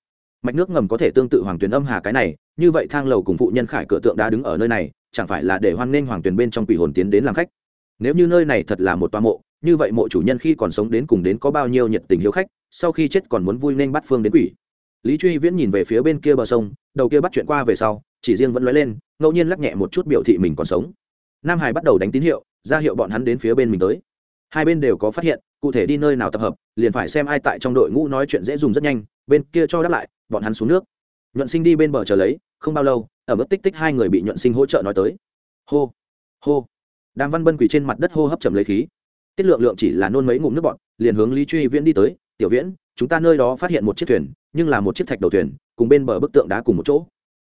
Mạch nước ngầm có thể tương tự hoàng tuyền âm hà cái này, như vậy thang lầu cùng phụ nhân khải cửa tượng đã đứng ở nơi này, chẳng phải là để hoan nghênh hoàng tuyền bên trong quỷ hồn tiến đến làm khách? Nếu như nơi này thật là một toa mộ, như vậy mộ chủ nhân khi còn sống đến cùng đến có bao nhiêu nhiệt tình hiếu khách, sau khi chết còn muốn vui nên bắt phương đến quỷ. Lý truy viễn nhìn về phía bên kia bờ sông, đầu kia bắt chuyện qua về sau, chỉ riêng vẫn lóe lên, ngẫu nhiên lắc nhẹ một chút biểu thị mình còn sống. Nam hải bắt đầu đánh tín hiệu, ra hiệu bọn hắn đến phía bên mình tới hai bên đều có phát hiện, cụ thể đi nơi nào tập hợp, liền phải xem ai tại trong đội ngũ nói chuyện dễ dùng rất nhanh, bên kia cho đáp lại, bọn hắn xuống nước. Nhuận sinh đi bên bờ chờ lấy, không bao lâu, ở mức tích tích hai người bị nhuận sinh hỗ trợ nói tới. Hô hô. Đàm văn bân quỳ trên mặt đất hô hấp chầm lấy khí. Tiết lượng lượng chỉ là nôn mấy ngụm nước bọn liền hướng lý truy viễn đi tới. Tiểu viễn, chúng ta nơi đó phát hiện một chiếc thuyền, nhưng là một chiếc thạch đầu thuyền, cùng bên bờ bức tượng đá cùng một chỗ.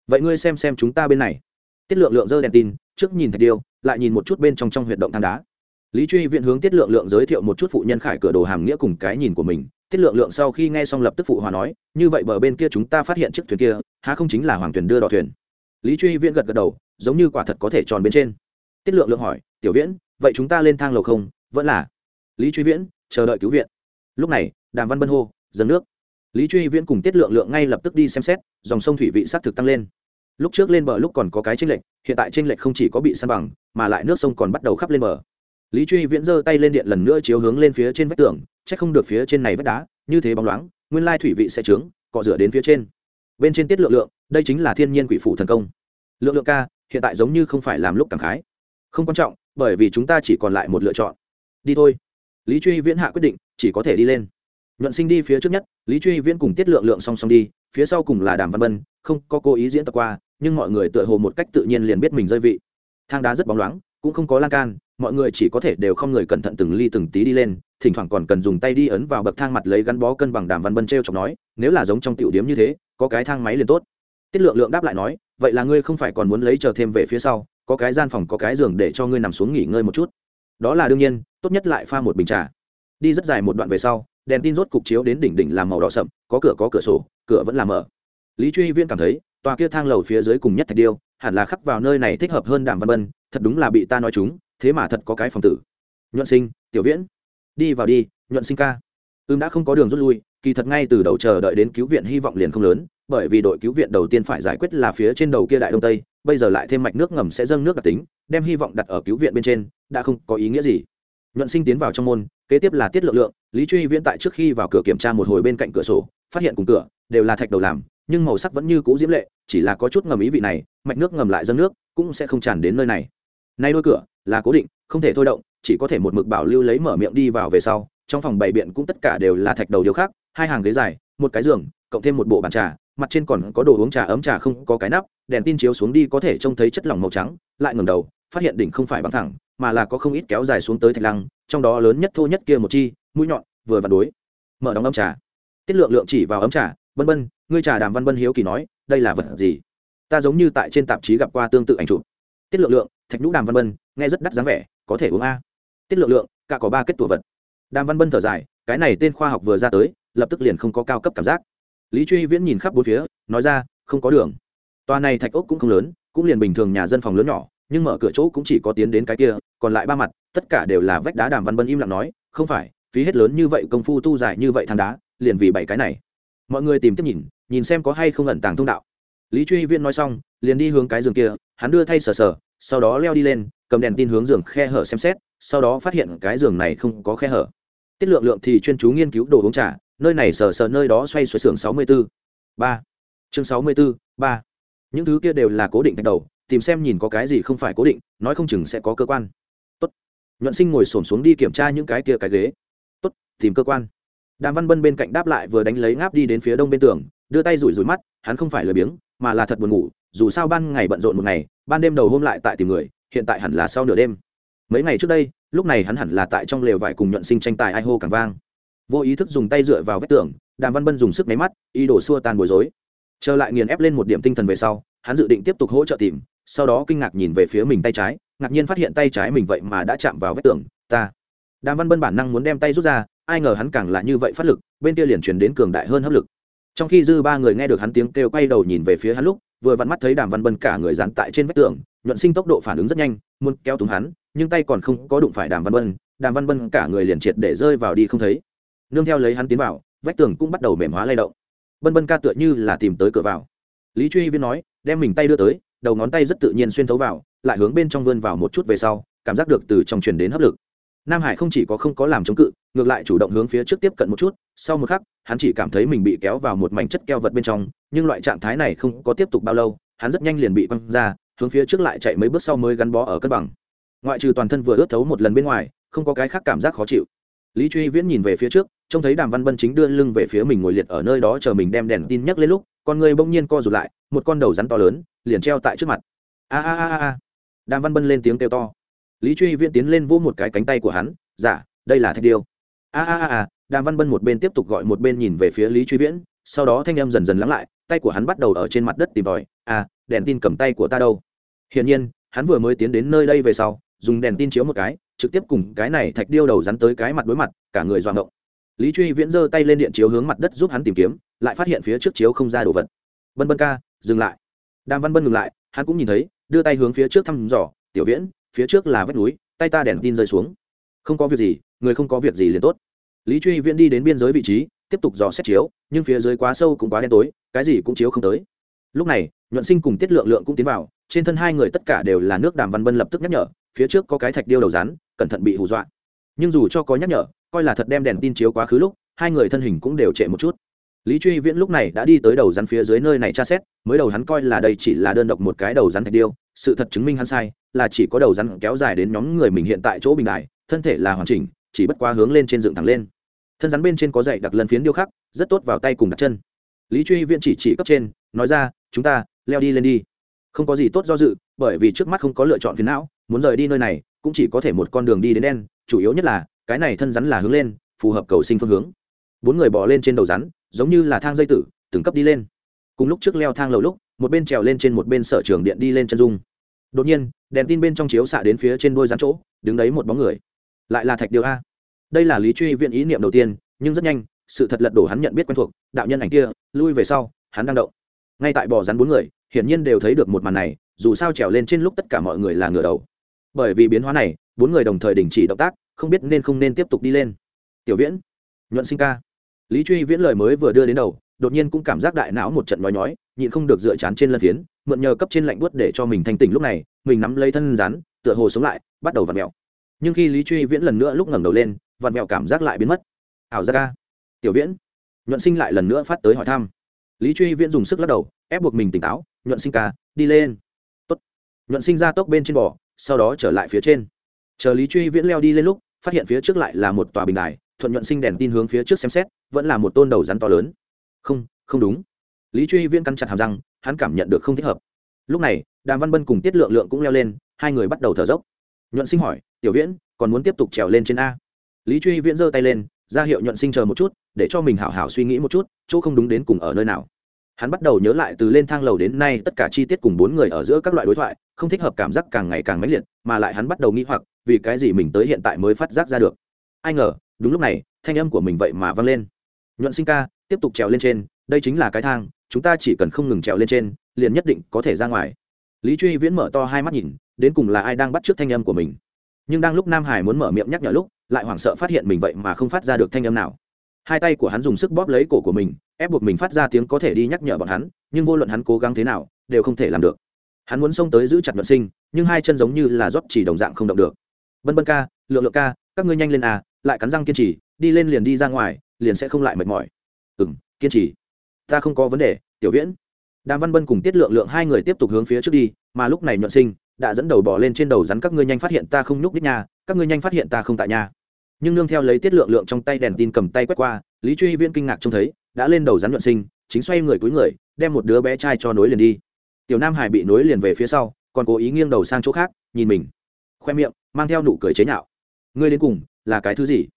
Vậy ngươi xem xem chúng ta bên này. Tiết lượng lượng dơ đèn tin, trước nhìn thạch điêu, lại nhìn một chút bên trong trong huyệt động thang đá lý truy viện hướng tiết lượng lượng giới thiệu một chút phụ nhân khải cửa đồ hàm nghĩa cùng cái nhìn của mình. Tiết lượng lượng sau khi nghe xong lập tức phụ hòa nói, như vậy bờ bên kia chúng ta phát hiện chiếc thuyền kia, há không chính là hoàng thuyền đưa đò thuyền? Lý truy viễn gật gật đầu, giống như quả thật có thể tròn bên trên. Tiết lượng lượng hỏi, tiểu viễn, vậy chúng ta lên thang lầu không? Vẫn là? Lý truy viễn, chờ đợi cứu viện. Lúc này, đàm văn bân hô, dâng nước. Lý truy viễn cùng tiết lượng lượng ngay lập tức đi xem xét, dòng sông thủy vị s á t thực tăng lên. Lúc trước lên bờ lúc còn có cái tranh lệch, hiện tại tranh lệch không chỉ có bị săn bằng, mà lại nước sông còn bắt đầu khắp lên bờ lý truy viễn giơ tay lên điện lần nữa chiếu hướng lên phía trên vách tường c h ắ c không được phía trên này vách đá, như thế bóng loáng, nguyên lai thủy vị sẽ trướng, cọ rửa đến phía trên. Bên trên tiết lượng lượng, đây chính là thiên nhiên quỷ phủ thần công. Lượng lượng ca, hiện tại giống như không phải làm lúc cảm khái. Không quan trọng, bởi vì chúng ta chỉ còn lại một lựa chọn. Đi thôi. Lý truy viễn hạ quyết định, chỉ có thể đi lên. Nhuận sinh đi phía trước nhất, lý truy viễn cùng tiết lượng lượng song song đi, phía sau cùng là đàm văn bân, không có cố ý diễn tập qua, nhưng mọi người tựa hồ một cách tự nhiên liền biết mình rơi vị. Thang đá rất bóng loáng, cũng không có lan can mọi người chỉ có thể đều không người cẩn thận từng ly từng tí đi lên, thỉnh thoảng còn cần dùng tay đi ấn vào bậc thang mặt lấy gắn bó cân bằng đàm văn bân t r e o chọc nói, nếu là giống trong tiểu điếm như thế, có cái thang máy liền tốt. Tiết lượng lượng đáp lại nói, vậy là ngươi không phải còn muốn lấy chờ thêm về phía sau, có cái gian phòng có cái giường để cho ngươi nằm xuống nghỉ ngơi một chút. Đó là đương nhiên, tốt nhất lại pha một bình trà. Đi rất dài một đoạn về sau, đèn tin rốt cục chiếu đến đỉnh đỉnh làm màu đỏ sậm, có cửa có cửa sổ, cửa vẫn làm mở. Lý truy viên cảm thấy, tòa kia thang lầu phía dưới cùng nhất thạch điêu, hẳn là khắc vào nơi này thích hợp hơn đàm văn bân thật đúng là bị ta nói chúng thế mà thật có cái phòng tử. Nhuận sinh, tiểu viễn, đi vào đi, nhuận sinh ca. Ưm đã không có đường rút lui, kỳ thật ngay từ đầu chờ đợi đến cứu viện hy vọng liền không lớn, bởi vì đội cứu viện đầu tiên phải giải quyết là phía trên đầu kia đại đông tây, bây giờ lại thêm mạch nước ngầm sẽ dâng nước đặc tính, đem hy vọng đặt ở cứu viện bên trên, đã không có ý nghĩa gì. Nhuận sinh tiến vào trong môn, kế tiếp là tiết lượng lượng, lý truy viễn tại trước khi vào cửa kiểm tra một hồi bên cạnh cửa sổ, phát hiện cùng cửa đều là thạch đầu làm, nhưng màu sắc vẫn như cũ diễm lệ, chỉ là có chút ngầm ý vị này, mạch nước ngầm lại dâng nước, cũng sẽ không tràn đến nơi này. Nay đôi cửa là cố định, không thể thôi động, chỉ có thể một mực bảo lưu lấy mở miệng đi vào về sau. Trong phòng bày biện cũng tất cả đều là thạch đầu điều khác, hai hàng ghế dài, một cái giường, cộng thêm một bộ bàn trà, mặt trên còn có đồ uống trà ấm trà không có cái nắp, đèn tin chiếu xuống đi có thể trông thấy chất lỏng màu trắng, lại ngầm đầu, phát hiện đỉnh không phải bằng thẳng, mà là có không ít kéo dài xuống tới thạch lăng, trong đó lớn nhất thô nhất kia một chi, mũi nhọn, vừa vặn đối. Mở đóng ấm trà. Tiết lượng lượng chỉ vào ấm trà bân bân ngươi trà đàm văn bân hiếu kỳ nói, đây là vật gì? Ta giống như tại trên tạp chí gặp qua tương tự ảnh chụp. Tiết lượng lượng thạch nhũ đàm văn bân, nghe rất đắt dáng vẻ, có thể uống a. Tiết lượng lượng, cả có ba kết tủa vật. Đàm văn bân thở dài, cái này tên khoa học vừa ra tới, lập tức liền không có cao cấp cảm giác. Lý truy viễn nhìn khắp bốn phía, nói ra, không có đường. Tòa này thạch ốc cũng không lớn, cũng liền bình thường nhà dân phòng lớn nhỏ, nhưng mở cửa chỗ cũng chỉ có tiến đến cái kia, còn lại ba mặt, tất cả đều là vách đá đàm văn bân im lặng nói, không phải, phí hết lớn như vậy, công phu tu dài như vậy thang đá, liền vì bảy cái này. Mọi người tìm tiếp nhìn nhìn xem có hay không ẩn tàng thông đạo. Lý truy viễn nói xong, liền đi hướng cái giường kia, hắn đưa thay sờ sờ sau đó leo đi lên, cầm đèn tin hướng giường khe hở xem xét, sau đó phát hiện cái giường này không có khe hở. Tiết lượng lượng thì chuyên chú nghiên cứu đồ uống trà, nơi này sờ sờ nơi đó xoay xoay xưởng sáu mươi b ố ba. Chương sáu mươi b ố ba. Những thứ kia đều là cố định thạch đầu, tìm xem nhìn có cái gì không phải cố định, nói không chừng sẽ có cơ quan. Tốt. Nhuận sinh ngồi s ổ m xuống đi kiểm tra những cái kia cái ghế. Tốt, tìm cơ quan. Đàm văn bân bên cạnh đáp lại vừa đánh lấy ngáp đi đến phía đông bên tường, đưa tay rủi rủi mắt, hắn không phải lười biếng, mà là thật buồn ngủ dù sao ban ngày bận rộn một ngày, ban đêm đầu hôm lại tại tìm người, hiện tại hẳn là sau nửa đêm. Mấy ngày trước đây, lúc này hắn hẳn là tại trong lều vải cùng nhuận sinh tranh tài ai hô càng vang. Vô ý thức dùng tay dựa vào vách tường, đàm văn bân dùng sức máy mắt, ý đồ xua tan bối rối. Trở lại nghiền ép lên một điểm tinh thần về sau, hắn dự định tiếp tục hỗ trợ tìm, sau đó kinh ngạc nhìn về phía mình tay trái, ngạc nhiên phát hiện tay trái mình vậy mà đã chạm vào vách tường, ta. Đàm văn bân bản năng muốn đem tay rút ra, ai ngờ hắn càng là như vậy phát lực, bên kia liền truyền đến cường đại hơn hấp lực. Trong khi dư ba người nghe được hắn tiếng kêu quay đầu nhìn về phía hắn lúc vừa vặn mắt thấy đàm văn bân cả người dán tại trên vách tường, nhuận sinh tốc độ phản ứng rất nhanh, muốn kéo túng hắn, nhưng tay còn không có đụng phải đàm văn bân, đàm văn bân cả người liền triệt để rơi vào đi không thấy. Nương theo lấy hắn tiến vào, vách tường cũng bắt đầu mềm hóa lay động. Bân bân ca tựa như là tìm tới cửa vào. Lý truy viên nói, đem mình tay đưa tới, đầu ngón tay rất tự nhiên xuyên thấu vào, lại hướng bên trong vươn vào một chút về sau, cảm giác được từ trong truyền đến hấp lực nam hải không chỉ có không có làm chống cự, ngược lại chủ động hướng phía trước tiếp cận một chút, sau một khắc, hắn chỉ cảm thấy mình bị kéo vào một mảnh chất keo vật bên trong, nhưng loại trạng thái này không có tiếp tục bao lâu, hắn rất nhanh liền bị quăng ra, hướng phía trước lại chạy mấy bước sau mới gắn bó ở cân bằng. Ngoại trừ toàn thân vừa ướt thấu một lần bên ngoài, không có cái khác cảm giác khó chịu. Lý truy viễn nhìn về phía trước, trông thấy đàm văn bân chính đưa lưng về phía mình ngồi liệt ở nơi đó chờ mình đem đèn tin nhấc lên lúc, con người bỗng nhiên co rụt lại, một con đầu rắn to lớn, liền treo tại trước mặt. A a a a đàm văn bân lên tiếng kêu to lý truy viễn tiến lên vỗ một cái cánh tay của hắn giả dạ, đây là thạch điêu. A a a đàm văn bân một bên tiếp tục gọi một bên nhìn về phía lý truy viễn sau đó thanh em dần dần lắng lại tay của hắn bắt đầu ở trên mặt đất tìm tòi à đèn tin cầm tay của ta đâu? Hiển nhiên hắn vừa mới tiến đến nơi đây về sau dùng đèn tin chiếu một cái trực tiếp cùng cái này thạch điêu đầu rắn tới cái mặt đối mặt cả người doạng động. Lý truy viễn giơ tay lên điện chiếu hướng mặt đất giúp hắn tìm kiếm lại phát hiện phía trước chiếu không ra đồ vật. Bân bân ca dừng lại. Đàm văn bân ngừng lại hắn cũng nhìn thấy đưa tay hướng phía trước thăm dò tiểu viễn phía trước là vách núi, tay ta đèn tin rơi xuống. Không có việc gì, người không có việc gì liền tốt. Lý truy viễn đi đến biên giới vị trí, tiếp tục dò xét chiếu, nhưng phía dưới quá sâu cũng quá đen tối, cái gì cũng chiếu không tới. Lúc này, nhuận sinh cùng tiết lượng lượng cũng tiến vào, trên thân hai người tất cả đều là nước đàm văn bân lập tức nhắc nhở, phía trước có cái thạch điêu đầu rắn, cẩn thận bị hù dọa. Nhưng dù cho có nhắc nhở, coi là thật đem đèn tin chiếu quá khứ lúc, hai người thân hình cũng đều trệ một chút. Lý truy viễn lúc này đã đi tới đầu rắn phía dưới nơi này tra xét, mới đầu hắn coi là đây chỉ là đơn độc một cái đầu rắn thạch điêu sự thật chứng minh hắn sai, là chỉ có đầu rắn kéo dài đến nhóm người mình hiện tại chỗ bình đại thân thể là hoàn chỉnh, chỉ bất quá hướng lên trên dựng thẳng lên. Thân rắn bên trên có dậy đặc lần phiến điêu khắc, rất tốt vào tay cùng đặt chân. Lý truy viễn chỉ chỉ cấp trên, nói ra, chúng ta, leo đi lên đi. Không có gì tốt do dự, bởi vì trước mắt không có lựa chọn phiến não, muốn rời đi nơi này, cũng chỉ có thể một con đường đi đến đen, chủ yếu nhất là, cái này thân rắn là hướng lên, phù hợp cầu sinh phương hướng. Bốn người bỏ lên trên đầu rắn, giống như là thang dây tử, từng cấp đi lên. Cùng lúc trước leo thang lầu lúc một bên trèo lên trên một bên sở trường điện đi lên chân dung. Đột nhiên, đèn tin bên trong chiếu xạ đến phía trên đôi rắn chỗ, đứng đấy một bóng người. Lại là thạch điều a. Đây là lý truy viện ý niệm đầu tiên, nhưng rất nhanh, sự thật lật đổ hắn nhận biết quen thuộc, đạo nhân ảnh kia, lui về sau, hắn đang động. Ngay tại bò rắn bốn người, hiển nhiên đều thấy được một màn này, dù sao trèo lên trên lúc tất cả mọi người là ngửa đầu. Bởi vì biến hóa này, bốn người đồng thời đình chỉ động tác, không biết nên không nên tiếp tục đi lên. Tiểu viễn, nhuận sinh ca. Lý truy viễn lời mới vừa đưa đến đầu đột nhiên cũng cảm giác đại não một trận nói nhói, nhịn không được dựa chán trên lân phiến, mượn nhờ cấp trên lạnh buốt để cho mình thanh tỉnh lúc này, mình nắm lấy thân rắn, tựa hồ sống lại, bắt đầu vặn mẹo. Nhưng khi lý truy viễn lần nữa lúc ngẩng đầu lên, vặn mẹo cảm giác lại biến mất. Ảo ra ca, tiểu viễn. Nhuận sinh lại lần nữa phát tới hỏi thăm. Lý truy viễn dùng sức lắc đầu, ép buộc mình tỉnh táo, nhuận sinh ca, đi lên. Tốt. nhuận sinh ra tốc bên trên bò, sau đó trở lại phía trên. Chờ lý truy viễn leo đi lên lúc, phát hiện phía trước lại là một tòa bình đài, thuận nhuận sinh đèn tin hướng phía trước xem xét, vẫn là một tôn đầu rắn to lớn không không đúng. Lý truy viễn căn chặt hàm răng, hắn cảm nhận được không thích hợp. Lúc này, đàm văn bân cùng tiết lượng lượng cũng leo lên, hai người bắt đầu thở dốc. Nhuận sinh hỏi, tiểu viễn, còn muốn tiếp tục trèo lên trên a? Lý truy viễn giơ tay lên, ra hiệu nhuận sinh chờ một chút, để cho mình hảo hảo suy nghĩ một chút, chỗ không đúng đến cùng ở nơi nào. Hắn bắt đầu nhớ lại từ lên thang lầu đến nay tất cả chi tiết cùng bốn người ở giữa các loại đối thoại, không thích hợp cảm giác càng ngày càng mãnh liệt, mà lại hắn bắt đầu nghĩ hoặc, vì cái gì mình tới hiện tại mới phát giác ra được. Ai ngờ, đúng lúc này, thanh âm của mình vậy mà vang lên. Nhuận sinh ca tiếp tục trèo lên trên, đây chính là cái thang, chúng ta chỉ cần không ngừng trèo lên trên, liền nhất định có thể ra ngoài. Lý truy viễn mở to hai mắt nhìn, đến cùng là ai đang bắt t r ư ớ c thanh âm của mình? Nhưng đang lúc nam hải muốn mở miệng nhắc nhở lúc, lại hoảng sợ phát hiện mình vậy mà không phát ra được thanh âm nào. Hai tay của hắn dùng sức bóp lấy cổ của mình, ép buộc mình phát ra tiếng có thể đi nhắc nhở bọn hắn, nhưng vô luận hắn cố gắng thế nào, đều không thể làm được. Hắn muốn xông tới giữ chặt nhuận sinh, nhưng hai chân giống như là rót chỉ đồng dạng không động được. Bân bân ca, lượng lượng ca, các ngươi nhanh lên à lại cắn răng kiên trì, đi lên liền đi ra ngoài, liền sẽ không lại mệt mỏi ừ m kiên trì. Ta không có vấn đề, tiểu viễn. Đàm văn bân cùng tiết lượng lượng hai người tiếp tục hướng phía trước đi, mà lúc này nhuận sinh, đã dẫn đầu bỏ lên trên đầu rắn các ngươi nhanh phát hiện ta không nhúc đích nhà các ngươi nhanh phát hiện ta không tại nhà nhưng nương theo lấy tiết lượng lượng trong tay đèn tin cầm tay quét qua, lý truy viễn kinh ngạc trông thấy, đã lên đầu rắn nhuận sinh, chính xoay người cuối người, đem một đứa bé trai cho nối liền đi. Tiểu nam hải bị nối liền về phía sau, còn cố ý nghiêng đầu sang chỗ khác, nhìn mình. Khoe miệng, mang theo nụ cười chế nhạo. Ngươi đến cùng là cái thứ gì?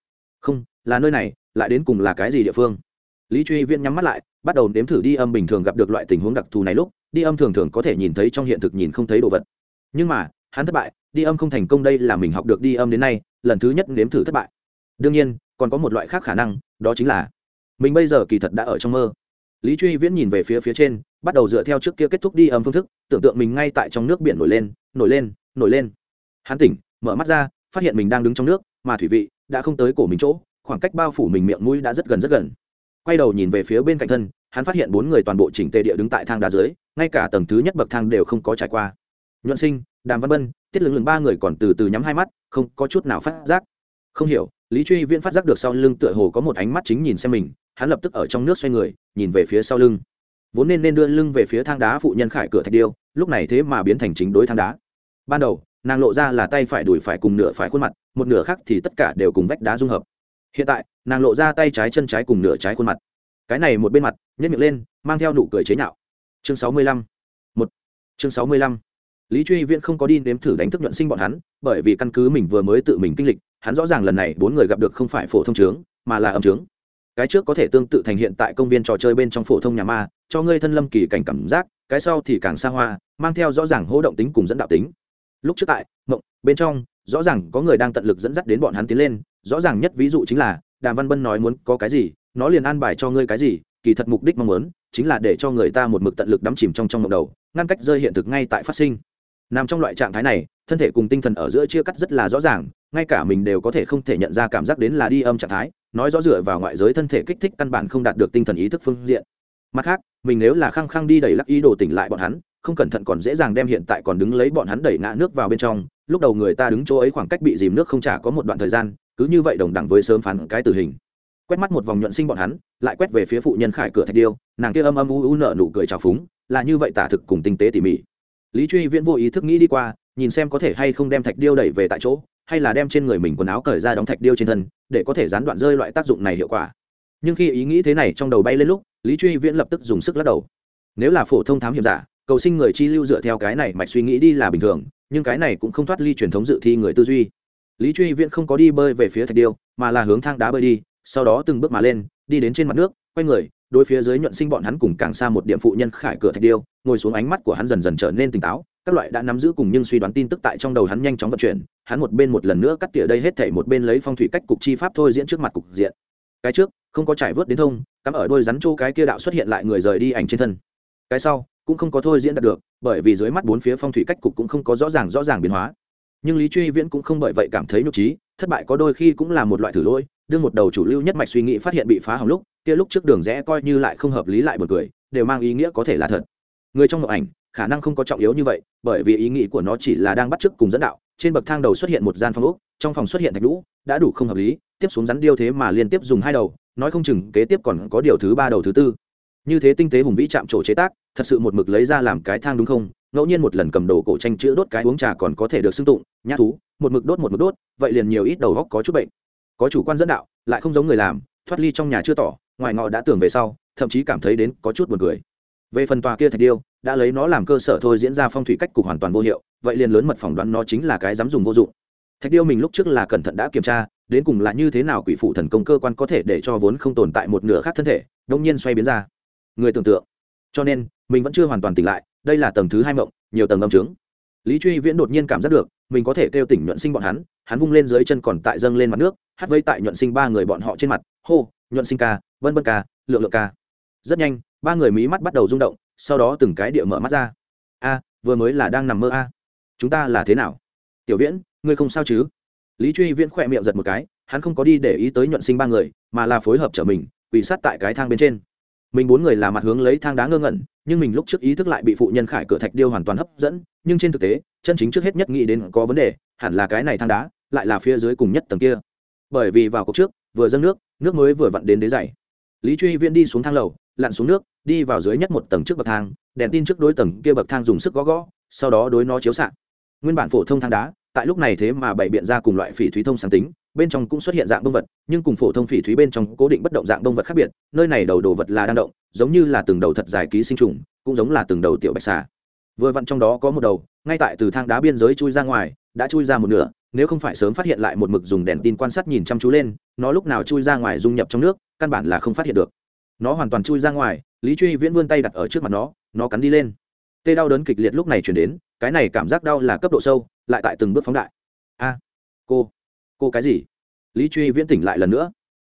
Không, là nơi này, lại đến cùng là cái gì địa phương? Lý truy viễn nhắm mắt lại, bắt đầu nếm thử đi âm bình thường gặp được loại tình huống đặc thù này lúc, đi âm thường thường có thể nhìn thấy trong hiện thực nhìn không thấy đồ vật. Nhưng mà, hắn thất bại, đi âm không thành công đây là mình học được đi âm đến nay, lần thứ nhất nếm thử thất bại. Đương nhiên, còn có một loại khác khả năng, đó chính là, mình bây giờ kỳ thật đã ở trong mơ. Lý truy viễn nhìn về phía phía trên, bắt đầu dựa theo trước kia kết thúc đi âm phương thức, tưởng tượng mình ngay tại trong nước biển nổi lên nổi lên nổi lên. Hắn tỉnh, mở mắt ra, phát hiện mình đang đứng trong nước, mà thủy vị đã không tới cổ mình chỗ, khoảng cách bao phủ mình miệng mũi đã rất gần rất gần quay đầu nhìn về phía bên cạnh thân, hắn phát hiện bốn người toàn bộ chỉnh tề địa đứng tại thang đá dưới, ngay cả tầng thứ nhất bậc thang đều không có trải qua. Nhuận sinh, đàm văn bân, tiết lưng lưng ba người còn từ từ nhắm hai mắt, không có chút nào phát giác. Không hiểu, lý truy viễn phát giác được sau lưng tựa hồ có một ánh mắt chính nhìn xem mình, hắn lập tức ở trong nước xoay người, nhìn về phía sau lưng. Vốn nên nên đưa lưng về phía thang đá phụ nhân khải cửa thạch điêu, lúc này thế mà biến thành chính đối thang đá. Ban đầu, nàng lộ ra là tay phải đùi phải cùng nửa phải khuôn mặt, một nửa khác thì tất cả đều cùng vách đá dung hợp hiện tại, nàng lộ ra tay trái chân trái cùng nửa trái khuôn mặt. Cái này một bên mặt nhét miệng lên, mang theo nụ cười chế nhạo. Chương sáu mươi lăm. Một. Chương sáu mươi lăm. Lý truy viễn không có đi nếm thử đánh thức nhuận sinh bọn hắn, bởi vì căn cứ mình vừa mới tự mình kinh lịch, hắn rõ ràng lần này bốn người gặp được không phải phổ thông trướng, mà là âm trướng. Cái trước có thể tương tự thành hiện tại công viên trò chơi bên trong phổ thông nhà ma, cho ngươi thân lâm kỳ cảnh cảm giác, cái sau thì càng xa hoa, mang theo rõ ràng hỗ động tính cùng dẫn đạo tính. Lúc trước tại, mộng, bên trong, rõ ràng có người đang tận lực dẫn dắt đến bọn hắn tiến lên rõ ràng nhất ví dụ chính là, đàm văn bân nói muốn có cái gì, nó liền an bài cho ngươi cái gì, kỳ thật mục đích mong muốn, chính là để cho người ta một mực tận lực đắm chìm trong trong mộng đầu, ngăn cách rơi hiện thực ngay tại phát sinh. Nằm trong loại trạng thái này, thân thể cùng tinh thần ở giữa chia cắt rất là rõ ràng, ngay cả mình đều có thể không thể nhận ra cảm giác đến là đi âm trạng thái, nói rõ dựa vào ngoại giới thân thể kích thích căn bản không đạt được tinh thần ý thức phương diện. Mặt khác, mình nếu là khăng khăng đi đẩy lắc ý đồ tỉnh lại bọn hắn, không cẩn thận còn dễ dàng đem hiện tại còn đứng lấy bọn hắn đẩy ngã nước vào bên trong, lúc đầu người ta đứng chỗ ấy khoảng cách bị dìm nước không trả có một đoạn thời gian cứ như vậy đồng đẳng với sớm phán cái tử hình. Quét mắt một vòng nhuận sinh bọn hắn, lại quét về phía phụ nhân khải cửa thạch điêu, nàng kia âm âm u u nợ nụ cười trào phúng, là như vậy tả thực cùng tinh tế tỉ mỉ. Lý truy viễn vô ý thức nghĩ đi qua, nhìn xem có thể hay không đem thạch điêu đẩy về tại chỗ, hay là đem trên người mình quần áo cởi ra đóng thạch điêu trên thân, để có thể gián đoạn rơi loại tác dụng này hiệu quả. Nhưng khi ý nghĩ thế này trong đầu bay lên lúc, lý truy viễn lập tức dùng sức lắc đầu. Nếu là phổ thông thám hiểm giả, cầu sinh người chi lưu dựa theo cái này mạch suy nghĩ đi là bình thường, nhưng cái này cũng không thoát ly truyền thống dự thi người tư duy lý truy viễn không có đi bơi về phía thạch điêu, mà là hướng thang đá bơi đi, sau đó từng bước mà lên, đi đến trên mặt nước, quay người, đối phía dưới nhuận sinh bọn hắn cùng càng xa một điểm phụ nhân khải cửa thạch điêu, ngồi xuống ánh mắt của hắn dần dần trở nên tỉnh táo, các loại đã nắm giữ cùng nhưng suy đoán tin tức tại trong đầu hắn nhanh chóng vận chuyển, hắn một bên một lần nữa cắt tỉa đây hết thảy một bên lấy phong thủy cách cục chi pháp thôi diễn trước mặt cục diện. Cái trước, không có trải vớt đến thông, cắm ở đôi rắn chỗ cái kia đạo xuất hiện lại người rời đi ảnh trên thân. Cái sau, cũng không có thôi diễn đạt được, bởi vì dưới mắt bốn phía phong thủy cách cục cũng không có rõ ràng rõ ràng biến hóa nhưng lý truy viễn cũng không bởi vậy cảm thấy nhục trí thất bại có đôi khi cũng là một loại thử lỗi, đương một đầu chủ lưu nhất mạch suy nghĩ phát hiện bị phá hỏng lúc, kia lúc trước đường rẽ coi như lại không hợp lý lại một cười, đều mang ý nghĩa có thể là thật. Người trong ngộ ảnh, khả năng không có trọng yếu như vậy, bởi vì ý nghĩ của nó chỉ là đang bắt chước cùng dẫn đạo, trên bậc thang đầu xuất hiện một gian phòng úc trong phòng xuất hiện thạch lũ đã đủ không hợp lý, tiếp xuống rắn điêu thế mà liên tiếp dùng hai đầu, nói không chừng kế tiếp còn có điều thứ ba đầu thứ tư. Như thế tinh tế hùng vĩ chạm trổ chế tác, thật sự một mực lấy ra làm cái thang đúng không? Ngẫu nhiên một lần cầm đồ cổ tranh chữa đốt cái uống trà còn có thể được xưng tụng, nhã thú, một mực đốt một mực đốt, vậy liền nhiều ít đầu góc có chút bệnh. Có chủ quan dẫn đạo, lại không giống người làm, thoát ly trong nhà chưa tỏ, ngoài ngọ đã tưởng về sau, thậm chí cảm thấy đến có chút buồn cười. Về phần tòa kia thạch điêu, đã lấy nó làm cơ sở thôi diễn ra phong thủy cách cục hoàn toàn vô hiệu, vậy liền lớn mật phỏng đoán nó chính là cái dám dùng vô dụng. Thạch điêu mình lúc trước là cẩn thận đã kiểm tra, đến cùng là như thế nào quỷ phụ thần công cơ quan có thể để cho vốn không tồn tại một nửa khác thân thể đông nhiên xoay biến ra. Người tưởng tượng. Cho nên, mình vẫn chưa hoàn toàn tỉnh lại đây là tầng thứ hai mộng, nhiều tầng âm trướng lý truy viễn đột nhiên cảm giác được, mình có thể kêu tỉnh nhuận sinh bọn hắn hắn vung lên dưới chân còn tại dâng lên mặt nước, hát vây tại nhuận sinh ba người bọn họ trên mặt, hô, nhuận sinh ca, vân vân ca, lượng lượng ca. Rất nhanh, ba người mí mắt bắt đầu rung động, sau đó từng cái địa mở mắt ra. A, vừa mới là đang nằm mơ a. Chúng ta là thế nào? Tiểu viễn, ngươi không sao chứ? Lý truy viễn khỏe miệng giật một cái, hắn không có đi để ý tới nhuận sinh ba người, mà là phối hợp trở mình quỷ sát tại cái thang bên trên. Mình bốn người là mặt hướng lấy thang đá ngơ ngẩn nhưng mình lúc trước ý thức lại bị phụ nhân khải cửa thạch điêu hoàn toàn hấp dẫn, nhưng trên thực tế, chân chính trước hết nhất nghĩ đến có vấn đề, hẳn là cái này thang đá, lại là phía dưới cùng nhất tầng kia. Bởi vì vào cuộc trước, vừa dâng nước nước mới vừa vặn đến đế dày lý truy viễn đi xuống thang lầu, lặn xuống nước, đi vào dưới nhất một tầng trước bậc thang, đèn tin trước đối tầng kia bậc thang dùng sức gõ gõ, sau đó đối nó chiếu s nguyên bản phổ thông thang đá, tại lúc này thế mà bày biện ra cùng loại phỉ thúy thông sáng tính bên trong cũng xuất hiện dạng động vật, nhưng cùng phổ thông phỉ thúy bên trong cố định bất động dạng động vật khác biệt, nơi này đầu đồ vật là đang động, giống như là từng đầu thật dài ký sinh trùng, cũng giống là từng đầu tiểu bạch xà. Vừa vặn trong đó có một đầu, ngay tại từ thang đá biên giới chui ra ngoài, đã chui ra một nửa, nếu không phải sớm phát hiện lại một mực dùng đèn tin quan sát nhìn chăm chú lên, nó lúc nào chui ra ngoài dung nhập trong nước, căn bản là không phát hiện được. Nó hoàn toàn chui ra ngoài, lý truy viễn vươn tay đặt ở trước mặt nó nó cắn đi lên. Tê đau đớn kịch liệt lúc này chuyển đến, cái này cảm giác đau là cấp độ sâu, lại tại từng bước phóng đại. A, cô cô cái gì? Lý truy viễn tỉnh lại lần nữa.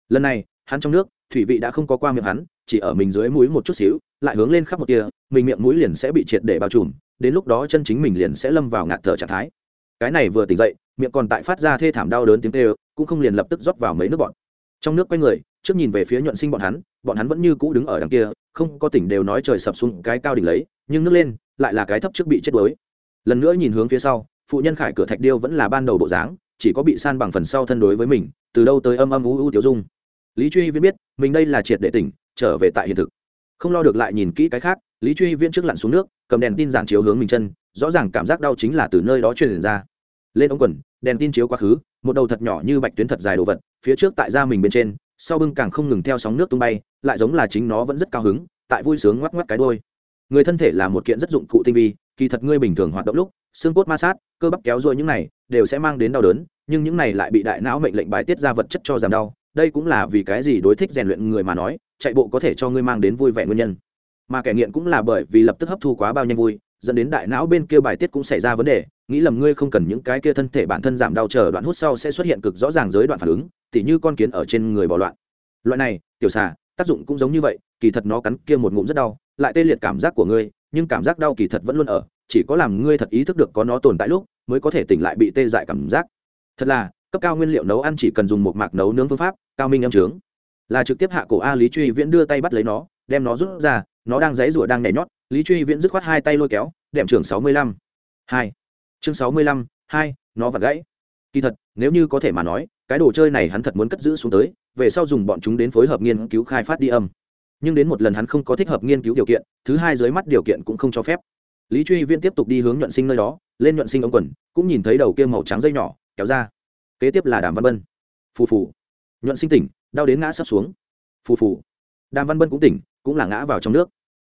Lần này, hắn trong nước, thủy vị đã không có qua miệng hắn, chỉ ở mình dưới mũi một chút xíu, lại hướng lên khắp một tia, mình miệng mũi liền sẽ bị triệt để bao trùm, đến lúc đó chân chính mình liền sẽ lâm vào ngạt thở trạng thái. Cái này vừa tỉnh dậy, miệng còn tại phát ra thê thảm đau đớn tiếng tê cũng không liền lập tức rót vào mấy nước bọn. Trong nước quay người, trước nhìn về phía nhuận sinh bọn hắn bọn hắn vẫn như cũ đứng ở đằng kia, không có tỉnh đều nói trời sập xuống cái cao đỉnh lấy, nhưng nước lên, lại là cái thấp trước bị chết đuối. Lần nữa nhìn hướng phía sau, phụ nhân khải cửa thạch điêu vẫn là ban đầu bộ dáng chỉ có bị san bằng phần sau thân đối với mình, từ đâu tới âm âm u u tiểu dung. Lý truy viễn biết, mình đây là triệt để tỉnh, trở về tại hiện thực. Không lo được lại nhìn kỹ cái khác, lý truy viễn trước lặn xuống nước, cầm đèn tin giản chiếu hướng mình chân, rõ ràng cảm giác đau chính là từ nơi đó truyền ra. Lên ống quần, đèn tin chiếu quá khứ, một đầu thật nhỏ như bạch tuyến thật dài đồ vật, phía trước tại da mình bên trên, sau bưng càng không ngừng theo sóng nước tung bay, lại giống là chính nó vẫn rất cao hứng, tại vui sướng ngoắc ngoắc cái đôi người thân thể là một kiện rất dụng cụ tinh vi kỳ thật ngươi bình thường hoạt động lúc, xương cốt ma sát, cơ bắp kéo ruôi những này, đều sẽ mang đến đau đớn, nhưng những này lại bị đại não mệnh lệnh bài tiết ra vật chất cho giảm đau. Đây cũng là vì cái gì đối thích rèn luyện người mà nói, chạy bộ có thể cho ngươi mang đến vui vẻ nguyên nhân. Mà kẻ nghiện cũng là bởi vì lập tức hấp thu quá bao nhanh vui, dẫn đến đại não bên kia bài tiết cũng xảy ra vấn đề. Nghĩ lầm ngươi không cần những cái kia thân thể bản thân giảm đau chờ đoạn hút sau sẽ xuất hiện cực rõ ràng giới đoạn phản ứng, tỉ như con kiến ở trên người bỏ loạn. Loại này, tiểu xà, tác dụng cũng giống như vậy, kỳ thật nó cắn kia một ngụm rất đau, lại tê liệt cảm giác của ngươi nhưng cảm giác đau kỳ thật vẫn luôn ở, chỉ có làm ngươi thật ý thức được có nó tồn tại lúc, mới có thể tỉnh lại bị tê dại cảm giác. Thật là, cấp cao nguyên liệu nấu ăn chỉ cần dùng một mạc nấu nướng phương pháp, cao minh âm trướng. Là trực tiếp hạ cổ a lý truy viễn đưa tay bắt lấy nó, đem nó rút ra, nó đang dãy rủa đang nhảy nhót, lý truy viễn dứt khoát hai tay lôi kéo, đệm trưởng sáu mươi lăm. Hai. Chương sáu mươi lăm, hai, nó vặt gãy. Kỳ thật, nếu như có thể mà nói, cái đồ chơi này hắn thật muốn cất giữ xuống tới, về sau dùng bọn chúng đến phối hợp nghiên cứu khai phát đi âm nhưng đến một lần hắn không có thích hợp nghiên cứu điều kiện, thứ hai dưới mắt điều kiện cũng không cho phép. Lý truy viễn tiếp tục đi hướng nhuận sinh nơi đó, lên nhuận sinh ống quần, cũng nhìn thấy đầu kia màu trắng dây nhỏ, kéo ra. Kế tiếp là đàm văn bân. Phù phù. Nhuận sinh tỉnh, đau đến ngã sắp xuống. Phù phù. Đàm văn bân cũng tỉnh, cũng là ngã vào trong nước.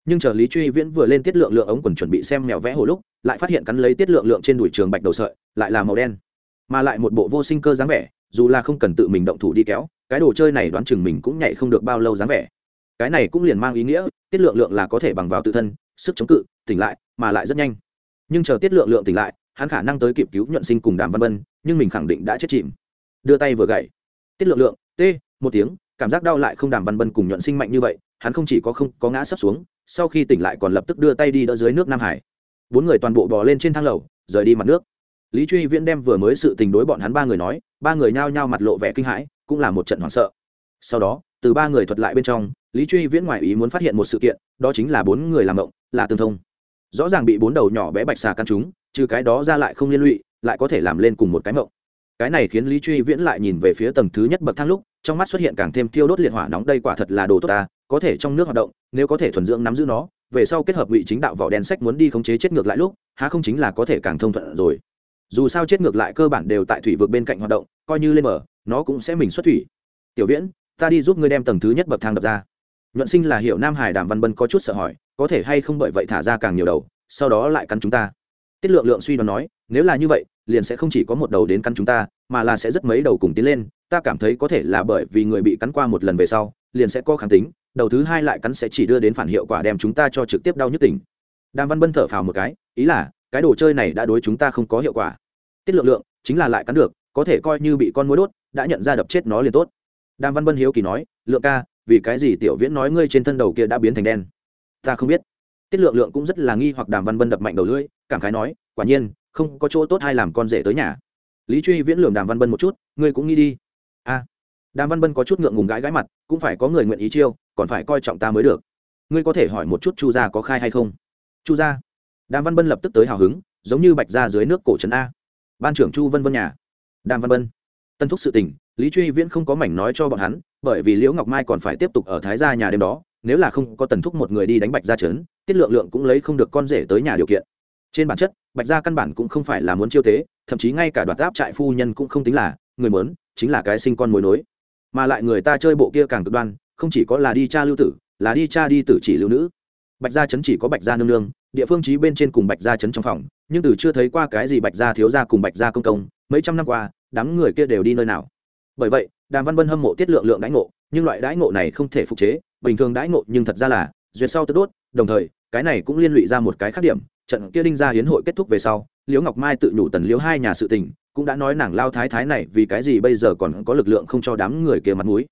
Nhưng chờ lý truy viễn vừa lên tiết lượng lượng ống quần chuẩn bị xem mèo vẽ hồ lúc, lại phát hiện cắn lấy tiết lượng lượng trên đùi trường bạch đầu sợi, lại là màu đen. Mà lại một bộ vô sinh cơ dáng vẻ, dù là không cần tự mình động thủ đi kéo, cái đồ chơi này đoán chừng mình cũng nhảy không được bao lâu dáng vẻ cái này cũng liền mang ý nghĩa, tiết lượng lượng là có thể bằng vào tự thân, sức chống cự, tỉnh lại, mà lại rất nhanh. Nhưng chờ tiết lượng lượng tỉnh lại, hắn khả năng tới kịp cứu nhuận sinh cùng đàm văn bân nhưng mình khẳng định đã chết chìm. Đưa tay vừa gậy. Tiết lượng lượng t một tiếng, cảm giác đau lại không đàm văn bân cùng nhuận sinh mạnh như vậy, hắn không chỉ có không có ngã sấp xuống, sau khi tỉnh lại còn lập tức đưa tay đi đỡ dưới nước nam hải. Bốn người toàn bộ bò lên trên thang lầu, rời đi mặt nước. Lý truy viễn đem vừa mới sự tình đối bọn hắn ba người nói, ba người nhao nhao mặt lộ vẻ kinh hãi, cũng là một trận hoảng sợ. Sau đó, từ ba người thuật lại bên trong lý truy viễn ngoài ý muốn phát hiện một sự kiện, đó chính là bốn người làm động là tương thông. Rõ ràng bị bốn đầu nhỏ bé bạch xà căn chúng, trừ cái đó ra lại không liên lụy, lại có thể làm lên cùng một cái mộng. Cái này khiến lý truy viễn lại nhìn về phía tầng thứ nhất bậc thang lúc, trong mắt xuất hiện càng thêm thiêu đốt liệt hỏa nóng, đây quả thật là đồ tốt ta, có thể trong nước hoạt động, nếu có thể thuần dưỡng nắm giữ nó, về sau kết hợp ngụy chính đạo vỏ đen sách muốn đi khống chế chết ngược lại lúc, há không chính là có thể càng thông thuận rồi. Dù sao chết ngược lại cơ bản đều tại thủy vực bên cạnh hoạt động, coi như lên mở nó cũng sẽ mình xuất thủy. Tiểu viễn, ta đi giúp ngươi đem tầng thứ nhất bậc thang đập ra nhuận sinh là hiệu nam hải đàm văn bân có chút sợ hỏi, có thể hay không bởi vậy thả ra càng nhiều đầu, sau đó lại cắn chúng ta? Tiết lượng lượng suy đoán nói, nếu là như vậy, liền sẽ không chỉ có một đầu đến cắn chúng ta, mà là sẽ rất mấy đầu cùng tiến lên, ta cảm thấy có thể là bởi vì người bị cắn qua một lần về sau, liền sẽ có kháng tính, đầu thứ hai lại cắn sẽ chỉ đưa đến phản hiệu quả đem chúng ta cho trực tiếp đau nhức tỉnh. Đàm văn bân thở phào một cái, ý là, cái đồ chơi này đã đối chúng ta không có hiệu quả. Tiết lượng lượng, chính là lại cắn được, có thể coi như bị con mối đốt, đã nhận ra đập chết nó liền tốt. Đàm văn bân hiếu kỳ nói, lượng ca vì cái gì tiểu viễn nói ngươi trên thân đầu kia đã biến thành đen? Ta không biết. Tiết lượng lượng cũng rất là nghi hoặc đàm văn bân đập mạnh đầu lưỡi, cảm khái nói, quả nhiên, không có chỗ tốt hay làm con rể tới nhà. Lý truy viễn lường đàm văn bân một chút, ngươi cũng nghĩ đi. A. Đàm văn bân có chút ngượng ngùng gãi gãi mặt, cũng phải có người nguyện ý chiêu, còn phải coi trọng ta mới được. Ngươi có thể hỏi một chút chu gia có khai hay không? Chu gia. Đàm văn bân lập tức tới hào hứng, giống như bạch ra dưới nước cổ trấn a. Ban trưởng chu vân vân nhà. Đàm văn bân tân thúc sự tình, lý truy viễn không có mảnh nói cho bọn hắn bởi vì liễu ngọc mai còn phải tiếp tục ở thái gia nhà đêm đó, nếu là không có tần thúc một người đi đánh bạch gia trấn, tiết lượng lượng cũng lấy không được con rể tới nhà điều kiện. Trên bản chất, bạch gia căn bản cũng không phải là muốn chiêu thế thậm chí ngay cả đoạt áp trại phu nhân cũng không tính là, người mớn chính là cái sinh con mối nối. Mà lại người ta chơi bộ kia càng cực đoan, không chỉ có là đi cha lưu tử, là đi cha đi tử chỉ lưu nữ. Bạch gia trấn chỉ có bạch gia nương nương, địa phương trí bên trên cùng bạch gia trấn trong phòng, nhưng từ chưa thấy qua cái gì bạch gia thiếu gia cùng bạch gia công công, mấy trăm năm qua, đám người kia đều đi nơi nào. Bởi vậy đàm văn bân hâm mộ tiết lượng lượng đãi ngộ, nhưng loại đãi ngộ này không thể phục chế, bình thường đãi ngộ nhưng thật ra là, duyệt sau tức đốt, đồng thời, cái này cũng liên lụy ra một cái khác điểm, trận kia đinh gia hiến hội kết thúc về sau, liễu ngọc mai tự nhủ tần liễu hai nhà sự tình, cũng đã nói nàng lao thái thái này vì cái gì bây giờ còn có lực lượng không cho đám người kia mặt mũi.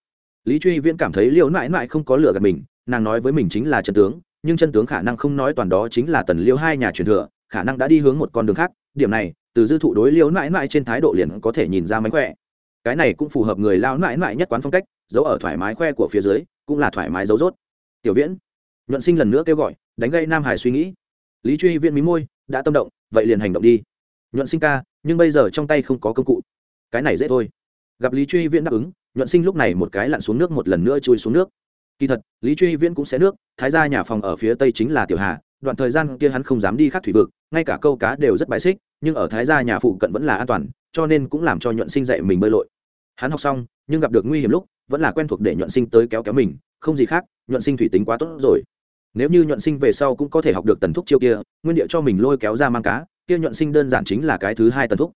Lý truy viễn cảm thấy liễu mãi mãi không có lửa gạt mình, nàng nói với mình chính là chân tướng, nhưng chân tướng khả năng không nói toàn đó chính là tần liễu hai nhà truyền thừa, khả năng đã đi hướng một con đường khác, điểm này, từ dư thụ đối liễu mãi mãi trên thái độ liền có thể nhìn ra mánh khỏe cái này cũng phù hợp người lao mãi mãi nhất quán phong cách, giấu ở thoải mái khoe của phía dưới, cũng là thoải mái giấu rốt. Tiểu viễn, nhuận sinh lần nữa kêu gọi, đánh gây nam hải suy nghĩ. Lý truy viễn mí môi, đã tâm động, vậy liền hành động đi. Nhuận sinh ca, nhưng bây giờ trong tay không có công cụ. Cái này dễ thôi. Gặp lý truy viễn đáp ứng, nhuận sinh lúc này một cái lặn xuống nước một lần nữa chui xuống nước. Kỳ thật, lý truy viễn cũng sẽ nước, thái ra nhà phòng ở phía tây chính là tiểu hà, đoạn thời gian kia hắn không dám đi khắc thủy vực, ngay cả câu cá đều rất bài xích, nhưng ở thái gia nhà phụ cận vẫn là an toàn cho nên cũng làm cho nhuận sinh dạy mình bơi lội. Hắn học xong, nhưng gặp được nguy hiểm lúc, vẫn là quen thuộc để nhuận sinh tới kéo kéo mình, không gì khác, nhuận sinh thủy tính quá tốt rồi. Nếu như nhuận sinh về sau cũng có thể học được tần thúc chiêu kia, nguyên địa cho mình lôi kéo ra mang cá, kia nhuận sinh đơn giản chính là cái thứ hai tần thúc.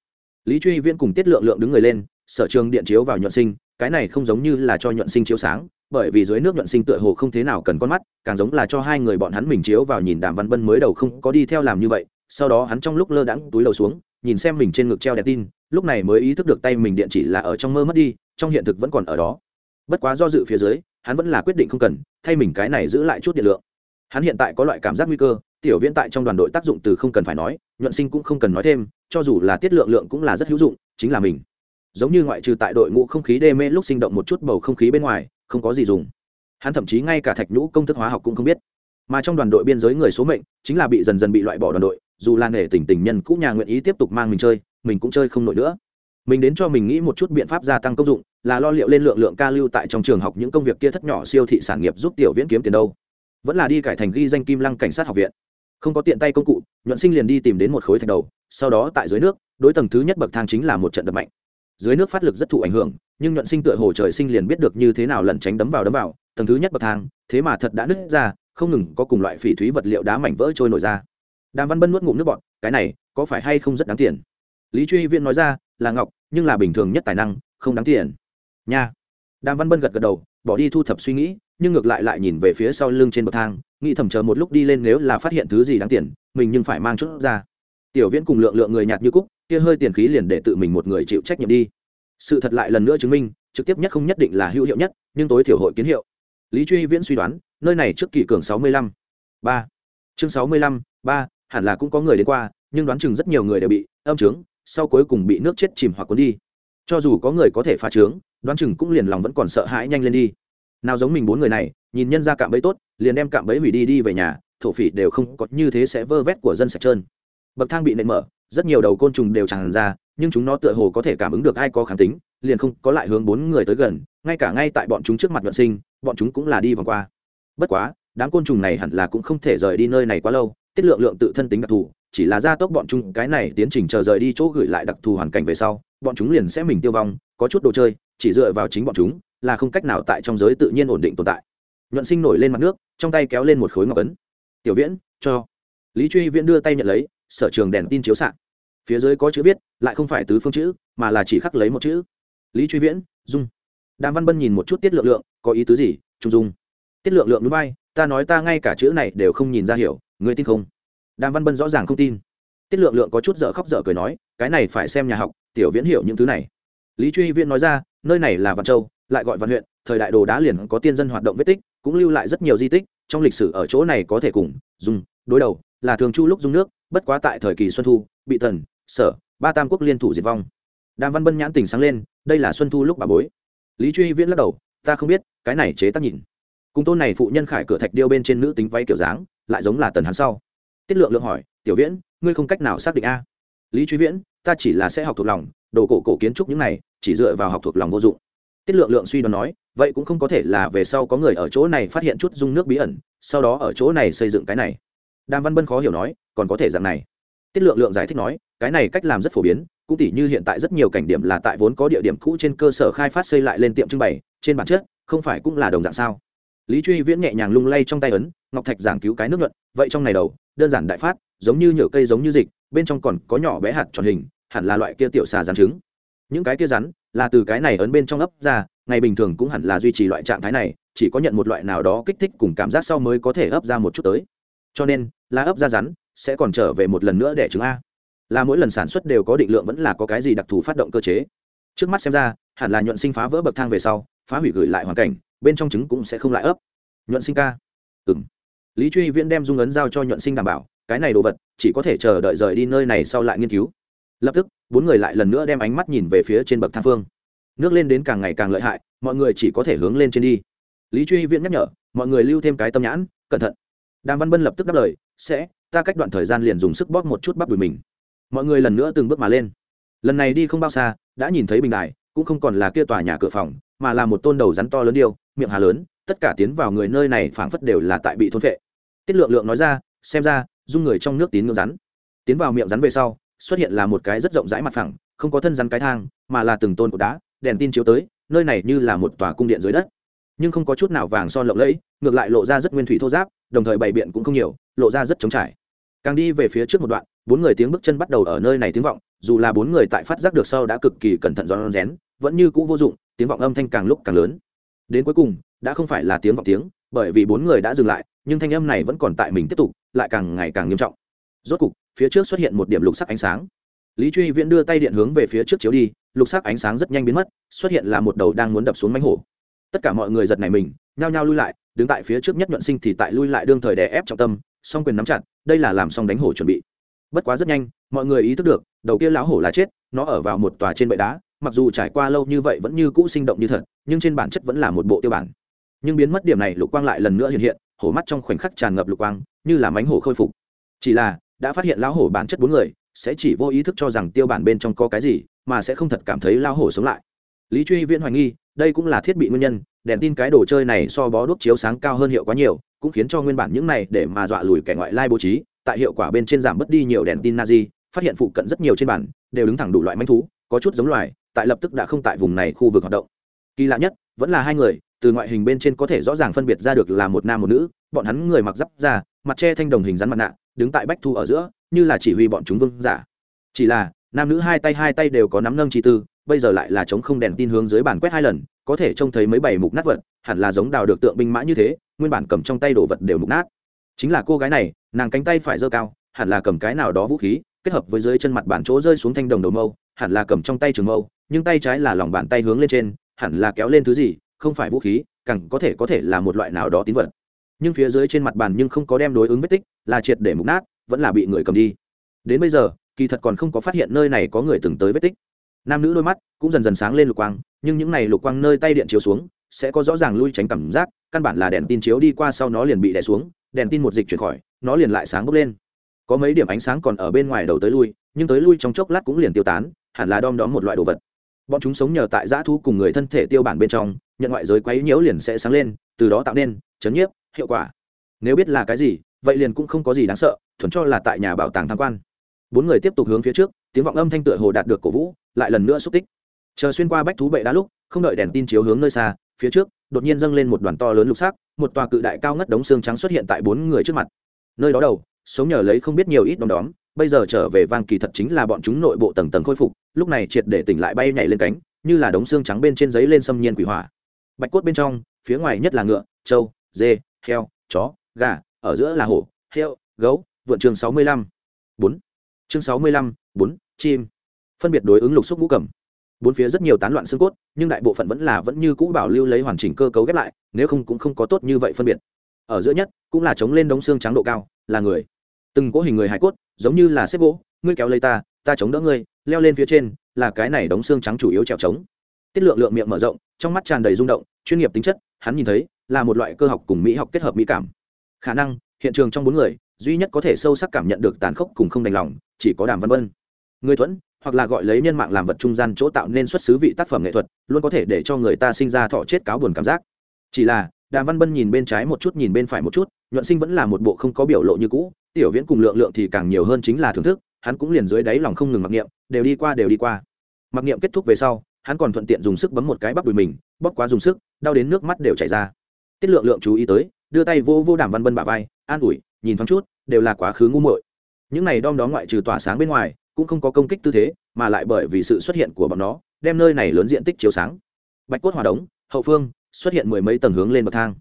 Lý truy viễn cùng tiết lượng lượng đứng người lên, sở trường điện chiếu vào nhuận sinh, cái này không giống như là cho nhuận sinh chiếu sáng, bởi vì dưới nước nhuận sinh tựa hồ không thế nào cần con mắt, càng giống là cho hai người bọn hắn mình chiếu vào nhìn đàm văn bân mới đầu không có đi theo làm như vậy, sau đó hắn trong lúc lơ đãng túi đầu xuống, nhìn xem mình trên ngực treo đèn tin lúc này mới ý thức được tay mình điện chỉ là ở trong mơ mất đi, trong hiện thực vẫn còn ở đó. Bất quá do dự phía dưới, hắn vẫn là quyết định không cần, thay mình cái này giữ lại chút điện lượng. Hắn hiện tại có loại cảm giác nguy cơ, tiểu viễn tại trong đoàn đội tác dụng từ không cần phải nói, nhuận sinh cũng không cần nói thêm, cho dù là tiết lượng lượng cũng là rất hữu dụng, chính là mình. Giống như ngoại trừ tại đội ngũ không khí đê mê lúc sinh động một chút bầu không khí bên ngoài, không có gì dùng. Hắn thậm chí ngay cả thạch nhũ công thức hóa học cũng không biết. Mà trong đoàn đội biên giới người số mệnh, chính là bị dần dần bị loại bỏ đoàn đội, dù là nể tình tình nhân cũ nhà nguyện ý tiếp tục mang mình chơi mình cũng chơi không nổi nữa. Mình đến cho mình nghĩ một chút biện pháp gia tăng công dụng, là lo liệu lên lượng lượng ca lưu tại trong trường học những công việc kia thất nhỏ siêu thị sản nghiệp giúp tiểu viễn kiếm tiền đâu. Vẫn là đi cải thành ghi danh kim lăng cảnh sát học viện. Không có tiện tay công cụ, nhuận sinh liền đi tìm đến một khối thạch đầu, sau đó tại dưới nước, đối tầng thứ nhất bậc thang chính là một trận đập mạnh. Dưới nước phát lực rất thụ ảnh hưởng, nhưng nhuận sinh tựa hồ trời sinh liền biết được như thế nào lẩn tránh đấm vào đấm vào, tầng thứ nhất bậc thang, thế mà thật đã nứt ra, không ngừng có cùng loại phỉ thúy vật liệu đá mảnh vỡ trôi nổi ra. Đàm văn bân nuốt ngụm nước bọn cái này có phải hay không rất đáng tiền? Lý truy viễn nói ra, là ngọc, nhưng là bình thường nhất tài năng, không đáng tiền. Nha. Đàm văn bân gật gật đầu, bỏ đi thu thập suy nghĩ, nhưng ngược lại lại nhìn về phía sau lưng trên bậc thang, nghĩ thầm chờ một lúc đi lên nếu là phát hiện thứ gì đáng tiền, mình nhưng phải mang chút ra. Tiểu viễn cùng lượng lượng người nhạt như cúc, kia hơi tiền khí liền để tự mình một người chịu trách nhiệm đi. Sự thật lại lần nữa chứng minh, trực tiếp nhất không nhất định là hữu hiệu nhất, nhưng tối thiểu hội kiến hiệu. Lý truy viễn suy đoán, nơi này trước kỳ cường sáu mươi lăm. Ba. Chương sáu mươi lăm, ba, hẳn là cũng có người đến qua, nhưng đoán chừng rất nhiều người đều bị, âm trướng sau cuối cùng bị nước chết chìm hoặc cuốn đi. Cho dù có người có thể phá trướng, đoán chừng cũng liền lòng vẫn còn sợ hãi nhanh lên đi. Nào giống mình bốn người này, nhìn nhân ra cạm bẫy tốt, liền đem cạm bẫy hủy đi đi về nhà, thổ phỉ đều không có như thế sẽ vơ vét của dân sạch trơn. Bậc thang bị nện mở, rất nhiều đầu côn trùng đều tràn ra, nhưng chúng nó tựa hồ có thể cảm ứng được ai có kháng tính, liền không có lại hướng bốn người tới gần, ngay cả ngay tại bọn chúng trước mặt nhuận sinh, bọn chúng cũng là đi vòng qua. Bất quá, đám côn trùng này hẳn là cũng không thể rời đi nơi này quá lâu, tiết lượng lượng tự thân tính đặc thù chỉ là gia tốc bọn chúng cái này tiến trình chờ rời đi chỗ gửi lại đặc thù hoàn cảnh về sau, bọn chúng liền sẽ mình tiêu vong, có chút đồ chơi, chỉ dựa vào chính bọn chúng, là không cách nào tại trong giới tự nhiên ổn định tồn tại. Nhuận sinh nổi lên mặt nước, trong tay kéo lên một khối ngọc ấn. Tiểu viễn, cho. Lý truy viễn đưa tay nhận lấy, sở trường đèn tin chiếu s phía dưới có chữ viết, lại không phải tứ phương chữ, mà là chỉ khắc lấy một chữ. Lý truy viễn, dung. Đàm văn bân nhìn một chút tiết lượng lượng, có ý tứ gì? Trung dung. Tiết lượng lượng núi bay, ta nói ta ngay cả chữ này đều không nhìn ra hiểu, ngươi tin không? Đàm văn bân rõ ràng không tin. Tiết lượng lượng có chút dở khóc dở cười nói cái này phải xem nhà học tiểu viễn hiểu những thứ này. Lý truy viễn nói ra nơi này là văn châu lại gọi văn huyện thời đại đồ đá liền có tiên dân hoạt động vết tích cũng lưu lại rất nhiều di tích trong lịch sử ở chỗ này có thể cùng dùng đối đầu là thường chu lúc dung nước bất quá tại thời kỳ xuân thu bị Thần, sở ba tam quốc liên thủ diệt vong. Đàm văn bân nhãn tình sáng lên đây là xuân thu lúc bà bối. Lý truy viễn lắc đầu ta không biết cái này chế tác nhìn. Cung tôn này phụ nhân khải cửa thạch điêu bên trên nữ tính váy kiểu dáng lại giống là tần hắn sau tiết lượng lượng hỏi, tiểu viễn, ngươi không cách nào xác định a. Lý truy viễn, ta chỉ là sẽ học thuộc lòng, đồ cổ cổ kiến trúc những này, chỉ dựa vào học thuộc lòng vô dụng. Tiết lượng lượng suy đoán nói, vậy cũng không có thể là về sau có người ở chỗ này phát hiện chút dung nước bí ẩn, sau đó ở chỗ này xây dựng cái này. Đàm văn bân khó hiểu nói, còn có thể dạng này. Tiết lượng lượng giải thích nói, cái này cách làm rất phổ biến, cũng tỉ như hiện tại rất nhiều cảnh điểm là tại vốn có địa điểm cũ trên cơ sở khai phát xây lại lên tiệm trưng bày, trên bản chất, không phải cũng là đồng dạng sao? Lý truy viễn nhẹ nhàng lung lay trong tay ấn, ngọc thạch giảng cứu cái nước nhuận, vậy trong này đầu đơn giản đại phát, giống như nhựa cây giống như dịch, bên trong còn có nhỏ bé hạt tròn hình, hẳn là loại kia tiểu xà rắn trứng. Những cái kia rắn là từ cái này ấn bên trong ấp ra, ngày bình thường cũng hẳn là duy trì loại trạng thái này, chỉ có nhận một loại nào đó kích thích cùng cảm giác sau mới có thể ấp ra một chút tới. Cho nên, là ấp ra rắn sẽ còn trở về một lần nữa để trứng a. Là mỗi lần sản xuất đều có định lượng vẫn là có cái gì đặc thù phát động cơ chế. Trước mắt xem ra, hẳn là nhuận sinh phá vỡ bậc thang về sau, phá hủy gửi lại hoàn cảnh, bên trong trứng cũng sẽ không lại ấp. Nhuận sinh ca. Ừ m lý truy viễn đem dung ấn giao cho nhuận sinh đảm bảo, cái này đồ vật, chỉ có thể chờ đợi rời đi nơi này sau lại nghiên cứu. Lập tức, bốn người lại lần nữa đem ánh mắt nhìn về phía trên bậc thang phương. Nước lên đến càng ngày càng lợi hại, mọi người chỉ có thể hướng lên trên đi. Lý truy viễn nhắc nhở, mọi người lưu thêm cái tâm nhãn, cẩn thận. Đàm văn bân lập tức đáp lời, sẽ, ta cách đoạn thời gian liền dùng sức bóp một chút bắp đùi mình. Mọi người lần nữa từng bước mà lên. Lần này đi không bao xa, đã nhìn thấy bình đài, cũng không còn là kia tòa nhà cửa phòng, mà là một tôn đầu rắn to lớn điêu, miệng hà lớn tất cả tiến vào người nơi này phảng phất đều là tại bị thôn vệ tiết lượng lượng nói ra, xem ra, dung người trong nước tín ngưỡng rắn. Tiến vào miệng rắn về sau, xuất hiện là một cái rất rộng rãi mặt phẳng, không có thân rắn cái thang, mà là từng tôn của đá, đèn tin chiếu tới, nơi này như là một tòa cung điện dưới đất. Nhưng không có chút nào vàng son lộng lẫy, ngược lại lộ ra rất nguyên thủy thô giáp, đồng thời bày biện cũng không nhiều, lộ ra rất trống trải. Càng đi về phía trước một đoạn, bốn người tiếng bước chân bắt đầu ở nơi này tiếng vọng, dù là bốn người tại phát giác được sau đã cực kỳ cẩn thận rón rén, vẫn như cũ vô dụng, tiếng vọng âm thanh càng lúc càng lớn. Đến cuối cùng đã không phải là tiếng vọng tiếng, bởi vì bốn người đã dừng lại, nhưng thanh âm này vẫn còn tại mình tiếp tục, lại càng ngày càng nghiêm trọng. Rốt cục, phía trước xuất hiện một điểm lục sắc ánh sáng. Lý truy viễn đưa tay điện hướng về phía trước chiếu đi, lục sắc ánh sáng rất nhanh biến mất, xuất hiện là một đầu đang muốn đập xuống mánh hổ. Tất cả mọi người giật này mình, nhao nhao lui lại, đứng tại phía trước nhất nhuận sinh thì tại lui lại đương thời đè ép trọng tâm, song quyền nắm chặt, đây là làm xong đánh hổ chuẩn bị. Bất quá rất nhanh, mọi người ý thức được, đầu kia lão hổ là chết, nó ở vào một tòa trên bệ đá, mặc dù trải qua lâu như vậy vẫn như cũ sinh động như thật, nhưng trên bản chất vẫn là một bộ tiêu bản nhưng biến mất điểm này lục quang lại lần nữa hiện hiện, hổ mắt trong khoảnh khắc tràn ngập lục quang, như là mánh hổ khôi phục. Chỉ là, đã phát hiện lão hổ bản chất bốn người, sẽ chỉ vô ý thức cho rằng tiêu bản bên trong có cái gì, mà sẽ không thật cảm thấy lão hổ sống lại. Lý truy viễn hoài nghi, đây cũng là thiết bị nguyên nhân, đèn tin cái đồ chơi này so bó đuốc chiếu sáng cao hơn hiệu quá nhiều, cũng khiến cho nguyên bản những này để mà dọa lùi kẻ ngoại lai bố trí, tại hiệu quả bên trên giảm mất đi nhiều đèn tin nazi, phát hiện phụ cận rất nhiều trên bản, đều đứng thẳng đủ loại manh thú, có chút giống loài, tại lập tức đã không tại vùng này khu vực hoạt động. Kỳ lạ nhất, vẫn là hai người từ ngoại hình bên trên có thể rõ ràng phân biệt ra được là một nam một nữ, bọn hắn người mặc giáp ra mặt che thanh đồng hình rắn mặt nạ, đứng tại bách thu ở giữa, như là chỉ huy bọn chúng vương giả. Chỉ là, nam nữ hai tay hai tay đều có nắm nâng chi tư, bây giờ lại là chống không đèn tin hướng dưới bàn quét hai lần, có thể trông thấy mấy bảy mục nát vật, hẳn là giống đào được tượng binh mã như thế, nguyên bản cầm trong tay đồ vật đều mục nát. Chính là cô gái này, nàng cánh tay phải giơ cao, hẳn là cầm cái nào đó vũ khí, kết hợp với dưới chân mặt bàn chỗ rơi xuống thanh đồng đầu mâu, hẳn là cầm trong tay trường mâu, nhưng tay trái là lòng bàn tay hướng lên trên, hẳn là kéo lên thứ gì không phải vũ khí, càng có thể có thể là một loại nào đó tín vật. Nhưng phía dưới trên mặt bàn nhưng không có đem đối ứng vết tích, là triệt để mục nát, vẫn là bị người cầm đi. Đến bây giờ, kỳ thật còn không có phát hiện nơi này có người từng tới vết tích. Nam nữ đôi mắt cũng dần dần sáng lên lục quang, nhưng những này lục quang nơi tay điện chiếu xuống, sẽ có rõ ràng lui tránh cảm giác, căn bản là đèn tin chiếu đi qua sau nó liền bị đè xuống, đèn tin một dịch chuyển khỏi, nó liền lại sáng bốc lên. Có mấy điểm ánh sáng còn ở bên ngoài đầu tới lui, nhưng tới lui trong chốc lát cũng liền tiêu tán, hẳn là đom đóm một loại đồ vật. Bọn chúng sống nhờ tại giã thu cùng người thân thể tiêu bản bên trong nhận ngoại giới quấy nhiễu liền sẽ sáng lên, từ đó tạo nên chấn nhiếp, hiệu quả. Nếu biết là cái gì, vậy liền cũng không có gì đáng sợ, thuần cho là tại nhà bảo tàng tham quan. Bốn người tiếp tục hướng phía trước, tiếng vọng âm thanh tựa hồ đạt được cổ vũ, lại lần nữa xúc tích. Chờ xuyên qua bách thú bệ đá lúc, không đợi đèn tin chiếu hướng nơi xa, phía trước, đột nhiên dâng lên một đoàn to lớn lục xác một tòa cự đại cao ngất đống xương trắng xuất hiện tại bốn người trước mặt. Nơi đó đầu, sống nhờ lấy không biết nhiều ít đom đóm, bây giờ trở về vang kỳ thật chính là bọn chúng nội bộ tầng tầng khôi phục, lúc này triệt để tỉnh lại bay nhảy lên cánh, như là đống xương trắng bên trên giấy lên xâm nhiên quỷ hỏa bạch cốt bên trong, phía ngoài nhất là ngựa, trâu, dê, heo, chó, gà, ở giữa là hổ, heo, gấu, vượn chương sáu mươi lăm, bốn. Chương sáu mươi lăm, bốn, chim. Phân biệt đối ứng lục xúc ngũ cầm. Bốn phía rất nhiều tán loạn xương cốt, nhưng đại bộ phận vẫn là vẫn như cũ bảo lưu lấy hoàn chỉnh cơ cấu ghép lại, nếu không cũng không có tốt như vậy phân biệt. Ở giữa nhất, cũng là chống lên đống xương trắng độ cao, là người. Từng cỗ hình người hải cốt, giống như là xếp gỗ, ngươi kéo lấy ta ta chống đỡ ngươi, leo lên phía trên, là cái này đống xương trắng chủ yếu trèo trống. Tiết lượng lượng miệng mở rộng trong mắt tràn đầy rung động, chuyên nghiệp tính chất, hắn nhìn thấy, là một loại cơ học cùng mỹ học kết hợp mỹ cảm. Khả năng, hiện trường trong bốn người, duy nhất có thể sâu sắc cảm nhận được tàn khốc cùng không đành lòng, chỉ có đàm văn vân. Người thuẫn, hoặc là gọi lấy nhân mạng làm vật trung gian chỗ tạo nên xuất xứ vị tác phẩm nghệ thuật, luôn có thể để cho người ta sinh ra thọ chết cáo buồn cảm giác. Chỉ là, đàm văn bân nhìn bên trái một chút, nhìn bên phải một chút, nhuận sinh vẫn là một bộ không có biểu lộ như cũ, tiểu viễn cùng lượng lượng thì càng nhiều hơn chính là thưởng thức, hắn cũng liền dưới đáy lòng không ngừng mặc niệm, đều đi qua, đều đi qua. Mặc niệm kết thúc về sau hắn còn thuận tiện dùng sức bấm một cái bắp đùi mình, bóp quá dùng sức, đau đến nước mắt đều chảy ra. Tiết lượng lượng chú ý tới, đưa tay vô vô đàm văn bân bả vai, an ủi, nhìn thoáng chút, đều là quá khứ ngu muội. Những này đom đó ngoại trừ tỏa sáng bên ngoài, cũng không có công kích tư thế, mà lại bởi vì sự xuất hiện của bọn nó, đem nơi này lớn diện tích chiếu sáng. Bạch cốt hòa đống, hậu phương, xuất hiện mười mấy tầng hướng lên bậc thang.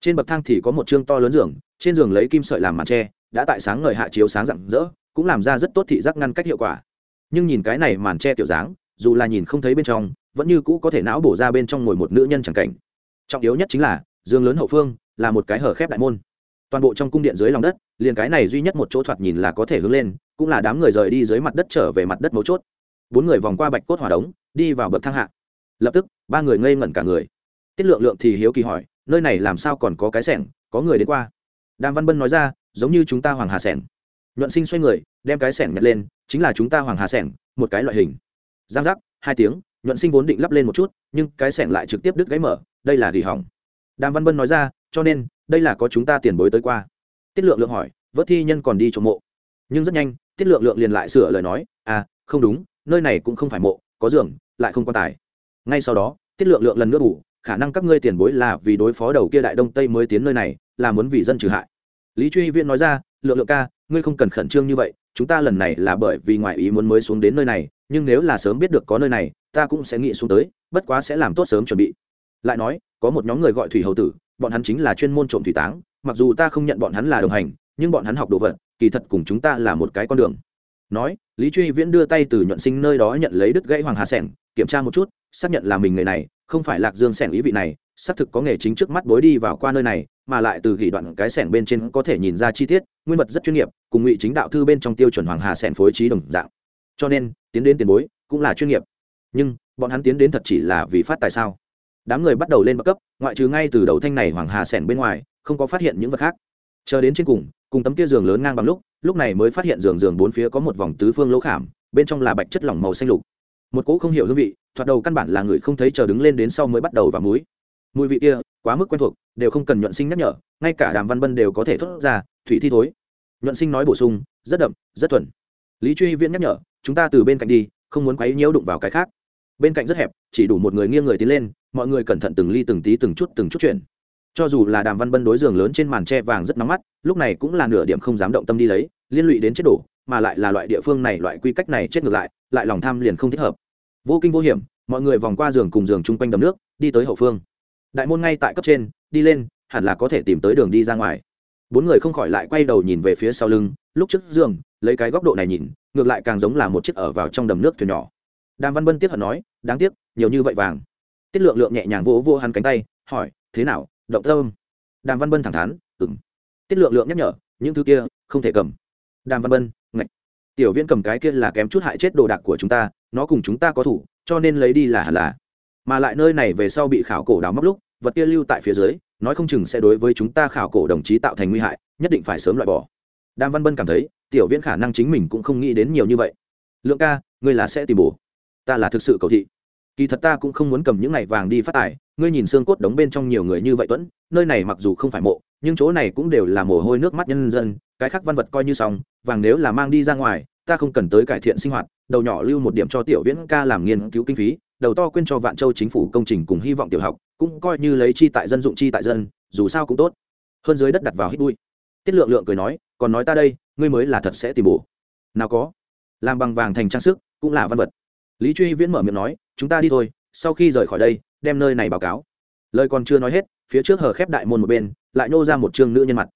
Trên bậc thang thì có một chương to lớn giường, trên giường lấy kim sợi làm màn tre, đã tại sáng ngời hạ chiếu sáng rạng rỡ, cũng làm ra rất tốt thị giác ngăn cách hiệu quả. Nhưng nhìn cái này màn tre kiểu dáng dù là nhìn không thấy bên trong, vẫn như cũ có thể não bổ ra bên trong ngồi một nữ nhân chẳng cảnh. Trọng yếu nhất chính là, Dương lớn hậu phương, là một cái hở khép đại môn. Toàn bộ trong cung điện dưới lòng đất, liền cái này duy nhất một chỗ thoạt nhìn là có thể hướng lên, cũng là đám người rời đi dưới mặt đất trở về mặt đất mấu chốt. Bốn người vòng qua bạch cốt hỏa đống, đi vào bậc thang hạ. Lập tức, ba người ngây ngẩn cả người. Tiết lượng lượng thì hiếu kỳ hỏi, nơi này làm sao còn có cái sẻng, có người đến qua? Đàm văn bân nói ra, giống như chúng ta hoàng hà sẻng. Nhuận sinh xoay người, đem cái sẻng nhặt lên, chính là chúng ta hoàng hà sẻng, một cái loại hình giang giác, hai tiếng, nhuận sinh vốn định lắp lên một chút, nhưng cái sẻng lại trực tiếp đứt gáy mở, đây là gỉ hỏng. Đàm văn bân nói ra, cho nên, đây là có chúng ta tiền bối tới qua. Tiết lượng lượng hỏi, vớt thi nhân còn đi trộm mộ. Nhưng rất nhanh, tiết lượng lượng liền lại sửa lời nói à không đúng, nơi này cũng không phải mộ, có giường, lại không quan tài. Ngay sau đó, tiết lượng lượng lần nữa bù, khả năng các ngươi tiền bối là vì đối phó đầu kia đại đông tây mới tiến nơi này, là muốn vì dân trừ hại. Lý truy viễn nói ra, lượng lượng ca, ngươi không cần khẩn trương như vậy, chúng ta lần này là bởi vì ngoại ý muốn mới xuống đến nơi này nhưng nếu là sớm biết được có nơi này, ta cũng sẽ nghĩ xuống tới, bất quá sẽ làm tốt sớm chuẩn bị. Lại nói, có một nhóm người gọi thủy hầu tử, bọn hắn chính là chuyên môn trộm thủy táng, mặc dù ta không nhận bọn hắn là đồng hành, nhưng bọn hắn học đồ vật, kỳ thật cùng chúng ta là một cái con đường. Nói, lý truy viễn đưa tay từ nhuận sinh nơi đó nhận lấy đứt gãy hoàng hà sẻng, kiểm tra một chút, xác nhận là mình người này, không phải lạc dương sẻng ý vị này, xác thực có nghề chính trước mắt bối đi vào qua nơi này, mà lại từ gỉ đoạn cái sẻng bên trên có thể nhìn ra chi tiết, nguyên vật rất chuyên nghiệp, cùng ngụy chính đạo thư bên trong tiêu chuẩn hoàng hà sẻng phối trí đồng dạng cho nên, tiến đến tiền bối cũng là chuyên nghiệp. Nhưng, bọn hắn tiến đến thật chỉ là vì phát tại sao? Đám người bắt đầu lên bậc cấp, ngoại trừ ngay từ đầu thanh này hoàng hà sẻn bên ngoài, không có phát hiện những vật khác. Chờ đến trên cùng cùng tấm kia giường lớn ngang bằng lúc lúc này mới phát hiện giường giường bốn phía có một vòng tứ phương lỗ khảm, bên trong là bạch chất lỏng màu xanh lục. Một cỗ không hiểu hương vị, thoạt đầu căn bản là người không thấy chờ đứng lên đến sau mới bắt đầu vào muối mùi vị kia, quá mức quen thuộc, đều không cần nhuận sinh nhắc nhở, ngay cả đàm văn bân đều có thể thốt ra, thủy thi thối. Nhuận sinh nói bổ sung, rất đậm, rất thuần lý truy viễn nhắc nhở, chúng ta từ bên cạnh đi, không muốn quấy nhiễu đụng vào cái khác. Bên cạnh rất hẹp, chỉ đủ một người nghiêng người tiến lên, mọi người cẩn thận từng ly từng tí từng chút từng chút chuyển cho dù là đàm văn bân đối giường lớn trên màn tre vàng rất nóng mắt, lúc này cũng là nửa điểm không dám động tâm đi lấy, liên lụy đến chết đổ, mà lại là loại địa phương này, loại quy cách này chết ngược lại lại lòng tham liền không thích hợp. Vô kinh vô hiểm, mọi người vòng qua giường cùng giường chung quanh đầm nước, đi tới hậu phương. Đại môn ngay tại cấp trên, đi lên, hẳn là có thể tìm tới đường đi ra ngoài. Bốn người không khỏi lại quay đầu nhìn về phía sau lưng, lúc trước giường lấy cái góc độ này nhìn, ngược lại càng giống là một chiếc ở vào trong đầm nước thuyền nhỏ. Đàm văn bân tiếp hận nói, đáng tiếc, nhiều như vậy vàng. Tiết lượng lượng nhẹ nhàng vỗ vô hắn cánh tay, hỏi, thế nào, động tâm? Đàm văn bân thẳng thắn ừng tiết lượng lượng nhắc nhở, những thứ kia, không thể cầm. Đàm văn bân, ngạch, tiểu viễn cầm cái kia là kém chút hại chết đồ đạc của chúng ta, nó cùng chúng ta có thủ, cho nên lấy đi là hẳn là. Mà lại nơi này về sau bị khảo cổ đào móc lúc, vật kia lưu tại phía dưới, nói không chừng sẽ đối với chúng ta khảo cổ đồng chí tạo thành nguy hại, nhất định phải sớm loại bỏ đàm văn bân cảm thấy, tiểu viễn khả năng chính mình cũng không nghĩ đến nhiều như vậy. Lượng ca, ngươi là sẽ tìm bổ. Ta là thực sự cầu thị. Kỳ thật ta cũng không muốn cầm những này vàng đi phát tài, ngươi nhìn xương cốt đóng bên trong nhiều người như vậy tuẫn nơi này mặc dù không phải mộ, nhưng chỗ này cũng đều là mồ hôi nước mắt nhân dân, cái khác văn vật coi như xong, vàng nếu là mang đi ra ngoài, ta không cần tới cải thiện sinh hoạt, đầu nhỏ lưu một điểm cho tiểu viễn ca làm nghiên cứu kinh phí, đầu to quên cho vạn châu chính phủ công trình cùng hy vọng tiểu học, cũng coi như lấy chi tại dân dụng chi tại dân, dù sao cũng tốt. Hơn dưới đất đặt vào hít bụi. Tiết lượng lượng cười nói còn nói ta đây, ngươi mới là thật sẽ tìm bổ. Nào có. Làm bằng vàng thành trang sức, cũng là văn vật. Lý truy viễn mở miệng nói, chúng ta đi thôi, sau khi rời khỏi đây, đem nơi này báo cáo. Lời còn chưa nói hết, phía trước hờ khép đại môn một bên, lại nô ra một chương nữ nhân mặt.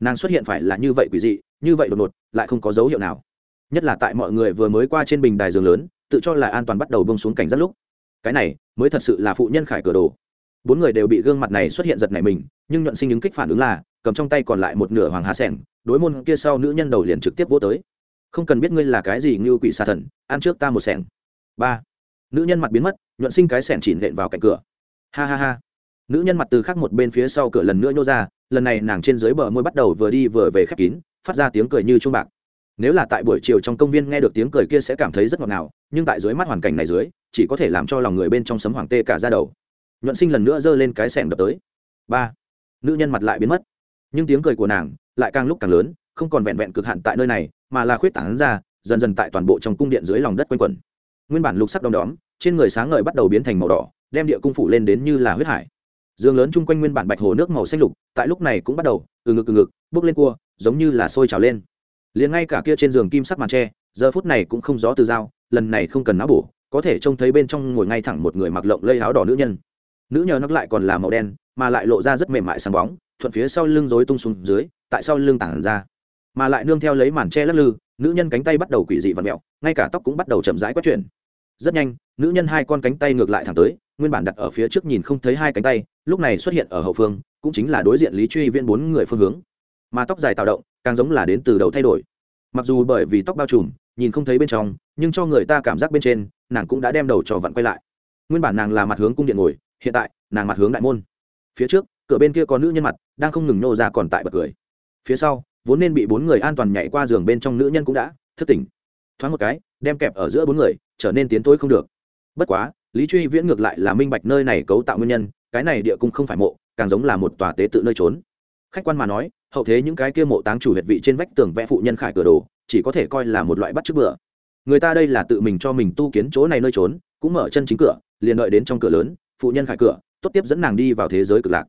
Nàng xuất hiện phải là như vậy quỷ dị, như vậy đột ngột, lại không có dấu hiệu nào. Nhất là tại mọi người vừa mới qua trên bình đài giường lớn, tự cho là an toàn bắt đầu bông xuống cảnh rất lúc. Cái này, mới thật sự là phụ nhân khải cửa đồ bốn người đều bị gương mặt này xuất hiện giật này mình, nhưng nhuận sinh những kích phản ứng là, cầm trong tay còn lại một nửa hoàng hà sẻng, đối môn kia sau nữ nhân đầu liền trực tiếp vô tới. Không cần biết ngươi là cái gì như quỷ xà thần, ăn trước ta một sẻng. Ba. Nữ nhân mặt biến mất, nhuận sinh cái sẻng chỉ nện vào cạnh cửa. Ha ha ha. Nữ nhân mặt từ khác một bên phía sau cửa lần nữa nhô ra, lần này nàng trên dưới bờ môi bắt đầu vừa đi vừa về khép kín, phát ra tiếng cười như chuông bạc. Nếu là tại buổi chiều trong công viên nghe được tiếng cười kia sẽ cảm thấy rất ngọt ngào, nhưng tại dưới mắt hoàn cảnh này dưới, chỉ có thể làm cho lòng người bên trong sấm hoàng tê cả ra đầu nhuận sinh lần nữa giơ lên cái sẻng đập tới. Ba. Nữ nhân mặt lại biến mất. Nhưng tiếng cười của nàng lại càng lúc càng lớn, không còn vẹn vẹn cực hạn tại nơi này, mà là khuyết tảng ra, dần dần tại toàn bộ trong cung điện dưới lòng đất quanh quẩn. Nguyên bản lục sắc đom đóm, trên người sáng ngời bắt đầu biến thành màu đỏ, đem địa cung phủ lên đến như là huyết hải. Dương lớn chung quanh nguyên bản bạch hồ nước màu xanh lục, tại lúc này cũng bắt đầu, từ ngực từ ngực, bước lên cua, giống như là sôi trào lên. Liền ngay cả kia trên giường kim sắc màn tre, giờ phút này cũng không gió từ dao, lần này không cần náo bổ, có thể trông thấy bên trong ngồi ngay thẳng một người mặc lộng lây áo đỏ nữ nhân nữ nhờ nắp lại còn là màu đen, mà lại lộ ra rất mềm mại sáng bóng, thuận phía sau lưng rối tung xuống dưới, tại sau lưng tản ra. Mà lại nương theo lấy màn tre lắc lư, nữ nhân cánh tay bắt đầu quỷ dị và mẹo ngay cả tóc cũng bắt đầu chậm rãi quét chuyển. Rất nhanh, nữ nhân hai con cánh tay ngược lại thẳng tới, nguyên bản đặt ở phía trước nhìn không thấy hai cánh tay, lúc này xuất hiện ở hậu phương, cũng chính là đối diện lý truy viên bốn người phương hướng. Mà tóc dài tạo động, càng giống là đến từ đầu thay đổi. Mặc dù bởi vì tóc bao trùm, nhìn không thấy bên trong, nhưng cho người ta cảm giác bên trên, nàng cũng đã đem đầu trò vặn quay lại. Nguyên bản nàng là mặt hướng cung điện ngồi hiện tại, nàng mặt hướng đại môn. Phía trước, cửa bên kia có nữ nhân mặt, đang không ngừng nô ra còn tại bật cười. Phía sau, vốn nên bị bốn người an toàn nhảy qua giường bên trong nữ nhân cũng đã thức tỉnh. Thoáng một cái, đem kẹp ở giữa bốn người, trở nên tiến tối không được. Bất quá, lý truy viễn ngược lại là minh bạch nơi này cấu tạo nguyên nhân, cái này địa cung không phải mộ, càng giống là một tòa tế tự nơi trốn. Khách quan mà nói, hậu thế những cái kia mộ táng chủ huyệt vị trên vách tường vẽ phụ nhân khải cửa đồ, chỉ có thể coi là một loại bắt chước bựa người ta đây là tự mình cho mình tu kiến chỗ này nơi trốn, cũng mở chân chính cửa, liền đợi đến trong cửa lớn phụ nhân khải cửa, tốt tiếp dẫn nàng đi vào thế giới cực lạc.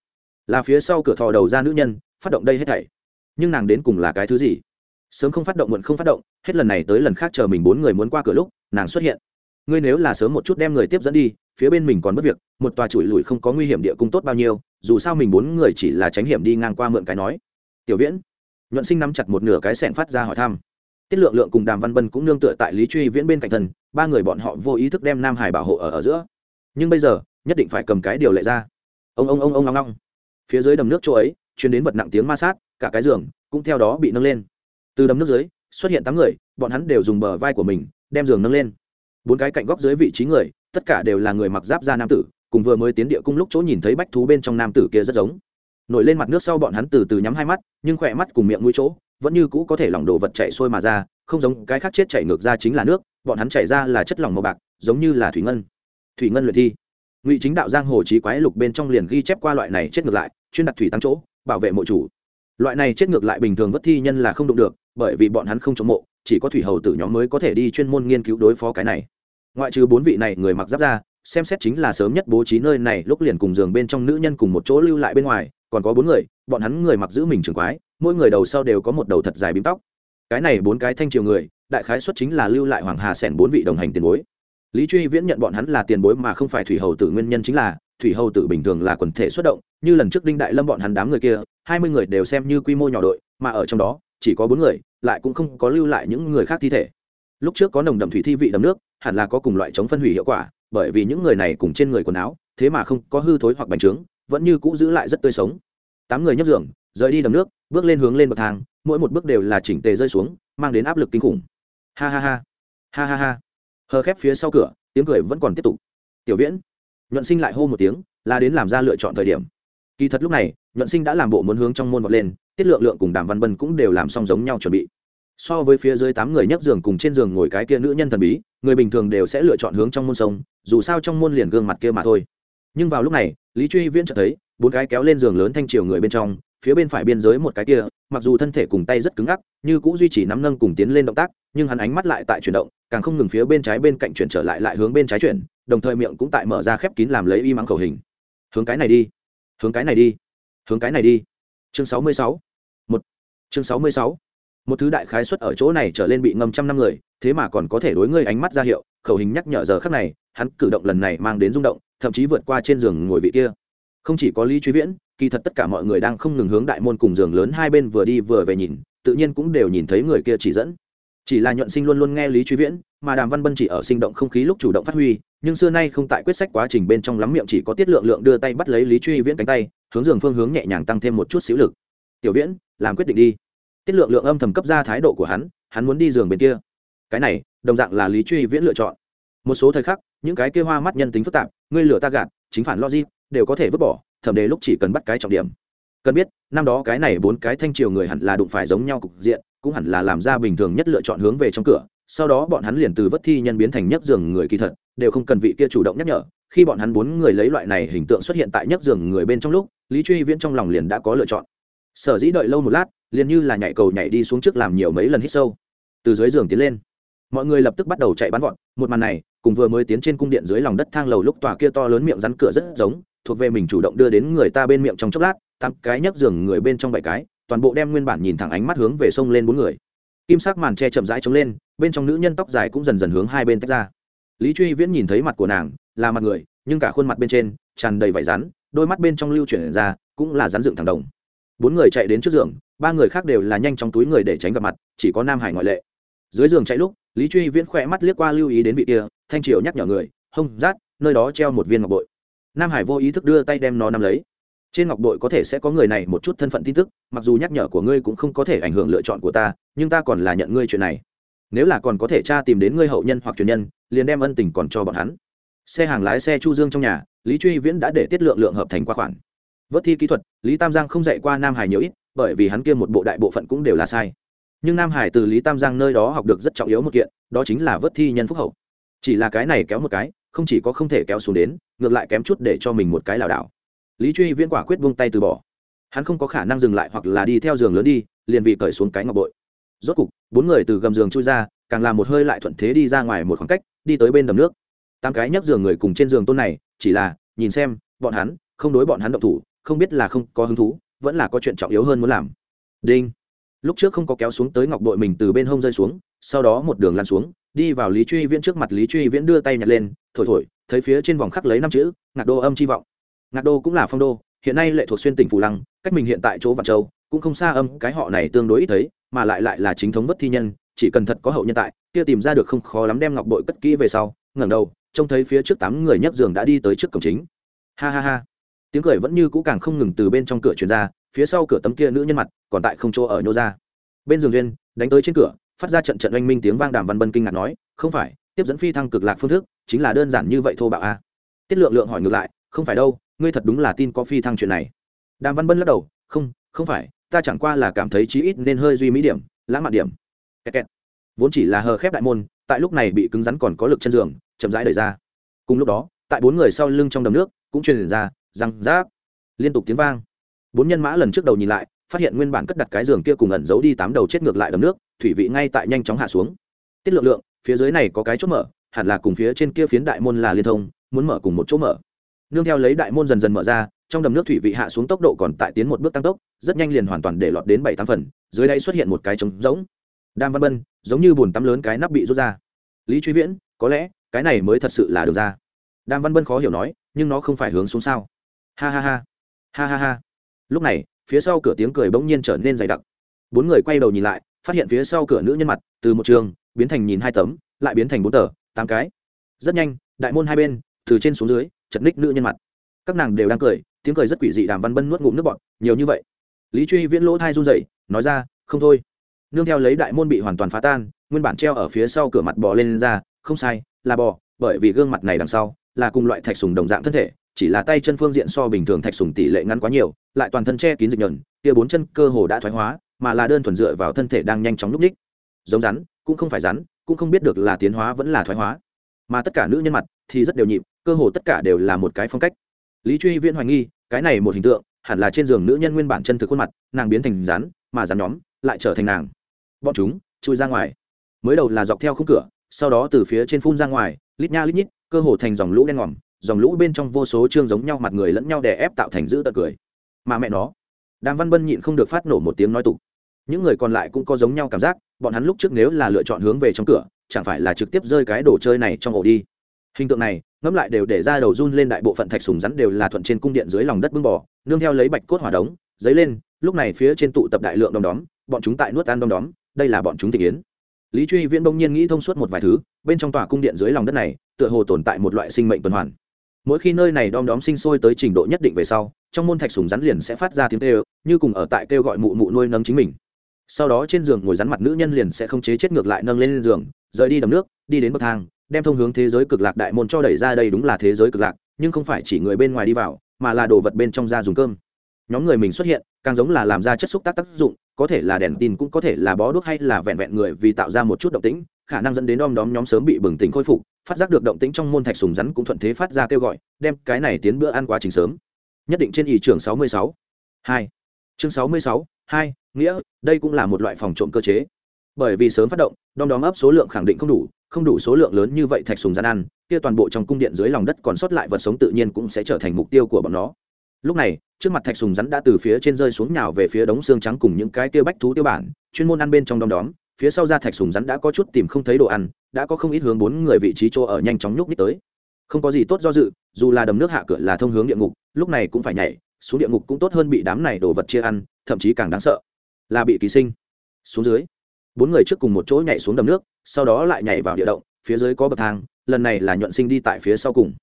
Là phía sau cửa thò đầu ra nữ nhân, phát động đây hết thảy. Nhưng nàng đến cùng là cái thứ gì? Sớm không phát động muộn không phát động, hết lần này tới lần khác chờ mình bốn người muốn qua cửa lúc, nàng xuất hiện. Ngươi nếu là sớm một chút đem người tiếp dẫn đi, phía bên mình còn mất việc, một tòa chùi lùi không có nguy hiểm địa cung tốt bao nhiêu, dù sao mình bốn người chỉ là tránh hiểm đi ngang qua mượn cái nói. Tiểu viễn, nhuận sinh nắm chặt một nửa cái sẹn phát ra hỏi thăm. Tiết lượng lượng cùng đàm văn bân cũng nương tựa tại lý truy viễn bên cạnh thần, ba người bọn họ vô ý thức đem nam hải bảo hộ ở ở giữa. Nhưng bây giờ nhất định phải cầm cái điều lệ ra. Ông ông ông ông ngong ngong. Phía dưới đầm nước chỗ ấy chuyến đến vật nặng tiếng ma sát, cả cái giường cũng theo đó bị nâng lên. Từ đầm nước dưới, xuất hiện tám người, bọn hắn đều dùng bờ vai của mình, đem giường nâng lên. Bốn cái cạnh góc dưới vị trí người, tất cả đều là người mặc giáp da nam tử, cùng vừa mới tiến địa cung lúc chỗ nhìn thấy bách thú bên trong nam tử kia rất giống. Nổi lên mặt nước sau bọn hắn từ từ nhắm hai mắt, nhưng khỏe mắt cùng miệng mũi chỗ, vẫn như cũ có thể lỏng đồ vật chạy xuôi mà ra, không giống cái khác chết chạy ngược ra chính là nước, bọn hắn chạy ra là chất lỏng màu bạc, giống như là thủy ngân. Thủy ngân luyện thi ngụy chính đạo giang hồ trí quái lục bên trong liền ghi chép qua loại này chết ngược lại, chuyên đặt thủy tăng chỗ, bảo vệ mộ chủ. Loại này chết ngược lại bình thường vất thi nhân là không đụng được, bởi vì bọn hắn không chống mộ, chỉ có thủy hầu tử nhóm mới có thể đi chuyên môn nghiên cứu đối phó cái này. Ngoại trừ bốn vị này người mặc giáp ra, xem xét chính là sớm nhất bố trí nơi này, lúc liền cùng giường bên trong nữ nhân cùng một chỗ lưu lại bên ngoài, còn có bốn người, bọn hắn người mặc giữ mình trường quái, mỗi người đầu sau đều có một đầu thật dài bím tóc. Cái này bốn cái thanh triều người, đại khái xuất chính là lưu lại hoàng hà sẻn bốn vị đồng hành tiền bối lý truy viễn nhận bọn hắn là tiền bối mà không phải thủy hầu tử nguyên nhân chính là, thủy hầu tử bình thường là quần thể xuất động, như lần trước đinh đại lâm bọn hắn đám người kia, hai mươi người đều xem như quy mô nhỏ đội, mà ở trong đó, chỉ có bốn người, lại cũng không có lưu lại những người khác thi thể. Lúc trước có nồng đậm thủy thi vị đầm nước, hẳn là có cùng loại chống phân hủy hiệu quả, bởi vì những người này cùng trên người quần áo, thế mà không có hư thối hoặc bành trướng, vẫn như cũ giữ lại rất tươi sống. Tám người nhấp giường, rời đi đầm nước, bước lên hướng lên bậc thang, mỗi một bước đều là chỉnh tề rơi xuống, mang đến áp lực kinh khủng. Ha ha ha. Ha ha ha hờ khép phía sau cửa, tiếng cười vẫn còn tiếp tục. Tiểu viễn. Nhuận sinh lại hô một tiếng là đến làm ra lựa chọn thời điểm. Kỳ thật lúc này, nhuận sinh đã làm bộ muốn hướng trong môn vọt lên, tiết lượng lượng cùng đàm văn bân cũng đều làm xong giống nhau chuẩn bị. So với phía dưới tám người nhấc giường cùng trên giường ngồi cái kia nữ nhân thần bí, người bình thường đều sẽ lựa chọn hướng trong môn sông, dù sao trong môn liền gương mặt kia mà thôi. Nhưng vào lúc này, lý truy viễn chợt thấy, bốn cái kéo lên giường lớn thanh triều người bên trong, phía bên phải biên giới một cái kia, mặc dù thân thể cùng tay rất cứng ngắc, như cũng duy trì nắm nâng cùng tiến lên động tác nhưng hắn ánh mắt lại tại chuyển động, càng không ngừng phía bên trái bên cạnh chuyển trở lại lại hướng bên trái chuyển, đồng thời miệng cũng tại mở ra khép kín làm lấy y mắng khẩu hình. Hướng cái này đi. Hướng cái này đi. Hướng cái này đi. Chương sáu mươi sáu. Một. Chương sáu mươi sáu. Một thứ đại khái xuất ở chỗ này trở lên bị ngâm trăm năm người, thế mà còn có thể đối ngươi ánh mắt ra hiệu, khẩu hình nhắc nhở giờ khắc này, hắn cử động lần này mang đến rung động, thậm chí vượt qua trên giường ngồi vị kia. Không chỉ có lý truy viễn, kỳ thật tất cả mọi người đang không ngừng hướng đại môn cùng giường lớn hai bên vừa đi vừa về nhìn, tự nhiên cũng đều nhìn thấy người kia chỉ dẫn chỉ là nhuận sinh luôn luôn nghe lý truy viễn, mà đàm văn bân chỉ ở sinh động không khí lúc chủ động phát huy, nhưng xưa nay không tại quyết sách quá trình bên trong lắm miệng chỉ có tiết lượng lượng đưa tay bắt lấy lý truy viễn cánh tay, hướng giường phương hướng nhẹ nhàng tăng thêm một chút xíu lực. Tiểu viễn, làm quyết định đi. Tiết lượng lượng âm thầm cấp ra thái độ của hắn hắn muốn đi giường bên kia. Cái này, đồng dạng là lý truy viễn lựa chọn. Một số thời khắc, những cái kia hoa mắt nhân tính phức tạp, ngươi lửa ta gạt, chính phản logic, đều có thể vứt bỏ thẩm đề lúc chỉ cần bắt cái trọng điểm. Cần biết, năm đó cái này bốn cái thanh triều người hẳn là đụng phải giống nhau cục diện cũng hẳn là làm ra bình thường nhất lựa chọn hướng về trong cửa, sau đó bọn hắn liền từ vất thi nhân biến thành nhấc giường người kỳ thật, đều không cần vị kia chủ động nhắc nhở. Khi bọn hắn bốn người lấy loại này hình tượng xuất hiện tại nhấc giường người bên trong lúc, lý truy viễn trong lòng liền đã có lựa chọn. Sở dĩ đợi lâu một lát, liền như là nhảy cầu nhảy đi xuống trước làm nhiều mấy lần hít sâu. Từ dưới giường tiến lên, mọi người lập tức bắt đầu chạy bắn vọt. Một màn này, cùng vừa mới tiến trên cung điện dưới lòng đất thang lầu lúc tòa kia to lớn miệng rắn cửa rất giống, thuộc về mình chủ động đưa đến người ta bên miệng trong chốc lát, tám cái nhấc giường người bên trong bảy cái toàn bộ đem nguyên bản nhìn thẳng ánh mắt hướng về sông lên bốn người. Kim sắc màn che chậm rãi trống lên, bên trong nữ nhân tóc dài cũng dần dần hướng hai bên tách ra. Lý truy viễn nhìn thấy mặt của nàng, là mặt người, nhưng cả khuôn mặt bên trên tràn đầy vải rắn, đôi mắt bên trong lưu chuyển ra, cũng là rắn dựng thẳng đồng. Bốn người chạy đến trước giường, ba người khác đều là nhanh trong túi người để tránh gặp mặt, chỉ có nam hải ngoại lệ. Dưới giường chạy lúc, lý truy viễn khỏe mắt liếc qua lưu ý đến vị kia, thanh triều nhắc nhở người, hông, rát, nơi đó treo một viên ngọc bội. Nam hải vô ý thức đưa tay đem nó nắm lấy trên ngọc đội có thể sẽ có người này một chút thân phận tin tức, mặc dù nhắc nhở của ngươi cũng không có thể ảnh hưởng lựa chọn của ta, nhưng ta còn là nhận ngươi chuyện này. Nếu là còn có thể tra tìm đến ngươi hậu nhân hoặc truyền nhân, liền đem ân tình còn cho bọn hắn. Xe hàng lái xe chu dương trong nhà, lý truy viễn đã để tiết lượng lượng hợp thành qua khoản. Vớt thi kỹ thuật, lý tam giang không dạy qua nam hải nhiều ít, bởi vì hắn kia một bộ đại bộ phận cũng đều là sai. Nhưng nam hải từ lý tam giang nơi đó học được rất trọng yếu một kiện, đó chính là vớt thi nhân phúc hậu. Chỉ là cái này kéo một cái, không chỉ có không thể kéo xuống đến, ngược lại kém chút để cho mình một cái lảo đảo lý truy viễn quả quyết vung tay từ bỏ. Hắn không có khả năng dừng lại hoặc là đi theo giường lớn đi, liền vì cởi xuống cái ngọc bội. Rốt cục, bốn người từ gầm giường chui ra, càng làm một hơi lại thuận thế đi ra ngoài một khoảng cách, đi tới bên đầm nước. Tám cái nhấc giường người cùng trên giường tôn này, chỉ là, nhìn xem, bọn hắn, không đối bọn hắn động thủ, không biết là không có hứng thú, vẫn là có chuyện trọng yếu hơn muốn làm. Đinh. Lúc trước không có kéo xuống tới ngọc bội mình từ bên hông rơi xuống, sau đó một đường lăn xuống, đi vào lý truy viễn trước mặt lý truy viễn đưa tay nhặt lên, thổi thổi, thấy phía trên vòng khắc lấy năm chữ, ngạc đô âm chi vọng ngạc đô cũng là phong đô, hiện nay lệ thuộc xuyên tỉnh phù lăng, cách mình hiện tại chỗ vạn châu, cũng không xa âm, cái họ này tương đối ít thấy, mà lại lại là chính thống bất thi nhân, chỉ cần thật có hậu nhân tại, kia tìm ra được không khó lắm đem ngọc bội cất kỹ về sau, ngẩng đầu, trông thấy phía trước tám người nhấc giường đã đi tới trước cổng chính. Ha ha ha. Tiếng cười vẫn như cũ càng không ngừng từ bên trong cửa truyền ra, phía sau cửa tấm kia nữ nhân mặt, còn tại không chỗ ở nhô ra. Bên giường duyên, đánh tới trên cửa, phát ra trận trận oanh minh tiếng vang đàm văn bân kinh ngạc nói, không phải, tiếp dẫn phi thăng cực lạc phương thức, chính là đơn giản như vậy thô bạo a. À? tiết lượng lượng hỏi ngược lại không phải đâu, ngươi thật đúng là tin có phi thăng chuyện này. Đàm văn bân lắc đầu, không không phải, ta chẳng qua là cảm thấy chí ít nên hơi duy mỹ điểm, lãng mạn điểm. Kẹt kẹt. vốn chỉ là hờ khép đại môn, tại lúc này bị cứng rắn còn có lực chân giường, chậm rãi đẩy ra. Cùng lúc đó, tại bốn người sau lưng trong đầm nước, cũng truyền ra răng rác, liên tục tiếng vang. Bốn nhân mã lần trước đầu nhìn lại, phát hiện nguyên bản cất đặt cái giường kia cùng ẩn giấu đi tám đầu chết ngược lại đầm nước, thủy vị ngay tại nhanh chóng hạ xuống. Tiết lượng lượng, phía dưới này có cái chốt mở, hẳn là cùng phía trên kia phiến đại môn là liên thông, muốn mở cùng một chỗ mở nương theo lấy đại môn dần dần mở ra, trong đầm nước thủy vị hạ xuống tốc độ còn tại tiến một bước tăng tốc, rất nhanh liền hoàn toàn để lọt đến bảy tám phần, dưới đây xuất hiện một cái trống rỗng. Đam văn bân, giống như bùn tắm lớn cái nắp bị rút ra. Lý truy viễn, có lẽ, cái này mới thật sự là được ra. Đam văn bân khó hiểu nói, nhưng nó không phải hướng xuống sao? Ha ha ha. Ha ha ha. Lúc này, phía sau cửa tiếng cười bỗng nhiên trở nên dày đặc. Bốn người quay đầu nhìn lại, phát hiện phía sau cửa nữ nhân mặt, từ một trường, biến thành nhìn hai tấm, lại biến thành bốn tờ, tám cái. Rất nhanh, đại môn hai bên, từ trên xuống dưới chật ních nữ nhân mặt. Các nàng đều đang cười tiếng cười rất quỷ dị đàm văn bân nuốt ngụm nước bọn nhiều như vậy. Lý truy viễn lỗ thai run dậy nói ra không thôi. Nương theo lấy đại môn bị hoàn toàn phá tan nguyên bản treo ở phía sau cửa mặt bò lên, ra không sai là bò bởi vì gương mặt này đằng sau là cùng loại thạch sùng đồng dạng thân thể chỉ là tay chân phương diện so bình thường thạch sùng tỷ lệ ngắn quá nhiều lại toàn thân che kín dịch nhờn kia bốn chân cơ hồ đã thoái hóa mà là đơn thuần dựa vào thân thể đang nhanh chóng núp ních. Giống rắn cũng không phải rắn cũng không biết được là tiến hóa vẫn là thoái hóa. Mà tất cả nữ nhân mặt thì rất đều nhịp cơ hồ tất cả đều là một cái phong cách. Lý truy viễn hoài nghi, cái này một hình tượng, hẳn là trên giường nữ nhân nguyên bản chân thực khuôn mặt, nàng biến thành rắn, mà rắn nhóm lại trở thành nàng. Bọn chúng chui ra ngoài. Mới đầu là dọc theo khung cửa, sau đó từ phía trên phun ra ngoài, lít nha lít nhít, cơ hồ thành dòng lũ đen ngòm, dòng lũ bên trong vô số chương giống nhau mặt người lẫn nhau đè ép tạo thành giữ tật cười. Mà mẹ nó, đàm văn bân nhịn không được phát nổ một tiếng nói tục. Những người còn lại cũng có giống nhau cảm giác, bọn hắn lúc trước nếu là lựa chọn hướng về trong cửa, chẳng phải là trực tiếp rơi cái đồ chơi này trong ổ đi. Hình tượng này ngẫm lại đều để ra đầu run lên đại bộ phận thạch sùng rắn đều là thuận trên cung điện dưới lòng đất bưng bò, nương theo lấy bạch cốt hỏa đống, dấy lên, lúc này phía trên tụ tập đại lượng đom đóm, bọn chúng tại nuốt ăn đom đóm, đây là bọn chúng thị kiến lý truy viễn bỗng nhiên nghĩ thông suốt một vài thứ, bên trong tòa cung điện dưới lòng đất này, tựa hồ tồn tại một loại sinh mệnh tuần hoàn. Mỗi khi nơi này đom đóm sinh sôi tới trình độ nhất định về sau, trong môn thạch sùng rắn liền sẽ phát ra tiếng kêu, như cùng ở tại kêu gọi mụ mụ nuôi nấng chính mình. Sau đó trên giường ngồi rắn mặt nữ nhân liền sẽ không chế chết ngược lại nâng lên giường, rời đi đầm nước, đi đến bậc thang đem thông hướng thế giới cực lạc đại môn cho đẩy ra đây đúng là thế giới cực lạc, nhưng không phải chỉ người bên ngoài đi vào, mà là đồ vật bên trong ra dùng cơm. Nhóm người mình xuất hiện, càng giống là làm ra chất xúc tác tác dụng, có thể là đèn tin cũng có thể là bó đuốc hay là vẹn vẹn người vì tạo ra một chút động tĩnh, khả năng dẫn đến đom đóm nhóm sớm bị bừng tỉnh khôi phục, phát giác được động tĩnh trong môn thạch sùng rắn cũng thuận thế phát ra kêu gọi, đem cái này tiến bữa ăn quá trình sớm. Nhất định trên ý trường sáu mươi sáu. Hai. Chương sáu mươi sáu, hai, nghĩa, đây cũng là một loại phòng trộm cơ chế. Bởi vì sớm phát động, đom đóm ấp số lượng khẳng định không đủ không đủ số lượng lớn như vậy thạch sùng rắn ăn, kia toàn bộ trong cung điện dưới lòng đất còn sót lại vật sống tự nhiên cũng sẽ trở thành mục tiêu của bọn nó. Lúc này, trước mặt thạch sùng rắn đã từ phía trên rơi xuống nhào về phía đống xương trắng cùng những cái tiêu bách thú tiêu bản, chuyên môn ăn bên trong đom đóm. Phía sau ra thạch sùng rắn đã có chút tìm không thấy đồ ăn, đã có không ít hướng bốn người vị trí chỗ ở nhanh chóng nhúc nít tới. Không có gì tốt do dự, dù là đầm nước hạ cửa là thông hướng địa ngục, lúc này cũng phải nhảy, xuống địa ngục cũng tốt hơn bị đám này đồ vật chia ăn, thậm chí càng đáng sợ. Là bị ký sinh. Xuống dưới, bốn người trước cùng một chỗ nhảy xuống đầm nước sau đó lại nhảy vào địa động, phía dưới có bậc thang, lần này là nhuận sinh đi tại phía sau cùng.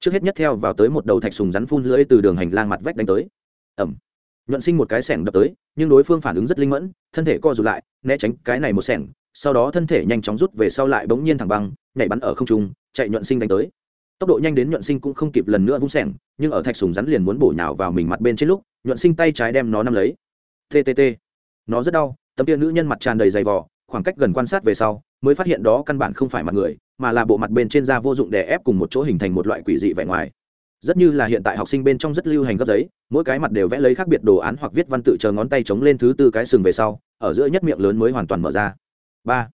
Trước hết nhất theo vào tới một đầu thạch sùng rắn phun lưỡi từ đường hành lang mặt vách đánh tới. Ẩm nhuận sinh một cái sẻng đập tới, nhưng đối phương phản ứng rất linh mẫn, thân thể co rụt lại, né tránh cái này một sẻng, sau đó thân thể nhanh chóng rút về sau lại bỗng nhiên thẳng băng, nhảy bắn ở không trung, chạy nhuận sinh đánh tới. Tốc độ nhanh đến nhuận sinh cũng không kịp lần nữa vung sẻng, nhưng ở thạch sùng rắn liền muốn bổ nhào vào mình mặt bên trên lúc, nhuận sinh tay trái đem nó nắm lấy. Ttt nó rất đau, tấm kia nữ nhân mặt tràn đầy dày vỏ khoảng cách gần quan sát về sau mới phát hiện đó căn bản không phải mặt người, mà là bộ mặt bên trên da vô dụng để ép cùng một chỗ hình thành một loại quỷ dị vẻ ngoài. Rất như là hiện tại học sinh bên trong rất lưu hành gấp giấy, mỗi cái mặt đều vẽ lấy khác biệt đồ án hoặc viết văn tự chờ ngón tay chống lên thứ tư cái sừng về sau, ở giữa nhất miệng lớn mới hoàn toàn mở ra. Ba.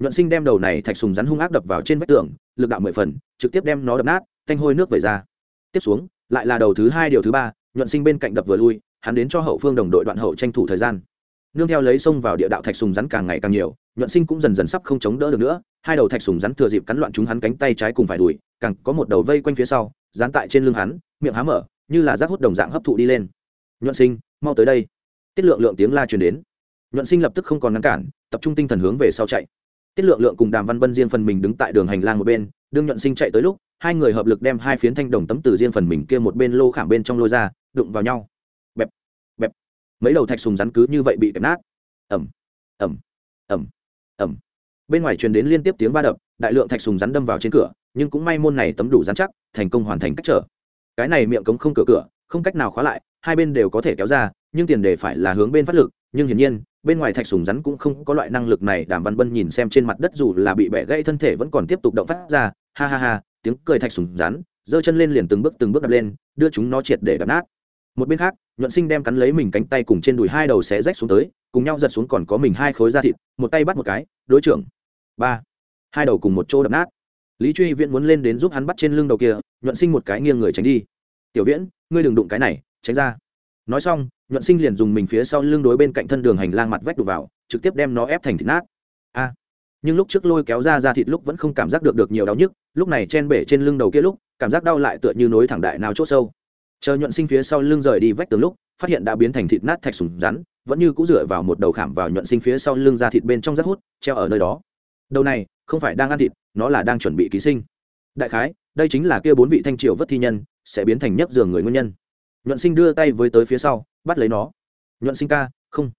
Nhuận sinh đem đầu này thạch sùng rắn hung ác đập vào trên vách tường, lực đạo mười phần, trực tiếp đem nó đập nát, thanh hôi nước về ra. Tiếp xuống, lại là đầu thứ hai, điều thứ ba, nhuận sinh bên cạnh đập vừa lui, hắn đến cho hậu phương đồng đội đoạn hậu tranh thủ thời gian. Nương theo lấy xông vào địa đạo thạch sùng rắn càng ngày càng nhiều nhuận sinh cũng dần dần sắp không chống đỡ được nữa, hai đầu thạch sùng rắn thừa dịp cắn loạn chúng hắn cánh tay trái cùng phải đùi, càng có một đầu vây quanh phía sau, dán tại trên lưng hắn, miệng há mở, như là rác hút đồng dạng hấp thụ đi lên. Nhuận sinh, mau tới đây. Tiết lượng lượng tiếng la truyền đến. Nhuận sinh lập tức không còn ngăn cản, tập trung tinh thần hướng về sau chạy. Tiết lượng lượng cùng đàm văn Bân riêng phần mình đứng tại đường hành lang một bên, đương nhuận sinh chạy tới lúc, hai người hợp lực đem hai phiến thanh đồng tấm từ riêng phần mình kia một bên lô khảm bên trong lôi ra, đụng vào nhau. Bẹp bẹp. Mấy đầu thạch sùng rắn cứ như vậy bị kẹp nát. Ẩm ẩm ẩm ẩm. Bên ngoài truyền đến liên tiếp tiếng va đập, đại lượng thạch sùng rắn đâm vào trên cửa, nhưng cũng may môn này tấm đủ rắn chắc, thành công hoàn thành cách trở. Cái này miệng cống không cửa cửa, không cách nào khóa lại, hai bên đều có thể kéo ra, nhưng tiền đề phải là hướng bên phát lực, nhưng hiển nhiên, bên ngoài thạch sùng rắn cũng không có loại năng lực này, đàm văn bân nhìn xem trên mặt đất dù là bị bẻ gãy thân thể vẫn còn tiếp tục động phát ra, ha ha ha, tiếng cười thạch sùng rắn, giơ chân lên liền từng bước từng bước đập lên, đưa chúng nó triệt để đập nát một bên khác, nhuận sinh đem cắn lấy mình cánh tay cùng trên đùi hai đầu xé rách xuống tới, cùng nhau giật xuống còn có mình hai khối da thịt, một tay bắt một cái, đối trưởng. Ba. Hai đầu cùng một chỗ đập nát. Lý truy viễn muốn lên đến giúp hắn bắt trên lưng đầu kia, nhuận sinh một cái nghiêng người tránh đi. Tiểu viễn, ngươi đừng đụng cái này, tránh ra. Nói xong, nhuận sinh liền dùng mình phía sau lưng đối bên cạnh thân đường hành lang mặt vách đục vào, trực tiếp đem nó ép thành thịt nát. A. Nhưng lúc trước lôi kéo ra ra thịt lúc vẫn không cảm giác được được nhiều đau nhức, lúc này chen bể trên lưng đầu kia lúc, cảm giác đau lại tựa như nối thẳng đại nào c h ỗ sâu chờ nhuận sinh phía sau lưng rời đi vách tường lúc, phát hiện đã biến thành thịt nát thạch sùng rắn, vẫn như cũng dựa vào một đầu khảm vào nhuận sinh phía sau lưng ra thịt bên trong rác hút, treo ở nơi đó. Đầu này, không phải đang ăn thịt, nó là đang chuẩn bị ký sinh. Đại khái, đây chính là kia bốn vị thanh triều vất thi nhân, sẽ biến thành nhấc giường người nguyên nhân. Nhuận sinh đưa tay với tới phía sau, bắt lấy nó. Nhuận sinh ca, không.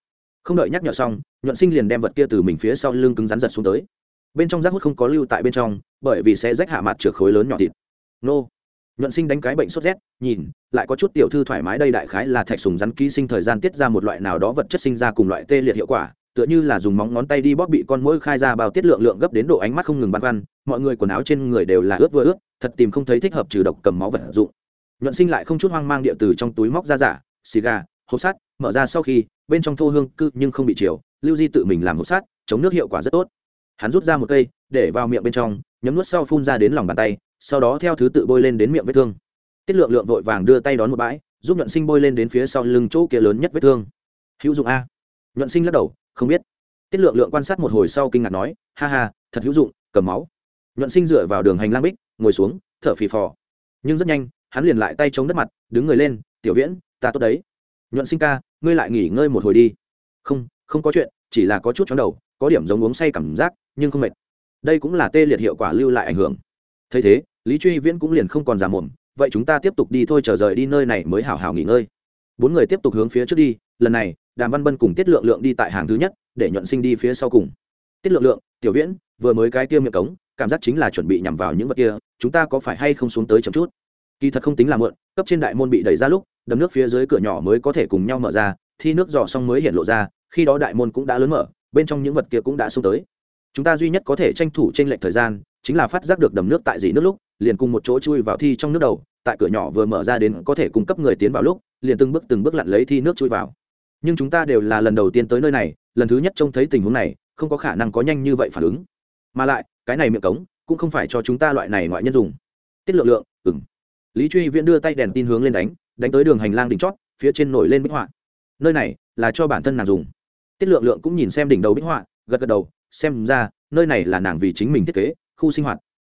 Không đợi nhắc nhở xong, nhuận sinh liền đem vật kia từ mình phía sau lưng cứng rắn giật xuống tới. Bên trong rác hút không có lưu tại bên trong, bởi vì sẽ rách hạ mặt trượt khối lớn nhỏ thịt. Nô nhuận sinh đánh cái bệnh sốt rét, nhìn, lại có chút tiểu thư thoải mái đây đại khái là thạch sùng rắn ký sinh thời gian tiết ra một loại nào đó vật chất sinh ra cùng loại tê liệt hiệu quả, tựa như là dùng móng ngón tay đi bóp bị con mũi khai ra bao tiết lượng lượng gấp đến độ ánh mắt không ngừng băn khoăn, mọi người quần áo trên người đều là ướt vừa ướt, thật tìm không thấy thích hợp trừ độc cầm máu vật dụng. Nhuận sinh lại không chút hoang mang địa từ trong túi móc ra giả, xì gà, hộp sắt, mở ra sau khi, bên trong thô hương cư nhưng không bị chiều, lưu di tự mình làm hộp sắt, chống nước hiệu quả rất tốt. Hắn rút ra một cây, để vào miệng bên trong, nhấm nuốt sau phun ra đến lòng bàn tay sau đó theo thứ tự bôi lên đến miệng vết thương. Tiết lượng lượng vội vàng đưa tay đón một bãi, giúp nhuận sinh bôi lên đến phía sau lưng chỗ kia lớn nhất vết thương. Hữu dụng a. Nhuận sinh lắc đầu, không biết. Tiết lượng lượng quan sát một hồi sau kinh ngạc nói, ha ha, thật hữu dụng, cầm máu. Nhuận sinh dựa vào đường hành lang bích, ngồi xuống, thở phì phò. Nhưng rất nhanh, hắn liền lại tay chống đất mặt, đứng người lên, tiểu viễn, ta tốt đấy. Nhuận sinh ca, ngươi lại nghỉ ngơi một hồi đi. Không không có chuyện, chỉ là có chút chóng đầu, có điểm giống uống say cảm giác, nhưng không mệt. Đây cũng là tê liệt hiệu quả lưu lại ảnh hưởng. Thấy thế lý truy viễn cũng liền không còn giả mồm, vậy chúng ta tiếp tục đi thôi, chờ rời đi nơi này mới hảo hảo nghỉ ngơi. Bốn người tiếp tục hướng phía trước đi, lần này, đàm văn bân cùng tiết lượng lượng đi tại hàng thứ nhất, để nhuận sinh đi phía sau cùng. Tiết lượng lượng, tiểu viễn, vừa mới cái kia miệng cống, cảm giác chính là chuẩn bị nhằm vào những vật kia, chúng ta có phải hay không xuống tới chậm chút? Kỳ thật không tính là mượn cấp trên đại môn bị đẩy ra lúc, đầm nước phía dưới cửa nhỏ mới có thể cùng nhau mở ra, thi nước dò xong mới hiện lộ ra, khi đó đại môn cũng đã lớn mở, bên trong những vật kia cũng đã xuống tới. Chúng ta duy nhất có thể tranh thủ t r ê n lệch thời gian, chính là phát giác được đầm nước tại dị nước lúc liền cùng một chỗ chui vào thi trong nước đầu, tại cửa nhỏ vừa mở ra đến có thể cung cấp người tiến vào lúc, liền từng bước từng bước lặn lấy thi nước chui vào. Nhưng chúng ta đều là lần đầu tiên tới nơi này, lần thứ nhất trông thấy tình huống này, không có khả năng có nhanh như vậy phản ứng. Mà lại, cái này miệng cống cũng không phải cho chúng ta loại này ngoại nhân dùng. Tiết lượng lượng ừng lý truy viễn đưa tay đèn tin hướng lên đánh đánh tới đường hành lang đỉnh chót, phía trên nổi lên bích họa. Nơi này là cho bản thân nàng dùng. Tiết lượng lượng cũng nhìn xem đỉnh đầu bích họa, gật gật đầu, xem ra, nơi này là nàng vì chính mình thiết kế, khu sinh hoạt.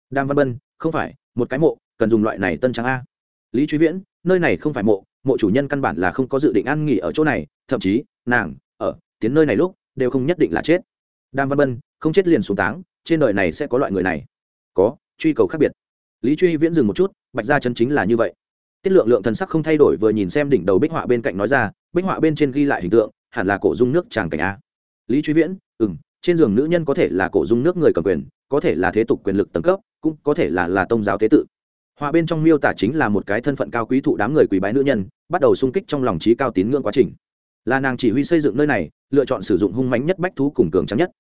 Đam văn bân không phải, một cái mộ, cần dùng loại này tân trắng a. Lý truy viễn, nơi này không phải mộ mộ chủ nhân căn bản là không có dự định ăn nghỉ ở chỗ này, thậm chí, nàng, ở, tiến nơi này lúc, đều không nhất định là chết. Đàm văn bân, không chết liền xuống táng, trên đời này sẽ có loại người này. Có, truy cầu khác biệt. Lý truy viễn dừng một chút, bạch ra chân chính là như vậy. Tiết lượng lượng thần sắc không thay đổi vừa nhìn xem đỉnh đầu bích họa bên cạnh nói ra, bích họa bên trên ghi lại hình tượng, hẳn là cổ dung nước tràng cảnh a. Lý truy viễn ừ m trên giường nữ nhân có thể là cổ dung nước người cầm quyền, có thể là thế tục quyền lực tầng cấp cũng có thể là là tôn giáo tế tự. Họa bên trong miêu tả chính là một cái thân phận cao quý thụ đám người quý bái nữ nhân, bắt đầu sung kích trong lòng trí cao tín ngưỡng quá trình. Là nàng chỉ huy xây dựng nơi này, lựa chọn sử dụng hung mánh nhất bách thú cùng cường trắng nhất.